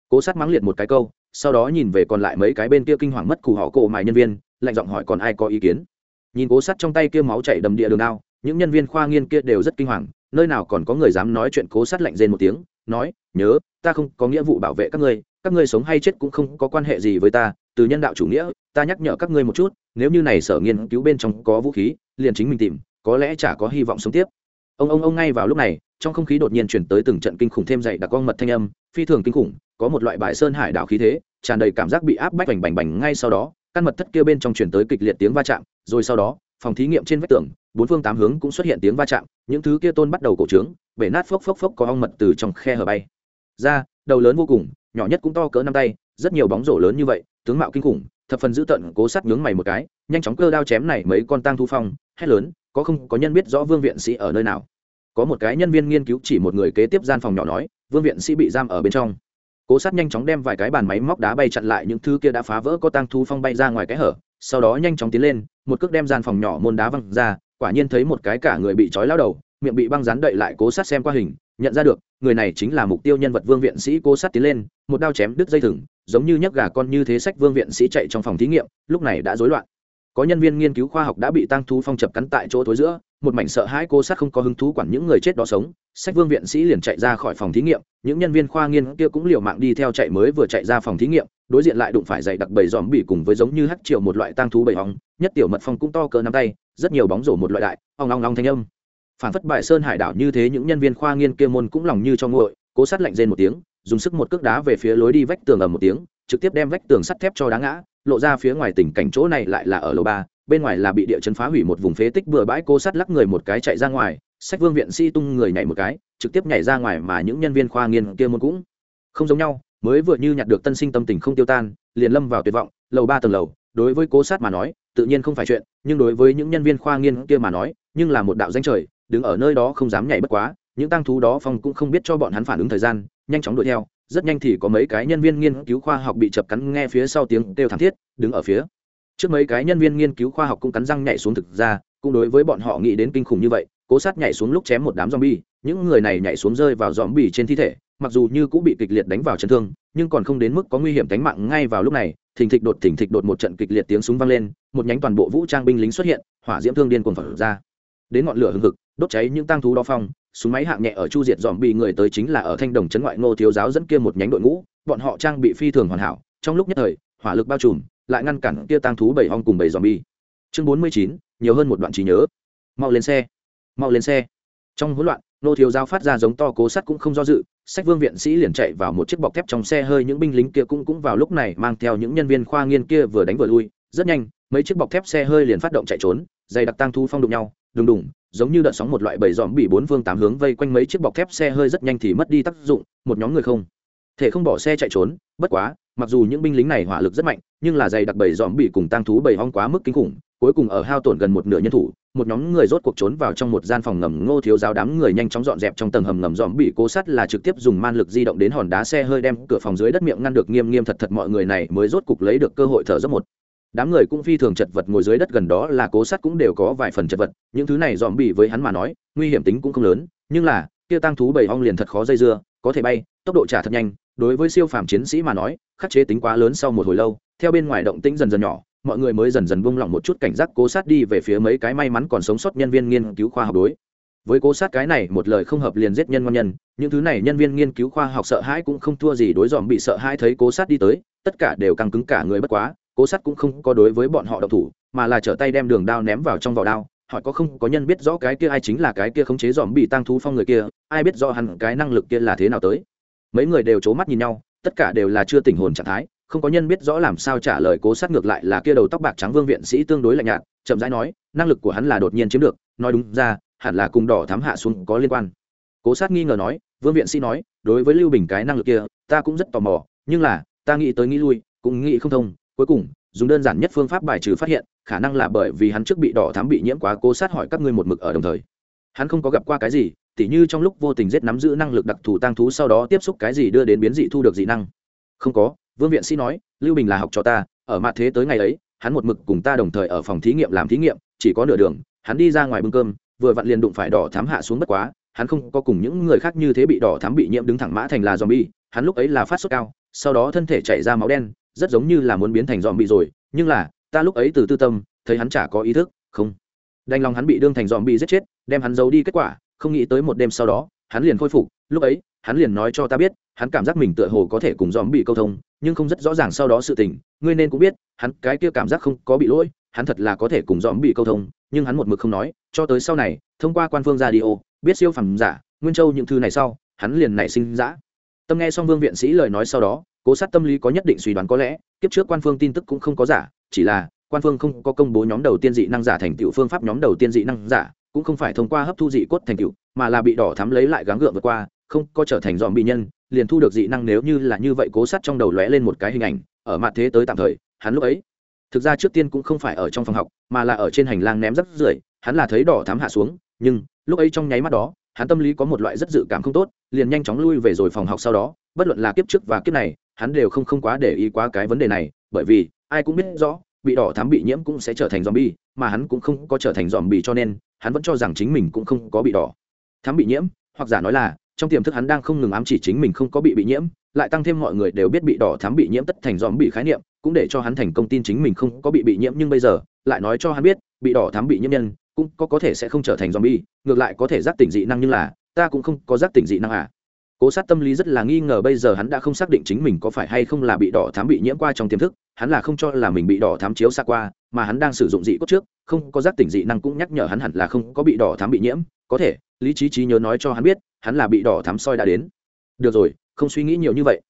cố sát mắng liệt một cái câu, sau đó nhìn về còn lại mấy cái bên kia kinh hoàng mất cù họ cổ mài nhân viên, lạnh giọng hỏi còn ai có ý kiến. Nhìn cố sát trong tay kia máu chảy đầm địa đường đao những nhân viên khoa nghiên kia đều rất kinh hoàng, nơi nào còn có người dám nói chuyện cố sát lạnh rên một tiếng, nói, nhớ, ta không có nghĩa vụ bảo vệ các ngươi các ngươi sống hay chết cũng không có quan hệ gì với ta, từ nhân đạo chủ nghĩa, ta nhắc nhở các ngươi một chút, nếu như này sở nghiên cứu bên trong có vũ khí, liền chính mình tìm, có lẽ chả có hy vọng sống tiếp. Ông ông ông ngay vào lúc này, trong không khí đột nhiên chuyển tới từng trận kinh khủng thêm dậy đặc quang mật thanh âm, phi thường kinh khủng có một loại bãi sơn hải đảo khí thế, tràn đầy cảm giác bị áp bách bành bành bành ngay sau đó, căn mật thất kia bên trong chuyển tới kịch liệt tiếng va chạm, rồi sau đó, phòng thí nghiệm trên vách tường, bốn phương tám hướng cũng xuất hiện tiếng va chạm, những thứ kia tôn bắt đầu cổ trướng, bể nát phốc phốc phốc có ong mật từ trong khe hở bay. Ra, đầu lớn vô cùng, nhỏ nhất cũng to cỡ năm tay, rất nhiều bóng rổ lớn như vậy, tướng mạo kinh khủng, thập phần dữ tận cố sát nhướng mày một cái, nhanh chóng cơ đao chém này mấy con tang thu phong, hét lớn, có không, có nhân biết rõ vương viện sĩ ở nơi nào. Có một cái nhân viên nghiên cứu chỉ một người kế tiếp gian phòng nhỏ nói, vương viện sĩ bị giam ở bên trong cố sát nhanh chóng đem vài cái bàn máy móc đá bay chặn lại những thứ kia đã phá vỡ có tang thu phong bay ra ngoài cái hở, sau đó nhanh chóng tiến lên, một cước đem gian phòng nhỏ môn đá văng ra, quả nhiên thấy một cái cả người bị trói lao đầu, miệng bị băng rán đậy lại cố sát xem qua hình, nhận ra được, người này chính là mục tiêu nhân vật vương viện sĩ cố sát tiến lên, một đao chém đứt dây thừng, giống như nhấc gà con như thế sách vương viện sĩ chạy trong phòng thí nghiệm, lúc này đã rối loạn. Có nhân viên nghiên cứu khoa học đã bị tăng thú phong chập cắn tại chỗ thối giữa một mảnh sợ hãi cô sát không có hứng thú quản những người chết đó sống, sách vương viện sĩ liền chạy ra khỏi phòng thí nghiệm, những nhân viên khoa nghiên kia cũng liều mạng đi theo chạy mới vừa chạy ra phòng thí nghiệm, đối diện lại đụng phải dày đặc bầy dòm bỉ cùng với giống như hắt triệu một loại tang thú bầy hóng nhất tiểu mật phong cũng to cỡ nắm tay, rất nhiều bóng rổ một loại đại, ong ong ong thanh âm. Phản phất bại sơn hải đảo như thế những nhân viên khoa nghiên kia môn cũng lòng như cho nguội, cố sát lạnh rên một tiếng, dùng sức một cước đá về phía lối đi vách tường ở một tiếng, trực tiếp đem vách tường sắt thép cho đá ngã, lộ ra phía ngoài tình cảnh chỗ này lại là ở lầu ba bên ngoài là bị địa chấn phá hủy một vùng phế tích bừa bãi cô sát lắc người một cái chạy ra ngoài. Sách vương viện si tung người nhảy một cái, trực tiếp nhảy ra ngoài mà những nhân viên khoa nghiên kia môn cũng không giống nhau, mới vừa như nhặt được tân sinh tâm tình không tiêu tan, liền lâm vào tuyệt vọng, lầu ba tầng lầu, đối với cố sát mà nói, tự nhiên không phải chuyện, nhưng đối với những nhân viên khoa nghiên kia mà nói, nhưng là một đạo danh trời, đứng ở nơi đó không dám nhảy bất quá, những tăng thú đó phong cũng không biết cho bọn hắn phản ứng thời gian, nhanh chóng đuổi theo. Rất nhanh thì có mấy cái nhân viên nghiên cứu khoa học bị chập cắn, nghe phía sau tiếng kêu thảm thiết, đứng ở phía trước mấy cái nhân viên nghiên cứu khoa học cũng cắn răng nhảy xuống thực ra, cũng đối với bọn họ nghĩ đến kinh khủng như vậy, cố sát nhảy xuống lúc chém một đám zombie, những người này nhảy xuống rơi vào zombie trên thi thể, mặc dù như cũng bị kịch liệt đánh vào chấn thương, nhưng còn không đến mức có nguy hiểm tính mạng ngay vào lúc này, thình thịch đột thình thịch đột một trận kịch liệt tiếng súng vang lên, một nhánh toàn bộ vũ trang binh lính xuất hiện, hỏa diễm thương điên cuồng phở ra. Đến ngọn lửa hừng hực, đốt cháy những tang thú đó phong, súng máy hạng nhẹ ở chu diệt dòm bị người tới chính là ở thanh đồng trấn ngoại ngô thiếu giáo dẫn kia một nhánh đội ngũ, bọn họ trang bị phi thường hoàn hảo, trong lúc nhất thời, hỏa lực bao trùm lại ngăn cản kia tang thú bảy hong cùng bảy zombie. chương bốn mươi chín, nhiều hơn một đoạn trí nhớ. Mau lên xe. Mau lên xe. Trong hỗn loạn, nô thiếu giáo phát ra giống to cố sắt cũng không do dự, sách vương viện sĩ liền chạy vào một chiếc bọc thép trong xe hơi, những binh lính kia cũng cũng vào lúc này mang theo những nhân viên khoa nghiên kia vừa đánh vừa lui. Rất nhanh, mấy chiếc bọc thép xe hơi liền phát động chạy trốn, dày đặc tăng thú phong đụng nhau, đùng đùng, giống như đợt sóng một loại bầy dòm bị bốn phương tám hướng vây quanh mấy chiếc bọc thép xe hơi rất nhanh thì mất đi tác dụng, một nhóm người không thể không bỏ xe chạy trốn, bất quá mặc dù những binh lính này hỏa lực rất mạnh, nhưng là dày đặc bầy dòm bị cùng tăng thú bầy hong quá mức kinh khủng, cuối cùng ở hao tổn gần một nửa nhân thủ, một nhóm người rốt cuộc trốn vào trong một gian phòng ngầm ngô thiếu giáo đám người nhanh chóng dọn dẹp trong tầng hầm ngầm dòm bị cố sắt là trực tiếp dùng man lực di động đến hòn đá xe hơi đem cửa phòng dưới đất miệng ngăn được nghiêm nghiêm thật thật mọi người này mới rốt cục lấy được cơ hội thở dốc một. Đám người cũng phi thường chật vật ngồi dưới đất gần đó là cố sắt cũng đều có vài phần chật vật, những thứ này dòm bị với hắn mà nói, nguy hiểm tính cũng không lớn, nhưng là, kia tăng thú bầy ong liền thật khó dây dưa, có thể bay, tốc độ trả thật nhanh, đối với siêu phàm chiến sĩ mà nói khắc chế tính quá lớn sau một hồi lâu, theo bên ngoài động tĩnh dần dần nhỏ, mọi người mới dần dần buông lỏng một chút cảnh giác cố sát đi về phía mấy cái may mắn còn sống sót nhân viên nghiên cứu khoa học đối. Với cố sát cái này, một lời không hợp liền giết nhân ngon nhân, những thứ này nhân viên nghiên cứu khoa học sợ hãi cũng không thua gì đối dòm bị sợ hãi thấy cố sát đi tới, tất cả đều căng cứng cả người bất quá, cố sát cũng không có đối với bọn họ độc thủ, mà là trở tay đem đường đao ném vào trong vỏ đao họ có không có nhân biết rõ cái kia ai chính là cái kia khống chế dòm bị tăng thú phong người kia, ai biết rõ hẳn cái năng lực kia là thế nào tới. Mấy người đều c h ố mắt nhìn nhau tất cả đều là chưa tình hồn trạng thái, không có nhân biết rõ làm sao trả lời cố sát ngược lại là kia đầu tóc bạc trắng vương viện sĩ tương đối lạnh nhạt, chậm rãi nói, năng lực của hắn là đột nhiên chiếm được, nói đúng ra, hẳn là cùng đỏ thám hạ xuống có liên quan. Cố sát nghi ngờ nói, vương viện sĩ nói, đối với lưu bình cái năng lực kia, ta cũng rất tò mò, nhưng là, ta nghĩ tới nghĩ lui, cũng nghĩ không thông, cuối cùng, dùng đơn giản nhất phương pháp bài trừ phát hiện, khả năng là bởi vì hắn trước bị đỏ thám bị nhiễm quá, cố sát hỏi các ngươi một mực ở đồng thời. Hắn không có gặp qua cái gì tỉ như trong lúc vô tình giết nắm giữ năng lực đặc thù tăng thú sau đó tiếp xúc cái gì đưa đến biến dị thu được dị năng. Không có, vương viện sĩ nói, lưu bình là học cho ta, ở mặt thế tới ngày ấy, hắn một mực cùng ta đồng thời ở phòng thí nghiệm làm thí nghiệm, chỉ có nửa đường, hắn đi ra ngoài bưng cơm, vừa vặn liền đụng phải đỏ thám hạ xuống bất quá, hắn không có cùng những người khác như thế bị đỏ thám bị nhiễm đứng thẳng mã thành là zombie, hắn lúc ấy là phát sốt cao, sau đó thân thể chảy ra máu đen, rất giống như là muốn biến thành zombie rồi, nhưng là, ta lúc ấy từ tư tâm, thấy hắn chả có ý thức, không. Đành lòng hắn bị đương thành dòm bị giết chết, đem hắn giấu đi kết quả không nghĩ tới một đêm sau đó, hắn liền khôi phục. Lúc ấy, hắn liền nói cho ta biết, hắn cảm giác mình tựa hồ có thể cùng dòm bị câu thông, nhưng không rất rõ ràng sau đó sự tình. Ngươi nên cũng biết, hắn, cái kia cảm giác không có bị lỗi, hắn thật là có thể cùng dòm bị câu thông, nhưng hắn một mực không nói. Cho tới sau này, thông qua quan phương ra đi ô, biết siêu phẩm giả, nguyên châu những thư này sau, hắn liền nảy sinh dã. Tâm nghe xong vương viện sĩ lời nói sau đó, cố sát tâm lý có nhất định suy đoán có lẽ, kiếp trước quan phương tin tức cũng không có giả, chỉ là, quan phương không có công bố nhóm đầu tiên dị năng giả thành tựu phương pháp nhóm đầu tiên dị năng giả cũng không phải thông qua hấp thu dị cốt thành tựu, mà là bị đỏ thắm lấy lại gắng gượng vượt qua, không có trở thành dòm bị nhân, liền thu được dị năng nếu như là như vậy cố sát trong đầu lóe lên một cái hình ảnh, ở mặt thế tới tạm thời, hắn lúc ấy, thực ra trước tiên cũng không phải ở trong phòng học, mà là ở trên hành lang ném rắc rưởi, hắn là thấy đỏ thắm hạ xuống, nhưng, lúc ấy trong nháy mắt đó, hắn tâm lý có một loại rất dự cảm không tốt, liền nhanh chóng lui về rồi phòng học sau đó, bất luận là kiếp trước và kiếp này, hắn đều không không quá để ý quá cái vấn đề này, bởi vì, ai cũng biết rõ bị đỏ thám bị nhiễm cũng sẽ trở thành zombie, mà hắn cũng không có trở thành zombie cho nên, hắn vẫn cho rằng chính mình cũng không có bị đỏ thám bị nhiễm, hoặc giả nói là, trong tiềm thức hắn đang không ngừng ám chỉ chính mình không có bị bị nhiễm, lại tăng thêm mọi người đều biết bị đỏ thám bị nhiễm tất thành zombie khái niệm, cũng để cho hắn thành công tin chính mình không có bị bị nhiễm nhưng bây giờ, lại nói cho hắn biết, bị đỏ thám bị nhiễm nhân, cũng có có thể sẽ không trở thành zombie, ngược lại có thể giác tỉnh dị năng nhưng là, ta cũng không có giác tỉnh dị năng à cố sát tâm lý rất là nghi ngờ bây giờ hắn đã không xác định chính mình có phải hay không là bị đỏ thám bị nhiễm qua trong tiềm thức, hắn là không cho là mình bị đỏ thám chiếu xa qua, mà hắn đang sử dụng dị cốt trước, không có giác tỉnh dị năng cũng nhắc nhở hắn hẳn là không có bị đỏ thám bị nhiễm, có thể, lý trí trí nhớ nói cho hắn biết, hắn là bị đỏ thám soi đã đến. Được rồi, không suy nghĩ nhiều như vậy.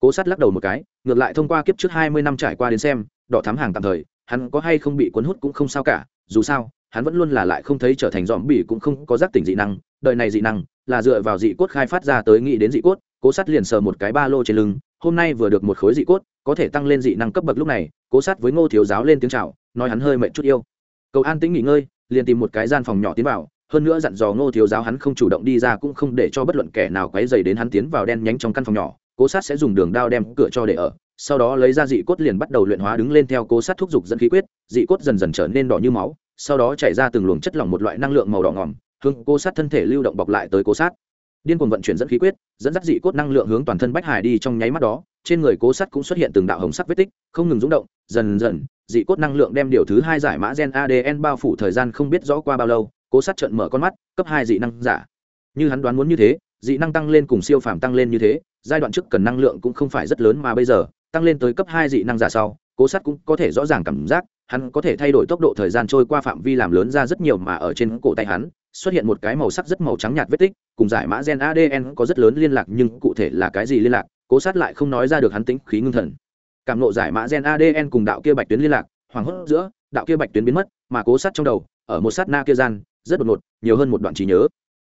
Cố sát lắc đầu một cái, ngược lại thông qua kiếp trước hai mươi năm trải qua đến xem, đỏ thám hàng tạm thời, hắn có hay không bị cuốn hút cũng không sao cả, dù sao, hắn vẫn luôn là lại không thấy trở thành dòm bỉ cũng không có giác tỉnh dị năng đời này dị năng là dựa vào dị cốt khai phát ra tới nghĩ đến dị cốt, cố sát liền sờ một cái ba lô trên lưng, hôm nay vừa được một khối dị cốt, có thể tăng lên dị năng cấp bậc lúc này, cố sát với ngô thiếu giáo lên tiếng c h à o nói hắn hơi mệt chút yêu. Cầu an tĩnh nghỉ ngơi, liền tìm một cái gian phòng nhỏ tiến vào, hơn nữa dặn dò ngô thiếu giáo hắn không chủ động đi ra cũng không để cho bất luận kẻ nào quấy dày đến hắn tiến vào đen nhánh trong căn phòng nhỏ, cố sát sẽ dùng đường đao đem cửa cho để ở, sau đó lấy ra dị cốt liền bắt đầu luyện hóa đứng lên theo cố sát thúc giục dẫn khí quyết, dị cốt dần dần trở nên đỏ như máu, sau đó chảy ra từng luồng chất lỏng một loại năng lượng màu đỏ ngỏm hướng cố sát thân thể lưu động bọc lại tới cố sát. Điên cuồng vận chuyển dẫn khí quyết, dẫn dắt dị cốt năng lượng hướng toàn thân bách hải đi trong nháy mắt đó, trên người cố sát cũng xuất hiện từng đạo hồng sắc vết tích, không ngừng rúng động, dần dần, dị cốt năng lượng đem điều thứ hai giải mã gen adn bao phủ thời gian không biết rõ qua bao lâu, cố sát trợn mở con mắt, cấp hai dị năng giả. Như hắn đoán muốn như thế, dị năng tăng lên cùng siêu phàm tăng lên như thế, giai đoạn trước cần năng lượng cũng không phải rất lớn mà bây giờ, tăng lên tới cấp hai dị năng giả sau, cố sát cũng có thể rõ ràng cảm giác, hắn có thể thay đổi tốc độ thời gian trôi qua phạm vi làm lớn ra rất nhiều mà ở trên cổ tay hắn xuất hiện một cái màu sắc rất màu trắng nhạt vết tích, cùng giải mã gen adn có rất lớn liên lạc, nhưng cụ thể là cái gì liên lạc, cố sát lại không nói ra được hắn tính khí ngưng thần. Cảm nộ giải mã gen adn cùng đạo kia bạch tuyến liên lạc, hoàng hốt giữa, đạo kia bạch tuyến biến mất, mà cố sát trong đầu, ở một sát na kia gian, rất đột ngột, nhiều hơn một đoạn trí nhớ.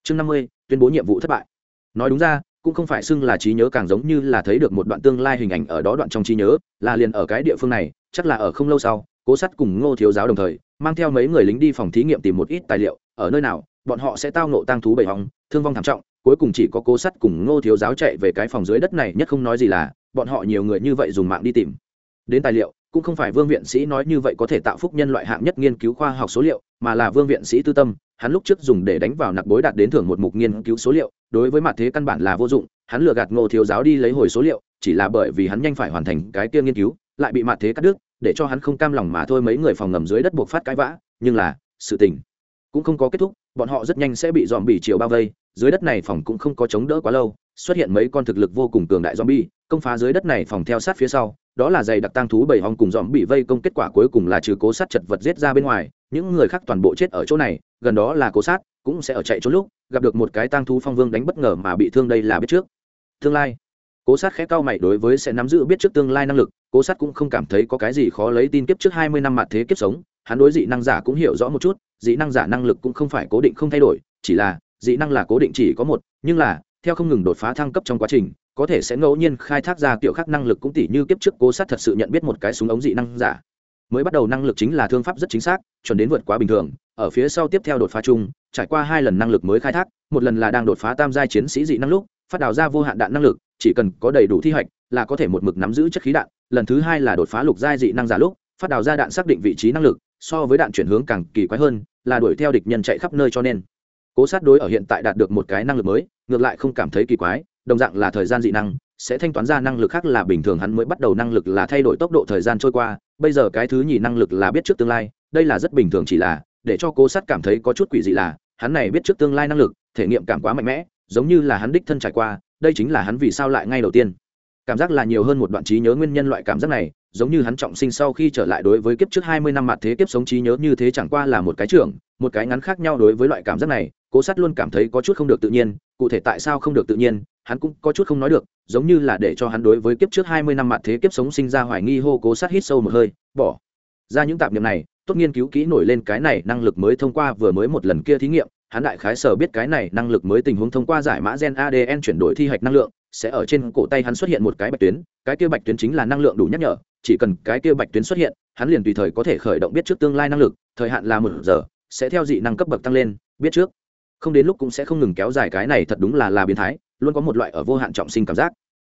Chương năm mươi, tuyên bố nhiệm vụ thất bại. Nói đúng ra, cũng không phải xưng là trí nhớ càng giống như là thấy được một đoạn tương lai hình ảnh ở đó đoạn trong trí nhớ, là liền ở cái địa phương này, chắc là ở không lâu sau, cố sát cùng ngô thiếu giáo đồng thời, mang theo mấy người lính đi phòng thí nghiệm tìm một ít tài liệu, ở nơi nào bọn họ sẽ tao nộ tang thú bầy hóng thương vong thảm trọng, cuối cùng chỉ có cố sắt cùng ngô thiếu giáo chạy về cái phòng dưới đất này, nhất không nói gì là, bọn họ nhiều người như vậy dùng mạng đi tìm. Đến tài liệu, cũng không phải vương viện sĩ nói như vậy có thể tạo phúc nhân loại hạng nhất nghiên cứu khoa học số liệu, mà là vương viện sĩ tư tâm, hắn lúc trước dùng để đánh vào nặc bối đạt đến thưởng một mục nghiên cứu số liệu, đối với mặt thế căn bản là vô dụng, hắn lừa gạt ngô thiếu giáo đi lấy hồi số liệu, chỉ là bởi vì hắn nhanh phải hoàn thành cái kia nghiên cứu, lại bị mặt thế cắt đứt, để cho hắn không cam lòng mà thôi mấy người phòng ngầm dưới đất buộc phát cãi vã, nhưng là, sự tình cũng không có kết thúc bọn họ rất nhanh sẽ bị dòm bị chiều bao vây dưới đất này phòng cũng không có chống đỡ quá lâu xuất hiện mấy con thực lực vô cùng cường đại dòm bỉ, công phá dưới đất này phòng theo sát phía sau, đó là dày đặc tăng thú bảy hong cùng dòm bị vây công kết quả cuối cùng là trừ cố sát chật vật giết ra bên ngoài, những người khác toàn bộ chết ở chỗ này, gần đó là cố sát, cũng sẽ ở chạy trốn lúc, gặp được một cái tăng thú phong vương đánh bất ngờ mà bị thương đây là biết trước. Tương lai, cố sát khẽ cao mày đối với sẽ nắm giữ biết trước tương lai năng lực, cố sát cũng không cảm thấy có cái gì khó lấy tin kiếp trước hai mươi năm mặt thế kiếp sống, hắn đối dị năng giả cũng hiểu rõ một chút, dị năng giả năng lực cũng không phải cố định không thay đổi, chỉ là dị năng là cố định chỉ có một, nhưng là theo không ngừng đột phá thăng cấp trong quá trình có thể sẽ ngẫu nhiên khai thác ra kiểu khác năng lực cũng tỉ như kiếp trước cố sát thật sự nhận biết một cái súng ống dị năng giả. Mới bắt đầu năng lực chính là thương pháp rất chính xác chuẩn đến vượt quá bình thường ở phía sau tiếp theo đột phá chung trải qua hai lần năng lực mới khai thác một lần là đang đột phá tam giai chiến sĩ dị năng lúc phát đào ra vô hạn đạn năng lực chỉ cần có đầy đủ thi hoạch là có thể một mực nắm giữ chất khí đạn lần thứ hai là đột phá lục giai dị năng giả lúc phát đào ra đạn xác định vị trí năng lực so với đạn chuyển hướng càng kỳ quái hơn, là đuổi theo địch nhân chạy khắp nơi cho nên. Cố sát đối ở hiện tại đạt được một cái năng lực mới, ngược lại không cảm thấy kỳ quái, đồng dạng là thời gian dị năng, sẽ thanh toán ra năng lực khác là bình thường hắn mới bắt đầu năng lực là thay đổi tốc độ thời gian trôi qua, bây giờ cái thứ nhì năng lực là biết trước tương lai, đây là rất bình thường chỉ là, để cho cố sát cảm thấy có chút quỷ dị là, hắn này biết trước tương lai năng lực, thể nghiệm cảm quá mạnh mẽ, giống như là hắn đích thân trải qua, đây chính là hắn vì sao lại ngay đầu tiên cảm giác là nhiều hơn một đoạn trí nhớ nguyên nhân loại cảm giác này, giống như hắn trọng sinh sau khi trở lại đối với kiếp trước hai mươi năm mặt thế kiếp sống trí nhớ như thế chẳng qua là một cái trưởng, một cái ngắn khác nhau đối với loại cảm giác này, cố sát luôn cảm thấy có chút không được tự nhiên, cụ thể tại sao không được tự nhiên, hắn cũng có chút không nói được, giống như là để cho hắn đối với kiếp trước hai mươi năm mặt thế kiếp sống sinh ra hoài nghi hô cố sát hít sâu một hơi, bỏ ra những tạp niệm này, tốt nghiên cứu kỹ nổi lên cái này năng lực mới thông qua vừa mới một lần kia thí nghiệm, hắn đại khái sở biết cái này năng lực mới tình huống thông qua giải mã gen adn chuyển đổi thi hạch năng lượng sẽ ở trên cổ tay hắn xuất hiện một cái bạch tuyến, cái kia bạch tuyến chính là năng lượng đủ nhắc nhở, chỉ cần cái kia bạch tuyến xuất hiện, hắn liền tùy thời có thể khởi động biết trước tương lai năng lực, thời hạn là một giờ, sẽ theo dị năng cấp bậc tăng lên, biết trước. Không đến lúc cũng sẽ không ngừng kéo dài cái này thật đúng là là biến thái, luôn có một loại ở vô hạn trọng sinh cảm giác.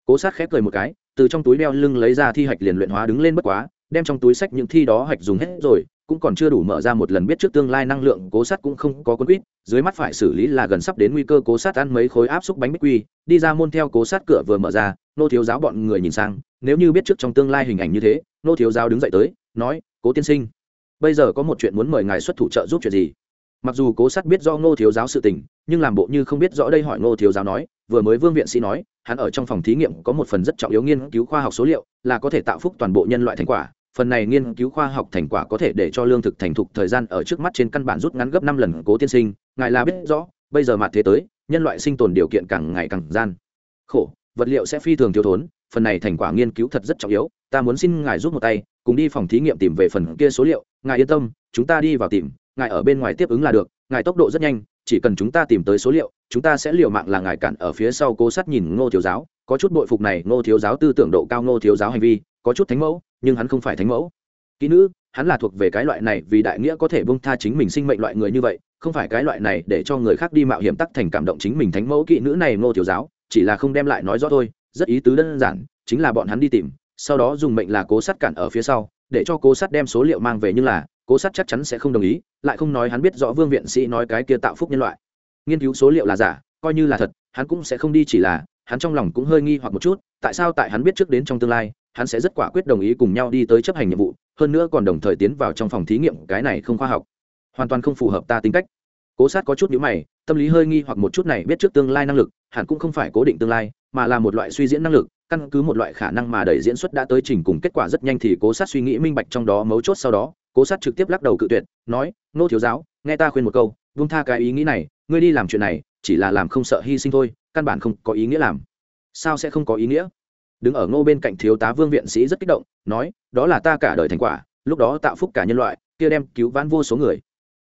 Cố sát khép cười một cái, từ trong túi đeo lưng lấy ra thi hạch liền luyện hóa đứng lên bất quá, đem trong túi sách những thi đó hạch dùng hết rồi cũng còn chưa đủ mở ra một lần biết trước tương lai năng lượng cố sát cũng không có quân quýt, dưới mắt phải xử lý là gần sắp đến nguy cơ cố sát ăn mấy khối áp xúc bánh bích quy, đi ra môn theo cố sát cửa vừa mở ra, nô thiếu giáo bọn người nhìn sang, nếu như biết trước trong tương lai hình ảnh như thế, nô thiếu giáo đứng dậy tới, nói, cố tiên sinh, bây giờ có một chuyện muốn mời ngài xuất thủ trợ giúp chuyện gì? Mặc dù cố sát biết do ngô thiếu giáo sự tình, nhưng làm bộ như không biết rõ đây hỏi ngô thiếu giáo nói, vừa mới vương viện sĩ nói, hắn ở trong phòng thí nghiệm có một phần rất trọng yếu nghiên cứu khoa học số liệu, là có thể tạo phúc toàn bộ nhân loại thành quả phần này nghiên cứu khoa học thành quả có thể để cho lương thực thành thục thời gian ở trước mắt trên căn bản rút ngắn gấp năm lần cố tiên sinh. Ngài là biết rõ, bây giờ mặt thế tới, nhân loại sinh tồn điều kiện càng ngày càng gian. Khổ, vật liệu sẽ phi thường thiếu thốn, phần này thành quả nghiên cứu thật rất trọng yếu. Ta muốn xin ngài giúp một tay, cùng đi phòng thí nghiệm tìm về phần kia số liệu. Ngài yên tâm, chúng ta đi vào tìm, ngài ở bên ngoài tiếp ứng là được. Ngài tốc độ rất nhanh, chỉ cần chúng ta tìm tới số liệu, chúng ta sẽ liều mạng là ngài cản ở phía sau cố sát nhìn ngô thiếu giáo. Có chút bội phục này, ngô thiếu giáo tư tưởng độ cao ngô thiếu giáo hành vi có chút thánh mẫu, nhưng hắn không phải thánh mẫu. Kỹ nữ, hắn là thuộc về cái loại này vì đại nghĩa có thể bông tha chính mình sinh mệnh loại người như vậy, không phải cái loại này để cho người khác đi mạo hiểm tắc thành cảm động chính mình thánh mẫu kỹ nữ này ngô thiếu giáo, chỉ là không đem lại nói rõ thôi, rất ý tứ đơn giản, chính là bọn hắn đi tìm, sau đó dùng mệnh là cố sát cản ở phía sau, để cho cố sát đem số liệu mang về nhưng là, cố sát chắc chắn sẽ không đồng ý, lại không nói hắn biết rõ vương viện sĩ nói cái kia tạo phúc nhân loại. Nghiên cứu số liệu là giả, coi như là thật, hắn cũng sẽ không đi chỉ là, hắn trong lòng cũng hơi nghi hoặc một chút, tại sao tại hắn biết trước đến trong tương lai hắn sẽ rất quả quyết đồng ý cùng nhau đi tới chấp hành nhiệm vụ, hơn nữa còn đồng thời tiến vào trong phòng thí nghiệm cái này không khoa học. Hoàn toàn không phù hợp ta tính cách. Cố sát có chút nhữ mày, tâm lý hơi nghi hoặc một chút này biết trước tương lai năng lực, hẳn cũng không phải cố định tương lai, mà là một loại suy diễn năng lực, căn cứ một loại khả năng mà đẩy diễn xuất đã tới trình cùng kết quả rất nhanh thì cố sát suy nghĩ minh bạch trong đó mấu chốt sau đó, cố sát trực tiếp lắc đầu cự tuyệt, nói, nô thiếu giáo, nghe ta khuyên một câu vung tha cái ý nghĩ này, ngươi đi làm chuyện này, chỉ là làm không sợ hy sinh thôi, căn bản không có ý nghĩa làm. Sao sẽ không có ý nghĩa? Đứng ở ngô bên cạnh thiếu tá vương viện sĩ rất kích động, nói, đó là ta cả đời thành quả, lúc đó tạo phúc cả nhân loại, kia đem cứu vãn vô số người.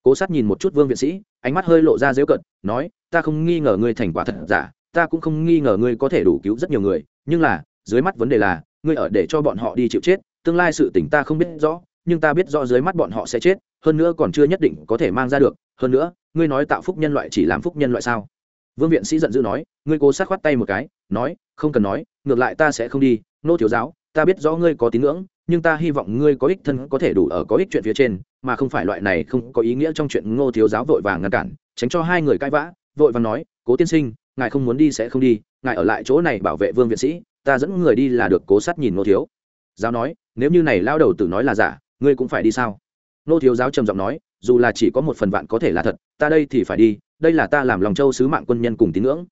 Cố sát nhìn một chút vương viện sĩ, ánh mắt hơi lộ ra dễu cận nói, ta không nghi ngờ ngươi thành quả thật giả, ta cũng không nghi ngờ ngươi có thể đủ cứu rất nhiều người, nhưng là, dưới mắt vấn đề là, ngươi ở để cho bọn họ đi chịu chết, tương lai sự tình ta không biết rõ, nhưng ta biết rõ dưới mắt bọn họ sẽ chết, hơn nữa còn chưa nhất định có thể mang ra được, hơn nữa, ngươi nói tạo phúc nhân loại chỉ làm phúc nhân loại sao? Vương viện sĩ giận dữ nói, ngươi cố sát khoát tay một cái, nói, không cần nói ngược lại ta sẽ không đi, nô thiếu giáo, ta biết rõ ngươi có tín ngưỡng, nhưng ta hy vọng ngươi có ích thân có thể đủ ở có ích chuyện phía trên, mà không phải loại này không có ý nghĩa trong chuyện ngô thiếu giáo vội vàng ngăn cản, tránh cho hai người cãi vã, vội vàng nói, cố tiên sinh, ngài không muốn đi sẽ không đi, ngài ở lại chỗ này bảo vệ vương viện sĩ, ta dẫn người đi là được, cố sát nhìn ngô thiếu. Giáo nói, nếu như này lao đầu tử nói là giả, ngươi cũng phải đi sao? Ngô thiếu giáo trầm giọng nói, dù là chỉ có một phần vạn có thể là thật, ta đây thì phải đi, đây là ta làm lòng châu sứ mạng quân nhân cùng tín ngưỡng.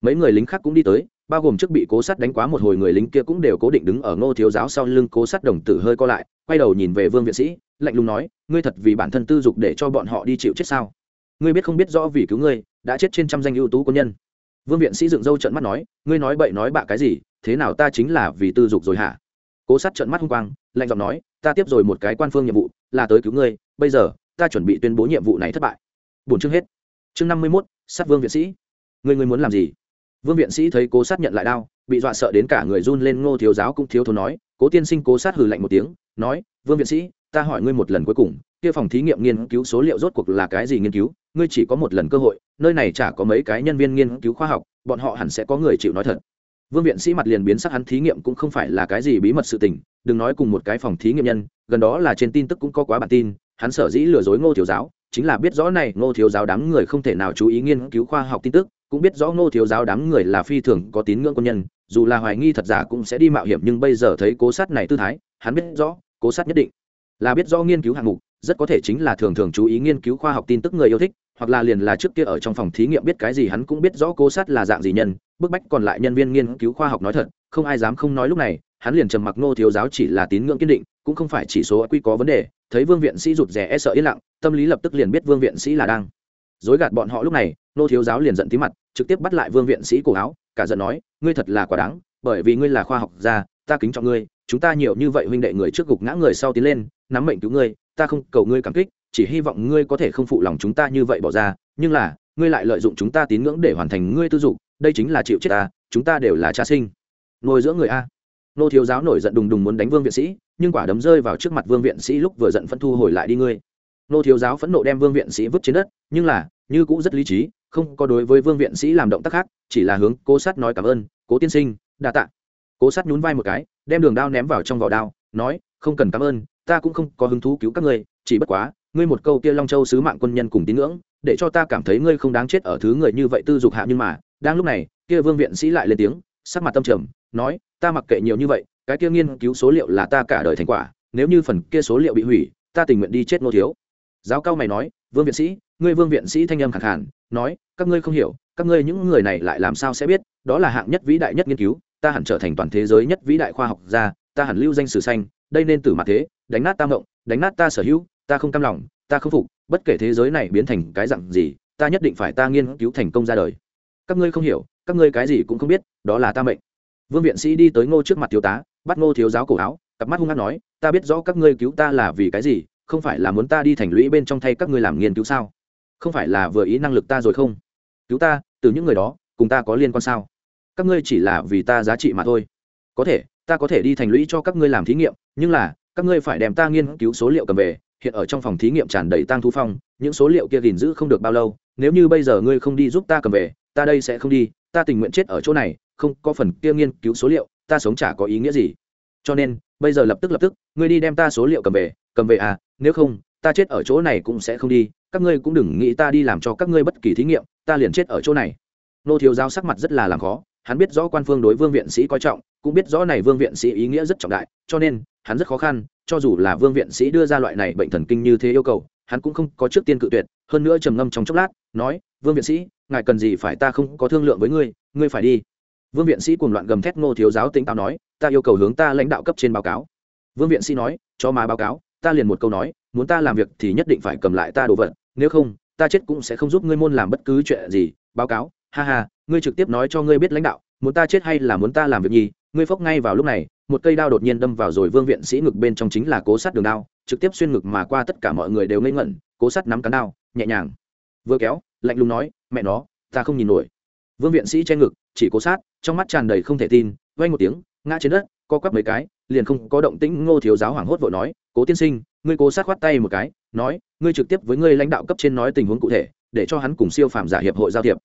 Mấy người lính khác cũng đi tới bao gồm trước bị cố sát đánh quá một hồi người lính kia cũng đều cố định đứng ở ngô thiếu giáo sau lưng cố sát đồng tử hơi co lại, quay đầu nhìn về vương viện sĩ, lạnh lùng nói, ngươi thật vì bản thân tư dục để cho bọn họ đi chịu chết sao? Ngươi biết không biết rõ vì cứu ngươi, đã chết trên trăm danh ưu tú quân nhân. Vương viện sĩ dựng râu trận mắt nói, ngươi nói bậy nói bạ cái gì, thế nào ta chính là vì tư dục rồi hả? Cố sát trận mắt hung quang, lạnh giọng nói, ta tiếp rồi một cái quan phương nhiệm vụ, là tới cứu ngươi, bây giờ, ta chuẩn bị tuyên bố nhiệm vụ này thất bại. Bổn chương hết. Chương năm mươi mốt, sát vương viện sĩ. Ngươi ngươi muốn làm gì? Vương viện sĩ thấy cố sát nhận lại đao, bị dọa sợ đến cả người run lên, ngô thiếu giáo cũng thiếu thốn nói, cố tiên sinh, cố sát hừ lạnh một tiếng, nói, vương viện sĩ, ta hỏi ngươi một lần cuối cùng, kia phòng thí nghiệm nghiên cứu số liệu rốt cuộc là cái gì nghiên cứu? Ngươi chỉ có một lần cơ hội, nơi này chả có mấy cái nhân viên nghiên cứu khoa học, bọn họ hẳn sẽ có người chịu nói thật. Vương viện sĩ mặt liền biến sắc, hắn thí nghiệm cũng không phải là cái gì bí mật sự tình, đừng nói cùng một cái phòng thí nghiệm nhân, gần đó là trên tin tức cũng có quá bản tin, hắn sở dĩ lừa dối ngô thiếu giáo, chính là biết rõ này, ngô thiếu giáo đám người không thể nào chú ý nghiên cứu khoa học tin tức cũng biết rõ ngô thiếu giáo đám người là phi thường có tín ngưỡng quân nhân, dù là hoài nghi thật giả cũng sẽ đi mạo hiểm, nhưng bây giờ thấy cố sát này tư thái, hắn biết rõ, cố sát nhất định. Là biết rõ nghiên cứu hạng mục, rất có thể chính là thường thường chú ý nghiên cứu khoa học tin tức người yêu thích, hoặc là liền là trước kia ở trong phòng thí nghiệm biết cái gì hắn cũng biết rõ cố sát là dạng gì nhân, bức bách còn lại nhân viên nghiên cứu khoa học nói thật, không ai dám không nói lúc này, hắn liền trầm mặc ngô thiếu giáo chỉ là tín ngưỡng kiên định, cũng không phải chỉ số quy có vấn đề, thấy vương viện sĩ rụt rè e sợ yên lặng, tâm lý lập tức liền biết vương viện sĩ là đang dối gạt bọn họ lúc này, nô thiếu giáo liền giận tí mặt, trực tiếp bắt lại vương viện sĩ cổ áo, cả giận nói, ngươi thật là quả đáng, bởi vì ngươi là khoa học gia, ta kính trọng ngươi, chúng ta nhiều như vậy huynh đệ người trước gục ngã người sau tiến lên, nắm mệnh cứu ngươi, ta không cầu ngươi cảm kích, chỉ hy vọng ngươi có thể không phụ lòng chúng ta như vậy bỏ ra, nhưng là, ngươi lại lợi dụng chúng ta tín ngưỡng để hoàn thành ngươi tư dụng đây chính là chịu chết ta, chúng ta đều là cha sinh. Ngồi giữa người a. Nô thiếu giáo nổi giận đùng đùng muốn đánh vương viện sĩ, nhưng quả đấm rơi vào trước mặt vương viện sĩ lúc vừa giận phân thu hồi lại đi ngươi nô thiếu giáo phẫn nộ đem vương viện sĩ vứt trên đất, nhưng là, như cũng rất lý trí, không có đối với vương viện sĩ làm động tác khác, chỉ là hướng cố sát nói cảm ơn, cố tiên sinh, đa tạ. Cố sát nhún vai một cái, đem đường đao ném vào trong vỏ đao, nói, không cần cảm ơn, ta cũng không có hứng thú cứu các ngươi, chỉ bất quá, ngươi một câu kia long châu sứ mạng quân nhân cùng tín ngưỡng, để cho ta cảm thấy ngươi không đáng chết ở thứ người như vậy tư dục hạ nhưng mà, đang lúc này, kia vương viện sĩ lại lên tiếng, sắc mặt tâm trầm, nói, ta mặc kệ nhiều như vậy, cái kia nghiên cứu số liệu là ta cả đời thành quả, nếu như phần kia số liệu bị hủy, ta tình nguyện đi chết nô thiếu giáo cao mày nói vương viện sĩ ngươi vương viện sĩ thanh âm khẳng hẳn nói các ngươi không hiểu các ngươi những người này lại làm sao sẽ biết đó là hạng nhất vĩ đại nhất nghiên cứu ta hẳn trở thành toàn thế giới nhất vĩ đại khoa học gia ta hẳn lưu danh sử xanh đây nên tử mặt thế đánh nát ta mộng, đánh nát ta sở hữu ta không cam lòng ta không phục bất kể thế giới này biến thành cái dặn gì ta nhất định phải ta nghiên cứu thành công ra đời. Các ngươi không hiểu các ngươi cái gì cũng không biết đó là ta mệnh. Vương viện sĩ đi tới ngô trước mặt thiếu tá bắt ngô thiếu giáo cổ áo cặp mắt hung hát nói ta biết rõ các ngươi cứu ta là vì cái gì không phải là muốn ta đi thành lũy bên trong thay các ngươi làm nghiên cứu sao? Không phải là vừa ý năng lực ta rồi không? Cứu ta, từ những người đó, cùng ta có liên quan sao? Các ngươi chỉ là vì ta giá trị mà thôi. Có thể, ta có thể đi thành lũy cho các ngươi làm thí nghiệm, nhưng là, các ngươi phải đem ta nghiên cứu số liệu cầm về, hiện ở trong phòng thí nghiệm tràn đầy tăng thu phong, những số liệu kia gìn giữ không được bao lâu, nếu như bây giờ ngươi không đi giúp ta cầm về, ta đây sẽ không đi, ta tình nguyện chết ở chỗ này, không có phần kia nghiên cứu số liệu, ta sống chả có ý nghĩa gì. Cho nên, bây giờ lập tức lập tức, ngươi đi đem ta số liệu cầm về cầm về à nếu không, ta chết ở chỗ này cũng sẽ không đi, các ngươi cũng đừng nghĩ ta đi làm cho các ngươi bất kỳ thí nghiệm, ta liền chết ở chỗ này. Nô thiếu giao sắc mặt rất là làm khó, hắn biết rõ quan phương đối vương viện sĩ coi trọng, cũng biết rõ này vương viện sĩ ý nghĩa rất trọng đại, cho nên, hắn rất khó khăn, cho dù là vương viện sĩ đưa ra loại này bệnh thần kinh như thế yêu cầu, hắn cũng không có trước tiên cự tuyệt, hơn nữa trầm ngâm trong chốc lát, nói, vương viện sĩ, ngài cần gì phải ta không có thương lượng với ngươi ngươi phải đi. Vương viện sĩ cùng loạn gầm thét ngô thiếu giáo tính tao nói, ta yêu cầu hướng ta lãnh đạo cấp trên báo cáo. Vương viện sĩ nói cho má báo cáo ta liền một câu nói, muốn ta làm việc thì nhất định phải cầm lại ta đồ vật, nếu không, ta chết cũng sẽ không giúp ngươi môn làm bất cứ chuyện gì. Báo cáo, ha ha, ngươi trực tiếp nói cho ngươi biết lãnh đạo, muốn ta chết hay là muốn ta làm việc gì ngươi phốc ngay vào lúc này, một cây đao đột nhiên đâm vào rồi vương viện sĩ ngực bên trong chính là cố sát đường đao, trực tiếp xuyên ngực mà qua tất cả mọi người đều ngây ngẩn, cố sát nắm cán đao, nhẹ nhàng, vừa kéo, lạnh lùng nói, mẹ nó, ta không nhìn nổi. Vương viện sĩ che ngực, chỉ cố sát, trong mắt tràn đầy không thể tin vay một tiếng, ngã trên đất, co quắp mấy cái liền không có động tĩnh, ngô thiếu giáo hoảng hốt vội nói, cố tiên sinh, ngươi cố sát khoát tay một cái, nói, ngươi trực tiếp với ngươi lãnh đạo cấp trên nói tình huống cụ thể, để cho hắn cùng siêu phàm giả hiệp hội giao thiệp.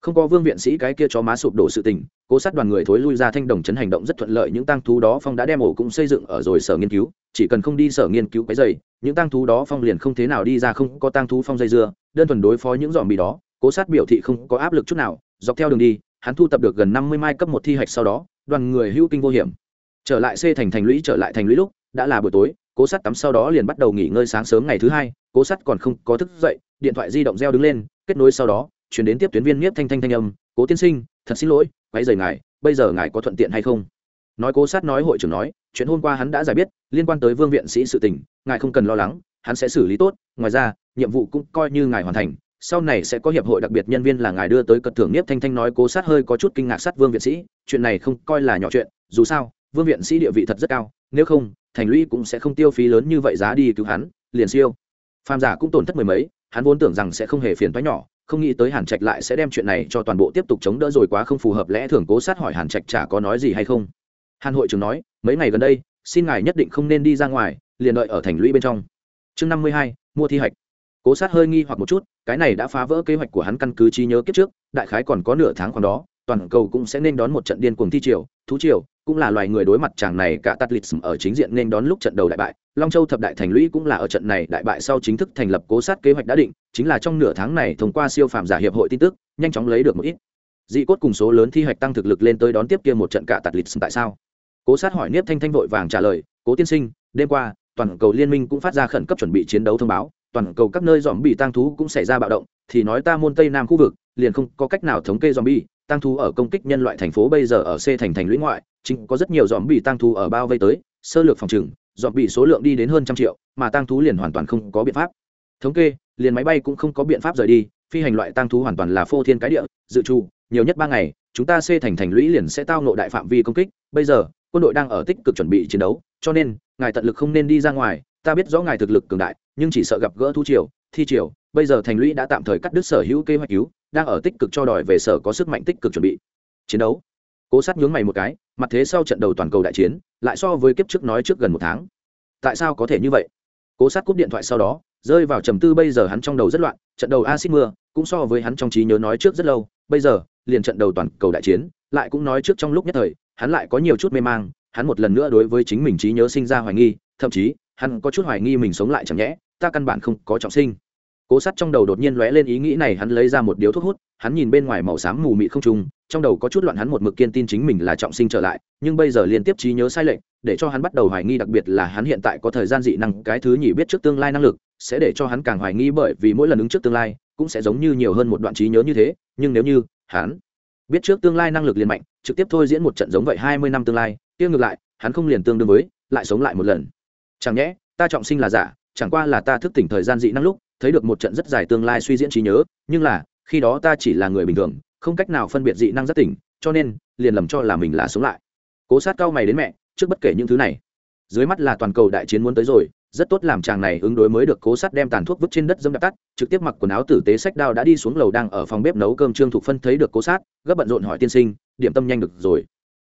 Không có vương viện sĩ cái kia cho má sụp đổ sự tình, cố sát đoàn người thối lui ra thanh đồng chấn hành động rất thuận lợi, những tăng thú đó phong đã đem ổ cũng xây dựng ở rồi sở nghiên cứu, chỉ cần không đi sở nghiên cứu cái dày những tăng thú đó phong liền không thế nào đi ra, không có tăng thú phong dây dưa, đơn thuần đối phó những dòm bì đó, cố sát biểu thị không có áp lực chút nào, dọc theo đường đi, hắn thu tập được gần năm mươi mai cấp một thi hạch sau đó, đoàn người hữu kinh vô hiểm trở lại c thành thành lũy, trở lại thành lũy lúc, đã là buổi tối, cố Sắt tắm sau đó liền bắt đầu nghỉ ngơi sáng sớm ngày thứ hai, cố Sắt còn không có thức dậy, điện thoại di động reo đứng lên, kết nối sau đó, chuyển đến tiếp tuyến viên nhiếp thanh thanh thanh âm, cố tiên sinh, thật xin lỗi quay rời ngài, bây giờ ngài có thuận tiện hay không? Nói cố sát nói hội trưởng nói, chuyện hôm qua hắn đã giải biết, liên quan tới vương viện sĩ sự tình, ngài không cần lo lắng, hắn sẽ xử lý tốt, ngoài ra, nhiệm vụ cũng coi như ngài hoàn thành, sau này sẽ có hiệp hội đặc biệt nhân viên là ngài đưa tới cật thưởng nhiếp thanh thanh nói cố sát hơi có chút kinh ngạc sát vương viện sĩ, chuyện này không coi là nhỏ chuyện, dù sao vương viện sĩ địa vị thật rất cao, nếu không, thành lũy cũng sẽ không tiêu phí lớn như vậy giá đi cứu hắn, liền siêu. Phàm giả cũng tổn thất mười mấy, hắn vốn tưởng rằng sẽ không hề phiền toái nhỏ, không nghĩ tới hàn trạch lại sẽ đem chuyện này cho toàn bộ tiếp tục chống đỡ rồi quá không phù hợp lẽ thường cố sát hỏi hàn trạch chả có nói gì hay không. Hàn hội trưởng nói, mấy ngày gần đây, xin ngài nhất định không nên đi ra ngoài, liền đợi ở thành lũy bên trong. Chương năm mươi hai, mua thi hạch. Cố sát hơi nghi hoặc một chút, cái này đã phá vỡ kế hoạch của hắn căn cứ trí nhớ kiếp trước, đại khái còn có nửa tháng khoảng đó toàn cầu cũng sẽ nên đón một trận điên cuồng thi triều, thú triều, cũng là loài người đối mặt chàng này cả tắt lịch ở chính diện nên đón lúc trận đầu đại bại. Long châu thập đại thành lũy cũng là ở trận này đại bại sau chính thức thành lập cố sát kế hoạch đã định, chính là trong nửa tháng này thông qua siêu phàm giả hiệp hội tin tức, nhanh chóng lấy được một ít. Dị cốt cùng số lớn thi hoạch tăng thực lực lên tới đón tiếp kia một trận cả tạt lịch tại sao? Cố sát hỏi niếp thanh thanh vội vàng trả lời, cố tiên sinh, đêm qua, toàn cầu liên minh cũng phát ra khẩn cấp chuẩn bị chiến đấu thông báo, toàn cầu các nơi dòm bị tang thú cũng xảy ra bạo động, thì nói ta môn tây nam khu vực, liền không có cách nào thống kê dòm bi tăng thú ở công kích nhân loại thành phố bây giờ ở c thành thành lũy ngoại, chính có rất nhiều dòm bị tăng thú ở bao vây tới, sơ lược phòng trừng dòm bị số lượng đi đến hơn trăm triệu, mà tăng thú liền hoàn toàn không có biện pháp. Thống kê, liền máy bay cũng không có biện pháp rời đi, phi hành loại tăng thú hoàn toàn là phô thiên cái địa, dự trù, nhiều nhất ba ngày, chúng ta c thành thành lũy liền sẽ tao ngộ đại phạm vi công kích. Bây giờ, quân đội đang ở tích cực chuẩn bị chiến đấu, cho nên, ngài tận lực không nên đi ra ngoài, ta biết rõ ngài thực lực cường đại, nhưng chỉ sợ gặp gỡ thu triều, thi triều bây giờ thành lũy đã tạm thời cắt đứt sở hữu kế hoạch cứu, đang ở tích cực cho đòi về sở có sức mạnh tích cực chuẩn bị. Chiến đấu. Cố sát nhướng mày một cái, mặt thế sau trận đầu toàn cầu đại chiến, lại so với kiếp trước nói trước gần một tháng. Tại sao có thể như vậy? Cố sát cúp điện thoại sau đó, rơi vào trầm tư bây giờ hắn trong đầu rất loạn, trận đầu acid mưa, cũng so với hắn trong trí nhớ nói trước rất lâu, bây giờ, liền trận đầu toàn cầu đại chiến, lại cũng nói trước trong lúc nhất thời, hắn lại có nhiều chút mê mang, hắn một lần nữa đối với chính mình trí nhớ sinh ra hoài nghi, thậm chí, hắn có chút hoài nghi mình sống lại chẳng nhẽ, ta căn bản không có trọng sinh cố sắt trong đầu đột nhiên lóe lên ý nghĩ này, hắn lấy ra một điếu thuốc hút, hắn nhìn bên ngoài màu xám mù mị không trung trong đầu có chút loạn hắn một mực kiên tin chính mình là trọng sinh trở lại, nhưng bây giờ liên tiếp trí nhớ sai lệch, để cho hắn bắt đầu hoài nghi, đặc biệt là hắn hiện tại có thời gian dị năng, cái thứ nhỉ biết trước tương lai năng lực, sẽ để cho hắn càng hoài nghi bởi vì mỗi lần ứng trước tương lai, cũng sẽ giống như nhiều hơn một đoạn trí nhớ như thế, nhưng nếu như hắn biết trước tương lai năng lực liền mạnh, trực tiếp thôi diễn một trận giống vậy hai mươi năm tương lai, kia ngược lại, hắn không liền tương đương với, lại sống lại một lần. Chẳng nhẽ, ta trọng sinh là giả, chẳng qua là ta thức tỉnh thời gian dị năng lúc thấy được một trận rất dài tương lai suy diễn trí nhớ, nhưng là, khi đó ta chỉ là người bình thường, không cách nào phân biệt dị năng rất tỉnh, cho nên, liền lầm cho là mình là sống lại. Cố sát cao mày đến mẹ, trước bất kể những thứ này. Dưới mắt là toàn cầu đại chiến muốn tới rồi, rất tốt làm chàng này ứng đối mới được cố sát đem tàn thuốc vứt trên đất dâm đạp tắt, trực tiếp mặc quần áo tử tế sách đao đã đi xuống lầu đang ở phòng bếp nấu cơm trương thục phân thấy được cố sát, gấp bận rộn hỏi tiên sinh, điểm tâm nhanh được rồi.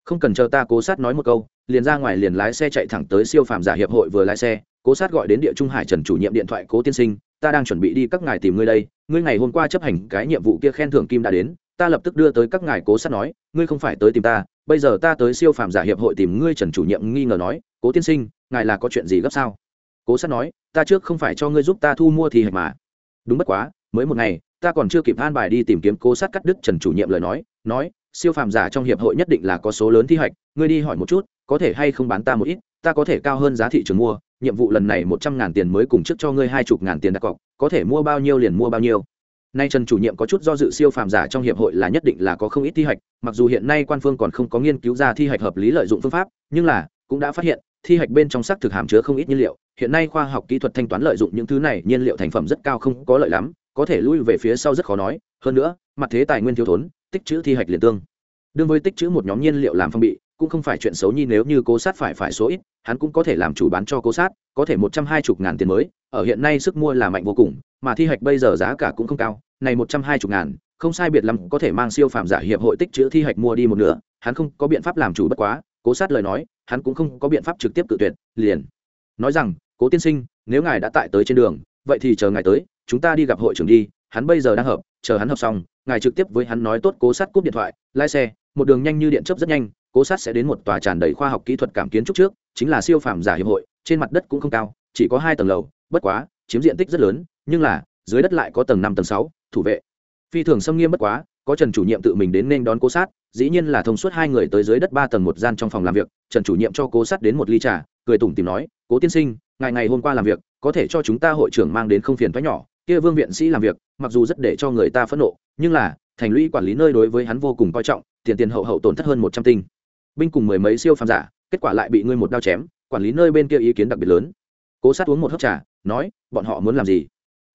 Không cần chờ ta cố sát nói một câu, liền ra ngoài liền lái xe chạy thẳng tới siêu phàm giả hiệp hội vừa lái xe cố sát gọi đến địa trung hải trần chủ nhiệm điện thoại, cố tiên sinh, ta đang chuẩn bị đi các ngài tìm ngươi đây. Ngươi ngày hôm qua chấp hành cái nhiệm vụ kia khen thưởng kim đã đến, ta lập tức đưa tới các ngài. Cố sát nói, ngươi không phải tới tìm ta, bây giờ ta tới siêu phàm giả hiệp hội tìm ngươi. Trần chủ nhiệm nghi ngờ nói, cố tiên sinh, ngài là có chuyện gì gấp sao? Cố sát nói, ta trước không phải cho ngươi giúp ta thu mua thì hạch mà. Đúng bất quá, mới một ngày, ta còn chưa kịp an bài đi tìm kiếm. Cố sát cắt đứt trần chủ nhiệm lời nói nói, siêu phàm giả trong hiệp hội nhất định là có số lớn thi hạch, ngươi đi hỏi một chút, có thể hay không bán ta một ít, ta có thể cao hơn giá thị trường mua nhiệm vụ lần này một trăm ngàn tiền mới cùng trước cho ngươi hai chục ngàn tiền đặt cọc, có thể mua bao nhiêu liền mua bao nhiêu. Nay trần chủ nhiệm có chút do dự siêu phàm giả trong hiệp hội là nhất định là có không ít thi hạch, mặc dù hiện nay quan phương còn không có nghiên cứu ra thi hạch hợp lý lợi dụng phương pháp, nhưng là cũng đã phát hiện, thi hạch bên trong xác thực hàm chứa không ít nhiên liệu. Hiện nay khoa học kỹ thuật thanh toán lợi dụng những thứ này nhiên liệu thành phẩm rất cao không có lợi lắm, có thể lui về phía sau rất khó nói. Hơn nữa, mặt thế tài nguyên thiếu thốn, tích chữ thi hạch liền tương đương với tích chữ một nhóm nhiên liệu làm phong bị cũng không phải chuyện xấu nhi, nếu như cố sát phải phải số ít, hắn cũng có thể làm chủ bán cho cố sát, có thể một trăm hai mươi ngàn tiền mới, ở hiện nay sức mua là mạnh vô cùng, mà thi hạch bây giờ giá cả cũng không cao, này một trăm hai mươi ngàn, không sai biệt lắm có thể mang siêu phàm giả hiệp hội tích chữ thi hạch mua đi một nửa, hắn không có biện pháp làm chủ bất quá, cố sát lời nói, hắn cũng không có biện pháp trực tiếp cự tuyệt, liền nói rằng, cố tiên sinh, nếu ngài đã tại tới trên đường, vậy thì chờ ngài tới, chúng ta đi gặp hội trưởng đi, hắn bây giờ đang hợp, chờ hắn hợp xong, ngài trực tiếp với hắn nói tốt cố sát cúp điện thoại, lái xe, một đường nhanh như điện chớp rất nhanh cố sát sẽ đến một tòa tràn đầy khoa học kỹ thuật cảm kiến trúc trước, chính là siêu phàm giả hiệp hội, trên mặt đất cũng không cao, chỉ có hai tầng lầu, bất quá, chiếm diện tích rất lớn, nhưng là, dưới đất lại có tầng năm, tầng sáu, thủ vệ. Phi thường xâm nghiêm bất quá, có trần chủ nhiệm tự mình đến nên đón cố sát, dĩ nhiên là thông suốt hai người tới dưới đất ba tầng một gian trong phòng làm việc, trần chủ nhiệm cho cố sát đến một ly trà, cười tủm tìm nói, cố tiên sinh, ngày ngày hôm qua làm việc, có thể cho chúng ta hội trưởng mang đến không phiền thoái nhỏ, kia vương viện sĩ làm việc, mặc dù rất để cho người ta phẫn nộ, nhưng là, thành lũy quản lý nơi đối với hắn vô cùng coi trọng, tiền tiền hậu hậu tổn thất hơn một trăm tinh binh cùng mười mấy siêu phàm giả, kết quả lại bị ngươi một đao chém, quản lý nơi bên kia ý kiến đặc biệt lớn. Cố sát uống một hớp trà, nói, bọn họ muốn làm gì?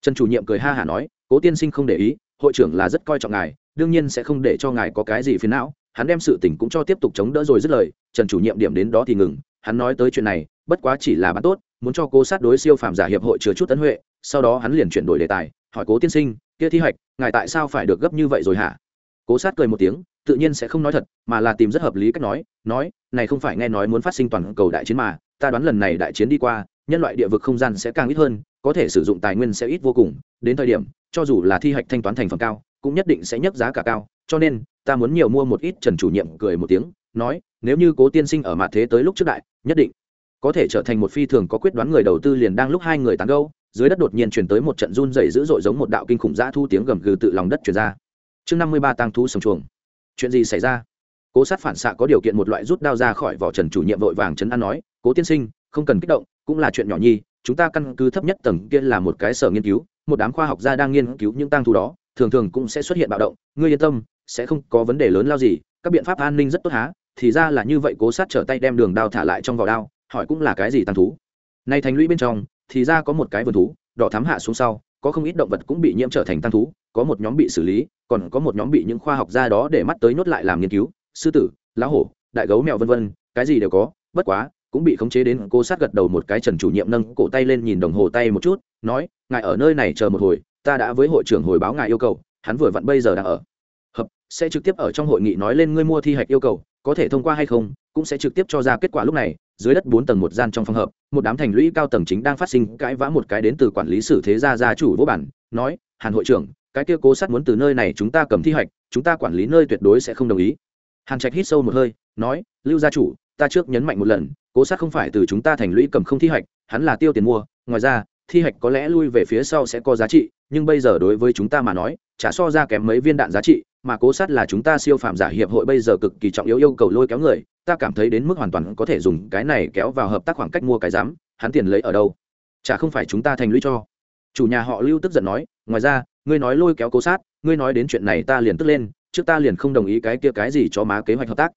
Trần chủ nhiệm cười ha hả nói, cố tiên sinh không để ý, hội trưởng là rất coi trọng ngài, đương nhiên sẽ không để cho ngài có cái gì phiền não, hắn đem sự tình cũng cho tiếp tục chống đỡ rồi dứt lời, trần chủ nhiệm điểm đến đó thì ngừng, hắn nói tới chuyện này, bất quá chỉ là bán tốt, muốn cho cố sát đối siêu phàm giả hiệp hội chứa chút tấn huệ, sau đó hắn liền chuyển đổi đề tài, hỏi cố tiên sinh, kia thi hạch ngài tại sao phải được gấp như vậy rồi hả? Cố sát cười một tiếng tự nhiên sẽ không nói thật, mà là tìm rất hợp lý cách nói nói, này không phải nghe nói muốn phát sinh toàn cầu đại chiến mà, ta đoán lần này đại chiến đi qua, nhân loại địa vực không gian sẽ càng ít hơn, có thể sử dụng tài nguyên sẽ ít vô cùng, đến thời điểm, cho dù là thi hạch thanh toán thành phần cao, cũng nhất định sẽ nhấc giá cả cao, cho nên, ta muốn nhiều mua một ít trần chủ nhiệm cười một tiếng, nói, nếu như cố tiên sinh ở mặt thế tới lúc trước đại, nhất định có thể trở thành một phi thường có quyết đoán người đầu tư liền đang lúc hai người tán gâu dưới đất đột nhiên chuyển tới một trận run dày dữ dội giống một đạo kinh khủng dã thu tiếng gầm gừ tự lòng đất chuyển ra. Chương năm mươi ba tăng thu sầm chuồng chuyện gì xảy ra? Cố sát phản xạ có điều kiện một loại rút đao ra khỏi vỏ trần chủ nhiệm vội vàng chấn an nói, cố tiên sinh, không cần kích động, cũng là chuyện nhỏ nhi, chúng ta căn cứ thấp nhất tầng kia là một cái sở nghiên cứu, một đám khoa học gia đang nghiên cứu những tăng thu đó, thường thường cũng sẽ xuất hiện bạo động, ngươi yên tâm, sẽ không có vấn đề lớn lao gì, các biện pháp an ninh rất tốt há, thì ra là như vậy cố sát trở tay đem đường đao thả lại trong vỏ đao, hỏi cũng là cái gì tăng thú? Nay thành lũy bên trong, thì ra có một cái vườn thú, đỏ thám hạ xuống sau có không ít động vật cũng bị nhiễm trở thành tăng thú, có một nhóm bị xử lý, còn có một nhóm bị những khoa học gia đó để mắt tới nhốt lại làm nghiên cứu, sư tử, lá hổ, đại gấu mèo vân vân, cái gì đều có, bất quá, cũng bị khống chế đến cô sát gật đầu một cái trần chủ nhiệm nâng cổ tay lên nhìn đồng hồ tay một chút, nói, ngài ở nơi này chờ một hồi, ta đã với hội trưởng hồi báo ngài yêu cầu, hắn vừa vặn bây giờ đang ở. Hợp, sẽ trực tiếp ở trong hội nghị nói lên ngươi mua thi hạch yêu cầu, có thể thông qua hay không, cũng sẽ trực tiếp cho ra kết quả lúc này dưới đất bốn tầng một gian trong phòng hợp một đám thành lũy cao tầng chính đang phát sinh cãi vã một cái đến từ quản lý sử thế gia gia chủ vô bản nói hàn hội trưởng cái kia cố sát muốn từ nơi này chúng ta cầm thi hoạch, chúng ta quản lý nơi tuyệt đối sẽ không đồng ý. Hàn trạch hít sâu một hơi nói lưu gia chủ ta trước nhấn mạnh một lần cố sát không phải từ chúng ta thành lũy cầm không thi hoạch, hắn là tiêu tiền mua ngoài ra thi hạch có lẽ lui về phía sau sẽ có giá trị nhưng bây giờ đối với chúng ta mà nói chả so ra kém mấy viên đạn giá trị mà cố sát là chúng ta siêu phạm giả hiệp hội bây giờ cực kỳ trọng yếu yêu cầu lôi kéo người ta cảm thấy đến mức hoàn toàn có thể dùng cái này kéo vào hợp tác khoảng cách mua cái giám, hắn tiền lấy ở đâu? Chả không phải chúng ta thành lũy cho. Chủ nhà họ lưu tức giận nói, ngoài ra, ngươi nói lôi kéo cố sát, ngươi nói đến chuyện này ta liền tức lên, trước ta liền không đồng ý cái kia cái gì cho má kế hoạch hợp tác.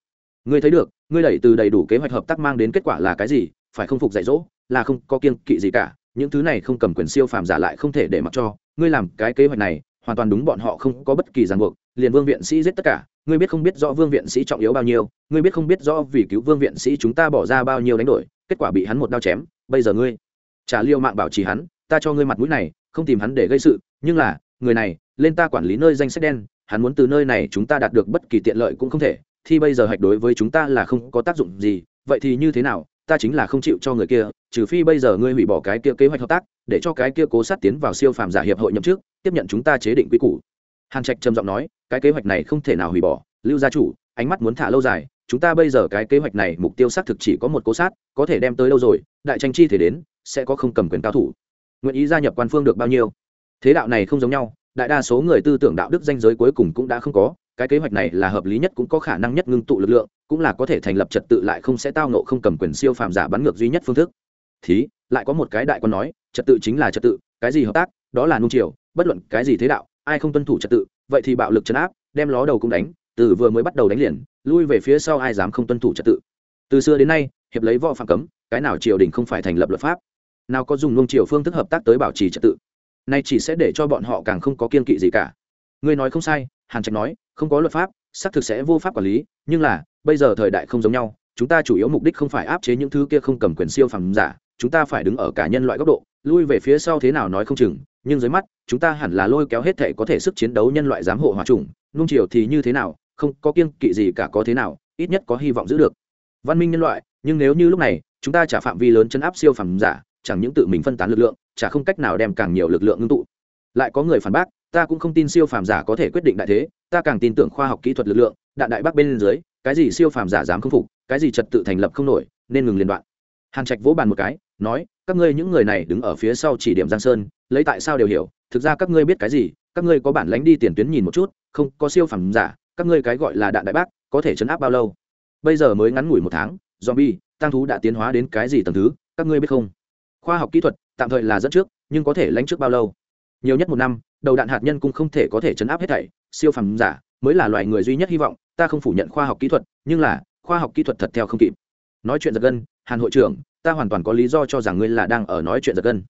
Ngươi thấy được, ngươi đẩy từ đầy đủ kế hoạch hợp tác mang đến kết quả là cái gì, phải không phục dạy dỗ, là không có kiên kỵ gì cả, những thứ này không cầm quyền siêu phàm giả lại không thể để mặc cho, ngươi làm cái kế hoạch này, hoàn toàn đúng bọn họ không có bất kỳ ràng buộc, liền vương viện sĩ giết tất cả ngươi biết không biết rõ vương viện sĩ trọng yếu bao nhiêu, ngươi biết không biết rõ vì cứu vương viện sĩ chúng ta bỏ ra bao nhiêu đánh đổi, kết quả bị hắn một đao chém, bây giờ ngươi trả liêu mạng bảo trì hắn, ta cho ngươi mặt mũi này, không tìm hắn để gây sự, nhưng là, người này, lên ta quản lý nơi danh sách đen, hắn muốn từ nơi này chúng ta đạt được bất kỳ tiện lợi cũng không thể, thì bây giờ hạch đối với chúng ta là không có tác dụng gì, vậy thì như thế nào, ta chính là không chịu cho người kia, trừ phi bây giờ ngươi hủy bỏ cái kia kế hoạch hợp tác, để cho cái kia cố sát tiến vào siêu phàm giả hiệp hội nhậm chức, tiếp nhận chúng ta chế định quy củ hàn trạch trầm giọng nói, cái kế hoạch này không thể nào hủy bỏ, lưu gia chủ, ánh mắt muốn thả lâu dài, chúng ta bây giờ cái kế hoạch này mục tiêu xác thực chỉ có một cố sát, có thể đem tới đâu rồi, đại tranh chi thể đến, sẽ có không cầm quyền cao thủ. Nguyện ý gia nhập quan phương được bao nhiêu? Thế đạo này không giống nhau, đại đa số người tư tưởng đạo đức danh giới cuối cùng cũng đã không có, cái kế hoạch này là hợp lý nhất cũng có khả năng nhất ngưng tụ lực lượng, cũng là có thể thành lập trật tự lại không sẽ tao nộ không cầm quyền siêu phàm giả bắn ngược duy nhất phương thức. Thí, lại có một cái đại quan nói, trật tự chính là trật tự, cái gì hợp tác, đó là nung chiều, bất luận cái gì thế đạo ai không tuân thủ trật tự, vậy thì bạo lực chấn áp, đem ló đầu cũng đánh, từ vừa mới bắt đầu đánh liền, lui về phía sau ai dám không tuân thủ trật tự. Từ xưa đến nay, hiệp lấy võ phạm cấm, cái nào triều đình không phải thành lập luật pháp? Nào có dùng luông triều phương thức hợp tác tới bảo trì trật tự? Nay chỉ sẽ để cho bọn họ càng không có kiên kỵ gì cả. Ngươi nói không sai, hàn trạch nói, không có luật pháp, xác thực sẽ vô pháp quản lý, nhưng là, bây giờ thời đại không giống nhau, chúng ta chủ yếu mục đích không phải áp chế những thứ kia không cầm quyền siêu phàm giả, chúng ta phải đứng ở cả nhân loại góc độ, lui về phía sau thế nào nói không chừng nhưng dưới mắt, chúng ta hẳn là lôi kéo hết thể có thể sức chiến đấu nhân loại giám hộ hòa trùng, nung chiều thì như thế nào, không có kiên kỵ gì cả có thế nào, ít nhất có hy vọng giữ được. Văn minh nhân loại, nhưng nếu như lúc này, chúng ta trả phạm vi lớn chấn áp siêu phẩm giả, chẳng những tự mình phân tán lực lượng, chả không cách nào đem càng nhiều lực lượng ngưng tụ. Lại có người phản bác, ta cũng không tin siêu phàm giả có thể quyết định đại thế, ta càng tin tưởng khoa học kỹ thuật lực lượng, đạn đại bác bên dưới, cái gì siêu phàm giả dám không phục, cái gì trật tự thành lập không nổi, nên ngừng liên đoạn. Hàn trạch vỗ bàn một cái nói, các ngươi những người này đứng ở phía sau chỉ điểm giang sơn, lấy tại sao đều hiểu, thực ra các ngươi biết cái gì, các ngươi có bản lánh đi tiền tuyến nhìn một chút, không, có siêu phẩm giả, các ngươi cái gọi là đạn đại bác, có thể chấn áp bao lâu? Bây giờ mới ngắn ngủi một tháng, zombie tăng thú đã tiến hóa đến cái gì tầng thứ, các ngươi biết không? Khoa học kỹ thuật, tạm thời là dẫn trước, nhưng có thể lánh trước bao lâu? Nhiều nhất một năm, đầu đạn hạt nhân cũng không thể có thể chấn áp hết thảy, siêu phẩm giả mới là loài người duy nhất hy vọng, ta không phủ nhận khoa học kỹ thuật, nhưng là, khoa học kỹ thuật thật theo không kịp. Nói chuyện giật gân, hàn hội trưởng ta hoàn toàn có lý do cho rằng ngươi là đang ở nói chuyện giật gân.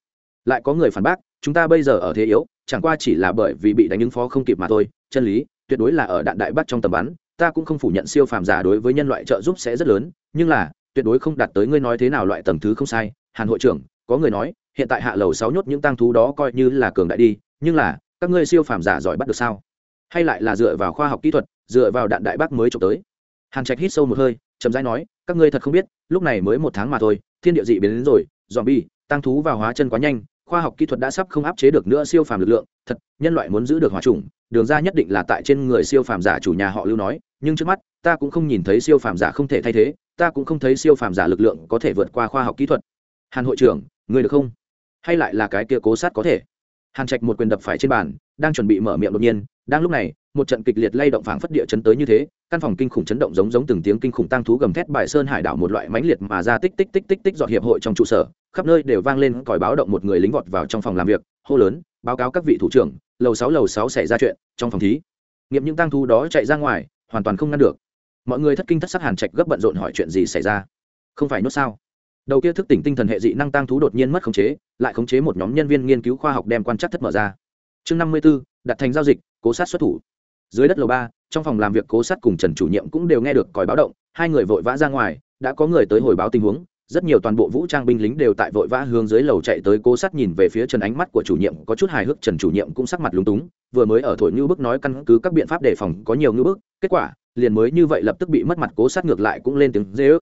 Lại có người phản bác, chúng ta bây giờ ở thế yếu, chẳng qua chỉ là bởi vì bị đánh ứng phó không kịp mà thôi. Chân lý, tuyệt đối là ở đạn đại bắt trong tầm bắn, ta cũng không phủ nhận siêu phàm giả đối với nhân loại trợ giúp sẽ rất lớn, nhưng là, tuyệt đối không đạt tới ngươi nói thế nào loại tầng thứ không sai. Hàn hội trưởng, có người nói, hiện tại hạ lầu sáu nhốt những tăng thú đó coi như là cường đại đi, nhưng là, các ngươi siêu phàm giả giỏi bắt được sao? Hay lại là dựa vào khoa học kỹ thuật, dựa vào đạn đại bác mới trộm tới? Hàn trạch hít sâu một hơi, chậm rãi nói, các ngươi thật không biết, lúc này mới một tháng mà thôi thiên địa dị biến đến rồi dòm bi tăng thú vào hóa chân quá nhanh, khoa học kỹ thuật đã sắp không áp chế được nữa siêu phàm lực lượng, thật, nhân loại muốn giữ được hòa trùng đường ra nhất định là tại trên người siêu phàm giả chủ nhà họ lưu nói, nhưng trước mắt, ta cũng không nhìn thấy siêu phàm giả không thể thay thế, ta cũng không thấy siêu phàm giả lực lượng có thể vượt qua khoa học kỹ thuật. Hàn hội trưởng người được không? Hay lại là cái kia cố sát có thể? Hàn trạch một quyền đập phải trên bàn đang chuẩn bị mở miệng đột nhiên, đang lúc này, một trận kịch liệt lay động phảng phất địa chấn tới như thế, căn phòng kinh khủng chấn động giống giống từng tiếng kinh khủng tăng thú gầm thét bài sơn hải đảo một loại mãnh liệt mà ra tích tích tích tích tích dọn hiệp hội trong trụ sở, khắp nơi đều vang lên còi báo động một người lính vọt vào trong phòng làm việc, hô lớn, báo cáo các vị thủ trưởng, lầu sáu lầu sáu xảy ra chuyện, trong phòng thí. Nghiệm những tăng thú đó chạy ra ngoài, hoàn toàn không ngăn được. Mọi người thất kinh thất sắc hàn trạch gấp bận rộn hỏi chuyện gì xảy ra? Không phải nốt sao? Đầu kia thức tỉnh tinh thần hệ dị năng tăng thú đột nhiên mất khống chế, lại khống chế một nhóm nhân viên nghiên cứu khoa học đem quan trắc thất mở ra chương năm mươi b ố đặt thành giao dịch, cố sát xuất thủ. Dưới đất lầu ba, trong phòng làm việc cố sát cùng trần chủ nhiệm cũng đều nghe được còi báo động, hai người vội vã ra ngoài, đã có người tới hồi báo tình huống, rất nhiều toàn bộ vũ trang binh lính đều tại vội vã hướng dưới lầu chạy tới cố sát nhìn về phía trần ánh mắt của chủ nhiệm, có chút hài hước, trần chủ nhiệm cũng sắc mặt lúng túng, vừa mới ở thổi ngưu bức nói căn cứ các biện pháp đề phòng có nhiều ngưu bức, kết quả, liền mới như vậy lập tức bị mất mặt cố sát ngược lại cũng lên tiếng dê ức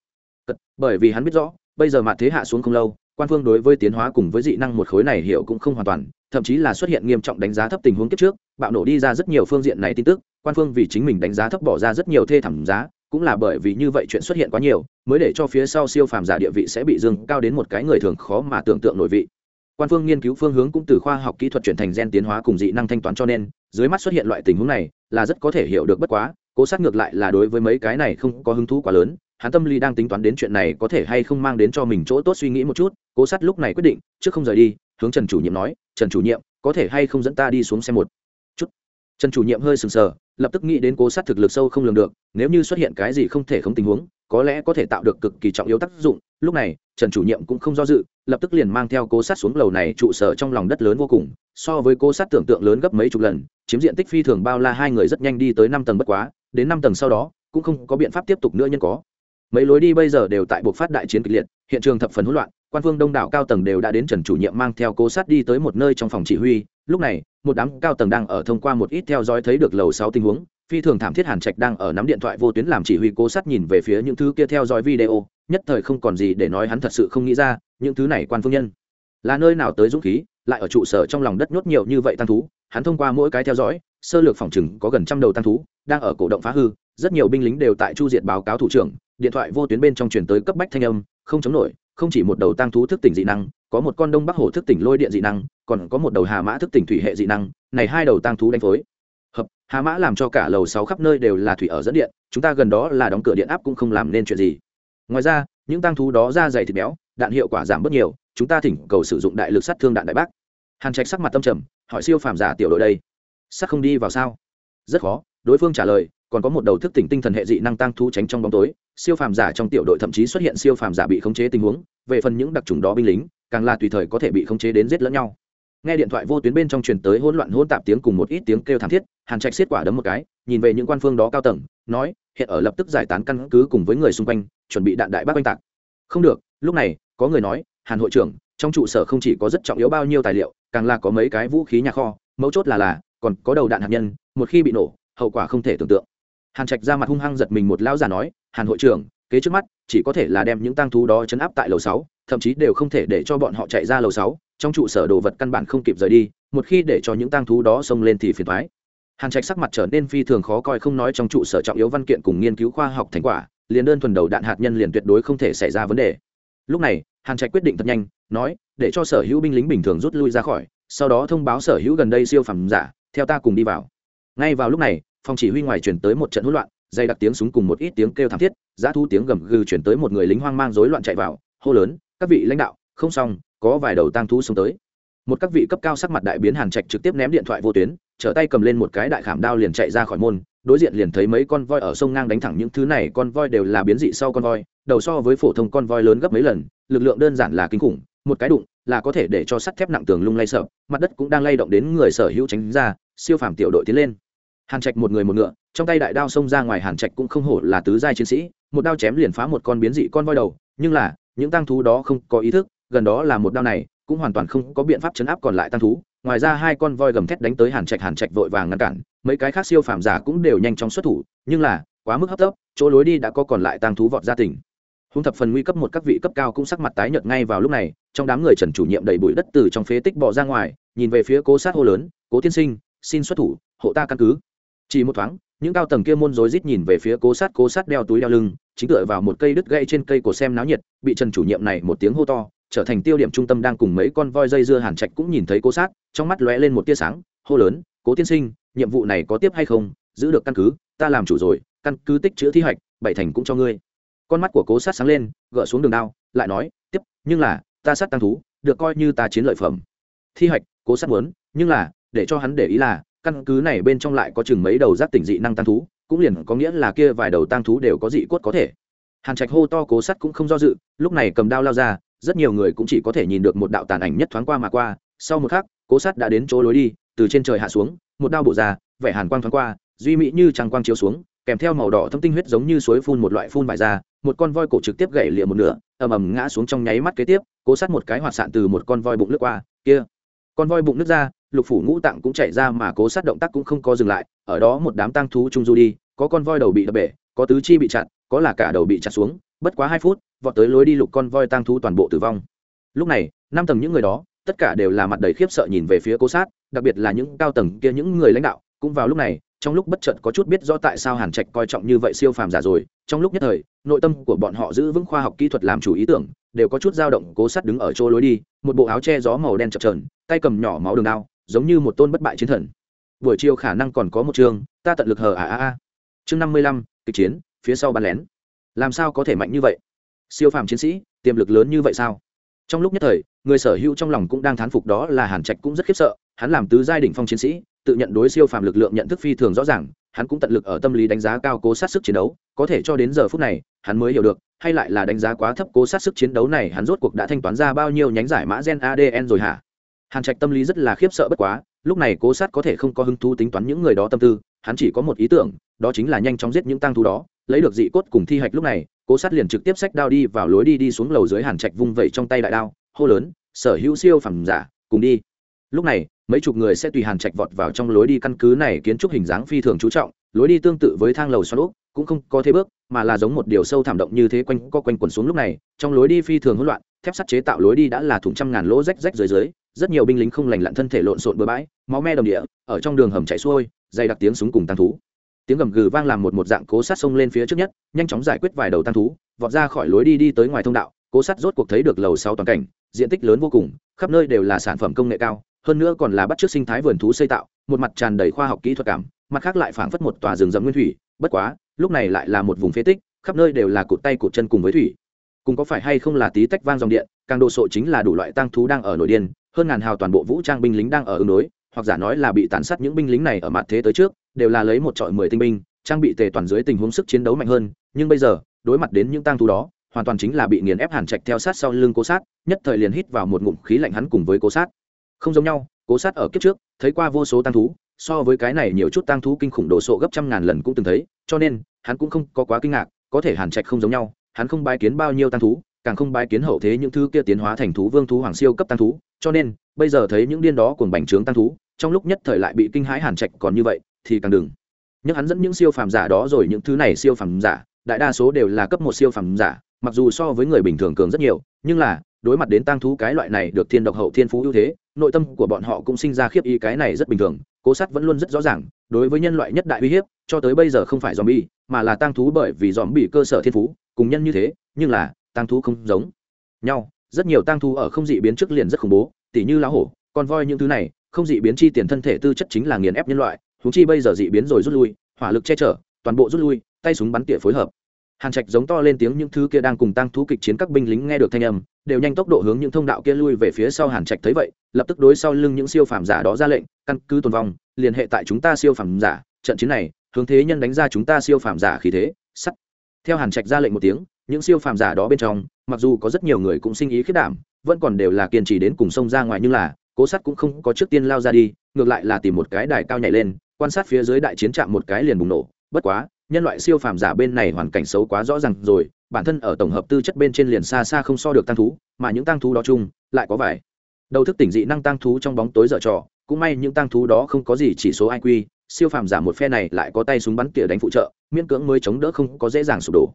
bởi vì hắn biết rõ, bây giờ mặt thế hạ xuống không lâu quan phương đối với tiến hóa cùng với dị năng một khối này hiểu cũng không hoàn toàn, thậm chí là xuất hiện nghiêm trọng đánh giá thấp tình huống kiếp trước, bạo nổ đi ra rất nhiều phương diện này tin tức, quan phương vì chính mình đánh giá thấp bỏ ra rất nhiều thê thảm giá, cũng là bởi vì như vậy chuyện xuất hiện quá nhiều, mới để cho phía sau siêu phàm giả địa vị sẽ bị dương cao đến một cái người thường khó mà tưởng tượng nổi vị. Quan phương nghiên cứu phương hướng cũng từ khoa học kỹ thuật chuyển thành gen tiến hóa cùng dị năng thanh toán cho nên, dưới mắt xuất hiện loại tình huống này là rất có thể hiểu được bất quá, cố sát ngược lại là đối với mấy cái này không có hứng thú quá lớn hắn tâm lý đang tính toán đến chuyện này có thể hay không mang đến cho mình chỗ tốt suy nghĩ một chút, cố sát lúc này quyết định, trước không rời đi, hướng trần chủ nhiệm nói, trần chủ nhiệm, có thể hay không dẫn ta đi xuống xem một chút? Trần chủ nhiệm hơi sừng sờ, lập tức nghĩ đến cố sát thực lực sâu không lường được, nếu như xuất hiện cái gì không thể không tình huống, có lẽ có thể tạo được cực kỳ trọng yếu tác dụng. Lúc này, trần chủ nhiệm cũng không do dự, lập tức liền mang theo cố sát xuống lầu này trụ sở trong lòng đất lớn vô cùng. So với cố sát tưởng tượng lớn gấp mấy chục lần, chiếm diện tích phi thường bao la hai người rất nhanh đi tới năm tầng bất quá, đến năm tầng sau đó, cũng không có biện pháp tiếp tục nữa nhân có mấy lối đi bây giờ đều tại buộc phát đại chiến kịch liệt, hiện trường thập phần hỗn loạn, quan phương đông đảo cao tầng đều đã đến trần chủ nhiệm mang theo cố sát đi tới một nơi trong phòng chỉ huy. Lúc này, một đám cao tầng đang ở thông qua một ít theo dõi thấy được lầu sáu tình huống. Phi thường thảm thiết hàn trạch đang ở nắm điện thoại vô tuyến làm chỉ huy cố sát nhìn về phía những thứ kia theo dõi video, nhất thời không còn gì để nói hắn thật sự không nghĩ ra, những thứ này quan phương nhân là nơi nào tới dũng khí, lại ở trụ sở trong lòng đất nhốt nhiều như vậy tăng thú. Hắn thông qua mỗi cái theo dõi, sơ lược phòng chừng có gần trăm đầu tăng thú đang ở cổ động phá hư. Rất nhiều binh lính đều tại chu diệt báo cáo thủ trưởng điện thoại vô tuyến bên trong truyền tới cấp bách thanh âm, không chống nổi, không chỉ một đầu tăng thú thức tỉnh dị năng, có một con đông bắc hổ thức tỉnh lôi điện dị năng, còn có một đầu hà mã thức tỉnh thủy hệ dị năng, này hai đầu tăng thú đánh phối. Hợp, hà mã làm cho cả lầu sáu khắp nơi đều là thủy ở dẫn điện, chúng ta gần đó là đóng cửa điện áp cũng không làm nên chuyện gì. Ngoài ra, những tăng thú đó ra dày thịt béo, đạn hiệu quả giảm bớt nhiều, chúng ta thỉnh cầu sử dụng đại lực sát thương đạn đại bác. Hàn trạch sắc mặt tâm trầm, hỏi siêu phàm giả tiểu đội đây, sắc không đi vào sao? Rất khó, đối phương trả lời còn có một đầu thức tỉnh tinh thần hệ dị năng tăng thú tránh trong bóng tối, siêu phàm giả trong tiểu đội thậm chí xuất hiện siêu phàm giả bị khống chế tình huống, về phần những đặc trùng đó binh lính, càng là tùy thời có thể bị khống chế đến giết lẫn nhau. Nghe điện thoại vô tuyến bên trong truyền tới hỗn loạn hỗn tạp tiếng cùng một ít tiếng kêu thảm thiết, hàn trạch xiết quả đấm một cái, nhìn về những quan phương đó cao tầng, nói, hiện ở lập tức giải tán căn cứ cùng với người xung quanh, chuẩn bị đạn đại bác oanh tạc. Không được. Lúc này, có người nói, hàn hội trưởng, trong trụ sở không chỉ có rất trọng yếu bao nhiêu tài liệu, càng là có mấy cái vũ khí nhà kho, mấu chốt là là, còn có đầu đạn hạt nhân, một khi bị nổ, hậu quả không thể tưởng tượng hàn trạch ra mặt hung hăng giật mình một lão già nói, hàn hội trưởng, kế trước mắt, chỉ có thể là đem những tăng thú đó chấn áp tại lầu sáu, thậm chí đều không thể để cho bọn họ chạy ra lầu sáu, trong trụ sở đồ vật căn bản không kịp rời đi, một khi để cho những tăng thú đó xông lên thì phiền thoái hàn trạch sắc mặt trở nên phi thường khó coi, không nói trong trụ sở trọng yếu văn kiện cùng nghiên cứu khoa học thành quả, liền đơn thuần đầu đạn hạt nhân liền tuyệt đối không thể xảy ra vấn đề. Lúc này, hàn trạch quyết định thật nhanh, nói, để cho sở hữu binh lính bình thường rút lui ra khỏi, sau đó thông báo sở hữu gần đây siêu phẩm giả, theo ta cùng đi vào. Ngay vào lúc này phòng chỉ huy ngoài chuyển tới một trận hỗn loạn dày đặc tiếng súng cùng một ít tiếng kêu thảm thiết, giá thu tiếng gầm gừ chuyển tới một người lính hoang mang rối loạn chạy vào, hô lớn, các vị lãnh đạo, không xong, có vài đầu tang thú xuống tới. Một các vị cấp cao sắc mặt đại biến hàn trạch trực tiếp ném điện thoại vô tuyến, trở tay cầm lên một cái đại khảm đao liền chạy ra khỏi môn, đối diện liền thấy mấy con voi ở sông ngang đánh thẳng những thứ này, con voi đều là biến dị sau con voi, đầu so với phổ thông con voi lớn gấp mấy lần, lực lượng đơn giản là kinh khủng, một cái đụng là có thể để cho sắt thép nặng tường lung lay sợ, mặt đất cũng đang lay động đến người sở hữu tránh ra, siêu phàm tiểu đội tiến lên hàn trạch một người một ngựa, trong tay đại đao xông ra ngoài, hàn trạch cũng không hổ là tứ giai chiến sĩ, một đao chém liền phá một con biến dị con voi đầu, nhưng là, những tăng thú đó không có ý thức, gần đó là một đao này, cũng hoàn toàn không có biện pháp chấn áp còn lại tăng thú. Ngoài ra hai con voi gầm thét đánh tới hàn trạch hàn trạch vội vàng ngăn cản, mấy cái khác siêu phàm giả cũng đều nhanh chóng xuất thủ, nhưng là, quá mức hấp tấp, chỗ lối đi đã có còn lại tăng thú vọt ra tỉnh. Hung thập phần nguy cấp một các vị cấp cao cũng sắc mặt tái nhợt ngay vào lúc này, trong đám người trần chủ nhiệm đầy bụi đất từ trong phế tích bỏ ra ngoài, nhìn về phía cố sát hô lớn, cố tiên sinh, xin xuất thủ, hộ ta căn cứ chỉ một thoáng, những cao tầng kia môn rối rít nhìn về phía cố sát cố sát đeo túi đeo lưng, chính tựa vào một cây đứt gãy trên cây của xem náo nhiệt, bị trần chủ nhiệm này một tiếng hô to, trở thành tiêu điểm trung tâm đang cùng mấy con voi dây dưa hàn trạch cũng nhìn thấy cố sát, trong mắt lóe lên một tia sáng, hô lớn, cố tiên sinh, nhiệm vụ này có tiếp hay không? Giữ được căn cứ, ta làm chủ rồi, căn cứ tích chữ thi hoạch, bảy thành cũng cho ngươi. Con mắt của cố sát sáng lên, gỡ xuống đường đao, lại nói, tiếp, nhưng là, ta sát tăng thú, được coi như ta chiến lợi phẩm. Thi hoạch, cố sát muốn, nhưng là, để cho hắn để ý là căn cứ này bên trong lại có chừng mấy đầu giác tỉnh dị năng tăng thú, cũng liền có nghĩa là kia vài đầu tăng thú đều có dị cốt có thể. Hàn trạch hô to cố sắt cũng không do dự, lúc này cầm đao lao ra, rất nhiều người cũng chỉ có thể nhìn được một đạo tàn ảnh nhất thoáng qua mà qua. Sau một khắc, cố sắt đã đến chỗ lối đi, từ trên trời hạ xuống, một đao bộ ra, vẻ hàn quang thoáng qua, duy mỹ như trăng quang chiếu xuống, kèm theo màu đỏ thâm tinh huyết giống như suối phun một loại phun vải ra, một con voi cổ trực tiếp gãy lịa một nửa, ầm ầm ngã xuống trong nháy mắt kế tiếp, cố sát một cái hoạt sạn từ một con voi bụng nước qua, kia, con voi bụng nước ra lục phủ ngũ tạng cũng chạy ra mà cố sát động tác cũng không có dừng lại, ở đó một đám tang thú trung du đi, có con voi đầu bị đập bể, có tứ chi bị chặt, có là cả đầu bị chặt xuống, bất quá hai phút, vọt tới lối đi lục con voi tang thú toàn bộ tử vong. Lúc này, năm tầng những người đó, tất cả đều là mặt đầy khiếp sợ nhìn về phía cố sát, đặc biệt là những cao tầng kia những người lãnh đạo, cũng vào lúc này, trong lúc bất chợt có chút biết rõ tại sao hàn trạch coi trọng như vậy siêu phàm giả rồi, trong lúc nhất thời, nội tâm của bọn họ giữ vững khoa học kỹ thuật làm chủ ý tưởng, đều có chút dao động cố sát đứng ở chỗ lối đi, một bộ áo che gió màu đen chập trờn tay cầm nhỏ máu đường đao giống như một tôn bất bại chiến thần. Buổi chiều khả năng còn có một chương, ta tận lực hờ à à à chương năm mươi lăm, kịch chiến, phía sau bắn lén. Làm sao có thể mạnh như vậy? Siêu phàm chiến sĩ, tiềm lực lớn như vậy sao? Trong lúc nhất thời, người sở hữu trong lòng cũng đang thán phục đó là hàn trạch cũng rất khiếp sợ, hắn làm tứ giai đ ỉ n h phong chiến sĩ, tự nhận đối siêu phàm lực lượng nhận thức phi thường rõ ràng, hắn cũng tận lực ở tâm lý đánh giá cao cố sát sức chiến đấu, có thể cho đến giờ phút này, hắn mới hiểu được, hay lại là đánh giá quá thấp cố sát sức chiến đấu này, hắn rốt cuộc đã thanh toán ra bao nhiêu nhánh giải mã gen adn rồi hả? Hàn trạch tâm lý rất là khiếp sợ bất quá, lúc này cố sát có thể không có hứng thú tính toán những người đó tâm tư, hắn chỉ có một ý tưởng, đó chính là nhanh chóng giết những tăng thú đó. Lấy được dị cốt cùng thi hạch lúc này, cố sát liền trực tiếp xách đao đi vào lối đi đi xuống lầu dưới hàn trạch vung vẩy trong tay đại đao, hô lớn, sở hữu siêu phẩm giả, cùng đi. Lúc này, mấy chục người sẽ tùy hàn trạch vọt vào trong lối đi căn cứ này kiến trúc hình dáng phi thường chú trọng, lối đi tương tự với thang lầu xoắn úp cũng không có thế bước, mà là giống một điều sâu thảm động như thế quanh co quanh quần xuống lúc này, trong lối đi phi thường hỗn loạn, thép sắt chế tạo lối đi đã là thùng trăm ngàn lỗ rách rách dưới dưới rất nhiều binh lính không lành lặn thân thể lộn xộn bừa bãi, máu me đồng địa, ở trong đường hầm chạy xuôi, dày đặc tiếng súng cùng tăng thú. Tiếng gầm gừ vang làm một một dạng cố sát sông lên phía trước nhất, nhanh chóng giải quyết vài đầu tăng thú, vọt ra khỏi lối đi đi tới ngoài thông đạo, cố sát rốt cuộc thấy được lầu sáu toàn cảnh, diện tích lớn vô cùng, khắp nơi đều là sản phẩm công nghệ cao, hơn nữa còn là bắt chước sinh thái vườn thú xây tạo, một mặt tràn đầy khoa học kỹ thuật cảm, mặt khác lại phảng phất một tòa rừng rậm nguyên thủy, bất quá, lúc này lại là một vùng phế tích, khắp nơi đều là cụt tay cụt chân cùng với thủy. Cùng có phải hay không là tí tách vang dòng điện, càng đồ sộ chính là đủ loại tăng thú đang ở nội điên hơn ngàn hào toàn bộ vũ trang binh lính đang ở ứng đối, hoặc giả nói là bị tàn sát những binh lính này ở mặt thế tới trước, đều là lấy một trọi mười tinh binh, trang bị tề toàn dưới tình huống sức chiến đấu mạnh hơn, nhưng bây giờ, đối mặt đến những tang thú đó, hoàn toàn chính là bị nghiền ép hàn trạch theo sát sau lưng cố sát, nhất thời liền hít vào một ngụm khí lạnh hắn cùng với cố sát. Không giống nhau, cố sát ở kiếp trước, thấy qua vô số tang thú, so với cái này nhiều chút tang thú kinh khủng đồ sộ gấp trăm ngàn lần cũng từng thấy, cho nên, hắn cũng không có quá kinh ngạc, có thể hàn trạch không giống nhau, hắn không bái kiến bao nhiêu tang thú càng không bái kiến hậu thế những thứ kia tiến hóa thành thú vương thú hoàng siêu cấp tăng thú, cho nên, bây giờ thấy những điên đó cùng bành trướng tăng thú, trong lúc nhất thời lại bị kinh hãi hàn trạch còn như vậy, thì càng đừng. Nhưng hắn dẫn những siêu phàm giả đó rồi, những thứ này siêu phàm giả, đại đa số đều là cấp một siêu phàm giả, mặc dù so với người bình thường cường rất nhiều, nhưng là, đối mặt đến tăng thú cái loại này được thiên độc hậu thiên phú ưu thế, nội tâm của bọn họ cũng sinh ra khiếp ý cái này rất bình thường, cố sát vẫn luôn rất rõ ràng, đối với nhân loại nhất đại uy hiếp, cho tới bây giờ không phải dòm bi mà là tăng thú bởi vì dòm bị cơ sở thiên phú, cùng nhân như thế, nhưng là tăng thú không giống. Nhau, rất nhiều tăng thú ở không dị biến trước liền rất khủng bố, tỉ như lá hổ, con voi những thứ này, không dị biến chi tiền thân thể tư chất chính là nghiền ép nhân loại thú chi bây giờ dị biến rồi rút lui, hỏa lực che chở, toàn bộ rút lui, tay súng bắn tỉa phối hợp. Hàn trạch giống to lên tiếng những thứ kia đang cùng tăng thú kịch chiến các binh lính nghe được thanh âm, đều nhanh tốc độ hướng những thông đạo kia lui về phía sau hàn trạch thấy vậy, lập tức đối sau lưng những siêu phàm giả đó ra lệnh, căn cứ tồn vong liên hệ tại chúng ta siêu phàm giả, trận chiến này, hướng thế nhân đánh ra chúng ta siêu phàm giả khí thế, sắt. Theo hàn trạch ra lệnh một tiếng những siêu phàm giả đó bên trong, mặc dù có rất nhiều người cũng sinh ý khiết đảm, vẫn còn đều là kiên trì đến cùng sông ra ngoài nhưng là, cố sắt cũng không có trước tiên lao ra đi, ngược lại là tìm một cái đài cao nhảy lên, quan sát phía dưới đại chiến trạm một cái liền bùng nổ. Bất quá, nhân loại siêu phàm giả bên này hoàn cảnh xấu quá rõ ràng rồi, bản thân ở tổng hợp tư chất bên trên liền xa xa không so được tăng thú, mà những tăng thú đó chung, lại có vài đầu thức tỉnh dị năng tăng thú trong bóng tối dở trò. Cũng may những tăng thú đó không có gì chỉ số iq siêu phàm giả một phe này lại có tay súng bắn tỉa đánh phụ trợ, miễn cưỡng mới chống đỡ không có dễ dàng sụp đổ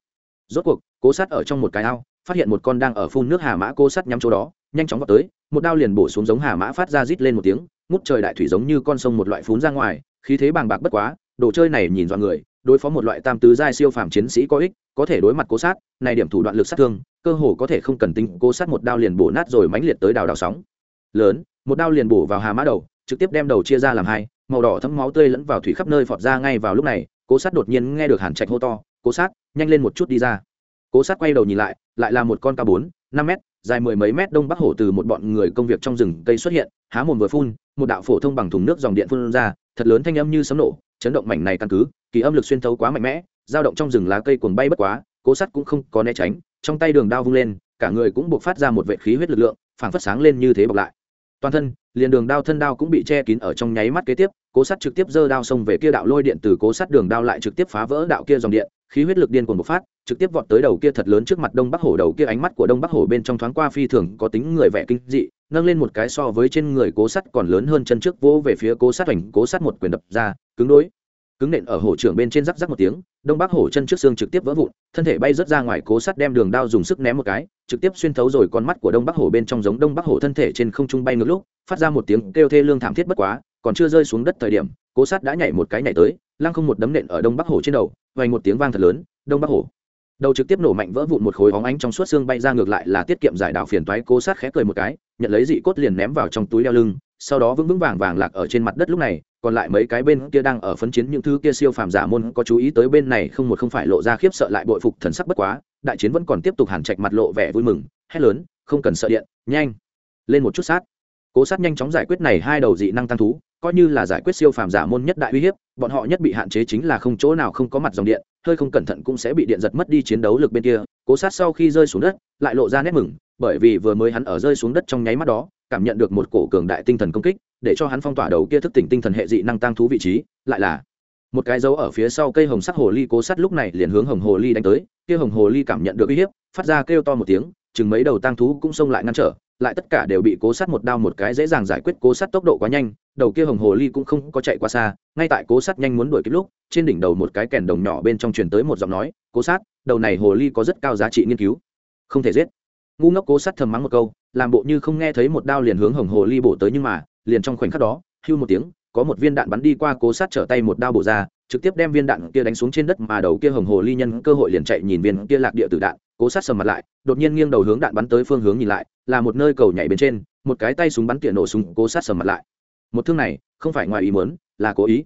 rốt cuộc, cố sát ở trong một cái ao, phát hiện một con đang ở phun nước hà mã cố sát nhắm chỗ đó, nhanh chóng vào tới, một đao liền bổ xuống giống hà mã phát ra rít lên một tiếng, ngút trời đại thủy giống như con sông một loại phún ra ngoài, khí thế bàng bạc bất quá, đồ chơi này nhìn dọa người, đối phó một loại tam tứ giai siêu phàm chiến sĩ có ích, có thể đối mặt cố sát, này điểm thủ đoạn lực sát thương, cơ hồ có thể không cần tính, cố sát một đao liền bổ nát rồi mãnh liệt tới đào đào sóng. Lớn, một đao liền bổ vào hà mã đầu, trực tiếp đem đầu chia ra làm hai, màu đỏ thấm máu tươi lẫn vào thủy khắp nơi phọt ra ngay vào lúc này, cố sát đột nhiên nghe được hàn trạch hô to cố sát, nhanh lên một chút đi ra. Cố sát quay đầu nhìn lại lại là một con cá bốn, năm mét, dài mười mấy mét đông bắc hổ từ một bọn người công việc trong rừng cây xuất hiện, há mồm vừa phun, một đạo phổ thông bằng thùng nước dòng điện phun ra, thật lớn thanh âm như sấm nổ, chấn động mảnh này căn cứ, kỳ âm lực xuyên thấu quá mạnh mẽ, dao động trong rừng lá cây cuồng bay bất quá, cố sắt cũng không có né tránh, trong tay đường đao vung lên, cả người cũng buộc phát ra một vệ khí huyết lực lượng, phảng phất sáng lên như thế bọc lại. Toàn thân, liền đường đao thân đao cũng bị che kín ở trong nháy mắt kế tiếp, cố sắt trực tiếp giơ đao xông về kia đạo lôi điện từ cố sắt đường đao lại trực tiếp phá vỡ đạo kia dòng điện khí huyết lực điên cuồng bộc phát, trực tiếp vọt tới đầu kia thật lớn trước mặt đông bắc hổ, đầu kia ánh mắt của đông bắc hổ bên trong thoáng qua phi thường, có tính người vẻ kinh dị, nâng lên một cái so với trên người cố sắt còn lớn hơn chân trước vỗ về phía cố sắt hoành, cố sắt một quyền đập ra, cứng đối. Cứng nện ở hổ trưởng bên trên rắc rắc một tiếng, đông bắc hổ chân trước xương trực tiếp vỡ vụn, thân thể bay rớt ra ngoài, cố sắt đem đường đao dùng sức ném một cái, trực tiếp xuyên thấu rồi con mắt của đông bắc hổ bên trong giống đông bắc hổ thân thể trên không trung bay ngược lúc, phát ra một tiếng kêu thê lương thảm thiết bất quá, còn chưa rơi xuống đất thời điểm, cố sắt đã nhảy một cái nhảy tới lăng không một đấm nện ở đông bắc hổ trên đầu vành một tiếng vang thật lớn, đông bắc hổ đầu trực tiếp nổ mạnh vỡ vụn một khối hóng ánh trong suốt xương bay ra ngược lại là tiết kiệm giải đảo phiền toái, cố sát khẽ cười một cái, nhận lấy dị cốt liền ném vào trong túi đeo lưng, sau đó vững vững vàng vàng lạc ở trên mặt đất lúc này, còn lại mấy cái bên kia đang ở phấn chiến những thứ kia siêu phàm giả môn có chú ý tới bên này không một không phải lộ ra khiếp sợ lại bội phục thần sắc bất quá, đại chiến vẫn còn tiếp tục hàn trạch mặt lộ vẻ vui mừng, hét lớn, không cần sợ điện, nhanh, lên một chút sát. Cố sát nhanh chóng giải quyết này hai đầu dị năng tăng thú coi như là giải quyết siêu phàm giả môn nhất đại uy hiếp, bọn họ nhất bị hạn chế chính là không chỗ nào không có mặt dòng điện, hơi không cẩn thận cũng sẽ bị điện giật mất đi chiến đấu lực bên kia, cố sát sau khi rơi xuống đất, lại lộ ra nét mừng, bởi vì vừa mới hắn ở rơi xuống đất trong nháy mắt đó, cảm nhận được một cổ cường đại tinh thần công kích, để cho hắn phong tỏa đầu kia thức tỉnh tinh thần hệ dị năng tăng thú vị trí, lại là một cái dấu ở phía sau cây hồng sắc hồ ly cố sát lúc này liền hướng hồng hồ ly đánh tới, kia hồng hồ ly cảm nhận được uy hiếp, phát ra kêu to một tiếng chừng mấy đầu tang thú cũng xông lại ngăn trở, lại tất cả đều bị cố sát một đao một cái dễ dàng giải quyết cố sát tốc độ quá nhanh, đầu kia hồng hồ ly cũng không có chạy qua xa, ngay tại cố sát nhanh muốn đuổi kịp lúc, trên đỉnh đầu một cái kèn đồng nhỏ bên trong truyền tới một giọng nói, cố sát, đầu này hồ ly có rất cao giá trị nghiên cứu. Không thể giết. Ngu ngốc cố sát thầm mắng một câu, làm bộ như không nghe thấy một đao liền hướng hồng hồ ly bổ tới nhưng mà, liền trong khoảnh khắc đó, hưu một tiếng, có một viên đạn bắn đi qua cố sát trở tay một đao bổ ra, trực tiếp đem viên đạn kia đánh xuống trên đất mà đầu kia hồng hồ ly nhân cơ hội liền chạy nhìn viên kia lạc địa tử đạn cố sát sầm mặt lại, đột nhiên nghiêng đầu hướng đạn bắn tới phương hướng nhìn lại, là một nơi cầu nhảy bên trên, một cái tay súng bắn tỉa nổ súng cố sát sầm mặt lại. Một thương này, không phải ngoài ý muốn, là cố ý.